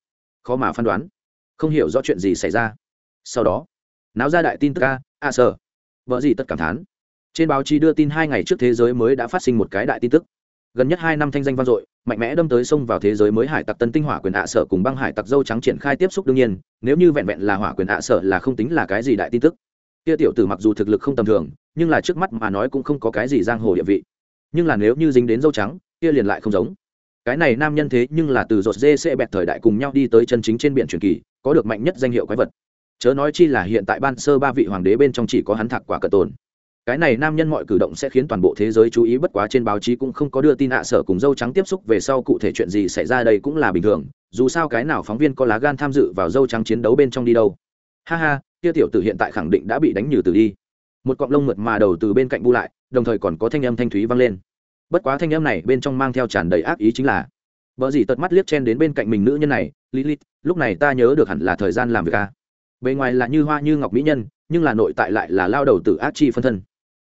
Khó mà phán đoán. Không hiểu rõ chuyện gì xảy ra. Sau đó, náo ra đại tin tức a a sơ vợ gì tất cảm thán. Trên báo chí đưa tin hai ngày trước thế giới mới đã phát sinh một cái đại tin tức gần nhất hai năm thanh danh vang dội, mạnh mẽ đâm tới sông vào thế giới mới hải tặc tân tinh hỏa quyền ạ sở cùng băng hải tặc dâu trắng triển khai tiếp xúc đương nhiên, nếu như vẹn vẹn là hỏa quyền ạ sở là không tính là cái gì đại tin tức. Kia tiểu tử mặc dù thực lực không tầm thường, nhưng là trước mắt mà nói cũng không có cái gì giang hồ địa vị. Nhưng là nếu như dính đến dâu trắng, kia liền lại không giống. Cái này nam nhân thế nhưng là từ rột dê sẽ bẹt thời đại cùng nhau đi tới chân chính trên biển truyền kỳ, có được mạnh nhất danh hiệu quái vật. Chớ nói chi là hiện tại ban sơ ba vị hoàng đế bên trong chỉ có hắn thạc quả cận tồn cái này nam nhân mọi cử động sẽ khiến toàn bộ thế giới chú ý, bất quá trên báo chí cũng không có đưa tin ạ sở cùng dâu trắng tiếp xúc về sau cụ thể chuyện gì xảy ra đây cũng là bình thường, dù sao cái nào phóng viên có lá gan tham dự vào dâu trắng chiến đấu bên trong đi đâu. Ha ha, kia tiểu tử hiện tại khẳng định đã bị đánh nhừ từ đi. Một cọng lông mượt mà đầu từ bên cạnh bu lại, đồng thời còn có thanh âm thanh thúy vang lên. Bất quá thanh âm này bên trong mang theo tràn đầy ác ý chính là, vợ gì tật mắt liếc chen đến bên cạnh mình nữ nhân này, lilith, lúc này ta nhớ được hẳn là thời gian làm việc ca bề ngoài là như hoa như ngọc mỹ nhân, nhưng là nội tại lại là lao đầu từ ác chi phân thân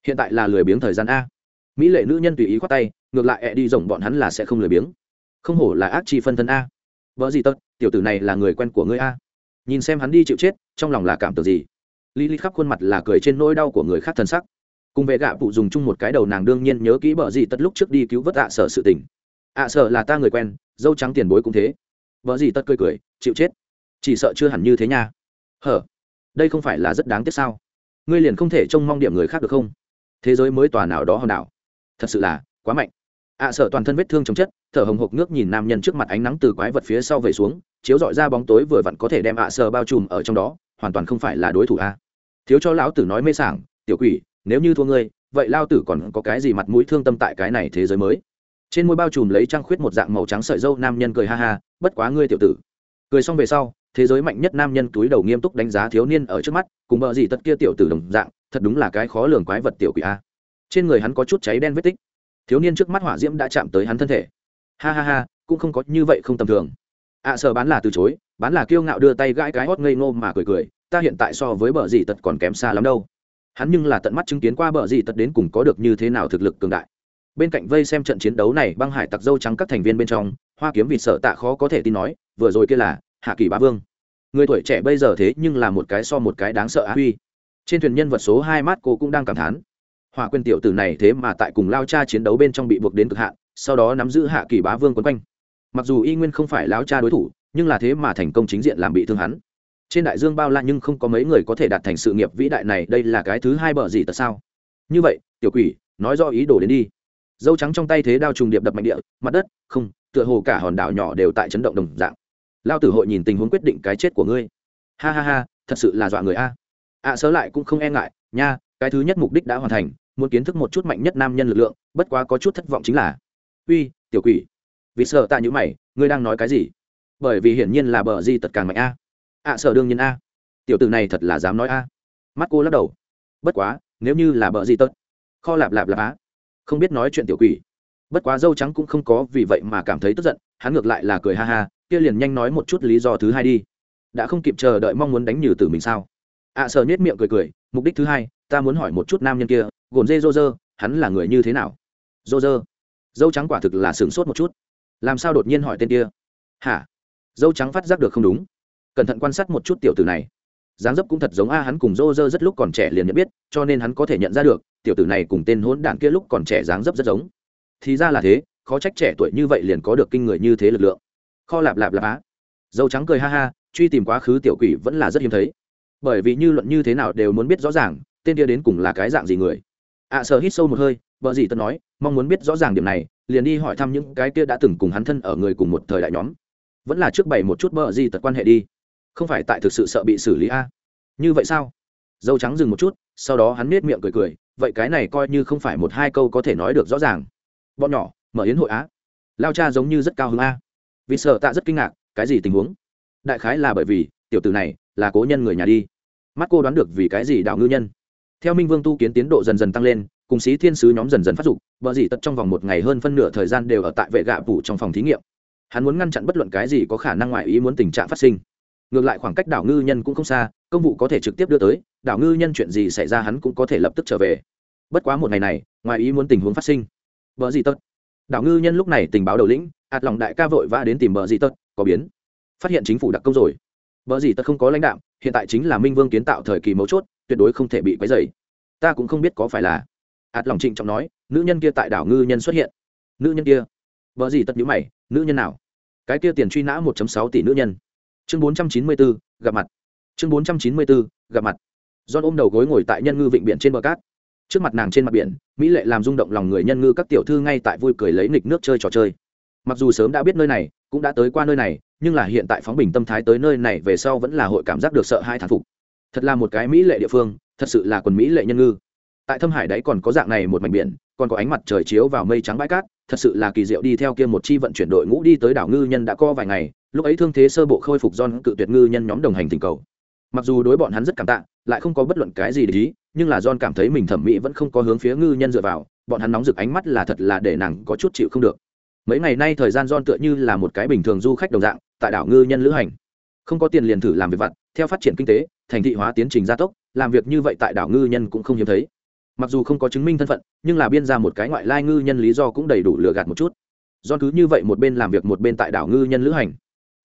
hiện tại là lười biếng thời gian a. Mỹ lệ nữ nhân tùy ý khoát tay, ngược lại ẹ đi rồng bọn hắn là sẽ không lười biếng. Không hổ là ác chi phân thân a. Vợ gì tật tiểu tử này là người quen của ngươi a. Nhìn xem hắn đi chịu chết, trong lòng là cảm tưởng gì? Lilith khắp khuôn mặt là cười trên nỗi đau của người khác thân sắc. Cùng vệ gạ phụ dùng chung một cái đầu nàng đương nhiên nhớ kỹ bợ gì tất lúc trước đi cứu vớt ạ sở sự tình. Ạ sở là ta người quen, dâu trắng tiền bối cũng thế. Vợ gì tất cười cười, chịu chết. Chỉ sợ chưa hẳn như thế nha. Hở, đây không phải là rất đáng tiếc sao? Ngươi liền không thể trông mong điểm người khác được không? Thế giới mới tòa nào đó hòn đảo thật sự là quá mạnh. Ạ sợ toàn thân vết thương chồng chất, thở hồng hộc nước nhìn nam nhân trước mặt ánh nắng từ quái vật phía sau về xuống, chiếu dọi ra bóng tối vừa vặn có thể đem ạ sợ bao trùm ở trong đó, hoàn toàn không phải là đối thủ a. Thiếu cho lão tử nói mê sảng, tiểu quỷ, nếu như thua ngươi, vậy lao tử còn có cái gì mặt mũi thương tâm tại cái này thế giới mới? Trên môi bao trùm lấy trăng khuyết một dạng màu trắng sợi dâu nam nhân cười ha ha, bất quá ngươi tiểu tử. Cười xong về sau, thế giới mạnh nhất nam nhân túi đầu nghiêm túc đánh giá thiếu niên ở trước mắt, cùng bờ gì tất kia tiểu tử đồng dạng thật đúng là cái khó lường quái vật tiểu quỷ a. Trên người hắn có chút cháy đen vết tích. Thiếu niên trước mắt hỏa diễm đã chạm tới hắn thân thể. Ha ha ha cũng không có như vậy không tầm thường. Ạ à, sợ bán là từ chối bán là kiêu ngạo đưa tay gãi cái hót ngây ngô mà cười cười ta hiện tại so với bờ dì tật còn kém xa lắm đâu. Hắn nhưng là tận mắt chứng kiến qua bờ dì tật đến cùng có được như thế nào thực lực cường đại. Bên cạnh vây xem trận chiến đấu này băng hải tặc dâu trắng các thành viên bên trong hoa kiếm vịt sợ tạ khó có thể tin nói vừa rồi kia là hạ kỳ bá vương. Người tuổi trẻ bây giờ thế nhưng là một cái so một cái đáng sợ á huy trên thuyền nhân vật số hai mát cô cũng đang cảm thán. Hỏa quyền tiểu tử này thế mà tại cùng lao cha chiến đấu bên trong bị buộc đến cực hạn, sau đó nắm giữ hạ kỳ bá vương quấn quanh. Mặc dù y nguyên không phải lao cha đối thủ, nhưng là thế mà thành công chính diện làm bị thương hắn. Trên đại dương bao la nhưng không có mấy người có thể đạt thành sự nghiệp vĩ đại này, đây là cái thứ hai bờ gì tại sao? Như vậy, tiểu quỷ, nói do ý đồ đến đi. Dâu trắng trong tay thế đao trùng điệp đập mạnh địa, mặt đất, không, tựa hồ cả hòn đảo nhỏ đều tại chấn động đồng dạng. Lao tử hội nhìn tình huống quyết định cái chết của ngươi. Ha ha ha, thật sự là dọa người a ạ à, sớ lại cũng không e ngại nha cái thứ nhất mục đích đã hoàn thành muốn kiến thức một chút mạnh nhất nam nhân lực lượng bất quá có chút thất vọng chính là uy tiểu quỷ. Vì sợ tạ nhữ mày ngươi đang nói cái gì? Bởi vì hiển nhiên là bờ di tật càng mạnh a. Ạ à, sợ đương nhiên a. Tiểu tử này thật là dám nói a. Mắt cô lắc đầu. Bất quá nếu như là bờ di tật kho lạp lạp lạp á. Không biết nói chuyện tiểu quỷ. Bất quá dâu trắng cũng không có vì vậy mà cảm thấy tức giận hắn ngược lại là cười ha ha kia liền nhanh nói một chút lý do thứ hai đi. Đã không kịp chờ đợi mong muốn đánh nhừ tử mình sao? Ạ à, sợ nhét miệng cười cười mục đích thứ hai ta muốn hỏi một chút nam nhân kia gồn dê dô dơ hắn là người như thế nào? Dô dơ dâu trắng quả thực là sửng sốt một chút. Làm sao đột nhiên hỏi tên kia? Hả? Dâu trắng phát giác được không đúng. Cẩn thận quan sát một chút tiểu tử này. Dáng dấp cũng thật giống a hắn cùng dô dơ rất lúc còn trẻ liền nhận biết cho nên hắn có thể nhận ra được tiểu tử này cùng tên hỗn đản kia lúc còn trẻ dáng dấp rất giống. Thì ra là thế khó trách trẻ tuổi như vậy liền có được kinh người như thế lực lượng. Kho lạp lạp lạp á. Dâu trắng cười ha ha truy tìm quá khứ tiểu quỷ vẫn là rất hiếm thấy bởi vì như luận như thế nào đều muốn biết rõ ràng tên kia đến cùng là cái dạng gì người. Ạ à, sợ hít sâu một hơi vợ gì tân nói mong muốn biết rõ ràng điểm này liền đi hỏi thăm những cái kia đã từng cùng hắn thân ở người cùng một thời đại nhóm. Vẫn là trước bày một chút bờ gì tật quan hệ đi. Không phải tại thực sự sợ bị xử lý a? Như vậy sao? Dâu trắng dừng một chút sau đó hắn nết miệng cười cười vậy cái này coi như không phải một hai câu có thể nói được rõ ràng. Bọn nhỏ mở yến hội á. Lao cha giống như rất cao hứng a. Vì sợ tạ rất kinh ngạc cái gì tình huống? Đại khái là bởi vì tiểu tử này là cố nhân người nhà đi. Mắt cô đoán được vì cái gì đạo ngư nhân. Theo minh vương tu kiến tiến độ dần dần tăng lên, cùng sĩ thiên sứ nhóm dần dần phát dục, vợ dĩ tật trong vòng một ngày hơn phân nửa thời gian đều ở tại vệ gạ phủ trong phòng thí nghiệm. Hắn muốn ngăn chặn bất luận cái gì có khả năng ngoại ý muốn tình trạng phát sinh. Ngược lại khoảng cách đảo ngư nhân cũng không xa, công vụ có thể trực tiếp đưa tới đảo ngư nhân chuyện gì xảy ra hắn cũng có thể lập tức trở về. Bất quá một ngày này ngoài ý muốn tình huống phát sinh. Vợ dị tật đảo ngư nhân lúc này tình báo đầu lĩnh, ạt lòng đại ca vội vã đến tìm bờ dị tật có biến. Phát hiện chính phủ đặc công rồi. Bở gì tật không có lãnh đạo hiện tại chính là minh vương kiến tạo thời kỳ mấu chốt, tuyệt đối không thể bị quấy rầy. Ta cũng không biết có phải là Hạt lòng trịnh trọng nói, nữ nhân kia tại đảo ngư nhân xuất hiện. Nữ nhân kia? Bở gì tật nhíu mày, nữ nhân nào? Cái kia tiền truy nã một sáu tỷ nữ nhân. Chương bốn trăm chín mươi bốn gặp mặt. Chương bốn trăm chín mươi bốn gặp mặt. Giọn ôm đầu gối ngồi tại nhân ngư vịnh biển trên bờ cát. Trước mặt nàng trên mặt biển, mỹ lệ làm rung động lòng người nhân ngư các tiểu thư ngay tại vui cười lấy nghịch nước chơi trò chơi. Mặc dù sớm đã biết nơi này, cũng đã tới qua nơi này nhưng là hiện tại phóng bình tâm thái tới nơi này về sau vẫn là hội cảm giác được sợ hai thán phục. Thật là một cái mỹ lệ địa phương, thật sự là quần mỹ lệ nhân ngư. Tại thâm hải đấy còn có dạng này một mảnh biển, còn có ánh mặt trời chiếu vào mây trắng bãi cát, thật sự là kỳ diệu đi theo kia một chi vận chuyển đội ngũ đi tới đảo ngư nhân đã co vài ngày, lúc ấy thương thế sơ bộ khôi phục don cự tuyệt ngư nhân nhóm đồng hành tình cầu. Mặc dù đối bọn hắn rất cảm tạ, lại không có bất luận cái gì để ý, nhưng là don cảm thấy mình thẩm mỹ vẫn không có hướng phía ngư nhân dựa vào, bọn hắn nóng rực ánh mắt là thật là để nàng có chút chịu không được mấy ngày nay thời gian don tựa như là một cái bình thường du khách đồng dạng, tại đảo ngư nhân lữ hành. Không có tiền liền thử làm việc vặt, theo phát triển kinh tế, thành thị hóa tiến trình gia tốc, làm việc như vậy tại đảo ngư nhân cũng không hiếm thấy. Mặc dù không có chứng minh thân phận, nhưng là biên ra một cái ngoại lai ngư nhân lý do cũng đầy đủ lừa gạt một chút. Don cứ như vậy một bên làm việc một bên tại đảo ngư nhân lữ hành.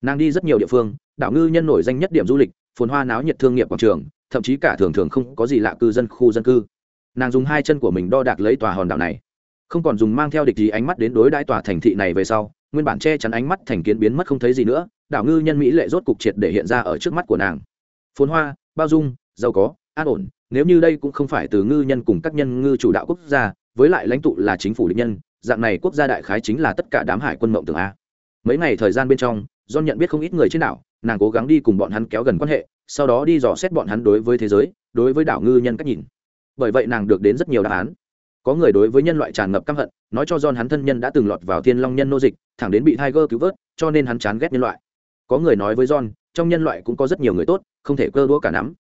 Nàng đi rất nhiều địa phương, đảo ngư nhân nổi danh nhất điểm du lịch, phồn hoa náo nhiệt thương nghiệp quảng trường, thậm chí cả thường thường không có gì lạ cư dân khu dân cư. Nàng dùng hai chân của mình đo đạc lấy tòa hòn đảo này không còn dùng mang theo địch gì ánh mắt đến đối đãi tòa thành thị này về sau, nguyên bản che chắn ánh mắt thành kiến biến mất không thấy gì nữa, đảo ngư nhân mỹ lệ rốt cục triệt để hiện ra ở trước mắt của nàng. Phồn hoa, bao dung, giàu có, an ổn, nếu như đây cũng không phải từ ngư nhân cùng các nhân ngư chủ đạo quốc gia, với lại lãnh tụ là chính phủ định nhân, dạng này quốc gia đại khái chính là tất cả đám hải quân mộng tưởng a. Mấy ngày thời gian bên trong do nhận biết không ít người trên đảo, nàng cố gắng đi cùng bọn hắn kéo gần quan hệ, sau đó đi dò xét bọn hắn đối với thế giới, đối với đảo ngư nhân cách nhìn. Bởi vậy nàng được đến rất nhiều đáp án có người đối với nhân loại tràn ngập căm hận, nói cho John hắn thân nhân đã từng lọt vào thiên long nhân nô dịch, thẳng đến bị tiger cứu vớt, cho nên hắn chán ghét nhân loại. Có người nói với John, trong nhân loại cũng có rất nhiều người tốt, không thể cơ đũa cả nắm.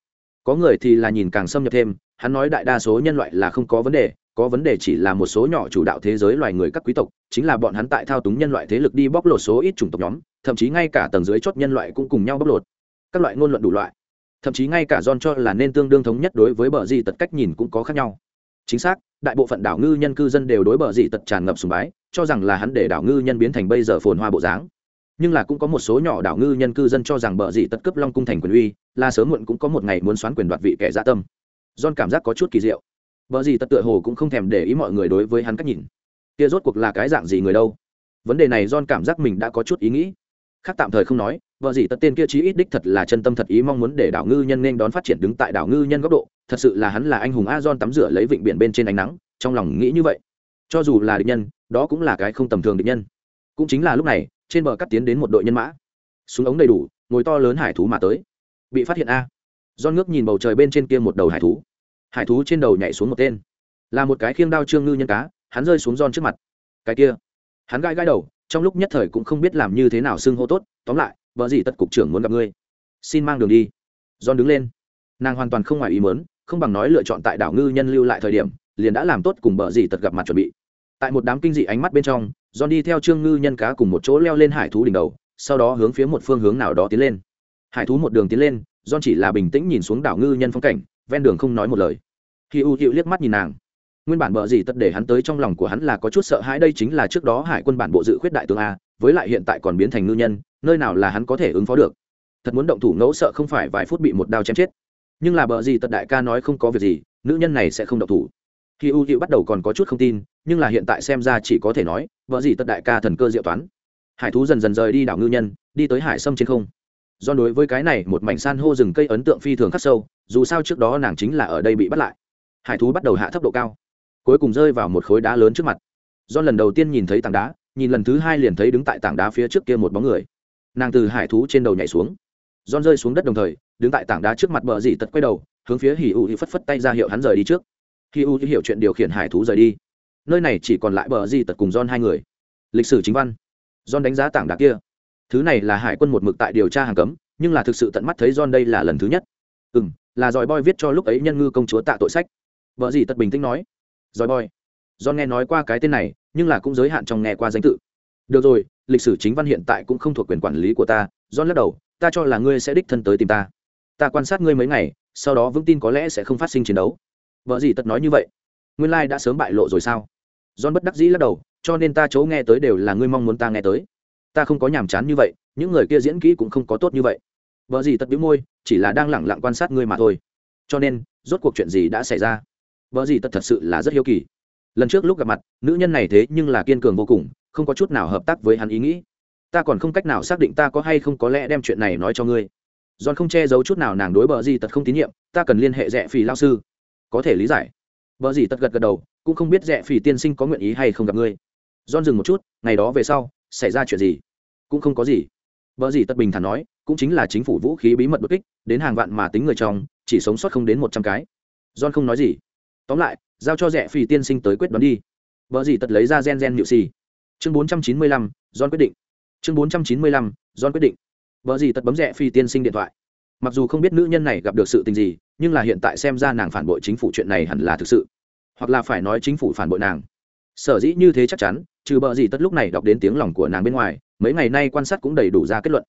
Có người thì là nhìn càng xâm nhập thêm, hắn nói đại đa số nhân loại là không có vấn đề, có vấn đề chỉ là một số nhỏ chủ đạo thế giới loài người các quý tộc, chính là bọn hắn tại thao túng nhân loại thế lực đi bóc lột số ít chủng tộc nhóm, thậm chí ngay cả tầng dưới chót nhân loại cũng cùng nhau bóc lột. Các loại ngôn luận đủ loại. Thậm chí ngay cả John cho là nên tương đương thống nhất đối với bờ di tật cách nhìn cũng có khác nhau chính xác, đại bộ phận đảo ngư nhân cư dân đều đối bờ dị tật tràn ngập sùng bái, cho rằng là hắn để đảo ngư nhân biến thành bây giờ phồn hoa bộ dáng. Nhưng là cũng có một số nhỏ đảo ngư nhân cư dân cho rằng bờ dị tật cấp long cung thành quyền uy, là sớm muộn cũng có một ngày muốn xoán quyền đoạt vị kẻ dạ tâm. John cảm giác có chút kỳ diệu. Bờ dị tật tựa hồ cũng không thèm để ý mọi người đối với hắn cách nhìn. Kia rốt cuộc là cái dạng gì người đâu? Vấn đề này john cảm giác mình đã có chút ý nghĩ. Khác tạm thời không nói vợ gì tật tên kia chí ít đích thật là chân tâm thật ý mong muốn để đảo ngư nhân nên đón phát triển đứng tại đảo ngư nhân góc độ, thật sự là hắn là anh hùng a john tắm rửa lấy vịnh biển bên trên ánh nắng, trong lòng nghĩ như vậy. Cho dù là địch nhân, đó cũng là cái không tầm thường địch nhân. Cũng chính là lúc này, trên bờ cắt tiến đến một đội nhân mã. Súng ống đầy đủ, ngồi to lớn hải thú mà tới. Bị phát hiện a. John ngước nhìn bầu trời bên trên kia một đầu hải thú. Hải thú trên đầu nhảy xuống một tên. Là một cái khiêng đao trương ngư nhân cá, hắn rơi xuống John trước mặt. Cái kia. Hắn gãi gãi đầu, trong lúc nhất thời cũng không biết làm như thế nào xưng hô tốt, tóm lại vợ gì tất cục trưởng muốn gặp ngươi. Xin mang đường đi. John đứng lên. Nàng hoàn toàn không ngoài ý mớn không bằng nói lựa chọn tại đảo ngư nhân lưu lại thời điểm, liền đã làm tốt cùng bờ gì tật gặp mặt chuẩn bị. Tại một đám kinh dị ánh mắt bên trong, John đi theo trương ngư nhân cá cùng một chỗ leo lên hải thú đỉnh đầu, sau đó hướng phía một phương hướng nào đó tiến lên. Hải thú một đường tiến lên, John chỉ là bình tĩnh nhìn xuống đảo ngư nhân phong cảnh, ven đường không nói một lời. Khi u hiệu liếc mắt nhìn nàng. Nguyên bản bờ gì tất để hắn tới trong lòng của hắn là có chút sợ hãi, đây chính là trước đó hải quân bản bộ dự khuyết đại tướng a với lại hiện tại còn biến thành ngư nhân, nơi nào là hắn có thể ứng phó được. Thật muốn động thủ ngẫu sợ không phải vài phút bị một đao chém chết. Nhưng là bờ gì tật đại ca nói không có việc gì, nữ nhân này sẽ không động thủ. Khi u hữu bắt đầu còn có chút không tin, nhưng là hiện tại xem ra chỉ có thể nói vợ gì tật đại ca thần cơ diệu toán. Hải thú dần dần rời đi đảo ngư nhân, đi tới hải sâm trên không. Do đối với cái này, một mảnh san hô rừng cây ấn tượng phi thường khắc sâu, dù sao trước đó nàng chính là ở đây bị bắt lại. Hải thú bắt đầu hạ thấp độ cao, cuối cùng rơi vào một khối đá lớn trước mặt. Do lần đầu tiên nhìn thấy tảng đá nhìn lần thứ hai liền thấy đứng tại tảng đá phía trước kia một bóng người. Nàng từ hải thú trên đầu nhảy xuống. Don rơi xuống đất đồng thời, đứng tại tảng đá trước mặt bờ dì tật quay đầu, hướng phía hỉ thì phất phất tay ra hiệu hắn rời đi trước. Hì u thì hiểu chuyện điều khiển hải thú rời đi. Nơi này chỉ còn lại bờ dì tật cùng don hai người. Lịch sử chính văn. Don đánh giá tảng đá kia. Thứ này là hải quân một mực tại điều tra hàng cấm, nhưng là thực sự tận mắt thấy don đây là lần thứ nhất. Ừ m là giỏi boy viết cho lúc ấy nhân ngư công chúa tạ tội sách. Vợ gì tật bình tĩnh nói. Giỏi boy do nghe nói qua cái tên này, nhưng là cũng giới hạn trong nghe qua danh tự. Được rồi, lịch sử chính văn hiện tại cũng không thuộc quyền quản lý của ta, john lắc đầu, ta cho là ngươi sẽ đích thân tới tìm ta. Ta quan sát ngươi mấy ngày, sau đó vững tin có lẽ sẽ không phát sinh chiến đấu. Vợ gì tật nói như vậy? Nguyên lai đã sớm bại lộ rồi sao? John bất đắc dĩ lắc đầu, cho nên ta chỗ nghe tới đều là ngươi mong muốn ta nghe tới. Ta không có nhàm chán như vậy, những người kia diễn kỹ cũng không có tốt như vậy. Vợ gì tật bĩu môi, chỉ là đang lẳng lặng quan sát ngươi mà thôi. Cho nên, rốt cuộc chuyện gì đã xảy ra? Vợ gì tật thật sự là rất hiếu kỳ lần trước lúc gặp mặt, nữ nhân này thế nhưng là kiên cường vô cùng, không có chút nào hợp tác với hắn ý nghĩ. Ta còn không cách nào xác định ta có hay không có lẽ đem chuyện này nói cho ngươi. John không che giấu chút nào nàng đối bờ gì tật không tín nhiệm, ta cần liên hệ rẻ phì lao sư. Có thể lý giải. Bờ gì tật gật gật đầu, cũng không biết rẻ phì tiên sinh có nguyện ý hay không gặp ngươi. John dừng một chút, ngày đó về sau, xảy ra chuyện gì? Cũng không có gì. Bờ gì tật bình thản nói, cũng chính là chính phủ vũ khí bí mật đột kích, đến hàng vạn mà tính người trong, chỉ sống sót không đến một trăm cái. John không nói gì tóm lại, giao cho rẻ phì tiên sinh tới quyết đoán đi. Vợ gì tật lấy ra gen gen nhự xì. Chương bốn trăm chín mươi lăm don quyết định. Chương bốn trăm chín mươi lăm don quyết định. Vợ gì tật bấm rẽ phi tiên sinh điện thoại. Mặc dù không biết nữ nhân này gặp được sự tình gì, nhưng là hiện tại xem ra nàng phản bội chính phủ chuyện này hẳn là thực sự. Hoặc là phải nói chính phủ phản bội nàng. Sở dĩ như thế chắc chắn, trừ bợ gì tất lúc này đọc đến tiếng lòng của nàng bên ngoài, mấy ngày nay quan sát cũng đầy đủ ra kết luận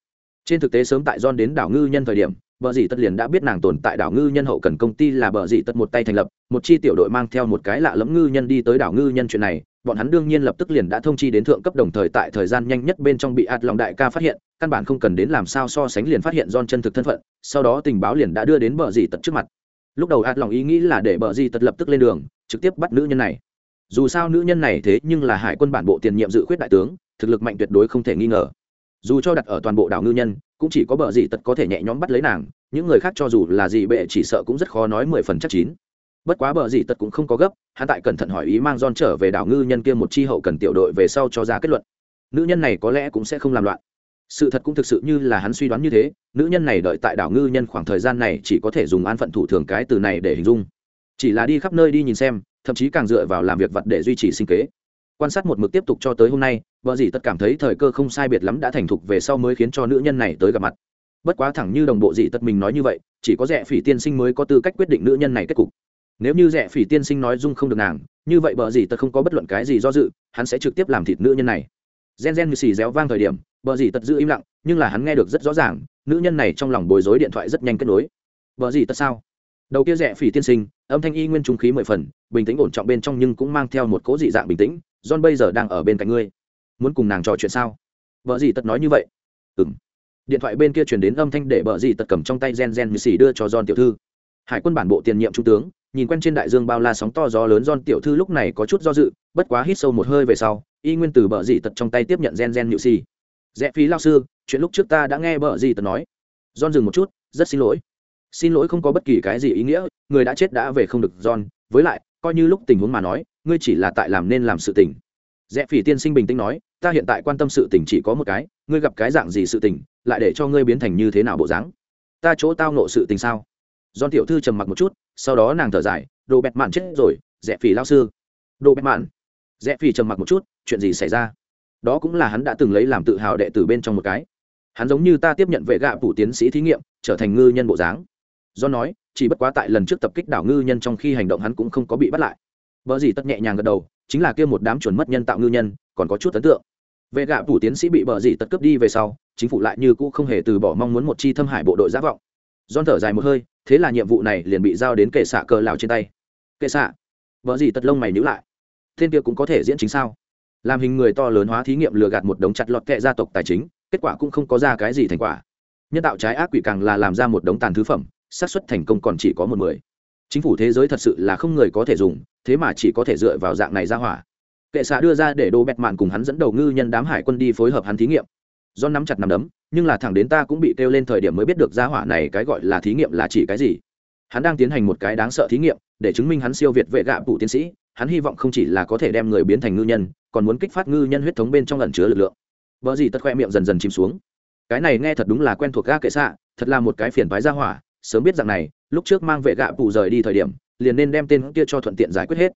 trên thực tế sớm tại John đến đảo ngư nhân thời điểm, bờ dì tất liền đã biết nàng tồn tại đảo ngư nhân hậu cần công ty là bờ dì tất một tay thành lập, một chi tiểu đội mang theo một cái lạ lẫm ngư nhân đi tới đảo ngư nhân chuyện này, bọn hắn đương nhiên lập tức liền đã thông chi đến thượng cấp đồng thời tại thời gian nhanh nhất bên trong bị ạt lòng đại ca phát hiện, căn bản không cần đến làm sao so sánh liền phát hiện don chân thực thân phận, sau đó tình báo liền đã đưa đến bờ dì tật trước mặt. Lúc đầu ạt lòng ý nghĩ là để bờ dì tật lập tức lên đường, trực tiếp bắt nữ nhân này. Dù sao nữ nhân này thế nhưng là hải quân bản bộ tiền nhiệm dự khuyết đại tướng, thực lực mạnh tuyệt đối không thể nghi ngờ dù cho đặt ở toàn bộ đảo ngư nhân, cũng chỉ có bờ dì tật có thể nhẹ nhõm bắt lấy nàng, những người khác cho dù là gì bệ chỉ sợ cũng rất khó nói mười phần chắc chín. Bất quá bờ dì tật cũng không có gấp, hắn tại cẩn thận hỏi ý mang don trở về đảo ngư nhân kia một chi hậu cần tiểu đội về sau cho ra kết luận. Nữ nhân này có lẽ cũng sẽ không làm loạn. Sự thật cũng thực sự như là hắn suy đoán như thế, nữ nhân này đợi tại đảo ngư nhân khoảng thời gian này chỉ có thể dùng an phận thủ thường cái từ này để hình dung. Chỉ là đi khắp nơi đi nhìn xem, thậm chí càng dựa vào làm việc vật để duy trì sinh kế quan sát một mực tiếp tục cho tới hôm nay, vợ dì tất cảm thấy thời cơ không sai biệt lắm đã thành thục về sau mới khiến cho nữ nhân này tới gặp mặt. Bất quá thẳng như đồng bộ dì tất mình nói như vậy, chỉ có rẻ phỉ tiên sinh mới có tư cách quyết định nữ nhân này kết cục. Nếu như rẻ phỉ tiên sinh nói dung không được nàng, như vậy bờ dì tật không có bất luận cái gì do dự, hắn sẽ trực tiếp làm thịt nữ nhân này. Gen gen như xì réo vang thời điểm bờ dì tật giữ im lặng, nhưng là hắn nghe được rất rõ ràng, nữ nhân này trong lòng bối rối điện thoại rất nhanh kết nối. Bờ dì tật sao? Đầu kia rẻ phỉ tiên sinh, âm thanh y nguyên trung khí mười phần, bình tĩnh ổn trọng bên trong nhưng cũng mang theo một cố dị dạng bình tĩnh john bây giờ đang ở bên cạnh ngươi. Muốn cùng nàng trò chuyện sao? Vợ gì tật nói như vậy? Ừm. Điện thoại bên kia truyền đến âm thanh để bờ gì tật cầm trong tay gen gen như xì đưa cho John tiểu thư. Hải quân bản bộ tiền nhiệm trung tướng, nhìn quen trên đại dương bao la sóng to gió lớn John tiểu thư lúc này có chút do dự, bất quá hít sâu một hơi về sau, y nguyên từ bờ gì tật trong tay tiếp nhận gen gen nhự xì. Rẽ phí lao sư, chuyện lúc trước ta đã nghe bờ gì tật nói. John dừng một chút, rất xin lỗi. Xin lỗi không có bất kỳ cái gì ý nghĩa, người đã chết đã về không được John, với lại coi như lúc tình huống mà nói, ngươi chỉ là tại làm nên làm sự tình. Rẽ phỉ tiên sinh bình tĩnh nói, ta hiện tại quan tâm sự tình chỉ có một cái, ngươi gặp cái dạng gì sự tình, lại để cho ngươi biến thành như thế nào bộ dáng? Ta chỗ tao nộ sự tình sao? Don tiểu thư trầm mặc một chút, sau đó nàng thở dài, đồ bẹt mạn chết rồi, rẽ phỉ lao sư. Đồ bẹt mạn. Rẽ phỉ trầm mặc một chút, chuyện gì xảy ra? Đó cũng là hắn đã từng lấy làm tự hào đệ tử bên trong một cái. Hắn giống như ta tiếp nhận vệ gạ phủ tiến sĩ thí nghiệm, trở thành ngư nhân bộ dáng. Do nói chỉ bất quá tại lần trước tập kích đảo ngư nhân trong khi hành động hắn cũng không có bị bắt lại. Vợ gì tất nhẹ nhàng gật đầu, chính là kia một đám chuẩn mất nhân tạo ngư nhân, còn có chút ấn tượng. Về gạ phủ tiến sĩ bị bờ gì tất cướp đi về sau, chính phủ lại như cũ không hề từ bỏ mong muốn một chi thâm hải bộ đội giả vọng. Don thở dài một hơi, thế là nhiệm vụ này liền bị giao đến kệ xạ cờ lào trên tay. Kệ xạ, vợ gì tật lông mày nhữ lại. Thiên kia cũng có thể diễn chính sao? Làm hình người to lớn hóa thí nghiệm lừa gạt một đống chặt lọt kệ gia tộc tài chính, kết quả cũng không có ra cái gì thành quả. Nhân tạo trái ác quỷ càng là làm ra một đống tàn thứ phẩm xác suất thành công còn chỉ có một mười. Chính phủ thế giới thật sự là không người có thể dùng, thế mà chỉ có thể dựa vào dạng này ra hỏa. Kệ xạ đưa ra để đồ bẹt mạn cùng hắn dẫn đầu ngư nhân đám hải quân đi phối hợp hắn thí nghiệm. Do nắm chặt nắm đấm, nhưng là thẳng đến ta cũng bị kêu lên thời điểm mới biết được ra hỏa này cái gọi là thí nghiệm là chỉ cái gì. Hắn đang tiến hành một cái đáng sợ thí nghiệm, để chứng minh hắn siêu việt vệ gạ phụ tiến sĩ, hắn hy vọng không chỉ là có thể đem người biến thành ngư nhân, còn muốn kích phát ngư nhân huyết thống bên trong ẩn chứa lực lượng. Vợ gì tất khoe miệng dần dần chìm xuống. Cái này nghe thật đúng là quen thuộc ga kệ xạ, thật là một cái phiền phái ra hỏa sớm biết rằng này lúc trước mang vệ gạ phụ rời đi thời điểm liền nên đem tên kia cho thuận tiện giải quyết hết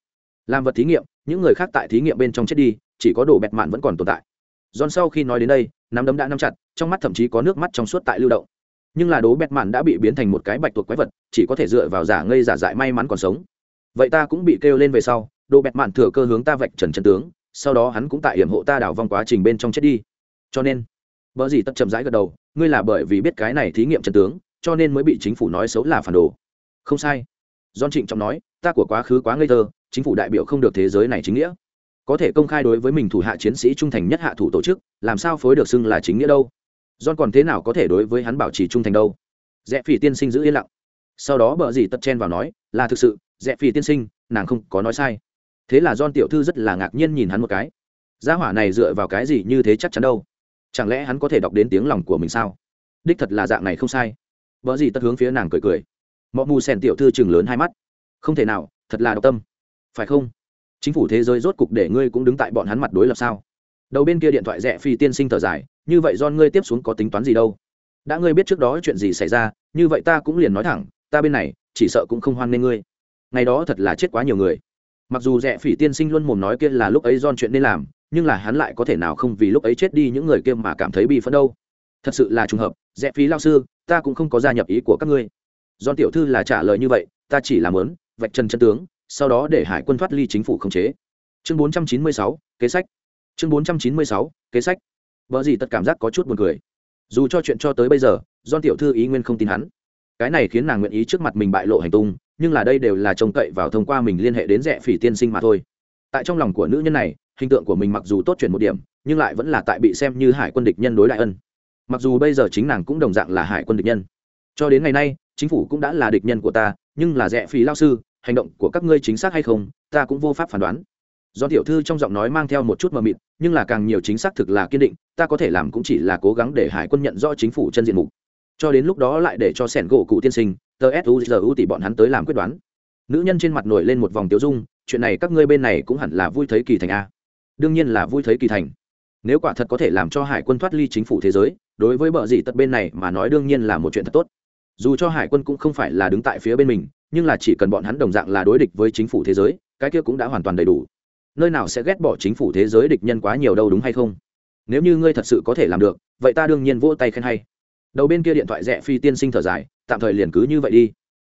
làm vật thí nghiệm những người khác tại thí nghiệm bên trong chết đi chỉ có đồ bẹt mạn vẫn còn tồn tại John sau khi nói đến đây, nắm đấm đã nắm chặt, trong mắt thậm chí có nước mắt trong suốt tại lưu động. Nhưng là đố bẹt mạn đã bị biến thành một cái bạch tuộc quái vật, chỉ có thể dựa vào giả ngây giả dại may mắn còn sống. Vậy ta cũng bị kêu lên về sau, đồ bẹt mạn thừa cơ hướng ta vạch trần chân tướng, sau đó hắn cũng tại hiểm hộ ta đảo vong quá trình bên trong chết đi. Cho nên, bỡ gì tất chậm rãi gật đầu, ngươi là bởi vì biết cái này thí nghiệm chân tướng, cho nên mới bị chính phủ nói xấu là phản đồ. Không sai. John Trịnh trọng nói, ta của quá khứ quá ngây thơ, chính phủ đại biểu không được thế giới này chính nghĩa. Có thể công khai đối với mình thủ hạ chiến sĩ trung thành nhất hạ thủ tổ chức làm sao phối được xưng là chính nghĩa đâu? John còn thế nào có thể đối với hắn bảo trì trung thành đâu? Rẽ phỉ tiên sinh giữ yên lặng. Sau đó bờ dì tật chen vào nói là thực sự rẽ phỉ tiên sinh nàng không có nói sai. Thế là john tiểu thư rất là ngạc nhiên nhìn hắn một cái. Gia hỏa này dựa vào cái gì như thế chắc chắn đâu? Chẳng lẽ hắn có thể đọc đến tiếng lòng của mình sao? Đích thật là dạng này không sai vợ gì tất hướng phía nàng cười cười. Mọi mù sèn tiểu thư chừng lớn hai mắt. Không thể nào, thật là độc tâm. Phải không? Chính phủ thế giới rốt cục để ngươi cũng đứng tại bọn hắn mặt đối lập sao? Đầu bên kia điện thoại rẻ phi tiên sinh thở dài, như vậy do ngươi tiếp xuống có tính toán gì đâu? Đã ngươi biết trước đó chuyện gì xảy ra, như vậy ta cũng liền nói thẳng, ta bên này, chỉ sợ cũng không hoan nghê ngươi. Ngày đó thật là chết quá nhiều người. Mặc dù rẻ phỉ tiên sinh luôn mồm nói kia là lúc ấy don chuyện nên làm, nhưng là hắn lại có thể nào không vì lúc ấy chết đi những người kia mà cảm thấy bị phẫn đâu? Thật sự là trùng hợp, rẽ phí lao sư ta cũng không có gia nhập ý của các ngươi. Don tiểu thư là trả lời như vậy ta chỉ làm lớn vạch trần chân tướng sau đó để hải quân thoát ly chính phủ khống chế. Chương 496, kế sách. Chương 496, kế sách. Vợ gì tất cảm giác có chút buồn cười. Dù cho chuyện cho tới bây giờ do tiểu thư ý nguyên không tin hắn. Cái này khiến nàng nguyện ý trước mặt mình bại lộ hành tung nhưng là đây đều là trông cậy vào thông qua mình liên hệ đến rẻ phỉ tiên sinh mà thôi. Tại trong lòng của nữ nhân này hình tượng của mình mặc dù tốt chuyển một điểm nhưng lại vẫn là tại bị xem như hải quân địch nhân đối đại ân mặc dù bây giờ chính nàng cũng đồng dạng là hải quân địch nhân. Cho đến ngày nay, chính phủ cũng đã là địch nhân của ta, nhưng là rẻ phí lao sư, hành động của các ngươi chính xác hay không, ta cũng vô pháp phán đoán. Do tiểu thư trong giọng nói mang theo một chút mờ mịt, nhưng là càng nhiều chính xác thực là kiên định, ta có thể làm cũng chỉ là cố gắng để hải quân nhận rõ chính phủ chân diện mục. Cho đến lúc đó lại để cho sẻn gỗ cụ tiên sinh, tờ suzu tỷ bọn hắn tới làm quyết đoán. Nữ nhân trên mặt nổi lên một vòng tiêu dung, chuyện này các ngươi bên này cũng hẳn là vui thấy kỳ thành a. Đương nhiên là vui thấy kỳ thành. Nếu quả thật có thể làm cho hải quân thoát ly chính phủ thế giới đối với bờ dị tật bên này mà nói đương nhiên là một chuyện thật tốt. Dù cho hải quân cũng không phải là đứng tại phía bên mình, nhưng là chỉ cần bọn hắn đồng dạng là đối địch với chính phủ thế giới, cái kia cũng đã hoàn toàn đầy đủ. Nơi nào sẽ ghét bỏ chính phủ thế giới địch nhân quá nhiều đâu đúng hay không? Nếu như ngươi thật sự có thể làm được, vậy ta đương nhiên vỗ tay khen hay. Đầu bên kia điện thoại rẽ phi tiên sinh thở dài, tạm thời liền cứ như vậy đi.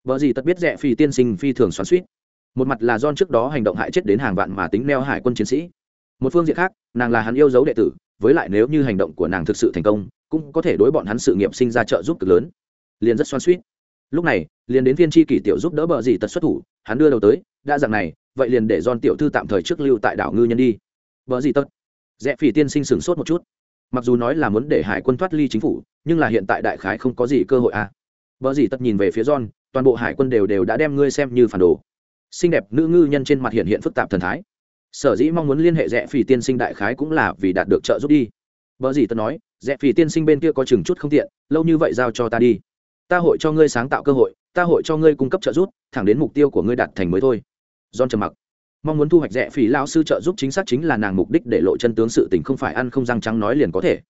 Vợ gì tất biết rẽ phi tiên sinh phi thường xoắn suýt một mặt là don trước đó hành động hại chết đến hàng vạn mà tính neo hải quân chiến sĩ. Một phương diện khác, nàng là hắn yêu dấu đệ tử, với lại nếu như hành động của nàng thực sự thành công cũng có thể đối bọn hắn sự nghiệp sinh ra trợ giúp cực lớn. Liền rất xoan suýt lúc này, liền đến viên tri kỷ tiểu giúp đỡ bờ gì tật xuất thủ, hắn đưa đầu tới, đã dạng này, vậy liền để don tiểu thư tạm thời trước lưu tại đảo ngư nhân đi. Bờ gì tật. Rẽ phỉ tiên sinh sửng sốt một chút. Mặc dù nói là muốn để hải quân thoát ly chính phủ, nhưng là hiện tại đại khái không có gì cơ hội à. Bờ gì tật nhìn về phía don toàn bộ hải quân đều đều đã đem ngươi xem như phản đồ. Xinh đẹp nữ ngư nhân trên mặt hiện hiện phức tạp thần thái. Sở dĩ mong muốn liên hệ rẽ phỉ tiên sinh đại khái cũng là vì đạt được trợ giúp đi vợ gì tất nói rẽ phỉ tiên sinh bên kia có chừng chút không tiện, lâu như vậy giao cho ta đi. Ta hội cho ngươi sáng tạo cơ hội, ta hội cho ngươi cung cấp trợ giúp, thẳng đến mục tiêu của ngươi đạt thành mới thôi. John trầm mặc. Mong muốn thu hoạch rẻ phỉ lao sư trợ giúp chính xác chính là nàng mục đích để lộ chân tướng sự tình không phải ăn không răng trắng nói liền có thể.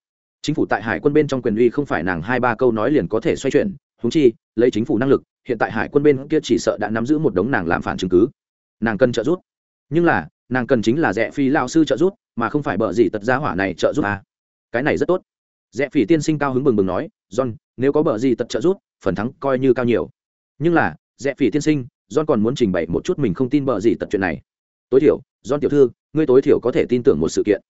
Chính phủ tại hải quân bên trong quyền uy không phải nàng hai ba câu nói liền có thể xoay chuyển húng chi, lấy chính phủ năng lực, hiện tại hải quân bên kia chỉ sợ đã nắm giữ một đống nàng làm phản chứng cứ. Nàng cần trợ giúp. Nhưng là, nàng cần chính là rẻ phỉ lao sư trợ giúp, mà không phải bợ gì tật giá hỏa này trợ giúp à cái này rất tốt rẽ phỉ tiên sinh cao hứng bừng bừng nói john nếu có bợ gì tật trợ rút, phần thắng coi như cao nhiều nhưng là rẽ phỉ tiên sinh john còn muốn trình bày một chút mình không tin bợ gì tật chuyện này tối thiểu john tiểu thư ngươi tối thiểu có thể tin tưởng một sự kiện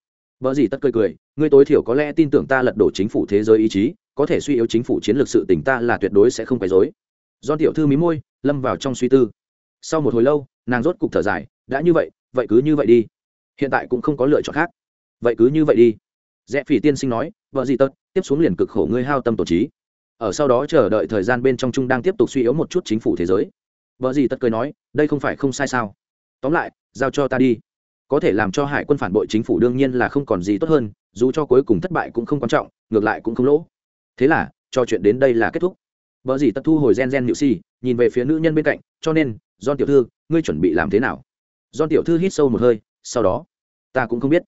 Bợ gì tất cười cười, ngươi tối thiểu có lẽ tin tưởng ta lật đổ chính phủ thế giới ý chí, có thể suy yếu chính phủ chiến lược sự tình ta là tuyệt đối sẽ không quấy dối. John tiểu thư mí môi, lâm vào trong suy tư. Sau một hồi lâu, nàng rốt cục thở dài, đã như vậy, vậy cứ như vậy đi. Hiện tại cũng không có lựa chọn khác. Vậy cứ như vậy đi. Rẽ Phỉ tiên sinh nói, vợ gì tất, tiếp xuống liền cực khổ ngươi hao tâm tổ trí. Ở sau đó chờ đợi thời gian bên trong trung đang tiếp tục suy yếu một chút chính phủ thế giới. Vợ gì tất cười nói, đây không phải không sai sao? Tóm lại, giao cho ta đi có thể làm cho hải quân phản bội chính phủ đương nhiên là không còn gì tốt hơn dù cho cuối cùng thất bại cũng không quan trọng ngược lại cũng không lỗ thế là cho chuyện đến đây là kết thúc vợ gì tật thu hồi gen gen nhự si nhìn về phía nữ nhân bên cạnh cho nên don tiểu thư ngươi chuẩn bị làm thế nào don tiểu thư hít sâu một hơi sau đó ta cũng không biết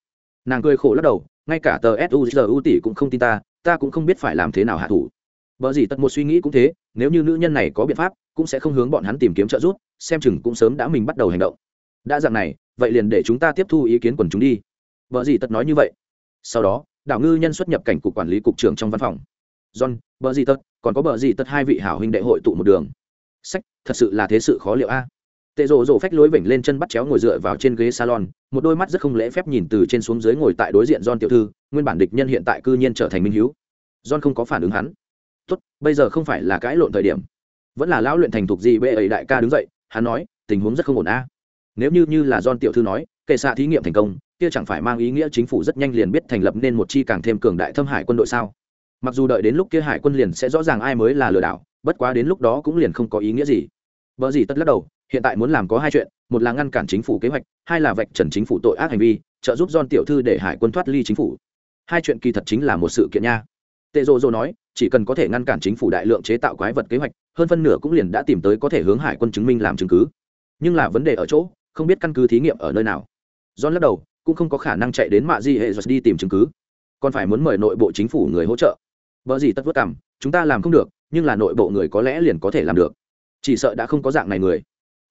nàng cười khổ lắc đầu ngay cả tờ suzu tỷ cũng không tin ta ta cũng không biết phải làm thế nào hạ thủ. Vợ gì tật một suy nghĩ cũng thế, nếu như nữ nhân này có biện pháp, cũng sẽ không hướng bọn hắn tìm kiếm trợ giúp, xem chừng cũng sớm đã mình bắt đầu hành động. Đã dạng này, vậy liền để chúng ta tiếp thu ý kiến quần chúng đi. Vợ gì tất nói như vậy. Sau đó, đảo ngư nhân xuất nhập cảnh cục quản lý cục trưởng trong văn phòng. John vợ gì tất còn có vợ gì tất hai vị hảo huynh đệ hội tụ một đường. Sách, thật sự là thế sự khó liệu a tệ rộ rộ phách lối vểnh lên chân bắt chéo ngồi dựa vào trên ghế salon, một đôi mắt rất không lễ phép nhìn từ trên xuống dưới ngồi tại đối diện don tiểu thư, nguyên bản địch nhân hiện tại cư nhiên trở thành minh hiếu. Don không có phản ứng hắn. Tốt, bây giờ không phải là cãi lộn thời điểm. Vẫn là lão luyện thành thục gì bệ ấy đại ca đứng dậy, hắn nói, tình huống rất không ổn a. Nếu như như là don tiểu thư nói, kệ xạ thí nghiệm thành công, kia chẳng phải mang ý nghĩa chính phủ rất nhanh liền biết thành lập nên một chi càng thêm cường đại thâm hải quân đội sao? Mặc dù đợi đến lúc kia hải quân liền sẽ rõ ràng ai mới là lừa đảo, bất quá đến lúc đó cũng liền không có ý nghĩa gì. Vợ gì tất lắc đầu hiện tại muốn làm có hai chuyện, một là ngăn cản chính phủ kế hoạch, hai là vạch trần chính phủ tội ác hành vi, trợ giúp don tiểu thư để hải quân thoát ly chính phủ. Hai chuyện kỳ thật chính là một sự kiện nha. Tệ rô rô nói, chỉ cần có thể ngăn cản chính phủ đại lượng chế tạo quái vật kế hoạch, hơn phân nửa cũng liền đã tìm tới có thể hướng hải quân chứng minh làm chứng cứ. Nhưng là vấn đề ở chỗ, không biết căn cứ thí nghiệm ở nơi nào. Don lắc đầu, cũng không có khả năng chạy đến mạ di hệ đi tìm chứng cứ. Còn phải muốn mời nội bộ chính phủ người hỗ trợ. Vợ gì tất vất cảm, chúng ta làm không được, nhưng là nội bộ người có lẽ liền có thể làm được. Chỉ sợ đã không có dạng này người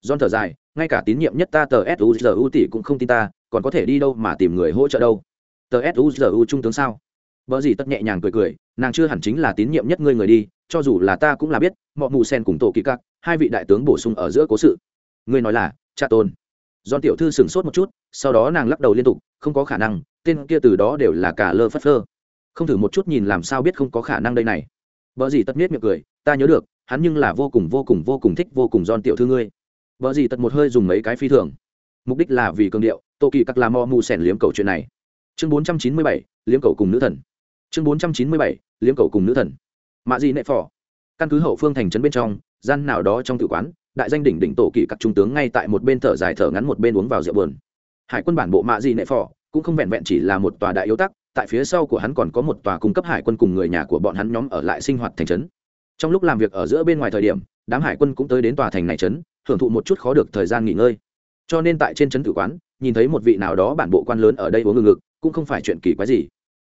john thở dài ngay cả tín nhiệm nhất ta tờ suzu tỷ cũng không tin ta còn có thể đi đâu mà tìm người hỗ trợ đâu? Tờ suzu trung tướng sao? Vợ gì tất nhẹ nhàng cười cười nàng chưa hẳn chính là tín nhiệm nhất ngươi người đi cho dù là ta cũng là biết mọ mù sen cùng tổ kỳ các, hai vị đại tướng bổ sung ở giữa cố sự. Ngươi nói là cha tôn. John tiểu thư sửng sốt một chút sau đó nàng lắc đầu liên tục không có khả năng tên kia từ đó đều là cả lơ phất phơ. Không thử một chút nhìn làm sao biết không có khả năng đây này. Vợ gì tất miết miệng cười ta nhớ được hắn nhưng là vô cùng vô cùng vô cùng thích vô cùng John tiểu thư ngươi vợ gì tật một hơi dùng mấy cái phi thường. Mục đích là vì cường điệu, tô kỳ cắt là mò mù sẻn liếm cầu chuyện này. Chương bốn trăm chín mươi bảy, liếm cầu cùng nữ thần. Chương bốn trăm chín mươi bảy, liếm cầu cùng nữ thần. Mạ gì nệ phò. Căn cứ hậu phương thành trấn bên trong, gian nào đó trong tự quán, đại danh đỉnh đỉnh tổ kỳ các trung tướng ngay tại một bên thở dài thở ngắn một bên uống vào rượu buồn. Hải quân bản bộ mạ gì nệ phò cũng không vẹn vẹn chỉ là một tòa đại yếu tắc, tại phía sau của hắn còn có một tòa cung cấp hải quân cùng người nhà của bọn hắn nhóm ở lại sinh hoạt thành trấn. Trong lúc làm việc ở giữa bên ngoài thời điểm, đám hải quân cũng tới đến tòa thành này trấn hưởng thụ một chút khó được thời gian nghỉ ngơi. Cho nên tại trên trấn tử quán, nhìn thấy một vị nào đó bản bộ quan lớn ở đây uống ngừng ngực cũng không phải chuyện kỳ quái gì.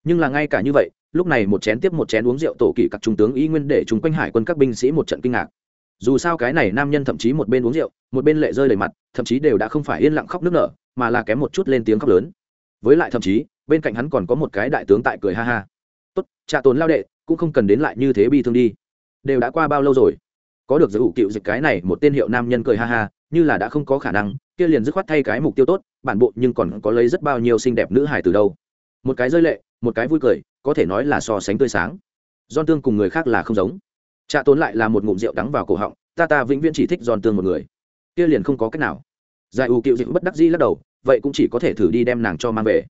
Nhưng là ngay cả như vậy, lúc này một chén tiếp một chén uống rượu tổ kỳ các trung tướng ý nguyên để chúng quanh hải quân các binh sĩ một trận kinh ngạc. Dù sao cái này nam nhân thậm chí một bên uống rượu, một bên lệ rơi đầy mặt, thậm chí đều đã không phải yên lặng khóc nước nở, mà là kém một chút lên tiếng khóc lớn. Với lại thậm chí, bên cạnh hắn còn có một cái đại tướng tại cười ha ha. Tốt trạ tồn lao đệ, cũng không cần đến lại như thế bi thương đi. Đều đã qua bao lâu rồi? Có được giới hữu cựu dịch cái này một tên hiệu nam nhân cười ha ha, như là đã không có khả năng, kia liền dứt khoát thay cái mục tiêu tốt, bản bộ nhưng còn có lấy rất bao nhiêu xinh đẹp nữ hài từ đâu. Một cái rơi lệ, một cái vui cười, có thể nói là so sánh tươi sáng. Don tương cùng người khác là không giống. Trạ tốn lại là một ngụm rượu đắng vào cổ họng, ta ta vĩnh viễn chỉ thích giòn tương một người. Kia liền không có cách nào. Giải ủ cựu dịch bất đắc dĩ lắc đầu, vậy cũng chỉ có thể thử đi đem nàng cho mang về.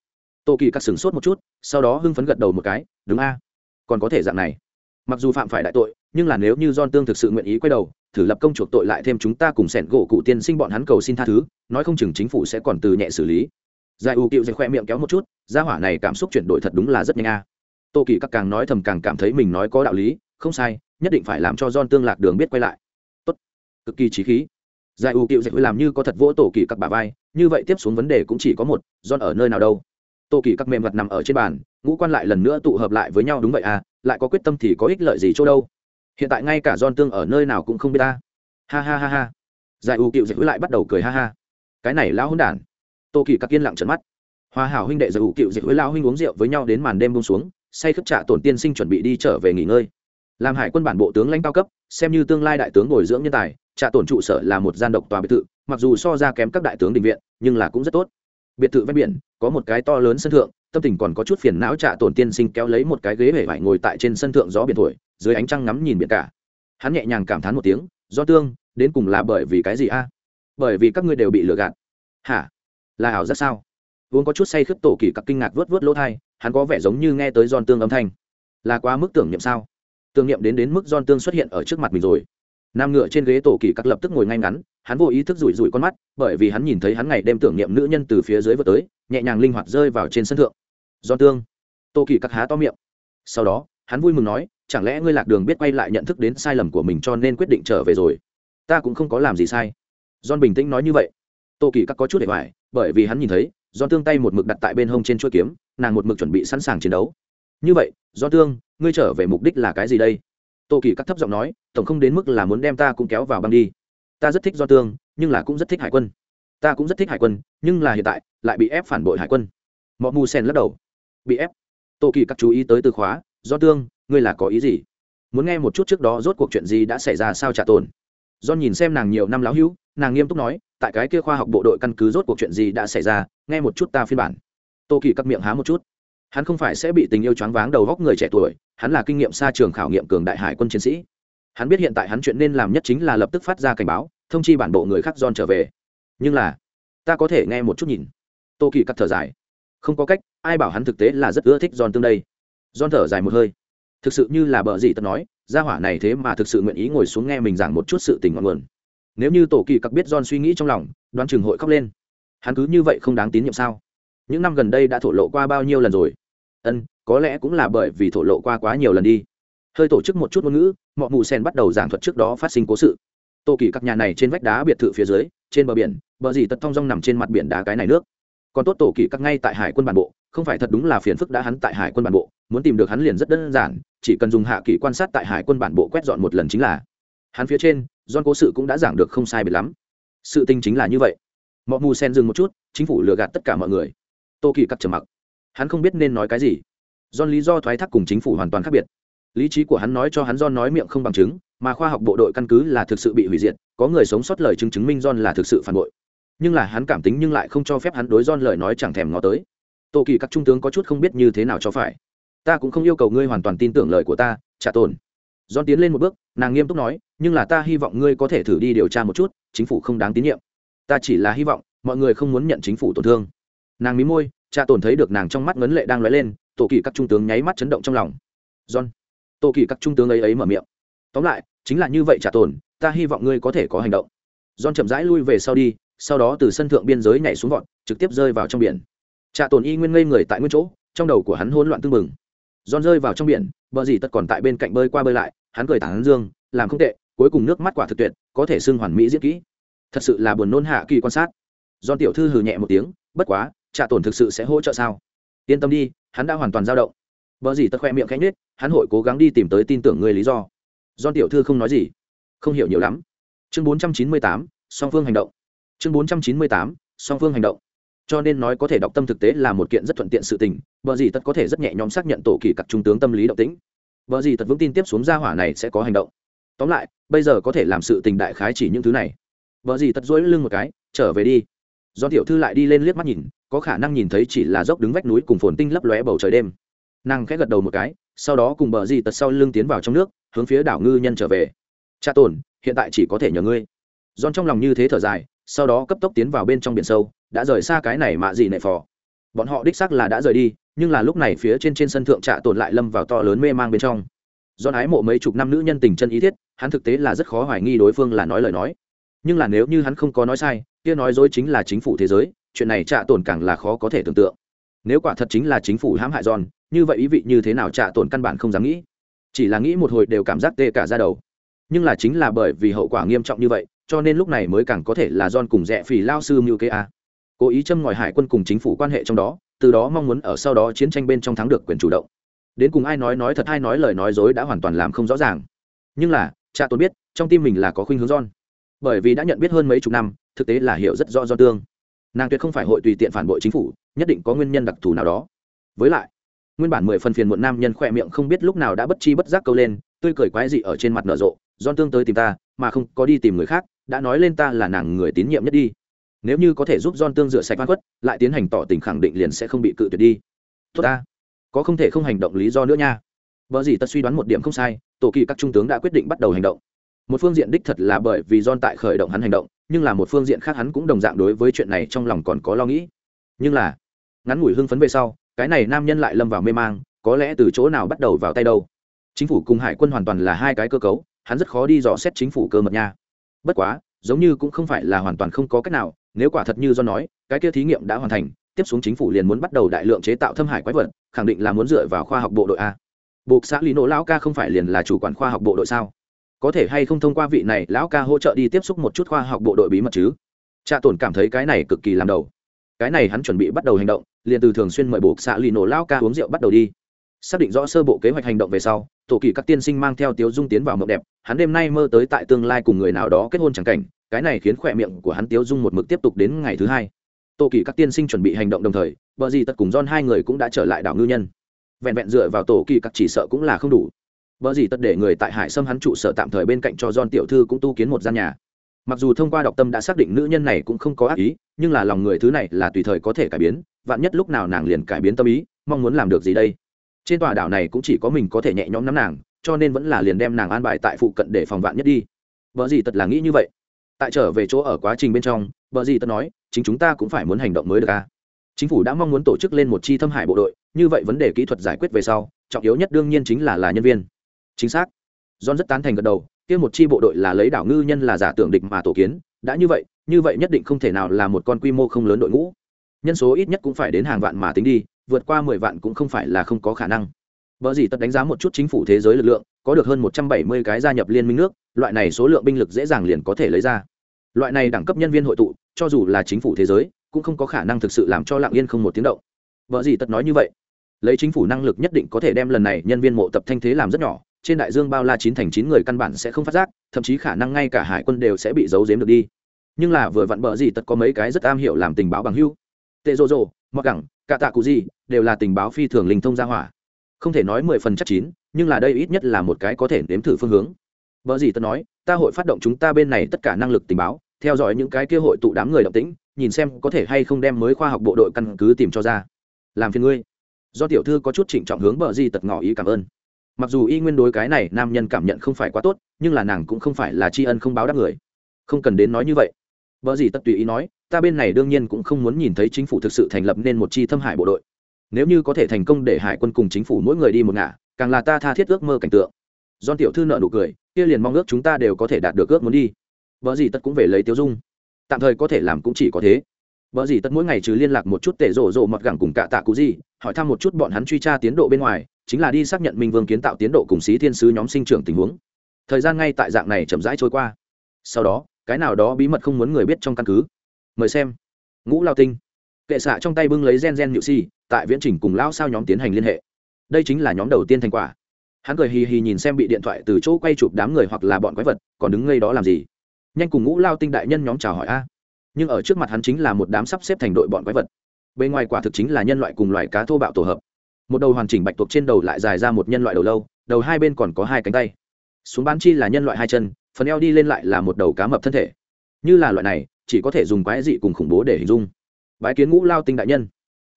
Tô kỳ cắt sửng sốt một chút, sau đó hưng phấn gật đầu một cái, đúng a, còn có thể dạng này mặc dù phạm phải đại tội, nhưng là nếu như don tương thực sự nguyện ý quay đầu, thử lập công chuộc tội lại thêm chúng ta cùng sẻn gỗ cụ tiên sinh bọn hắn cầu xin tha thứ, nói không chừng chính phủ sẽ còn từ nhẹ xử lý. Giải ưu cựu dạy khoe miệng kéo một chút, gia hỏa này cảm xúc chuyển đổi thật đúng là rất nhanh a. Tô kỳ các càng nói thầm càng cảm thấy mình nói có đạo lý, không sai, nhất định phải làm cho don tương lạc đường biết quay lại. Tốt. Cực kỳ trí khí. Giải ưu cựu dạy làm như có thật vỗ tổ kỳ các bà vai, như vậy tiếp xuống vấn đề cũng chỉ có một don ở nơi nào đâu. Tô kỳ các mềm mặt nằm ở trên bàn ngũ quan lại lần nữa tụ hợp lại với nhau, đúng vậy à lại có quyết tâm thì có ích lợi gì chỗ đâu? Hiện tại ngay cả don tương ở nơi nào cũng không biết ta. Ha ha ha ha. Giải u cựu dạy lại bắt đầu cười ha ha. Cái này lão hôn đản. Tô kỳ các yên lặng trận mắt. Hòa hảo huynh đệ giải u cựu dạy lao huynh uống rượu với nhau đến màn đêm bông xuống, say khất trạ tổn tiên sinh chuẩn bị đi trở về nghỉ ngơi. Làm hải quân bản bộ tướng lãnh cao cấp, xem như tương lai đại tướng bồi dưỡng nhân tài, trạ tổn trụ sở là một gian độc tòa biệt thự, mặc dù so ra kém các đại tướng định viện, nhưng là cũng rất tốt. Biệt thự ven biển, có một cái to lớn sân thượng tâm tình còn có chút phiền não trạ tổn tiên sinh kéo lấy một cái ghế hể vải ngồi tại trên sân thượng gió biển thổi, dưới ánh trăng ngắm nhìn biển cả. Hắn nhẹ nhàng cảm thán một tiếng, do tương, đến cùng là bởi vì cái gì a? Bởi vì các ngươi đều bị lừa gạt. Hả? Là ảo rất sao? Vốn có chút say khướp tổ kỳ các kinh ngạc vớt vớt lỗ thai, hắn có vẻ giống như nghe tới giòn tương âm thanh. Là quá mức tưởng niệm sao? Tưởng niệm đến đến mức giòn tương xuất hiện ở trước mặt mình rồi. Nam ngựa trên ghế tổ kỳ các lập tức ngồi ngay ngắn hắn vô ý thức rủi rủi con mắt, bởi vì hắn nhìn thấy hắn ngày đêm tưởng niệm nữ nhân từ phía dưới vượt tới, nhẹ nhàng linh hoạt rơi vào trên sân thượng. Do tương. Tô kỳ cắt há to miệng. Sau đó, hắn vui mừng nói, chẳng lẽ ngươi lạc đường biết quay lại nhận thức đến sai lầm của mình cho nên quyết định trở về rồi? Ta cũng không có làm gì sai. John bình tĩnh nói như vậy. Tô kỳ cắt có chút để hoài, bởi vì hắn nhìn thấy john tương tay một mực đặt tại bên hông trên chuỗi kiếm, nàng một mực chuẩn bị sẵn sàng chiến đấu. Như vậy do tương, ngươi trở về mục đích là cái gì đây? Tô kỳ cắt thấp giọng nói, tổng không đến mức là muốn đem ta cũng kéo vào băng đi ta rất thích do tương, nhưng là cũng rất thích hải quân. Ta cũng rất thích hải quân, nhưng là hiện tại lại bị ép phản bội hải quân. Mọi mù sen lắc đầu. Bị ép. Tô kỳ các chú ý tới từ khóa, do tương, ngươi là có ý gì? Muốn nghe một chút trước đó rốt cuộc chuyện gì đã xảy ra sao trả tồn do nhìn xem nàng nhiều năm láo hữu, nàng nghiêm túc nói, tại cái kia khoa học bộ đội căn cứ rốt cuộc chuyện gì đã xảy ra, nghe một chút ta phiên bản. Tô kỳ cắt miệng há một chút. Hắn không phải sẽ bị tình yêu choáng váng đầu góc người trẻ tuổi, hắn là kinh nghiệm xa trường khảo nghiệm cường đại hải quân chiến sĩ hắn biết hiện tại hắn chuyện nên làm nhất chính là lập tức phát ra cảnh báo, thông chi bản bộ người khác don trở về. Nhưng là, ta có thể nghe một chút nhìn. Tô kỳ cắt thở dài. Không có cách, ai bảo hắn thực tế là rất ưa thích don tương đây. Don thở dài một hơi. Thực sự như là bờ gì tật nói, gia hỏa này thế mà thực sự nguyện ý ngồi xuống nghe mình giảng một chút sự tình ngọn nguồn. Nếu như tổ kỳ cặc biết john suy nghĩ trong lòng, đoán chừng hội khóc lên. Hắn cứ như vậy không đáng tín nhiệm sao? Những năm gần đây đã thổ lộ qua bao nhiêu lần rồi? Ân, có lẽ cũng là bởi vì thổ lộ qua quá nhiều lần đi hơi tổ chức một chút ngôn ngữ mọi mù sen bắt đầu giảng thuật trước đó phát sinh cố sự. Tô kỳ các nhà này trên vách đá biệt thự phía dưới, trên bờ biển, bờ gì tật thong rong nằm trên mặt biển đá cái này nước. Còn tốt tổ kỳ các ngay tại hải quân bản bộ, không phải thật đúng là phiền phức đã hắn tại hải quân bản bộ, muốn tìm được hắn liền rất đơn giản, chỉ cần dùng hạ kỳ quan sát tại hải quân bản bộ quét dọn một lần chính là. Hắn phía trên don cố sự cũng đã giảng được không sai biệt lắm. Sự tình chính là như vậy. Mọi mù sen dừng một chút, chính phủ lừa gạt tất cả mọi người. Tô kỳ cắt trầm mặc. Hắn không biết nên nói cái gì. Don lý do thoái thác cùng chính phủ hoàn toàn khác biệt lý trí của hắn nói cho hắn don nói miệng không bằng chứng, mà khoa học bộ đội căn cứ là thực sự bị hủy diệt, có người sống sót lời chứng chứng minh don là thực sự phản bội. Nhưng là hắn cảm tính nhưng lại không cho phép hắn đối don lời nói chẳng thèm ngó tới. Tổ kỳ các trung tướng có chút không biết như thế nào cho phải. Ta cũng không yêu cầu ngươi hoàn toàn tin tưởng lời của ta, trả tồn don tiến lên một bước, nàng nghiêm túc nói, nhưng là ta hy vọng ngươi có thể thử đi điều tra một chút, chính phủ không đáng tín nhiệm. Ta chỉ là hy vọng, mọi người không muốn nhận chính phủ tổn thương. Nàng mí môi cha tổn thấy được nàng trong mắt ngấn lệ đang lóe lên, tổ kỳ các trung tướng nháy mắt chấn động trong lòng. John tô kỳ các trung tướng ấy ấy mở miệng. Tóm lại, chính là như vậy trả tổn, ta hy vọng ngươi có thể có hành động. Don chậm rãi lui về sau đi, sau đó từ sân thượng biên giới nhảy xuống vọt, trực tiếp rơi vào trong biển. Trả tổn y nguyên ngây người tại nguyên chỗ, trong đầu của hắn hỗn loạn tưng bừng. Don rơi vào trong biển, bờ gì tất còn tại bên cạnh bơi qua bơi lại, hắn cười tảng dương, làm không tệ, cuối cùng nước mắt quả thực tuyệt, có thể xưng hoàn mỹ diễn kỹ. Thật sự là buồn nôn hạ kỳ quan sát. Don tiểu thư hừ nhẹ một tiếng, bất quá, trả tổn thực sự sẽ hỗ trợ sao? Yên tâm đi, hắn đã hoàn toàn dao động bờ gì tất khoe miệng khẽ nết hắn hội cố gắng đi tìm tới tin tưởng ngươi lý do. Giòn tiểu thư không nói gì. Không hiểu nhiều lắm. Chương bốn trăm chín mươi tám, song phương hành động. Chương bốn trăm chín mươi tám, song phương hành động. Cho nên nói có thể đọc tâm thực tế là một kiện rất thuận tiện sự tình vợ gì tật có thể rất nhẹ nhõm xác nhận tổ kỳ các trung tướng tâm lý động tĩnh. Vợ gì tật vững tin tiếp xuống ra hỏa này sẽ có hành động. Tóm lại, bây giờ có thể làm sự tình đại khái chỉ những thứ này. Vợ gì tật dỗi lưng một cái, trở về đi. Do tiểu thư lại đi lên liếc mắt nhìn, có khả năng nhìn thấy chỉ là dốc đứng vách núi cùng phồn tinh lấp lóe bầu trời đêm nàng khẽ gật đầu một cái, sau đó cùng bờ dì tật sau lưng tiến vào trong nước, hướng phía đảo ngư nhân trở về. Cha tổn hiện tại chỉ có thể nhờ ngươi. Giòn trong lòng như thế thở dài, sau đó cấp tốc tiến vào bên trong biển sâu, đã rời xa cái này mạ gì nệ phò. Bọn họ đích xác là đã rời đi, nhưng là lúc này phía trên trên sân thượng trạ tồn lại lâm vào to lớn mê mang bên trong. Do ái mộ mấy chục năm nữ nhân tình chân ý thiết, hắn thực tế là rất khó hoài nghi đối phương là nói lời nói. Nhưng là nếu như hắn không có nói sai, kia nói dối chính là chính phủ thế giới, chuyện này trạ tồn càng là khó có thể tưởng tượng nếu quả thật chính là chính phủ hãm hại giòn như vậy ý vị như thế nào trả tổn căn bản không dám nghĩ chỉ là nghĩ một hồi đều cảm giác tê cả ra đầu nhưng là chính là bởi vì hậu quả nghiêm trọng như vậy cho nên lúc này mới càng có thể là Giòn cùng rẻ phỉ lao sư Mưu Kê A. Cố ý châm ngòi hải quân cùng chính phủ quan hệ trong đó, từ đó mong muốn ở sau đó chiến tranh bên trong thắng được quyền chủ động. Đến cùng ai nói nói thật ai nói lời nói dối đã hoàn toàn làm không rõ ràng. Nhưng là, cha tôi biết, trong tim mình là có khuynh hướng John. Bởi vì đã nhận biết hơn mấy chục năm, thực tế là hiểu rất rõ do tương. Nàng tuyệt không phải hội tùy tiện phản bội chính phủ, nhất định có nguyên nhân đặc thù nào đó. Với lại, nguyên bản mười phần phiền muộn nam nhân khỏe miệng không biết lúc nào đã bất chi bất giác câu lên, tươi cười quái dị ở trên mặt nở rộ, don tương tới tìm ta, mà không có đi tìm người khác, đã nói lên ta là nàng người tín nhiệm nhất đi. Nếu như có thể giúp don tương rửa sạch văn quất, lại tiến hành tỏ tình khẳng định liền sẽ không bị cự tuyệt đi. Tốt ta có không thể không hành động lý do nữa nha. Vợ gì ta suy đoán một điểm không sai tổ kỳ các trung tướng đã quyết định bắt đầu hành động một phương diện đích thật là bởi vì John tại khởi động hắn hành động, nhưng là một phương diện khác hắn cũng đồng dạng đối với chuyện này trong lòng còn có lo nghĩ. Nhưng là, ngắn ngủi hưng phấn về sau, cái này nam nhân lại lâm vào mê mang, có lẽ từ chỗ nào bắt đầu vào tay đâu. Chính phủ cùng hải quân hoàn toàn là hai cái cơ cấu, hắn rất khó đi dò xét chính phủ cơ mật nha. Bất quá, giống như cũng không phải là hoàn toàn không có cách nào, nếu quả thật như do nói, cái kia thí nghiệm đã hoàn thành, tiếp xuống chính phủ liền muốn bắt đầu đại lượng chế tạo thâm hải quái vật, khẳng định là muốn dựa vào khoa học bộ đội a. Buộc xã lý nổ lão ca không phải liền là chủ quản khoa học bộ đội sao? Có thể hay không thông qua vị này lão ca hỗ trợ đi tiếp xúc một chút khoa học bộ đội bí mật chứ? Cha tổn cảm thấy cái này cực kỳ làm đầu. Cái này hắn chuẩn bị bắt đầu hành động, liền từ thường xuyên mời buộc xã lì nổ lão ca uống rượu bắt đầu đi. Xác định rõ sơ bộ kế hoạch hành động về sau, tổ kỳ các tiên sinh mang theo tiếu dung tiến vào mộng đẹp, hắn đêm nay mơ tới tại tương lai cùng người nào đó kết hôn chẳng cảnh, cái này khiến khỏe miệng của hắn tiếu dung một mực tiếp tục đến ngày thứ hai. Tổ kỳ các tiên sinh chuẩn bị hành động đồng thời, bờ gì tật cùng don hai người cũng đã trở lại đảo ngư nhân. Vẹn vẹn dựa vào tổ kỳ các chỉ sợ cũng là không đủ vợ gì tất để người tại hải sâm hắn trụ sở tạm thời bên cạnh cho don tiểu thư cũng tu kiến một gian nhà. Mặc dù thông qua đọc tâm đã xác định nữ nhân này cũng không có ác ý, nhưng là lòng người thứ này là tùy thời có thể cải biến, vạn nhất lúc nào nàng liền cải biến tâm ý, mong muốn làm được gì đây? Trên tòa đảo này cũng chỉ có mình có thể nhẹ nhõm nắm nàng, cho nên vẫn là liền đem nàng an bài tại phụ cận để phòng vạn nhất đi. Vợ gì tật là nghĩ như vậy. Tại trở về chỗ ở quá trình bên trong vợ gì tật nói, chính chúng ta cũng phải muốn hành động mới được à? Chính phủ đã mong muốn tổ chức lên một chi thâm hải bộ đội, như vậy vấn đề kỹ thuật giải quyết về sau, trọng yếu nhất đương nhiên chính là là nhân viên chính xác john rất tán thành gật đầu kia một chi bộ đội là lấy đảo ngư nhân là giả tưởng địch mà tổ kiến đã như vậy như vậy nhất định không thể nào là một con quy mô không lớn đội ngũ nhân số ít nhất cũng phải đến hàng vạn mà tính đi vượt qua mười vạn cũng không phải là không có khả năng vợ gì tật đánh giá một chút chính phủ thế giới lực lượng, có được hơn một trăm bảy mươi cái gia nhập liên minh nước, loại này số lượng binh lực dễ dàng liền có thể lấy ra. Loại này đẳng cấp nhân viên hội tụ, cho dù là chính phủ thế giới, cũng không có khả năng thực sự làm cho lạng yên không một tiếng động. vợ gì tật nói như vậy, lấy chính phủ năng lực nhất định có thể đem lần này nhân viên mộ tập thanh thế làm rất nhỏ, trên đại dương bao la chín thành chín người căn bản sẽ không phát giác, thậm chí khả năng ngay cả hải quân đều sẽ bị giấu giếm được đi. Nhưng là vừa vặn bỡ gì tất có mấy cái rất am hiểu làm tình báo bằng hữu. Tệ rô rô, Mặc Gẳng, Cả Tạ Cụ Gì, đều là tình báo phi thường linh thông gia hỏa. Không thể nói mười phần chắc chín nhưng là đây ít nhất là một cái có thể nếm thử phương hướng. Vợ gì tật nói ta hội phát động chúng ta bên này tất cả năng lực tình báo theo dõi những cái kia hội tụ đám người động tĩnh nhìn xem có thể hay không đem mới khoa học bộ đội căn cứ tìm cho ra. Làm phiền ngươi. Do tiểu thư có chút trịnh trọng hướng bờ di tật ngỏ ý cảm ơn mặc dù y nguyên đối cái này nam nhân cảm nhận không phải quá tốt, nhưng là nàng cũng không phải là tri ân không báo đáp người. Không cần đến nói như vậy. Vợ gì tất tùy ý nói, ta bên này đương nhiên cũng không muốn nhìn thấy chính phủ thực sự thành lập nên một chi thâm hải bộ đội. Nếu như có thể thành công để hải quân cùng chính phủ mỗi người đi một ngả, càng là ta tha thiết ước mơ cảnh tượng. Do tiểu thư nợ nụ cười, kia liền mong ước chúng ta đều có thể đạt được ước muốn đi. Vợ gì tất cũng về lấy tiêu dung. Tạm thời có thể làm cũng chỉ có thế. Vợ gì tất mỗi ngày chứ liên lạc một chút tệ rổ rộ mọt gẳng cùng cả tạ cụ gì, hỏi thăm một chút bọn hắn truy tra tiến độ bên ngoài chính là đi xác nhận minh vương kiến tạo tiến độ cùng xí thiên sứ nhóm sinh trưởng tình huống. Thời gian ngay tại dạng này chậm rãi trôi qua. Sau đó, cái nào đó bí mật không muốn người biết trong căn cứ. Mời xem. Ngũ lao tinh. Kệ xạ trong tay bưng lấy gen gen nhự si, tại viễn trình cùng lao sao nhóm tiến hành liên hệ. Đây chính là nhóm đầu tiên thành quả. Hắn cười hì hì nhìn xem bị điện thoại từ chỗ quay chụp đám người hoặc là bọn quái vật, còn đứng ngây đó làm gì? Nhanh cùng ngũ lao tinh đại nhân nhóm chào hỏi a. Nhưng ở trước mặt hắn chính là một đám sắp xếp thành đội bọn quái vật. Bên ngoài quả thực chính là nhân loại cùng loài cá thô bạo tổ hợp một đầu hoàn chỉnh bạch tuộc trên đầu lại dài ra một nhân loại đầu lâu, đầu hai bên còn có hai cánh tay. Xuống bán chi là nhân loại hai chân, phần eo đi lên lại là một đầu cá mập thân thể. Như là loại này, chỉ có thể dùng quái dị cùng khủng bố để hình dung. Bái kiến ngũ lao tinh đại nhân.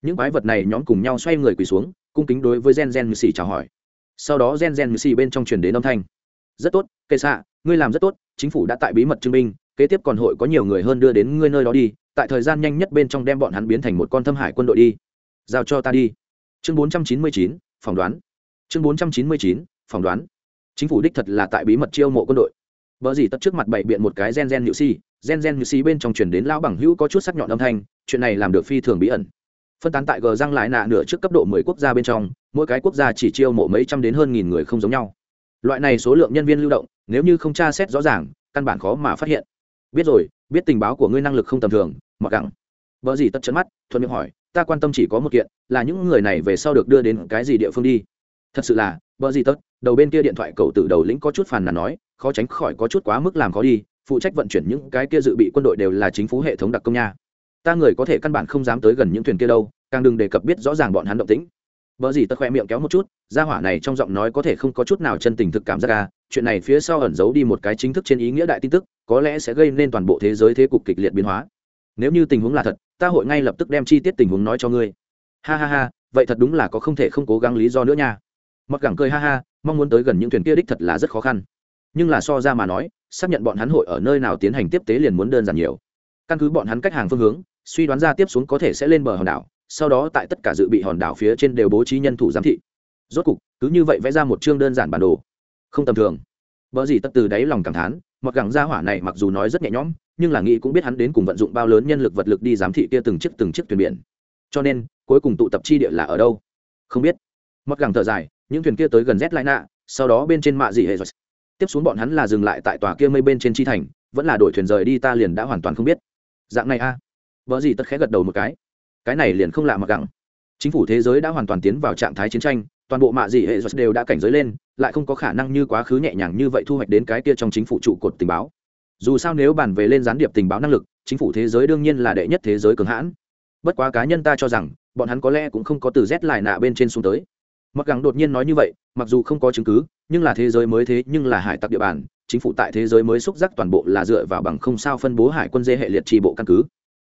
Những quái vật này nhóm cùng nhau xoay người quỳ xuống, cung kính đối với gen gen như xì chào hỏi. Sau đó gen gen như xì bên trong truyền đến âm thanh. Rất tốt, kệ xạ, ngươi làm rất tốt, chính phủ đã tại bí mật chứng minh, kế tiếp còn hội có nhiều người hơn đưa đến ngươi nơi đó đi, tại thời gian nhanh nhất bên trong đem bọn hắn biến thành một con thâm hải quân đội đi. Giao cho ta đi chương bốn trăm chín mươi chín, phỏng đoán. Chương bốn trăm chín mươi chín, phỏng đoán. Chính phủ đích thật là tại bí mật chiêu mộ quân đội. Vợ gì tất trước mặt bày biện một cái gen gen nhự si, gen gen nhự si bên trong chuyển đến lão bằng hữu có chút sắc nhọn âm thanh, chuyện này làm được phi thường bí ẩn. Phân tán tại g răng lại nạ nửa trước cấp độ mười quốc gia bên trong, mỗi cái quốc gia chỉ chiêu mộ mấy trăm đến hơn nghìn người không giống nhau. Loại này số lượng nhân viên lưu động, nếu như không tra xét rõ ràng, căn bản khó mà phát hiện. Biết rồi, biết tình báo của ngươi năng lực không tầm thường, mặc gẳng. Vợ gì tất chấn mắt, thuận miệng hỏi ta quan tâm chỉ có một kiện là những người này về sau được đưa đến cái gì địa phương đi. Thật sự là bờ gì tất đầu bên kia điện thoại cầu từ đầu lĩnh có chút phàn nàn nói khó tránh khỏi có chút quá mức làm khó đi phụ trách vận chuyển những cái kia dự bị quân đội đều là chính phủ hệ thống đặc công nha. Ta người có thể căn bản không dám tới gần những thuyền kia đâu càng đừng đề cập biết rõ ràng bọn hắn động tĩnh. Vợ gì tất khoe miệng kéo một chút gia hỏa này trong giọng nói có thể không có chút nào chân tình thực cảm giác ra, chuyện này phía sau ẩn giấu đi một cái chính thức trên ý nghĩa đại tin tức có lẽ sẽ gây nên toàn bộ thế giới thế cục kịch liệt biến hóa nếu như tình huống là thật, ta hội ngay lập tức đem chi tiết tình huống nói cho ngươi. Ha ha ha, vậy thật đúng là có không thể không cố gắng lý do nữa nha. Mặc gẳng cười ha ha, mong muốn tới gần những thuyền kia đích thật là rất khó khăn. Nhưng là so ra mà nói, xác nhận bọn hắn hội ở nơi nào tiến hành tiếp tế liền muốn đơn giản nhiều. Căn cứ bọn hắn cách hàng phương hướng, suy đoán ra tiếp xuống có thể sẽ lên bờ hòn đảo, sau đó tại tất cả dự bị hòn đảo phía trên đều bố trí nhân thủ giám thị. Rốt cục, cứ như vậy vẽ ra một chương đơn giản bản đồ. Không tầm thường vợ gì tất từ đáy lòng cảm thán, mặc gẳng gia hỏa này mặc dù nói rất nhẹ nhõm, nhưng là nghĩ cũng biết hắn đến cùng vận dụng bao lớn nhân lực vật lực đi giám thị kia từng chiếc từng chiếc thuyền biển. Cho nên, cuối cùng tụ tập chi địa là ở đâu? Không biết. Mặc gẳng thở dài, những thuyền kia tới gần z lại nạ sau đó bên trên mạ dị hệ rồi. Tiếp xuống bọn hắn là dừng lại tại tòa kia mây bên trên chi thành, vẫn là đổi thuyền rời đi ta liền đã hoàn toàn không biết. Dạng này a. À? vợ gì tất khẽ gật đầu một cái. Cái này liền không lạ mặc gẳng. Chính phủ thế giới đã hoàn toàn tiến vào trạng thái chiến tranh toàn bộ mạ dị hệ giật đều đã cảnh giới lên, lại không có khả năng như quá khứ nhẹ nhàng như vậy thu hoạch đến cái kia trong chính phủ trụ cột tình báo. Dù sao nếu bàn về lên gián điệp tình báo năng lực, chính phủ thế giới đương nhiên là đệ nhất thế giới cường hãn. Bất quá cá nhân ta cho rằng, bọn hắn có lẽ cũng không có từ rét lại nạ bên trên xuống tới. Mặc gắng đột nhiên nói như vậy, mặc dù không có chứng cứ, nhưng là thế giới mới thế, nhưng là hải tặc địa bàn, chính phủ tại thế giới mới xúc giác toàn bộ là dựa vào bằng không sao phân bố hải quân dê hệ liệt tri bộ căn cứ.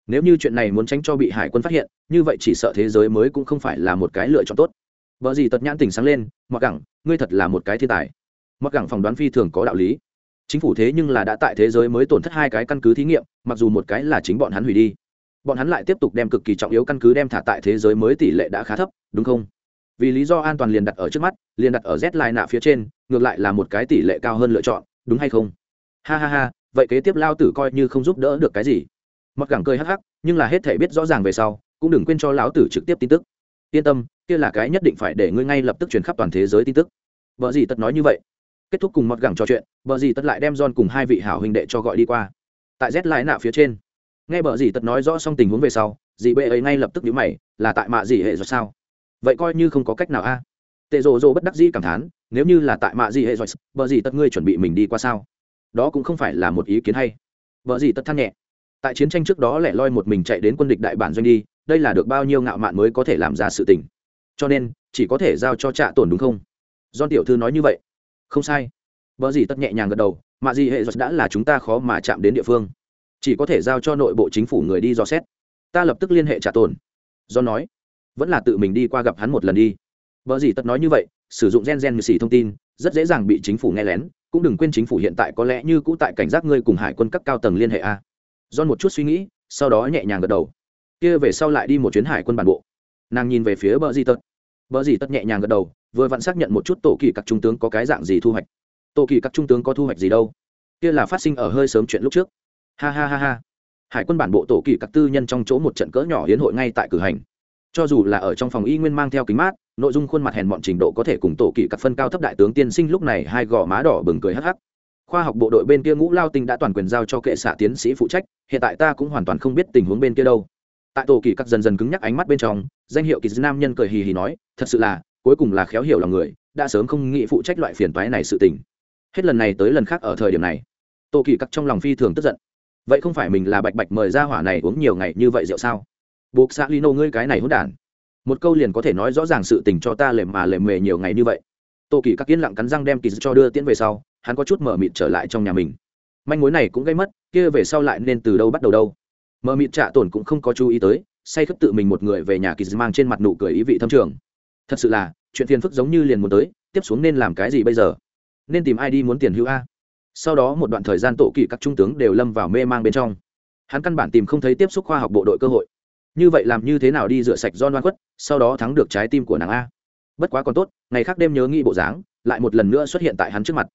Nếu như chuyện này muốn tránh cho bị hải quân phát hiện, như vậy chỉ sợ thế giới mới cũng không phải là một cái lựa chọn tốt vợ gì tật nhãn tỉnh sáng lên mặc gẳng, ngươi thật là một cái thiên tài. Mặc gẳng phỏng đoán phi thường có đạo lý. Chính phủ thế nhưng là đã tại thế giới mới tổn thất hai cái căn cứ thí nghiệm, mặc dù một cái là chính bọn hắn hủy đi. Bọn hắn lại tiếp tục đem cực kỳ trọng yếu căn cứ đem thả tại thế giới mới tỷ lệ đã khá thấp, đúng không? Vì lý do an toàn liền đặt ở trước mắt, liền đặt ở z-lai nạ phía trên, ngược lại là một cái tỷ lệ cao hơn lựa chọn, đúng hay không? Ha ha ha, vậy kế tiếp lao tử coi như không giúp đỡ được cái gì. Mặc gẳng cười hắc hắc, nhưng là hết thể biết rõ ràng về sau, cũng đừng quên cho lão tử trực tiếp tin tức yên tâm, kia là cái nhất định phải để ngươi ngay lập tức truyền khắp toàn thế giới tin tức. Vợ gì tất nói như vậy. Kết thúc cùng mọt gẳng trò chuyện vợ gì tất lại đem john cùng hai vị hảo huynh đệ cho gọi đi qua. Tại z lại nạ phía trên, nghe vợ gì tất nói rõ xong tình huống về sau, dì bệ ấy ngay lập tức nhíu mày, là tại mạ dị hệ rồi sao? Vậy coi như không có cách nào a. Tệ rồ rồ bất đắc dĩ cảm thán, nếu như là tại mạ dị hệ rồi vợ gì tất ngươi chuẩn bị mình đi qua sao? Đó cũng không phải là một ý kiến hay. Vợ gì tất than nhẹ. Tại chiến tranh trước đó lẻ loi một mình chạy đến quân địch đại bản doanh đi đây là được bao nhiêu ngạo mạn mới có thể làm ra sự tình. Cho nên, chỉ có thể giao cho trạ tổn đúng không? Do tiểu thư nói như vậy. Không sai. Vợ gì tất nhẹ nhàng gật đầu, mà gì hệ giật đã là chúng ta khó mà chạm đến địa phương. Chỉ có thể giao cho nội bộ chính phủ người đi dò xét. Ta lập tức liên hệ trả tồn do nói. Vẫn là tự mình đi qua gặp hắn một lần đi. Vợ gì tất nói như vậy, sử dụng gen gen như xì thông tin, rất dễ dàng bị chính phủ nghe lén, cũng đừng quên chính phủ hiện tại có lẽ như cũ tại cảnh giác ngươi cùng hải quân các cao tầng liên hệ a. Do một chút suy nghĩ, sau đó nhẹ nhàng gật đầu kia về sau lại đi một chuyến hải quân bản bộ. Nàng nhìn về phía bờ di tật. Bờ di tật nhẹ nhàng gật đầu, vừa vặn xác nhận một chút tổ kỳ các trung tướng có cái dạng gì thu hoạch. Tổ kỳ các trung tướng có thu hoạch gì đâu? Kia là phát sinh ở hơi sớm chuyện lúc trước. Ha ha ha ha. Hải quân bản bộ tổ kỳ các tư nhân trong chỗ một trận cỡ nhỏ hiến hội ngay tại cử hành. Cho dù là ở trong phòng y nguyên mang theo kính mát, nội dung khuôn mặt hèn mọn trình độ có thể cùng tổ kỳ các phân cao thấp đại tướng tiên sinh lúc này hai gò má đỏ bừng cười hắc hắc. Khoa học bộ đội bên kia ngũ lao tinh đã toàn quyền giao cho kệ xạ tiến sĩ phụ trách, hiện tại ta cũng hoàn toàn không biết tình huống bên kia đâu tại tổ kỳ các dần dần cứng nhắc ánh mắt bên trong, danh hiệu kỳ nam nhân cười hì hì nói, thật sự là, cuối cùng là khéo hiểu lòng người, đã sớm không nghĩ phụ trách loại phiền toái này sự tình. Hết lần này tới lần khác ở thời điểm này. Tổ kỳ các trong lòng phi thường tức giận. Vậy không phải mình là bạch bạch mời ra hỏa này uống nhiều ngày như vậy rượu sao? Buộc xã lino ngươi cái này hỗn đản. Một câu liền có thể nói rõ ràng sự tình cho ta lềm mà lềm mề nhiều ngày như vậy. Tô kỳ các yên lặng cắn răng đem kỳ cho đưa tiễn về sau, hắn có chút mở mịt trở lại trong nhà mình. Manh mối này cũng gây mất, kia về sau lại nên từ đâu bắt đầu đâu? Mở mịt trạ tổn cũng không có chú ý tới, say khất tự mình một người về nhà kỳ mang trên mặt nụ cười ý vị thâm trường. Thật sự là, chuyện phiền phức giống như liền muốn tới, tiếp xuống nên làm cái gì bây giờ? Nên tìm ai đi muốn tiền hữu a? Sau đó một đoạn thời gian tổ kỳ các trung tướng đều lâm vào mê mang bên trong. Hắn căn bản tìm không thấy tiếp xúc khoa học bộ đội cơ hội. Như vậy làm như thế nào đi rửa sạch don đoan quất sau đó thắng được trái tim của nàng a? Bất quá còn tốt, ngày khác đêm nhớ nghĩ bộ dáng, lại một lần nữa xuất hiện tại hắn trước mặt.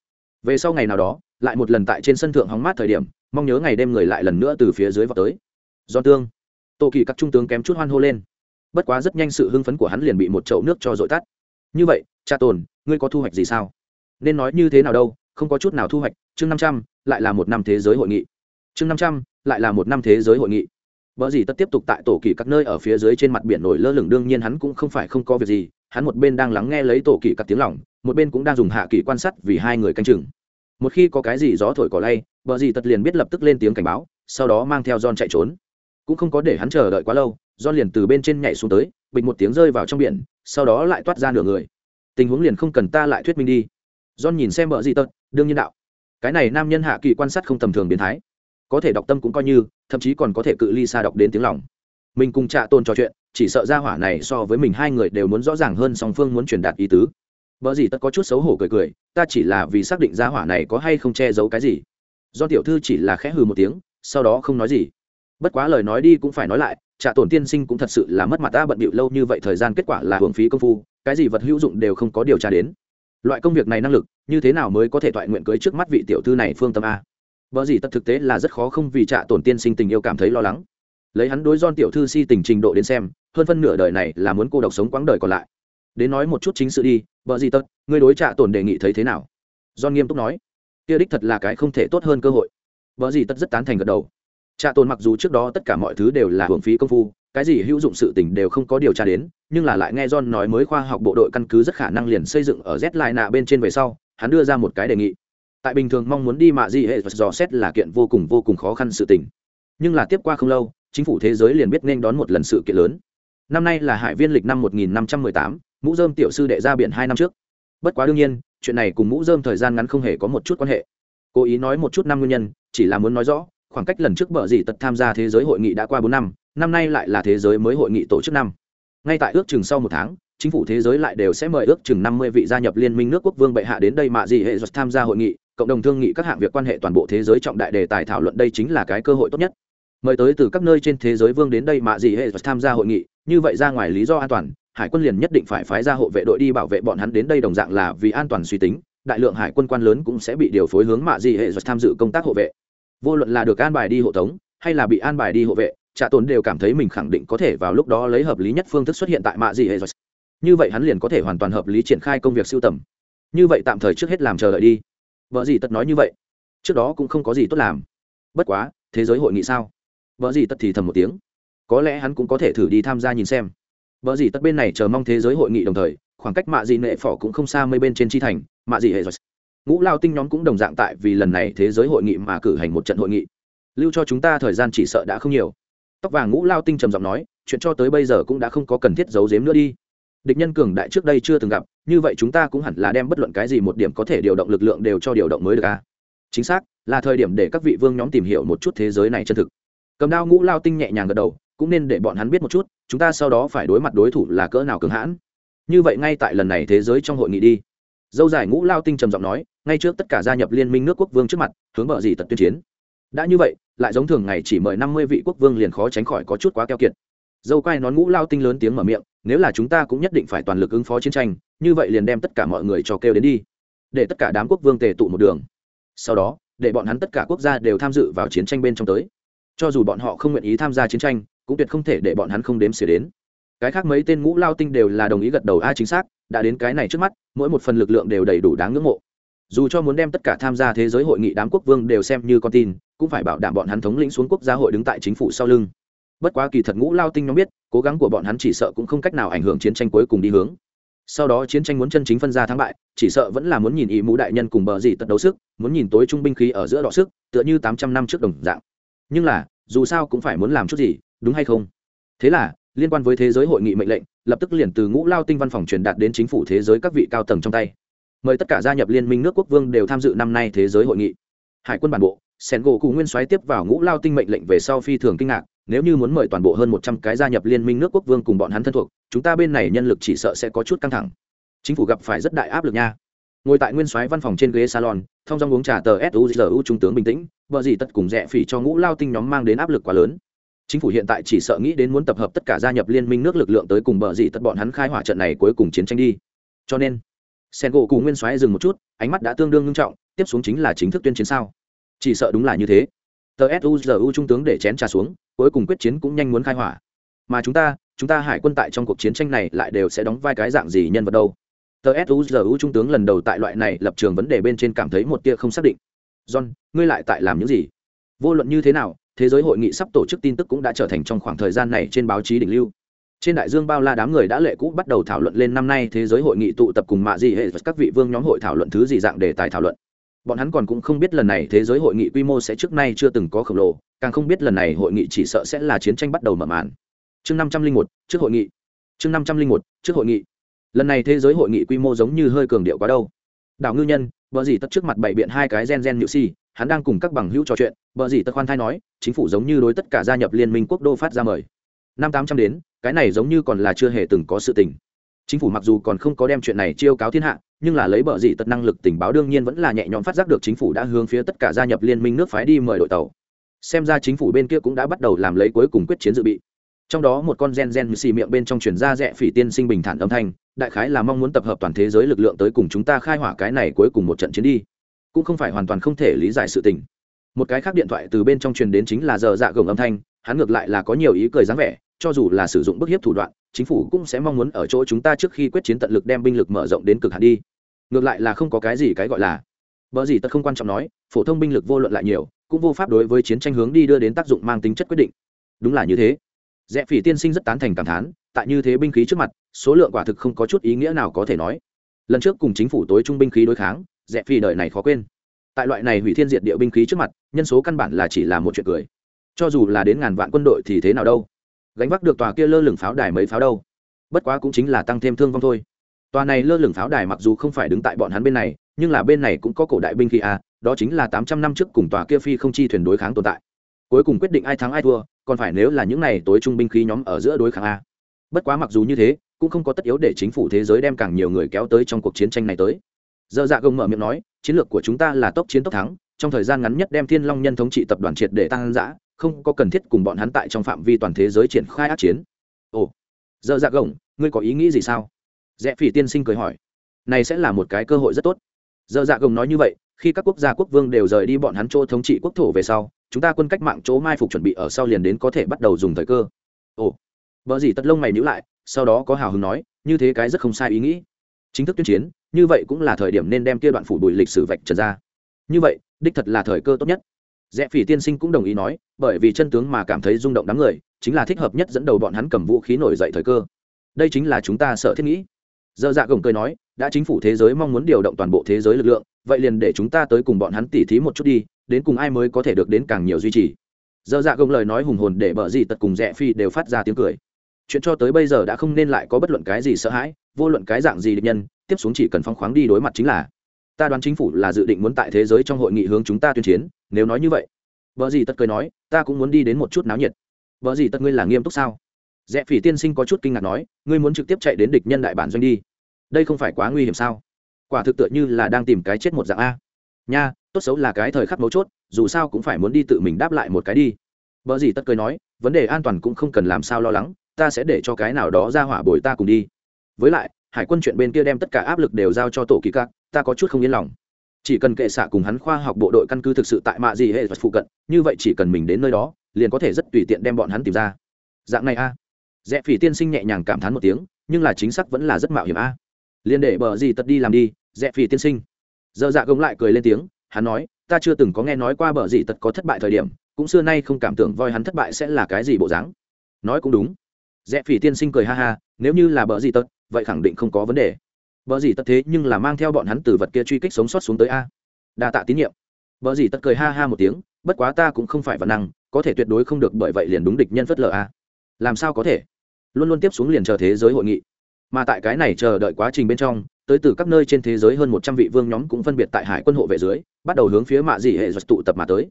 Về sau ngày nào đó, lại một lần tại trên sân thượng hóng mát thời điểm, mong nhớ ngày đêm người lại lần nữa từ phía dưới vào tới do tương. Tô kỳ các trung tướng kém chút hoan hô lên. Bất quá rất nhanh sự hưng phấn của hắn liền bị một chậu nước cho dội tắt. Như vậy cha tồn ngươi có thu hoạch gì sao? Nên nói như thế nào đâu không có chút nào thu hoạch. Chương năm trăm lại là một năm thế giới hội nghị. Chương năm trăm lại là một năm thế giới hội nghị. Bở gì tất tiếp tục tại tổ kỳ các nơi ở phía dưới trên mặt biển nổi lơ lửng đương nhiên hắn cũng không phải không có việc gì, hắn một bên đang lắng nghe lấy tổ kỳ các tiếng lòng, một bên cũng đang dùng hạ kỳ quan sát vì hai người canh chừng. Một khi có cái gì gió thổi cỏ lay, bở gì tất liền biết lập tức lên tiếng cảnh báo, sau đó mang theo John chạy trốn. Cũng không có để hắn chờ đợi quá lâu, John liền từ bên trên nhảy xuống tới, bịch một tiếng rơi vào trong biển, sau đó lại toát ra nửa người. Tình huống liền không cần ta lại thuyết minh đi. John nhìn xem vợ gì tật đương nhiên đạo. Cái này nam nhân hạ kỳ quan sát không tầm thường biến thái có thể đọc tâm cũng coi như thậm chí còn có thể cự ly xa đọc đến tiếng lòng mình cùng trạ tôn trò chuyện chỉ sợ ra hỏa này so với mình hai người đều muốn rõ ràng hơn song phương muốn truyền đạt ý tứ vợ gì tất có chút xấu hổ cười cười ta chỉ là vì xác định ra hỏa này có hay không che giấu cái gì do tiểu thư chỉ là khẽ hừ một tiếng sau đó không nói gì bất quá lời nói đi cũng phải nói lại, trạ tổn tiên sinh cũng thật sự là mất mặt ta bận bịu lâu như vậy thời gian kết quả là hưởng phí công phu, cái gì vật hữu dụng đều không có điều tra đến. Loại công việc này năng lực, như thế nào mới có thể thoại nguyện cưới trước mắt vị tiểu thư này phương tâm a? Vợ gì tất thực tế là rất khó không vì trạ tổn tiên sinh tình yêu cảm thấy lo lắng. Lấy hắn đối don tiểu thư si tình trình độ đến xem, hơn phân nửa đời này là muốn cô độc sống quãng đời còn lại. Đến nói một chút chính sự đi, vợ gì tất người đối trạ tổn đề nghị thấy thế nào? Don nghiêm túc nói. Kia đích thật là cái không thể tốt hơn cơ hội. Vợ gì tất rất tán thành gật đầu trạ tổn mặc dù trước đó tất cả mọi thứ đều là hưởng phí công phu cái gì hữu dụng sự tình đều không có điều tra đến nhưng là lại nghe john nói mới khoa học bộ đội căn cứ rất khả năng liền xây dựng ở z lại nạ bên trên về sau hắn đưa ra một cái đề nghị. Tại bình thường mong muốn đi mạ gì hệ dò xét là kiện vô cùng vô cùng khó khăn sự tình. Nhưng là tiếp qua không lâu chính phủ thế giới liền biết nên đón một lần sự kiện lớn. Năm nay là hải viên lịch năm 1518, mũ dơm tiểu sư đệ ra biển hai năm trước. Bất quá đương nhiên chuyện này cùng mũ dơm thời gian ngắn không hề có một chút quan hệ. Cố ý nói một chút năm nguyên nhân chỉ là muốn nói rõ khoảng cách lần trước bờ gì tật tham gia thế giới hội nghị đã qua bốn năm năm nay lại là thế giới mới hội nghị tổ chức năm. Ngay tại ước chừng sau một tháng, chính phủ thế giới lại đều sẽ mời ước chừng năm mươi vị gia nhập liên minh nước quốc vương bệ hạ đến đây mạ gì hệ tham gia hội nghị, cộng đồng thương nghị các hạng việc quan hệ toàn bộ thế giới trọng đại đề tài thảo luận đây chính là cái cơ hội tốt nhất. Mời tới từ các nơi trên thế giới vương đến đây mạ gì hệ tham gia hội nghị, như vậy ra ngoài lý do an toàn, hải quân liền nhất định phải phái ra hộ vệ đội đi bảo vệ bọn hắn đến đây đồng dạng là vì an toàn suy tính, đại lượng hải quân quan lớn cũng sẽ bị điều phối hướng mạ gì hệ tham dự công tác hộ vệ vô luận là được an bài đi hộ tống, hay là bị an bài đi hộ vệ, trạ tồn đều cảm thấy mình khẳng định có thể vào lúc đó lấy hợp lý nhất phương thức xuất hiện tại mạ dị hệ như vậy hắn liền có thể hoàn toàn hợp lý triển khai công việc siêu tầm. Như vậy tạm thời trước hết làm chờ đợi đi. Vợ gì tật nói như vậy? Trước đó cũng không có gì tốt làm. Bất quá, thế giới hội nghị sao? Vợ gì tật thì thầm một tiếng. Có lẽ hắn cũng có thể thử đi tham gia nhìn xem. Vợ gì tật bên này chờ mong thế giới hội nghị đồng thời, khoảng cách mạ dị nệ phỏ cũng không xa mấy bên trên chi thành, mạ dị hệ ngũ lao tinh nhóm cũng đồng dạng tại vì lần này thế giới hội nghị mà cử hành một trận hội nghị. Lưu cho chúng ta thời gian chỉ sợ đã không nhiều. Tóc vàng ngũ lao tinh trầm giọng nói, chuyện cho tới bây giờ cũng đã không có cần thiết giấu giếm nữa đi. Địch nhân cường đại trước đây chưa từng gặp, như vậy chúng ta cũng hẳn là đem bất luận cái gì một điểm có thể điều động lực lượng đều cho điều động mới được à? chính xác, là thời điểm để các vị vương nhóm tìm hiểu một chút thế giới này chân thực. Cầm đao ngũ lao tinh nhẹ nhàng gật đầu, cũng nên để bọn hắn biết một chút, chúng ta sau đó phải đối mặt đối thủ là cỡ nào cường hãn. Như vậy ngay tại lần này thế giới trong hội nghị đi dâu dài ngũ lao tinh trầm giọng nói, ngay trước tất cả gia nhập liên minh nước quốc vương trước mặt, hướng bờ gì tật tuyên chiến. Đã như vậy, lại giống thường ngày chỉ mời năm mươi vị quốc vương liền khó tránh khỏi có chút quá keo kiệt. Dâu quai nón ngũ lao tinh lớn tiếng mở miệng, nếu là chúng ta cũng nhất định phải toàn lực ứng phó chiến tranh, như vậy liền đem tất cả mọi người cho kêu đến đi. Để tất cả đám quốc vương tề tụ một đường. Sau đó, để bọn hắn tất cả quốc gia đều tham dự vào chiến tranh bên trong tới. Cho dù bọn họ không nguyện ý tham gia chiến tranh, cũng tuyệt không thể để bọn hắn không đếm xỉa đến. Cái khác mấy tên ngũ lao tinh đều là đồng ý gật đầu, a, chính xác đã đến cái này trước mắt, mỗi một phần lực lượng đều đầy đủ đáng ngưỡng mộ. Dù cho muốn đem tất cả tham gia thế giới hội nghị đám quốc vương đều xem như con tin, cũng phải bảo đảm bọn hắn thống lĩnh xuống quốc gia hội đứng tại chính phủ sau lưng. Bất quá kỳ thật ngũ lao tinh nhóm biết, cố gắng của bọn hắn chỉ sợ cũng không cách nào ảnh hưởng chiến tranh cuối cùng đi hướng. Sau đó chiến tranh muốn chân chính phân ra thắng bại, chỉ sợ vẫn là muốn nhìn ý mũ đại nhân cùng bờ gì tật đấu sức, muốn nhìn tối trung binh khí ở giữa đọ sức, tựa như tám trăm năm trước đồng dạng. Nhưng là, dù sao cũng phải muốn làm chút gì, đúng hay không? Thế là, liên quan với thế giới hội nghị mệnh lệnh lập tức liền từ ngũ lao tinh văn phòng truyền đạt đến chính phủ thế giới các vị cao tầng trong tay. Mời tất cả gia nhập liên minh nước quốc vương đều tham dự năm nay thế giới hội nghị. Hải quân bản bộ, sen gỗ cụ nguyên soái tiếp vào ngũ lao tinh mệnh lệnh về sau phi thường kinh ngạc, nếu như muốn mời toàn bộ hơn một trăm cái gia nhập liên minh nước quốc vương cùng bọn hắn thân thuộc, chúng ta bên này nhân lực chỉ sợ sẽ có chút căng thẳng. Chính phủ gặp phải rất đại áp lực nha. Ngồi tại nguyên soái văn phòng trên ghế salon thông dong uống trà tờ suzu trung tướng bình tĩnh, vợ gì tất cùng rẻ phỉ cho ngũ lao tinh nhóm mang đến áp lực quá lớn chính phủ hiện tại chỉ sợ nghĩ đến muốn tập hợp tất cả gia nhập liên minh nước lực lượng tới cùng bờ dị tất bọn hắn khai hỏa trận này cuối cùng chiến tranh đi. Cho nên sen gỗ cùng nguyên soái dừng một chút, ánh mắt đã tương đương nghiêm trọng, tiếp xuống chính là chính thức tuyên chiến sao? Chỉ sợ đúng là như thế. Tờ suzu trung tướng để chén trà xuống, cuối cùng quyết chiến cũng nhanh muốn khai hỏa. Mà chúng ta chúng ta hải quân tại trong cuộc chiến tranh này lại đều sẽ đóng vai cái dạng gì nhân vật đâu? Tờ suzu trung tướng lần đầu tại loại này lập trường vấn đề bên trên cảm thấy một tia không xác định. John, ngươi lại tại làm những gì? Vô luận như thế nào thế giới hội nghị sắp tổ chức tin tức cũng đã trở thành trong khoảng thời gian này trên báo chí đỉnh lưu. Trên đại dương bao la đám người đã lệ cũ bắt đầu thảo luận lên năm nay thế giới hội nghị tụ tập cùng mạ gì hệ các vị vương nhóm hội thảo luận thứ gì dạng đề tài thảo luận. Bọn hắn còn cũng không biết lần này thế giới hội nghị quy mô sẽ trước nay chưa từng có khổng lồ, càng không biết lần này hội nghị chỉ sợ sẽ là chiến tranh bắt đầu mở màn. Chương năm trăm linh một, trước hội nghị. Chương năm trăm linh một, trước hội nghị. Lần này thế giới hội nghị quy mô giống như hơi cường điệu quá đâu đảo ngư nhân vợ gì tất trước mặt bày biện hai cái gen gen nhự si, hắn đang cùng các bằng hữu trò chuyện vợ gì tất khoan thai nói, chính phủ giống như đối tất cả gia nhập liên minh quốc đô phát ra mời. Năm tám trăm đến, cái này giống như còn là chưa hề từng có sự tình. Chính phủ mặc dù còn không có đem chuyện này chiêu cáo thiên hạ, nhưng là lấy bờ dị tật năng lực tình báo đương nhiên vẫn là nhẹ nhõm phát giác được chính phủ đã hướng phía tất cả gia nhập liên minh nước phái đi mời đội tàu. Xem ra chính phủ bên kia cũng đã bắt đầu làm lấy cuối cùng quyết chiến dự bị. Trong đó một con gen gen xì miệng bên trong truyền ra rẽ phỉ tiên sinh bình thản âm thanh đại khái là mong muốn tập hợp toàn thế giới lực lượng tới cùng chúng ta khai hỏa cái này cuối cùng một trận chiến đi. Cũng không phải hoàn toàn không thể lý giải sự tình. Một cái khác điện thoại từ bên trong truyền đến chính là giờ dạ gồng âm thanh, hắn ngược lại là có nhiều ý cười dáng vẻ, cho dù là sử dụng bức hiếp thủ đoạn, chính phủ cũng sẽ mong muốn ở chỗ chúng ta trước khi quyết chiến tận lực đem binh lực mở rộng đến cực hạn đi. Ngược lại là không có cái gì cái gọi là. Vợ gì tất không quan trọng nói, phổ thông binh lực vô luận lại nhiều, cũng vô pháp đối với chiến tranh hướng đi đưa đến tác dụng mang tính chất quyết định. Đúng là như thế. Rẽ phỉ tiên sinh rất tán thành cảm thán tại như thế binh khí trước mặt, số lượng quả thực không có chút ý nghĩa nào có thể nói. Lần trước cùng chính phủ tối trung binh khí đối kháng rẽ phi đời này khó quên. Tại loại này hủy thiên diệt địa binh khí trước mặt, nhân số căn bản là chỉ là một chuyện cười. Cho dù là đến ngàn vạn quân đội thì thế nào đâu? Gánh vác được tòa kia lơ lửng pháo đài mấy pháo đâu? Bất quá cũng chính là tăng thêm thương vong thôi. Tòa này lơ lửng pháo đài mặc dù không phải đứng tại bọn hắn bên này, nhưng là bên này cũng có cổ đại binh khí a đó chính là tám trăm năm trước cùng tòa kia phi không chi thuyền đối kháng tồn tại. Cuối cùng quyết định ai thắng ai thua, còn phải nếu là những này tối trung binh khí nhóm ở giữa đối kháng a bất quá mặc dù như thế, cũng không có tất yếu để chính phủ thế giới đem càng nhiều người kéo tới trong cuộc chiến tranh này tới. Dơ dạ gồng mở miệng nói, chiến lược của chúng ta là tốc chiến tốc thắng, trong thời gian ngắn nhất đem thiên long nhân thống trị tập đoàn triệt để tăng giã không có cần thiết cùng bọn hắn tại trong phạm vi toàn thế giới triển khai ác chiến. Ồ, dơ dạ gồng ngươi có ý nghĩ gì sao? Rẽ phỉ tiên sinh cười hỏi. Này sẽ là một cái cơ hội rất tốt. Dơ dạ gồng nói như vậy, khi các quốc gia quốc vương đều rời đi bọn hắn chỗ thống trị quốc thổ về sau, chúng ta quân cách mạng chỗ mai phục chuẩn bị ở sau liền đến có thể bắt đầu dùng thời cơ. Ồ vợ gì tất lông mày nhữ lại, sau đó có hào hứng nói, như thế cái rất không sai ý nghĩ. Chính thức tuyên chiến, như vậy cũng là thời điểm nên đem kia đoạn phủ bụi lịch sử vạch trần ra. Như vậy, đích thật là thời cơ tốt nhất. Rẽ phỉ tiên sinh cũng đồng ý nói, bởi vì chân tướng mà cảm thấy rung động đám người, chính là thích hợp nhất dẫn đầu bọn hắn cầm vũ khí nổi dậy thời cơ. Đây chính là chúng ta sợ thiết nghĩ. Dơ dạ gồng cười nói, đã chính phủ thế giới mong muốn điều động toàn bộ thế giới lực lượng, vậy liền để chúng ta tới cùng bọn hắn tỉ thí một chút đi, đến cùng ai mới có thể được đến càng nhiều duy trì. Dơ dạ gồng lời nói hùng hồn để bờ gì tật cùng rẽ phi đều phát ra tiếng cười chuyện cho tới bây giờ đã không nên lại có bất luận cái gì sợ hãi, vô luận cái dạng gì địch nhân, tiếp xuống chỉ cần phóng khoáng đi đối mặt chính là. Ta đoán chính phủ là dự định muốn tại thế giới trong hội nghị hướng chúng ta tuyên chiến, nếu nói như vậy. Vợ gì tất cười nói, ta cũng muốn đi đến một chút náo nhiệt. Vợ gì tất ngươi là nghiêm túc sao? Rẽ phỉ tiên sinh có chút kinh ngạc nói, ngươi muốn trực tiếp chạy đến địch nhân đại bản doanh đi. Đây không phải quá nguy hiểm sao? Quả thực tựa như là đang tìm cái chết một dạng a. Nha, tốt xấu là cái thời khắc mấu chốt, dù sao cũng phải muốn đi tự mình đáp lại một cái đi. Vợ gì tất cười nói, vấn đề an toàn cũng không cần làm sao lo lắng ta sẽ để cho cái nào đó ra hỏa bồi ta cùng đi. Với lại, hải quân chuyện bên kia đem tất cả áp lực đều giao cho tổ kỳ các, ta có chút không yên lòng. Chỉ cần kệ xạ cùng hắn khoa học bộ đội căn cứ thực sự tại mạ gì hệ vật phụ cận, như vậy chỉ cần mình đến nơi đó, liền có thể rất tùy tiện đem bọn hắn tìm ra. Dạng này a. À. rẽ phỉ tiên sinh nhẹ nhàng cảm thán một tiếng, nhưng là chính xác vẫn là rất mạo hiểm a. À. liền để bờ gì tật đi làm đi, rẽ phỉ tiên sinh. Dơ dạ gống lại cười lên tiếng, hắn nói, ta chưa từng có nghe nói qua bờ gì tật có thất bại thời điểm, cũng xưa nay không cảm tưởng voi hắn thất bại sẽ là cái gì bộ dáng. Nói cũng đúng rẽ phỉ tiên sinh cười ha ha, nếu như là bờ gì tật, vậy khẳng định không có vấn đề. Bờ gì tật thế nhưng là mang theo bọn hắn từ vật kia truy kích sống sót xuống tới a. Đa tạ tín nhiệm. Bờ gì tật cười ha ha một tiếng, bất quá ta cũng không phải văn năng, có thể tuyệt đối không được bởi vậy liền đúng địch nhân phất lờ a. Làm sao có thể? Luôn luôn tiếp xuống liền chờ thế giới hội nghị. Mà tại cái này chờ đợi quá trình bên trong, tới từ các nơi trên thế giới hơn một trăm vị vương nhóm cũng phân biệt tại hải quân hộ vệ dưới, bắt đầu hướng phía mạ dị hệ giật tụ tập mà tới.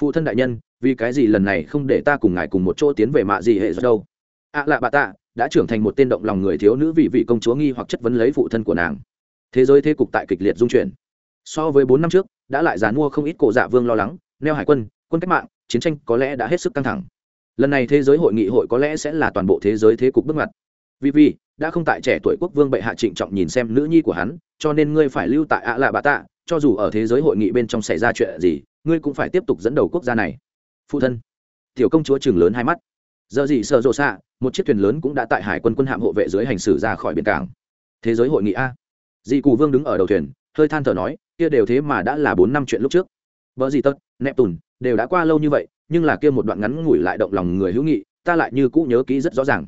Phụ thân đại nhân, vì cái gì lần này không để ta cùng ngài cùng một chỗ tiến về mạ dị hệ giật đâu? Ạ à lạ bà tạ đã trưởng thành một tên động lòng người thiếu nữ vị vị công chúa nghi hoặc chất vấn lấy phụ thân của nàng. Thế giới thế cục tại kịch liệt dung chuyển. So với bốn năm trước, đã lại dán mua không ít cổ dạ vương lo lắng, neo hải quân quân cách mạng, chiến tranh có lẽ đã hết sức căng thẳng. Lần này thế giới hội nghị hội có lẽ sẽ là toàn bộ thế giới thế cục bước ngoặt. Vì vì, đã không tại trẻ tuổi quốc vương bệ hạ trịnh trọng nhìn xem nữ nhi của hắn, cho nên ngươi phải lưu tại ạ lạ bà tạ, cho dù ở thế giới hội nghị bên trong xảy ra chuyện gì, ngươi cũng phải tiếp tục dẫn đầu quốc gia này. Phụ thân, tiểu công chúa trường lớn hai mắt giờ gì sợ rộ xạ, một chiếc thuyền lớn cũng đã tại hải quân quân hạm hộ vệ dưới hành xử ra khỏi biển cảng. Thế giới hội nghị a. Dị cụ vương đứng ở đầu thuyền, hơi than thở nói, kia đều thế mà đã là bốn năm chuyện lúc trước. Vợ gì tất nẹp tùn đều đã qua lâu như vậy, nhưng là kia một đoạn ngắn ngủi lại động lòng người hữu nghị, ta lại như cũ nhớ kỹ rất rõ ràng.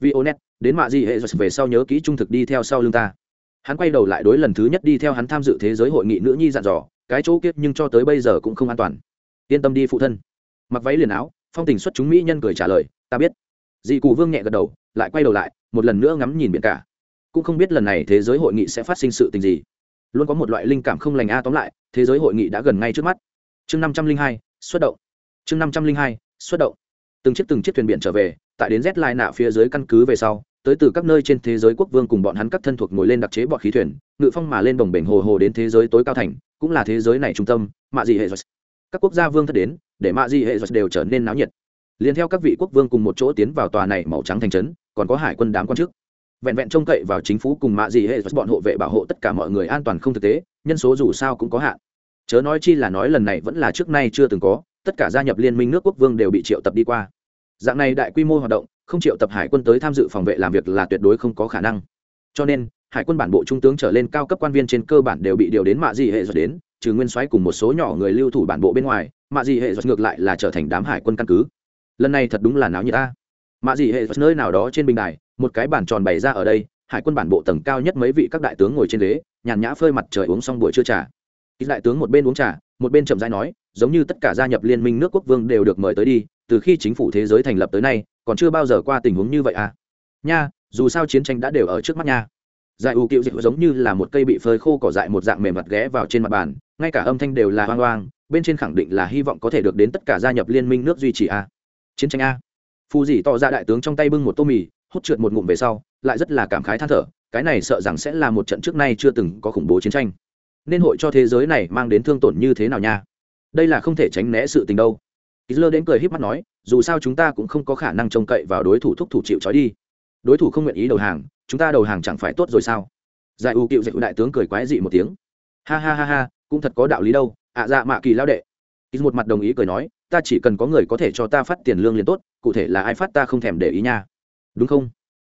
Vì onet đến mạ dị hệ về sau nhớ kỹ trung thực đi theo sau lưng ta. Hắn quay đầu lại đối lần thứ nhất đi theo hắn tham dự thế giới hội nghị nữ nhi dặn dò, cái chỗ kiếp nhưng cho tới bây giờ cũng không an toàn. Yên tâm đi phụ thân. Mặc váy liền áo, phong tình xuất chúng mỹ nhân cười trả lời ta biết. Dị cụ vương nhẹ gật đầu, lại quay đầu lại, một lần nữa ngắm nhìn biển cả. Cũng không biết lần này thế giới hội nghị sẽ phát sinh sự tình gì. Luôn có một loại linh cảm không lành a à tóm lại, thế giới hội nghị đã gần ngay trước mắt. Chương năm trăm linh hai, xuất động. Chương năm trăm linh hai, xuất động. Từng chiếc từng chiếc thuyền biển trở về, tại đến z lai nạ phía dưới căn cứ về sau, tới từ các nơi trên thế giới quốc vương cùng bọn hắn các thân thuộc ngồi lên đặc chế bọn khí thuyền, ngự phong mà lên đồng bể hồ hồ đến thế giới tối cao thành, cũng là thế giới này trung tâm, mạ dị hệ các quốc gia vương thất đến, để mạ dị hệ đều trở nên náo nhiệt liền theo các vị quốc vương cùng một chỗ tiến vào tòa này màu trắng thành trấn, còn có hải quân đám quan chức. Vẹn vẹn trông cậy vào chính phủ cùng mạ dị hệ bọn hộ vệ bảo hộ tất cả mọi người an toàn không thực tế, nhân số dù sao cũng có hạn. Chớ nói chi là nói lần này vẫn là trước nay chưa từng có, tất cả gia nhập liên minh nước quốc vương đều bị triệu tập đi qua. Dạng này đại quy mô hoạt động, không triệu tập hải quân tới tham dự phòng vệ làm việc là tuyệt đối không có khả năng. Cho nên, hải quân bản bộ trung tướng trở lên cao cấp quan viên trên cơ bản đều bị điều đến mạ dị hệ giật đến, trừ nguyên soái cùng một số nhỏ người lưu thủ bản bộ bên ngoài, mạ dị hệ giật ngược lại là trở thành đám hải quân căn cứ lần này thật đúng là náo như ta. Mạ dị hệ nơi nào đó trên bình đài, một cái bản tròn bày ra ở đây, hải quân bản bộ tầng cao nhất mấy vị các đại tướng ngồi trên ghế, nhàn nhã phơi mặt trời uống xong buổi trưa trà. Ít đại tướng một bên uống trà, một bên chậm rãi nói, giống như tất cả gia nhập liên minh nước quốc vương đều được mời tới đi, từ khi chính phủ thế giới thành lập tới nay, còn chưa bao giờ qua tình huống như vậy à. Nha, dù sao chiến tranh đã đều ở trước mắt nha. Giải ưu cựu dịch giống như là một cây bị phơi khô cỏ dại một dạng mềm mặt ghé vào trên mặt bàn, ngay cả âm thanh đều là hoang hoang, bên trên khẳng định là hy vọng có thể được đến tất cả gia nhập liên minh nước duy trì à chiến tranh a phù dì tỏ ra đại tướng trong tay bưng một tô mì hút trượt một ngụm về sau lại rất là cảm khái than thở cái này sợ rằng sẽ là một trận trước nay chưa từng có khủng bố chiến tranh nên hội cho thế giới này mang đến thương tổn như thế nào nha đây là không thể tránh né sự tình đâu Isler đến cười híp mắt nói, dù sao chúng ta cũng không có khả năng trông cậy vào đối thủ thúc thủ chịu trói đi. Đối thủ không nguyện ý đầu hàng, chúng ta đầu hàng chẳng phải tốt rồi sao? Giải U Cựu Dạy đại tướng cười quái dị một tiếng. Ha ha ha ha, cũng thật có đạo lý đâu, ạ dạ mạ kỳ lao đệ. Is một mặt đồng ý cười nói, ta chỉ cần có người có thể cho ta phát tiền lương liền tốt, cụ thể là ai phát ta không thèm để ý nha. Đúng không?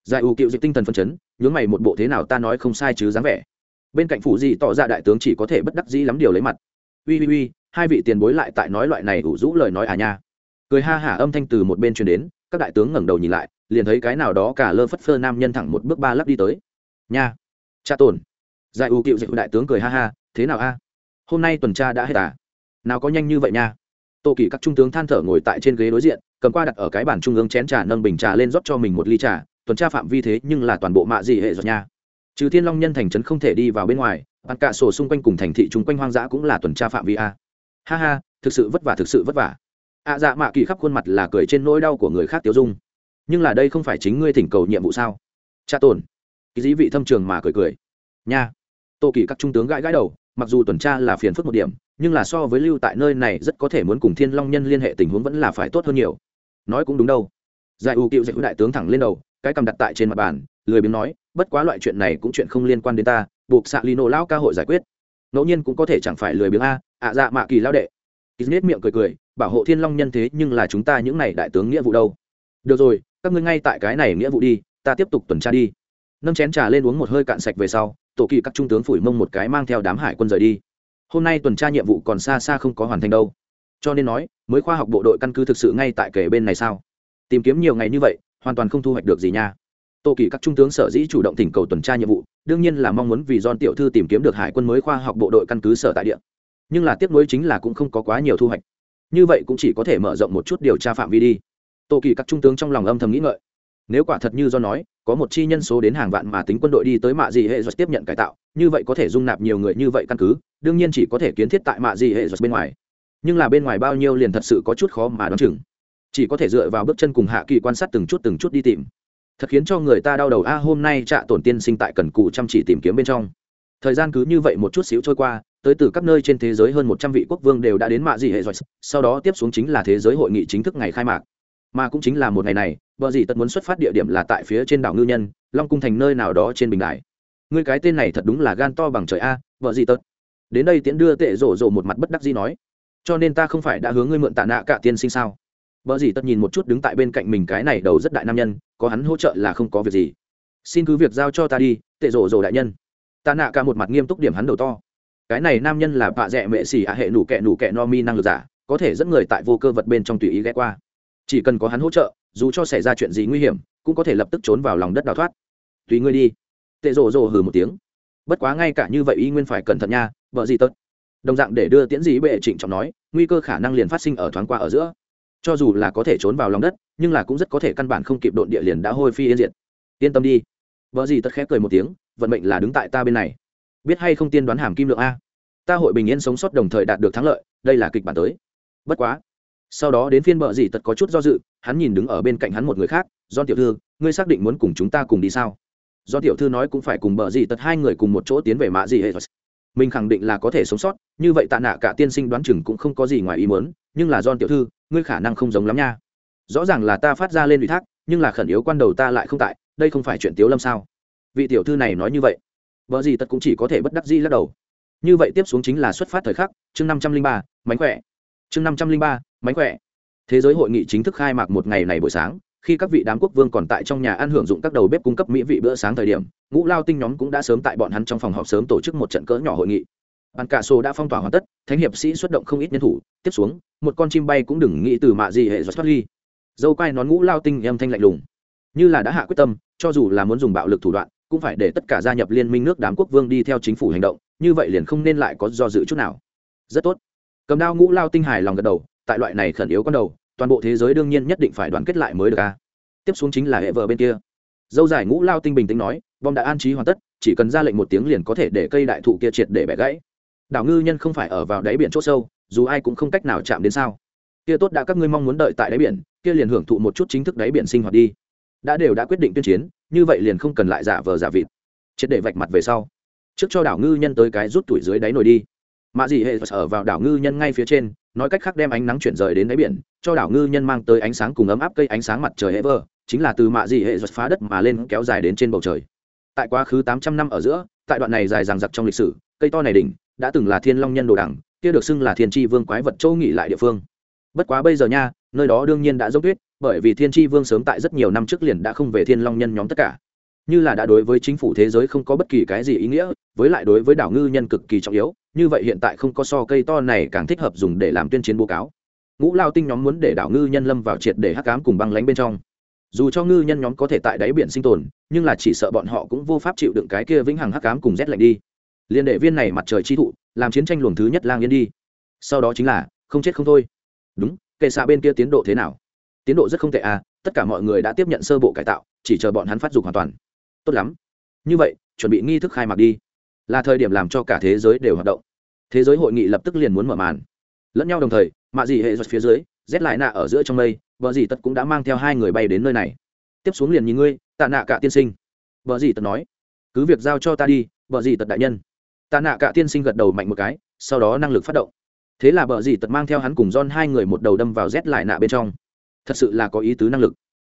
Giải U Cựu dịch tinh thần phân chấn, nhướng mày một bộ thế nào ta nói không sai chứ dáng vẻ. Bên cạnh phủ gì tỏ ra đại tướng chỉ có thể bất đắc dĩ lắm điều lấy mặt. Ui ui ui, hai vị tiền bối lại tại nói loại này ủ rũ lời nói à nha cười ha hả âm thanh từ một bên truyền đến các đại tướng ngẩng đầu nhìn lại liền thấy cái nào đó cả lơ phất phơ nam nhân thẳng một bước ba lắp đi tới nha cha tồn giải ưu cựu dịch đại tướng cười ha ha thế nào a hôm nay tuần tra đã hết à nào có nhanh như vậy nha tô kỳ các trung tướng than thở ngồi tại trên ghế đối diện cầm qua đặt ở cái bàn trung ương chén trà nâng bình trà lên rót cho mình một ly trà tuần tra phạm vi thế nhưng là toàn bộ mạ gì hệ giọt nha. Trừ thiên long nhân thành trấn không thể đi vào bên ngoài bàn cả sổ xung quanh cùng thành thị chung quanh hoang dã cũng là tuần tra phạm vi a. Ha ha thực sự vất vả thực sự vất vả. Ạ à, dạ mạ kỳ khắp khuôn mặt là cười trên nỗi đau của người khác tiêu dung. Nhưng là đây không phải chính ngươi thỉnh cầu nhiệm vụ sao? Cha tồn. Cái dĩ vị thâm trường mà cười cười. Nha. Tô kỳ các trung tướng gãi gãi đầu mặc dù tuần tra là phiền phức một điểm nhưng là so với lưu tại nơi này rất có thể muốn cùng thiên long nhân liên hệ tình huống vẫn là phải tốt hơn nhiều. Nói cũng đúng đâu. Giải ưu cựu dạy đại tướng thẳng lên đầu, cái cầm đặt tại trên mặt bàn, lười biếng nói, bất quá loại chuyện này cũng chuyện không liên quan đến ta, buộc xạ lino lão ca hội giải quyết. Ngẫu nhiên cũng có thể chẳng phải lười biếng a, ạ dạ mạ kỳ lao đệ. Ít nết miệng cười cười, bảo hộ thiên long nhân thế nhưng là chúng ta những này đại tướng nghĩa vụ đâu. Được rồi, các ngươi ngay tại cái này nghĩa vụ đi, ta tiếp tục tuần tra đi. Nâng chén trà lên uống một hơi cạn sạch về sau, tổ kỳ các trung tướng phủi mông một cái mang theo đám hải quân rời đi hôm nay tuần tra nhiệm vụ còn xa xa không có hoàn thành đâu. Cho nên nói, mới khoa học bộ đội căn cứ thực sự ngay tại kề bên này sao? Tìm kiếm nhiều ngày như vậy, hoàn toàn không thu hoạch được gì nha. Tô kỳ các trung tướng sở dĩ chủ động thỉnh cầu tuần tra nhiệm vụ, đương nhiên là mong muốn vì don tiểu thư tìm kiếm được hải quân mới khoa học bộ đội căn cứ sở tại địa. Nhưng là tiếc nuối chính là cũng không có quá nhiều thu hoạch. Như vậy cũng chỉ có thể mở rộng một chút điều tra phạm vi đi. Tô kỳ các trung tướng trong lòng âm thầm nghĩ ngợi. Nếu quả thật như do nói, có một chi nhân số đến hàng vạn mà tính quân đội đi tới mạ gì hệ giật tiếp nhận cải tạo, như vậy có thể dung nạp nhiều người như vậy căn cứ đương nhiên chỉ có thể kiến thiết tại mạ gì hệ giật bên ngoài. Nhưng là bên ngoài bao nhiêu liền thật sự có chút khó mà đoán chừng. Chỉ có thể dựa vào bước chân cùng hạ kỳ quan sát từng chút từng chút đi tìm. Thật khiến cho người ta đau đầu, a, hôm nay trạ tổn tiên sinh tại cần cù chăm chỉ tìm kiếm bên trong. Thời gian cứ như vậy một chút xíu trôi qua, tới từ các nơi trên thế giới hơn một trăm vị quốc vương đều đã đến mạ dị hệ rồi sau đó tiếp xuống chính là thế giới hội nghị chính thức ngày khai mạc. Mà cũng chính là một ngày này, vợ dì tật muốn xuất phát địa điểm là tại phía trên đảo ngư nhân, long cung thành nơi nào đó trên bình đài. Người cái tên này thật đúng là gan to bằng trời a, vợ dì tật đến đây tiễn đưa tệ rổ rổ một mặt bất đắc dĩ nói, cho nên ta không phải đã hướng ngươi mượn tạ nạ cả tiên sinh sao? Vợ gì tất nhìn một chút đứng tại bên cạnh mình cái này đầu rất đại nam nhân, có hắn hỗ trợ là không có việc gì. Xin cứ việc giao cho ta đi, tệ rổ rổ đại nhân. Tạ nạ cả một mặt nghiêm túc điểm hắn đầu to. Cái này nam nhân là bạ rẽ mệ xì ạ hệ nủ kẹ nủ kẹ no mi năng lực giả, có thể dẫn người tại vô cơ vật bên trong tùy ý ghé qua. Chỉ cần có hắn hỗ trợ, dù cho xảy ra chuyện gì nguy hiểm, cũng có thể lập tức trốn vào lòng đất đào thoát. Tùy ngươi đi. Tệ rồ rồ hừ một tiếng bất quá ngay cả như vậy y nguyên phải cẩn thận nha, vợ gì tớt đồng dạng để đưa tiễn dĩ bệ trịnh trọng nói, nguy cơ khả năng liền phát sinh ở thoáng qua ở giữa. Cho dù là có thể trốn vào lòng đất, nhưng là cũng rất có thể căn bản không kịp độn địa liền đã hôi phi yên diệt. Yên tâm đi. Vợ gì tất khẽ cười một tiếng, vận mệnh là đứng tại ta bên này. Biết hay không tiên đoán hàm kim lượng a? Ta hội bình yên sống sót đồng thời đạt được thắng lợi, đây là kịch bản tới. Bất quá, sau đó đến phiên vợ gì tật có chút do dự, hắn nhìn đứng ở bên cạnh hắn một người khác don tiểu thư, ngươi xác định muốn cùng chúng ta cùng đi sao? Do tiểu thư nói cũng phải cùng bờ gì tật hai người cùng một chỗ tiến về mạ gì hệ mình khẳng định là có thể sống sót, như vậy tạ nạ cả tiên sinh đoán chừng cũng không có gì ngoài ý muốn, nhưng là do tiểu thư, ngươi khả năng không giống lắm nha. Rõ ràng là ta phát ra lên ủy thác, nhưng là khẩn yếu quan đầu ta lại không tại, đây không phải chuyện tiếu lâm sao? Vị tiểu thư này nói như vậy vợ gì tật cũng chỉ có thể bất đắc di lắc đầu. Như vậy tiếp xuống chính là xuất phát thời khắc, chương năm trăm linh ba, mánh khỏe. Chương năm trăm linh ba, mánh khỏe. Thế giới hội nghị chính thức khai mạc một ngày này buổi sáng khi các vị đám quốc vương còn tại trong nhà ăn hưởng dụng các đầu bếp cung cấp mỹ vị bữa sáng thời điểm, ngũ lao tinh nhóm cũng đã sớm tại bọn hắn trong phòng họp sớm tổ chức một trận cỡ nhỏ hội nghị. Bàn cả sổ đã phong tỏa hoàn tất, thánh hiệp sĩ xuất động không ít nhân thủ. Tiếp xuống, một con chim bay cũng đừng nghĩ từ mạ gì hệ do thoát ly dâu quai nón ngũ lao tinh âm thanh lạnh lùng. Như là đã hạ quyết tâm, cho dù là muốn dùng bạo lực thủ đoạn, cũng phải để tất cả gia nhập liên minh nước đám quốc vương đi theo chính phủ hành động, như vậy liền không nên lại có do dự chút nào. Rất tốt. Cầm đao ngũ lao tinh hài lòng gật đầu, tại loại này khẩn yếu con đầu toàn bộ thế giới đương nhiên nhất định phải đoàn kết lại mới được a. Tiếp xuống chính là hệ vợ bên kia. Dâu dài ngũ lao tinh bình tĩnh nói, bom đã an trí hoàn tất, chỉ cần ra lệnh một tiếng liền có thể để cây đại thụ kia triệt để bẻ gãy. Đảo ngư nhân không phải ở vào đáy biển c h ỗ sâu, dù ai cũng không cách nào chạm đến sao. Kia tốt đã các ngươi mong muốn đợi tại đáy biển, kia liền hưởng thụ một chút chính thức đáy biển sinh hoạt đi. Đã đều đã quyết định tuyên chiến, như vậy liền không cần lại giả vờ giả vịt. Triệt để vạch mặt về sau. Trước cho đảo ngư nhân tới cái rút tuổi dưới đáy nồi đi mạ dị hệ ở vào đảo ngư nhân ngay phía trên, nói cách khác đem ánh nắng chuyển rời đến đáy biển, cho đảo ngư nhân mang tới ánh sáng cùng ấm áp cây ánh sáng mặt trời hệ vơ chính là từ mạ dị hệ giật phá đất mà lên kéo dài đến trên bầu trời. Tại quá khứ tám trăm năm ở giữa, tại đoạn này dài dằng dặc trong lịch sử, cây to này đỉnh đã từng là thiên long nhân đồ đẳng kia được xưng là thiên tri vương quái vật châu nghỉ lại địa phương. Bất quá bây giờ nha, nơi đó đương nhiên đã dốc tuyết, bởi vì thiên tri vương sớm tại rất nhiều năm trước liền đã không về thiên long nhân nhóm tất cả như là đã đối với chính phủ thế giới không có bất kỳ cái gì ý nghĩa, với lại đối với đảo ngư nhân cực kỳ trọng yếu, như vậy hiện tại không có so cây to này càng thích hợp dùng để làm tuyên chiến bố cáo. Ngũ lao tinh nhóm muốn để đảo ngư nhân lâm vào triệt để hắc cám cùng băng lánh bên trong. Dù cho ngư nhân nhóm có thể tại đáy biển sinh tồn, nhưng là chỉ sợ bọn họ cũng vô pháp chịu đựng cái kia vĩnh hằng hắc cám cùng rét lạnh đi. Liên đệ viên này mặt trời chi thụ, làm chiến tranh luồng thứ nhất lang yên đi. Sau đó chính là, không chết không thôi. Đúng, kệ xạ bên kia tiến độ thế nào? Tiến độ rất không tệ à tất cả mọi người đã tiếp nhận sơ bộ cải tạo, chỉ chờ bọn hắn phát dục hoàn toàn tốt lắm. Như vậy, chuẩn bị nghi thức khai mạc đi. Là thời điểm làm cho cả thế giới đều hoạt động. Thế giới hội nghị lập tức liền muốn mở màn. Lẫn nhau đồng thời, mạ dị hệ giật phía dưới rét lại nạ ở giữa trong mây, vợ dì tật cũng đã mang theo hai người bay đến nơi này. Tiếp xuống liền nhìn ngươi, tạ nạ cả tiên sinh. Vợ dì tật nói, cứ việc giao cho ta đi, vợ dì tật đại nhân. Tạ nạ cả tiên sinh gật đầu mạnh một cái, sau đó năng lực phát động. Thế là vợ dì tật mang theo hắn cùng don hai người một đầu đâm vào rét lại nạ bên trong. Thật sự là có ý tứ năng lực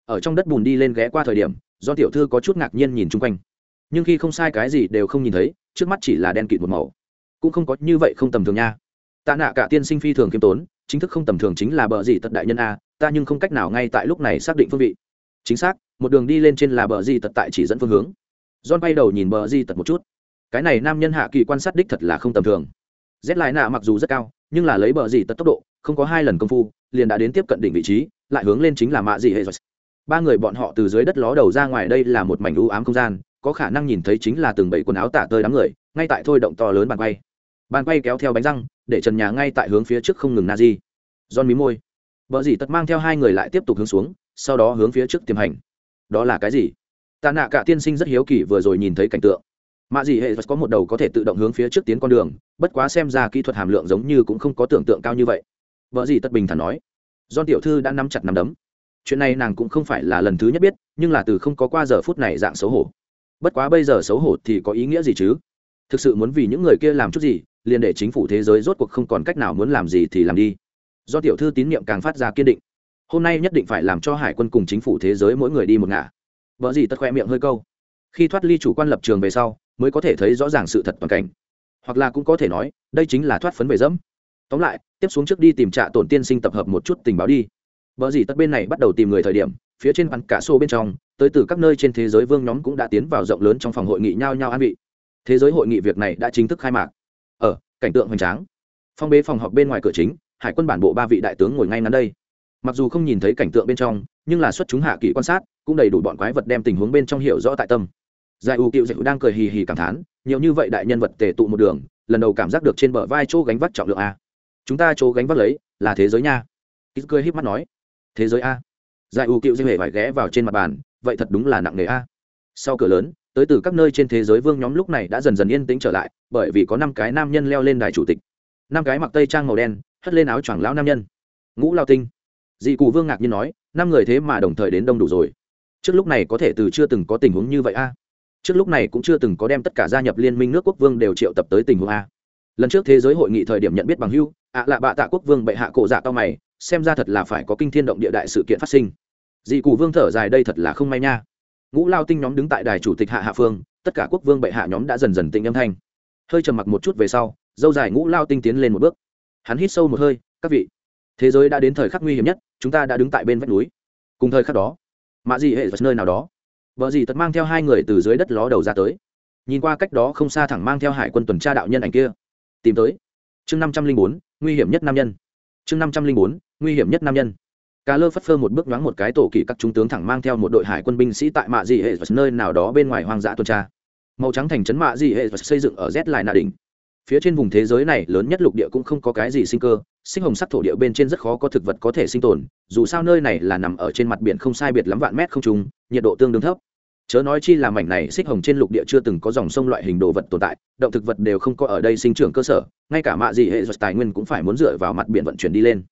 ở trong đất bùn đi lên ghé qua thời điểm do tiểu thư có chút ngạc nhiên nhìn chung quanh. Nhưng khi không sai cái gì đều không nhìn thấy, trước mắt chỉ là đen kịt một màu. Cũng không có như vậy không tầm thường nha. Tạ nạ cả tiên sinh phi thường kiêm tốn, chính thức không tầm thường chính là bờ gì tật đại nhân a, ta nhưng không cách nào ngay tại lúc này xác định phương vị. Chính xác, một đường đi lên trên là bờ gì tật tại chỉ dẫn phương hướng. John bay đầu nhìn bờ di tật một chút. Cái này nam nhân hạ kỳ quan sát đích thật là không tầm thường. Z lại nạ mặc dù rất cao, nhưng là lấy bờ gì tật tốc độ, không có hai lần công phu, liền đã đến tiếp cận đỉnh vị trí, lại hướng lên chính là mạ gì hệ rồi ba người bọn họ từ dưới đất ló đầu ra ngoài đây là một mảnh u ám không gian, có khả năng nhìn thấy chính là từng bảy quần áo tả tơi đám người, ngay tại thôi động to lớn bàn quay. Bàn quay kéo theo bánh răng, để trần nhà ngay tại hướng phía trước không ngừng na di don mí môi. Vợ dì tật mang theo hai người lại tiếp tục hướng xuống, sau đó hướng phía trước tiềm hành. Đó là cái gì? Tạ nạ cả tiên sinh rất hiếu kỳ vừa rồi nhìn thấy cảnh tượng. Mạ dị hệ có một đầu có thể tự động hướng phía trước tiến con đường, bất quá xem ra kỹ thuật hàm lượng giống như cũng không có tưởng tượng cao như vậy. Vợ dì tất bình thản nói. Don tiểu thư đã nắm chặt nắm đấm chuyện này nàng cũng không phải là lần thứ nhất biết, nhưng là từ không có qua giờ phút này dạng xấu hổ. Bất quá bây giờ xấu hổ thì có ý nghĩa gì chứ? Thực sự muốn vì những người kia làm chút gì, liền để chính phủ thế giới rốt cuộc không còn cách nào muốn làm gì thì làm đi. Do tiểu thư tín nhiệm càng phát ra kiên định. Hôm nay nhất định phải làm cho hải quân cùng chính phủ thế giới mỗi người đi một ngả. Vợ gì tất khoe miệng hơi câu. Khi thoát ly chủ quan lập trường về sau, mới có thể thấy rõ ràng sự thật toàn cảnh. Hoặc là cũng có thể nói, đây chính là thoát phấn về dẫm. Tóm lại, tiếp xuống trước đi tìm trạ tổn tiên sinh tập hợp một chút tình báo đi vợ gì tất bên này bắt đầu tìm người thời điểm, phía trên bắn cả xô bên trong, tới từ các nơi trên thế giới vương nhóm cũng đã tiến vào rộng lớn trong phòng hội nghị nhau nhau an vị. Thế giới hội nghị việc này đã chính thức khai mạc. Ở cảnh tượng hoành tráng. Phong bế phòng họp bên ngoài cửa chính, hải quân bản bộ ba vị đại tướng ngồi ngay ngắn đây. Mặc dù không nhìn thấy cảnh tượng bên trong, nhưng là xuất chúng hạ kỹ quan sát, cũng đầy đủ bọn quái vật đem tình huống bên trong hiểu rõ tại tâm. Giải u cựu Dịch đang cười hì hì cảm thán, nhiều như vậy đại nhân vật tề tụ một đường, lần đầu cảm giác được trên bờ vai chỗ gánh vác trọng lượng a. Chúng ta chỗ gánh vác lấy là thế giới nha. Kít cười híp mắt nói thế giới a. Giải u cựu dạy hề phải ghé vào trên mặt bàn, vậy thật đúng là nặng nề a. Sau cửa lớn, tới từ các nơi trên thế giới vương nhóm lúc này đã dần dần yên tĩnh trở lại, bởi vì có năm cái nam nhân leo lên đài chủ tịch. Năm cái mặc tây trang màu đen, hất lên áo choàng lão nam nhân. Ngũ lao tinh. Dị cụ vương ngạc nhiên nói, năm người thế mà đồng thời đến đông đủ rồi. Trước lúc này có thể từ chưa từng có tình huống như vậy a. Trước lúc này cũng chưa từng có đem tất cả gia nhập liên minh nước quốc vương đều triệu tập tới tình huống a. Lần trước thế giới hội nghị thời điểm nhận biết bằng hưu ạ lạ bạ tạ quốc vương bệ hạ cổ dạ to mày, xem ra thật là phải có kinh thiên động địa đại sự kiện phát sinh. Dị cụ vương thở dài đây thật là không may nha. Ngũ lao tinh nhóm đứng tại đài chủ tịch hạ hạ phương, tất cả quốc vương bệ hạ nhóm đã dần dần tĩnh âm thanh. Hơi trầm mặc một chút về sau, dâu dài ngũ lao tinh tiến lên một bước. Hắn hít sâu một hơi, các vị, thế giới đã đến thời khắc nguy hiểm nhất, chúng ta đã đứng tại bên vách núi. Cùng thời khắc đó mạ dị hệ vật nơi nào đó. Vợ dì tật mang theo hai người từ dưới đất ló đầu ra tới. Nhìn qua cách đó không xa thẳng mang theo hải quân tuần tra đạo nhân ảnh kia, tìm tới chương năm trăm linh bốn, nguy hiểm nhất nam nhân. chương năm trăm linh bốn, nguy hiểm nhất nam nhân. Cá lơ phất phơ một bước nhoáng một cái tổ kỳ các trung tướng thẳng mang theo một đội hải quân binh sĩ tại mạ dị hệ vật nơi nào đó bên ngoài hoang dã tuần tra. Màu trắng thành trấn mạ dị hệ và xây dựng ở z lại nà đỉnh. Phía trên vùng thế giới này lớn nhất lục địa cũng không có cái gì sinh cơ, sinh hồng sắc thổ địa bên trên rất khó có thực vật có thể sinh tồn, dù sao nơi này là nằm ở trên mặt biển không sai biệt lắm vạn mét không trùng, nhiệt độ tương đương thấp chớ nói chi là mảnh này xích hồng trên lục địa chưa từng có dòng sông loại hình đồ vật tồn tại, động thực vật đều không có ở đây sinh trưởng cơ sở, ngay cả mạ dị hệ vật tài nguyên cũng phải muốn dựa vào mặt biển vận chuyển đi lên.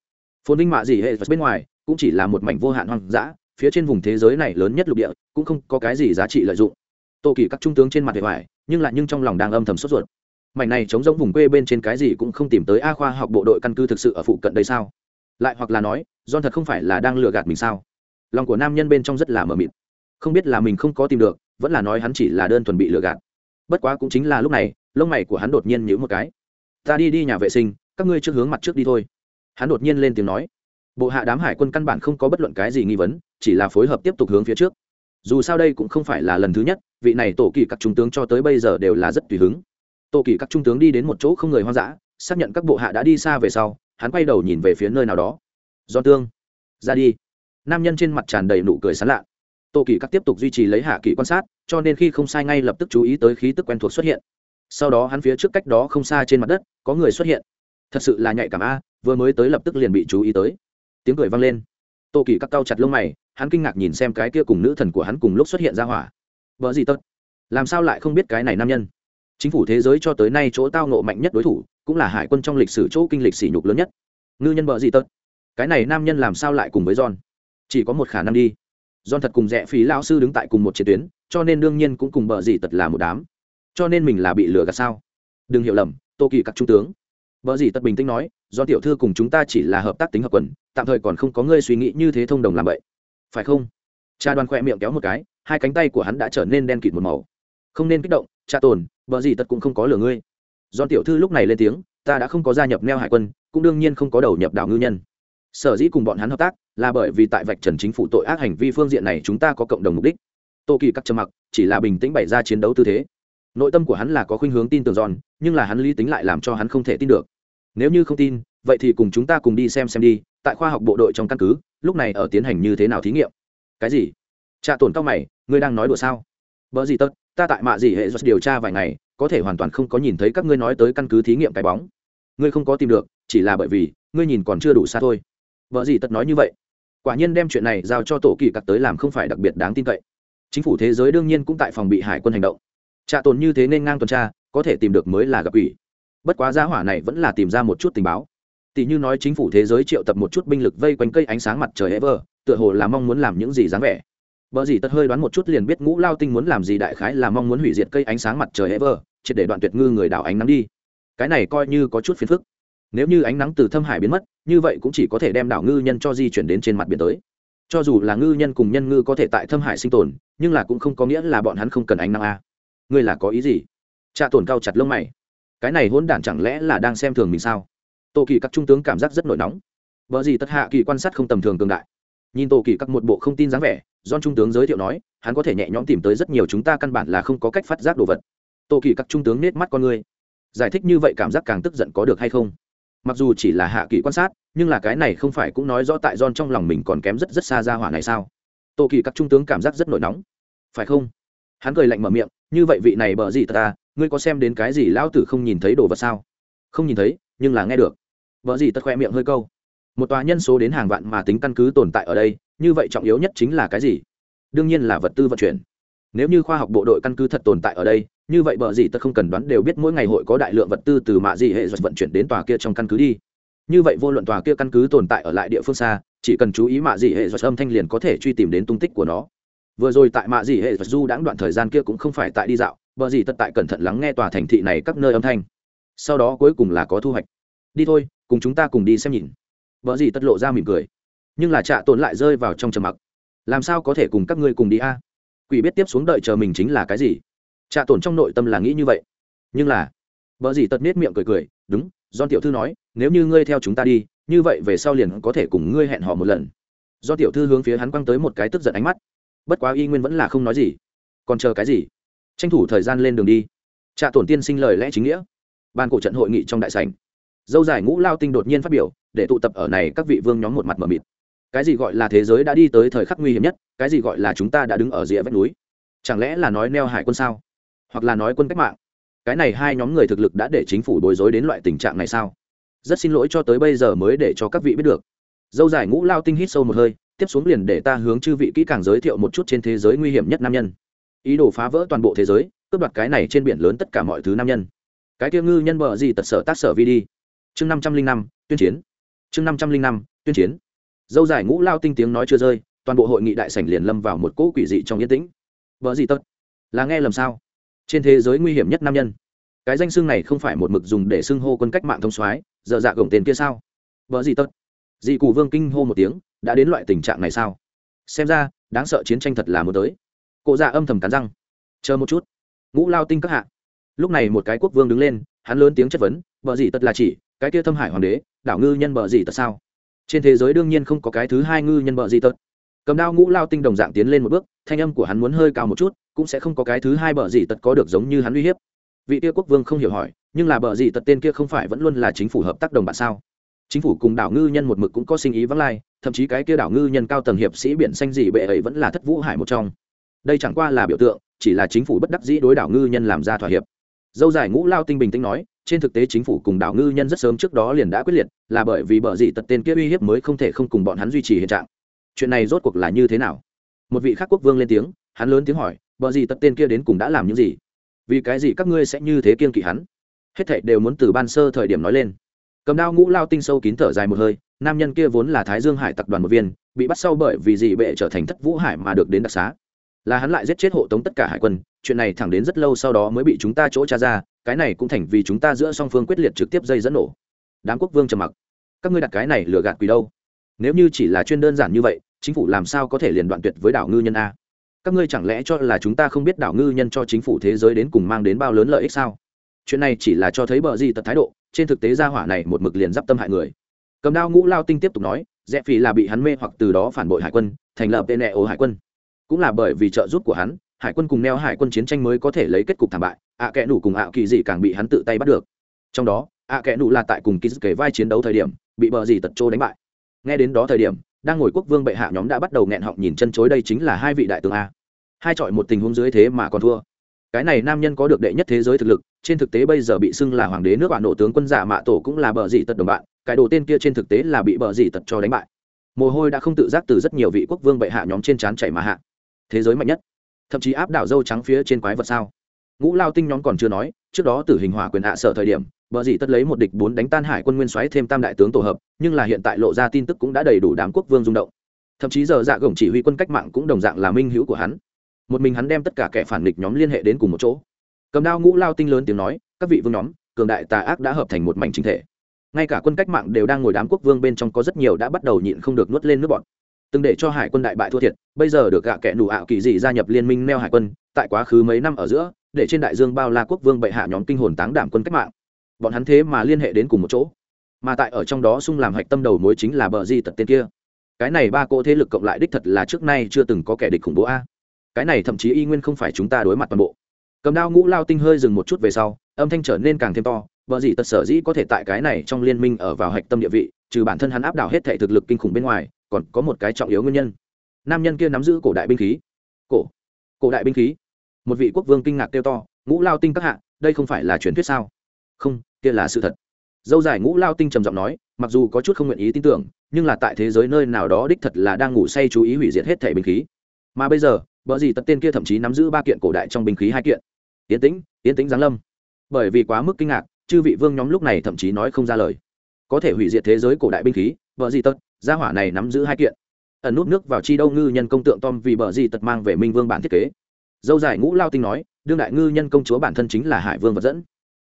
Phồn vinh mạ dị hệ vật bên ngoài cũng chỉ là một mảnh vô hạn hoang dã, phía trên vùng thế giới này lớn nhất lục địa cũng không có cái gì giá trị lợi dụng. Tô kỳ các trung tướng trên mặt hệ ngoài nhưng lại nhưng trong lòng đang âm thầm sốt ruột. Mảnh này chống giống vùng quê bên trên cái gì cũng không tìm tới a khoa học bộ đội căn cứ thực sự ở phụ cận đây sao? Lại hoặc là nói don thật không phải là đang lừa gạt mình sao? Lòng của nam nhân bên trong rất là mờ mịt không biết là mình không có tìm được, vẫn là nói hắn chỉ là đơn thuần bị lừa gạt. Bất quá cũng chính là lúc này, lông mày của hắn đột nhiên nhíu một cái. Ta đi đi nhà vệ sinh, các ngươi trước hướng mặt trước đi thôi. Hắn đột nhiên lên tiếng nói. Bộ hạ đám hải quân căn bản không có bất luận cái gì nghi vấn, chỉ là phối hợp tiếp tục hướng phía trước. Dù sao đây cũng không phải là lần thứ nhất, vị này tổ kỳ các trung tướng cho tới bây giờ đều là rất tùy hứng. Tổ kỳ các trung tướng đi đến một chỗ không người hoang dã, xác nhận các bộ hạ đã đi xa về sau, hắn quay đầu nhìn về phía nơi nào đó. Do tương, ra đi. Nam nhân trên mặt tràn đầy nụ cười sán lạ tổ kỳ các tiếp tục duy trì lấy hạ kỳ quan sát, cho nên khi không sai ngay lập tức chú ý tới khí tức quen thuộc xuất hiện. Sau đó hắn phía trước cách đó không xa trên mặt đất, có người xuất hiện. Thật sự là nhạy cảm a, vừa mới tới lập tức liền bị chú ý tới. Tiếng cười vang lên. Tô kỳ Các cau chặt lông mày, hắn kinh ngạc nhìn xem cái kia cùng nữ thần của hắn cùng lúc xuất hiện ra hỏa. Vợ gì tất làm sao lại không biết cái này nam nhân? Chính phủ thế giới cho tới nay chỗ tao nộ mạnh nhất đối thủ, cũng là hải quân trong lịch sử chỗ kinh lịch sỉ nhục lớn nhất. Ngư nhân vợ gì tất cái này nam nhân làm sao lại cùng với john? Chỉ có một khả năng đi don thật cùng rẽ phí lao sư đứng tại cùng một chiến tuyến, cho nên đương nhiên cũng cùng bờ gì tật là một đám. Cho nên mình là bị lừa gạt sao? Đừng hiểu lầm, tô kỳ các trung tướng. Bờ gì tật bình tĩnh nói do tiểu thư cùng chúng ta chỉ là hợp tác tính hợp quần, tạm thời còn không có ngươi suy nghĩ như thế thông đồng làm vậy. Phải không? Cha đoàn khoe miệng kéo một cái, hai cánh tay của hắn đã trở nên đen kịt một màu. Không nên kích động, cha tồn vợ gì tật cũng không có lừa ngươi. Do tiểu thư lúc này lên tiếng, ta đã không có gia nhập neo hải quân, cũng đương nhiên không có đầu nhập đảo ngư nhân sở dĩ cùng bọn hắn hợp tác là bởi vì tại vạch trần chính phủ tội ác hành vi phương diện này chúng ta có cộng đồng mục đích. Tô kỳ cắt trầm mặc, chỉ là bình tĩnh bày ra chiến đấu tư thế. Nội tâm của hắn là có khuynh hướng tin tưởng giòn nhưng là hắn lý tính lại làm cho hắn không thể tin được. Nếu như không tin, vậy thì cùng chúng ta cùng đi xem xem đi, tại khoa học bộ đội trong căn cứ, lúc này ở tiến hành như thế nào thí nghiệm? Cái gì? Trạ tổn cao mày, ngươi đang nói đùa sao? Vợ gì tất ta tại mạ gì hệ do điều tra vài ngày, có thể hoàn toàn không có nhìn thấy các ngươi nói tới căn cứ thí nghiệm cái bóng. Ngươi không có tìm được, chỉ là bởi vì, ngươi nhìn còn chưa đủ xa thôi vợ gì tất nói như vậy? Quả nhiên đem chuyện này giao cho tổ kỳ cặc tới làm không phải đặc biệt đáng tin cậy. Chính phủ thế giới đương nhiên cũng tại phòng bị hải quân hành động. Trạ tồn như thế nên ngang tuần tra, có thể tìm được mới là gặp ủy bất quá giá hỏa này vẫn là tìm ra một chút tình báo. Tỷ như nói chính phủ thế giới triệu tập một chút binh lực vây quanh cây ánh sáng mặt trời ever, tựa hồ là mong muốn làm những gì dáng vẻ. Vợ gì tất hơi đoán một chút liền biết ngũ lao tinh muốn làm gì đại khái là mong muốn hủy diệt cây ánh sáng mặt trời ever, triệt để đoạn tuyệt ngư người đảo ánh nắng đi. Cái này coi như có chút phiền phức nếu như ánh nắng từ thâm hải biến mất, như vậy cũng chỉ có thể đem đảo ngư nhân cho di chuyển đến trên mặt biển tới. Cho dù là ngư nhân cùng nhân ngư có thể tại thâm hải sinh tồn, nhưng là cũng không có nghĩa là bọn hắn không cần ánh nắng a. Ngươi là có ý gì? Trạ tổn cao chặt lông mày. Cái này hỗn đản chẳng lẽ là đang xem thường mình sao? Tô kỳ các trung tướng cảm giác rất nổi nóng. Vợ gì tất hạ kỳ quan sát không tầm thường cường đại. Nhìn tô kỳ các một bộ không tin dáng vẻ do trung tướng giới thiệu nói, hắn có thể nhẹ nhõm tìm tới rất nhiều chúng ta căn bản là không có cách phát giác đồ vật. Tô kỳ các trung tướng nết mắt con ngươi giải thích như vậy cảm giác càng tức giận có được hay không? Mặc dù chỉ là hạ kỳ quan sát, nhưng là cái này không phải cũng nói rõ tại john trong lòng mình còn kém rất rất xa ra hỏa này sao? Tô kỳ các trung tướng cảm giác rất nổi nóng. Phải không? Hắn cười lạnh mở miệng, như vậy vị này bờ gì ta, ngươi có xem đến cái gì lão tử không nhìn thấy đồ vật sao? Không nhìn thấy, nhưng là nghe được. Vợ gì tất khoe miệng hơi câu. Một tòa nhân số đến hàng vạn mà tính căn cứ tồn tại ở đây, như vậy trọng yếu nhất chính là cái gì? Đương nhiên là vật tư vận chuyển nếu như khoa học bộ đội căn cứ thật tồn tại ở đây, như vậy bờ gì tật không cần đoán đều biết mỗi ngày hội có đại lượng vật tư từ mạ gì hệ vận chuyển đến tòa kia trong căn cứ đi. Như vậy vô luận tòa kia căn cứ tồn tại ở lại địa phương xa, chỉ cần chú ý mạ gì hệ âm thanh liền có thể truy tìm đến tung tích của nó. Vừa rồi tại mạ gì hệ du đãng đoạn thời gian kia cũng không phải tại đi dạo, bờ gì tất tại cẩn thận lắng nghe tòa thành thị này các nơi âm thanh. Sau đó cuối cùng là có thu hoạch. Đi thôi, cùng chúng ta cùng đi xem nhìn. Vợ gì tất lộ ra mỉm cười. Nhưng là trạ tồn lại rơi vào trong trầm mặc. Làm sao có thể cùng các ngươi cùng đi a? Quỷ biết tiếp xuống đợi chờ mình chính là cái gì? Trạ tổn trong nội tâm là nghĩ như vậy. Nhưng là, vợ gì tất nết miệng cười cười, đúng do tiểu thư nói, nếu như ngươi theo chúng ta đi, như vậy về sau liền có thể cùng ngươi hẹn hò một lần. Do tiểu thư hướng phía hắn quăng tới một cái tức giận ánh mắt. Bất quá y nguyên vẫn là không nói gì. Còn chờ cái gì? Tranh thủ thời gian lên đường đi. Trạ tổn tiên sinh lời lẽ chính nghĩa. Ban cổ trận hội nghị trong đại sành dâu dài ngũ lao tinh đột nhiên phát biểu, để tụ tập ở này các vị vương nhóm một mặt mờ mịt cái gì gọi là thế giới đã đi tới thời khắc nguy hiểm nhất, cái gì gọi là chúng ta đã đứng ở rìa vách núi? Chẳng lẽ là nói neo hải quân sao? Hoặc là nói quân cách mạng? Cái này hai nhóm người thực lực đã để chính phủ bối rối đến loại tình trạng này sao? Rất xin lỗi cho tới bây giờ mới để cho các vị biết được. Dâu dài ngũ lao tinh hít sâu một hơi, tiếp xuống liền để ta hướng chư vị kỹ càng giới thiệu một chút trên thế giới nguy hiểm nhất nam nhân. Ý đồ phá vỡ toàn bộ thế giới, cướp đoạt cái này trên biển lớn tất cả mọi thứ nam nhân. Cái kia ngư nhân bờ gì tật sở tác sở vi đi. Chương năm trăm linh năm, tuyên chiến. Chương năm trăm linh năm, tuyên chiến dâu dài ngũ lao tinh tiếng nói chưa rơi, toàn bộ hội nghị đại sảnh liền lâm vào một cỗ quỷ dị trong yên tĩnh. Vợ gì tất là nghe lầm sao? Trên thế giới nguy hiểm nhất nam nhân. Cái danh xưng này không phải một mực dùng để xưng hô quân cách mạng thông soái dở dạ gồng tên kia sao? Vợ gì tất dị cụ vương kinh hô một tiếng, đã đến loại tình trạng này sao? Xem ra, đáng sợ chiến tranh thật là muốn tới. Cụ dạ âm thầm cắn răng. Chờ một chút. Ngũ lao tinh các hạ. Lúc này một cái quốc vương đứng lên, hắn lớn tiếng chất vấn, vợ gì tất là chỉ, cái kia thâm hải hoàng đế, đảo ngư nhân vợ gì tất sao? Trên thế giới đương nhiên không có cái thứ hai ngư nhân bợ gì tật. Cầm đao ngũ lao tinh đồng dạng tiến lên một bước, thanh âm của hắn muốn hơi cao một chút, cũng sẽ không có cái thứ hai bợ gì tật có được giống như hắn uy hiếp. Vị kia quốc vương không hiểu hỏi, nhưng là bợ gì tật tên kia không phải vẫn luôn là chính phủ hợp tác đồng bạn sao? Chính phủ cùng đảo ngư nhân một mực cũng có sinh ý vắng lai, thậm chí cái kia đảo ngư nhân cao tầng hiệp sĩ biển xanh gì bệ ấy vẫn là thất vũ hải một trong. Đây chẳng qua là biểu tượng, chỉ là chính phủ bất đắc dĩ đối đảo ngư nhân làm ra thỏa hiệp. Dâu dài ngũ lao tinh bình tĩnh nói trên thực tế chính phủ cùng đảo ngư nhân rất sớm trước đó liền đã quyết liệt, là bởi vì bờ dị tật tên kia uy hiếp mới không thể không cùng bọn hắn duy trì hiện trạng. Chuyện này rốt cuộc là như thế nào? Một vị khác quốc vương lên tiếng, hắn lớn tiếng hỏi, bờ dị tật tên kia đến cùng đã làm những gì? Vì cái gì các ngươi sẽ như thế kiên kỵ hắn? Hết thảy đều muốn từ ban sơ thời điểm nói lên. Cầm đao ngũ lao tinh sâu kín thở dài một hơi, nam nhân kia vốn là thái dương hải tập đoàn một viên, bị bắt sau bởi vì dị bệ trở thành thất vũ hải mà được đến đặc xá. Là hắn lại giết chết hộ tống tất cả hải quân, chuyện này thẳng đến rất lâu sau đó mới bị chúng ta chỗ tra ra cái này cũng thành vì chúng ta giữa song phương quyết liệt trực tiếp dây dẫn nổ. Đám quốc vương trầm mặc. Các ngươi đặt cái này lừa gạt quỷ đâu? Nếu như chỉ là chuyên đơn giản như vậy, chính phủ làm sao có thể liền đoạn tuyệt với đảo ngư nhân a? Các ngươi chẳng lẽ cho là chúng ta không biết đảo ngư nhân cho chính phủ thế giới đến cùng mang đến bao lớn lợi ích sao? Chuyện này chỉ là cho thấy bờ gì tật thái độ, trên thực tế gia hỏa này một mực liền d i p tâm hại người. Cầm đao ngũ lao tinh tiếp tục nói, rẽ phì là bị hắn mê hoặc từ đó phản bội hải quân, thành lập tên nẹ ô hải quân. Cũng là bởi vì trợ giúp của hắn hải quân cùng neo hải quân chiến tranh mới có thể lấy kết cục thảm bại, ạ à kẽ nủ cùng ạ kỳ dị càng bị hắn tự tay bắt được. Trong đó, ạ à kẽ nủ là tại cùng ký kể vai chiến đấu thời điểm, bị bờ dì tật trô đánh bại. Nghe đến đó thời điểm, đang ngồi quốc vương bệ hạ nhóm đã bắt đầu nghẹn họng nhìn chân chối đây chính là hai vị đại tướng a. Hai chọi một tình huống dưới thế mà còn thua. Cái này nam nhân có được đệ nhất thế giới thực lực, trên thực tế bây giờ bị xưng là hoàng đế nước bạn nổ tướng quân giả mạ tổ cũng là bờ dì tật đồng bạn, cái đồ tên kia trên thực tế là bị bờ dì tật cho đánh bại. Mồ hôi đã không tự giác từ rất nhiều vị quốc vương bệ hạ nhóm trên trán chảy mà hạ. Thế giới mạnh nhất thậm chí áp đảo dâu trắng phía trên quái vật sao? Ngũ lao tinh nhóm còn chưa nói, trước đó tử hình hỏa quyền hạ sở thời điểm, bờ dị tất lấy một địch bốn đánh tan hải quân nguyên xoáy thêm tam đại tướng tổ hợp, nhưng là hiện tại lộ ra tin tức cũng đã đầy đủ đám quốc vương rung động. Thậm chí giờ dạ gồng chỉ huy quân cách mạng cũng đồng dạng là minh hữu của hắn. Một mình hắn đem tất cả kẻ phản địch nhóm liên hệ đến cùng một chỗ. Cầm đao ngũ lao tinh lớn tiếng nói, các vị vương nhóm, cường đại tà ác đã hợp thành một mảnh chính thể. Ngay cả quân cách mạng đều đang ngồi đám quốc vương bên trong có rất nhiều đã bắt đầu nhịn không được nuốt lên nước bọn từng để cho hải quân đại bại thua thiệt, bây giờ được gạ kẻ nụ ạo kỳ dị gia nhập liên minh neo hải quân, tại quá khứ mấy năm ở giữa, để trên đại dương bao la quốc vương bệ hạ nhóm kinh hồn táng đảm quân cách mạng. Bọn hắn thế mà liên hệ đến cùng một chỗ. Mà tại ở trong đó sung làm hạch tâm đầu mối chính là bờ di tật tên kia. Cái này ba cỗ thế lực cộng lại đích thật là trước nay chưa từng có kẻ địch khủng bố a. Cái này thậm chí y nguyên không phải chúng ta đối mặt toàn bộ. Cầm đao ngũ lao tinh hơi dừng một chút về sau, âm thanh trở nên càng thêm to vợ di tật sở dĩ có thể tại cái này trong liên minh ở vào hạch tâm địa vị, trừ bản thân hắn áp đảo hết thể thực lực kinh khủng bên ngoài còn có một cái trọng yếu nguyên nhân. Nam nhân kia nắm giữ cổ đại binh khí. Cổ? Cổ đại binh khí? Một vị quốc vương kinh ngạc kêu to, ngũ lao tinh các hạ, đây không phải là truyền thuyết sao? Không, kia là sự thật. Dâu dài ngũ lao tinh trầm giọng nói, mặc dù có chút không nguyện ý tin tưởng, nhưng là tại thế giới nơi nào đó đích thật là đang ngủ say chú ý hủy diệt hết thể binh khí. Mà bây giờ vợ gì tật tên kia thậm chí nắm giữ ba kiện cổ đại trong binh khí hai kiện. Yến tĩnh yến tĩnh giáng lâm. Bởi vì quá mức kinh ngạc, chư vị vương nhóm lúc này thậm chí nói không ra lời. Có thể hủy diệt thế giới cổ đại binh khí vợ gì tật gia hỏa này nắm giữ hai kiện. Ẩn nút nước vào chi đâu ngư nhân công tượng tom vì bờ gì tật mang về minh vương bản thiết kế. Dâu dài ngũ lao tinh nói, đương đại ngư nhân công chúa bản thân chính là hải vương vật dẫn.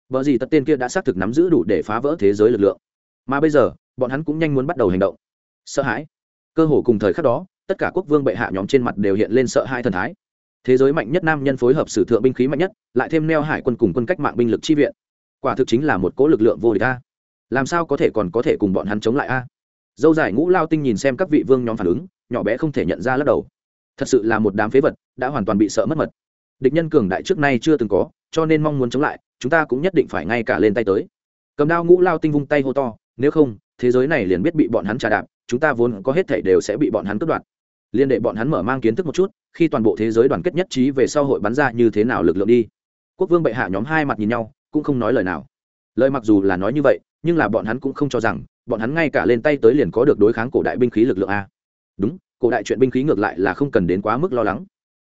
Bờ gì tật tên kia đã xác thực nắm giữ đủ để phá vỡ thế giới lực lượng. Mà bây giờ, bọn hắn cũng nhanh muốn bắt đầu hành động. Sợ hãi. Cơ hồ cùng thời khắc đó, tất cả quốc vương bệ hạ nhóm trên mặt đều hiện lên sợ hãi thần thái. Thế giới mạnh nhất nam nhân phối hợp sử thượng binh khí mạnh nhất, lại thêm neo hải quân cùng quân cách mạng binh lực chi viện. Quả thực chính là một cố lực lượng vô địch a. Làm sao có thể còn có thể cùng bọn hắn chống lại a? Dâu dài ngũ lao tinh nhìn xem các vị vương nhóm phản ứng, nhỏ bé không thể nhận ra lắc đầu. Thật sự là một đám phế vật, đã hoàn toàn bị sợ mất mật. Địch nhân cường đại trước nay chưa từng có, cho nên mong muốn chống lại, chúng ta cũng nhất định phải ngay cả lên tay tới. Cầm đao ngũ lao tinh vung tay hô to, nếu không, thế giới này liền biết bị bọn hắn trà đạp, chúng ta vốn có hết thảy đều sẽ bị bọn hắn cướp đoạt. Liên đệ bọn hắn mở mang kiến thức một chút, khi toàn bộ thế giới đoàn kết nhất trí về sau hội bắn ra như thế nào lực lượng đi. Quốc vương bệ hạ nhóm hai mặt nhìn nhau, cũng không nói lời nào. Lời mặc dù là nói như vậy, nhưng là bọn hắn cũng không cho rằng bọn hắn ngay cả lên tay tới liền có được đối kháng cổ đại binh khí lực lượng a. Đúng, cổ đại chuyện binh khí ngược lại là không cần đến quá mức lo lắng.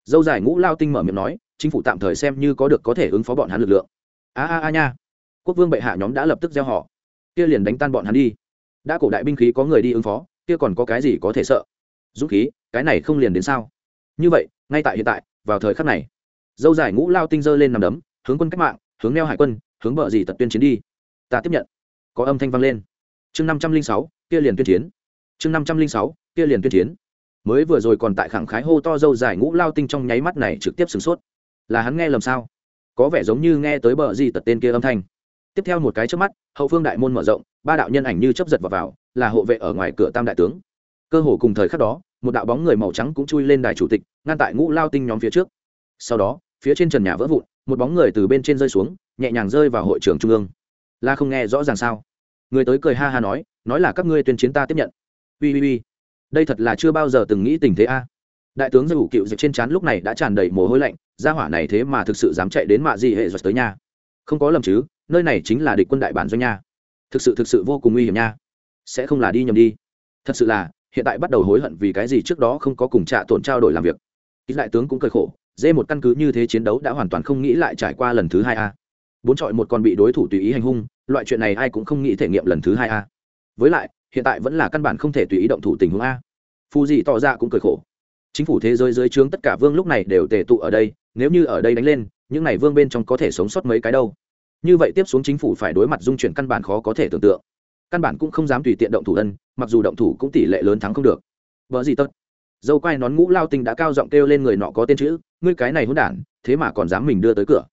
Dâu dài ngũ lao tinh mở miệng nói, chính phủ tạm thời xem như có được có thể ứng phó bọn hắn lực lượng. A a a nha. Quốc vương bệ hạ nhóm đã lập tức gieo họ. Kia liền đánh tan bọn hắn đi. Đã cổ đại binh khí có người đi ứng phó, kia còn có cái gì có thể sợ? Dũng khí, cái này không liền đến sao? Như vậy, ngay tại hiện tại, vào thời khắc này, dâu dài ngũ lao tinh dơ lên nằm đấm, hướng quân cách mạng, hướng neo hải quân, hướng bờ gì tật tuyên chiến đi. Ta tiếp nhận. Có âm thanh vang lên chương năm trăm linh sáu kia liền tuyên chiến. Chương năm trăm linh sáu kia liền tuyên chiến. Mới vừa rồi còn tại khẳng khái hô to dâu dài ngũ lao tinh trong nháy mắt này trực tiếp sửng sốt. Là hắn nghe lầm sao? Có vẻ giống như nghe tới bờ gì tật tên kia âm thanh. Tiếp theo một cái trước mắt hậu phương đại môn mở rộng ba đạo nhân ảnh như chấp giật vào, vào là hộ vệ ở ngoài cửa tam đại tướng. Cơ hồ cùng thời khắc đó một đạo bóng người màu trắng cũng chui lên đài chủ tịch ngăn tại ngũ lao tinh nhóm phía trước. Sau đó phía trên trần nhà vỡ vụn một bóng người từ bên trên rơi xuống nhẹ nhàng rơi vào hội trưởng trung ương. La không nghe rõ ràng sao? Người tới cười ha ha nói nói là các ngươi tuyên chiến ta tiếp nhận. Ui ui ui. Đây thật là chưa bao giờ từng nghĩ tình thế a. Đại tướng dư cựu dịch trên trán lúc này đã tràn đầy mồ hôi lạnh, gia hỏa này thế mà thực sự dám chạy đến mạ gì hệ giật tới nhà không có lầm chứ, nơi này chính là địch quân đại bản doanh nha. Thực sự thực sự vô cùng nguy hiểm nha. Sẽ không là đi nhầm đi. Thật sự là, hiện tại bắt đầu hối hận vì cái gì trước đó không có cùng trạ tổn trao đổi làm việc. Ít đại tướng cũng cười khổ, dê một căn cứ như thế chiến đấu đã hoàn toàn không nghĩ lại trải qua lần thứ hai a. Bốn trọi một còn bị đối thủ tùy ý hành hung loại chuyện này ai cũng không nghĩ thể nghiệm lần thứ hai a. Với lại, hiện tại vẫn là căn bản không thể tùy ý động thủ tình huống a. Phù dị tỏ ra cũng cười khổ. Chính phủ thế giới dưới trướng tất cả vương lúc này đều tề tụ ở đây, nếu như ở đây đánh lên, những này vương bên trong có thể sống sót mấy cái đâu. Như vậy tiếp xuống chính phủ phải đối mặt dung chuyển căn bản khó có thể tưởng tượng. Căn bản cũng không dám tùy tiện động thủ ân, mặc dù động thủ cũng tỷ lệ lớn thắng không được. Vợ gì tất dâu quai nón ngũ lao tinh đã cao giọng kêu lên người nọ có tên chữ, ngươi cái này hôn đản, thế mà còn dám mình đưa tới cửa.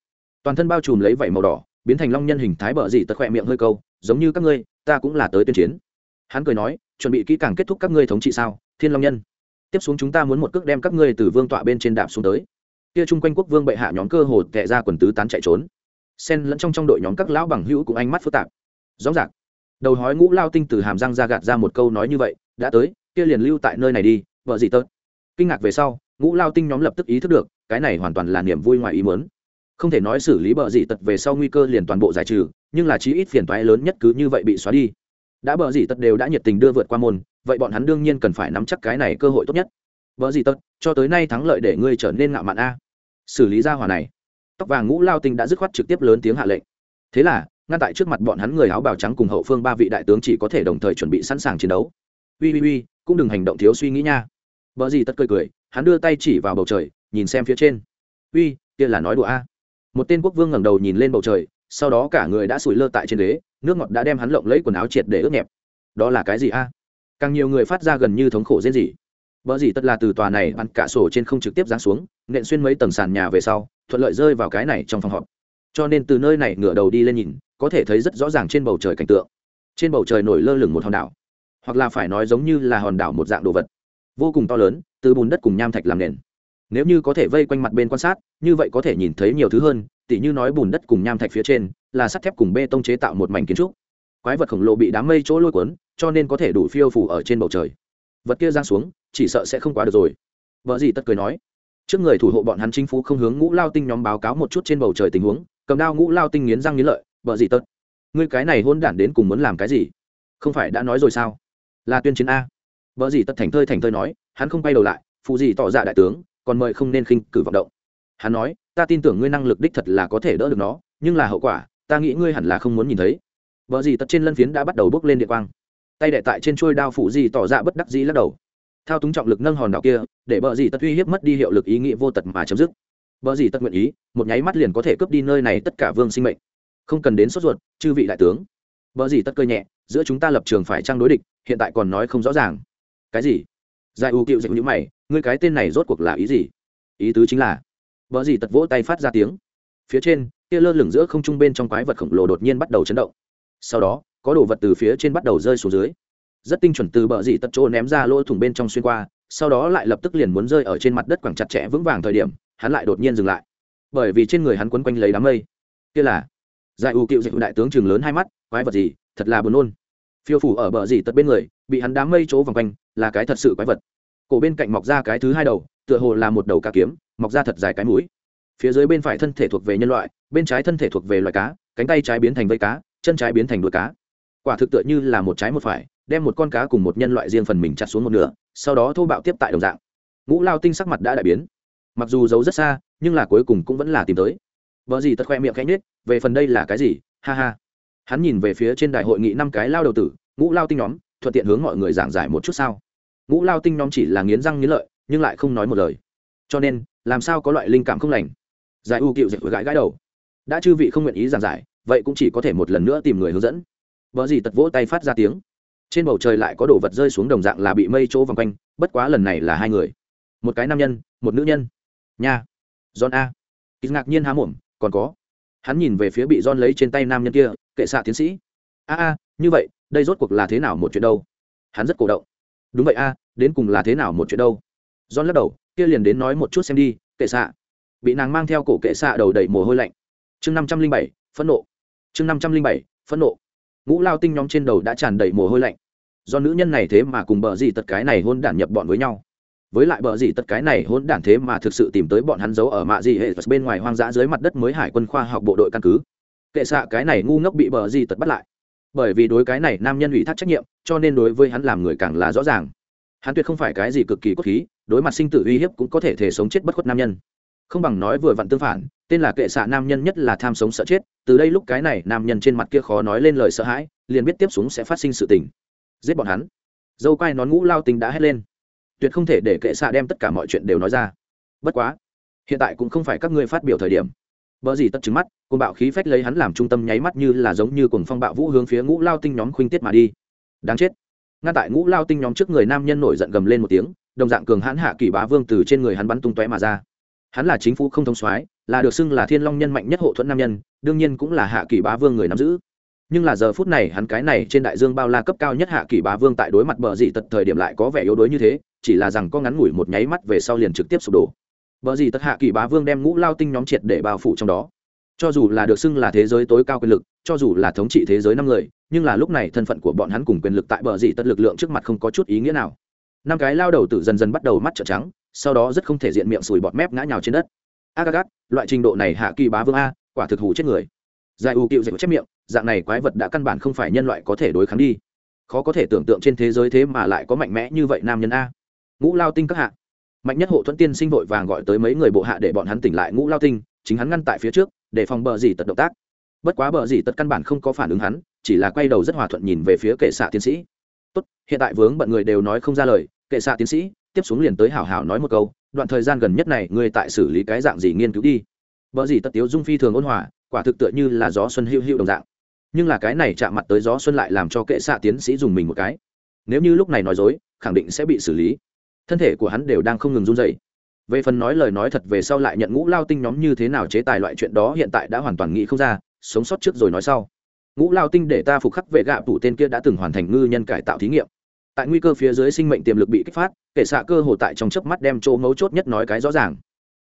Toàn thân bao trùm lấy vảy màu đỏ biến thành long nhân hình thái bờ gì tật khỏe miệng hơi câu, giống như các ngươi, ta cũng là tới tuyên chiến. Hắn cười nói, chuẩn bị kỹ càng kết thúc các ngươi thống trị sao, thiên long nhân. Tiếp xuống chúng ta muốn một cước đem các ngươi từ vương tọa bên trên đạp xuống tới. Kia chung quanh quốc vương bệ hạ nhóm cơ hồ tệ ra quần tứ tán chạy trốn. Xen lẫn trong trong đội nhóm các lão bằng hữu cũng ánh mắt phức tạp. Rõ ràng, đầu hói ngũ lao tinh từ hàm răng ra gạt ra một câu nói như vậy, đã tới, kia liền lưu tại nơi này đi, vợ gì tớt kinh ngạc về sau, ngũ lao tinh nhóm lập tức ý thức được, cái này hoàn toàn là niềm vui ngoài ý mớn không thể nói xử lý bờ dị tật về sau nguy cơ liền toàn bộ giải trừ, nhưng là chí ít phiền toái lớn nhất cứ như vậy bị xóa đi. Đã bờ dị tật đều đã nhiệt tình đưa vượt qua môn, vậy bọn hắn đương nhiên cần phải nắm chắc cái này cơ hội tốt nhất. Bờ dị tật, cho tới nay thắng lợi để ngươi trở nên ngạo mạn a. Xử lý ra hòa này. Tóc vàng ngũ lao tinh đã dứt khoát trực tiếp lớn tiếng hạ lệnh. Thế là, ngăn tại trước mặt bọn hắn người áo bào trắng cùng hậu phương ba vị đại tướng chỉ có thể đồng thời chuẩn bị sẵn sàng chiến đấu. Ui ui ui cũng đừng hành động thiếu suy nghĩ nha. Bờ gì tất cười cười, hắn đưa tay chỉ vào bầu trời, nhìn xem phía trên. Uy, kia là nói đùa a một tên quốc vương ngẩng đầu nhìn lên bầu trời, sau đó cả người đã sủi lơ tại trên ghế, nước ngọt đã đem hắn lộng lấy quần áo triệt để ướt nhẹp. Đó là cái gì a? Càng nhiều người phát ra gần như thống khổ dễ gì vợ gì tất là từ tòa này, ăn cả sổ trên không trực tiếp giáng xuống, nện xuyên mấy tầng sàn nhà về sau, thuận lợi rơi vào cái này trong phòng họp. Cho nên từ nơi này ngửa đầu đi lên nhìn, có thể thấy rất rõ ràng trên bầu trời cảnh tượng. Trên bầu trời nổi lơ lửng một hòn đảo. Hoặc là phải nói giống như là hòn đảo một dạng đồ vật. Vô cùng to lớn, từ bùn đất cùng nham thạch làm nền nếu như có thể vây quanh mặt bên quan sát, như vậy có thể nhìn thấy nhiều thứ hơn, tỉ như nói bùn đất cùng nham thạch phía trên, là sắt thép cùng bê tông chế tạo một mảnh kiến trúc. Quái vật khổng lồ bị đám mây chỗ lôi cuốn, cho nên có thể đủ phiêu phủ ở trên bầu trời. Vật kia giang xuống, chỉ sợ sẽ không quá được rồi. Vợ gì tất cười nói. Trước người thủ hộ bọn hắn chính phủ không hướng ngũ lao tinh nhóm báo cáo một chút trên bầu trời tình huống, cầm đao ngũ lao tinh nghiến răng nghiến lợi, vợ gì tất, ngươi cái này hôn đản đến cùng muốn làm cái gì? Không phải đã nói rồi sao? Là tuyên chiến a. Vợ gì tất thành thơi thành thơi nói, hắn không quay đầu lại, phụ gì tỏ ra đại tướng còn mời không nên khinh cử vọng động. Hắn nói, ta tin tưởng ngươi năng lực đích thật là có thể đỡ được nó, nhưng là hậu quả, ta nghĩ ngươi hẳn là không muốn nhìn thấy. Vợ gì tật trên lân phiến đã bắt đầu bước lên địa quang. Tay đệ tại trên trôi đao phụ gì tỏ ra bất đắc dĩ lắc đầu. Thao túng trọng lực nâng hòn đảo kia, để bờ gì tật uy hiếp mất đi hiệu lực ý nghĩa vô tật mà chấm dứt. Bờ gì tật nguyện ý, một nháy mắt liền có thể cướp đi nơi này tất cả vương sinh mệnh. Không cần đến sốt ruột, chư vị đại tướng. Bờ gì tật cơ nhẹ, giữa chúng ta lập trường phải trang đối địch, hiện tại còn nói không rõ ràng. Cái gì? Giải u cựu dạy như mày ngươi cái tên này rốt cuộc là ý gì? Ý tứ chính là bờ gì tật vỗ tay phát ra tiếng. Phía trên kia lơ lửng giữa không trung bên trong quái vật khổng lồ đột nhiên bắt đầu chấn động. Sau đó, có đồ vật từ phía trên bắt đầu rơi xuống dưới. Rất tinh chuẩn từ bờ dị tật chỗ ném ra lỗ thủng bên trong xuyên qua, sau đó lại lập tức liền muốn rơi ở trên mặt đất quẳng chặt chẽ vững vàng thời điểm, hắn lại đột nhiên dừng lại. Bởi vì trên người hắn quấn quanh lấy đám mây. Kia là, giải u cựu dịch đại tướng trường lớn hai mắt, quái vật gì? Thật là buồn nôn. Phiêu phủ ở bờ dị tật bên người, bị hắn đám mây chỗ vòng quanh, là cái thật sự quái vật cổ bên cạnh mọc ra cái thứ hai đầu, tựa hồ là một đầu cá kiếm, mọc ra thật dài cái mũi. Phía dưới bên phải thân thể thuộc về nhân loại, bên trái thân thể thuộc về loài cá, cánh tay trái biến thành vây cá, chân trái biến thành đuôi cá. Quả thực tựa như là một trái một phải, đem một con cá cùng một nhân loại riêng phần mình chặt xuống một nửa, sau đó thô bạo tiếp tại đồng dạng. Ngũ lao tinh sắc mặt đã đại biến. Mặc dù giấu rất xa, nhưng là cuối cùng cũng vẫn là tìm tới. Vợ gì tật khoe miệng khẽ nhết về phần đây là cái gì? Ha ha. Hắn nhìn về phía trên đại hội nghị năm cái lao đầu tử, ngũ lao tinh nhóm, thuận tiện hướng mọi người giảng giải một chút sao ngũ lao tinh nhóm chỉ là nghiến răng nghiến lợi, nhưng lại không nói một lời. Cho nên, làm sao có loại linh cảm không lành? Giải u cựu dịch gãi gãi đầu. Đã chư vị không nguyện ý giảng giải, vậy cũng chỉ có thể một lần nữa tìm người hướng dẫn. Vợ gì tật vỗ tay phát ra tiếng. Trên bầu trời lại có đồ vật rơi xuống đồng dạng là bị mây chỗ vòng quanh, bất quá lần này là hai người. Một cái nam nhân, một nữ nhân. Nha. John a. Ít ngạc nhiên há mồm, còn có. Hắn nhìn về phía bị john lấy trên tay nam nhân kia, kệ xạ tiến sĩ. A a, như vậy, đây rốt cuộc là thế nào một chuyện đâu? Hắn rất cổ động đúng vậy a, đến cùng là thế nào một chuyện đâu? John lắc đầu, kia liền đến nói một chút xem đi, kệ xạ. Bị nàng mang theo cổ kệ xạ đầu đầy mồ hôi lạnh. Chương năm trăm linh bảy, phẫn nộ. Chương năm trăm linh bảy, phẫn nộ. Ngũ lao tinh nhóm trên đầu đã tràn đầy mồ hôi lạnh. Do nữ nhân này thế mà cùng bờ gì tật cái này hôn đản nhập bọn với nhau. Với lại bờ gì tật cái này hôn đản thế mà thực sự tìm tới bọn hắn giấu ở mạ gì hệ bên ngoài hoang dã dưới mặt đất mới hải quân khoa học bộ đội căn cứ. Kệ xạ cái này ngu ngốc bị bờ gì tật bắt lại bởi vì đối cái này nam nhân ủy thác trách nhiệm, cho nên đối với hắn làm người càng là rõ ràng. Hắn tuyệt không phải cái gì cực kỳ cốt khí, đối mặt sinh tử uy hiếp cũng có thể thể sống chết bất khuất nam nhân. Không bằng nói vừa vặn tương phản, tên là kệ xạ nam nhân nhất là tham sống sợ chết, từ đây lúc cái này nam nhân trên mặt kia khó nói lên lời sợ hãi, liền biết tiếp xuống sẽ phát sinh sự tình. Giết bọn hắn. Dâu quai nón ngũ lao tính đã hét lên. Tuyệt không thể để kệ xạ đem tất cả mọi chuyện đều nói ra. Bất quá, hiện tại cũng không phải các ngươi phát biểu thời điểm. Bỡ gì tất chứng mắt, cuồng bạo khí phách lấy hắn làm trung tâm nháy mắt như là giống như cuồng phong bạo vũ hướng phía Ngũ Lao Tinh nhóm khuynh tiết mà đi. Đáng chết. Ngay tại Ngũ Lao Tinh nhóm trước người nam nhân nổi giận gầm lên một tiếng, đồng dạng cường hãn hạ kỳ bá vương từ trên người hắn bắn tung tóe mà ra hắn là chính phủ không thông soái là được xưng là thiên long nhân mạnh nhất hộ thuẫn nam nhân đương nhiên cũng là hạ kỳ bá vương người nắm giữ nhưng là giờ phút này hắn cái này trên đại dương bao la cấp cao nhất hạ kỳ bá vương tại đối mặt bờ dị tật thời điểm lại có vẻ yếu đuối như thế chỉ là rằng có ngắn ngủi một nháy mắt về sau liền trực tiếp sụp đổ bờ gì tất hạ kỳ bá vương đem ngũ lao tinh nhóm triệt để bao phủ trong đó. Cho dù là được xưng là thế giới tối cao quyền lực, cho dù là thống trị thế giới năm người, nhưng là lúc này thân phận của bọn hắn cùng quyền lực tại bờ gì tất lực lượng trước mặt không có chút ý nghĩa nào. Năm cái lao đầu tử dần dần bắt đầu mắt trợn trắng, sau đó rất không thể diện miệng sùi bọt mép ngã nhào trên đất. Agagat, loại trình độ này hạ kỳ bá vương a, quả thực hủ chết người. Giải u cựu dạy chép miệng, dạng này quái vật đã căn bản không phải nhân loại có thể đối kháng đi. Khó có thể tưởng tượng trên thế giới thế mà lại có mạnh mẽ như vậy nam nhân a. Ngũ lao tinh các hạ mạnh nhất hộ thuẫn tiên sinh vội vàng gọi tới mấy người bộ hạ để bọn hắn tỉnh lại ngũ lao tinh, chính hắn ngăn tại phía trước, để phòng bờ dì tật động tác. Bất quá bờ dì tật căn bản không có phản ứng hắn, chỉ là quay đầu rất hòa thuận nhìn về phía kệ xạ tiến sĩ. Tốt, hiện tại vướng bận người đều nói không ra lời, kệ xạ tiến sĩ, tiếp xuống liền tới hảo hảo nói một câu, đoạn thời gian gần nhất này ngươi tại xử lý cái dạng gì nghiên cứu đi. Bờ dì tất tiếu dung phi thường ôn hòa, quả thực tựa như là gió xuân hữu hữu đồng dạng. Nhưng là cái này chạm mặt tới gió xuân lại làm cho kệ xạ tiến sĩ dùng mình một cái. Nếu như lúc này nói dối, khẳng định sẽ bị xử lý thân thể của hắn đều đang không ngừng run dậy về phần nói lời nói thật về sau lại nhận ngũ lao tinh nhóm như thế nào chế tài loại chuyện đó hiện tại đã hoàn toàn nghĩ không ra, sống sót trước rồi nói sau. Ngũ lao tinh để ta phục khắc vệ gạ tủ tên kia đã từng hoàn thành ngư nhân cải tạo thí nghiệm. Tại nguy cơ phía dưới sinh mệnh tiềm lực bị kích phát kể xạ cơ hồ tại trong chớp mắt đem chỗ mấu chốt nhất nói cái rõ ràng.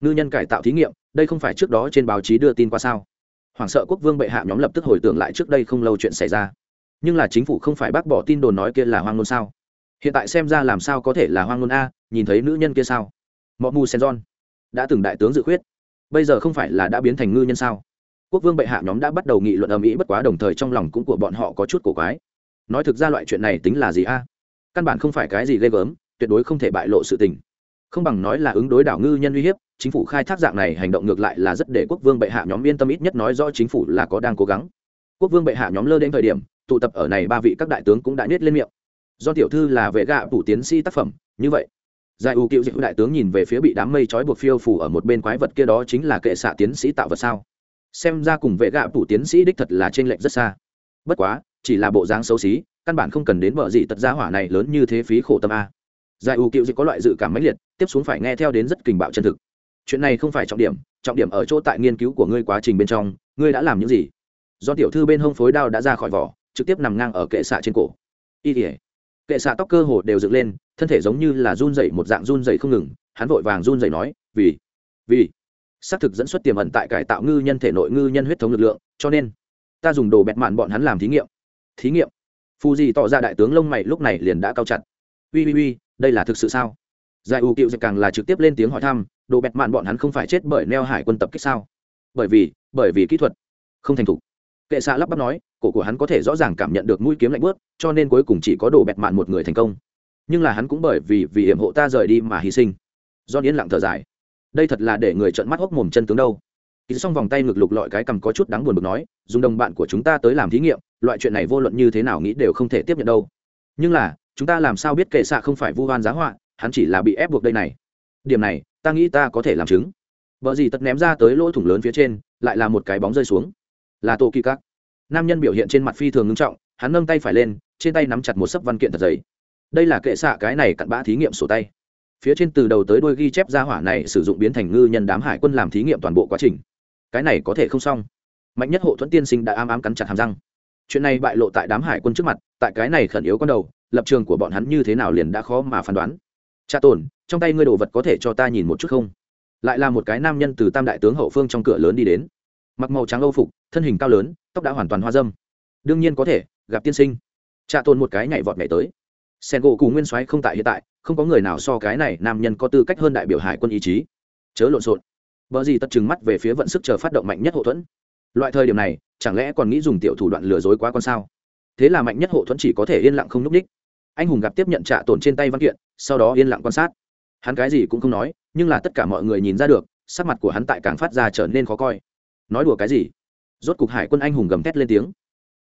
Ngư nhân cải tạo thí nghiệm, đây không phải trước đó trên báo chí đưa tin qua sao? Hoảng sợ quốc vương bệ hạ nhóm lập tức hồi tưởng lại trước đây không lâu chuyện xảy ra. Nhưng là chính phủ không phải bác bỏ tin đồn nói kia là hoang ngôn sao? Hiện tại xem ra làm sao có thể là hoang ngôn a, nhìn thấy nữ nhân kia sao? Mọ mù sen john đã từng đại tướng dự khuyết. Bây giờ không phải là đã biến thành ngư nhân sao? Quốc vương bệ hạ nhóm đã bắt đầu nghị luận âm ĩ bất quá đồng thời trong lòng cũng của bọn họ có chút cổ quái. Nói thực ra loại chuyện này tính là gì a? Căn bản không phải cái gì ghê gớm, tuyệt đối không thể bại lộ sự tình. Không bằng nói là ứng đối đảo ngư nhân uy hiếp, chính phủ khai thác dạng này hành động ngược lại là rất để quốc vương bệ hạ nhóm yên tâm ít nhất nói rõ chính phủ là có đang cố gắng. Quốc vương bệ hạ nhóm lơ đến thời điểm, tụ tập ở này ba vị các đại tướng cũng đã nhét lên miệng do tiểu thư là vệ gạ phủ tiến sĩ tác phẩm, như vậy. Giải ưu cựu dịch đại tướng nhìn về phía bị đám mây trói buộc phiêu phủ ở một bên quái vật kia đó chính là kệ xạ tiến sĩ tạo vật sao. Xem ra cùng vệ gạ phủ tiến sĩ đích thật là tranh lệch rất xa. Bất quá, chỉ là bộ dáng xấu xí, căn bản không cần đến vợ gì tật gia hỏa này lớn như thế phí khổ tâm a. Giải ưu cựu dịch có loại dự cảm mãnh liệt, tiếp xuống phải nghe theo đến rất kình bạo chân thực. Chuyện này không phải trọng điểm trọng điểm ở chỗ tại nghiên cứu của ngươi quá trình bên trong, ngươi đã làm những gì? Do tiểu thư bên hông phối đao đã ra khỏi vỏ, trực tiếp nằm ngang ở kệ xạ trên cổ. Y tỉa kệ xạ tóc cơ hồ đều dựng lên, thân thể giống như là run dày một dạng run dày không ngừng, hắn vội vàng run dày nói, vì vì. Xác thực dẫn xuất tiềm ẩn tại cải tạo ngư nhân thể nội ngư nhân huyết thống lực lượng, cho nên ta dùng đồ bẹt mạn bọn hắn làm thí nghiệm. Thí nghiệm? Phù gì tỏ ra đại tướng lông mày lúc này liền đã cao chặt. Ui ui ui, đây là thực sự sao? Giải ưu cựu dạy càng là trực tiếp lên tiếng hỏi thăm, đồ bẹt mạn bọn hắn không phải chết bởi neo hải quân tập kích sao? Bởi vì bởi vì kỹ thuật không thành thục. Kệ xạ lắp bắp nói cổ của hắn có thể rõ ràng cảm nhận được mũi kiếm lạnh bớt cho nên cuối cùng chỉ có đồ bẹt mạn một người thành công. Nhưng là hắn cũng bởi vì vì hiểm hộ ta rời đi mà hy sinh. Do yên lặng thở dài. Đây thật là để người trợn mắt hốc mồm chân tướng đâu. Ký xong vòng tay ngực lục lọi cái cầm có chút đáng buồn bực nói, dùng đồng bạn của chúng ta tới làm thí nghiệm, loại chuyện này vô luận như thế nào nghĩ đều không thể tiếp nhận đâu. Nhưng là, chúng ta làm sao biết kệ xạ không phải vu hoan giá họa, hắn chỉ là bị ép buộc đây này. Điểm này, ta nghĩ ta có thể làm chứng. Vợ gì tật ném ra tới lỗ thủng lớn phía trên, lại là một cái bóng rơi xuống. Là tô kỳ các nam nhân biểu hiện trên mặt phi thường ngưng trọng, hắn nâng tay phải lên, trên tay nắm chặt một sấp văn kiện thật giấy đây là kệ xạ cái này cặn bã thí nghiệm sổ tay. Phía trên từ đầu tới đuôi ghi chép ra hỏa này sử dụng biến thành ngư nhân đám hải quân làm thí nghiệm toàn bộ quá trình. Cái này có thể không xong. Mạnh nhất hộ thuẫn tiên sinh đã ám ám cắn chặt hàm răng. Chuyện này bại lộ tại đám hải quân trước mặt, tại cái này khẩn yếu con đầu, lập trường của bọn hắn như thế nào liền đã khó mà phán đoán. Cha tổn trong tay ngươi đồ vật có thể cho ta nhìn một chút không? Lại là một cái nam nhân từ tam đại tướng hậu phương trong cửa lớn đi đến mặc màu trắng âu phục, thân hình cao lớn, tóc đã hoàn toàn hoa dâm. Đương nhiên có thể, gặp tiên sinh. Trạ tồn một cái nhảy vọt nhảy tới. Sen gỗ cù nguyên soái không tại hiện tại, không có người nào so cái này nam nhân có tư cách hơn đại biểu hải quân ý chí. Chớ lộn xộn. Vợ gì tất trừng mắt về phía vận sức chờ phát động mạnh nhất hậu thuẫn. Loại thời điểm này, chẳng lẽ còn nghĩ dùng tiểu thủ đoạn lừa dối quá con sao? Thế là mạnh nhất hộ thuẫn chỉ có thể yên lặng không núp ních. Anh hùng gặp tiếp nhận trạ tổn trên tay văn kiện, sau đó yên lặng quan sát. Hắn cái gì cũng không nói, nhưng là tất cả mọi người nhìn ra được, sắc mặt của hắn tại càng phát ra trở nên khó coi nói đùa cái gì? Rốt cục hải quân anh hùng gầm thét lên tiếng.